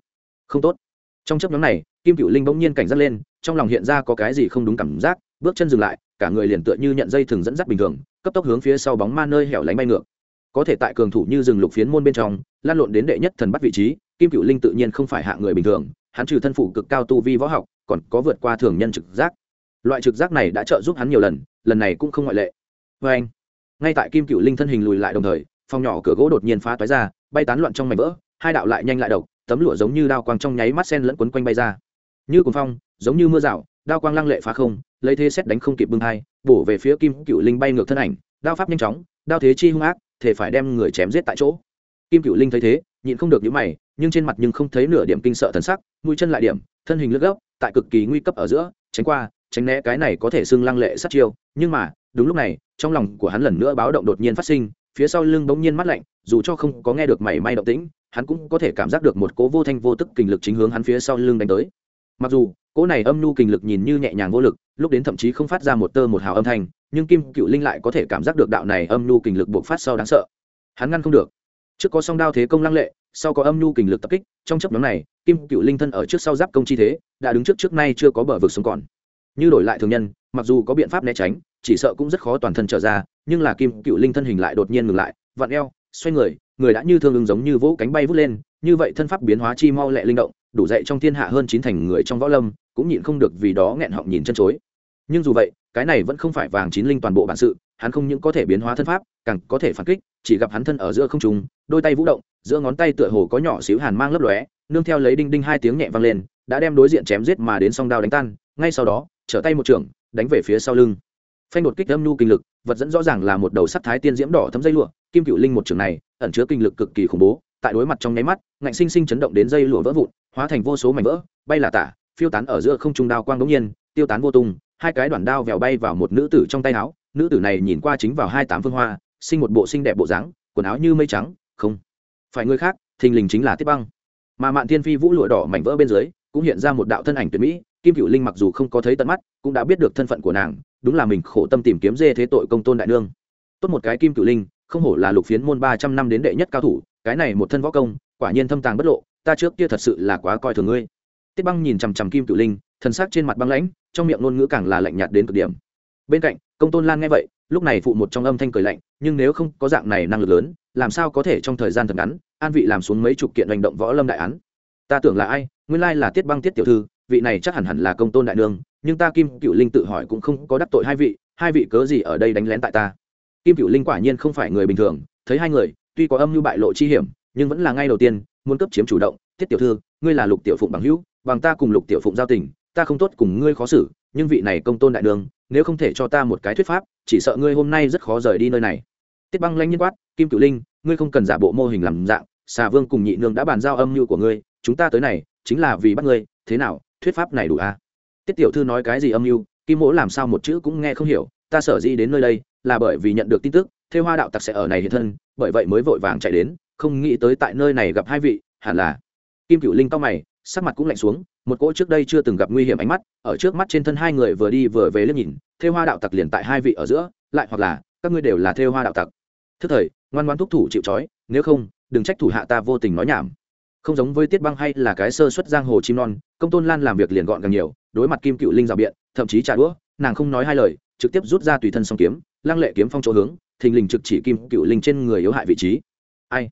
S1: không tốt. Trong chấp nhóm này, kim cựu linh bỗng nhiên cảnh giác lên, trong lòng hiện ra có cái gì không đúng cảm giác, bước chân dừng lại, cả người liền tựa như nhận dây thừng dẫn dắt bình thường, cấp tốc hướng phía sau bóng ma nơi hẻo lánh bay ngược. Có thể tại cường thủ như rừng lục phiến môn bên trong, lan lộn đến đệ nhất thần bắt vị trí, kim cựu linh tự nhiên không phải hạ người bình thường, hắn trừ thân phụ cực cao tu vi võ học, còn có vượt qua thường nhân trực giác loại trực giác này đã trợ giúp hắn nhiều lần lần này cũng không ngoại lệ. Vê anh, ngay tại kim cựu linh thân hình lùi lại đồng thời, phòng nhỏ cửa gỗ đột nhiên phá toái ra, bay tán loạn trong mảnh vỡ, hai đạo lại nhanh lại độc, tấm lụa giống như đao quang trong nháy mắt sen lẫn quấn quanh bay ra. Như cuồng phong, giống như mưa rào, đao quang lăng lệ phá không, lấy thế xét đánh không kịp bưng hai bổ về phía kim cựu linh bay ngược thân ảnh, đao pháp nhanh chóng, đao thế chi hung ác, thể phải đem người chém giết tại chỗ. Kim cựu linh thấy thế, nhịn không được những mày, nhưng trên mặt nhưng không thấy nửa điểm kinh sợ thần sắc, mũi chân lại điểm, thân hình lướt gốc tại cực kỳ nguy cấp ở giữa, tránh qua tránh né cái này có thể xưng lăng lệ sát chiêu, nhưng mà, đúng lúc này, trong lòng của hắn lần nữa báo động đột nhiên phát sinh, phía sau lưng bỗng nhiên mắt lạnh, dù cho không có nghe được mảy may động tĩnh, hắn cũng có thể cảm giác được một cố vô thanh vô tức kình lực chính hướng hắn phía sau lưng đánh tới. Mặc dù, cố này âm nhu kình lực nhìn như nhẹ nhàng vô lực, lúc đến thậm chí không phát ra một tơ một hào âm thanh, nhưng kim cựu linh lại có thể cảm giác được đạo này âm nhu kình lực buộc phát sau đáng sợ. Hắn ngăn không được. Trước có song đao thế công lăng lệ, sau có âm nhu kình lực tập kích, trong chấp nhóm này, kim cựu linh thân ở trước sau giáp công chi thế, đã đứng trước trước nay chưa có bờ vực sống còn như đổi lại thường nhân, mặc dù có biện pháp né tránh, chỉ sợ cũng rất khó toàn thân trở ra, nhưng là kim cựu linh thân hình lại đột nhiên ngừng lại, vặn eo, xoay người người đã như thương ứng giống như vỗ cánh bay vút lên, như vậy thân pháp biến hóa chi mau lẹ linh động, đủ dậy trong thiên hạ hơn chín thành người trong võ lâm, cũng nhịn không được vì đó nghẹn họng nhìn chân chối. Nhưng dù vậy, cái này vẫn không phải vàng chín linh toàn bộ bản sự, hắn không những có thể biến hóa thân pháp, càng có thể phản kích, chỉ gặp hắn thân ở giữa không trùng đôi tay vũ động, giữa ngón tay tựa hồ có nhỏ xíu hàn mang lấp lóe, nương theo lấy đinh đinh hai tiếng nhẹ vang lên, đã đem đối diện chém giết mà đến song đao đánh tan, ngay sau đó trở tay một trường, đánh về phía sau lưng. Phanh đột kích âm nhu kinh lực, vật dẫn rõ ràng là một đầu sắt thái tiên diễm đỏ thấm dây lụa, kim cựu linh một trường này, ẩn chứa kinh lực cực kỳ khủng bố, tại đối mặt trong nháy mắt, ngạnh sinh sinh chấn động đến dây lụa vỡ vụn, hóa thành vô số mảnh vỡ, bay là tả, phiêu tán ở giữa không trung đao quang đống nhiên, tiêu tán vô tung, hai cái đoạn đao vèo bay vào một nữ tử trong tay áo, nữ tử này nhìn qua chính vào hai tám phương hoa, sinh một bộ xinh đẹp bộ dáng, quần áo như mây trắng, không phải người khác, thình lình chính là tiết băng. Mà mạn thiên phi vũ lụa đỏ mảnh vỡ bên dưới, cũng hiện ra một đạo thân ảnh tuyệt mỹ kim cựu linh mặc dù không có thấy tận mắt, cũng đã biết được thân phận của nàng, đúng là mình khổ tâm tìm kiếm dê thế tội công tôn đại nương. Tốt một cái kim cựu linh, không hổ là lục phiến môn ba trăm năm đến đệ nhất cao thủ, cái này một thân võ công, quả nhiên thâm tàng bất lộ, ta trước kia thật sự là quá coi thường ngươi. Tiết băng nhìn chằm chằm kim cựu linh, thần sắc trên mặt băng lãnh, trong miệng ngôn ngữ càng là lạnh nhạt đến cực điểm. Bên cạnh, công tôn lan nghe vậy, lúc này phụ một trong âm thanh cười lạnh, nhưng nếu không có dạng này năng lực lớn, làm sao có thể trong thời gian thật ngắn, an vị làm xuống mấy chục kiện hành động võ lâm đại án. Ta tưởng là ai, nguyên lai là tiết băng tiết tiểu thư vị này chắc hẳn hẳn là công tôn đại nương, nhưng ta kim cựu linh tự hỏi cũng không có đắc tội hai vị hai vị cớ gì ở đây đánh lén tại ta? Kim cựu linh quả nhiên không phải người bình thường, thấy hai người, tuy có âm như bại lộ chi hiểm, nhưng vẫn là ngay đầu tiên, muốn cấp chiếm chủ động, tiết tiểu thư, ngươi là lục tiểu phụng bằng hữu, bằng ta cùng lục tiểu phụng giao tình, ta không tốt cùng ngươi khó xử, nhưng vị này công tôn đại đường nếu không thể cho ta một cái thuyết pháp, chỉ sợ ngươi hôm nay rất khó rời đi nơi này. Tiết băng lanh nhiên quát, kim cửu linh, ngươi không cần giả bộ mô hình làm dạng, xà vương cùng nhị nương đã bàn giao âm mưu của ngươi, chúng ta tới này, chính là vì bắt ngươi, thế nào thuyết pháp này đủ à? tiết tiểu thư nói cái gì âm mưu, kim mỗ làm sao một chữ cũng nghe không hiểu, ta sở di đến nơi đây là bởi vì nhận được tin tức, thêu hoa đạo tặc sẽ ở này hiện thân, bởi vậy mới vội vàng chạy đến, không nghĩ tới tại nơi này gặp hai vị, hẳn là. Kim cựu linh cao mày, sắc mặt cũng lạnh xuống, một cỗ trước đây chưa từng gặp nguy hiểm ánh mắt, ở trước mắt trên thân hai người vừa đi vừa về liếc nhìn, thêu hoa đạo tặc liền tại hai vị ở giữa, lại hoặc là, các ngươi đều là thêu hoa đạo tặc. Thức thời, ngoan ngoan thúc thủ chịu trói, nếu không, đừng trách thủ hạ ta vô tình nói nhảm không giống với tiết băng hay là cái sơ xuất giang hồ chim non, công tôn lan làm việc liền gọn càng nhiều, đối mặt kim cựu linh rào biện, thậm chí trả đũa, nàng không nói hai lời, trực tiếp rút ra tùy thân song kiếm, lăng lệ kiếm phong chỗ hướng, thình lình trực chỉ kim cựu linh trên người yếu hại vị trí. Ai?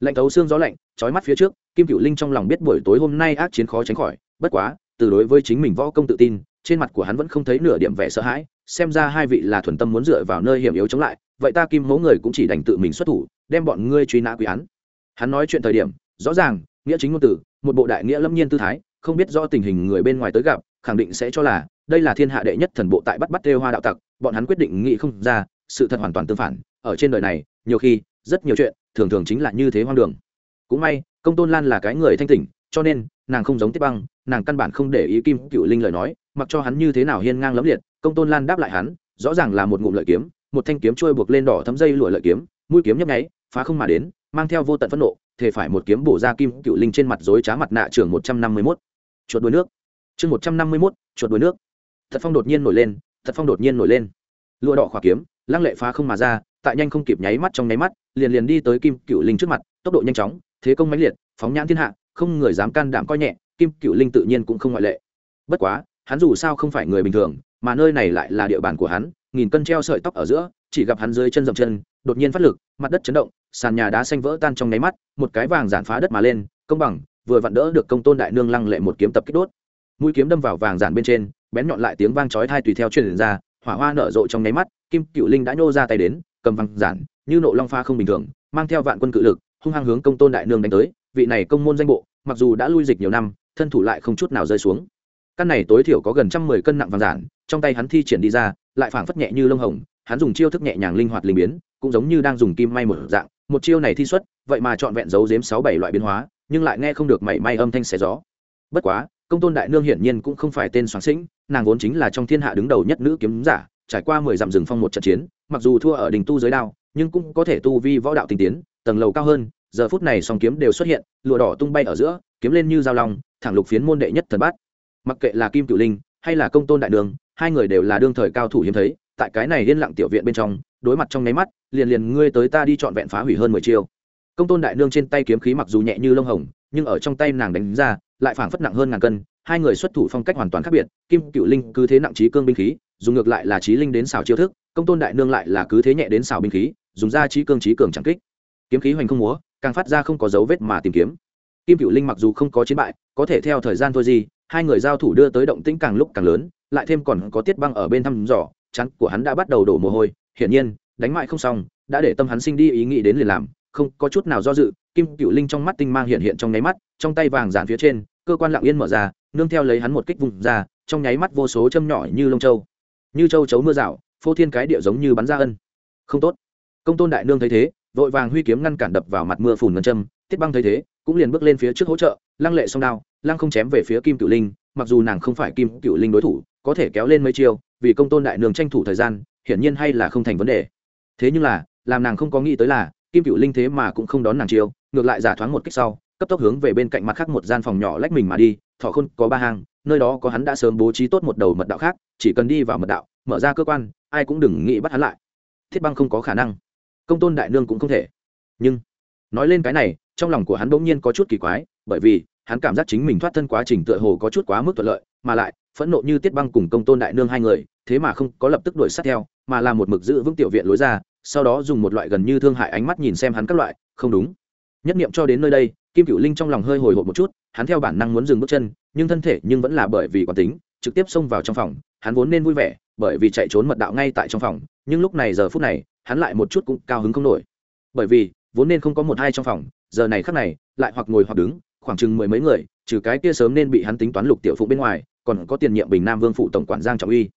S1: Lạnh thấu xương gió lạnh trói mắt phía trước, kim cựu linh trong lòng biết buổi tối hôm nay ác chiến khó tránh khỏi, bất quá, từ đối với chính mình võ công tự tin, trên mặt của hắn vẫn không thấy nửa điểm vẻ sợ hãi, xem ra hai vị là thuần tâm muốn dựa vào nơi hiểm yếu chống lại, vậy ta kim mẫu người cũng chỉ đành tự mình xuất thủ, đem bọn ngươi truy nã quý án. Hắn nói chuyện thời điểm, rõ ràng nghĩa chính ngôn từ, một bộ đại nghĩa lâm nhiên tư thái, không biết do tình hình người bên ngoài tới gặp, khẳng định sẽ cho là, đây là thiên hạ đệ nhất thần bộ tại bắt bắt đê hoa đạo tặc, bọn hắn quyết định nghĩ không ra, sự thật hoàn toàn tương phản, ở trên đời này, nhiều khi, rất nhiều chuyện, thường thường chính là như thế hoang đường. Cũng may, công tôn lan là cái người thanh tỉnh, cho nên, nàng không giống tiếp băng, nàng căn bản không để ý kim cựu linh lời nói, mặc cho hắn như thế nào hiên ngang lấm liệt, công tôn lan đáp lại hắn, rõ ràng là một ngụm lợi kiếm, một thanh kiếm trôi buộc lên đỏ thấm dây lụa lợi kiếm, mũi kiếm nhấp nháy, phá không mà đến mang theo vô tận phẫn nộ, thể phải một kiếm bổ ra kim cựu linh trên mặt dối trá mặt nạ trường một trăm năm mươi mốt. Chuột đuôi nước. Chương một trăm năm mươi mốt, chuột đuôi nước. Thật phong đột nhiên nổi lên, thật phong đột nhiên nổi lên. Lụa đỏ khỏa kiếm, lăng lệ phá không mà ra, tại nhanh không kịp nháy mắt trong nháy mắt, liền liền đi tới kim cựu linh trước mặt, tốc độ nhanh chóng, thế công mãnh liệt, phóng nhãn thiên hạ, không người dám can đảm coi nhẹ, kim cựu linh tự nhiên cũng không ngoại lệ. Bất quá, hắn dù sao không phải người bình thường, mà nơi này lại là địa bàn của hắn, nghìn cân treo sợi tóc ở giữa, chỉ gặp hắn dưới chân dậm chân, đột nhiên phát lực mặt đất chấn động, sàn nhà đá xanh vỡ tan trong nháy mắt, một cái vàng giản phá đất mà lên, công bằng, vừa vặn đỡ được công tôn đại nương lăng lệ một kiếm tập kích đốt. Mũi kiếm đâm vào vàng giản bên trên, bén nhọn lại tiếng vang chói thai tùy theo truyền ra, hỏa hoa nở rộ trong nháy mắt, kim cựu linh đã nhô ra tay đến, cầm vàng giản, như nộ long pha không bình thường, mang theo vạn quân cự lực, hung hăng hướng công tôn đại nương đánh tới, vị này công môn danh bộ, mặc dù đã lui dịch nhiều năm, thân thủ lại không chút nào rơi xuống. Căn này tối thiểu có gần trăm mười cân nặng vàng giản, trong tay hắn thi triển đi ra, lại phảng phất nhẹ như lông hồng, hắn dùng chiêu thức nhẹ nhàng linh hoạt linh biến cũng giống như đang dùng kim may một dạng, một chiêu này thi xuất, vậy mà trọn vẹn giấu giếm sáu bảy loại biến hóa, nhưng lại nghe không được mảy may âm thanh xé gió. Bất quá, công tôn đại nương hiển nhiên cũng không phải tên soáng sĩnh, nàng vốn chính là trong thiên hạ đứng đầu nhất nữ kiếm giả, trải qua mười dặm rừng phong một trận chiến, mặc dù thua ở đình tu giới đao, nhưng cũng có thể tu vi võ đạo tinh tiến, tầng lầu cao hơn, giờ phút này song kiếm đều xuất hiện, lụa đỏ tung bay ở giữa, kiếm lên như dao long, thẳng lục phiến môn đệ nhất thần bát. Mặc kệ là kim cửu linh hay là công tôn đại đường hai người đều là đương thời cao thủ hiếm thấy, tại cái này liên lặng tiểu viện bên trong đối mặt trong nháy mắt, liền liền ngươi tới ta đi trọn vẹn phá hủy hơn mười chiêu. Công tôn đại nương trên tay kiếm khí mặc dù nhẹ như lông hồng, nhưng ở trong tay nàng đánh ra, lại phảng phất nặng hơn ngàn cân, hai người xuất thủ phong cách hoàn toàn khác biệt, kim cựu linh cứ thế nặng trí cương binh khí, dùng ngược lại là trí linh đến xào chiêu thức, công tôn đại nương lại là cứ thế nhẹ đến xào binh khí, dùng ra trí cương trí cường chẳng kích. Kiếm khí hoành không múa, càng phát ra không có dấu vết mà tìm kiếm. Kim cựu linh mặc dù không có chiến bại, có thể theo thời gian thôi gì, hai người giao thủ đưa tới động tĩnh càng lúc càng lớn, lại thêm còn có tiết băng ở bên thăm dò, chắn của hắn đã bắt đầu đổ mồ hôi hiển nhiên, đánh mại không xong, đã để tâm hắn sinh đi ý nghĩ đến liền làm, không có chút nào do dự, kim cựu linh trong mắt tinh mang hiện hiện trong nháy mắt, trong tay vàng dàn phía trên, cơ quan lặng yên mở ra, nương theo lấy hắn một kích vùng ra, trong nháy mắt vô số châm nhỏ như lông châu. Như châu chấu mưa rào, phô thiên cái địa giống như bắn ra ân. Không tốt. Công tôn đại nương thấy thế, vội vàng huy kiếm ngăn cản đập vào mặt mưa phùn ngân châm tiết băng thấy thế, cũng liền bước lên phía trước hỗ trợ, lăng lệ song đao, lăng không chém về phía kim cựu linh, mặc dù nàng không phải kim cựu linh đối thủ, có thể kéo lên mấy chiêu, vì công tôn đại nương tranh thủ thời gian hiển nhiên hay là không thành vấn đề. Thế nhưng là, làm nàng không có nghĩ tới là, kim cựu linh thế mà cũng không đón nàng chiêu, ngược lại giả thoáng một cách sau, cấp tốc hướng về bên cạnh mặt khác một gian phòng nhỏ lách mình mà đi, thọ khôn có ba hang, nơi đó có hắn đã sớm bố trí tốt một đầu mật đạo khác, chỉ cần đi vào mật đạo, mở ra cơ quan, ai cũng đừng nghĩ bắt hắn lại. Thiết băng không có khả năng. Công tôn đại nương cũng không thể. Nhưng, nói lên cái này, trong lòng của hắn bỗng nhiên có chút kỳ quái, bởi vì, hắn cảm giác chính mình thoát thân quá trình tựa hồ có chút quá mức thuận lợi, mà lại, phẫn nộ như tiết băng cùng công tôn đại nương hai người, thế mà không có lập tức đuổi sát theo mà là một mực giữ vững tiểu viện lối ra, sau đó dùng một loại gần như thương hại ánh mắt nhìn xem hắn các loại, không đúng. Nhất nghiệm cho đến nơi đây, kim cựu linh trong lòng hơi hồi hộp một chút, hắn theo bản năng muốn dừng bước chân, nhưng thân thể nhưng vẫn là bởi vì quán tính, trực tiếp xông vào trong phòng, hắn vốn nên vui vẻ, bởi vì chạy trốn mật đạo ngay tại trong phòng, nhưng lúc này giờ phút này, hắn lại một chút cũng cao hứng không nổi. Bởi vì, vốn nên không có một hai trong phòng, giờ này khắc này, lại hoặc ngồi hoặc đứng, khoảng chừng mười mấy người, trừ cái kia sớm nên bị hắn tính toán lục tiểu phụ bên ngoài, còn có tiền nhiệm bình nam vương phụ tổng quản giang trọng uy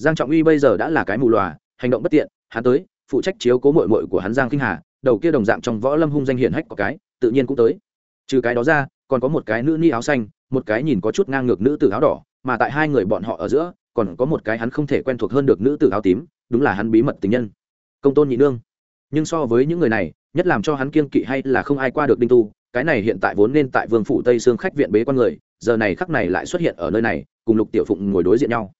S1: giang trọng uy bây giờ đã là cái mù lòa hành động bất tiện, hắn tới, phụ trách chiếu cố mội mội của hắn giang kinh hà, đầu kia đồng dạng trong võ lâm hung danh hiển hách có cái, tự nhiên cũng tới. Trừ cái đó ra, còn có một cái nữ ni áo xanh, một cái nhìn có chút ngang ngược nữ tử áo đỏ, mà tại hai người bọn họ ở giữa, còn có một cái hắn không thể quen thuộc hơn được nữ tử áo tím, đúng là hắn bí mật tình nhân. Công tôn nhị nương. Nhưng so với những người này, nhất làm cho hắn kiêng kỵ hay là không ai qua được đinh tu, cái này hiện tại vốn nên tại vương phủ tây sương khách viện bế quan người, giờ này khắc này lại xuất hiện ở nơi này, cùng lục tiểu phụng ngồi đối diện nhau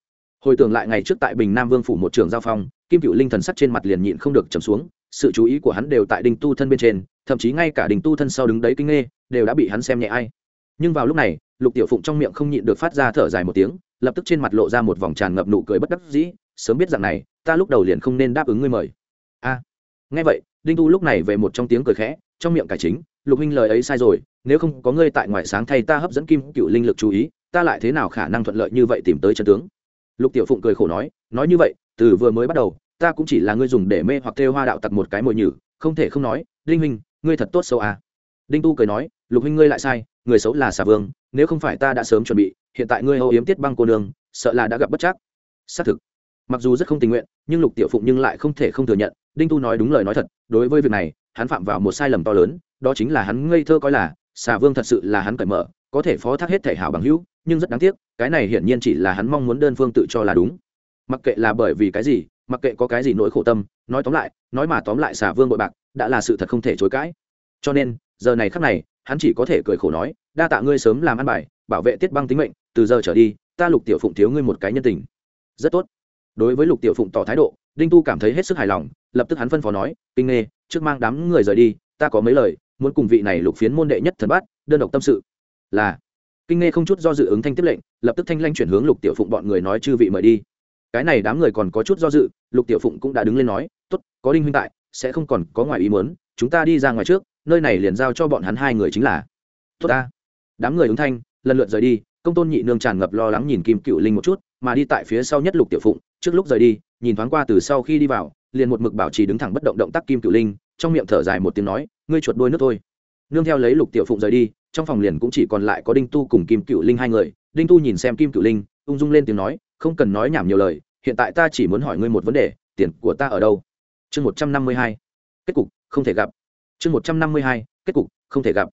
S1: hồi tưởng lại ngày trước tại bình nam vương phủ một trường giao phong, kim cựu linh thần sắc trên mặt liền nhịn không được trầm xuống, sự chú ý của hắn đều tại đinh tu thân bên trên, thậm chí ngay cả đình tu thân sau đứng đấy kinh nghê đều đã bị hắn xem nhẹ ai. Nhưng vào lúc này, lục tiểu phụng trong miệng không nhịn được phát ra thở dài một tiếng, lập tức trên mặt lộ ra một vòng tràn ngập nụ cười bất đắc dĩ, sớm biết rằng này, ta lúc đầu liền không nên đáp ứng ngươi mời. A. Nghe vậy, đinh tu lúc này về một trong tiếng cười khẽ, trong miệng cải chính, lục huynh lời ấy sai rồi, nếu không có ngươi tại ngoại sáng thay ta hấp dẫn kim cựu linh lực chú ý, ta lại thế nào khả năng thuận lợi như vậy tìm tới chân tướng? Lục tiểu phụng cười khổ nói nói như vậy, từ vừa mới bắt đầu, ta cũng chỉ là ngươi dùng để mê hoặc thêu hoa đạo tặc một cái mồi nhử, không thể không nói, đinh huynh, ngươi thật tốt xấu à. đinh tu cười nói, lục huynh ngươi lại sai, người xấu là xà vương, nếu không phải ta đã sớm chuẩn bị, hiện tại ngươi âu yếm tiết băng cô nương, sợ là đã gặp bất chắc xác thực, mặc dù rất không tình nguyện, nhưng lục tiểu phụng nhưng lại không thể không thừa nhận, đinh tu nói đúng lời nói thật, đối với việc này, hắn phạm vào một sai lầm to lớn, đó chính là hắn ngây thơ coi là, xà vương thật sự là hắn cởi mở, có thể phó thác hết thể hảo bằng hữu nhưng rất đáng tiếc, cái này hiển nhiên chỉ là hắn mong muốn đơn phương tự cho là đúng. Mặc kệ là bởi vì cái gì, mặc kệ có cái gì nỗi khổ tâm, nói tóm lại, nói mà tóm lại xà vương bội bạc, đã là sự thật không thể chối cãi. Cho nên, giờ này khắc này, hắn chỉ có thể cười khổ nói, đa tạ ngươi sớm làm ăn bài, bảo vệ tiết băng tính mệnh, từ giờ trở đi, ta lục tiểu phụng thiếu ngươi một cái nhân tình. Rất tốt. Đối với lục tiểu phụng tỏ thái độ, đinh tu cảm thấy hết sức hài lòng, lập tức hắn phân phó nói, kinh nghê, trước mang đám người rời đi, ta có mấy lời, muốn cùng vị này lục phiến môn đệ nhất thần bát, đơn độc tâm sự. Là kinh Nghe không chút do dự ứng thanh tiếp lệnh, lập tức thanh lanh chuyển hướng lục tiểu phụng bọn người nói chư vị mời đi. Cái này đám người còn có chút do dự, lục tiểu phụng cũng đã đứng lên nói t ố t có đinh huynh tại, sẽ không còn có ngoài ý muốn, chúng ta đi ra ngoài trước, nơi này liền giao cho bọn hắn hai người chính là. Tốt ta. Đám người ứng thanh, lần lượt rời đi, công tôn nhị nương tràn ngập lo lắng nhìn kim cựu linh một chút, mà đi tại phía sau nhất lục tiểu phụng, trước lúc rời đi, nhìn thoáng qua từ sau khi đi vào, liền một mực bảo trì đứng thẳng bất động động tác kim cựu linh, trong miệng thở dài một tiếng nói, ngươi chuột đôi nước thôi. Nương theo lấy lục tiểu phụng rời đi trong phòng liền cũng chỉ còn lại có đinh tu cùng kim cựu linh hai người. Đinh tu nhìn xem kim cựu linh, ung dung lên tiếng nói, không cần nói nhảm nhiều lời, hiện tại ta chỉ muốn hỏi ngươi một vấn đề, tiền của ta ở đâu? Chương một trăm năm mươi hai, kết cục, không thể gặp. Chương một trăm năm mươi hai, kết cục, không thể gặp.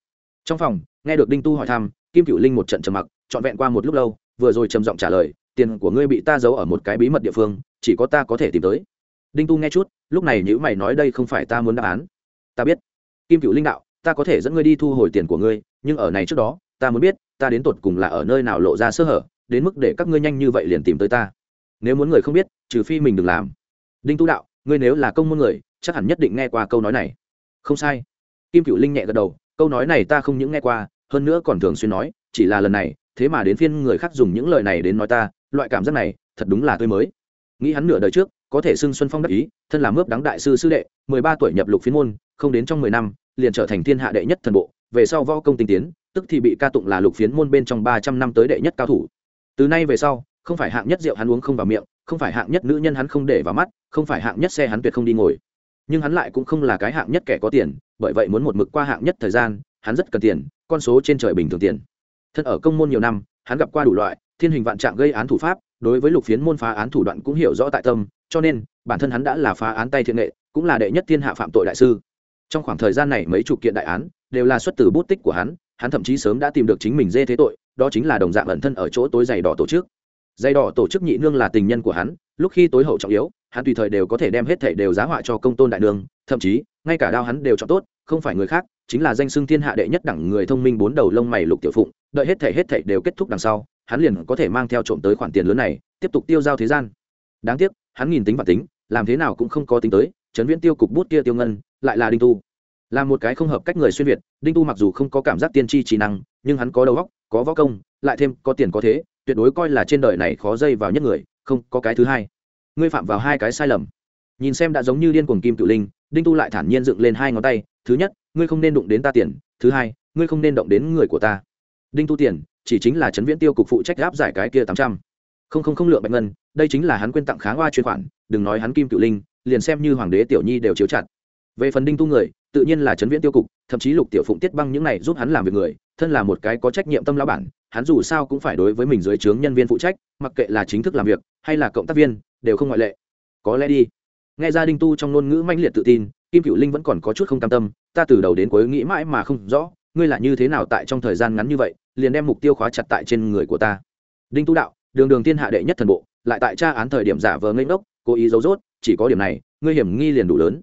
S1: Trong phòng, nghe được đinh tu hỏi thăm, kim cựu linh một trận trầm mặc, trọn vẹn qua một lúc lâu, vừa rồi trầm giọng trả lời, tiền của ngươi bị ta giấu ở một cái bí mật địa phương, chỉ có ta có thể tìm tới. Đinh tu nghe chút, lúc này nhữ mày nói, đây không phải ta muốn đáp án. Ta biết. Kim cựu linh đạo ta có thể dẫn ngươi đi thu hồi tiền của ngươi, nhưng ở này trước đó, ta muốn biết, ta đến tột cùng là ở nơi nào lộ ra sơ hở, đến mức để các ngươi nhanh như vậy liền tìm tới ta. Nếu muốn người không biết, trừ phi mình đừng làm. Đinh tu đạo, ngươi nếu là công môn người, chắc hẳn nhất định nghe qua câu nói này. Không sai. Kim cựu linh nhẹ gật đầu, câu nói này ta không những nghe qua, hơn nữa còn thường xuyên nói, chỉ là lần này, thế mà đến phiên người khác dùng những lời này đến nói ta, loại cảm giác này, thật đúng là tươi mới. Nghĩ hắn nửa đời trước, có thể xưng xuân phong đắc ý, thân là mướp đắng đại sư sư đệ, mười ba tuổi nhập lục phiên môn, không đến trong mười năm liền trở thành thiên hạ đệ nhất thần bộ, về sau võ công tinh tiến, tức thì bị ca tụng là lục phiến môn bên trong ba trăm năm tới đệ nhất cao thủ. Từ nay về sau, không phải hạng nhất rượu hắn uống không vào miệng, không phải hạng nhất nữ nhân hắn không để vào mắt, không phải hạng nhất xe hắn tuyệt không đi ngồi. Nhưng hắn lại cũng không là cái hạng nhất kẻ có tiền, bởi vậy muốn một mực qua hạng nhất thời gian, hắn rất cần tiền, con số trên trời bình thường tiền. Thân ở công môn nhiều năm, hắn gặp qua đủ loại, thiên hình vạn trạng gây án thủ pháp, đối với lục phiến môn phá án thủ đoạn cũng hiểu rõ tại tâm, cho nên bản thân hắn đã là phá án tay thiện nghệ, cũng là đệ nhất thiên hạ phạm tội đại sư trong khoảng thời gian này mấy chục kiện đại án đều là xuất từ bút tích của hắn hắn thậm chí sớm đã tìm được chính mình dê thế tội, đó chính là đồng dạng ẩn thân ở chỗ tối dày đỏ tổ chức. Dây đỏ tổ chức nhị nương là tình nhân của hắn, lúc khi tối hậu trọng yếu, hắn tùy thời đều có thể đem hết thảy đều giá họa cho công tôn đại nương, thậm chí, ngay cả đao hắn đều chọn tốt, không phải người khác, chính là danh xưng thiên hạ đệ nhất đẳng người thông minh bốn đầu lông mày lục tiểu phụng, đợi hết thảy hết thảy đều kết thúc đằng sau, hắn liền có thể mang theo trộm tới khoản tiền lớn này, tiếp tục tiêu giao thế gian. Đáng tiếc, hắn nghìn tính và tính, làm thế nào cũng không có tính tới chấn viễn tiêu cục bút kia tiêu ngân lại là đinh tu. Là một cái không hợp cách người xuyên việt, đinh tu mặc dù không có cảm giác tiên tri trí năng, nhưng hắn có đầu óc, có võ công, lại thêm có tiền có thế, tuyệt đối coi là trên đời này khó dây vào nhất người, không có cái thứ hai. Ngươi phạm vào hai cái sai lầm. Nhìn xem đã giống như điên cuồng kim cự linh, đinh tu lại thản nhiên dựng lên hai ngón tay, thứ nhất, ngươi không nên đụng đến ta tiền, thứ hai, ngươi không nên động đến người của ta. Đinh tu tiền, chỉ chính là chấn viễn tiêu cục phụ trách gáp giải cái kia tám trăm. Không không không lượng bạch ngân, đây chính là hắn quên tặng kháng hoa chuyên khoản, đừng nói hắn kim cự linh, liền xem như hoàng đế tiểu nhi đều chiếu chặt về phần đinh tu người, tự nhiên là chấn viễn tiêu cục, thậm chí lục tiểu phụng tiết băng những này giúp hắn làm việc người, thân là một cái có trách nhiệm tâm lão bản, hắn dù sao cũng phải đối với mình dưới trướng nhân viên phụ trách, mặc kệ là chính thức làm việc hay là cộng tác viên, đều không ngoại lệ. Có lẽ đi. Nghe ra đinh tu trong ngôn ngữ manh liệt tự tin, kim cựu linh vẫn còn có chút không cam tâm, ta từ đầu đến cuối nghĩ mãi mà không rõ, ngươi là như thế nào tại trong thời gian ngắn như vậy, liền đem mục tiêu khóa chặt tại trên người của ta. Đinh tu đạo, đường đường thiên hạ đệ nhất thần bộ, lại tại tra án thời điểm giả vờ ngây ngốc, cố ý giấu dốt chỉ có điểm này, ngươi hiểm nghi liền đủ lớn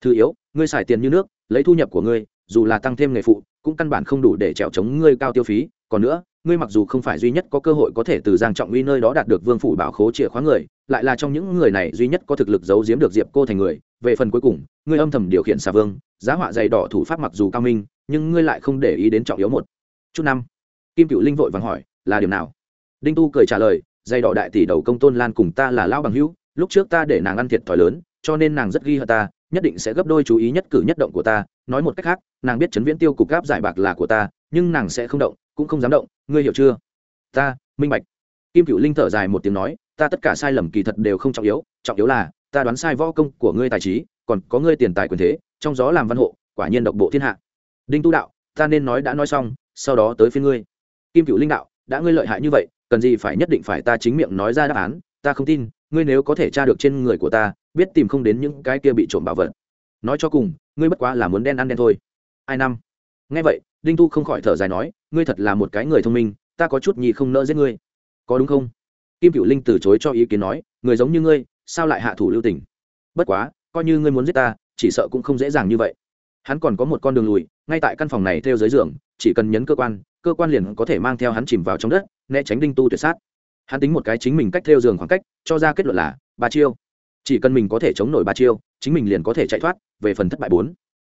S1: thứ yếu, ngươi xài tiền như nước, lấy thu nhập của ngươi, dù là tăng thêm nghề phụ, cũng căn bản không đủ để trèo chống ngươi cao tiêu phí. Còn nữa, ngươi mặc dù không phải duy nhất có cơ hội có thể từ giang trọng uy nơi đó đạt được vương phủ bảo khố chìa khóa người, lại là trong những người này duy nhất có thực lực giấu giếm được diệp cô thành người. Về phần cuối cùng, ngươi âm thầm điều khiển xà vương, giá họa dày đỏ thủ pháp mặc dù cao minh, nhưng ngươi lại không để ý đến trọng yếu một chút năm. Kim cựu linh vội vàng hỏi, là điểm nào? Đinh tu cười trả lời, dày đỏ đại tỷ đầu công tôn lan cùng ta là lão bằng hữu lúc trước ta để nàng ăn thiệt thòi lớn, cho nên nàng rất ghi hận ta, nhất định sẽ gấp đôi chú ý nhất cử nhất động của ta. Nói một cách khác, nàng biết chấn viễn tiêu cục gáp giải bạc là của ta, nhưng nàng sẽ không động, cũng không dám động. Ngươi hiểu chưa? Ta, minh bạch. Kim cựu linh thở dài một tiếng nói, ta tất cả sai lầm kỳ thật đều không trọng yếu trọng yếu là, ta đoán sai võ công của ngươi tài trí, còn có ngươi tiền tài quyền thế, trong gió làm văn hộ, quả nhiên độc bộ thiên hạ. Đinh tu đạo, ta nên nói đã nói xong, sau đó tới phía ngươi. Kim cựu linh đạo, đã ngươi lợi hại như vậy, cần gì phải nhất định phải ta chính miệng nói ra đáp án, ta không tin ngươi nếu có thể tra được trên người của ta, biết tìm không đến những cái kia bị trộm bảo vật. Nói cho cùng, ngươi bất quá là muốn đen ăn đen thôi. Ai năm? Nghe vậy, đinh tu không khỏi thở dài nói, ngươi thật là một cái người thông minh, ta có chút nhì không nỡ giết ngươi. Có đúng không? Kim cựu linh từ chối cho ý kiến nói, người giống như ngươi, sao lại hạ thủ lưu tình? Bất quá, coi như ngươi muốn giết ta, chỉ sợ cũng không dễ dàng như vậy. Hắn còn có một con đường lùi, ngay tại căn phòng này theo dưới giường, chỉ cần nhấn cơ quan cơ quan liền có thể mang theo hắn chìm vào trong đất, né tránh đinh tu tuyệt sát hắn tính một cái chính mình cách theo giường khoảng cách, cho ra kết luận là, ba chiêu. Chỉ cần mình có thể chống nổi ba chiêu, chính mình liền có thể chạy thoát, về phần thất bại bốn.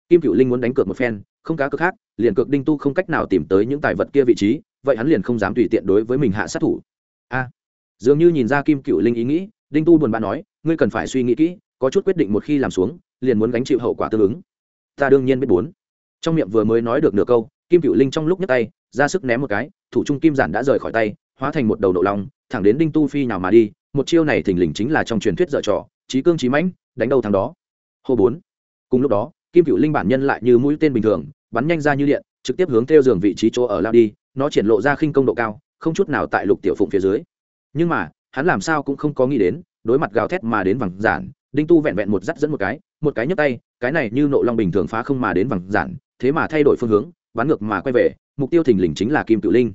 S1: Kim cựu linh muốn đánh cược một phen, không cá cược khác, liền cược đinh tu không cách nào tìm tới những tài vật kia vị trí, vậy hắn liền không dám tùy tiện đối với mình hạ sát thủ. A. Dường như nhìn ra kim cựu linh ý nghĩ, đinh tu buồn bã nói, ngươi cần phải suy nghĩ kỹ, có chút quyết định một khi làm xuống, liền muốn gánh chịu hậu quả tương ứng. Ta đương nhiên biết bốn. Trong miệng vừa mới nói được nửa câu, kim cựu linh trong lúc nhấc tay, ra sức ném một cái, thủ trung kim giản đã rời khỏi tay, hóa thành một đầu nộ lòng thẳng đến đinh tu phi nào mà đi, một chiêu này thình lình chính là trong truyền thuyết dở trò trí cương trí mãnh, đánh đầu thằng đó. Hô bốn. Cùng lúc đó, kim cựu linh bản nhân lại như mũi tên bình thường, bắn nhanh ra như điện, trực tiếp hướng theo giường vị trí chỗ ở lao đi, nó triển lộ ra khinh công độ cao, không chút nào tại lục tiểu phụng phía dưới. Nhưng mà, hắn làm sao cũng không có nghĩ đến, đối mặt gào thét mà đến vằng giản, đinh tu vẹn vẹn một dắt dẫn một cái một cái nhấp tay, cái này như nộ long bình thường phá không mà đến vằng giản, thế mà thay đổi phương hướng, bắn ngược mà quay về, mục tiêu thình lình chính là kim cựu linh.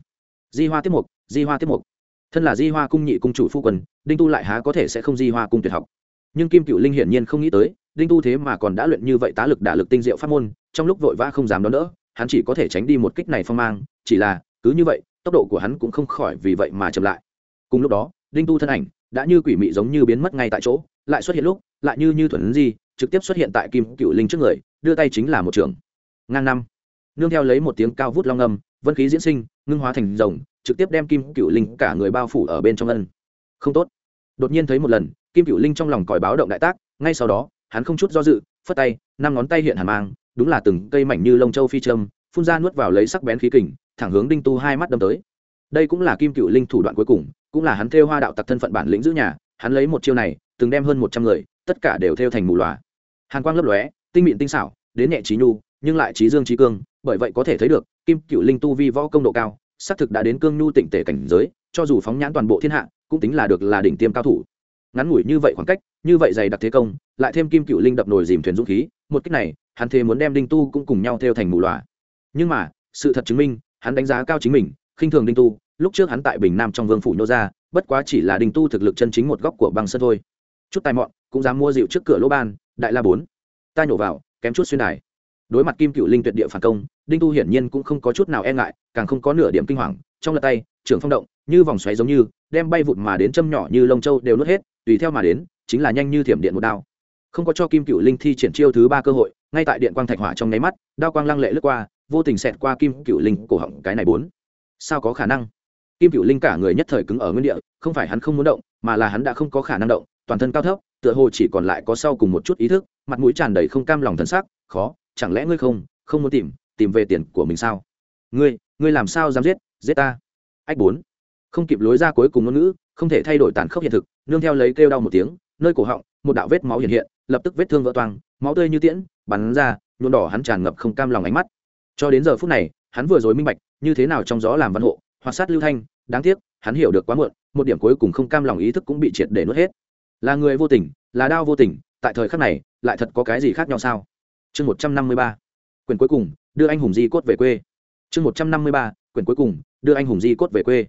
S1: Di hoa tiếp mục, di hoa tiếp mục thân là di hoa cung nhị cung chủ phu quân, đinh tu lại há có thể sẽ không di hoa cung tuyệt học. nhưng kim cựu linh hiển nhiên không nghĩ tới, đinh tu thế mà còn đã luyện như vậy tá lực đả lực tinh diệu pháp môn, trong lúc vội vã không dám đón đỡ, hắn chỉ có thể tránh đi một kích này phong mang, chỉ là, cứ như vậy, tốc độ của hắn cũng không khỏi vì vậy mà chậm lại. cùng lúc đó, đinh tu thân ảnh đã như quỷ mị giống như biến mất ngay tại chỗ, lại xuất hiện lúc, lại như như thuần di, trực tiếp xuất hiện tại kim cựu linh trước người, đưa tay chính là một trường. ngang năm, nương theo lấy một tiếng cao vút long âm, vân khí diễn sinh, ngưng hóa thành rồng trực tiếp đem kim cựu linh cả người bao phủ ở bên trong ân. Không tốt. Đột nhiên thấy một lần, kim cựu linh trong lòng còi báo động đại tác, ngay sau đó, hắn không chút do dự, phất tay, năm ngón tay hiện hàn mang, đúng là từng cây mảnh như lông châu phi trâm phun ra nuốt vào lấy sắc bén khí kình, thẳng hướng đinh tu hai mắt đâm tới. Đây cũng là kim cựu linh thủ đoạn cuối cùng, cũng là hắn theo hoa đạo tặc thân phận bản lĩnh giữ nhà, hắn lấy một chiêu này, từng đem hơn một trăm người, tất cả đều theo thành mù loà. Hàn quang lấp lóe, tinh mịn tinh xảo, đến nhẹ trí nhu, nhưng lại trí dương trí cương, bởi vậy có thể thấy được, kim cựu linh tu vi võ công độ cao xác thực đã đến cương nhu tịnh tể cảnh giới, cho dù phóng nhãn toàn bộ thiên hạ, cũng tính là được là đỉnh tiêm cao thủ. Ngắn ngủi như vậy khoảng cách, như vậy dày đặc thế công, lại thêm kim cựu linh đập nồi dìm thuyền dũng khí, một cách này, hắn thế muốn đem đinh tu cũng cùng nhau theo thành mù loà nhưng mà, sự thật chứng minh, hắn đánh giá cao chính mình, khinh thường đinh tu, lúc trước hắn tại bình nam trong vương phủ nhô ra, bất quá chỉ là đinh tu thực lực chân chính một góc của băng sân thôi. Chút tài mọn, cũng dám mua rượu trước cửa lỗ ban, đại la bốn. Ta nhổ vào, kém chút xuyên đài đối mặt kim cựu linh tuyệt địa phản công, đinh tu hiển nhiên cũng không có chút nào e ngại, càng không có nửa điểm kinh hoàng. Trong lật tay trưởng phong động, như vòng xoáy giống như, đem bay vụt mà đến châm nhỏ như lông châu đều nuốt hết, tùy theo mà đến, chính là nhanh như thiểm điện một đao. Không có cho kim cựu linh thi triển chiêu thứ ba cơ hội, ngay tại điện quang thạch hỏa trong nháy mắt, đao quang lăng lệ lướt qua, vô tình xẹt qua kim cựu linh cổ họng cái này bốn. Sao có khả năng? Kim cựu linh cả người nhất thời cứng ở nguyên địa, không phải hắn không muốn động, mà là hắn đã không có khả năng động, toàn thân cao thấp, tựa hồ chỉ còn lại có sau cùng một chút ý thức, mặt mũi tràn đầy không cam lòng thân xác khó chẳng lẽ ngươi không không muốn tìm tìm về tiền của mình sao? Ngươi ngươi làm sao dám giết giết ta? Ách bốn. Không kịp lối ra cuối cùng ngôn ngữ, không thể thay đổi tàn khốc hiện thực, nương theo lấy kêu đau một tiếng, nơi cổ họng, một đạo vết máu hiện hiện, lập tức vết thương vỡ toang, máu tươi như tiễn, bắn ra, nhuộm đỏ hắn tràn ngập không cam lòng ánh mắt. Cho đến giờ phút này, hắn vừa rồi minh bạch, như thế nào trong gió làm văn hộ, hoặc sát lưu thanh, đáng tiếc, hắn hiểu được quá muộn, một điểm cuối cùng không cam lòng ý thức cũng bị triệt để nuốt hết. Là người vô tình, là đau vô tình, tại thời khắc này, lại thật có cái gì khác nhau sao? Chương một trăm năm mươi ba, quyển cuối cùng, đưa anh hùng di cốt về quê. Chương một trăm năm mươi ba, quyển cuối cùng, đưa anh hùng di cốt về quê.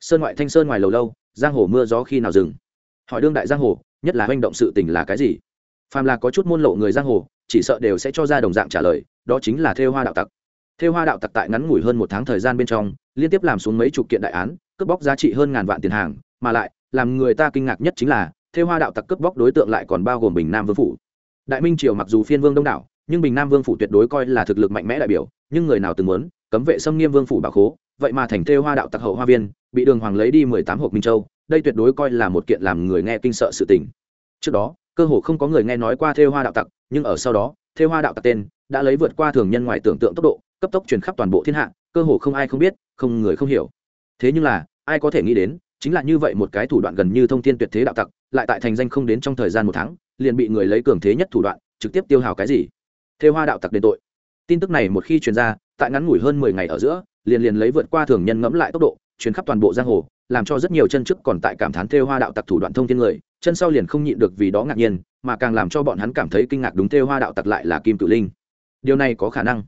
S1: Sơn ngoại thanh sơn ngoài lầu lâu, giang hồ mưa gió khi nào dừng? Hỏi đương đại giang hồ, nhất là hành động sự tình là cái gì? Phàm là có chút môn lộ người giang hồ, chỉ sợ đều sẽ cho ra đồng dạng trả lời, đó chính là theo hoa đạo tặc. Theo hoa đạo tặc tại ngắn ngủi hơn một tháng thời gian bên trong, liên tiếp làm xuống mấy chục kiện đại án, cướp bóc giá trị hơn ngàn vạn tiền hàng, mà lại, làm người ta kinh ngạc nhất chính là theo hoa đạo tặc cướp bóc đối tượng lại còn bao gồm bình nam vương phủ. Đại minh triều mặc dù phiên vương đông đảo nhưng bình nam vương phủ tuyệt đối coi là thực lực mạnh mẽ đại biểu, nhưng người nào từng muốn cấm vệ xâm nghiêm vương phủ bảo khố, vậy mà thành theo hoa đạo tặc hậu hoa viên, bị đường hoàng lấy đi mười tám hộp minh châu, đây tuyệt đối coi là một kiện làm người nghe kinh sợ sự tình. Trước đó, cơ hồ không có người nghe nói qua theo hoa đạo tặc, nhưng ở sau đó theo hoa đạo tặc tên đã lấy vượt qua thường nhân ngoài tưởng tượng tốc độ, cấp tốc truyền khắp toàn bộ thiên hạ, cơ hồ không ai không biết, không người không hiểu. Thế nhưng là, ai có thể nghĩ đến, chính là như vậy một cái thủ đoạn gần như thông thiên tuyệt thế đạo tặc, lại tại thành danh không đến trong thời gian một tháng, liền bị người lấy cường thế nhất thủ đoạn, trực tiếp tiêu hào cái gì? Thêu hoa đạo tặc đền tội. Tin tức này một khi truyền ra, tại ngắn ngủi hơn mười ngày ở giữa, liền liền lấy vượt qua thường nhân ngẫm lại tốc độ, truyền khắp toàn bộ giang hồ, làm cho rất nhiều chân chức còn tại cảm thán thêu hoa đạo tặc thủ đoạn thông thiên người, chân sau liền không nhịn được vì đó ngạc nhiên, mà càng làm cho bọn hắn cảm thấy kinh ngạc đúng thêu hoa đạo tặc lại là kim cử linh. Điều này có khả năng.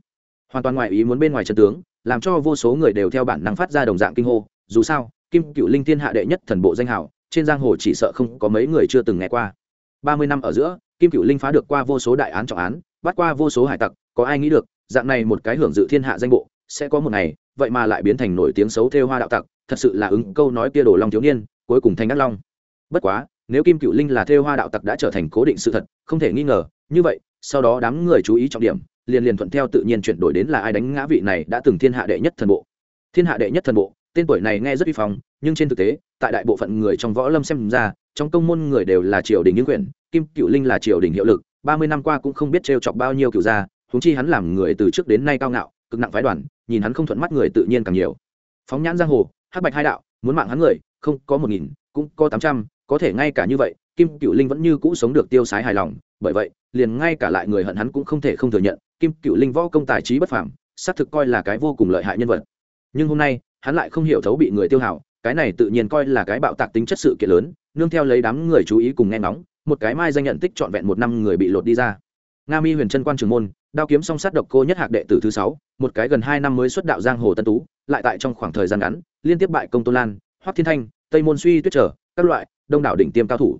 S1: Hoàn toàn ngoài ý muốn bên ngoài chân tướng, làm cho vô số người đều theo bản năng phát ra đồng dạng kinh hô, dù sao, kim cựu linh thiên hạ đệ nhất thần bộ danh hào, trên giang hồ chỉ sợ không có mấy người chưa từng nghe qua. Ba mươi năm ở giữa, kim cựu linh phá được qua vô số đại án trọng án bắt qua vô số hải tặc, có ai nghĩ được, dạng này một cái hưởng dự thiên hạ danh bộ, sẽ có một ngày, vậy mà lại biến thành nổi tiếng xấu theo hoa đạo tặc, thật sự là ứng câu nói kia đổ long thiếu niên, cuối cùng thành ác long. Bất quá, nếu kim cựu linh là theo hoa đạo tặc đã trở thành cố định sự thật, không thể nghi ngờ, như vậy, sau đó đám người chú ý trọng điểm, liền liền thuận theo tự nhiên chuyển đổi đến là ai đánh ngã vị này đã từng thiên hạ đệ nhất thần bộ. Thiên hạ đệ nhất thần bộ, tên tuổi này nghe rất uy phong, nhưng trên thực tế, tại đại bộ phận người trong võ lâm xem ra, trong công môn người đều là triều đình những quyền kim cựu linh là triều đình hiệu lực ba mươi năm qua cũng không biết t chọc bao nhiêu cựu gia húng chi hắn làm người từ trước đến nay cao ngạo cực nặng phái đoàn nhìn hắn không thuận mắt người tự nhiên càng nhiều. Phóng nhãn giang hồ hắc bạch hai đạo muốn mạng hắn người không có một nghìn cũng có tám trăm có thể ngay cả như vậy kim cựu linh vẫn như cũ sống được tiêu sái hài lòng bởi vậy liền ngay cả lại người hận hắn cũng không thể không thừa nhận kim cựu linh võ công tài trí bất phàm xác thực coi là cái vô cùng lợi hại nhân vật. Nhưng hôm nay hắn lại không hiểu thấu bị người tiêu hào, cái này tự nhiên coi là cái bạo tạc tính chất sự kiện lớn nương theo lấy đám người chú ý cùng nghe ngóng một cái mai danh nhận tích trọn vẹn một năm người bị lột đi ra. Nga mi huyền trân quan trường môn, đao kiếm song sát độc cô nhất hạc đệ tử thứ sáu, một cái gần hai năm mới xuất đạo giang hồ tân tú, lại tại trong khoảng thời gian ngắn, liên tiếp bại công tôn lan, hoắc thiên thanh, tây môn suy tuyết trở, các loại, đông đảo đỉnh tiêm cao thủ.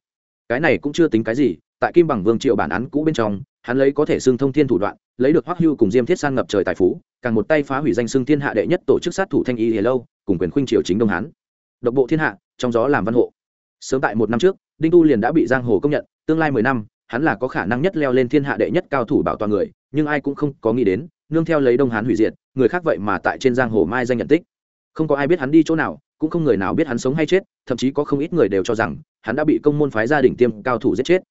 S1: Cái này cũng chưa tính cái gì, tại kim bằng vương triệu bản án cũ bên trong, hắn lấy có thể xưng thông thiên thủ đoạn, lấy được hoắc hưu cùng diêm thiết san ngập trời tài phú, càng một tay phá hủy danh xưng thiên hạ đệ nhất tổ chức sát thủ thanh y hề lâu, cùng quyền khuynh triều chính đông hán. Độc bộ thiên hạ, trong gió làm văn hộ. Sớm tại một năm trước đinh tu liền đã bị giang hồ công nhận, tương lai mười năm, hắn là có khả năng nhất leo lên thiên hạ đệ nhất cao thủ bảo toàn người, nhưng ai cũng không có nghĩ đến, nương theo lấy đông hán hủy diệt, người khác vậy mà tại trên giang hồ mai danh nhận tích. Không có ai biết hắn đi chỗ nào, cũng không người nào biết hắn sống hay chết, thậm chí có không ít người đều cho rằng, hắn đã bị công môn phái gia đình tiêm cao thủ giết chết.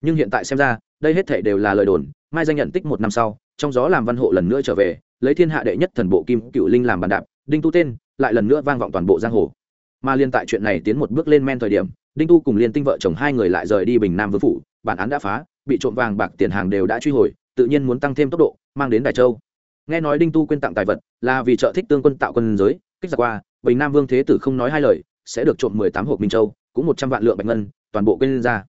S1: Nhưng hiện tại xem ra, đây hết thể đều là lời đồn, mai danh nhận tích một năm sau, trong gió làm văn hộ lần nữa trở về, lấy thiên hạ đệ nhất thần bộ kim cựu linh làm bàn đạp, đinh tu tên, lại lần nữa vang vọng toàn bộ giang hồ. Mà liên tại chuyện này tiến một bước lên men thời điểm đinh tu cùng liên tinh vợ chồng hai người lại rời đi bình nam vương phủ, bản án đã phá, bị trộm vàng bạc tiền hàng đều đã truy hồi, tự nhiên muốn tăng thêm tốc độ, mang đến đài châu. Nghe nói đinh tu quên tặng tài vật, là vì trợ thích tương quân tạo quân giới, kích giặc qua, bình nam vương thế tử không nói hai lời, sẽ được trộm mười tám hộp minh châu, cũng một trăm vạn lượng bạch ngân, toàn bộ quên ra.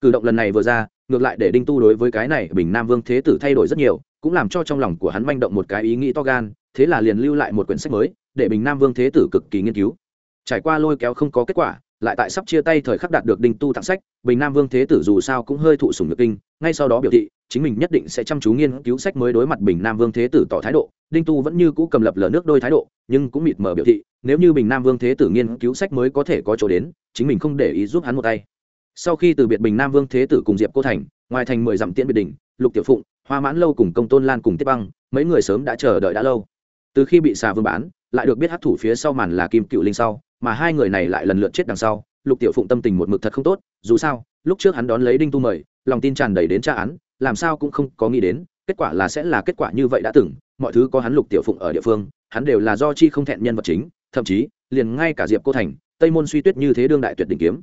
S1: Cử động lần này vừa ra, ngược lại để đinh tu đối với cái này bình nam vương thế tử thay đổi rất nhiều, cũng làm cho trong lòng của hắn manh động một cái ý nghĩ to gan, thế là liền lưu lại một quyển sách mới, để bình nam vương thế tử cực kỳ nghiên cứu. Trải qua lôi kéo không có kết quả lại tại sắp chia tay thời khắc đạt được đinh tu tặng sách, bình nam vương thế tử dù sao cũng hơi thụ sùng nhược kinh, ngay sau đó biểu thị, chính mình nhất định sẽ chăm chú nghiên cứu sách mới đối mặt bình nam vương thế tử tỏ thái độ, đinh tu vẫn như cũ cầm lập lờ nước đôi thái độ, nhưng cũng mịt mờ biểu thị, nếu như bình nam vương thế tử nghiên cứu sách mới có thể có chỗ đến, chính mình không để ý giúp hắn một tay. Sau khi từ biệt bình nam vương thế tử cùng diệp cô thành, ngoài thành mười dặm tiễn biệt đình lục tiểu phụng, hoa mãn lâu cùng công tôn lan cùng tiếp băng, mấy người sớm đã chờ đợi đã lâu. Từ khi bị xà vương bán, lại được biết hát thủ phía sau màn là kim cựu linh sau mà hai người này lại lần lượt chết đằng sau, lục tiểu phụng tâm tình một mực thật không tốt, dù sao, lúc trước hắn đón lấy đinh tu mời, lòng tin tràn đầy đến tra án, làm sao cũng không có nghĩ đến, kết quả là sẽ là kết quả như vậy đã từng, mọi thứ có hắn lục tiểu phụng ở địa phương, hắn đều là do chi không thẹn nhân vật chính, thậm chí, liền ngay cả diệp cô thành, tây môn suy tuyết như thế đương đại tuyệt đỉnh kiếm.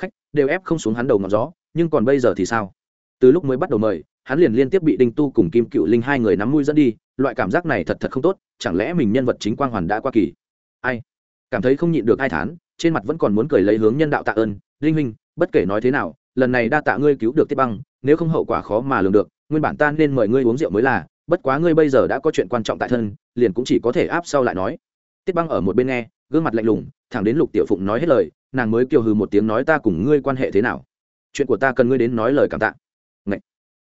S1: Khách, đều ép không xuống hắn đầu ngọn gió, nhưng còn bây giờ thì sao? Từ lúc mới bắt đầu mời, hắn liền liên tiếp bị đinh tu cùng kim cựu linh hai người nắm mũi dẫn đi, loại cảm giác này thật thật không tốt, chẳng lẽ mình nhân vật chính quang hoàn đã qua kỳ? Ai? Cảm thấy không nhịn được ai thán, trên mặt vẫn còn muốn cười lấy hướng nhân đạo tạ ơn, linh huynh, bất kể nói thế nào, lần này đa tạ ngươi cứu được tiết băng, nếu không hậu quả khó mà lường được, nguyên bản ta nên mời ngươi uống rượu mới là, bất quá ngươi bây giờ đã có chuyện quan trọng tại thân, liền cũng chỉ có thể áp sau lại nói. Tiết băng ở một bên nghe, gương mặt lạnh lùng, thẳng đến lục tiểu phụng nói hết lời, nàng mới kiều hừ một tiếng nói, ta cùng ngươi quan hệ thế nào? Chuyện của ta cần ngươi đến nói lời cảm tạ. Ngậy.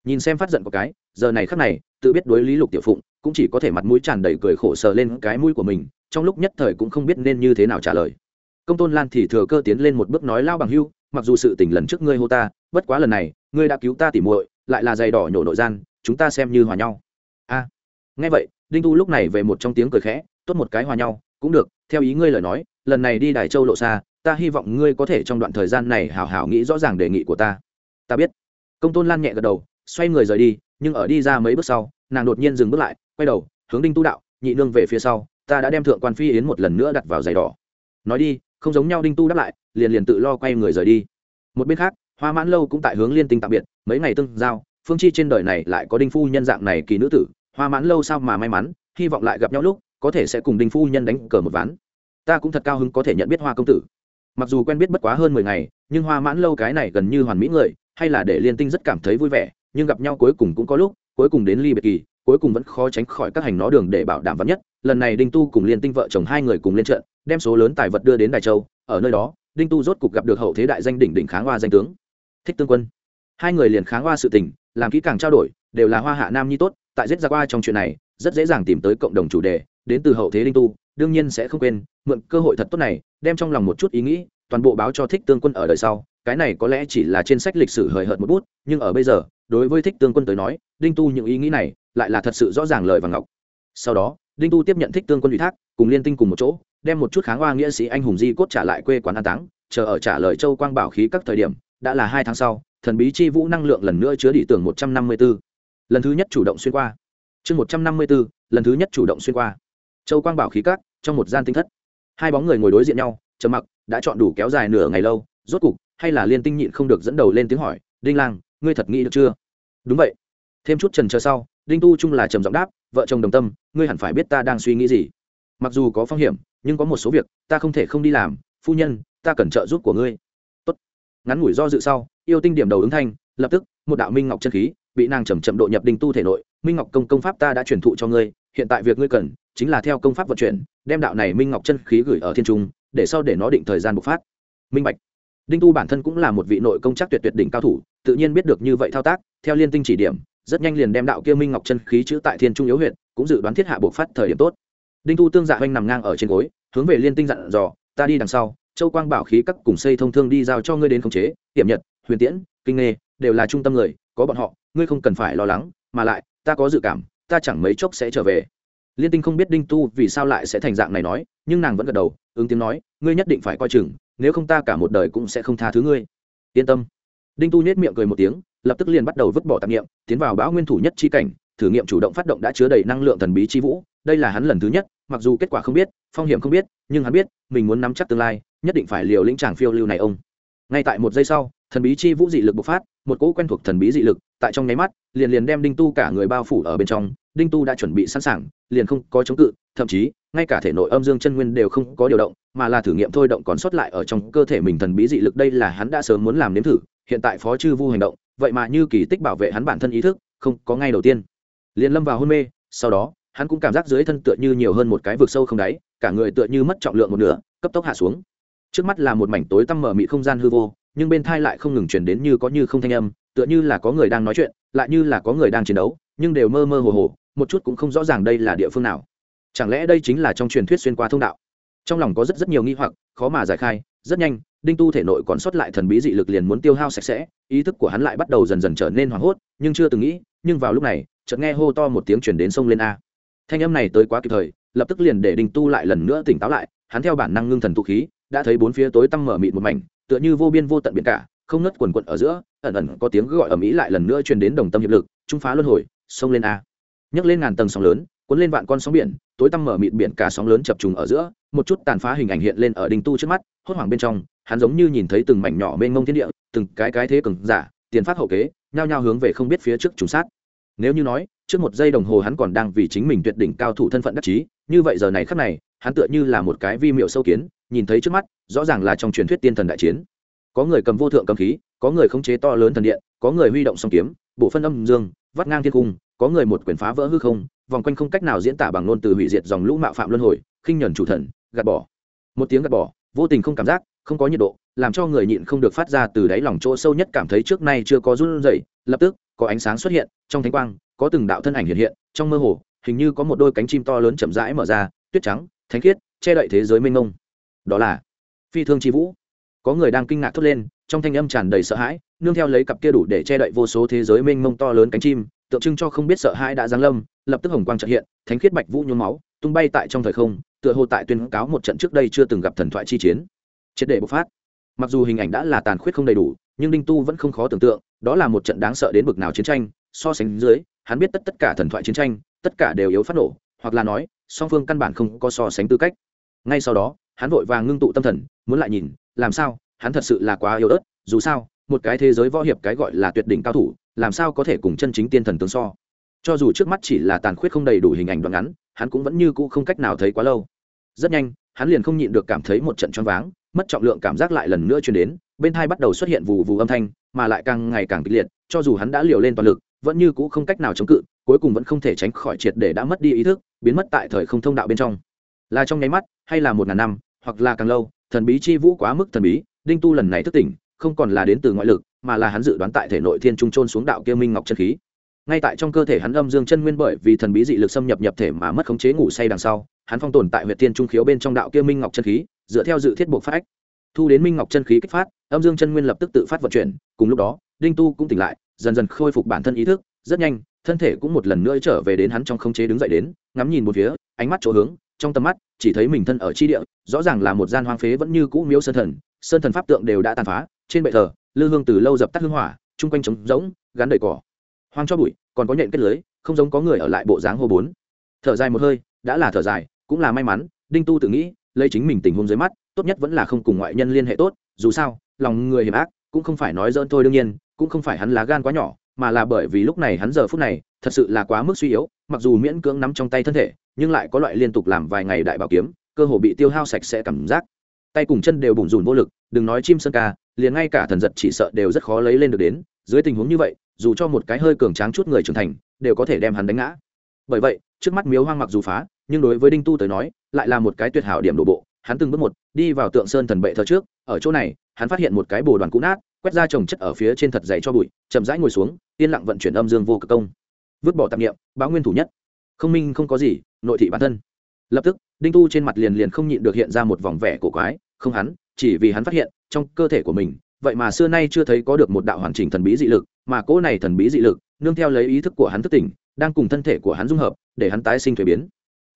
S1: nhìn xem phát giận của cái, giờ này khắc này, tự biết đối lý lục tiểu phụng, cũng chỉ có thể mặt mũi tràn đầy cười khổ sờ lên cái mũi của mình trong lúc nhất thời cũng không biết nên như thế nào trả lời. Công tôn lan thì thừa cơ tiến lên một bước nói lao bằng hưu, mặc dù sự tình lần trước ngươi hô ta, bất quá lần này, ngươi đã cứu ta tỉ muội, lại là giày đỏ nhổ nội gian, chúng ta xem như hòa nhau. A, nghe vậy, đinh tu lúc này về một trong tiếng cười khẽ, tốt một cái hòa nhau, cũng được, theo ý ngươi lời nói, lần này đi đài châu lộ xa, ta hy vọng ngươi có thể trong đoạn thời gian này hào hào nghĩ rõ ràng đề nghị của ta. Ta biết. Công tôn lan nhẹ gật đầu, xoay người rời đi, nhưng ở đi ra mấy bước sau, nàng đột nhiên dừng bước lại, quay đầu, hướng đinh tu đạo, nhị nương về phía sau ta đã đem thượng quan phi yến một lần nữa đặt vào giày đỏ. Nói đi, không giống nhau đinh tu đáp lại, liền liền tự lo quay người rời đi. Một bên khác, hoa mãn lâu cũng tại hướng liên tinh tạm biệt, mấy ngày tương giao, phương chi trên đời này lại có đinh phu nhân dạng này kỳ nữ tử, hoa mãn lâu sao mà may mắn, hy vọng lại gặp nhau lúc, có thể sẽ cùng đinh phu nhân đánh cờ một ván. Ta cũng thật cao hứng có thể nhận biết hoa công tử. Mặc dù quen biết bất quá hơn mười ngày, nhưng hoa mãn lâu cái này gần như hoàn mỹ người, hay là để liên tinh rất cảm thấy vui vẻ, nhưng gặp nhau cuối cùng cũng có lúc, cuối cùng đến ly biệt kỳ cuối cùng vẫn khó tránh khỏi các hành nó đường để bảo đảm vắn nhất. Lần này đinh tu cùng liên tinh vợ chồng hai người cùng lên trận, đem số lớn tài vật đưa đến đài châu. Ở nơi đó, đinh tu rốt cục gặp được hậu thế đại danh đỉnh đỉnh kháng hoa danh tướng. Thích tương quân. Hai người liền kháng hoa sự tình, làm kỹ càng trao đổi, đều là hoa hạ nam nhi tốt, tại giết ra qua trong chuyện này, rất dễ dàng tìm tới cộng đồng chủ đề, đến từ hậu thế đinh tu, đương nhiên sẽ không quên, mượn cơ hội thật tốt này, đem trong lòng một chút ý nghĩ, toàn bộ báo cho thích tương quân ở đời sau. Cái này có lẽ chỉ là trên sách lịch sử hời hợt một bút, nhưng ở bây giờ, đối với thích tương quân tới nói, đinh tu những ý nghĩ này lại là thật sự rõ ràng lời và ngọc. Sau đó đinh tu tiếp nhận thích tương quân ủy thác cùng liên tinh cùng một chỗ đem một chút kháng hoa nghĩa sĩ anh hùng di cốt trả lại quê quán an táng chờ ở trả lời châu quang bảo khí các thời điểm đã là hai tháng sau thần bí chi vũ năng lượng lần nữa chứa đi tưởng một trăm năm mươi 154. lần thứ nhất chủ động xuyên qua. Chương một trăm năm mươi 154, lần thứ nhất chủ động xuyên qua. Châu quang bảo khí các trong một gian tinh thất. Hai bóng người ngồi đối diện nhau trầm mặc đã chọn đủ kéo dài nửa ngày lâu rốt cục hay là liên tinh nhịn không được dẫn đầu lên tiếng hỏi đinh lang ngươi thật nghĩ được chưa? Đúng vậy. Thêm chút trần chờ sau đinh tu trung là trầm giọng đáp, vợ chồng đồng tâm, ngươi hẳn phải biết ta đang suy nghĩ gì. Mặc dù có phong hiểm, nhưng có một số việc, ta không thể không đi làm. Phu nhân, ta cần trợ giúp của ngươi. Tốt. ngắn ngủi do dự sau, yêu tinh điểm đầu ứng thanh, lập tức, một đạo minh ngọc chân khí, bị nàng chầm chậm độ nhập đinh tu thể nội. Minh ngọc công công pháp ta đã truyền thụ cho ngươi, hiện tại việc ngươi cần, chính là theo công pháp vận chuyển, đem đạo này minh ngọc chân khí gửi ở thiên trung, để sau để nó định thời gian bộc phát. Minh bạch. Đinh tu bản thân cũng là một vị nội công chắc tuyệt tuyệt đỉnh cao thủ, tự nhiên biết được như vậy thao tác, theo liên tinh chỉ điểm rất nhanh liền đem đạo kia minh ngọc chân khí chữ tại thiên trung yếu huyện cũng dự đoán thiết hạ bộc phát thời điểm tốt. Đinh tu tương dạ oanh nằm ngang ở trên gối, hướng về liên tinh dặn dò, ta đi đằng sau, châu quang bảo khí các cùng xây thông thương đi giao cho ngươi đến khống chế tiệm nhật, huyền tiễn, kinh nghề đều là trung tâm người, có bọn họ, ngươi không cần phải lo lắng, mà lại, ta có dự cảm, ta chẳng mấy chốc sẽ trở về. Liên tinh không biết đinh tu vì sao lại sẽ thành dạng này nói, nhưng nàng vẫn gật đầu, ứng tiếng nói, ngươi nhất định phải coi chừng, nếu không ta cả một đời cũng sẽ không tha thứ ngươi. Yên tâm. Đinh tu nhét miệng cười một tiếng lập tức liền bắt đầu vứt bỏ tạp nghiệm, tiến vào bão nguyên thủ nhất chi cảnh, thử nghiệm chủ động phát động đã chứa đầy năng lượng thần bí chi vũ. Đây là hắn lần thứ nhất, mặc dù kết quả không biết, phong hiểm không biết, nhưng hắn biết, mình muốn nắm chắc tương lai, nhất định phải liều lĩnh tràng phiêu lưu này ông. Ngay tại một giây sau, thần bí chi vũ dị lực bộc phát, một cỗ quen thuộc thần bí dị lực, tại trong nháy mắt, liền liền đem đinh tu cả người bao phủ ở bên trong. Đinh tu đã chuẩn bị sẵn sàng, liền không có chống cự, thậm chí, ngay cả thể nội âm dương chân nguyên đều không có điều động, mà là thử nghiệm thôi động còn sót lại ở trong cơ thể mình thần bí dị lực. Đây là hắn đã sớm muốn làm nếm thử, hiện tại phó chư vu hành động vậy mà như kỳ tích bảo vệ hắn bản thân ý thức, không, có ngay đầu tiên. Liền lâm vào hôn mê, sau đó, hắn cũng cảm giác dưới thân tựa như nhiều hơn một cái vực sâu không đáy, cả người tựa như mất trọng lượng một nửa, cấp tốc hạ xuống. Trước mắt là một mảnh tối tăm mở mị không gian hư vô, nhưng bên thai lại không ngừng chuyển đến như có như không thanh âm, tựa như là có người đang nói chuyện, lại như là có người đang chiến đấu, nhưng đều mơ mơ hồ hồ, một chút cũng không rõ ràng đây là địa phương nào. Chẳng lẽ đây chính là trong truyền thuyết xuyên qua thông đạo? Trong lòng có rất rất nhiều nghi hoặc, khó mà giải khai, rất nhanh đinh tu thể nội còn sót lại thần bí dị lực liền muốn tiêu hao sạch sẽ, ý thức của hắn lại bắt đầu dần dần trở nên hoảng hốt, nhưng chưa từng nghĩ, nhưng vào lúc này, chợt nghe hô to một tiếng chuyển đến sông lên a. Thanh âm này tới quá kịp thời, lập tức liền để đinh tu lại lần nữa tỉnh táo lại, hắn theo bản năng ngưng thần tụ khí, đã thấy bốn phía tối tăm mở mịt một mảnh, tựa như vô biên vô tận biển cả, không nứt quần quận ở giữa, ẩn ẩn có tiếng gọi ở mỹ lại lần nữa truyền đến đồng tâm hiệp lực, trung phá luân hồi, sông lên a. Nhấc lên ngàn tầng sóng lớn, cuốn lên vạn con sóng biển, tối tăm mở mịt biển cả sóng lớn chập trùng ở giữa, một chút tàn phá hình ảnh hiện lên ở đinh tu trước mắt, hốt hoảng bên trong hắn giống như nhìn thấy từng mảnh nhỏ mênh mông thiên địa, từng cái cái thế cường giả, tiền phát hậu kế, nhao nhao hướng về không biết phía trước trùng sát. Nếu như nói, trước một giây đồng hồ hắn còn đang vì chính mình tuyệt đỉnh cao thủ thân phận đắc chí, như vậy giờ này khắc này, hắn tựa như là một cái vi miệu sâu kiến, nhìn thấy trước mắt, rõ ràng là trong truyền thuyết tiên thần đại chiến. Có người cầm vô thượng cầm khí, có người khống chế to lớn thần điện, có người huy động song kiếm bộ phân âm dương, vắt ngang thiên cung, có người một quyền phá vỡ hư không, vòng quanh không cách nào diễn tả bằng ngôn từ hủy diệt dòng lũ mạo phạm luân hồi, khinh nhẫn chủ thần, gạt bỏ. Một tiếng gạt bỏ, vô tình không cảm giác không có nhiệt độ, làm cho người nhịn không được phát ra từ đáy lòng chỗ sâu nhất cảm thấy trước nay chưa có run rẩy, lập tức, có ánh sáng xuất hiện, trong thánh quang, có từng đạo thân ảnh hiện hiện, trong mơ hồ, hình như có một đôi cánh chim to lớn chậm rãi mở ra, tuyết trắng, thánh khiết, che đậy thế giới mênh mông. Đó là phi thương chi vũ. Có người đang kinh ngạc thốt lên, trong thanh âm tràn đầy sợ hãi, nương theo lấy cặp kia đủ để che đậy vô số thế giới mênh mông to lớn cánh chim, tượng trưng cho không biết sợ hãi đã giáng lâm, lập tức hồng quang trợ hiện, thánh khiết bạch vũ nhuốm máu, tung bay tại trong thời không, tựa hồ tại tuyên cáo một trận trước đây chưa từng gặp thần thoại chi chiến triệt để bộc phát. Mặc dù hình ảnh đã là tàn khuyết không đầy đủ, nhưng đinh tu vẫn không khó tưởng tượng, đó là một trận đáng sợ đến bực nào chiến tranh. So sánh dưới, hắn biết tất tất cả thần thoại chiến tranh, tất cả đều yếu phát nổ, hoặc là nói, song phương căn bản không có so sánh tư cách. Ngay sau đó, hắn vội vàng ngưng tụ tâm thần, muốn lại nhìn, làm sao, hắn thật sự là quá yếu ớt, dù sao, một cái thế giới võ hiệp cái gọi là tuyệt đỉnh cao thủ, làm sao có thể cùng chân chính tiên thần tướng so. Cho dù trước mắt chỉ là tàn khuyết không đầy đủ hình ảnh đoạn ngắn, hắn cũng vẫn như cũ không cách nào thấy quá lâu. Rất nhanh hắn liền không nhịn được cảm thấy một trận choáng váng, mất trọng lượng cảm giác lại lần nữa truyền đến, bên tai bắt đầu xuất hiện vù vù âm thanh, mà lại càng ngày càng kịch liệt, cho dù hắn đã liều lên toàn lực, vẫn như cũ không cách nào chống cự, cuối cùng vẫn không thể tránh khỏi triệt để đã mất đi ý thức, biến mất tại thời không thông đạo bên trong. Là trong nháy mắt, hay là một ngàn năm, hoặc là càng lâu, thần bí chi vũ quá mức thần bí, đinh tu lần này thức tỉnh, không còn là đến từ ngoại lực, mà là hắn dự đoán tại thể nội thiên trung trôn xuống đạo kia minh ngọc chân khí ngay tại trong cơ thể hắn âm dương chân nguyên bởi vì thần bí dị lực xâm nhập nhập thể mà mất khống chế ngủ say đằng sau, hắn phong tồn tại huyệt thiên trung khiếu bên trong đạo kia minh ngọc chân khí, dựa theo dự thiết buộc phát thu đến minh ngọc chân khí kích phát, âm dương chân nguyên lập tức tự phát vận chuyển, cùng lúc đó, đinh tu cũng tỉnh lại, dần dần khôi phục bản thân ý thức, rất nhanh, thân thể cũng một lần nữa trở về đến hắn trong khống chế đứng dậy đến, ngắm nhìn một phía, ánh mắt chỗ hướng, trong tầm mắt, chỉ thấy mình thân ở chi địa, rõ ràng là một gian hoang phế vẫn như cũ miếu sơn thần sơn thần pháp tượng đều đã tàn phá, trên bệ thờ, lư hương từ lâu dập tắt hương hỏa, chung quanh trống rỗng, gắn đầy cỏ hoang cho bụi, còn có nhện kết lưới, không giống có người ở lại bộ dáng hô bốn. Thở dài một hơi, đã là thở dài, cũng là may mắn, đinh tu tự nghĩ, lấy chính mình tình huống dưới mắt, tốt nhất vẫn là không cùng ngoại nhân liên hệ tốt, dù sao, lòng người hiểm ác, cũng không phải nói dỡn thôi đương nhiên, cũng không phải hắn lá gan quá nhỏ, mà là bởi vì lúc này hắn giờ phút này, thật sự là quá mức suy yếu, mặc dù miễn cưỡng nắm trong tay thân thể, nhưng lại có loại liên tục làm vài ngày đại bảo kiếm, cơ hồ bị tiêu hao sạch sẽ cảm giác. Tay cùng chân đều bùn rùn vô lực, đừng nói chim sơn ca, liền ngay cả thần giật chỉ sợ đều rất khó lấy lên được đến, dưới tình huống như vậy dù cho một cái hơi cường tráng chút người trưởng thành, đều có thể đem hắn đánh ngã. Bởi vậy, trước mắt miếu hoang mặc dù phá, nhưng đối với đinh tu tới nói, lại là một cái tuyệt hảo điểm đổ bộ. Hắn từng bước một, đi vào tượng sơn thần bệ thờ trước, ở chỗ này, hắn phát hiện một cái bồ đoàn cũ nát, quét ra trồng chất ở phía trên thật dày cho bụi, chậm rãi ngồi xuống, yên lặng vận chuyển âm dương vô cực công. Vứt bỏ tạp nghiệm báo nguyên thủ nhất. Không minh không có gì, nội thị bản thân. Lập tức, đinh tu trên mặt liền liền không nhịn được hiện ra một vòng vẻ cổ quái, không hắn, chỉ vì hắn phát hiện, trong cơ thể của mình vậy mà xưa nay chưa thấy có được một đạo hoàn chỉnh thần bí dị lực, mà cỗ này thần bí dị lực, nương theo lấy ý thức của hắn thức tỉnh, đang cùng thân thể của hắn dung hợp, để hắn tái sinh thuế biến.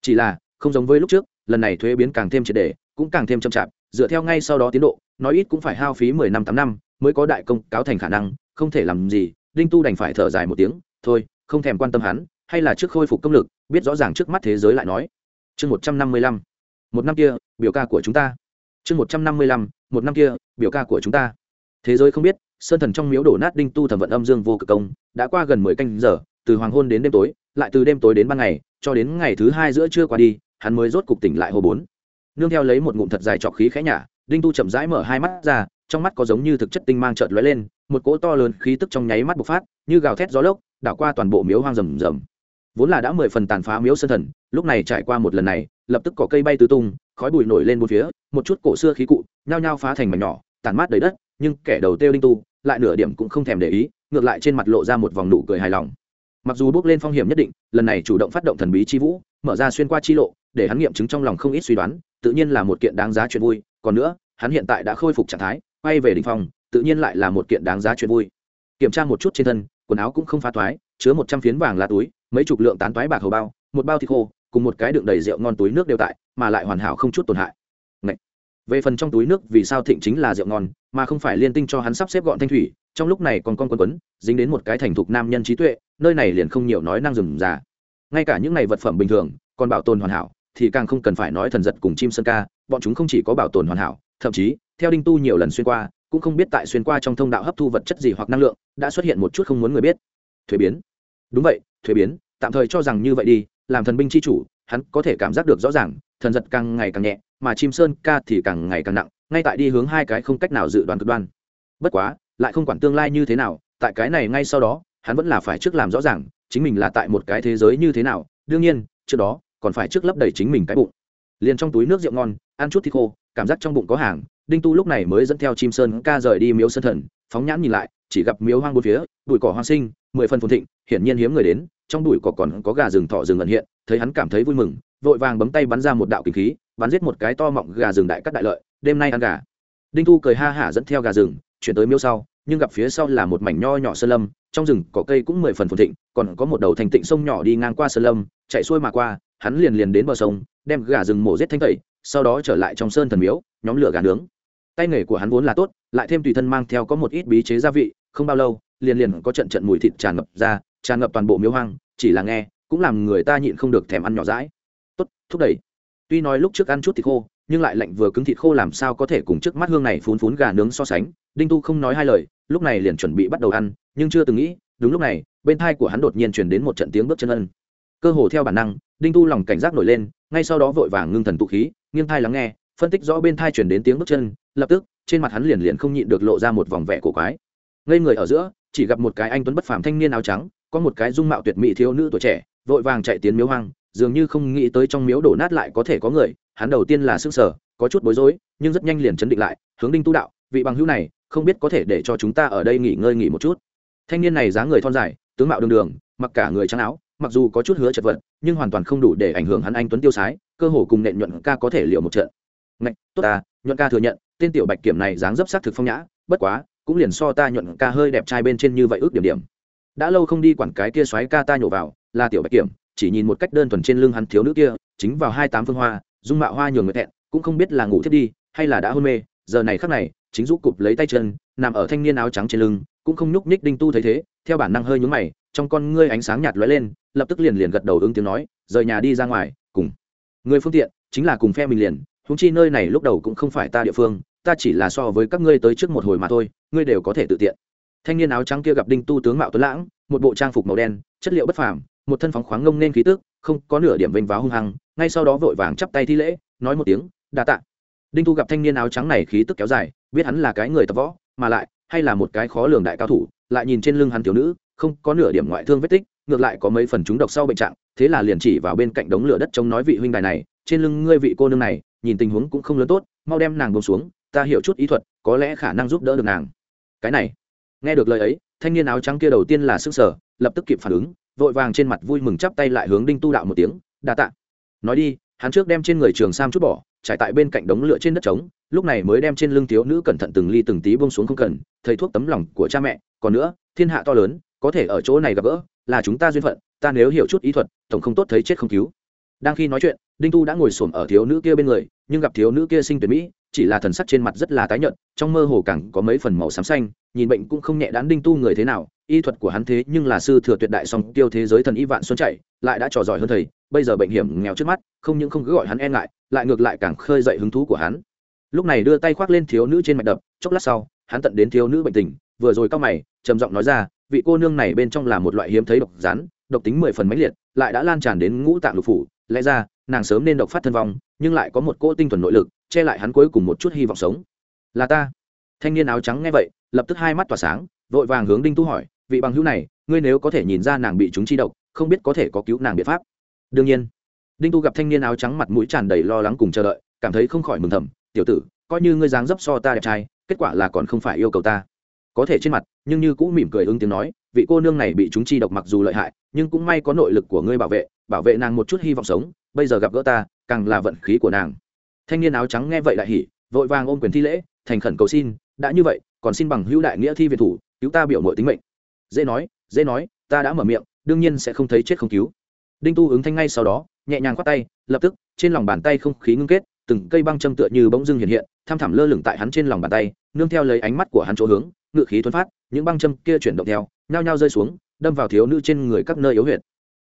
S1: Chỉ là, không giống với lúc trước, lần này thuế biến càng thêm triệt đề cũng càng thêm chậm chạp, dựa theo ngay sau đó tiến độ, nói ít cũng phải hao phí mười năm tám năm mới có đại công cáo thành khả năng, không thể làm gì, đinh tu đành phải thở dài một tiếng, thôi, không thèm quan tâm hắn, hay là trước khôi phục công lực, biết rõ ràng trước mắt thế giới lại nói. Chương một trăm năm mươi lăm. Một năm kia, biểu ca của chúng ta. Chương một trăm năm mươi lăm, một năm kia, biểu ca của chúng ta thế giới không biết, sơn thần trong miếu đổ nát đinh tu thẩm vận âm dương vô cực công, đã qua gần mười canh giờ, từ hoàng hôn đến đêm tối, lại từ đêm tối đến ban ngày, cho đến ngày thứ hai giữa trưa qua đi, hắn mới rốt cục tỉnh lại hồ bốn. Nương theo lấy một ngụm thật dài trọc khí khẽ nhả, đinh tu chậm rãi mở hai mắt ra, trong mắt có giống như thực chất tinh mang trợt lóe lên, một cỗ to lớn khí tức trong nháy mắt bộc phát, như gào thét gió lốc, đảo qua toàn bộ miếu hoang rầm rầm. Vốn là đã mười phần tàn phá miếu sơn thần, lúc này trải qua một lần này, lập tức có cây bay tứ tung, khói bụi nổi lên một phía, một chút cổ xưa khí cụ, nhao nhao phá thành mảnh nhỏ tàn mát đầy đất nhưng kẻ đầu tiêu đinh tu lại nửa điểm cũng không thèm để ý, ngược lại trên mặt lộ ra một vòng nụ cười hài lòng. Mặc dù bước lên phong hiểm nhất định, lần này chủ động phát động thần bí chi vũ, mở ra xuyên qua chi lộ, để hắn nghiệm chứng trong lòng không ít suy đoán, tự nhiên là một kiện đáng giá chuyện vui, còn nữa, hắn hiện tại đã khôi phục trạng thái, quay về đình phòng phong, tự nhiên lại là một kiện đáng giá chuyện vui. Kiểm tra một chút trên thân, quần áo cũng không phá toái chứa một trăm phiến vàng lá túi, mấy chục lượng tán toái bạc hầu bao, một bao thịt khô, cùng một cái đựng đầy rượu ngon túi nước đều tại, mà lại hoàn hảo không chút tổn hại về phần trong túi nước vì sao thịnh chính là rượu ngon, mà không phải liên tinh cho hắn sắp xếp gọn thanh thủy, trong lúc này còn con quấn quấn, dính đến một cái thành thục nam nhân trí tuệ, nơi này liền không nhiều nói năng rừng già. Ngay cả những này vật phẩm bình thường, còn bảo tồn hoàn hảo, thì càng không cần phải nói thần giật cùng chim sơn ca, bọn chúng không chỉ có bảo tồn hoàn hảo, thậm chí, theo đinh tu nhiều lần xuyên qua, cũng không biết tại xuyên qua trong thông đạo hấp thu vật chất gì hoặc năng lượng, đã xuất hiện một chút không muốn người biết. Thuế biến. Đúng vậy, thuế biến, tạm thời cho rằng như vậy đi, làm thần binh c h i chủ, hắn có thể cảm giác được rõ ràng, thần giật càng ngày càng nhẹ mà chim sơn ca thì càng ngày càng nặng, ngay tại đi hướng hai cái không cách nào dự đoán cực đoan. Bất quá, lại không quản tương lai như thế nào, tại cái này ngay sau đó, hắn vẫn là phải trước làm rõ ràng chính mình là tại một cái thế giới như thế nào. Đương nhiên, trước đó, còn phải trước lấp đầy chính mình cái bụng. Liền trong túi nước rượu ngon, ăn chút thịt khô, cảm giác trong bụng có hàng, đinh tu lúc này mới dẫn theo chim sơn ca rời đi miếu sơn thần, phóng nhãn nhìn lại, chỉ gặp miếu hoang bốn phía, bụi cỏ hoang sinh, mười phần phồn thịnh, hiển nhiên hiếm người đến, trong bụi cỏ còn có gà rừng thọ rừng ẩn hiện, thấy hắn cảm thấy vui mừng, vội vàng bấm tay bắn ra một đạo kinh khí bắn giết một cái to mọng gà rừng đại cắt đại lợi, đêm nay ăn gà. Đinh thu cười ha hả dẫn theo gà rừng, chuyển tới miêu sau, nhưng gặp phía sau là một mảnh nho nhỏ sơn lâm, trong rừng có cây cũng mười phần phồn thịnh, còn có một đầu thành tịnh sông nhỏ đi ngang qua sơn lâm, chạy xuôi mà qua, hắn liền liền đến bờ sông, đem gà rừng mổ giết thanh tẩy, sau đó trở lại trong sơn thần miếu, nhóm lửa gà nướng. Tay nghề của hắn vốn là tốt, lại thêm tùy thân mang theo có một ít bí chế gia vị, không bao lâu, liền liền có trận trận mùi thịt tràn ngập ra, tràn ngập toàn bộ miếu hoang, chỉ là nghe, cũng làm người ta nhịn không được thèm ăn nhỏ rãi tốt, thúc đẩy tuy nói lúc trước ăn chút thịt khô, nhưng lại lạnh vừa cứng thịt khô làm sao có thể cùng trước mắt hương này phún phún gà nướng so sánh. Đinh tu không nói hai lời, lúc này liền chuẩn bị bắt đầu ăn, nhưng chưa từng nghĩ, đúng lúc này, bên thai của hắn đột nhiên chuyển đến một trận tiếng bước chân ân. Cơ hồ theo bản năng, đinh tu lòng cảnh giác nổi lên, ngay sau đó vội vàng ngưng thần tụ khí, nghiêng thai lắng nghe, phân tích rõ bên thai chuyển đến tiếng bước chân, lập tức, trên mặt hắn liền liền không nhịn được lộ ra một vòng vẻ cổ quái. Ngây người ở giữa, chỉ gặp một cái anh tuấn bất phàm thanh niên áo trắng, có một cái dung mạo tuyệt mỹ thiếu nữ tuổi trẻ, vội vàng chạy tiến miếu hoang dường như không nghĩ tới trong miếu đổ nát lại có thể có người, hắn đầu tiên là s ư sở có chút bối rối, nhưng rất nhanh liền chấn định lại, hướng đinh tu đạo, vị bằng hữu này, không biết có thể để cho chúng ta ở đây nghỉ ngơi nghỉ một chút. Thanh niên này dáng người thon dài, tướng mạo đường đường, mặc cả người trắng áo, mặc dù có chút hứa chật vật, nhưng hoàn toàn không đủ để ảnh hưởng hắn anh tuấn tiêu sái, cơ hồ cùng nện nhuận ca có thể liệu một trận. Ngạch, tốt ta, nhuận ca thừa nhận, tên tiểu bạch kiểm này dáng dấp xác thực phong nhã, bất quá, cũng liền so ta nhuận ca hơi đẹp trai bên trên như vậy ước điểm điểm. Đã lâu không đi quản cái kia xoáy ca ta nhổ vào, là tiểu bạch kiểm chỉ nhìn một cách đơn thuần trên lưng hắn thiếu nữ kia, chính vào hai tám phương hoa, dung mạo hoa nhường người thẹn, cũng không biết là ngủ thiết đi, hay là đã hôn mê, giờ này khắc này, chính giúp cụp lấy tay chân, nằm ở thanh niên áo trắng trên lưng, cũng không nhúc nhích đinh tu thấy thế, theo bản năng hơi nhúng mày, trong con ngươi ánh sáng nhạt lóe lên, lập tức liền liền gật đầu ứng tiếng nói, rời nhà đi ra ngoài, cùng người phương tiện, chính là cùng phe mình liền húng chi nơi này lúc đầu cũng không phải ta địa phương, ta chỉ là so với các ngươi tới trước một hồi mà thôi, ngươi đều có thể tự tiện. Thanh niên áo trắng kia gặp đinh tu tướng mạo tuấn lãng, một bộ trang phục màu đen, chất liệu bất phàm một thân phóng khoáng ngông nên khí tức, không có nửa điểm vênh váo hung hăng, ngay sau đó vội vàng chắp tay thi lễ, nói một tiếng, đa tạ. Đinh tu gặp thanh niên áo trắng này khí tức kéo dài, biết hắn là cái người tập võ, mà lại, hay là một cái khó lường đại cao thủ, lại nhìn trên lưng hắn thiếu nữ, không có nửa điểm ngoại thương vết tích, ngược lại có mấy phần chúng độc sau bệnh trạng, thế là liền chỉ vào bên cạnh đống lửa đất chống nói vị huynh đài này, trên lưng ngươi vị cô nương này, nhìn tình huống cũng không lớn tốt, mau đem nàng bông xuống, ta hiểu chút ý thuật, có lẽ khả năng giúp đỡ được nàng. Cái này, nghe được lời ấy, thanh niên áo trắng kia đầu tiên là sức sở lập tức kịp phản ứng vội vàng trên mặt vui mừng chắp tay lại hướng đinh tu đạo một tiếng, đa tạ. Nói đi, hắn trước đem trên người trường sam chút bỏ, trải tại bên cạnh đống lửa trên đất trống, lúc này mới đem trên lưng thiếu nữ cẩn thận từng ly từng tí bông xuống không cần, thầy thuốc tấm lòng của cha mẹ. Còn nữa, thiên hạ to lớn, có thể ở chỗ này gặp gỡ, là chúng ta duyên phận, ta nếu hiểu chút ý thuật, tổng không tốt thấy chết không cứu. Đang khi nói chuyện, đinh tu đã ngồi xổm ở thiếu nữ kia bên người, nhưng gặp thiếu nữ kia sinh tuyệt mỹ chỉ là thần sắc trên mặt rất là tái nhợt, trong mơ hồ càng có mấy phần màu xám xanh, nhìn bệnh cũng không nhẹ đán đinh tu người thế nào, y thuật của hắn thế nhưng là sư thừa tuyệt đại song tiêu thế giới thần y vạn xuân chạy, lại đã trò giỏi hơn thầy, bây giờ bệnh hiểm nghèo trước mắt, không những không cứ gọi hắn e ngại, lại ngược lại càng khơi dậy hứng thú của hắn. Lúc này đưa tay khoác lên thiếu nữ trên mạch đập, chốc lát sau, hắn tận đến thiếu nữ bệnh tình, vừa rồi cao mày, trầm giọng nói ra, vị cô nương này bên trong là một loại hiếm thấy độc rắn, độc tính mười phần mãnh liệt, lại đã lan tràn đến ngũ tạng lục phủ, lẽ ra nàng sớm nên độc phát thân vong, nhưng lại có một cỗ tinh thuần nội lực, che lại hắn cuối cùng một chút hy vọng sống. Là ta. Thanh niên áo trắng nghe vậy, lập tức hai mắt tỏa sáng, vội vàng hướng đinh tu hỏi, vị bằng hữu này, ngươi nếu có thể nhìn ra nàng bị chúng chi độc, không biết có thể có cứu nàng biện pháp. Đương nhiên. Đinh tu gặp thanh niên áo trắng mặt mũi tràn đầy lo lắng cùng chờ đợi, cảm thấy không khỏi mừng thầm, tiểu tử, coi như ngươi dáng dấp so ta đẹp trai, kết quả là còn không phải yêu cầu ta. Có thể trên mặt, nhưng như cũng mỉm cười ứng tiếng nói, vị cô nương này bị chúng chi độc mặc dù lợi hại, nhưng cũng may có nội lực của ngươi bảo vệ bảo vệ nàng một chút hy vọng sống bây giờ gặp gỡ ta, càng là vận khí của nàng. Thanh niên áo trắng nghe vậy đại hỉ, vội vàng ôm quyền thi lễ, thành khẩn cầu xin, đã như vậy, còn xin bằng hữu đại nghĩa thi viện thủ, cứu ta biểu mội tính mệnh. Dễ nói dễ nói, ta đã mở miệng, đương nhiên sẽ không thấy chết không cứu. Đinh tu ứng thanh ngay sau đó, nhẹ nhàng khoát tay, lập tức, trên lòng bàn tay không khí ngưng kết, từng cây băng châm tựa như bỗng dưng hiện hiện, tham thẳm lơ lửng tại hắn trên lòng bàn tay, nương theo lấy ánh mắt của hắn chỗ hướng, ngự khí thuấn phát, những băng châm kia chuyển động theo, nhao nhao rơi xuống, đâm vào thiếu nữ trên người các nơi yếu huyệt.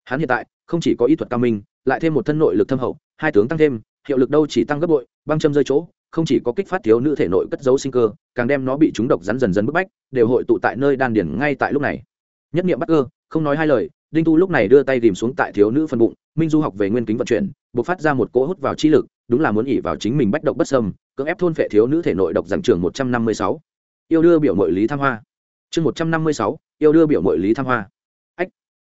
S1: Hắn hiện tại, không chỉ có ý thuật cao minh lại thêm một thân nội lực thâm hậu, hai tướng tăng thêm, hiệu lực đâu chỉ tăng gấp bội, băng châm rơi chỗ, không chỉ có kích phát thiếu nữ thể nội cất dấu sinh cơ, càng đem nó bị chúng độc rắn dần dần bức bách, đều hội tụ tại nơi đan điển ngay tại lúc này. Nhất niệm bắt cơ, không nói hai lời, đinh tu lúc này đưa tay tìm xuống tại thiếu nữ phân bụng, minh du học về nguyên kính vận chuyển, buộc phát ra một cỗ hút vào chi lực, đúng là muốn ỉ vào chính mình bách độc bất sâm cưỡng ép thôn phệ thiếu nữ thể nội độc giảm trường một trăm năm mươi sáu. Yêu đưa biểu mội lý tham hoa. Chương một trăm năm mươi sáu, yêu đưa biểu mội lý tham hoa. Ách,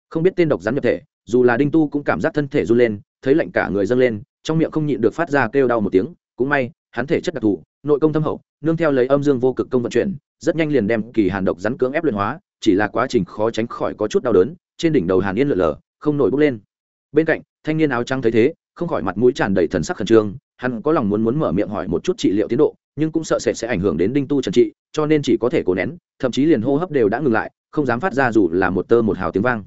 S1: không biết tên độc rắn nhập thể dù là đinh tu cũng cảm giác thân thể run lên, thấy lạnh cả người dâng lên, trong miệng không nhịn được phát ra kêu đau một tiếng, cũng may, hắn thể chất đặc thù, nội công thâm hậu, nương theo lấy âm dương vô cực công vận chuyển, rất nhanh liền đem kỳ hàn độc rắn cưỡng ép luyện hóa, chỉ là quá trình khó tránh khỏi có chút đau đớn, trên đỉnh đầu hàn yên lượn lờ không nổi bốc lên. Bên cạnh, thanh niên áo trắng thấy thế, không khỏi mặt mũi tràn đầy thần sắc khẩn trương, hắn có lòng muốn muốn mở miệng hỏi một chút trị liệu tiến độ, nhưng cũng sợ sẽ sẽ ảnh hưởng đến đinh tu trần trị, cho nên chỉ có thể cố nén, thậm chí liền hô hấp đều đã ngừng lại, không dám phát ra dù là một tơ một hào tiếng vang.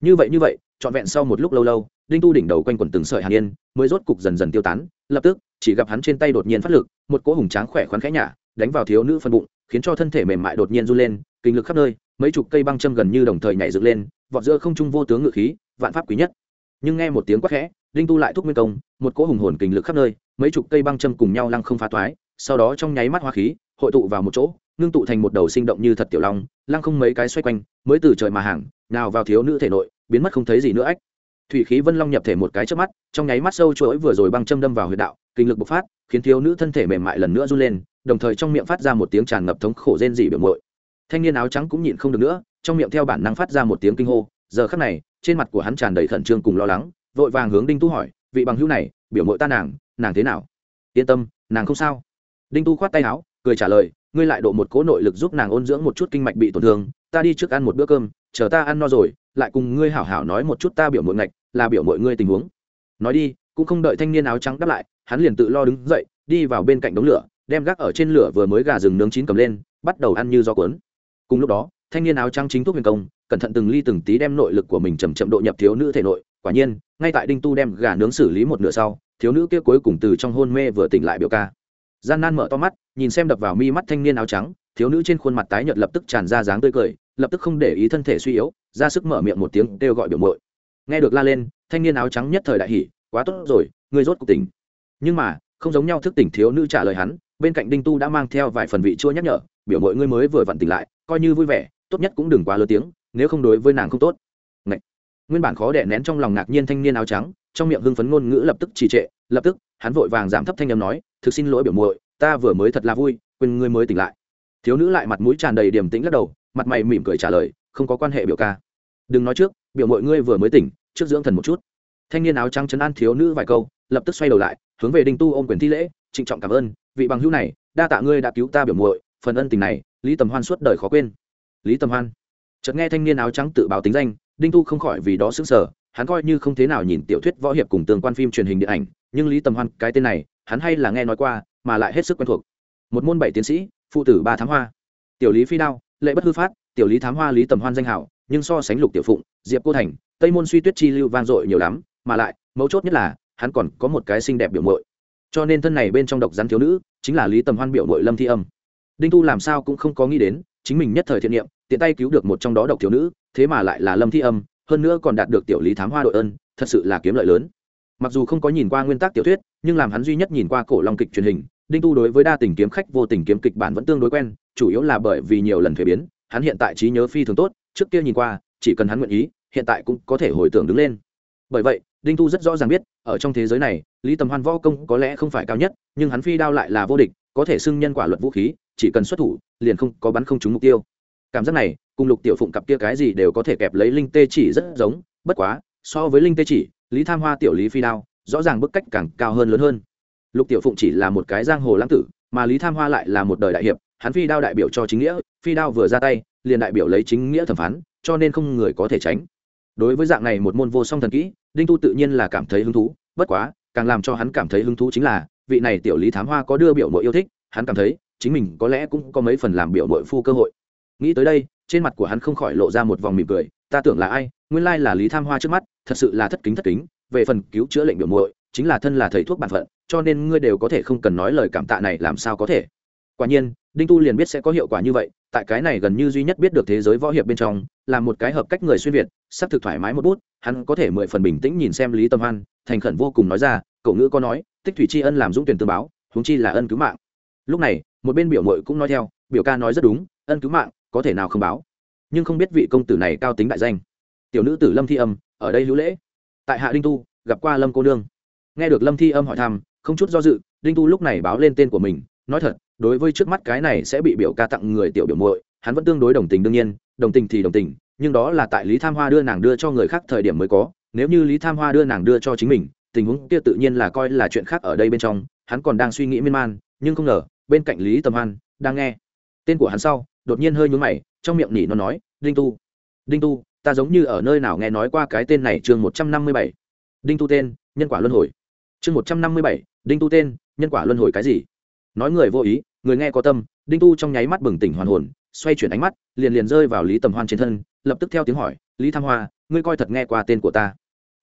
S1: Như vậy như vậy trọn vẹn sau một lúc lâu lâu, đinh tu đỉnh đầu quanh quần từng sợi hàn yên, mới rốt cục dần dần tiêu tán. Lập tức, chỉ gặp hắn trên tay đột nhiên phát lực, một cỗ hùng tráng khỏe khoắn khẽ nhả, đánh vào thiếu nữ phân bụng, khiến cho thân thể mềm mại đột nhiên run lên, kinh lực khắp nơi, mấy chục cây băng châm gần như đồng thời nhảy dựng lên, vọt giữa không trung vô tướng ngự khí, vạn pháp quý nhất. Nhưng nghe một tiếng quát khẽ, đinh tu lại thúc nguyên công, một cỗ hùng hồn kinh lực khắp nơi, mấy chục cây băng châm cùng nhau lăng không phá toái sau đó trong nháy mắt hoa khí, hội tụ vào một chỗ, ngưng tụ thành một đầu sinh động như thật tiểu long, lăng không mấy cái xoay quanh, mới từ trời mà hàng, nào vào thiếu nữ thể nội biến mất không thấy gì nữa ách. Thủy khí vân long nhập thể một cái trước mắt, trong nháy mắt sâu chuỗi vừa rồi băng châm đâm vào huyệt đạo, kinh lực bộc phát, khiến thiếu nữ thân thể mềm mại lần nữa run lên, đồng thời trong miệng phát ra một tiếng tràn ngập thống khổ rên dị biểu mội thanh niên áo trắng cũng nhịn không được nữa, trong miệng theo bản năng phát ra một tiếng kinh hô, giờ khắc này, trên mặt của hắn tràn đầy khẩn trương cùng lo lắng, vội vàng hướng đinh tu hỏi, vị bằng hữu này, biểu mội ta nàng nàng thế nào? Yên tâm, nàng không sao. Đinh tu khoát tay áo, cười trả lời, ngươi lại độ một cố nội lực giúp nàng ôn dưỡng một chút kinh mạch bị tổn thương, ta đi trước ăn một bữa cơm, chờ ta ăn no rồi lại cùng ngươi hảo hảo nói một chút ta biểu mội ngạch, là biểu mội ngươi tình huống. Nói đi, cũng không đợi thanh niên áo trắng đáp lại, hắn liền tự lo đứng dậy, đi vào bên cạnh đống lửa, đem gác ở trên lửa vừa mới gà rừng nướng chín cầm lên, bắt đầu ăn như do cuốn. Cùng lúc đó, thanh niên áo trắng chính thuốc huyền công, cẩn thận từng ly từng tí đem nội lực của mình chầm chậm độ nhập thiếu nữ thể nội, quả nhiên, ngay tại đinh tu đem gà nướng xử lý một nửa sau, thiếu nữ kia cuối cùng từ trong hôn mê vừa tỉnh lại biểu ca. Gian nan mở to mắt, nhìn xem đập vào mi mắt thanh niên áo trắng thiếu nữ trên khuôn mặt tái nhợt lập tức tràn ra dáng tươi cười, lập tức không để ý thân thể suy yếu, ra sức mở miệng một tiếng kêu gọi biểu mội nghe được la lên, thanh niên áo trắng nhất thời đại hỉ, quá tốt rồi, ngươi rốt cuộc tỉnh. Nhưng mà, không giống nhau thức tỉnh thiếu nữ trả lời hắn, bên cạnh đinh tu đã mang theo vài phần vị chua nhắc nhở, biểu muội ngươi mới vừa vặn tỉnh lại, coi như vui vẻ, tốt nhất cũng đừng quá lớn tiếng, nếu không đối với nàng không tốt. Ngậy. nguyên bản khó đẻ nén trong lòng ngạc nhiên thanh niên áo trắng, trong miệng hưng phấn ngôn ngữ lập tức trì trệ, lập tức, hắn vội vàng giảm thấp thanh âm nói, thực xin lỗi biểu muội, ta vừa mới thật là vui, quên ngươi mới tỉnh lại thiếu nữ lại mặt mũi tràn đầy điềm tĩnh lắc đầu mặt mày mỉm cười trả lời không có quan hệ biểu ca. Đừng nói trước biểu mọi ngươi vừa mới tỉnh trước dưỡng thần một chút. Thanh niên áo trắng chấn an thiếu nữ vài câu lập tức xoay đầu lại hướng về đinh tu ôm quyền thi lễ trịnh trọng cảm ơn vị bằng hữu này đa tạ ngươi đã cứu ta biểu muội phần ân tình này lý tầm hoan suốt đời khó quên. Lý tầm hoan chợt nghe thanh niên áo trắng tự báo tính danh đinh tu không khỏi vì đó sững sờ, hắn coi như không thế nào nhìn tiểu thuyết võ hiệp cùng tương quan phim truyền hình điện ảnh nhưng lý tầm hoan cái tên này hắn hay là nghe nói qua mà lại hết sức quen thuộc. Một môn bảy tiến sĩ phụ tử ba thám hoa. Tiểu lý phi đao, lệ bất hư phát, tiểu lý thám hoa, lý tầm hoan danh hảo, nhưng so sánh lục tiểu phụng, diệp cô thành, tây môn suy tuyết chi lưu vang dội nhiều lắm, mà lại, mấu chốt nhất là, hắn còn có một cái xinh đẹp biểu mội cho nên thân này bên trong độc rắn thiếu nữ, chính là lý tầm hoan biểu mội lâm thi âm. Đinh tu làm sao cũng không có nghĩ đến, chính mình nhất thời thiện niệm, tiện tay cứu được một trong đó độc thiếu nữ, thế mà lại là lâm thi âm, hơn nữa còn đạt được tiểu lý thám hoa đội ơn, thật sự là kiếm lợi lớn. Mặc dù không có nhìn qua nguyên tắc tiểu thuyết, nhưng làm hắn duy nhất nhìn qua cổ long kịch truyền hình đinh tu đối với đa tình kiếm khách vô tình kiếm kịch bản vẫn tương đối quen, chủ yếu là bởi vì nhiều lần thuế biến, hắn hiện tại trí nhớ phi thường tốt, trước kia nhìn qua, chỉ cần hắn nguyện ý, hiện tại cũng có thể hồi tưởng đứng lên. Bởi vậy, đinh tu rất rõ ràng biết, ở trong thế giới này, lý tầm hoan võ công có lẽ không phải cao nhất, nhưng hắn phi đao lại là vô địch, có thể xưng nhân quả luật vũ khí, chỉ cần xuất thủ, liền không có bắn không trúng mục tiêu. Cảm giác này, cùng lục tiểu phụng cặp kia cái gì đều có thể kẹp lấy linh tê chỉ rất giống, bất quá, so với linh tê chỉ, lý tham hoa tiểu lý phi đao, rõ ràng bức cách càng cao hơn lớn hơn lục tiểu phụng chỉ là một cái giang hồ lãng tử, mà lý tham hoa lại là một đời đại hiệp, hắn phi đao đại biểu cho chính nghĩa, phi đao vừa ra tay, liền đại biểu lấy chính nghĩa thẩm phán, cho nên không người có thể tránh. Đối với dạng này một môn vô song thần kỹ, đinh tu tự nhiên là cảm thấy hứng thú, bất quá, càng làm cho hắn cảm thấy hứng thú chính là, vị này tiểu lý thám hoa có đưa biểu mội yêu thích, hắn cảm thấy, chính mình có lẽ cũng có mấy phần làm biểu mội phu cơ hội. Nghĩ tới đây, trên mặt của hắn không khỏi lộ ra một vòng mỉm cười, ta tưởng là ai? Nguyên lai là lý tham hoa trước mắt, thật sự là thất kính thất kính, về phần cứu chữa lệnh biểu muội chính là thân là thầy thuốc bản phận, cho nên ngươi đều có thể không cần nói lời cảm tạ này làm sao có thể. Quả nhiên, đinh tu liền biết sẽ có hiệu quả như vậy, tại cái này gần như duy nhất biết được thế giới võ hiệp bên trong, là một cái hợp cách người xuyên việt, sắp thực thoải mái một bút, hắn có thể mười phần bình tĩnh nhìn xem lý tâm hoan, thành khẩn vô cùng nói ra, cậu ngữ có nói, tích thủy tri ân làm dũng tuyển tương báo, huống chi là ân cứu mạng. Lúc này, một bên biểu mội cũng nói theo, biểu ca nói rất đúng, ân cứu mạng, có thể nào không báo? Nhưng không biết vị công tử này cao tính đại danh. Tiểu nữ tử lâm thi âm, ở đây hữu lễ. Tại hạ đinh tu, gặp qua lâm cô nương nghe được lâm thi âm hỏi thăm, không chút do dự, đinh tu lúc này báo lên tên của mình, nói thật, đối với trước mắt cái này sẽ bị biểu ca tặng người tiểu biểu muội, hắn vẫn tương đối đồng tình đương nhiên, đồng tình thì đồng tình, nhưng đó là tại lý tham hoa đưa nàng đưa cho người khác thời điểm mới có, nếu như lý tham hoa đưa nàng đưa cho chính mình, tình huống kia tự nhiên là coi là chuyện khác ở đây bên trong, hắn còn đang suy nghĩ miên man, nhưng không ngờ, bên cạnh lý tầm hoan, đang nghe. Tên của hắn sau, đột nhiên hơi nhún mày, trong miệng nỉ nó nói, đinh tu đinh tu, ta giống như ở nơi nào nghe nói qua cái tên này chương một trăm năm mươi bảy. Đinh tu tên, nhân quả luân hồi chương một trăm năm mươi bảy, đinh tu tên, nhân quả luân hồi cái gì? Nói người vô ý, người nghe có tâm, đinh tu trong nháy mắt bừng tỉnh hoàn hồn, xoay chuyển ánh mắt, liền liền rơi vào lý tầm hoan trên thân, lập tức theo tiếng hỏi, lý tham hoa, ngươi coi thật nghe qua tên của ta?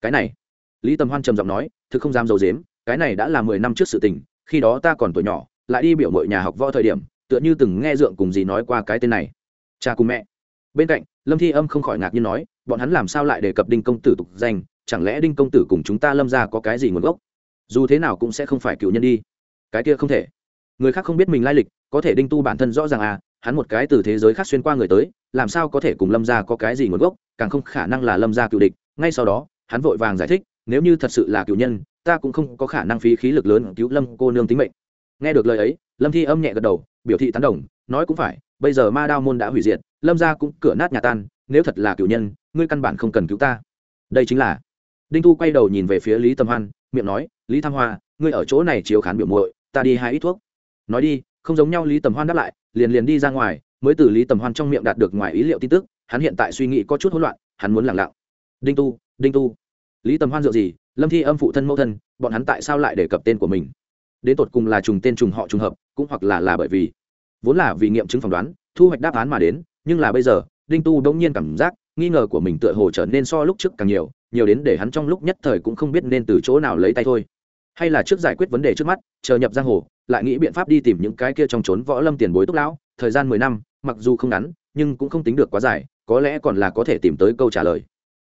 S1: Cái này? Lý tầm hoan trầm giọng nói, thực không dám d i ấ u dếm cái này đã là mười năm trước sự tình, khi đó ta còn tuổi nhỏ, lại đi biểu mội nhà học võ thời điểm, tựa như từng nghe dượng cùng gì nói qua cái tên này. Cha cùng mẹ. Bên cạnh, lâm thi âm không khỏi ngạc nhiên nói, bọn hắn làm sao lại đề cập đinh công tử tục danh, chẳng lẽ đinh công tử cùng chúng ta lâm ra có cái gì nguồn gốc? Dù thế nào cũng sẽ không phải cựu nhân đi. Cái kia không thể. Người khác không biết mình lai lịch, có thể đinh tu bản thân rõ ràng à hắn một cái từ thế giới khác xuyên qua người tới, làm sao có thể cùng lâm gia có cái gì nguồn gốc, càng không khả năng là lâm gia cựu địch. Ngay sau đó, hắn vội vàng giải thích, nếu như thật sự là cựu nhân, ta cũng không có khả năng phí khí lực lớn cứu lâm cô nương tính mệnh. Nghe được lời ấy, lâm thi âm nhẹ gật đầu, biểu thị tán đồng, nói cũng phải, bây giờ ma đao môn đã hủy diệt, lâm gia cũng cửa nát nhà tan, nếu thật là cựu nhân, ngươi căn bản không cần cứu ta. Đây chính là. Đinh tu quay đầu nhìn về phía lý tâm hoan, miệng nói lý tham hoa, ngươi ở chỗ này chiếu khán biểu muội, ta đi hai ít thuốc. Nói đi, không giống nhau lý tầm hoan đáp lại, liền liền đi ra ngoài, mới từ lý tầm hoan trong miệng đạt được ngoài ý liệu tin tức, hắn hiện tại suy nghĩ có chút hỗn loạn, hắn muốn lẳng lặng. Đinh tu đinh tu. Lý tầm hoan dựa gì, lâm thi âm phụ thân mẫu thân, bọn hắn tại sao lại đề cập tên của mình? Đến tột cùng là trùng tên trùng họ trùng hợp, cũng hoặc là là bởi vì, vốn là vì nghiệm chứng phỏng đoán, thu hoạch đáp án mà đến, nhưng là bây giờ, đinh tu đông nhiên cảm giác, nghi ngờ của mình tựa hồ trở nên so lúc trước càng nhiều nhiều đến để hắn trong lúc nhất thời cũng không biết nên từ chỗ nào lấy tay thôi hay là trước giải quyết vấn đề trước mắt, chờ nhập giang hồ, lại nghĩ biện pháp đi tìm những cái kia trong trốn võ lâm tiền bối túc lão, thời gian mười năm, mặc dù không ngắn, nhưng cũng không tính được quá dài, có lẽ còn là có thể tìm tới câu trả lời.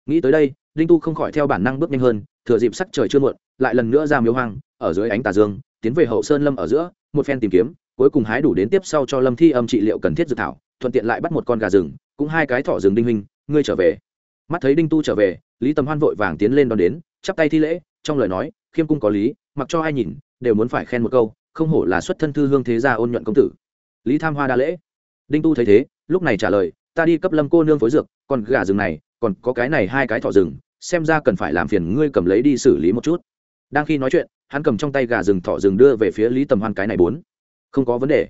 S1: Nghĩ tới đây, đinh tu không khỏi theo bản năng bước nhanh hơn, thừa dịp sắc trời chưa muộn, lại lần nữa ra miếu hoang, ở dưới ánh tà dương, tiến về hậu sơn lâm ở giữa, một phen tìm kiếm, cuối cùng hái đủ đến tiếp sau cho lâm thi âm trị liệu cần thiết dự thảo, thuận tiện lại bắt một con gà rừng, cũng hai cái thỏ rừng đinh huynh, ngươi trở về. Mắt thấy đinh tu trở về, lý tầm hoan vội vàng tiến lên đón đến, chắp tay thi lễ, trong lời nói khiêm cung có lý, mặc cho ai nhìn, đều muốn phải khen một câu, không hổ là xuất thân thư hương thế gia ôn nhuận công tử. Lý tham hoa đa lễ. Đinh tu thấy thế, lúc này trả lời, ta đi cấp lâm cô nương phối dược, còn gà rừng này, còn có cái này hai cái thọ rừng, xem ra cần phải làm phiền ngươi cầm lấy đi xử lý một chút. Đang khi nói chuyện, hắn cầm trong tay gà rừng thọ rừng đưa về phía lý tầm hoan cái này bốn. Không có vấn đề.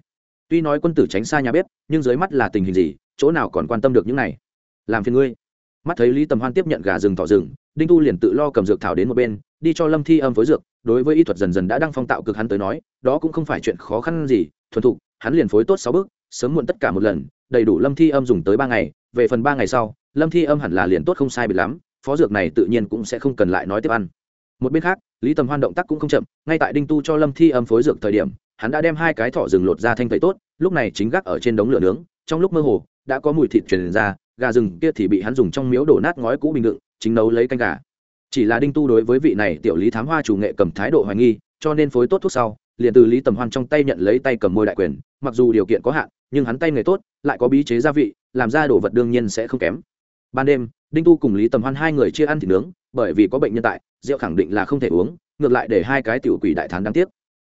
S1: Tuy nói quân tử tránh xa nhà bếp, nhưng dưới mắt là tình hình gì, chỗ nào còn quan tâm được những này? Làm phiền ngươi. Mắt thấy lý tầm hoan tiếp nhận gà rừng thọ rừng, đinh tu liền tự lo cầm dược thảo đến một bên đi cho lâm thi âm phối dược, đối với y thuật dần dần đã đăng phong tạo cực hắn tới nói, đó cũng không phải chuyện khó khăn gì, thuần thục, hắn liền phối tốt sáu bước, sớm muộn tất cả một lần, đầy đủ lâm thi âm dùng tới ba ngày, về phần ba ngày sau, lâm thi âm hẳn là liền tốt không sai bị lắm, phó dược này tự nhiên cũng sẽ không cần lại nói tiếp ăn. Một bên khác, lý tầm hoan động tác cũng không chậm, ngay tại đinh tu cho lâm thi âm phối dược thời điểm, hắn đã đem hai cái thỏ rừng lột ra thanh tẩy tốt, lúc này chính gác ở trên đống lửa nướng, trong lúc mơ hồ, đã có mùi thịt truyền ra, gà rừng kia thì bị hắn dùng trong miếu đổ nát ngói cũ bình đựng, chính nấu lấy canh gà chỉ là đinh tu đối với vị này tiểu lý thám hoa chủ nghệ cầm thái độ hoài nghi, cho nên phối tốt thuốc sau, liền từ lý tầm hoan trong tay nhận lấy tay cầm môi đại quyền, mặc dù điều kiện có hạn, nhưng hắn tay nghề tốt, lại có bí chế gia vị, làm ra đồ vật đương nhiên sẽ không kém. Ban đêm, đinh tu cùng lý tầm hoan hai người chia ăn thịt nướng, bởi vì có bệnh nhân tại, rượu khẳng định là không thể uống, ngược lại để hai cái tiểu quỷ đại thán đáng tiếc.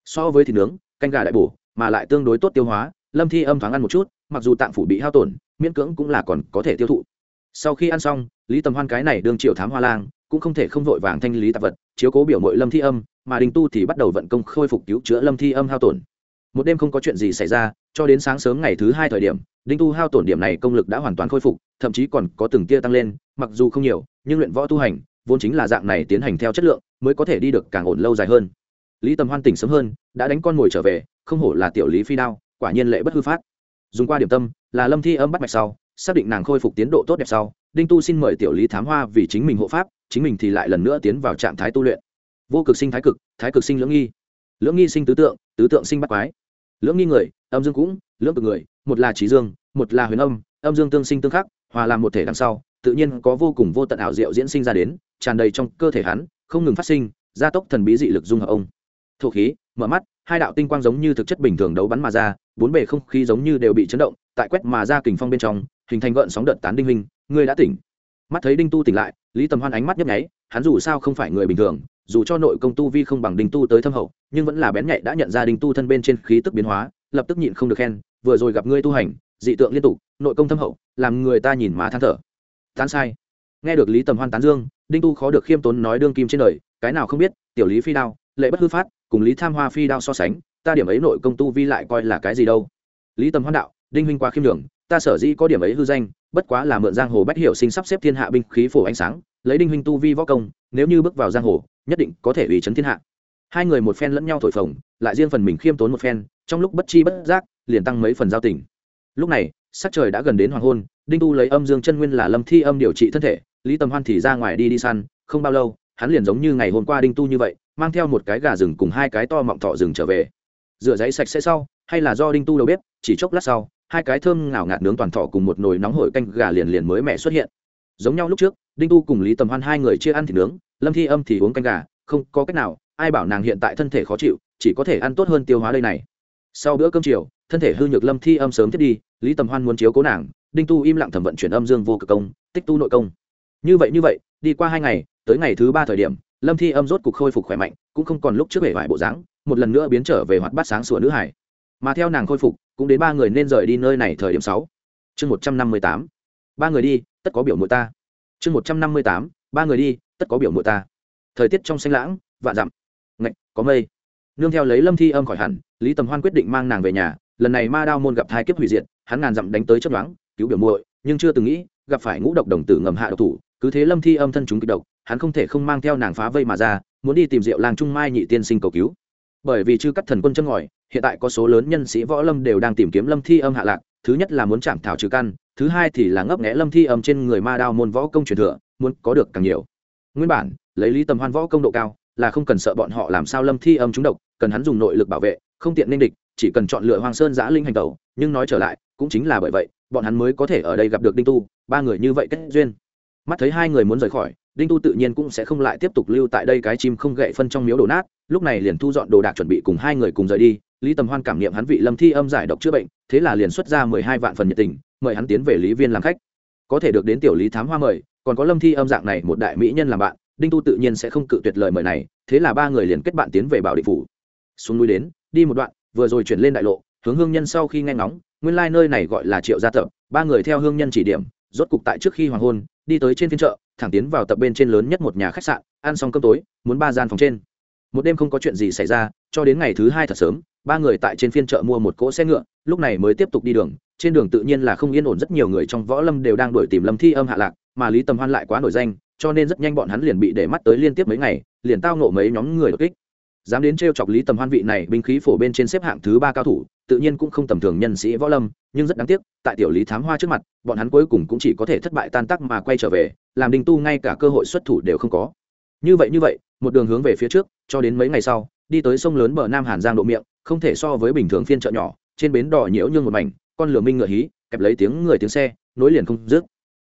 S1: So với thịt nướng, canh gà đại bổ, mà lại tương đối tốt tiêu hóa, lâm thi âm thoáng ăn một chút, mặc dù tạng phủ bị hao tổn, miễn cưỡng cũng là còn có thể tiêu thụ. Sau khi ăn xong, lý tầm hoan cái này đương triệu thám hoa lang cũng không thể không vội vàng thanh lý tạp vật, chiếu cố biểu mội lâm thi âm, mà đình tu thì bắt đầu vận công khôi phục cứu chữa lâm thi âm hao tổn. Một đêm không có chuyện gì xảy ra, cho đến sáng sớm ngày thứ hai thời điểm, đinh tu hao tổn điểm này công lực đã hoàn toàn khôi phục, thậm chí còn có từng tia tăng lên, mặc dù không nhiều, nhưng luyện võ tu hành, vốn chính là dạng này tiến hành theo chất lượng, mới có thể đi được càng ổn lâu dài hơn. Lý tầm hoan tỉnh sớm hơn, đã đánh con mồi trở về, không hổ là tiểu lý phi đao, quả nhiên lệ bất hư phát. Dùng qua điểm tâm, là lâm thi âm bắt mạch sau, xác định nàng khôi phục tiến độ tốt đẹp sau, đinh tu xin mời tiểu lý thám hoa vì chính mình hộ pháp chính mình thì lại lần nữa tiến vào trạng thái tu luyện. Vô cực sinh thái cực thái cực sinh lưỡng nghi. Lưỡng nghi sinh tứ tượng tứ tượng sinh bắt quái. Lưỡng nghi người, âm dương cũng, lưỡng cực người, một là trí dương, một là huyền âm âm dương tương sinh tương khắc, hòa làm một thể đằng sau, tự nhiên có vô cùng vô tận ảo diệu diễn sinh ra đến, tràn đầy trong cơ thể hắn, không ngừng phát sinh, gia tốc thần bí dị lực dung hợp ông. Thổ khí, mở mắt, hai đạo tinh quang giống như thực chất bình thường đấu bắn mà ra, bốn bề không khí giống như đều bị chấn động, tại quét mà ra kình phong bên trong, hình thành gợn sóng đợt tán đinh hình ngươi đã tỉnh. Mắt thấy đinh tu tỉnh lại lý tầm hoan ánh mắt nhấp nháy, hắn dù sao không phải người bình thường, dù cho nội công tu vi không bằng đinh tu tới thâm hậu, nhưng vẫn là bén nhạy đã nhận ra đinh tu thân bên trên khí tức biến hóa, lập tức nhịn không được khen, vừa rồi gặp ngươi tu hành, dị tượng liên tục, nội công thâm hậu, làm người ta nhìn má than thở. Tán sai. Nghe được lý tầm hoan tán dương, đinh tu khó được khiêm tốn nói đương kim trên đời, cái nào không biết, tiểu lý phi đao, lệ bất hư phát, cùng lý tham hoa phi đao so sánh, ta điểm ấy nội công tu vi lại coi là cái gì đâu. Lý tầm hoan đạo, đinh huynh quá khiêm đường ta sở dĩ có điểm ấy hư danh, bất quá là mượn giang hồ bách hiểu sinh sắp xếp thiên hạ binh khí phổ ánh sáng, lấy đinh huynh tu vi võ công, nếu như bước vào giang hồ, nhất định có thể ủy chấn thiên hạ. Hai người một phen lẫn nhau thổi phồng, lại riêng phần mình khiêm tốn một phen, trong lúc bất chi bất giác, liền tăng mấy phần giao tình. Lúc này, sắc trời đã gần đến hoàng hôn, đinh tu lấy âm dương chân nguyên là lâm thi âm điều trị thân thể, lý tầm hoan thì ra ngoài đi đi săn, không bao lâu, hắn liền giống như ngày hôm qua đinh tu như vậy, mang theo một cái gà rừng cùng hai cái to mọng thọ rừng trở về. Rửa giấy sạch sẽ sau, hay là do đinh tu đầu bếp, chỉ chốc lát sau hai cái thơm ngào ngạt nướng toàn thọ cùng một nồi nóng hổi canh gà liền liền mới mẻ xuất hiện. Giống nhau lúc trước, đinh tu cùng lý tầm hoan hai người chia ăn thịt nướng, lâm thi âm thì uống canh gà, không có cách nào, ai bảo nàng hiện tại thân thể khó chịu, chỉ có thể ăn tốt hơn tiêu hóa đây này. Sau bữa cơm chiều, thân thể hư nhược lâm thi âm sớm thiết đi, lý tầm hoan muốn chiếu cố nàng, đinh tu im lặng thẩm vận chuyển âm dương vô cực công, tích tu nội công. Như vậy như vậy, đi qua hai ngày, tới ngày thứ ba thời điểm, lâm thi âm rốt cục khôi phục khỏe mạnh, cũng không còn lúc trước vẻ vải bộ dáng, một lần nữa biến trở về hoạt bát sáng sủa nữ hải. Mà theo nàng khôi phục cũng đến ba người nên rời đi nơi này thời điểm sáu. Chương một trăm năm mươi tám. Ba người đi, tất có biểu mụi ta. Chương một trăm năm mươi tám, ba người đi, tất có biểu mụi ta. Thời tiết trong xanh lãng, vạn dặm. Ngạch, có mây. Nương theo lấy lâm thi âm khỏi hẳn, lý tầm hoan quyết định mang nàng về nhà. Lần này ma đao môn gặp thai kiếp hủy diệt, hắn ngàn dặm đánh tới chấp đoán cứu biểu muội, nhưng chưa từng nghĩ, gặp phải ngũ độc đồng tử ngầm hạ độc thủ. Cứ thế lâm thi âm thân chúng kịch độc, hắn không thể không mang theo nàng phá vây mà ra, muốn đi tìm rượu làng trung mai nhị tiên sinh cầu cứu bởi vì chư cắt thần quân chân ngòi, hiện tại có số lớn nhân sĩ võ lâm đều đang tìm kiếm lâm thi âm hạ lạc, thứ nhất là muốn chạm thảo trừ căn, thứ hai thì là ngấp nghẽ lâm thi âm trên người ma đao môn võ công truyền thừa, muốn có được càng nhiều. Nguyên bản, lấy lý tầm hoan võ công độ cao, là không cần sợ bọn họ làm sao lâm thi âm trúng độc, cần hắn dùng nội lực bảo vệ, không tiện nên địch, chỉ cần chọn lựa hoàng sơn giã linh hành tẩu, nhưng nói trở lại, cũng chính là bởi vậy, bọn hắn mới có thể ở đây gặp được đinh tu, ba người như vậy kết duyên. Mắt thấy hai người muốn rời khỏi đinh tu tự nhiên cũng sẽ không lại tiếp tục lưu tại đây cái chim không gậy phân trong miếu đổ nát, lúc này liền thu dọn đồ đạc chuẩn bị cùng hai người cùng rời đi. Lý tầm hoan cảm nghiệm hắn vị lâm thi âm giải độc chữa bệnh, thế là liền xuất ra mười hai vạn phần nhiệt tình, mời hắn tiến về lý viên làm khách. Có thể được đến tiểu lý thám hoa mời, còn có lâm thi âm dạng này một đại mỹ nhân làm bạn, đinh tu tự nhiên sẽ không cự tuyệt lời mời này, thế là ba người liền kết bạn tiến về bảo định phủ. Xuống núi đến, đi một đoạn, vừa rồi chuyển lên đại lộ, hướng hương nhân sau khi nghe ngóng, nguyên lai nơi này gọi là triệu gia tập ba người theo hương nhân chỉ điểm, rốt cục tại trước khi hoàng hôn, đi tới trên phiên chợ thẳng tiến vào tập bên trên lớn nhất một nhà khách sạn, ăn xong cơm tối, muốn ba gian phòng trên. Một đêm không có chuyện gì xảy ra, cho đến ngày thứ hai thật sớm, ba người tại trên phiên chợ mua một cỗ xe ngựa, lúc này mới tiếp tục đi đường. Trên đường tự nhiên là không yên ổn, rất nhiều người trong võ lâm đều đang đuổi tìm lâm thi âm hạ lạc, mà lý tầm hoan lại quá nổi danh, cho nên rất nhanh bọn hắn liền bị để mắt tới liên tiếp mấy ngày, liền tao nộ mấy nhóm người đột kích dám đến t chọc lý tầm hoan vị này, binh khí phổ bên trên xếp hạng thứ ba cao thủ, tự nhiên cũng không tầm thường nhân sĩ võ lâm, nhưng rất đáng tiếc, tại tiểu lý thám hoa trước mặt, bọn hắn cuối cùng cũng chỉ có thể thất bại tan tác mà quay trở về, làm đinh tu ngay cả cơ hội xuất thủ đều không có. Như vậy như vậy, một đường hướng về phía trước, cho đến mấy ngày sau, đi tới sông lớn bờ nam hàn giang độ miệng, không thể so với bình thường phiên chợ nhỏ, trên bến đỏ nhiễu như một mảnh, con lửa minh ngựa hí, kẹp lấy tiếng người tiếng xe, nối liền không dứt.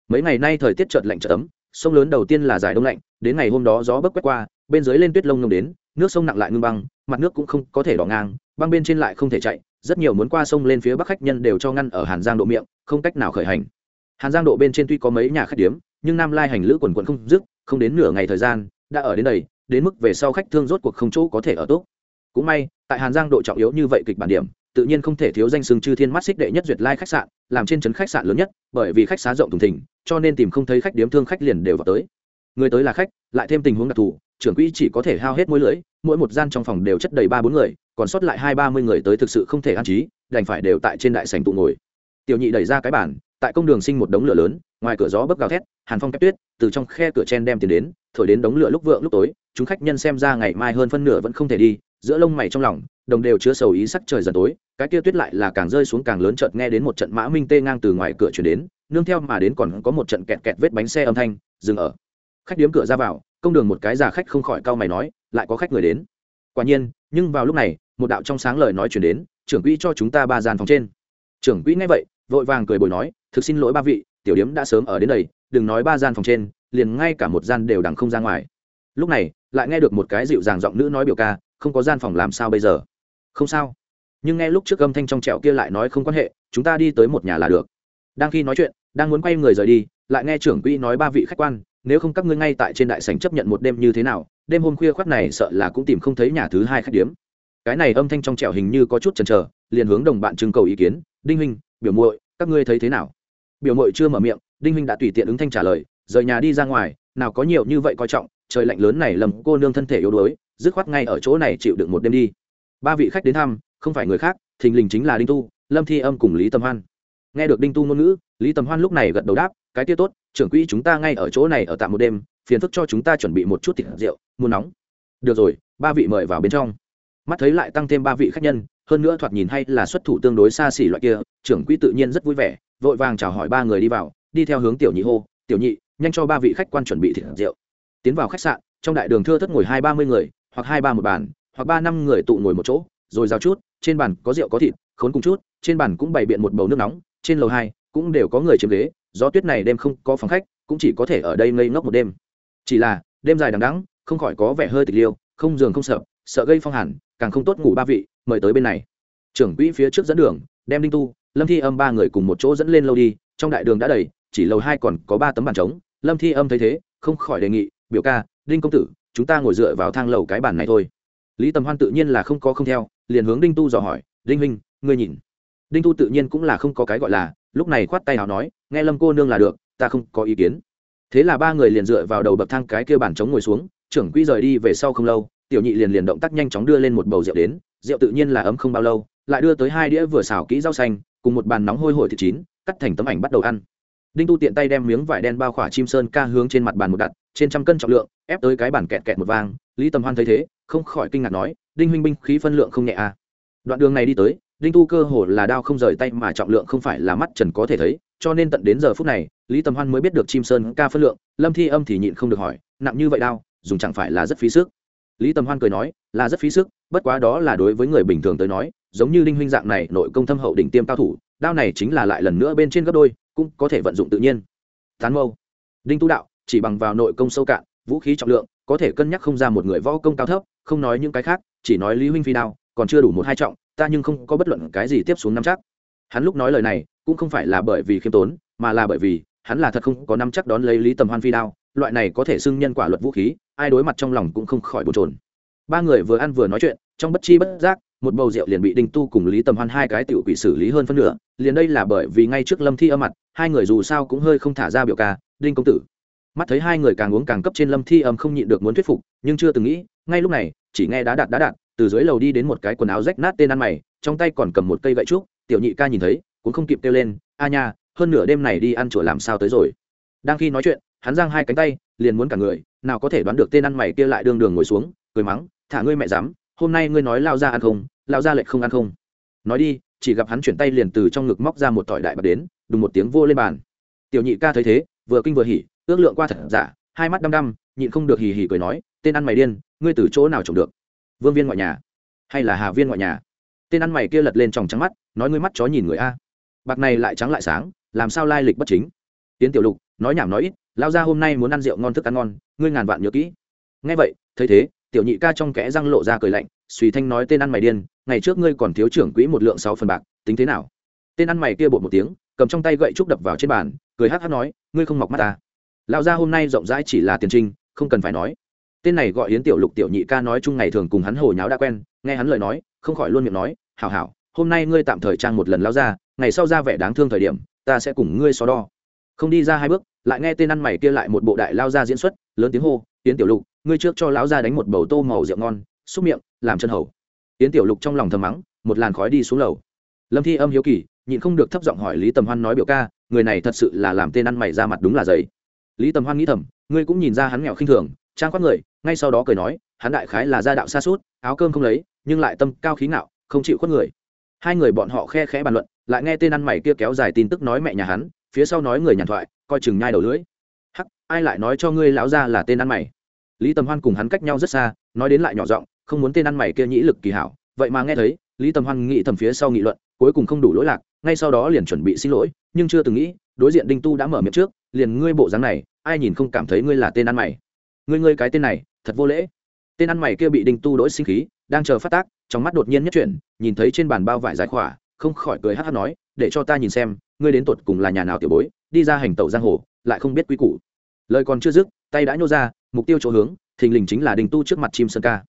S1: Mấy ngày nay thời tiết chợt lạnh chợt ấm, sông lớn đầu tiên là giải đông lạnh, đến ngày hôm đó gió bấc quét qua bên dưới lên tuyết lông nông đến, nước sông nặng lại ngưng băng, mặt nước cũng không có thể đỏ ngang, băng bên trên lại không thể chạy, rất nhiều muốn qua sông lên phía bắc khách nhân đều cho ngăn ở hàn giang độ miệng, không cách nào khởi hành. Hàn giang độ bên trên tuy có mấy nhà khách điếm, nhưng nam lai hành lữ quần quận không dứt, không đến nửa ngày thời gian, đã ở đến đây, đến mức về sau khách thương rốt cuộc không chỗ có thể ở tốt. Cũng may, tại hàn giang độ trọng yếu như vậy kịch bản điểm, tự nhiên không thể thiếu danh sừng chư thiên mắt xích đệ nhất duyệt lai khách sạn, làm trên trấn khách sạn lớn nhất, bởi vì khách xá rộng thùng thình, cho nên tìm không thấy khách điếm thương khách liền đều vào tới. Người tới là khách, lại thêm tình huống đặc thù trưởng quỹ chỉ có thể hao hết mỗi lưỡi, mỗi một gian trong phòng đều chất đầy ba bốn người, còn sót lại hai ba mươi người tới thực sự không thể an trí, đành phải đều tại trên đại sành tụ ngồi. Tiểu nhị đẩy ra cái bản tại công đường sinh một đống lửa lớn, ngoài cửa gió bấc gào thét, hàn phong kép tuyết, từ trong khe cửa chen đem tiền đến, thổi đến đống lửa lúc vượng lúc tối, chúng khách nhân xem ra ngày mai hơn phân nửa vẫn không thể đi, giữa lông mày trong lòng, đồng đều chứa sầu ý sắc trời dần tối, cái kia tuyết lại là càng rơi xuống càng lớn chợt nghe đến một trận mã minh tê ngang từ ngoài cửa chuyển đến, nương theo mà đến còn có một trận kẹt kẹt vết bánh xe âm thanh, dừng ở. Khách điếm cửa ra vào công đường một cái già khách không khỏi cau mày nói, lại có khách người đến. Quả nhiên, nhưng vào lúc này, một đạo trong sáng lời nói chuyển đến, trưởng quỹ cho chúng ta ba gian phòng trên. Trưởng quỹ nghe vậy, vội vàng cười bồi nói, thực xin lỗi ba vị, tiểu điếm đã sớm ở đến đây, đừng nói ba gian phòng trên, liền ngay cả một gian đều đằng không ra ngoài. Lúc này, lại nghe được một cái dịu dàng giọng nữ nói biểu ca, không có gian phòng làm sao bây giờ? Không sao. Nhưng nghe lúc trước âm thanh trong trẹo kia lại nói không quan hệ, chúng ta đi tới một nhà là được. Đang khi nói chuyện, đang muốn quay người rời đi, lại nghe trưởng quỹ nói ba vị khách quan nếu không các ngươi ngay tại trên đại sảnh chấp nhận một đêm như thế nào, đêm hôm khuya khoắt này sợ là cũng tìm không thấy nhà thứ hai khách điếm. Cái này âm thanh trong trẻo hình như có chút chần chờ, liền hướng đồng bạn trưng cầu ý kiến, đinh huynh, biểu muội, các ngươi thấy thế nào? Biểu muội chưa mở miệng, đinh huynh đã tùy tiện ứng thanh trả lời, rời nhà đi ra ngoài, nào có nhiều như vậy coi trọng, trời lạnh lớn này lầm cô nương thân thể yếu đuối, dứt khoát ngay ở chỗ này chịu đựng một đêm đi. Ba vị khách đến thăm, không phải người khác, thình lình chính là đinh tu, lâm thi âm cùng lý tâm hoan nghe được đinh tu ngôn ngữ, lý tầm hoan lúc này gật đầu đáp, cái kia tốt, trưởng quỹ chúng ta ngay ở chỗ này ở tạm một đêm, phiền phức cho chúng ta chuẩn bị một chút thịt rượu, muốn nóng. Được rồi, ba vị mời vào bên trong. Mắt thấy lại tăng thêm ba vị khách nhân, hơn nữa thoạt nhìn hay là xuất thủ tương đối xa xỉ loại kia, trưởng quỹ tự nhiên rất vui vẻ, vội vàng chào hỏi ba người đi vào, đi theo hướng tiểu nhị hô, tiểu nhị, nhanh cho ba vị khách quan chuẩn bị thịt rượu. Tiến vào khách sạn, trong đại đường thưa thất ngồi hai ba mươi người, hoặc hai ba một bàn, hoặc ba năm người tụ ngồi một chỗ, rồi giao chút, trên bàn có rượu có thịt, khốn cùng chút, trên bàn cũng bày biện một bầu nước nóng trên lầu hai cũng đều có người chiếm ghế, gió tuyết này đêm không có phòng khách, cũng chỉ có thể ở đây ngây ngốc một đêm. Chỉ là, đêm dài đằng đẵng, không khỏi có vẻ hơi tịch liêu, không giường không sợ sợ gây phong hàn, càng không tốt ngủ ba vị, mời tới bên này. Trưởng quỹ phía trước dẫn đường, đem đinh tu, lâm thi âm ba người cùng một chỗ dẫn lên lâu đi, trong đại đường đã đầy, chỉ lầu hai còn có ba tấm bàn trống. Lâm thi âm thấy thế, không khỏi đề nghị, biểu ca, đinh công tử, chúng ta ngồi dựa vào thang lầu cái bàn này thôi. Lý tầm hoan tự nhiên là không có không theo, liền hướng đinh tu dò hỏi, đinh huynh, ngươi nhìn đinh tu tự nhiên cũng là không có cái gọi là, lúc này khoát tay nào nói, nghe lâm cô nương là được, ta không có ý kiến. Thế là ba người liền dựa vào đầu bậc thang cái kia bàn trống ngồi xuống, trưởng quỹ rời đi về sau không lâu, tiểu nhị liền liền động tác nhanh chóng đưa lên một bầu rượu đến, rượu tự nhiên là ấm không bao lâu, lại đưa tới hai đĩa vừa xào kỹ rau xanh, cùng một bàn nóng hôi hổi thịt chín, cắt thành tấm ảnh bắt đầu ăn. Đinh tu tiện tay đem miếng vải đen bao khỏa chim sơn ca hướng trên mặt bàn một đặt, trên trăm cân trọng lượng, ép tới cái bản kẹt kẹt một vang, lý tầm hoan thấy thế, không khỏi kinh ngạc nói, đinh huynh binh khí phân lượng không nhẹ à? Đoạn đường này đi tới đinh tu cơ hồ là đao không rời tay mà trọng lượng không phải là mắt trần có thể thấy, cho nên tận đến giờ phút này, lý tầm hoan mới biết được chim sơn ca phân lượng, lâm thi âm thì nhịn không được hỏi, nặng như vậy đao, dùng chẳng phải là rất phí sức? Lý tầm hoan cười nói, là rất phí sức, bất quá đó là đối với người bình thường tới nói, giống như đinh huynh dạng này, nội công thâm hậu đỉnh tiêm cao thủ, đao này chính là lại lần nữa bên trên gấp đôi, cũng có thể vận dụng tự nhiên. Tán mâu, đinh tu đạo, chỉ bằng vào nội công sâu cạn, vũ khí trọng lượng, có thể cân nhắc không ra một người võ công cao thấp, không nói những cái khác, chỉ nói lý huynh phi đao, còn chưa đủ một hai trọng ta nhưng không có bất luận cái gì tiếp xuống năm chắc. Hắn lúc nói lời này, cũng không phải là bởi vì khiêm tốn, mà là bởi vì, hắn là thật không có năm chắc đón lấy lý tầm hoan phi đao, loại này có thể xưng nhân quả luật vũ khí, ai đối mặt trong lòng cũng không khỏi bồn trồn ba người vừa ăn vừa nói chuyện, trong bất chi bất giác, một bầu rượu liền bị đinh tu cùng lý tầm hoan hai cái tiểu quỷ xử lý hơn phân nửa, liền đây là bởi vì ngay trước lâm thi âm mặt, hai người dù sao cũng hơi không thả ra biểu ca, đinh công tử. Mắt thấy hai người càng uống càng cấp trên lâm thi âm không nhịn được muốn thuyết phục, nhưng chưa từng nghĩ, ngay lúc này, chỉ nghe đá đạn đá đạn từ dưới lầu đi đến một cái quần áo rách nát tên ăn mày, trong tay còn cầm một cây gậy trúc, tiểu nhị ca nhìn thấy, cũng không kịp kêu lên, a nha, hơn nửa đêm này đi ăn chùa làm sao tới rồi? Đang khi nói chuyện, hắn giang hai cánh tay, liền muốn cả người, nào có thể đoán được tên ăn mày kia lại đường đường ngồi xuống, cười mắng, thả ngươi mẹ dám hôm nay ngươi nói lao ra ăn không, lao ra lệch không ăn không. Nói đi, chỉ gặp hắn chuyển tay liền từ trong ngực móc ra một tỏi đại bạc đến, đùng một tiếng vô lên bàn. Tiểu nhị ca thấy thế, vừa kinh vừa hỉ, ước lượng qua thật giả, hai mắt đăm đăm, nhịn không được hì hì cười nói, tên ăn mày điên, ngươi từ chỗ nào trồng được? Vương viên ngoại nhà hay là hà viên ngoại nhà tên ăn mày kia lật lên tròng trắng mắt nói ngươi mắt chó nhìn người a bạc này lại trắng lại sáng làm sao lai lịch bất chính tiến tiểu lục nói nhảm nói ít lao ra hôm nay muốn ăn rượu ngon thức ăn ngon ngươi ngàn vạn nhớ kỹ ngay vậy thấy thế tiểu nhị ca trong kẽ răng lộ ra cười lạnh suy thanh nói tên ăn mày điên ngày trước ngươi còn thiếu trưởng quỹ một lượng sáu phần bạc tính thế nào tên ăn mày kia bột một tiếng cầm trong tay gậy trúc đập vào trên bàn cười hát hát nói ngươi không mọc mắt ta lão gia hôm nay rộng rãi chỉ là tiền trinh không cần phải nói tên này gọi yến tiểu lục tiểu nhị ca nói chung ngày thường cùng hắn hồ nháo đã quen, nghe hắn lời nói, không khỏi luôn miệng nói, hảo hảo, hôm nay ngươi tạm thời trang một lần lao ra, ngày sau ra vẻ đáng thương thời điểm, ta sẽ cùng ngươi so đo. Không đi ra hai bước, lại nghe tên ăn mày kia lại một bộ đại lao ra diễn xuất, lớn tiếng hô, yến tiểu lục, ngươi trước cho lão ra đánh một bầu tô màu rượu ngon, xúc miệng, làm chân hầu. Yến tiểu lục trong lòng thầm mắng, một làn khói đi xuống lầu. Lâm thi âm hiếu kỳ, nhịn không được thấp giọng hỏi lý tầm hoan nói biểu ca, người này thật sự là làm tên ăn mày ra mặt đúng là giấy lý tầm hoan nghĩ thầm, ngươi cũng nhìn ra hắn nghèo khinh thường trang quát người, ngay sau đó cười nói, hắn đại khái là gia đạo xa suốt, áo cơm không lấy, nhưng lại tâm cao khí ngạo, không chịu khuất người. Hai người bọn họ khe khẽ bàn luận, lại nghe tên ăn mày kia kéo dài tin tức nói mẹ nhà hắn, phía sau nói người nhàn thoại, coi chừng nhai đầu lưỡi. Hắc, ai lại nói cho ngươi lão ra là tên ăn mày? Lý tầm hoan cùng hắn cách nhau rất xa, nói đến lại nhỏ giọng, không muốn tên ăn mày kia nhĩ lực kỳ hảo, vậy mà nghe thấy, lý tầm hoan nghĩ thầm phía sau nghị luận, cuối cùng không đủ lỗi lạc, ngay sau đó liền chuẩn bị xin lỗi, nhưng chưa từng nghĩ, đối diện đinh tu đã mở miệng trước, liền ngươi bộ dáng này, ai nhìn không cảm thấy ngươi là tên ăn mày? Ngươi ngươi cái tên này, thật vô lễ. Tên ăn mày kia bị đinh tu đỗi sinh khí, đang chờ phát tác, trong mắt đột nhiên nhất chuyển, nhìn thấy trên bàn bao vải giải khỏa, không khỏi cười hát hát nói, để cho ta nhìn xem, ngươi đến tột cùng là nhà nào tiểu bối, đi ra hành tẩu giang hồ, lại không biết quy củ. Lời còn chưa dứt, tay đã nhô ra, mục tiêu chỗ hướng, thình lình chính là đình tu trước mặt chim sơn ca.